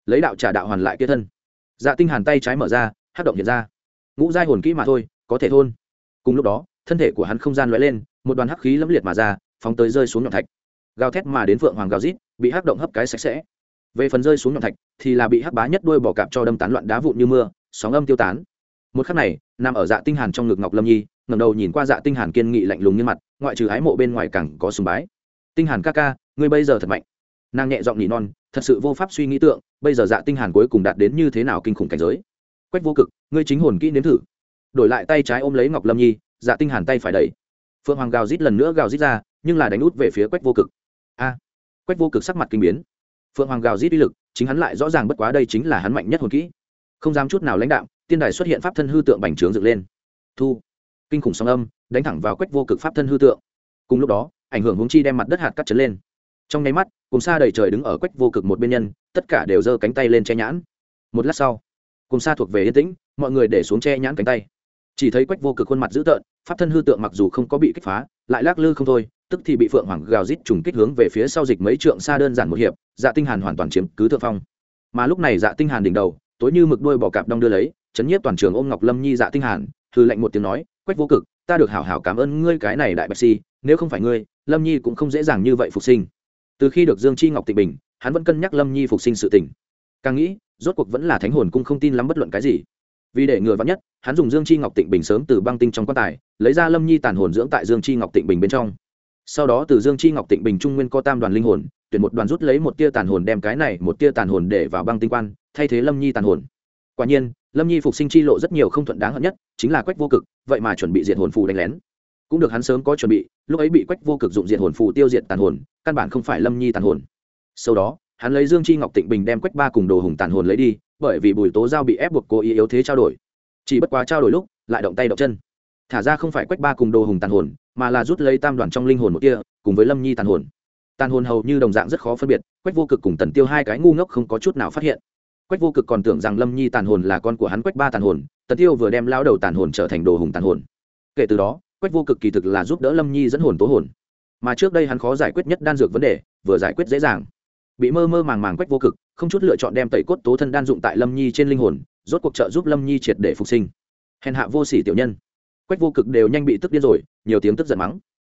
Lấy đạo trả đạo hoàn lại kia thân. Dạ tinh hàn tay trái mở ra hát động hiện ra. Ngũ giai hồn kỹ mà thôi, có thể thôn. Cùng lúc đó, thân thể của hắn không gian lóe lên, một đoàn hắc khí lẫm liệt mà ra, phóng tới rơi xuống nhọn thạch. Gào thét mà đến phượng hoàng gào rít, bị hắc động hấp cái sạch sẽ về phần rơi xuống nhọn thạch, thì là bị hắc bá nhất đuôi bỏ cạp cho đâm tán loạn đá vụn như mưa, sóng âm tiêu tán. Một khắc này, nằm ở dạ tinh hàn trong ngực ngọc lâm nhi, ngẩng đầu nhìn qua dạ tinh hàn kiên nghị lạnh lùng như mặt, ngoại trừ ái mộ bên ngoài càng có sùng bái. Tinh hàn ca ca, ngươi bây giờ thật mạnh. Nàng nhẹ giọng nhỉ non, thật sự vô pháp suy nghĩ tượng, bây giờ dạ tinh hàn cuối cùng đạt đến như thế nào kinh khủng cảnh giới. Quách vô cực, ngươi chính hồn kỹ nếm thử. Đổi lại tay trái ôm lấy ngọc lâm nhi dạ tinh hàn tay phải đẩy. Phượng hoàng gào rít lần nữa gào rít ra, nhưng là đánh út về phía quách vô cực. A! Quách vô cực sắc mặt kinh biến phượng hoàng gào rít uy lực, chính hắn lại rõ ràng bất quá đây chính là hắn mạnh nhất hồn kỹ. Không dám chút nào lãnh đạo tiên đài xuất hiện pháp thân hư tượng bành trướng dựng lên. Thu. Kinh khủng sóng âm, đánh thẳng vào quách vô cực pháp thân hư tượng. Cùng lúc đó, ảnh hưởng hướng chi đem mặt đất hạt cắt chấn lên. Trong nháy mắt, cùng xa đầy trời đứng ở quách vô cực một bên nhân, tất cả đều giơ cánh tay lên che nhãn. Một lát sau, cùng xa thuộc về yên tĩnh, mọi người để xuống che nhãn cánh tay. Chỉ thấy quách vô cực khuôn mặt dữ tợn, pháp thân hư tượng mặc dù không có bị kích phá, lại lác lư không thôi tức thì bị phượng hoàng gào rít trùng kích hướng về phía sau dịch mấy trượng xa đơn giản một hiệp dạ tinh hàn hoàn toàn chiếm cứ thượng phong. Mà lúc này dạ tinh hàn đỉnh đầu, tối như mực đuôi bò cạp đong đưa lấy, chấn nhiếp toàn trường ôm ngọc lâm nhi dạ tinh hàn thư lệnh một tiếng nói, quách vô cực, ta được hảo hảo cảm ơn ngươi cái này đại bạch si, nếu không phải ngươi, lâm nhi cũng không dễ dàng như vậy phục sinh. Từ khi được dương chi ngọc tịnh bình, hắn vẫn cân nhắc lâm nhi phục sinh sự tình. Càng nghĩ, rốt cuộc vẫn là thánh hồn cung không tin lắm bất luận cái gì. Vì để ngừa vắn nhất, hắn dùng dương chi ngọc tịnh bình sớm từ băng tinh trong quan tài, lấy ra lâm nhi tàn hồn dưỡng tại dương chi ngọc tịnh bình bên trong sau đó từ dương chi ngọc tịnh bình trung nguyên có tam đoàn linh hồn, tuyển một đoàn rút lấy một tia tàn hồn đem cái này một tia tàn hồn để vào băng tinh quan, thay thế lâm nhi tàn hồn. Quả nhiên, lâm nhi phục sinh chi lộ rất nhiều không thuận đáng hận nhất, chính là quách vô cực, vậy mà chuẩn bị diệt hồn phù đánh lén. Cũng được hắn sớm có chuẩn bị, lúc ấy bị quách vô cực dụng diệt hồn phù tiêu diệt tàn hồn, căn bản không phải lâm nhi tàn hồn. Sau đó, hắn lấy dương chi ngọc tịnh bình đem quách ba cùng đồ hùng tàn hồn lấy đi, bởi vì bùi tố giao bị ép buộc cố ý yếu thế trao đổi. Chỉ bất quá trao đổi lúc, lại động tay động chân. Thả ra không phải quách ba cùng đồ hùng tàn hồn mà là rút lấy tam đoàn trong linh hồn một kia, cùng với lâm nhi tàn hồn. Tàn hồn hầu như đồng dạng rất khó phân biệt, quách vô cực cùng tần tiêu hai cái ngu ngốc không có chút nào phát hiện. Quách vô cực còn tưởng rằng lâm nhi tàn hồn là con của hắn quách ba tàn hồn, tần tiêu vừa đem lao đầu tàn hồn trở thành đồ hùng tàn hồn. Kể từ đó, quách vô cực kỳ thực là giúp đỡ lâm nhi dẫn hồn tố hồn. Mà trước đây hắn khó giải quyết nhất đan dược vấn đề, vừa giải quyết dễ dàng. Bị mơ mơ màng màng quách vô cực, không chút lựa chọn đem tẩy cốt tố thân đan dụng tại lâm nhi trên linh hồn, rốt cuộc trợ giúp lâm nhi triệt để phục sinh. Hèn hạ vô sỉ tiểu nhân quách vô cực đều nhanh bị tức điên rồi, nhiều tiếng tức giận mắng.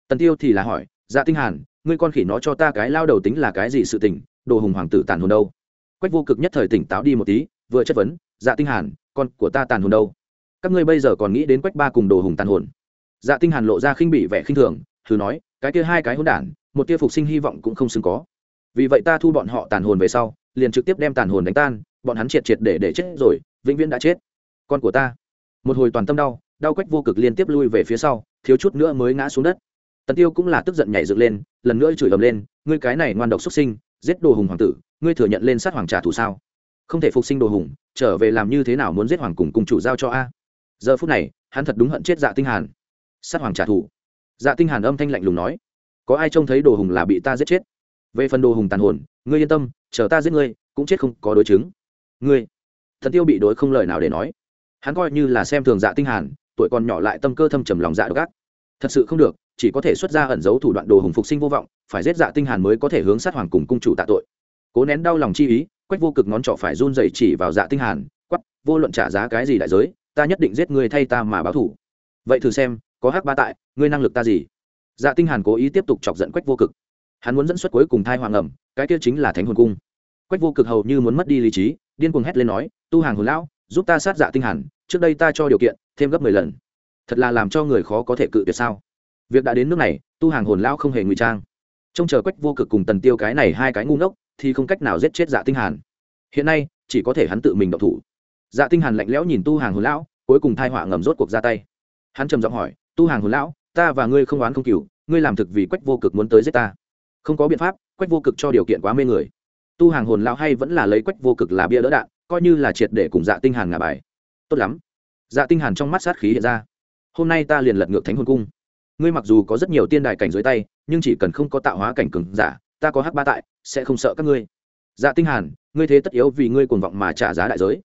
Tần tiêu thì là hỏi dạ tinh hàn, ngươi con khỉ nó cho ta cái lao đầu tính là cái gì sự tình, đồ hùng hoàng tử tàn hồn đâu? Quách vô cực nhất thời tỉnh táo đi một tí, vừa chất vấn dạ tinh hàn, con của ta tàn hồn đâu? Các ngươi bây giờ còn nghĩ đến quách ba cùng đồ hùng tàn hồn? Dạ tinh hàn lộ ra khinh bỉ vẻ khinh thường, thử nói, cái kia hai cái hỗn đản, một tia phục sinh hy vọng cũng không xứng có. Vì vậy ta thu bọn họ tàn hồn về sau, liền trực tiếp đem tàn hồn đánh tan, bọn hắn triệt triệt để để chết rồi, vĩnh viễn đã chết. Con của ta. Một hồi toàn tâm đau đau quách vô cực liên tiếp lui về phía sau, thiếu chút nữa mới ngã xuống đất. Tần tiêu cũng là tức giận nhảy dựng lên, lần nữa chửi ầm lên, ngươi cái này ngoan độc xuất sinh, giết đồ hùng hoàng tử, ngươi thừa nhận lên sát hoàng trả thù sao? Không thể phục sinh đồ hùng, trở về làm như thế nào muốn giết hoàng cùng cùng chủ giao cho a? Giờ phút này, hắn thật đúng hận chết dạ tinh hàn. Sát hoàng trả thù. Dạ tinh hàn âm thanh lạnh lùng nói, có ai trông thấy đồ hùng là bị ta giết chết? Về phần đồ hùng tàn hồn, ngươi yên tâm, chờ ta giết ngươi, cũng chết không có đối chứng. Ngươi? Thần tiêu bị đối không lời nào để nói. Hắn coi như là xem thường dạ tinh hàn tuổi còn nhỏ lại tâm cơ thâm trầm lòng dạ gác thật sự không được, chỉ có thể xuất ra ẩn giấu thủ đoạn đồ hùng phục sinh vô vọng, phải giết dạ tinh hàn mới có thể hướng sát hoàng cùng cung chủ tạ tội. Cố nén đau lòng chi ý, quách vô cực ngón trỏ phải run rẩy chỉ vào dạ tinh hàn quắp vô luận trả giá cái gì đại giới, ta nhất định giết ngươi thay ta mà báo thù vậy thử xem, có hắc ba tại, ngươi năng lực ta gì? Dạ tinh hàn cố ý tiếp tục chọc giận quách vô cực. Hắn muốn dẫn xuất cuối cùng thai hoàng ẩm, cái kia chính là thánh hồn cung. Quách vô cực hầu như muốn mất đi lý trí, điên cuồng hét lên nói, tu hàng hồn lão, giúp ta sát dạ tinh hàn, trước đây ta cho điều kiện thêm gấp 10 lần. Thật là làm cho người khó có thể cự tuyệt sao? Việc đã đến nước này, tu hàng hồn lão không hề ngụy trang. Trông chờ quách vô cực cùng tần tiêu cái này hai cái ngu ngốc, thì không cách nào giết chết dạ tinh hàn. Hiện nay, chỉ có thể hắn tự mình động thủ. Dạ tinh hàn lạnh lẽo nhìn tu hàng hồn lão, cuối cùng thai họa ngầm rốt cuộc ra tay. Hắn trầm giọng hỏi, tu hàng hồn lão, ta và ngươi không oán không cừu, ngươi làm thực vì quách vô cực muốn tới giết ta. Không có biện pháp, quách vô cực cho điều kiện quá mê người. Tu hàng hồn lão hay vẫn là lấy quách vô cực là bia đỡ đạn, coi như là triệt để cùng dạ tinh hàn ngả bài. Tốt lắm dạ tinh hàn trong mắt sát khí hiện ra. Hôm nay ta liền lật ngược thánh hồn cung. Ngươi mặc dù có rất nhiều tiên đài cảnh dưới tay, nhưng chỉ cần không có tạo hóa cảnh cường giả, ta có hắc ba tại, sẽ không sợ các ngươi. Dạ tinh hàn, ngươi thế tất yếu vì ngươi cuồng vọng mà trả giá đại giới.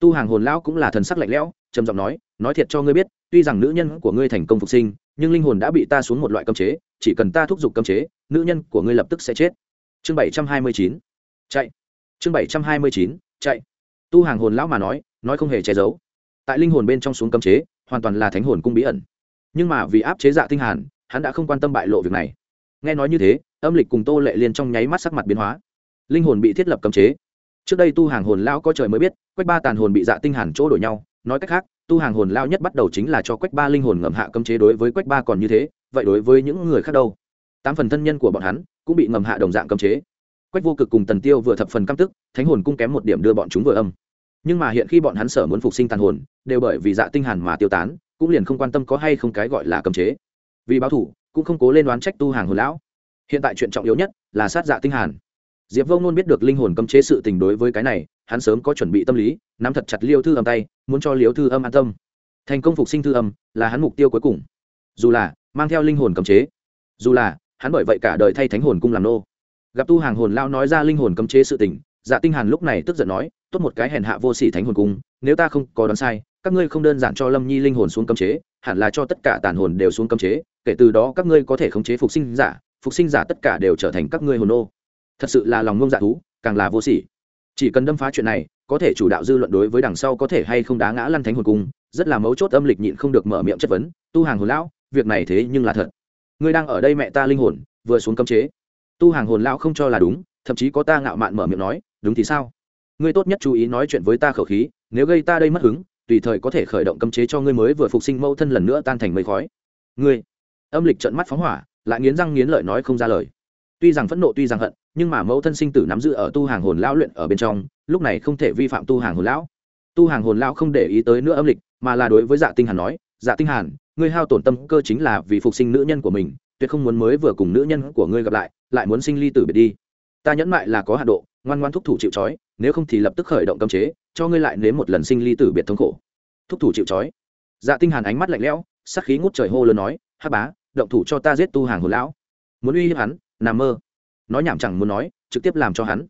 Tu hàng hồn lão cũng là thần sắc lạnh lẽo, trầm giọng nói nói thiệt cho ngươi biết, tuy rằng nữ nhân của ngươi thành công phục sinh, nhưng linh hồn đã bị ta xuống một loại cấm chế, chỉ cần ta thúc giục cấm chế, nữ nhân của ngươi lập tức sẽ chết. Chương bảy trăm hai mươi chín, chạy. Chương bảy trăm hai mươi chín, chạy. Tu hàng hồn lão mà nói nói không hề che giấu tại linh hồn bên trong xuống cấm chế, hoàn toàn là thánh hồn cung bí ẩn. Nhưng mà vì áp chế dạ tinh hàn, hắn đã không quan tâm bại lộ việc này. Nghe nói như thế, âm lịch cùng tô lệ liên trong nháy mắt sắc mặt biến hóa. Linh hồn bị thiết lập cấm chế. Trước đây tu hàng hồn lao có trời mới biết, quách ba tàn hồn bị dạ tinh hàn chỗ đổi nhau. Nói cách khác, tu hàng hồn lao nhất bắt đầu chính là cho quách ba linh hồn ngầm hạ cấm chế đối với quách ba còn như thế, vậy đối với những người khác đâu? Tám phần thân nhân của bọn hắn cũng bị ngầm hạ đồng dạng cấm chế. Quách vô cực cùng tần tiêu vừa thập phần căm tức, thánh hồn cung kém một điểm đưa bọn chúng vừa âm nhưng mà hiện khi bọn hắn sở muốn phục sinh tàn hồn, đều bởi vì dạ tinh hàn mà tiêu tán, cũng liền không quan tâm có hay không cái gọi là cấm chế. Vì báo thủ, cũng không cố lên đoán trách tu hàng hồn lão. Hiện tại chuyện trọng yếu nhất là sát dạ tinh hàn. Diệp vô ngôn biết được linh hồn cấm chế sự tình đối với cái này, hắn sớm có chuẩn bị tâm lý, nắm thật chặt liêu thư âm tay, muốn cho liêu thư âm an tâm. Thành công phục sinh thư âm là hắn mục tiêu cuối cùng. Dù là mang theo linh hồn cấm chế, dù là hắn bởi vậy cả đời thay thánh hồn cung làm nô. Gặp tu hàng hồn lão nói ra linh hồn cấm chế sự tình dạ tinh hàn lúc này tức giận nói, tốt một cái hèn hạ vô sỉ thánh hồn cung, nếu ta không có đoán sai, các ngươi không đơn giản cho lâm nhi linh hồn xuống cấm chế, hẳn là cho tất cả tàn hồn đều xuống cấm chế, kể từ đó các ngươi có thể khống chế phục sinh giả, phục sinh giả tất cả đều trở thành các ngươi hồn nô. Thật sự là lòng ngông dạ thú, càng là vô sỉ. Chỉ cần đâm phá chuyện này, có thể chủ đạo dư luận đối với đằng sau có thể hay không đá ngã lăn thánh hồn cung, rất là mấu chốt âm lịch nhịn không được mở miệng chất vấn, tu hàng hồn lão, việc này thế nhưng là thật. Ngươi đang ở đây mẹ ta linh hồn, vừa xuống cấm chế. Tu hàng hồn lão không cho là đúng, thậm chí có ta ngạo mạn mở miệng nói đúng thì sao? Ngươi tốt nhất chú ý nói chuyện với ta khẩu khí, nếu gây ta đây mất hứng, tùy thời có thể khởi động cấm chế cho ngươi mới vừa phục sinh mẫu thân lần nữa tan thành mây khói. Ngươi? Âm lịch trận mắt phóng hỏa, lại nghiến răng nghiến lợi nói không ra lời. Tuy rằng phẫn nộ tuy rằng hận, nhưng mà mẫu thân sinh tử nắm giữ ở tu hàng hồn lão luyện ở bên trong, lúc này không thể vi phạm tu hàng hồn lão. Tu hàng hồn lão không để ý tới nữa âm lịch, mà là đối với dạ tinh hàn nói dạ tinh hàn, ngươi hao tổn tâm cơ chính là vì phục sinh nữ nhân của mình, tuyệt không muốn mới vừa cùng nữ nhân của ngươi gặp lại lại muốn sinh ly tử biệt đi ta nhẫn mại là có hạ độ, ngoan ngoan thúc thủ chịu trói, nếu không thì lập tức khởi động cấm chế, cho ngươi lại nếm một lần sinh ly tử biệt thống khổ. Thúc thủ chịu trói. Dạ tinh hàn ánh mắt lạnh lẽo, sắc khí ngút trời hô lớn nói hắc bá, động thủ cho ta giết tu hàng hồn lão. Muốn uy hiếp hắn, nằm mơ. Nói nhảm chẳng muốn nói, trực tiếp làm cho hắn.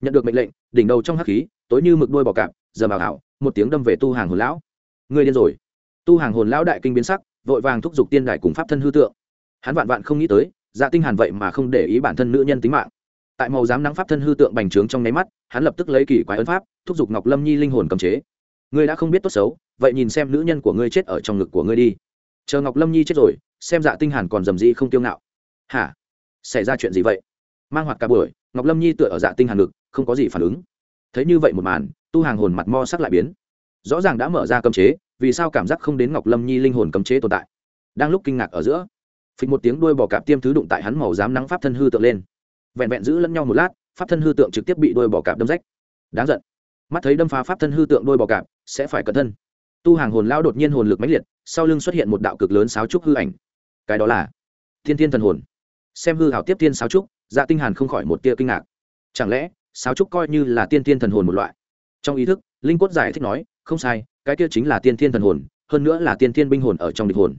Nhận được mệnh lệnh, đỉnh đầu trong hắc khí, tối như mực đuôi bò cạp, giờ bảo hảo, một tiếng đâm về tu hàng hồn lão. Ngươi điên rồi. Tu hàng hồn lão đại kinh biến sắc, vội vàng thúc giục tiên đại cùng pháp thân hư tượng. Hắn vạn vạn không nghĩ tới dạ tinh hàn vậy mà không để ý bản thân nữ nhân tính mạng tại màu giám nắng pháp thân hư tượng bành trướng trong nháy mắt, hắn lập tức lấy kỳ quái ấn pháp, thúc giục ngọc lâm nhi linh hồn cầm chế. Ngươi đã không biết tốt xấu, vậy nhìn xem nữ nhân của ngươi chết ở trong ngực của ngươi đi. Chờ ngọc lâm nhi chết rồi, xem dạ tinh hàn còn dầm gì không tiêu ngạo. Hả? Xảy ra chuyện gì vậy? Mang hoạt cả buổi, ngọc lâm nhi tựa ở dạ tinh hàn ngực, không có gì phản ứng. Thấy như vậy một màn, tu hàng hồn mặt mo sắc lại biến. Rõ ràng đã mở ra cấm chế, vì sao cảm giác không đến ngọc lâm nhi linh hồn cấm chế tồn tại? Đang lúc kinh ngạc ở giữa, phịch một tiếng đuôi bò cạp tiêm thứ đụng tại hắn màu dám nắng pháp thân hư tượng lên vẹn vẹn giữ lẫn nhau một lát, pháp thân hư tượng trực tiếp bị đuôi bò cạp đâm rách. Đáng giận. Mắt thấy đâm phá pháp thân hư tượng đuôi bò cạp, sẽ phải cẩn thân. Tu hàng hồn lao đột nhiên hồn lực mãnh liệt, sau lưng xuất hiện một đạo cực lớn sáo trúc hư ảnh. Cái đó là thiên thiên thần hồn. Xem hư hảo tiếp thiên sáo trúc dạ tinh hàn không khỏi một tia kinh ngạc. Chẳng lẽ, sáo trúc coi như là tiên thiên thần hồn một loại? Trong ý thức, linh cốt giải thích nói, không sai, cái kia chính là tiên thiên thần hồn, hơn nữa là tiên thiên binh hồn ở trong địch hồn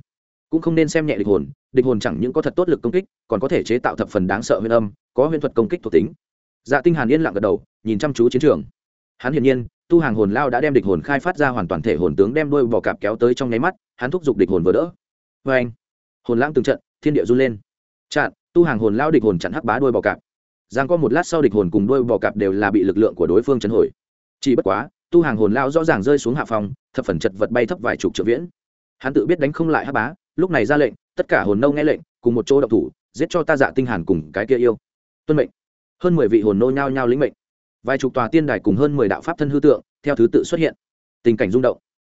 cũng không nên xem nhẹ địch hồn địch hồn chẳng những có thật tốt lực công kích, còn có thể chế tạo thập phần đáng sợ huyền âm, có huyền thuật công kích thuộc tính. Dạ tinh hàn yên lặng gật đầu, nhìn chăm chú chiến trường. Hắn hiển nhiên, tu hàng hồn lao đã đem địch hồn khai phát ra hoàn toàn thể hồn tướng đem đôi bò cạp kéo tới trong nháy mắt, hắn thúc giục địch hồn vừa đỡ. Với anh, hồn lãng từng trận, thiên địa run lên. Chặn, tu hàng hồn lao địch hồn chặn hắc bá đôi bò cạp. Giang có một lát sau địch hồn cùng đôi bò cạp đều là bị lực lượng của đối phương chấn hồi. Chỉ bất quá, tu hàng hồn lao rõ ràng rơi xuống hạ phòng, thập phần chật vật bay thấp vài chục triệu viễn. Hắn tự biết đánh không lại hắc bá lúc này ra lệnh, tất cả hồn nâu nghe lệnh, cùng một chỗ động thủ, giết cho ta dạ tinh hàn cùng cái kia yêu. Tuân mệnh. Hơn mười vị hồn nô nhao nhao lĩnh mệnh. Vài chục tòa tiên đài cùng hơn mười đạo pháp thân hư tượng, theo thứ tự xuất hiện. Tình cảnh rung động.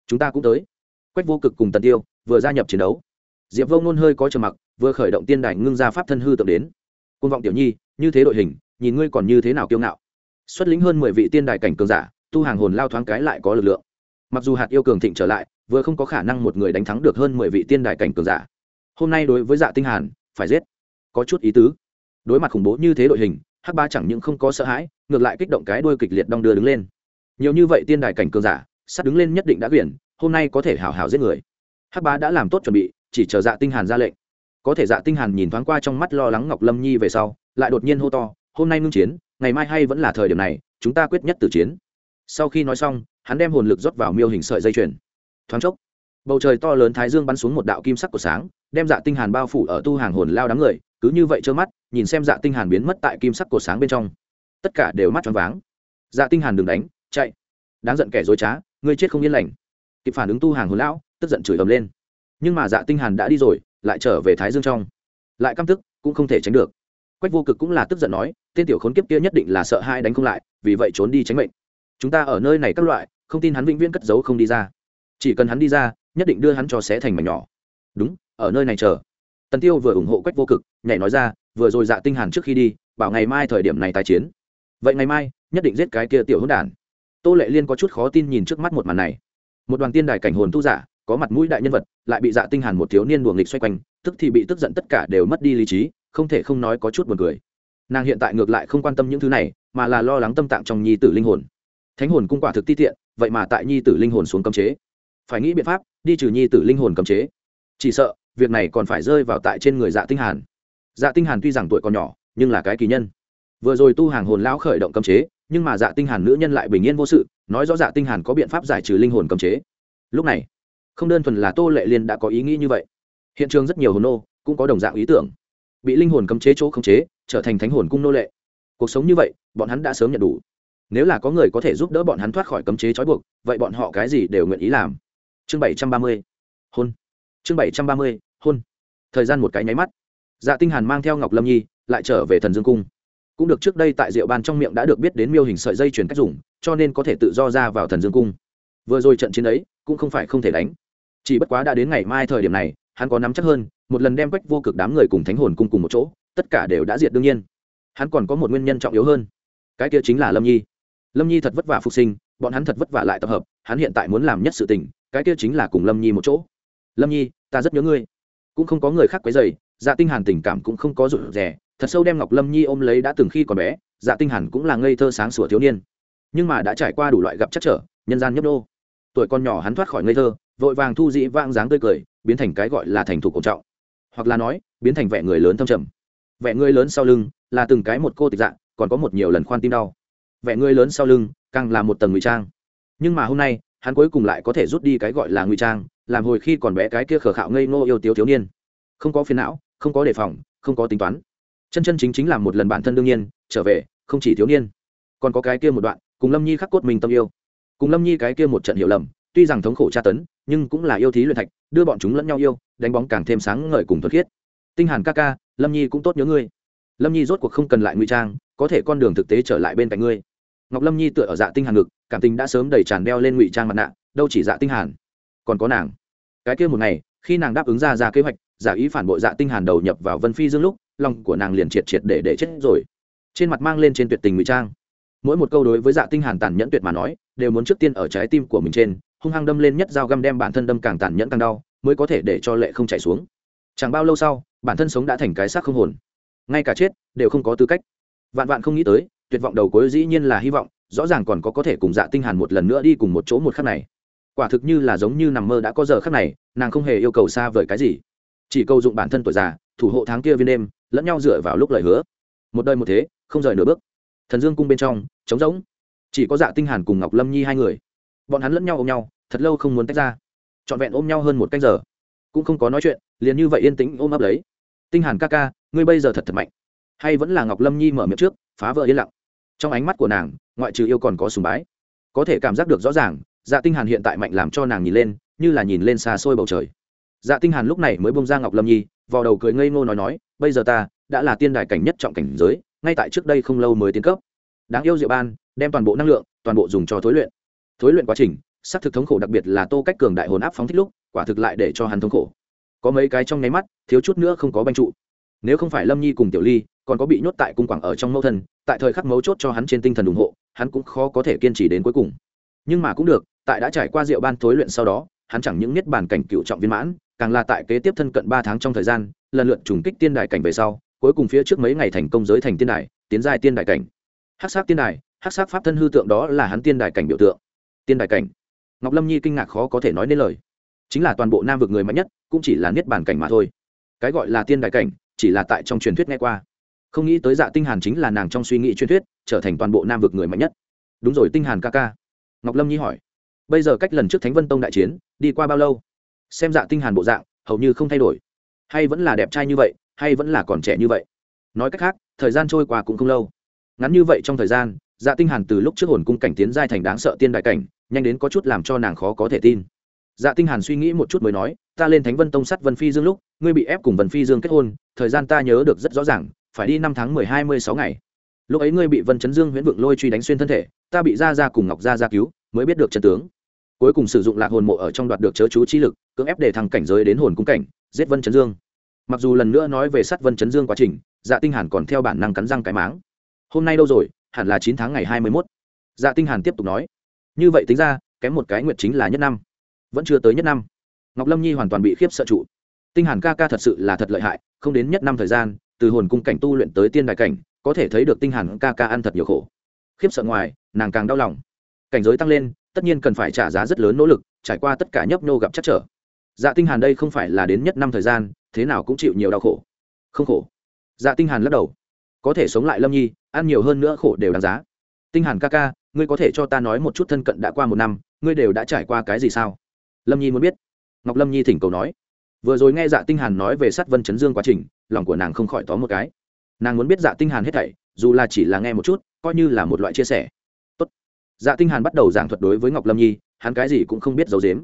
Chúng ta cũng tới. Quách vô cực cùng tần tiêu vừa gia nhập chiến đấu. Diệp vô ngôn hơi có trầm mặc, vừa khởi động tiên đài ngưng ra pháp thân hư tượng đến. Côn vọng tiểu nhi, như thế đội hình, nhìn ngươi còn như thế nào kiêu ngạo. Xuất lĩnh hơn mười vị tiên đài cảnh cường giả, tu hàng hồn lao thoáng cái lại có lực lượng. Mặc dù hạt yêu cường thịnh trở lại vừa không có khả năng một người đánh thắng được hơn mười vị tiên đại cảnh cường giả. Hôm nay đối với dạ tinh hàn, phải giết. Có chút ý tứ. Đối mặt khủng bố như thế đội hình, hắc ba chẳng những không có sợ hãi, ngược lại kích động cái đuôi kịch liệt đong đưa đứng lên. Nhiều như vậy tiên đài cảnh cường giả, sắp đứng lên nhất định đã quyển, hôm nay có thể hảo hảo giết người. Hắc bá đã làm tốt chuẩn bị, chỉ chờ dạ tinh hàn ra lệnh. Có thể dạ tinh hàn nhìn thoáng qua trong mắt lo lắng ngọc lâm nhi về sau, lại đột nhiên hô to, hôm nay ngưng chiến, ngày mai hay vẫn là thời điểm này, chúng ta quyết nhất tử chiến. Sau khi nói xong, hắn đem hồn lực rót vào miêu hình sợi dây chuyền thoáng chốc, bầu trời to lớn thái dương bắn xuống một đạo kim sắc của sáng, đem dạ tinh hàn bao phủ ở tu hàng hồn lao đám người, cứ như vậy trơ mắt, nhìn xem dạ tinh hàn biến mất tại kim sắc của sáng bên trong. Tất cả đều mắt tròn váng. Dạ tinh hàn đừng đánh, chạy. Đáng giận kẻ dối trá, ngươi chết không yên lành. Kịp phản ứng tu hàng hồn lão, tức giận chửi ầm lên. Nhưng mà dạ tinh hàn đã đi rồi, lại trở về thái dương trong. Lại căm tức, cũng không thể tránh được. Quách vô cực cũng là tức giận nói, tên tiểu khốn kiếp kia nhất định là sợ hai đánh không lại, vì vậy trốn đi tránh mệnh. Chúng ta ở nơi này các loại, không tin hắn vĩnh viễn cất giấu không đi ra chỉ cần hắn đi ra, nhất định đưa hắn cho xé thành mảnh nhỏ. Đúng, ở nơi này chờ. Tần tiêu vừa ủng hộ quách vô cực, nhảy nói ra, vừa rồi dạ tinh hàn trước khi đi, bảo ngày mai thời điểm này tái chiến. Vậy ngày mai, nhất định giết cái kia tiểu hỗn đản. Tô lệ liên có chút khó tin nhìn trước mắt một màn này. Một đoàn tiên đài cảnh hồn tu giả, có mặt mũi đại nhân vật, lại bị dạ tinh hàn một thiếu niên đuổi nghịch xoay quanh, tức thì bị tức giận tất cả đều mất đi lý trí, không thể không nói có chút buồn cười. Nàng hiện tại ngược lại không quan tâm những thứ này, mà là lo lắng tâm tạng trong nhi tử linh hồn. Thánh hồn cung quả thực ti tiện, vậy mà tại nhi tử linh hồn xuống cấm chế phải nghĩ biện pháp, đi trừ nhi tử linh hồn cấm chế. Chỉ sợ, việc này còn phải rơi vào tại trên người dạ tinh hàn. Dạ tinh hàn tuy rằng tuổi còn nhỏ, nhưng là cái kỳ nhân. Vừa rồi tu hàng hồn lão khởi động cấm chế, nhưng mà dạ tinh hàn nữ nhân lại bình yên vô sự, nói rõ dạ tinh hàn có biện pháp giải trừ linh hồn cấm chế. Lúc này, không đơn thuần là tô lệ liên đã có ý nghĩ như vậy. Hiện trường rất nhiều hồn nô cũng có đồng dạng ý tưởng. Bị linh hồn cấm chế chỗ khống chế, trở thành thánh hồn cung nô lệ. Cuộc sống như vậy, bọn hắn đã sớm nhận đủ. Nếu là có người có thể giúp đỡ bọn hắn thoát khỏi cấm chế trói buộc, vậy bọn họ cái gì đều nguyện ý làm chương bảy trăm ba mươi, hôn. Chương bảy trăm ba mươi, hôn. Thời gian một cái nháy mắt. Dạ tinh hàn mang theo ngọc lâm nhi lại trở về thần dương cung. Cũng được trước đây tại rượu ban trong miệng đã được biết đến miêu hình sợi dây chuyển cách dùng, cho nên có thể tự do ra vào thần dương cung. Vừa rồi trận chiến ấy, cũng không phải không thể đánh. Chỉ bất quá đã đến ngày mai thời điểm này, hắn có nắm chắc hơn, một lần đem quách vô cực đám người cùng thánh hồn cung cùng một chỗ, tất cả đều đã diệt đương nhiên. Hắn còn có một nguyên nhân trọng yếu hơn. Cái kia chính là lâm nhi. Lâm nhi thật vất vả phục sinh, bọn hắn thật vất vả lại tập hợp, hắn hiện tại muốn làm nhất sự tình cái kia chính là cùng lâm nhi một chỗ. Lâm nhi, ta rất nhớ ngươi. Cũng không có người khác quấy dày dạ tinh hàn tình cảm cũng không có rụt rè, thật sâu đem ngọc lâm nhi ôm lấy đã từng khi còn bé dạ tinh hàn cũng là ngây thơ sáng sủa thiếu niên. Nhưng mà đã trải qua đủ loại gặp chắc trở, nhân gian nhấp đô tuổi con nhỏ hắn thoát khỏi ngây thơ, vội vàng thu dị vang dáng tươi cười, biến thành cái gọi là thành thủ cổ trọng. Hoặc là nói, biến thành vẻ người lớn thâm trầm. Vẻ người lớn sau lưng là từng cái một cô tịch dạng, còn có một nhiều lần khoan tim đau. Vẻ người lớn sau lưng càng là một tầng ngụy trang. Nhưng mà hôm nay hắn cuối cùng lại có thể rút đi cái gọi là ngụy trang, làm hồi khi còn bé cái kia khờ khạo ngây ngô yêu tiếu thiếu niên. Không có phiền não, không có đề phòng, không có tính toán. Chân chân chính chính là một lần bản thân đương nhiên, trở về, không chỉ thiếu niên. Còn có cái kia một đoạn, cùng lâm nhi khắc cốt mình tâm yêu. Cùng lâm nhi cái kia một trận hiểu lầm, tuy rằng thống khổ tra tấn, nhưng cũng là yêu thí luyện thạch, đưa bọn chúng lẫn nhau yêu, đánh bóng càng thêm sáng ngời cùng thuật khiết. Tinh hàn ca ca, lâm nhi cũng tốt nhớ ngươi. Lâm nhi rốt cuộc không cần lại ngụy trang, có thể con đường thực tế trở lại bên cạnh ngươi. Ngọc lâm nhi tựa ở dạ tinh hàn ngực cảm tình đã sớm đầy tràn đeo lên ngụy trang mặt nạ, đâu chỉ dạ tinh hàn. Còn có nàng. Cái kia một ngày, khi nàng đáp ứng ra ra kế hoạch, giả ý phản bội dạ tinh hàn đầu nhập vào vân phi dương lúc, lòng của nàng liền triệt triệt để để chết rồi. Trên mặt mang lên trên tuyệt tình ngụy trang. Mỗi một câu đối với dạ tinh hàn tàn nhẫn tuyệt mà nói, đều muốn trước tiên ở trái tim của mình trên, hung hăng đâm lên nhất dao găm đem bản thân đâm càng tàn nhẫn càng đau, mới có thể để cho lệ không chảy xuống. Chẳng bao lâu sau, bản thân sống đã thành cái xác không hồn. Ngay cả chết, đều không có tư cách. Vạn vạn không nghĩ tới, tuyệt vọng đầu cuối dĩ nhiên là hy vọng rõ ràng còn có có thể cùng dạ tinh hàn một lần nữa đi cùng một chỗ một khắc này. Quả thực như là giống như nằm mơ đã có giờ khắc này, nàng không hề yêu cầu xa vời cái gì. Chỉ câu dụng bản thân tuổi già, thủ hộ tháng kia viên đêm, lẫn nhau dựa vào lúc lời hứa. Một đời một thế, không rời nửa bước. Thần dương cung bên trong, trống rỗng. Chỉ có dạ tinh hàn cùng ngọc lâm nhi hai người. Bọn hắn lẫn nhau ôm nhau, thật lâu không muốn tách ra. Trọn vẹn ôm nhau hơn một canh giờ. Cũng không có nói chuyện, liền như vậy yên tĩnh ôm ấp lấy. Tinh hàn ca ca, ngươi bây giờ thật thật mạnh. Hay vẫn là ngọc lâm nhi mở miệng trước, phá vỡ yên lặng trong ánh mắt của nàng, ngoại trừ yêu còn có sùng bái. Có thể cảm giác được rõ ràng dạ tinh hàn hiện tại mạnh làm cho nàng nhìn lên, như là nhìn lên xa xôi bầu trời. Dạ tinh hàn lúc này mới bông ra ngọc lâm nhi vào đầu cười ngây ngô nói nói, bây giờ ta đã là tiên đài cảnh nhất trọng cảnh giới, ngay tại trước đây không lâu mới tiến cấp. Đáng yêu diệu ban, đem toàn bộ năng lượng, toàn bộ dùng cho thối luyện. Thối luyện quá trình sắc thực thống khổ đặc biệt là tô cách cường đại hồn áp phóng thích lúc, quả thực lại để cho hắn thống khổ. Có mấy cái trong nháy mắt, thiếu chút nữa không có banh trụ. Nếu không phải lâm nhi cùng tiểu ly còn có bị nhốt tại cung quảng ở trong mẫu thân, tại thời khắc mấu chốt cho hắn trên tinh thần ủng hộ, hắn cũng khó có thể kiên trì đến cuối cùng. Nhưng mà cũng được, tại đã trải qua rượu ban thối luyện sau đó, hắn chẳng những niết bàn cảnh cựu trọng viên mãn, càng là tại kế tiếp thân cận ba tháng trong thời gian, lần lượt trùng kích tiên đài cảnh về sau, cuối cùng phía trước mấy ngày thành công giới thành tiên đài, tiến giai tiên đài cảnh. Hắc sát tiên đài, hắc sát pháp thân hư tượng đó là hắn tiên đài cảnh biểu tượng. Tiên đài cảnh. Ngọc lâm nhi kinh ngạc khó có thể nói nên lời. Chính là toàn bộ nam vực người mạnh nhất, cũng chỉ là niết bàn cảnh mà thôi. Cái gọi là tiên đài cảnh, chỉ là tại trong truyền thuyết nghe qua không nghĩ tới dạ tinh hàn chính là nàng trong suy nghĩ truyền thuyết, trở thành toàn bộ nam vực người mạnh nhất. Đúng rồi, tinh hàn ca ca. Ngọc lâm nhi hỏi. Bây giờ cách lần trước thánh vân tông đại chiến, đi qua bao lâu? Xem dạ tinh hàn bộ dạng, hầu như không thay đổi. Hay vẫn là đẹp trai như vậy, hay vẫn là còn trẻ như vậy. Nói cách khác, thời gian trôi qua cũng không lâu. Ngắn như vậy trong thời gian dạ tinh hàn từ lúc trước hồn cung cảnh tiến giai thành đáng sợ tiên đại cảnh, nhanh đến có chút làm cho nàng khó có thể tin. Dạ tinh hàn suy nghĩ một chút mới nói, ta lên thánh vân tông sắt vân phi dương lúc, ngươi bị ép cùng vân phi dương kết hôn, thời gian ta nhớ được rất rõ ràng phải đi năm tháng mười hai mươi sáu ngày. Lúc ấy ngươi bị vân chấn dương huyễn vượng lôi truy đánh xuyên thân thể, ta bị gia gia cùng ngọc gia gia cứu, mới biết được chân tướng. Cuối cùng sử dụng lạc hồn mộ ở trong đoạt được chớ chú chi lực, cưỡng ép để thằng cảnh giới đến hồn cung cảnh, giết vân chấn dương. Mặc dù lần nữa nói về sát vân chấn dương quá trình dạ tinh hàn còn theo bản năng cắn răng cái máng. Hôm nay đâu rồi? Hẳn là chín tháng ngày hai mươi 21. dạ tinh hàn tiếp tục nói. Như vậy tính ra, kém một cái nguyệt chính là nhất năm. Vẫn chưa tới nhất năm. Ngọc lâm nhi hoàn toàn bị khiếp sợ trụ. Tinh hàn ca ca thật sự là thật lợi hại, không đến nhất năm thời gian từ hồn cung cảnh tu luyện tới tiên đại cảnh, có thể thấy được tinh hàn ca ca ăn thật nhiều khổ. Khiếp sợ ngoài, nàng càng đau lòng. Cảnh giới tăng lên, tất nhiên cần phải trả giá rất lớn nỗ lực, trải qua tất cả nhấp nô gặp chắc trở. Dạ tinh hàn đây không phải là đến nhất năm thời gian, thế nào cũng chịu nhiều đau khổ. Không khổ. Dạ tinh hàn lắc đầu. Có thể sống lại lâm nhi, ăn nhiều hơn nữa khổ đều đáng giá. Tinh hàn ca ca, ngươi có thể cho ta nói một chút thân cận đã qua một năm, ngươi đều đã trải qua cái gì sao? Lâm nhi muốn biết. Ngọc lâm nhi thỉnh cầu nói vừa rồi nghe dạ tinh hàn nói về sát vân chấn dương quá trình, lòng của nàng không khỏi tóm một cái. Nàng muốn biết dạ tinh hàn hết thảy, dù là chỉ là nghe một chút, coi như là một loại chia sẻ. Tốt. Dạ tinh hàn bắt đầu giảng thuật đối với ngọc lâm nhi, hắn cái gì cũng không biết giấu giếm.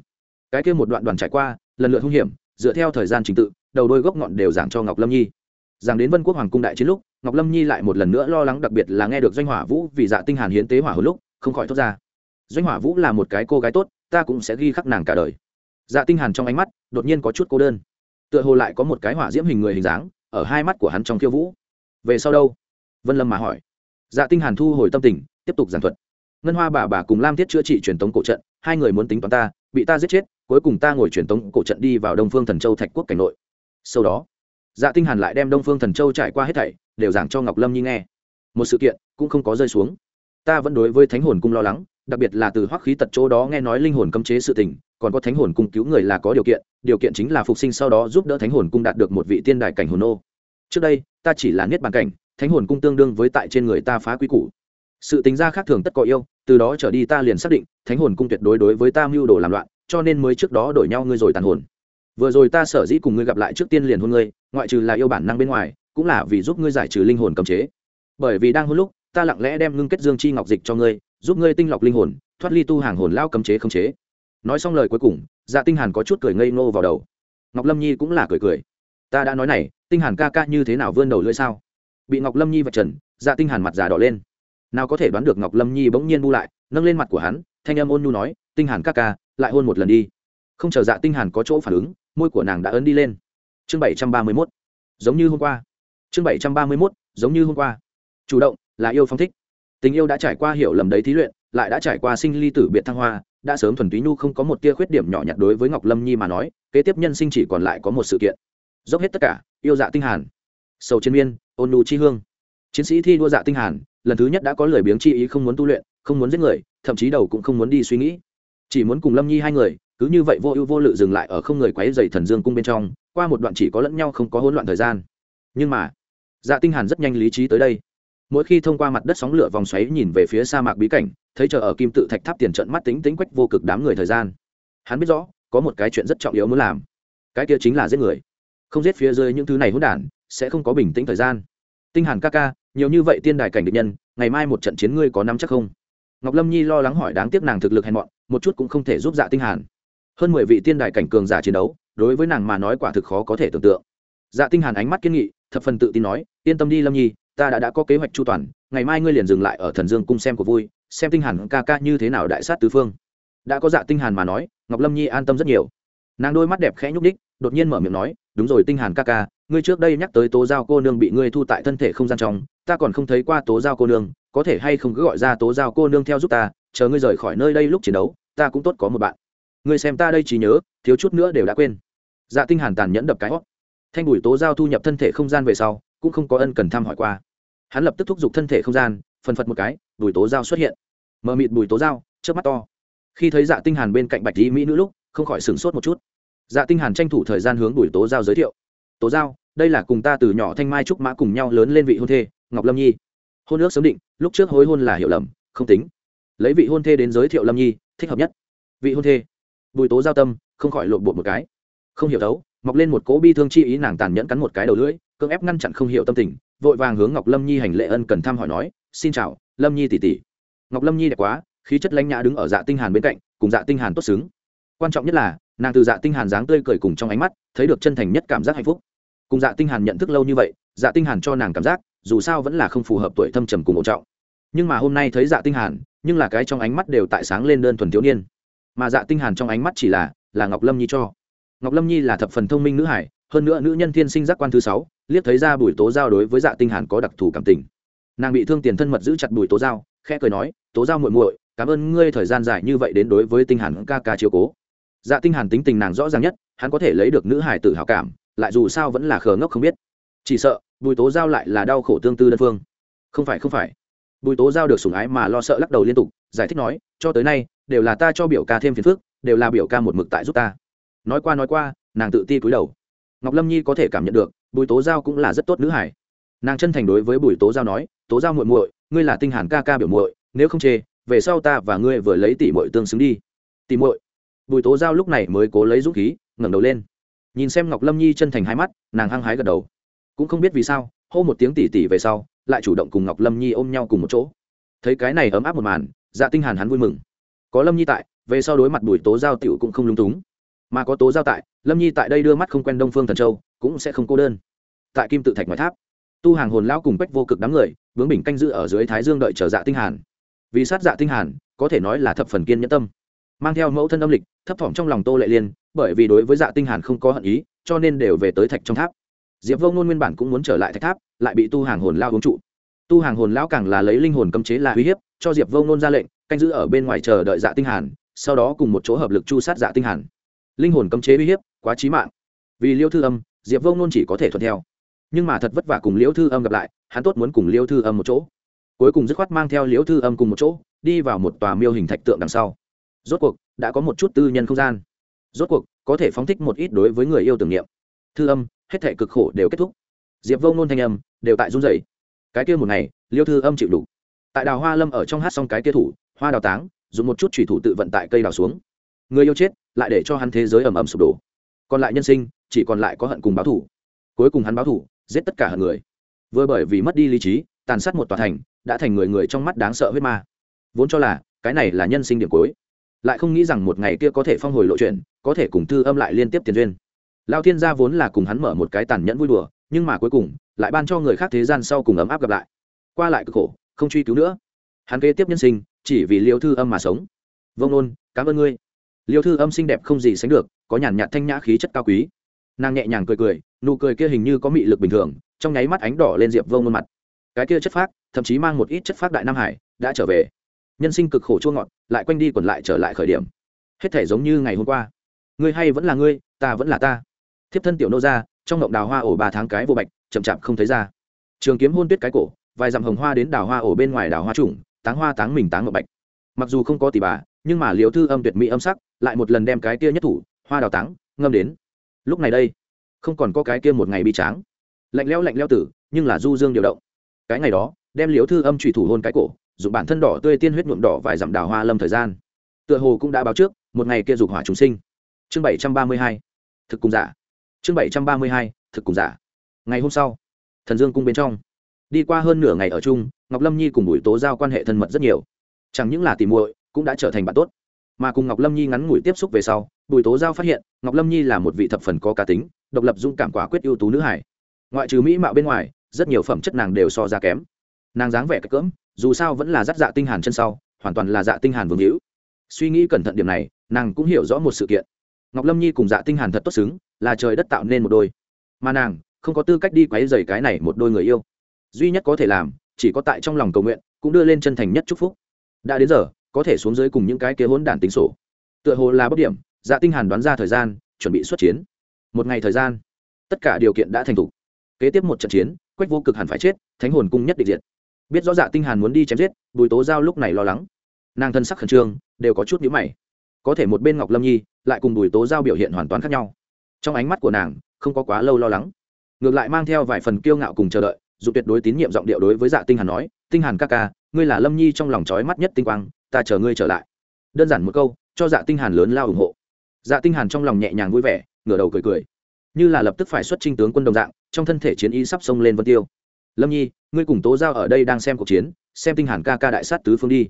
Cái kia một đoạn đoàn trải qua, lần lượt hung hiểm, dựa theo thời gian trình tự, đầu đôi gốc ngọn đều giảng cho ngọc lâm nhi. Giảng đến vân quốc hoàng cung đại chiến lúc, ngọc lâm nhi lại một lần nữa lo lắng đặc biệt là nghe được doanh hỏa vũ vì dạ tinh hàn hiến tế hỏa hồi lúc, không khỏi thốt ra. Doanh hỏa vũ là một cái cô gái tốt, ta cũng sẽ ghi khắc nàng cả đời dạ tinh hàn trong ánh mắt đột nhiên có chút cô đơn. Tựa hồ lại có một cái hỏa diễm hình người hình dáng ở hai mắt của hắn trong khiêu vũ. Về sau đâu? Vân lâm mà hỏi. Dạ tinh hàn thu hồi tâm tình, tiếp tục giảng thuật. Ngân hoa bà bà cùng lam thiết chữa trị truyền tống cổ trận, hai người muốn tính toán ta, bị ta giết chết, cuối cùng ta ngồi truyền tống cổ trận đi vào đông phương thần châu thạch quốc cảnh nội. Sau đó dạ tinh hàn lại đem đông phương thần châu trải qua hết thảy, đều giảng cho ngọc lâm nhi nghe. Một sự kiện cũng không có rơi xuống. Ta vẫn đối với thánh hồn cung lo lắng đặc biệt là từ hoắc khí tật chỗ đó nghe nói linh hồn cấm chế sự tình, còn có thánh hồn cung cứu người là có điều kiện điều kiện chính là phục sinh sau đó giúp đỡ thánh hồn cung đạt được một vị tiên đại cảnh hồn ô trước đây, ta chỉ là niết bàn cảnh, thánh hồn cung tương đương với tại trên người ta phá quy củ. Sự tính ra khác thường tất có yêu, từ đó trở đi ta liền xác định, thánh hồn cung tuyệt đối đối với ta mưu đồ làm loạn, cho nên mới trước đó đổi nhau ngươi rồi tàn hồn. Vừa rồi ta sở dĩ cùng ngươi gặp lại trước tiên liền hôn ngươi, ngoại trừ là yêu bản năng bên ngoài, cũng là vì giúp ngươi giải trừ linh hồn cấm chế. Bởi vì đang hôn lúc, ta lặng lẽ đem ngưng kết dương chi ngọc dịch cho ngươi giúp ngươi tinh lọc linh hồn, thoát ly tu hàng hồn lao cấm chế không chế. Nói xong lời cuối cùng dạ tinh hàn có chút cười ngây ngô vào đầu. Ngọc lâm nhi cũng là cười cười. Ta đã nói này, tinh hàn ca ca như thế nào vươn đầu lưỡi sao? Bị ngọc lâm nhi vạch trần dạ tinh hàn mặt già đỏ lên. Nào có thể đoán được ngọc lâm nhi bỗng nhiên bu lại, nâng lên mặt của hắn, thanh âm ôn nhu nói, tinh hàn ca ca, lại hôn một lần đi. Không chờ dạ tinh hàn có chỗ phản ứng, môi của nàng đã ấn đi lên. Chương bảy trăm ba mươi 731 giống như hôm qua. Chương bảy trăm ba mươi 731 giống như hôm qua. Chủ động, là yêu phong thích tình yêu đã trải qua hiểu lầm đấy thí luyện, lại đã trải qua sinh ly tử biệt thăng hoa, đã sớm thuần túy nhu không có một tia khuyết điểm nhỏ nhặt đối với ngọc lâm nhi mà nói, kế tiếp nhân sinh chỉ còn lại có một sự kiện. Dốc hết tất cả, yêu dạ tinh hàn. Sầu chiến miên, ôn nhu chi hương. Chiến sĩ thi đua dạ tinh hàn, lần thứ nhất đã có lời biếng chi ý không muốn tu luyện, không muốn giết người, thậm chí đầu cũng không muốn đi suy nghĩ. Chỉ muốn cùng lâm nhi hai người, cứ như vậy vô ưu vô lự dừng lại ở không người quấy dày thần dương cung bên trong, qua một đoạn chỉ có lẫn nhau không có hỗn loạn thời gian. Nhưng mà dạ tinh hàn rất nhanh lý trí tới đây mỗi khi thông qua mặt đất sóng lửa vòng xoáy nhìn về phía sa mạc bí cảnh, thấy chờ ở kim tự thạch tháp tiền trận mắt tính tính quách vô cực đám người thời gian. Hắn biết rõ, có một cái chuyện rất trọng yếu muốn làm. Cái kia chính là giết người. Không giết phía dưới những thứ này hỗn đản, sẽ không có bình tĩnh thời gian. Tinh hàn ca ca, nhiều như vậy tiên đài cảnh địch nhân, ngày mai một trận chiến ngươi có nắm chắc không? Ngọc lâm nhi lo lắng hỏi đáng tiếc nàng thực lực hèn mọn, một chút cũng không thể giúp dạ tinh hàn. Hơn mười vị tiên đài cảnh cường giả chiến đấu, đối với nàng mà nói quả thực khó có thể tưởng tượng. Dạ tinh hàn ánh mắt kiên nghị, thập phần tự tin nói, yên tâm đi lâm nhi ta đã đã có kế hoạch chu toàn, ngày mai ngươi liền dừng lại ở thần dương cung xem của vui, xem tinh hàn ca ca như thế nào đại sát tứ phương. Đã có dạ tinh hàn mà nói, ngọc lâm nhi an tâm rất nhiều. Nàng đôi mắt đẹp khẽ nhúc đích đột nhiên mở miệng nói, đúng rồi tinh hàn ca ca, ngươi trước đây nhắc tới tố giao cô nương bị ngươi thu tại thân thể không gian trong, ta còn không thấy qua tố giao cô nương, có thể hay không cứ gọi ra tố giao cô nương theo giúp ta, chờ ngươi rời khỏi nơi đây lúc chiến đấu, ta cũng tốt có một bạn. Ngươi xem ta đây chỉ nhớ, thiếu chút nữa đều đã quên. Dạ tinh hàn tàn nhẫn đập cái hót. Thanh bùi tố giao thu nhập thân thể không gian về sau, cũng không có ân cần thăm hỏi qua hắn lập tức thúc giục thân thể không gian phần phật một cái bùi tố dao xuất hiện. Mờ mịt bùi tố dao, trước mắt to. Khi thấy dạ tinh hàn bên cạnh bạch y mỹ nữ lúc không khỏi sửng sốt một chút. Dạ tinh hàn tranh thủ thời gian hướng bùi tố giao giới thiệu. Tố giao đây là cùng ta từ nhỏ thanh mai trúc mã cùng nhau lớn lên vị hôn thê ngọc lâm nhi. Hôn ước sớm định lúc trước hối hôn là hiểu lầm không tính. Lấy vị hôn thê đến giới thiệu lâm nhi thích hợp nhất. Vị hôn thê. Bùi tố giao tâm không khỏi lộn bột một cái. Không hiểu đấu mọc lên một cỗ bi thương chi ý nàng tàn nhẫn cắn một cái đầu lưỡi cưỡng ép ngăn chặn không hiểu tâm tình vội vàng hướng ngọc lâm nhi hành lệ ân cần thăm hỏi nói, xin chào, lâm nhi tỷ tỷ. Ngọc lâm nhi đẹp quá, khí chất lãnh nhã đứng ở dạ tinh hàn bên cạnh, cùng dạ tinh hàn tốt xứng. Quan trọng nhất là, nàng từ dạ tinh hàn dáng tươi cười cùng trong ánh mắt, thấy được chân thành nhất cảm giác hạnh phúc. Cùng dạ tinh hàn nhận thức lâu như vậy dạ tinh hàn cho nàng cảm giác, dù sao vẫn là không phù hợp tuổi thâm trầm cùng ổn trọng. Nhưng mà hôm nay thấy dạ tinh hàn, nhưng là cái trong ánh mắt đều tại sáng lên đơn thuần thiếu niên. Mà dạ tinh hàn trong ánh mắt chỉ là là ngọc lâm nhi cho. Ngọc lâm nhi là thập phần thông minh nữ hải, hơn nữa nữ nhân thiên sinh giác quan thứ sáu liếc thấy ra bùi tố giao đối với dạ tinh hàn có đặc thù cảm tình. Nàng bị thương tiền thân mật giữ chặt bùi tố giao, khẽ cười nói, tố giao muội muội, cảm ơn ngươi thời gian dài như vậy đến đối với tinh hàn ca ca chiếu cố. Dạ tinh hàn tính tình nàng rõ ràng nhất, hắn có thể lấy được nữ hải tử hảo cảm, lại dù sao vẫn là khờ ngốc không biết. Chỉ sợ, bùi tố giao lại là đau khổ tương tư đơn phương. Không phải không phải. Bùi tố giao được sủng ái mà lo sợ lắc đầu liên tục, giải thích nói, cho tới nay, đều là ta cho biểu ca thêm phiền phức, đều là biểu ca một mực tại giúp ta. Nói qua nói qua, nàng tự ti cúi đầu. Ngọc lâm nhi có thể cảm nhận được bùi tố giao cũng là rất tốt nữ hải nàng chân thành đối với bùi tố giao nói, tố giao muội muội, ngươi là tinh hàn ca ca biểu muội, nếu không chê, về sau ta và ngươi vừa lấy tỷ muội tương xứng đi. Tỷ muội? Bùi tố giao lúc này mới cố lấy dũng khí, ngẩng đầu lên. Nhìn xem ngọc lâm nhi chân thành hai mắt, nàng hăng hái gật đầu. Cũng không biết vì sao, hô một tiếng tỷ tỷ về sau, lại chủ động cùng ngọc lâm nhi ôm nhau cùng một chỗ. Thấy cái này ấm áp một màn dạ tinh hàn hắn vui mừng. Có lâm nhi tại, về sau đối mặt bùi tố giao tiểu cũng không lung túng. Mà có tố giao tại, lâm nhi tại đây đưa mắt không quen đông phương thần châu cũng sẽ không cô đơn. Tại kim tự thạch ngoài tháp, tu hàng hồn lao cùng quách vô cực đám người, vướng bình canh giữ ở dưới thái dương đợi chờ dạ tinh hàn. Vì sát dạ tinh hàn, có thể nói là thập phần kiên nhẫn tâm. Mang theo mẫu thân âm lịch, thấp thỏm trong lòng tô lệ liên, bởi vì đối với dạ tinh hàn không có hận ý, cho nên đều về tới thạch trong tháp. Diệp vông nôn nguyên bản cũng muốn trở lại thạch tháp, lại bị tu hàng hồn lao uống trụ. Tu hàng hồn lão càng là lấy linh hồn cấm chế là uy hiếp, cho diệp vông nôn ra lệnh, canh giữ ở bên ngoài chờ đợi dạ tinh hàn, sau đó cùng một chỗ hợp lực chu sát dạ tinh hàn. Linh hồn cấm chế uy hiếp, quá chí mạng. Vì liêu thư âm diệp vông nôn chỉ có thể thuận theo. Nhưng mà thật vất vả cùng Liễu thư âm gặp lại, hắn tốt muốn cùng Liễu thư âm một chỗ. Cuối cùng dứt khoát mang theo Liễu thư âm cùng một chỗ, đi vào một tòa miêu hình thạch tượng đằng sau. Rốt cuộc, đã có một chút tư nhân không gian. Rốt cuộc, có thể phóng thích một ít đối với người yêu tưởng niệm. Thư âm, hết thể cực khổ đều kết thúc. Diệp vông nôn thanh âm đều tại run rẩy. Cái kia một ngày liêu thư âm chịu đủ. Tại đào hoa lâm ở trong hát xong cái kia thủ, hoa đào táng, dùng một chút thủy thủ tự vận tại cây đào xuống. Người yêu chết, lại để cho hắn thế giới ầm ầm sụp đổ. Còn lại nhân sinh chỉ còn lại có hận cùng báo thủ cuối cùng hắn báo thủ giết tất cả hận người. Vừa bởi vì mất đi lý trí, tàn sát một tòa thành, đã thành người người trong mắt đáng sợ huyết ma. Vốn cho là, cái này là nhân sinh điểm cuối. Lại không nghĩ rằng một ngày kia có thể phong hồi lộ chuyện, có thể cùng thư âm lại liên tiếp tiền duyên. Lao thiên gia vốn là cùng hắn mở một cái tàn nhẫn vui đùa, nhưng mà cuối cùng, lại ban cho người khác thế gian sau cùng ấm áp gặp lại. Qua lại cực khổ, không truy cứu nữa. Hắn kế tiếp nhân sinh, chỉ vì liêu thư âm mà sống. Vông nôn, cảm ơn ngươi. Liêu thư âm xinh đẹp không gì sánh được, có nhàn nhạt thanh nhã khí chất cao quý nàng nhẹ nhàng cười cười, nụ cười kia hình như có mị lực bình thường, trong nháy mắt ánh đỏ lên diệp vông nôn mặt. Cái kia chất phác, thậm chí mang một ít chất phác đại nam hải, đã trở về. Nhân sinh cực khổ chua ngọt, lại quanh đi quẩn lại trở lại khởi điểm. Hết thể giống như ngày hôm qua. Ngươi hay vẫn là ngươi, ta vẫn là ta. Thiếp thân tiểu nô ra trong ngộng đào hoa ổ ba tháng cái vô bạch, chậm chạp không thấy ra. Trường kiếm hôn tuyết cái cổ, vài dặm hồng hoa đến đào hoa ổ bên ngoài đào hoa trùng, táng hoa táng mình táng ngọc bạch. Mặc dù không có tỷ bà, nhưng mà liều thư âm tuyệt mỹ âm sắc, lại một lần đem cái kia nhất thủ, hoa đào táng, ngâm đến lúc này đây, không còn có cái kia một ngày bi tráng. Lạnh leo lạnh leo tử, nhưng là du dương điều động. Cái ngày đó, đem liếu thư âm trùy thủ hôn cái cổ, dùng bản thân đỏ tươi tiên huyết nhuộm đỏ vài dặm đào hoa lâm thời gian. Tựa hồ cũng đã báo trước, một ngày kia dục hỏa chúng sinh. Chương bảy trăm ba mươi hai, thực cùng giả. Chương bảy trăm ba mươi hai, thực cùng giả. Ngày hôm sau, thần dương cung bên trong. Đi qua hơn nửa ngày ở chung, ngọc lâm nhi cùng bùi tố giao quan hệ thân mật rất nhiều. Chẳng những là tìm muội, cũng đã trở thành bạn tốt. Mà cùng ngọc lâm nhi ngắn ngủi tiếp xúc về sau bùi tố giao phát hiện, ngọc lâm nhi là một vị thập phần có cá tính, độc lập dung cảm quả quyết ưu tú nữ hải ngoại trừ mỹ mạo bên ngoài, rất nhiều phẩm chất nàng đều so ra kém. Nàng dáng vẻ cách cỡm, dù sao vẫn là dắt dạ tinh hàn chân sau, hoàn toàn là dạ tinh hàn vương hữu. Suy nghĩ cẩn thận điểm này, nàng cũng hiểu rõ một sự kiện. Ngọc lâm nhi cùng dạ tinh hàn thật tốt xứng, là trời đất tạo nên một đôi. Mà nàng, không có tư cách đi quấy rầy cái này một đôi người yêu. Duy nhất có thể làm, chỉ có tại trong lòng cầu nguyện, cũng đưa lên chân thành nhất chúc phúc. Đã đến giờ, có thể xuống dưới cùng những cái kế hỗn đản tính sổ. Tựa hồ là bất điểm dạ tinh hàn đoán ra thời gian, chuẩn bị xuất chiến. Một ngày thời gian, tất cả điều kiện đã thành thủ kế tiếp một trận chiến, quách vô cực hẳn phải chết, thánh hồn cung nhất định diệt. Biết rõ dạ tinh hàn muốn đi chém giết, bùi tố giao lúc này lo lắng. Nàng thân sắc khẩn trương, đều có chút nhíu mày. Có thể một bên ngọc lâm nhi, lại cùng bùi tố giao biểu hiện hoàn toàn khác nhau. Trong ánh mắt của nàng, không có quá lâu lo lắng. Ngược lại mang theo vài phần kiêu ngạo cùng chờ đợi dù tuyệt đối tín nhiệm giọng điệu đối với dạ tinh hàn nói, tinh hàn ca ca, ngươi là lâm nhi trong lòng chói mắt nhất tinh quang, ta chờ ngươi trở lại. Đơn giản một câu, cho dạ tinh hàn lớn lao ủng hộ dạ tinh hàn trong lòng nhẹ nhàng vui vẻ, ngửa đầu cười cười. Như là lập tức phải xuất trinh tướng quân đồng dạng, trong thân thể chiến ý sắp xông lên vân tiêu. Lâm nhi, ngươi cùng tố giao ở đây đang xem cuộc chiến, xem tinh hàn ca ca đại sát tứ phương đi.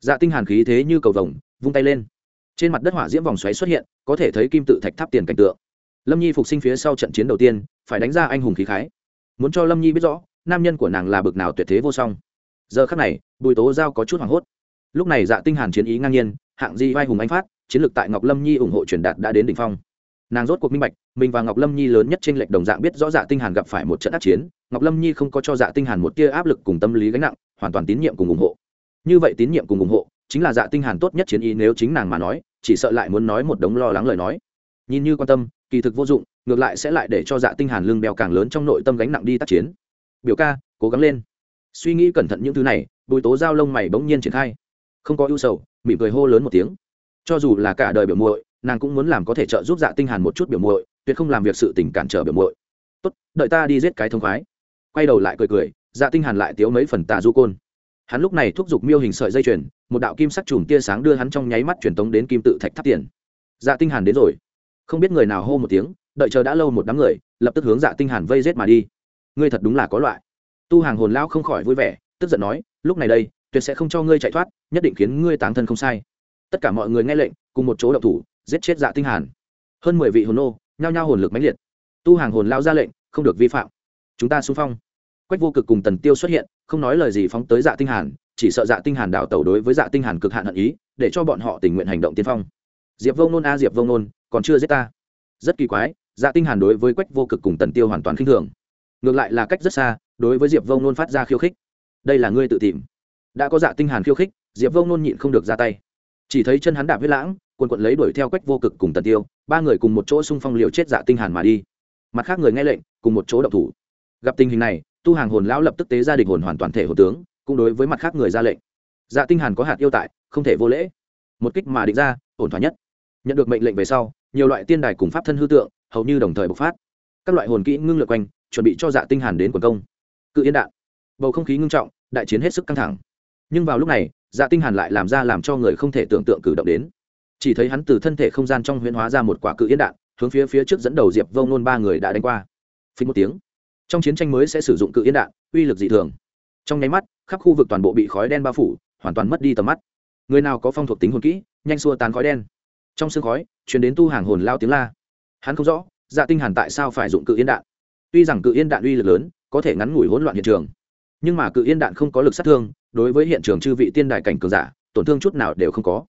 Dạ tinh hàn khí thế như cầu vồng, vung tay lên. Trên mặt đất hỏa diễm vòng xoáy xuất hiện, có thể thấy kim tự thạch tháp tiền cảnh tượng. Lâm nhi phục sinh phía sau trận chiến đầu tiên, phải đánh ra anh hùng khí khái. Muốn cho lâm nhi biết rõ, nam nhân của nàng là bực nào tuyệt thế vô song. Giờ khắc này, bùi tố giao có chút hoảng hốt. Lúc này dạ tinh hàn chiến ý ngang nhiên, hạng di vai hùng anh phát chiến lược tại ngọc lâm nhi ủng hộ truyền đạt đã đến đỉnh phong. Nàng rốt cuộc minh bạch, mình và ngọc lâm nhi lớn nhất trên lệch đồng dạng biết rõ dạ tinh hàn gặp phải một trận ác chiến, ngọc lâm nhi không có cho dạ tinh hàn một tia áp lực cùng tâm lý gánh nặng, hoàn toàn tín nhiệm cùng ủng hộ. Như vậy tín nhiệm cùng ủng hộ, chính là dạ tinh hàn tốt nhất chiến ý nếu chính nàng mà nói, chỉ sợ lại muốn nói một đống lo lắng lời nói. Nhìn như quan tâm, kỳ thực vô dụng, ngược lại sẽ lại để cho dạ tinh hàn lưng bèo càng lớn trong nội tâm gánh nặng đi tác chiến. Biểu ca, cố gắng lên. Suy nghĩ cẩn thận những thứ này bùi tố giao lông mày bỗng nhiên triển khai. Không có ưu sầu, mỉm cười hô lớn một tiếng cho dù là cả đời biểu muội, nàng cũng muốn làm có thể trợ giúp dạ tinh hàn một chút biểu muội, tuyệt không làm việc sự tình cản trở biểu muội. Tốt, đợi ta đi giết cái thông khoái. Quay đầu lại cười cười dạ tinh hàn lại tiếu mấy phần tà du côn. Hắn lúc này thúc giục miêu hình sợi dây chuyền, một đạo kim sắc chùm tia sáng đưa hắn trong nháy mắt truyền tống đến kim tự thạch tháp tiền. Dạ tinh hàn đến rồi. Không biết người nào hô một tiếng, đợi chờ đã lâu một đám người, lập tức hướng dạ tinh hàn vây giết mà đi. Ngươi thật đúng là có loại. Tu hàng hồn lão không khỏi vui vẻ, tức giận nói, lúc này đây, tuyệt sẽ không cho ngươi chạy thoát, nhất định khiến ngươi táng thân không sai tất cả mọi người nghe lệnh, cùng một chỗ động thủ, giết chết dạ tinh hàn. Hơn mười vị hồn nô, nhao nhao hồn lực mãnh liệt. Tu hàng hồn lao ra lệnh, không được vi phạm. Chúng ta xung phong. Quách vô cực cùng tần tiêu xuất hiện, không nói lời gì phóng tới dạ tinh hàn, chỉ sợ dạ tinh hàn đảo tẩu đối với dạ tinh hàn cực hạn hận ý, để cho bọn họ tình nguyện hành động tiên phong. Diệp vông nôn a, diệp vông nôn, còn chưa giết ta. Rất kỳ quái dạ tinh hàn đối với quách vô cực cùng tần tiêu hoàn toàn khinh thường. Ngược lại là cách rất xa, đối với diệp vông nôn phát ra khiêu khích. Đây là ngươi tự tìm. Đã có dạ tinh hàn khiêu khích, diệp vông nôn nhịn không được ra tay chỉ thấy chân hắn đạp huyết lãng, quần quận lấy đuổi theo quách vô cực cùng tần tiêu, ba người cùng một chỗ xung phong liều chết dạ tinh hàn mà đi. Mặt khác người nghe lệnh, cùng một chỗ động thủ. Gặp tình hình này, tu hàng hồn lão lập tức tế ra địch hồn hoàn toàn thể hồn tướng, cũng đối với mặt khác người ra lệnh. Dạ tinh hàn có hạt yêu tại, không thể vô lễ. Một kích mà định ra, ổn thỏa nhất. Nhận được mệnh lệnh về sau, nhiều loại tiên đài cùng pháp thân hư tượng, hầu như đồng thời bộc phát. Các loại hồn kỹ ngưng lượt quanh, chuẩn bị cho dạ tinh hàn đến quần công. Cự yên đạn. Bầu không khí ngưng trọng, đại chiến hết sức căng thẳng. Nhưng vào lúc này dạ tinh hàn lại làm ra làm cho người không thể tưởng tượng cử động đến. Chỉ thấy hắn từ thân thể không gian trong huyễn hóa ra một quả cự yên đạn, hướng phía phía trước dẫn đầu diệp vông nôn ba người đã đánh qua. Phí một tiếng, trong chiến tranh mới sẽ sử dụng cự yên đạn, uy lực dị thường. Trong nháy mắt, khắp khu vực toàn bộ bị khói đen bao phủ, hoàn toàn mất đi tầm mắt. Người nào có phong thuộc tính hồn kỹ, nhanh xua tán khói đen. Trong sương khói chuyển đến tu hàng hồn lao tiếng la. Hắn không rõ dạ tinh hàn tại sao phải dụng cự yên đạn. Tuy rằng cự yên đạn uy lực lớn, có thể ngắn ngủi hỗn loạn hiện trường nhưng mà cự yên đạn không có lực sát thương, đối với hiện trường chư vị tiên đài cảnh cường giả, tổn thương chút nào đều không có.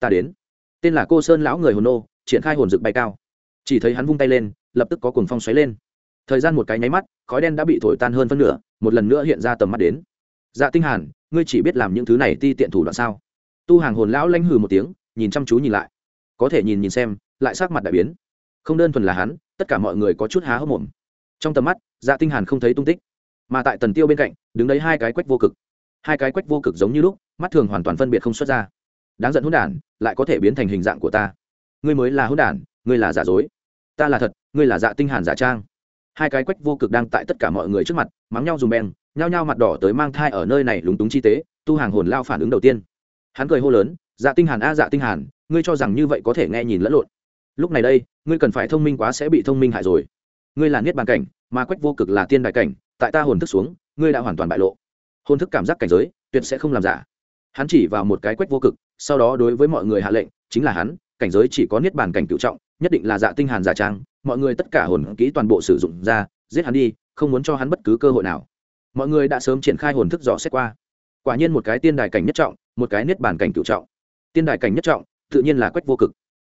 Ta đến. Tên là cô sơn lão người hồn nô, triển khai hồn rực bay cao. Chỉ thấy hắn vung tay lên, lập tức có cuồng phong xoáy lên. Thời gian một cái nháy mắt, khói đen đã bị thổi tan hơn phân nửa, một lần nữa hiện ra tầm mắt đến. Dạ tinh hàn, ngươi chỉ biết làm những thứ này ti tiện thủ đoạn sao? Tu hàng hồn lão lanh hừ một tiếng, nhìn chăm chú nhìn lại. Có thể nhìn nhìn xem, lại sắc mặt đại biến. Không đơn thuần là hắn, tất cả mọi người có chút há hốc mồm. Trong tầm mắt dạ tinh hàn không thấy tung tích mà tại tần tiêu bên cạnh, đứng đấy hai cái quách vô cực. Hai cái quách vô cực giống như lúc, mắt thường hoàn toàn phân biệt không xuất ra. Đáng giận hỗn đản, lại có thể biến thành hình dạng của ta. Ngươi mới là hỗn đản, ngươi là giả dối. Ta là thật, ngươi là dạ tinh hàn giả trang. Hai cái quách vô cực đang tại tất cả mọi người trước mặt, mắng nhau dùm bèn nhao nhao mặt đỏ tới mang thai ở nơi này lúng túng chi tế, tu hàng hồn lao phản ứng đầu tiên. Hắn cười hô lớn dạ tinh hàn a dạ tinh hàn, ngươi cho rằng như vậy có thể nghe nhìn lẫn lộn. Lúc này đây, ngươi cần phải thông minh quá sẽ bị thông minh hại rồi. Ngươi là niết bàn cảnh, mà quách vô cực là tiên đại cảnh tại ta hồn thức xuống, ngươi đã hoàn toàn bại lộ. Hồn thức cảm giác cảnh giới, tuyệt sẽ không làm giả. Hắn chỉ vào một cái quách vô cực, sau đó đối với mọi người hạ lệnh, chính là hắn, cảnh giới chỉ có niết bàn cảnh cựu trọng, nhất định là dạ tinh hàn giả trang, mọi người tất cả hồn kỹ toàn bộ sử dụng ra, giết hắn đi, không muốn cho hắn bất cứ cơ hội nào. Mọi người đã sớm triển khai hồn thức dò xét qua. Quả nhiên một cái tiên đài cảnh nhất trọng, một cái niết bàn cảnh cựu trọng. Tiên đài cảnh nhất trọng, tự nhiên là quách vô cực.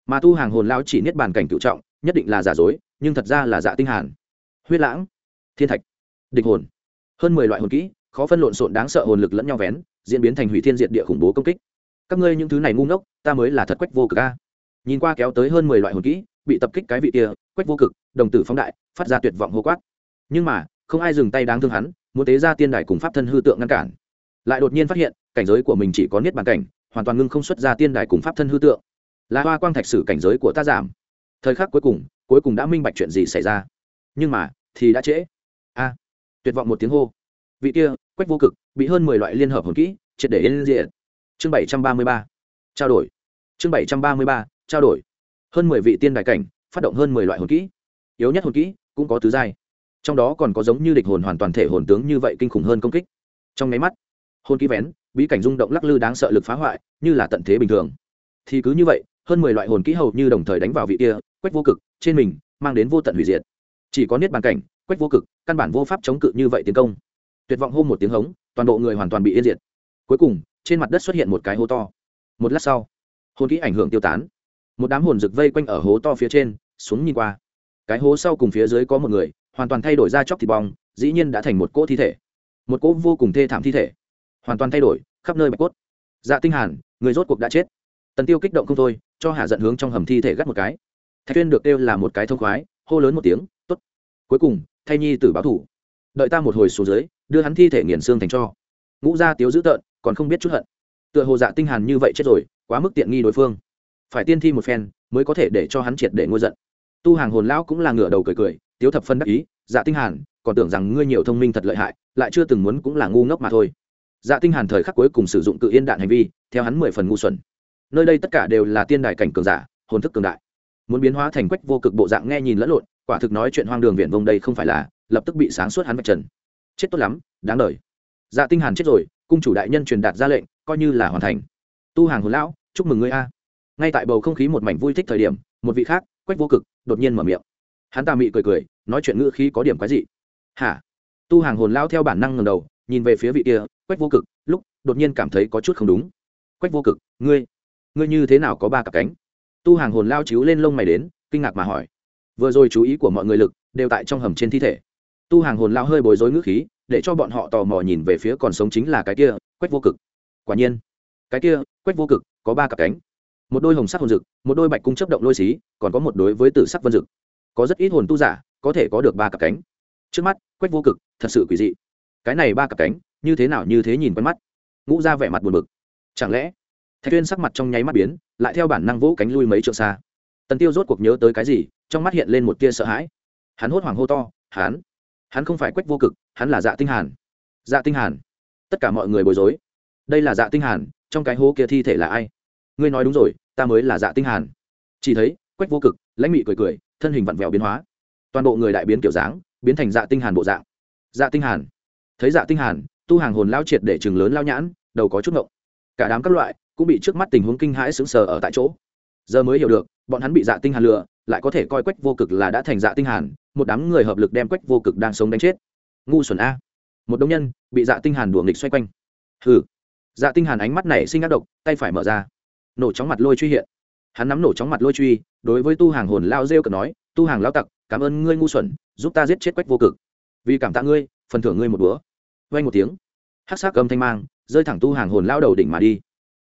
Mà tu hàng hồn lao chỉ niết bàn cảnh cựu trọng, nhất định là giả dối, nhưng thật ra là dạ tinh hàn. Huyết lãng, thiên thạch địch hồn. Hơn mười loại hồn kỹ, khó phân lộn xộn đáng sợ hồn lực lẫn nhau vén, diễn biến thành hủy thiên diệt địa khủng bố công kích. Các ngươi những thứ này ngu ngốc, ta mới là thật quách vô cực a. Nhìn qua kéo tới hơn mười loại hồn kỹ, bị tập kích cái vị kia, quách vô cực, đồng tử phóng đại, phát ra tuyệt vọng hô quát. Nhưng mà, không ai dừng tay đáng thương hắn, muốn tế ra tiên đài cùng pháp thân hư tượng ngăn cản. Lại đột nhiên phát hiện, cảnh giới của mình chỉ có niết bàn cảnh, hoàn toàn ngưng không xuất ra tiên đài cùng pháp thân hư tượng. Là hoa quang thạch sử cảnh giới của ta giảm. Thời khắc cuối cùng cuối cùng đã minh bạch chuyện gì xảy ra. Nhưng mà, thì đã trễ tuyệt vọng một tiếng hô. Vị kia, quách vô cực, bị hơn mười loại liên hợp hồn kỹ, triệt để yên diện chương bảy trăm ba mươi ba. Trao đổi. Chương bảy trăm ba mươi ba, trao đổi. Hơn mười vị tiên đại cảnh, phát động hơn mười loại hồn kỹ. Yếu nhất hồn kỹ, cũng có tứ giai. Trong đó còn có giống như địch hồn hoàn toàn thể hồn tướng như vậy kinh khủng hơn công kích. Trong nháy mắt, hồn kỹ vén, bí cảnh rung động lắc lư đáng sợ lực phá hoại, như là tận thế bình thường. Thì cứ như vậy, hơn mười loại hồn kỹ hầu như đồng thời đánh vào vị kia, quách vô cực, trên mình, mang đến vô tận hủy diệt. Chỉ có niết bàn cảnh quách vô cực, căn bản vô pháp chống cự như vậy tiến công. Tuyệt vọng hô một tiếng hống, toàn bộ người hoàn toàn bị yên diệt. Cuối cùng, trên mặt đất xuất hiện một cái hố to. Một lát sau, hồn kỹ ảnh hưởng tiêu tán. Một đám hồn rực vây quanh ở hố to phía trên, xuống nhìn qua. Cái hố sau cùng phía dưới có một người, hoàn toàn thay đổi ra chóc thịt bong, dĩ nhiên đã thành một cỗ thi thể. Một cỗ vô cùng thê thảm thi thể. Hoàn toàn thay đổi, khắp nơi bạch cốt. Dạ tinh hàn, người rốt cuộc đã chết. Tần tiêu kích động không thôi, cho hạ giận hướng trong hầm thi thể gắt một cái. Thạch tuyên được kêu là một cái thông khoái, hô lớn một tiếng, tốt. Cuối cùng thay nhi tử báo thủ. Đợi ta một hồi xuống dưới, đưa hắn thi thể nghiền xương thành cho. Ngũ gia tiếu dữ tợn, còn không biết chút hận. Tựa hồ dạ tinh hàn như vậy chết rồi, quá mức tiện nghi đối phương. Phải tiên thi một phen, mới có thể để cho hắn triệt để ngôi giận. Tu hàng hồn lão cũng là ngửa đầu cười cười, tiếu thập phân đắc ý dạ tinh hàn, còn tưởng rằng ngươi nhiều thông minh thật lợi hại, lại chưa từng muốn cũng là ngu ngốc mà thôi. Dạ tinh hàn thời khắc cuối cùng sử dụng cự yên đạn hành vi, theo hắn mười phần ngu xuẩn. Nơi đây tất cả đều là tiên đài cảnh cường giả, hồn thức cường đại. Muốn biến hóa thành quách vô cực bộ dạng nghe nhìn lẫn lộn quả thực nói chuyện hoang đường viện vông đây không phải là, lập tức bị sáng suốt hắn vạch trần. Chết tốt lắm, đáng đời. Dạ tinh hàn chết rồi, cung chủ đại nhân truyền đạt ra lệnh, coi như là hoàn thành. Tu hàng hồn lão, chúc mừng ngươi a. Ngay tại bầu không khí một mảnh vui thích thời điểm, một vị khác, quách vô cực, đột nhiên mở miệng. Hắn ta mị cười cười, nói chuyện ngữ khí có điểm quái dị. Hả? Tu hàng hồn lão theo bản năng ngẩng đầu, nhìn về phía vị kia, quách vô cực, lúc, đột nhiên cảm thấy có chút không đúng. Quách vô cực, ngươi ngươi như thế nào có ba cặp cánh? Tu hàng hồn lao chiếu lên lông mày đến, kinh ngạc mà hỏi vừa rồi chú ý của mọi người lực đều tại trong hầm trên thi thể. Tu hàng hồn lao hơi bối rối ngữ khí, để cho bọn họ tò mò nhìn về phía còn sống chính là cái kia, quách vô cực. Quả nhiên, cái kia, quách vô cực, có ba cặp cánh. Một đôi hồng sắc hồn rực một đôi bạch cung chấp động lôi xí, còn có một đối với tử sắc vân rực có rất ít hồn tu giả, có thể có được ba cặp cánh. Trước mắt, quách vô cực, thật sự quỷ dị. Cái này ba cặp cánh, như thế nào như thế nhìn quen mắt. Ngũ ra vẻ mặt buồn bực. Chẳng lẽ, thạch tuyên sắc mặt trong nháy mắt biến, lại theo bản năng vỗ cánh lui mấy trượng xa tần tiêu rốt cuộc nhớ tới cái gì, trong mắt hiện lên một tia sợ hãi. Hắn hốt hoảng hô to, hắn hắn không phải quách vô cực, hắn là dạ tinh hàn. Dạ tinh hàn? Tất cả mọi người bối rối. Đây là dạ tinh hàn, trong cái hố kia thi thể là ai? Ngươi nói đúng rồi, ta mới là dạ tinh hàn. Chỉ thấy, quách vô cực, lãnh mị cười cười, thân hình vặn vẹo biến hóa. Toàn bộ người đại biến kiểu dáng, biến thành dạ tinh hàn bộ dạng. Dạ tinh hàn. Thấy dạ tinh hàn, tu hàng hồn lao triệt để trường lớn lao nhãn, đầu có chút ngộng. Cả đám các loại cũng bị trước mắt tình huống kinh hãi sững sờ ở tại chỗ giờ mới hiểu được, bọn hắn bị dạ tinh hàn lừa, lại có thể coi quách vô cực là đã thành dạ tinh hàn, một đám người hợp lực đem quách vô cực đang sống đánh chết. Ngu xuẩn a. Một đông nhân bị dạ tinh hàn đuổi nghịch xoay quanh. Hừ. Dạ tinh hàn ánh mắt này sinh ác độc, tay phải mở ra. Nổ chóng mặt lôi truy hiện. Hắn nắm nổ chóng mặt lôi truy, đối với tu hàng hồn lao rêu cực nói, tu hàng lao tặc, cảm ơn ngươi ngu xuẩn, giúp ta giết chết quách vô cực. Vì cảm tạ ngươi, phần thưởng ngươi một búa vay một tiếng. Hắc sắc âm thanh mang, rơi thẳng tu hàng hồn lao đầu đỉnh mà đi.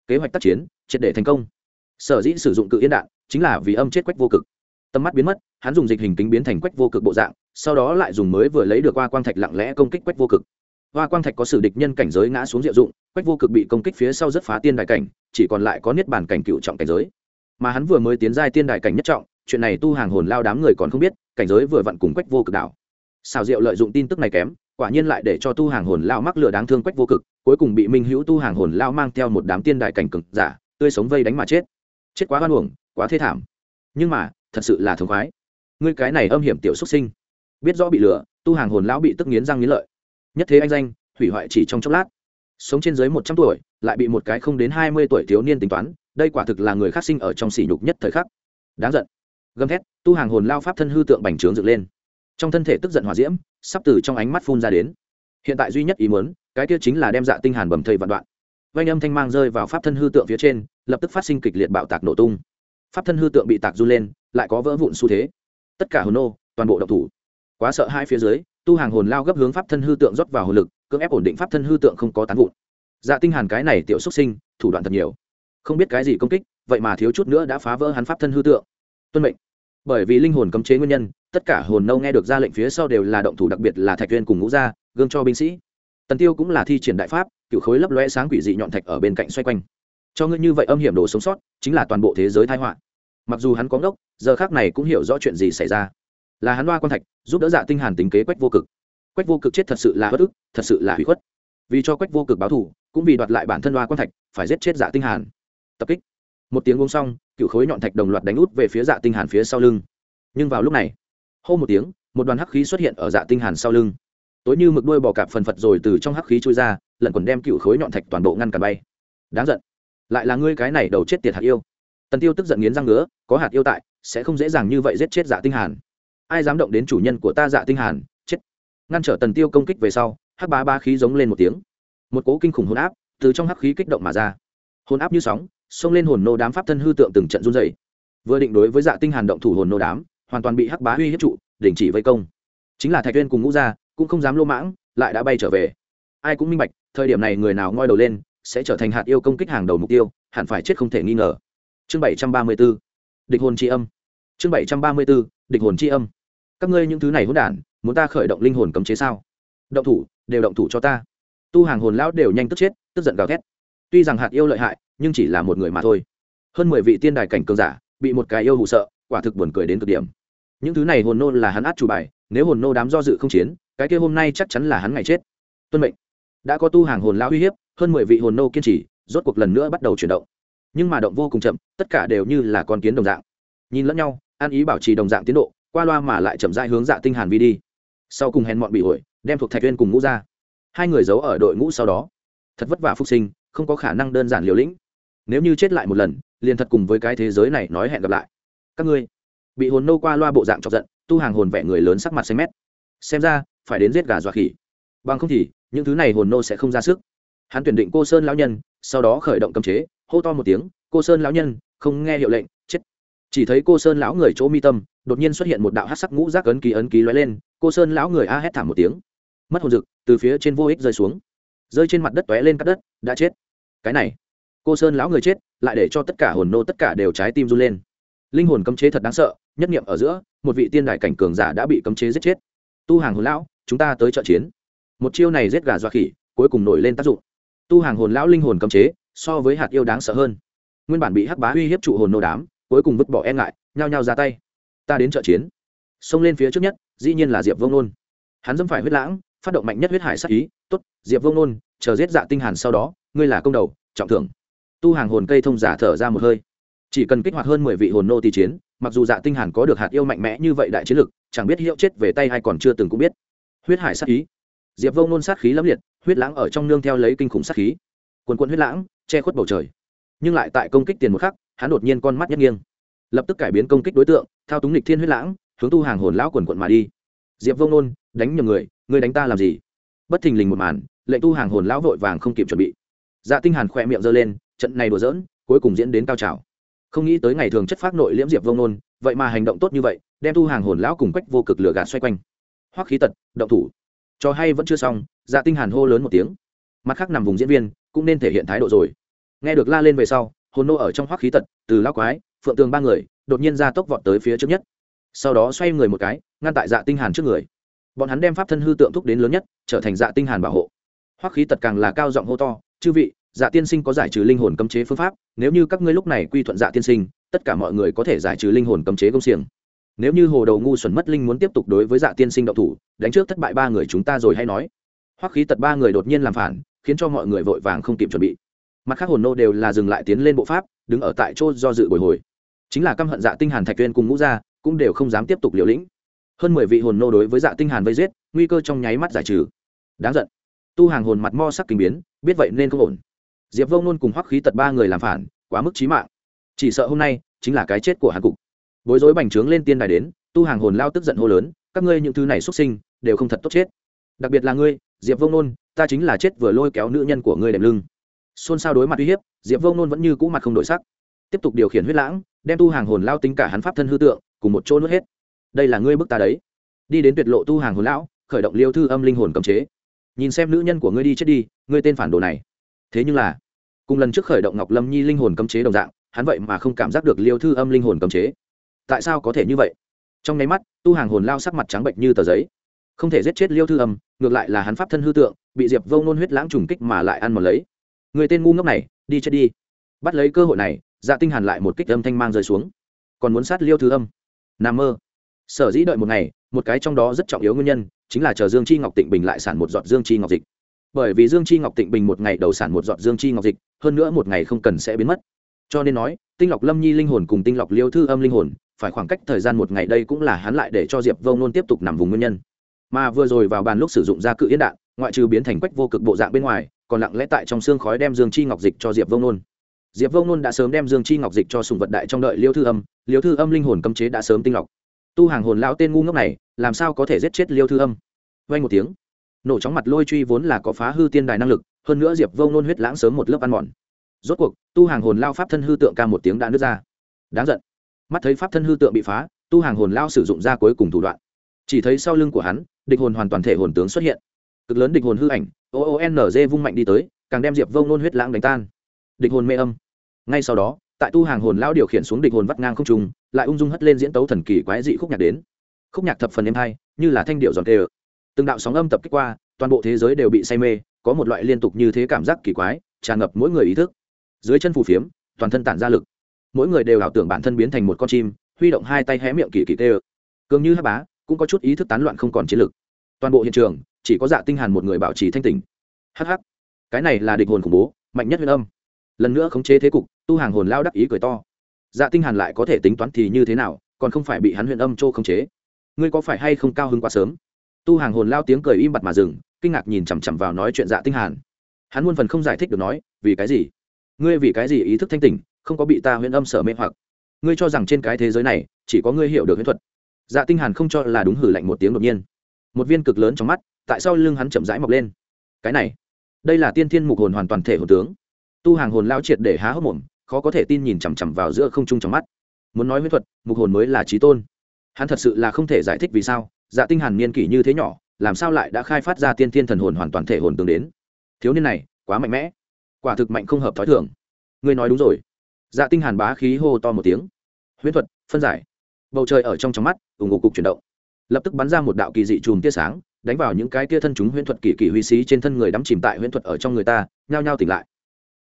Kế hoạch tác chiến, triệt để thành công sở dĩ sử dụng cự yên đạn chính là vì âm chết quách vô cực. Tầm mắt biến mất, hắn dùng dịch hình tính biến thành quách vô cực bộ dạng, sau đó lại dùng mới vừa lấy được hoa quang thạch lặng lẽ công kích quách vô cực. Hoa quang thạch có sử địch nhân cảnh giới ngã xuống diệu dụng, quách vô cực bị công kích phía sau rất phá tiên đại cảnh, chỉ còn lại có niết bàn cảnh cựu trọng cảnh giới. Mà hắn vừa mới tiến giai tiên đại cảnh nhất trọng, chuyện này tu hàng hồn lao đám người còn không biết, cảnh giới vừa vặn cùng quách vô cực đảo. Xào diệu lợi dụng tin tức này kém, quả nhiên lại để cho tu hàng hồn lao mắc lửa đáng thương quách vô cực, cuối cùng bị minh hữu tu hàng hồn lao mang theo một đám tiên đại cảnh cực giả, tươi sống vây đánh mà chết chết quá hoan uổng, quá thê thảm. Nhưng mà, thật sự là thống khoái. Ngươi cái này âm hiểm tiểu xuất sinh. Biết rõ bị lừa, tu hàng hồn lão bị tức nghiến răng nghiến lợi. Nhất thế anh danh, hủy hoại chỉ trong chốc lát. Sống trên dưới một trăm tuổi, lại bị một cái không đến hai mươi tuổi thiếu niên tính toán, đây quả thực là người khác sinh ở trong sỉ nhục nhất thời khắc. Đáng giận. Gầm thét, tu hàng hồn lao pháp thân hư tượng bành trướng dựng lên. Trong thân thể tức giận hỏa diễm, sắp từ trong ánh mắt phun ra đến. Hiện tại duy nhất ý muốn, cái kia chính là đem dạ tinh hàn bầm thây vạn đoạn. Vanh âm thanh mang rơi vào pháp thân hư tượng phía trên lập tức phát sinh kịch liệt bạo tạc nổ tung. Pháp thân hư tượng bị tạc run lên, lại có vỡ vụn xu thế. Tất cả hồn nô, toàn bộ độc thủ. Quá sợ hai phía dưới, tu hàng hồn lao gấp hướng pháp thân hư tượng rót vào hồn lực, cưỡng ép ổn định pháp thân hư tượng không có tán vụn. Dạ tinh hàn cái này tiểu xuất sinh, thủ đoạn thật nhiều. Không biết cái gì công kích, vậy mà thiếu chút nữa đã phá vỡ hắn pháp thân hư tượng. Tuân mệnh. Bởi vì linh hồn cấm chế nguyên nhân, tất cả hồn nâu nghe được ra lệnh phía sau đều là động thủ đặc biệt là thạch tuyên cùng ngũ gia, gương cho binh sĩ. Tần tiêu cũng là thi triển đại pháp cựu khối lấp loe sáng quỷ dị nhọn thạch ở bên cạnh xoay quanh cho ngươi như vậy âm hiểm đồ sống sót, chính là toàn bộ thế giới tai họa. Mặc dù hắn có ngốc, giờ khác này cũng hiểu rõ chuyện gì xảy ra. Là hắn loa quan thạch, giúp đỡ dạ tinh hàn tính kế quách vô cực. Quách vô cực chết thật sự là bất ức, thật sự là hủy khuất. Vì cho quách vô cực báo thù, cũng vì đoạt lại bản thân loa quan thạch, phải giết chết dạ tinh hàn. Tập kích. Một tiếng uống xong, cựu khối nhọn thạch đồng loạt đánh út về phía dạ tinh hàn phía sau lưng. Nhưng vào lúc này, hô một tiếng, một đoàn hắc khí xuất hiện ở dạ tinh hàn sau lưng. Tối như mực đuôi bò cạp phần phật rồi từ trong hắc khí chui ra, lẩn quẩn đem cựu khối nhọn thạch toàn bộ ngăn cản bay. Đáng giận lại là ngươi cái này đầu chết tiệt hạt yêu. Tần tiêu tức giận nghiến răng ngứa, có hạt yêu tại, sẽ không dễ dàng như vậy giết chết dạ tinh hàn. Ai dám động đến chủ nhân của ta dạ tinh hàn, chết. Ngăn trở tần tiêu công kích về sau, hắc bá ba khí giống lên một tiếng. Một cỗ kinh khủng hồn áp từ trong hắc khí kích động mà ra. Hồn áp như sóng, xông lên hồn nô đám pháp thân hư tượng từng trận run rẩy. Vừa định đối với dạ tinh hàn động thủ hồn nô đám, hoàn toàn bị hắc bá uy hiếp trụ, đình chỉ vây công. Chính là thạch tuyên cùng ngũ gia cũng không dám lô mãng, lại đã bay trở về. Ai cũng minh bạch, thời điểm này người nào ngoi đầu lên sẽ trở thành hạt yêu công kích hàng đầu mục tiêu, hẳn phải chết không thể nghi ngờ. Chương bảy trăm ba mươi 734 địch hồn chi âm. Chương bảy trăm ba mươi 734 địch hồn chi âm. Các ngươi những thứ này hỗn đản, muốn ta khởi động linh hồn cấm chế sao? Động thủ, đều động thủ cho ta. Tu hàng hồn lão đều nhanh tức chết, tức giận gào thét. Tuy rằng hạt yêu lợi hại, nhưng chỉ là một người mà thôi. Hơn mười vị tiên đài cảnh cường giả, bị một cái yêu hụ sợ, quả thực buồn cười đến cực điểm. Những thứ này hồn nô là hắn át chủ bài, nếu hồn nô đám do dự không chiến, cái kia hôm nay chắc chắn là hắn ngày chết. Tuân mệnh. Đã có tu hàng hồn lão uy hiếp hơn mười vị hồn nô kiên trì, rốt cuộc lần nữa bắt đầu chuyển động. Nhưng mà động vô cùng chậm, tất cả đều như là con kiến đồng dạng. Nhìn lẫn nhau, an ý bảo trì đồng dạng tiến độ, qua loa mà lại chậm rãi hướng dạ tinh hàn vi đi. Sau cùng hèn mọn bị ổi đem thuộc thạch viên cùng ngũ ra. Hai người giấu ở đội ngũ sau đó. Thật vất vả phục sinh, không có khả năng đơn giản liều lĩnh. Nếu như chết lại một lần, liền thật cùng với cái thế giới này nói hẹn gặp lại. Các ngươi, bị hồn nô qua loa bộ dạng chọc giận, tu hàng hồn vẻ người lớn sắc mặt xanh mét. Xem ra, phải đến giết gà dọa khỉ. Bằng không thì, những thứ này hồn nô sẽ không ra sức hắn tuyển định cô sơn lão nhân, sau đó khởi động cấm chế, hô to một tiếng, cô sơn lão nhân, không nghe hiệu lệnh, chết. Chỉ thấy cô sơn lão người chỗ mi tâm, đột nhiên xuất hiện một đạo hát sắc ngũ rác ấn ký ấn ký lóe lên, cô sơn lão người a hét thảm một tiếng. Mất hồn rực từ phía trên vô ích rơi xuống. Rơi trên mặt đất tóe lên cắt đất, đã chết. Cái này, cô sơn lão người chết, lại để cho tất cả hồn nô tất cả đều trái tim run lên. Linh hồn cấm chế thật đáng sợ, nhất nghiệm ở giữa, một vị tiên đại cảnh cường giả đã bị cấm chế giết chết. Tu hàng hồn lão, chúng ta tới trợ chiến. Một chiêu này giết gà dọa khỉ, cuối cùng nổi lên tác dụng tu hàng hồn lão linh hồn cấm chế, so với hạt yêu đáng sợ hơn. Nguyên bản bị hắc bá uy hiếp trụ hồn nô đám, cuối cùng vứt bỏ e ngại, nhao nhao ra tay. Ta đến trợ chiến. Xông lên phía trước nhất, dĩ nhiên là diệp vông nôn. Hắn dẫm phải huyết lãng, phát động mạnh nhất huyết hải sắc ý t ố t diệp vông nôn, chờ giết dạ tinh hàn sau đó, ngươi là công đầu, trọng thưởng. Tu hàng hồn cây thông giả thở ra một hơi. Chỉ cần kích hoạt hơn mười vị hồn nô tỷ chiến, mặc dù dạ tinh hàn có được hạt yêu mạnh mẽ như vậy đại chiến lực, chẳng biết hiệu chết về tay hay còn chưa từng cũng biết. Huyết hải sắc ý diệp vông nôn sát khí lẫm liệt, huyết lãng ở trong nương theo lấy kinh khủng sát khí. Quần quân huyết lãng, che khuất bầu trời. Nhưng lại tại công kích tiền một khắc, hắn đột nhiên con mắt nhất nghiêng. Lập tức cải biến công kích đối tượng, thao túng lịch thiên huyết lãng, hướng tu hàng hồn lão quần quận mà đi. Diệp vông nôn đánh nhầm người người đánh ta làm gì? Bất thình lình một màn, lệnh tu hàng hồn lão vội vàng không kịp chuẩn bị. Dạ tinh hàn khỏe miệng giơ lên, trận này đùa giỡn, cuối cùng diễn đến cao trào. Không nghĩ tới ngày thường chất phát nội liễm diệp vông nôn vậy mà hành động tốt như vậy, đem tu hàng hồn lão cùng quách vô cực lửa gạt xoay quanh. Hoắc khí tật, động thủ cho hay vẫn chưa xong dạ tinh hàn hô lớn một tiếng. Mặt khác nằm vùng diễn viên, cũng nên thể hiện thái độ rồi. Nghe được la lên về sau, hồn nô ở trong hoắc khí tật, từ lão quái, phượng tường ba người, đột nhiên ra tốc vọt tới phía trước nhất. Sau đó xoay người một cái, ngăn tại dạ tinh hàn trước người. Bọn hắn đem pháp thân hư tượng thúc đến lớn nhất, trở thành dạ tinh hàn bảo hộ. Hoắc khí tật càng là cao giọng hô to, chư vị dạ tiên sinh có giải trừ linh hồn cấm chế phương pháp, nếu như các ngươi lúc này quy thuận dạ tiên sinh, tất cả mọi người có thể giải trừ linh hồn cấm chế công xiềng nếu như hồ đầu ngu xuẩn mất linh muốn tiếp tục đối với dạ tiên sinh động thủ, đánh trước thất bại ba người chúng ta rồi hay nói. Hoắc khí tật ba người đột nhiên làm phản, khiến cho mọi người vội vàng không kịp chuẩn bị. Mặt khác hồn nô đều là dừng lại tiến lên bộ pháp, đứng ở tại chỗ do dự bồi hồi. Chính là căm hận dạ tinh hàn thạch tuyên cùng ngũ gia, cũng đều không dám tiếp tục liều lĩnh. Hơn mười vị hồn nô đối với dạ tinh hàn vây giết, nguy cơ trong nháy mắt giải trừ. Đáng giận. Tu hàng hồn mặt mo sắc kinh biến, biết vậy nên không ổn. Diệp vông nôn cùng hoắc khí tật ba người làm phản, quá mức chí mạng. Chỉ sợ hôm nay chính là cái chết của hàn cục bối rối bành trướng lên tiên đài đến, tu hàng hồn lao tức giận hô lớn, các ngươi những thứ này xuất sinh, đều không thật tốt chết. Đặc biệt là ngươi, diệp vông nôn, ta chính là chết vừa lôi kéo nữ nhân của ngươi đệm lưng. Xôn xao đối mặt uy hiếp, diệp vông nôn vẫn như cũ mặt không đổi sắc. Tiếp tục điều khiển huyết lãng, đem tu hàng hồn lao tính cả hắn pháp thân hư tượng, cùng một chỗ nuốt hết. Đây là ngươi bức ta đấy. Đi đến tuyệt lộ tu hàng hồn lão, khởi động liêu thư âm linh hồn cầm chế. Nhìn xem nữ nhân của ngươi đi chết đi, ngươi tên phản đồ này. Thế nhưng là, cùng lần trước khởi động ngọc lâm nhi linh hồn cấm chế đồng dạng, hắn vậy mà không cảm giác được liêu thư âm linh hồn cấm chế tại sao có thể như vậy? Trong nháy mắt, tu hàng hồn lao sắc mặt trắng bệnh như tờ giấy. Không thể giết chết liêu thư âm, ngược lại là hắn pháp thân hư tượng, bị diệp vông nôn huyết lãng trùng kích mà lại ăn một lấy. Người tên ngu ngốc này, đi chết đi. Bắt lấy cơ hội này dạ tinh hàn lại một kích âm thanh mang rơi xuống. Còn muốn sát liêu thư âm? Nằm mơ. Sở dĩ đợi một ngày, một cái trong đó rất trọng yếu nguyên nhân, chính là chờ dương chi ngọc tịnh bình lại sản một giọt dương chi ngọc dịch. Bởi vì dương chi ngọc tịnh bình một ngày đầu sản một giọt dương chi ngọc dịch, hơn nữa một ngày không cần sẽ biến mất. Cho nên nói, tinh lọc lâm nhi linh hồn cùng tinh lọc liêu thư âm linh hồn phải khoảng cách thời gian một ngày đây cũng là hắn lại để cho diệp vông nôn tiếp tục nằm vùng nguyên nhân. Mà vừa rồi vào bàn lúc sử dụng ra cự yên đạn, ngoại trừ biến thành quách vô cực bộ dạng bên ngoài, còn lặng lẽ tại trong xương khói đem dương chi ngọc dịch cho diệp vông nôn. Diệp vông nôn đã sớm đem dương chi ngọc dịch cho sùng vật đại trong đợi liêu thư âm, liêu thư âm linh hồn cấm chế đã sớm tinh lọc. Tu hàng hồn lão tên ngu ngốc này, làm sao có thể giết chết liêu thư âm? Vay một tiếng, nổ chóng mặt lôi truy vốn là có phá hư tiên đài năng lực, hơn nữa diệp vông nôn huyết lãng sớm một lớp ăn mòn. Rốt cuộc, tu hàng hồn lao pháp thân hư tượng ca một tiếng đã nứt ra. Đáng giận mắt thấy pháp thân hư tượng bị phá, tu hàng hồn lao sử dụng ra cuối cùng thủ đoạn. Chỉ thấy sau lưng của hắn, địch hồn hoàn toàn thể hồn tướng xuất hiện. Cực lớn địch hồn hư ảnh, o o n g vung mạnh đi tới, càng đem diệp vông nôn huyết lãng đánh tan. Địch hồn mê âm. Ngay sau đó, tại tu hàng hồn lao điều khiển xuống địch hồn vắt ngang không trùng lại ung dung hất lên diễn tấu thần kỳ quái dị khúc nhạc đến. Khúc nhạc thập phần êm hay, như là thanh điệu giòn tê ơ. Từng đạo sóng âm tập kích qua, toàn bộ thế giới đều bị say mê, có một loại liên tục như thế cảm giác kỳ quái, tràn ngập mỗi người ý thức. Dưới chân phù phiếm, toàn thân tản ra lực mỗi người đều ảo tưởng bản thân biến thành một con chim, huy động hai tay hé miệng kỳ kỳ tê ơ cường như hát bá, cũng có chút ý thức tán loạn không còn chiến lực. Toàn bộ hiện trường, chỉ có dạ tinh hàn một người bảo trì thanh tỉnh. Hh cái này là địch hồn khủng bố, mạnh nhất huyền âm. Lần nữa khống chế thế cục, tu hàng hồn lao đắc ý cười to. Dạ tinh hàn lại có thể tính toán thì như thế nào, còn không phải bị hắn huyền âm trô khống chế. Ngươi có phải hay không cao hứng quá sớm? Tu hàng hồn lao tiếng cười im bặt mà dừng, kinh ngạc nhìn chằm chằm vào nói chuyện dạ tinh hàn. Hắn muôn phần không giải thích được nói, vì cái gì? Ngươi vì cái gì ý thức thanh tỉnh không có bị ta huyền âm sở mê hoặc. Ngươi cho rằng trên cái thế giới này, chỉ có ngươi hiểu được huyễn thuật. Dạ tinh hàn không cho là đúng hử lạnh một tiếng đột nhiên. Một viên cực lớn trong mắt, tại sao lưng hắn chậm rãi mọc lên. Cái này, đây là tiên thiên mục hồn hoàn toàn thể hồn tướng. Tu hàng hồn lao triệt để há hốc mồm, khó có thể tin nhìn chằm chằm vào giữa không trung trong mắt. Muốn nói huyễn thuật, mục hồn mới là trí tôn. Hắn thật sự là không thể giải thích vì sao dạ tinh hàn niên kỷ như thế nhỏ, làm sao lại đã khai phát ra tiên thiên thần hồn hoàn toàn thể hồn tướng đến? Thiếu niên này, quá mạnh mẽ. Quả thực mạnh không hợp thói thường. Ngươi nói đúng rồi dạ tinh hàn bá khí hô to một tiếng. Huyễn thuật, phân giải. Bầu trời ở trong trong mắt ủng ủ cục chuyển động. Lập tức bắn ra một đạo kỳ dị chùm tia sáng, đánh vào những cái tia thân chúng huyễn thuật kỳ kỳ huy xí trên thân người đắm chìm tại huyễn thuật ở trong người ta, nhao nhao tỉnh lại.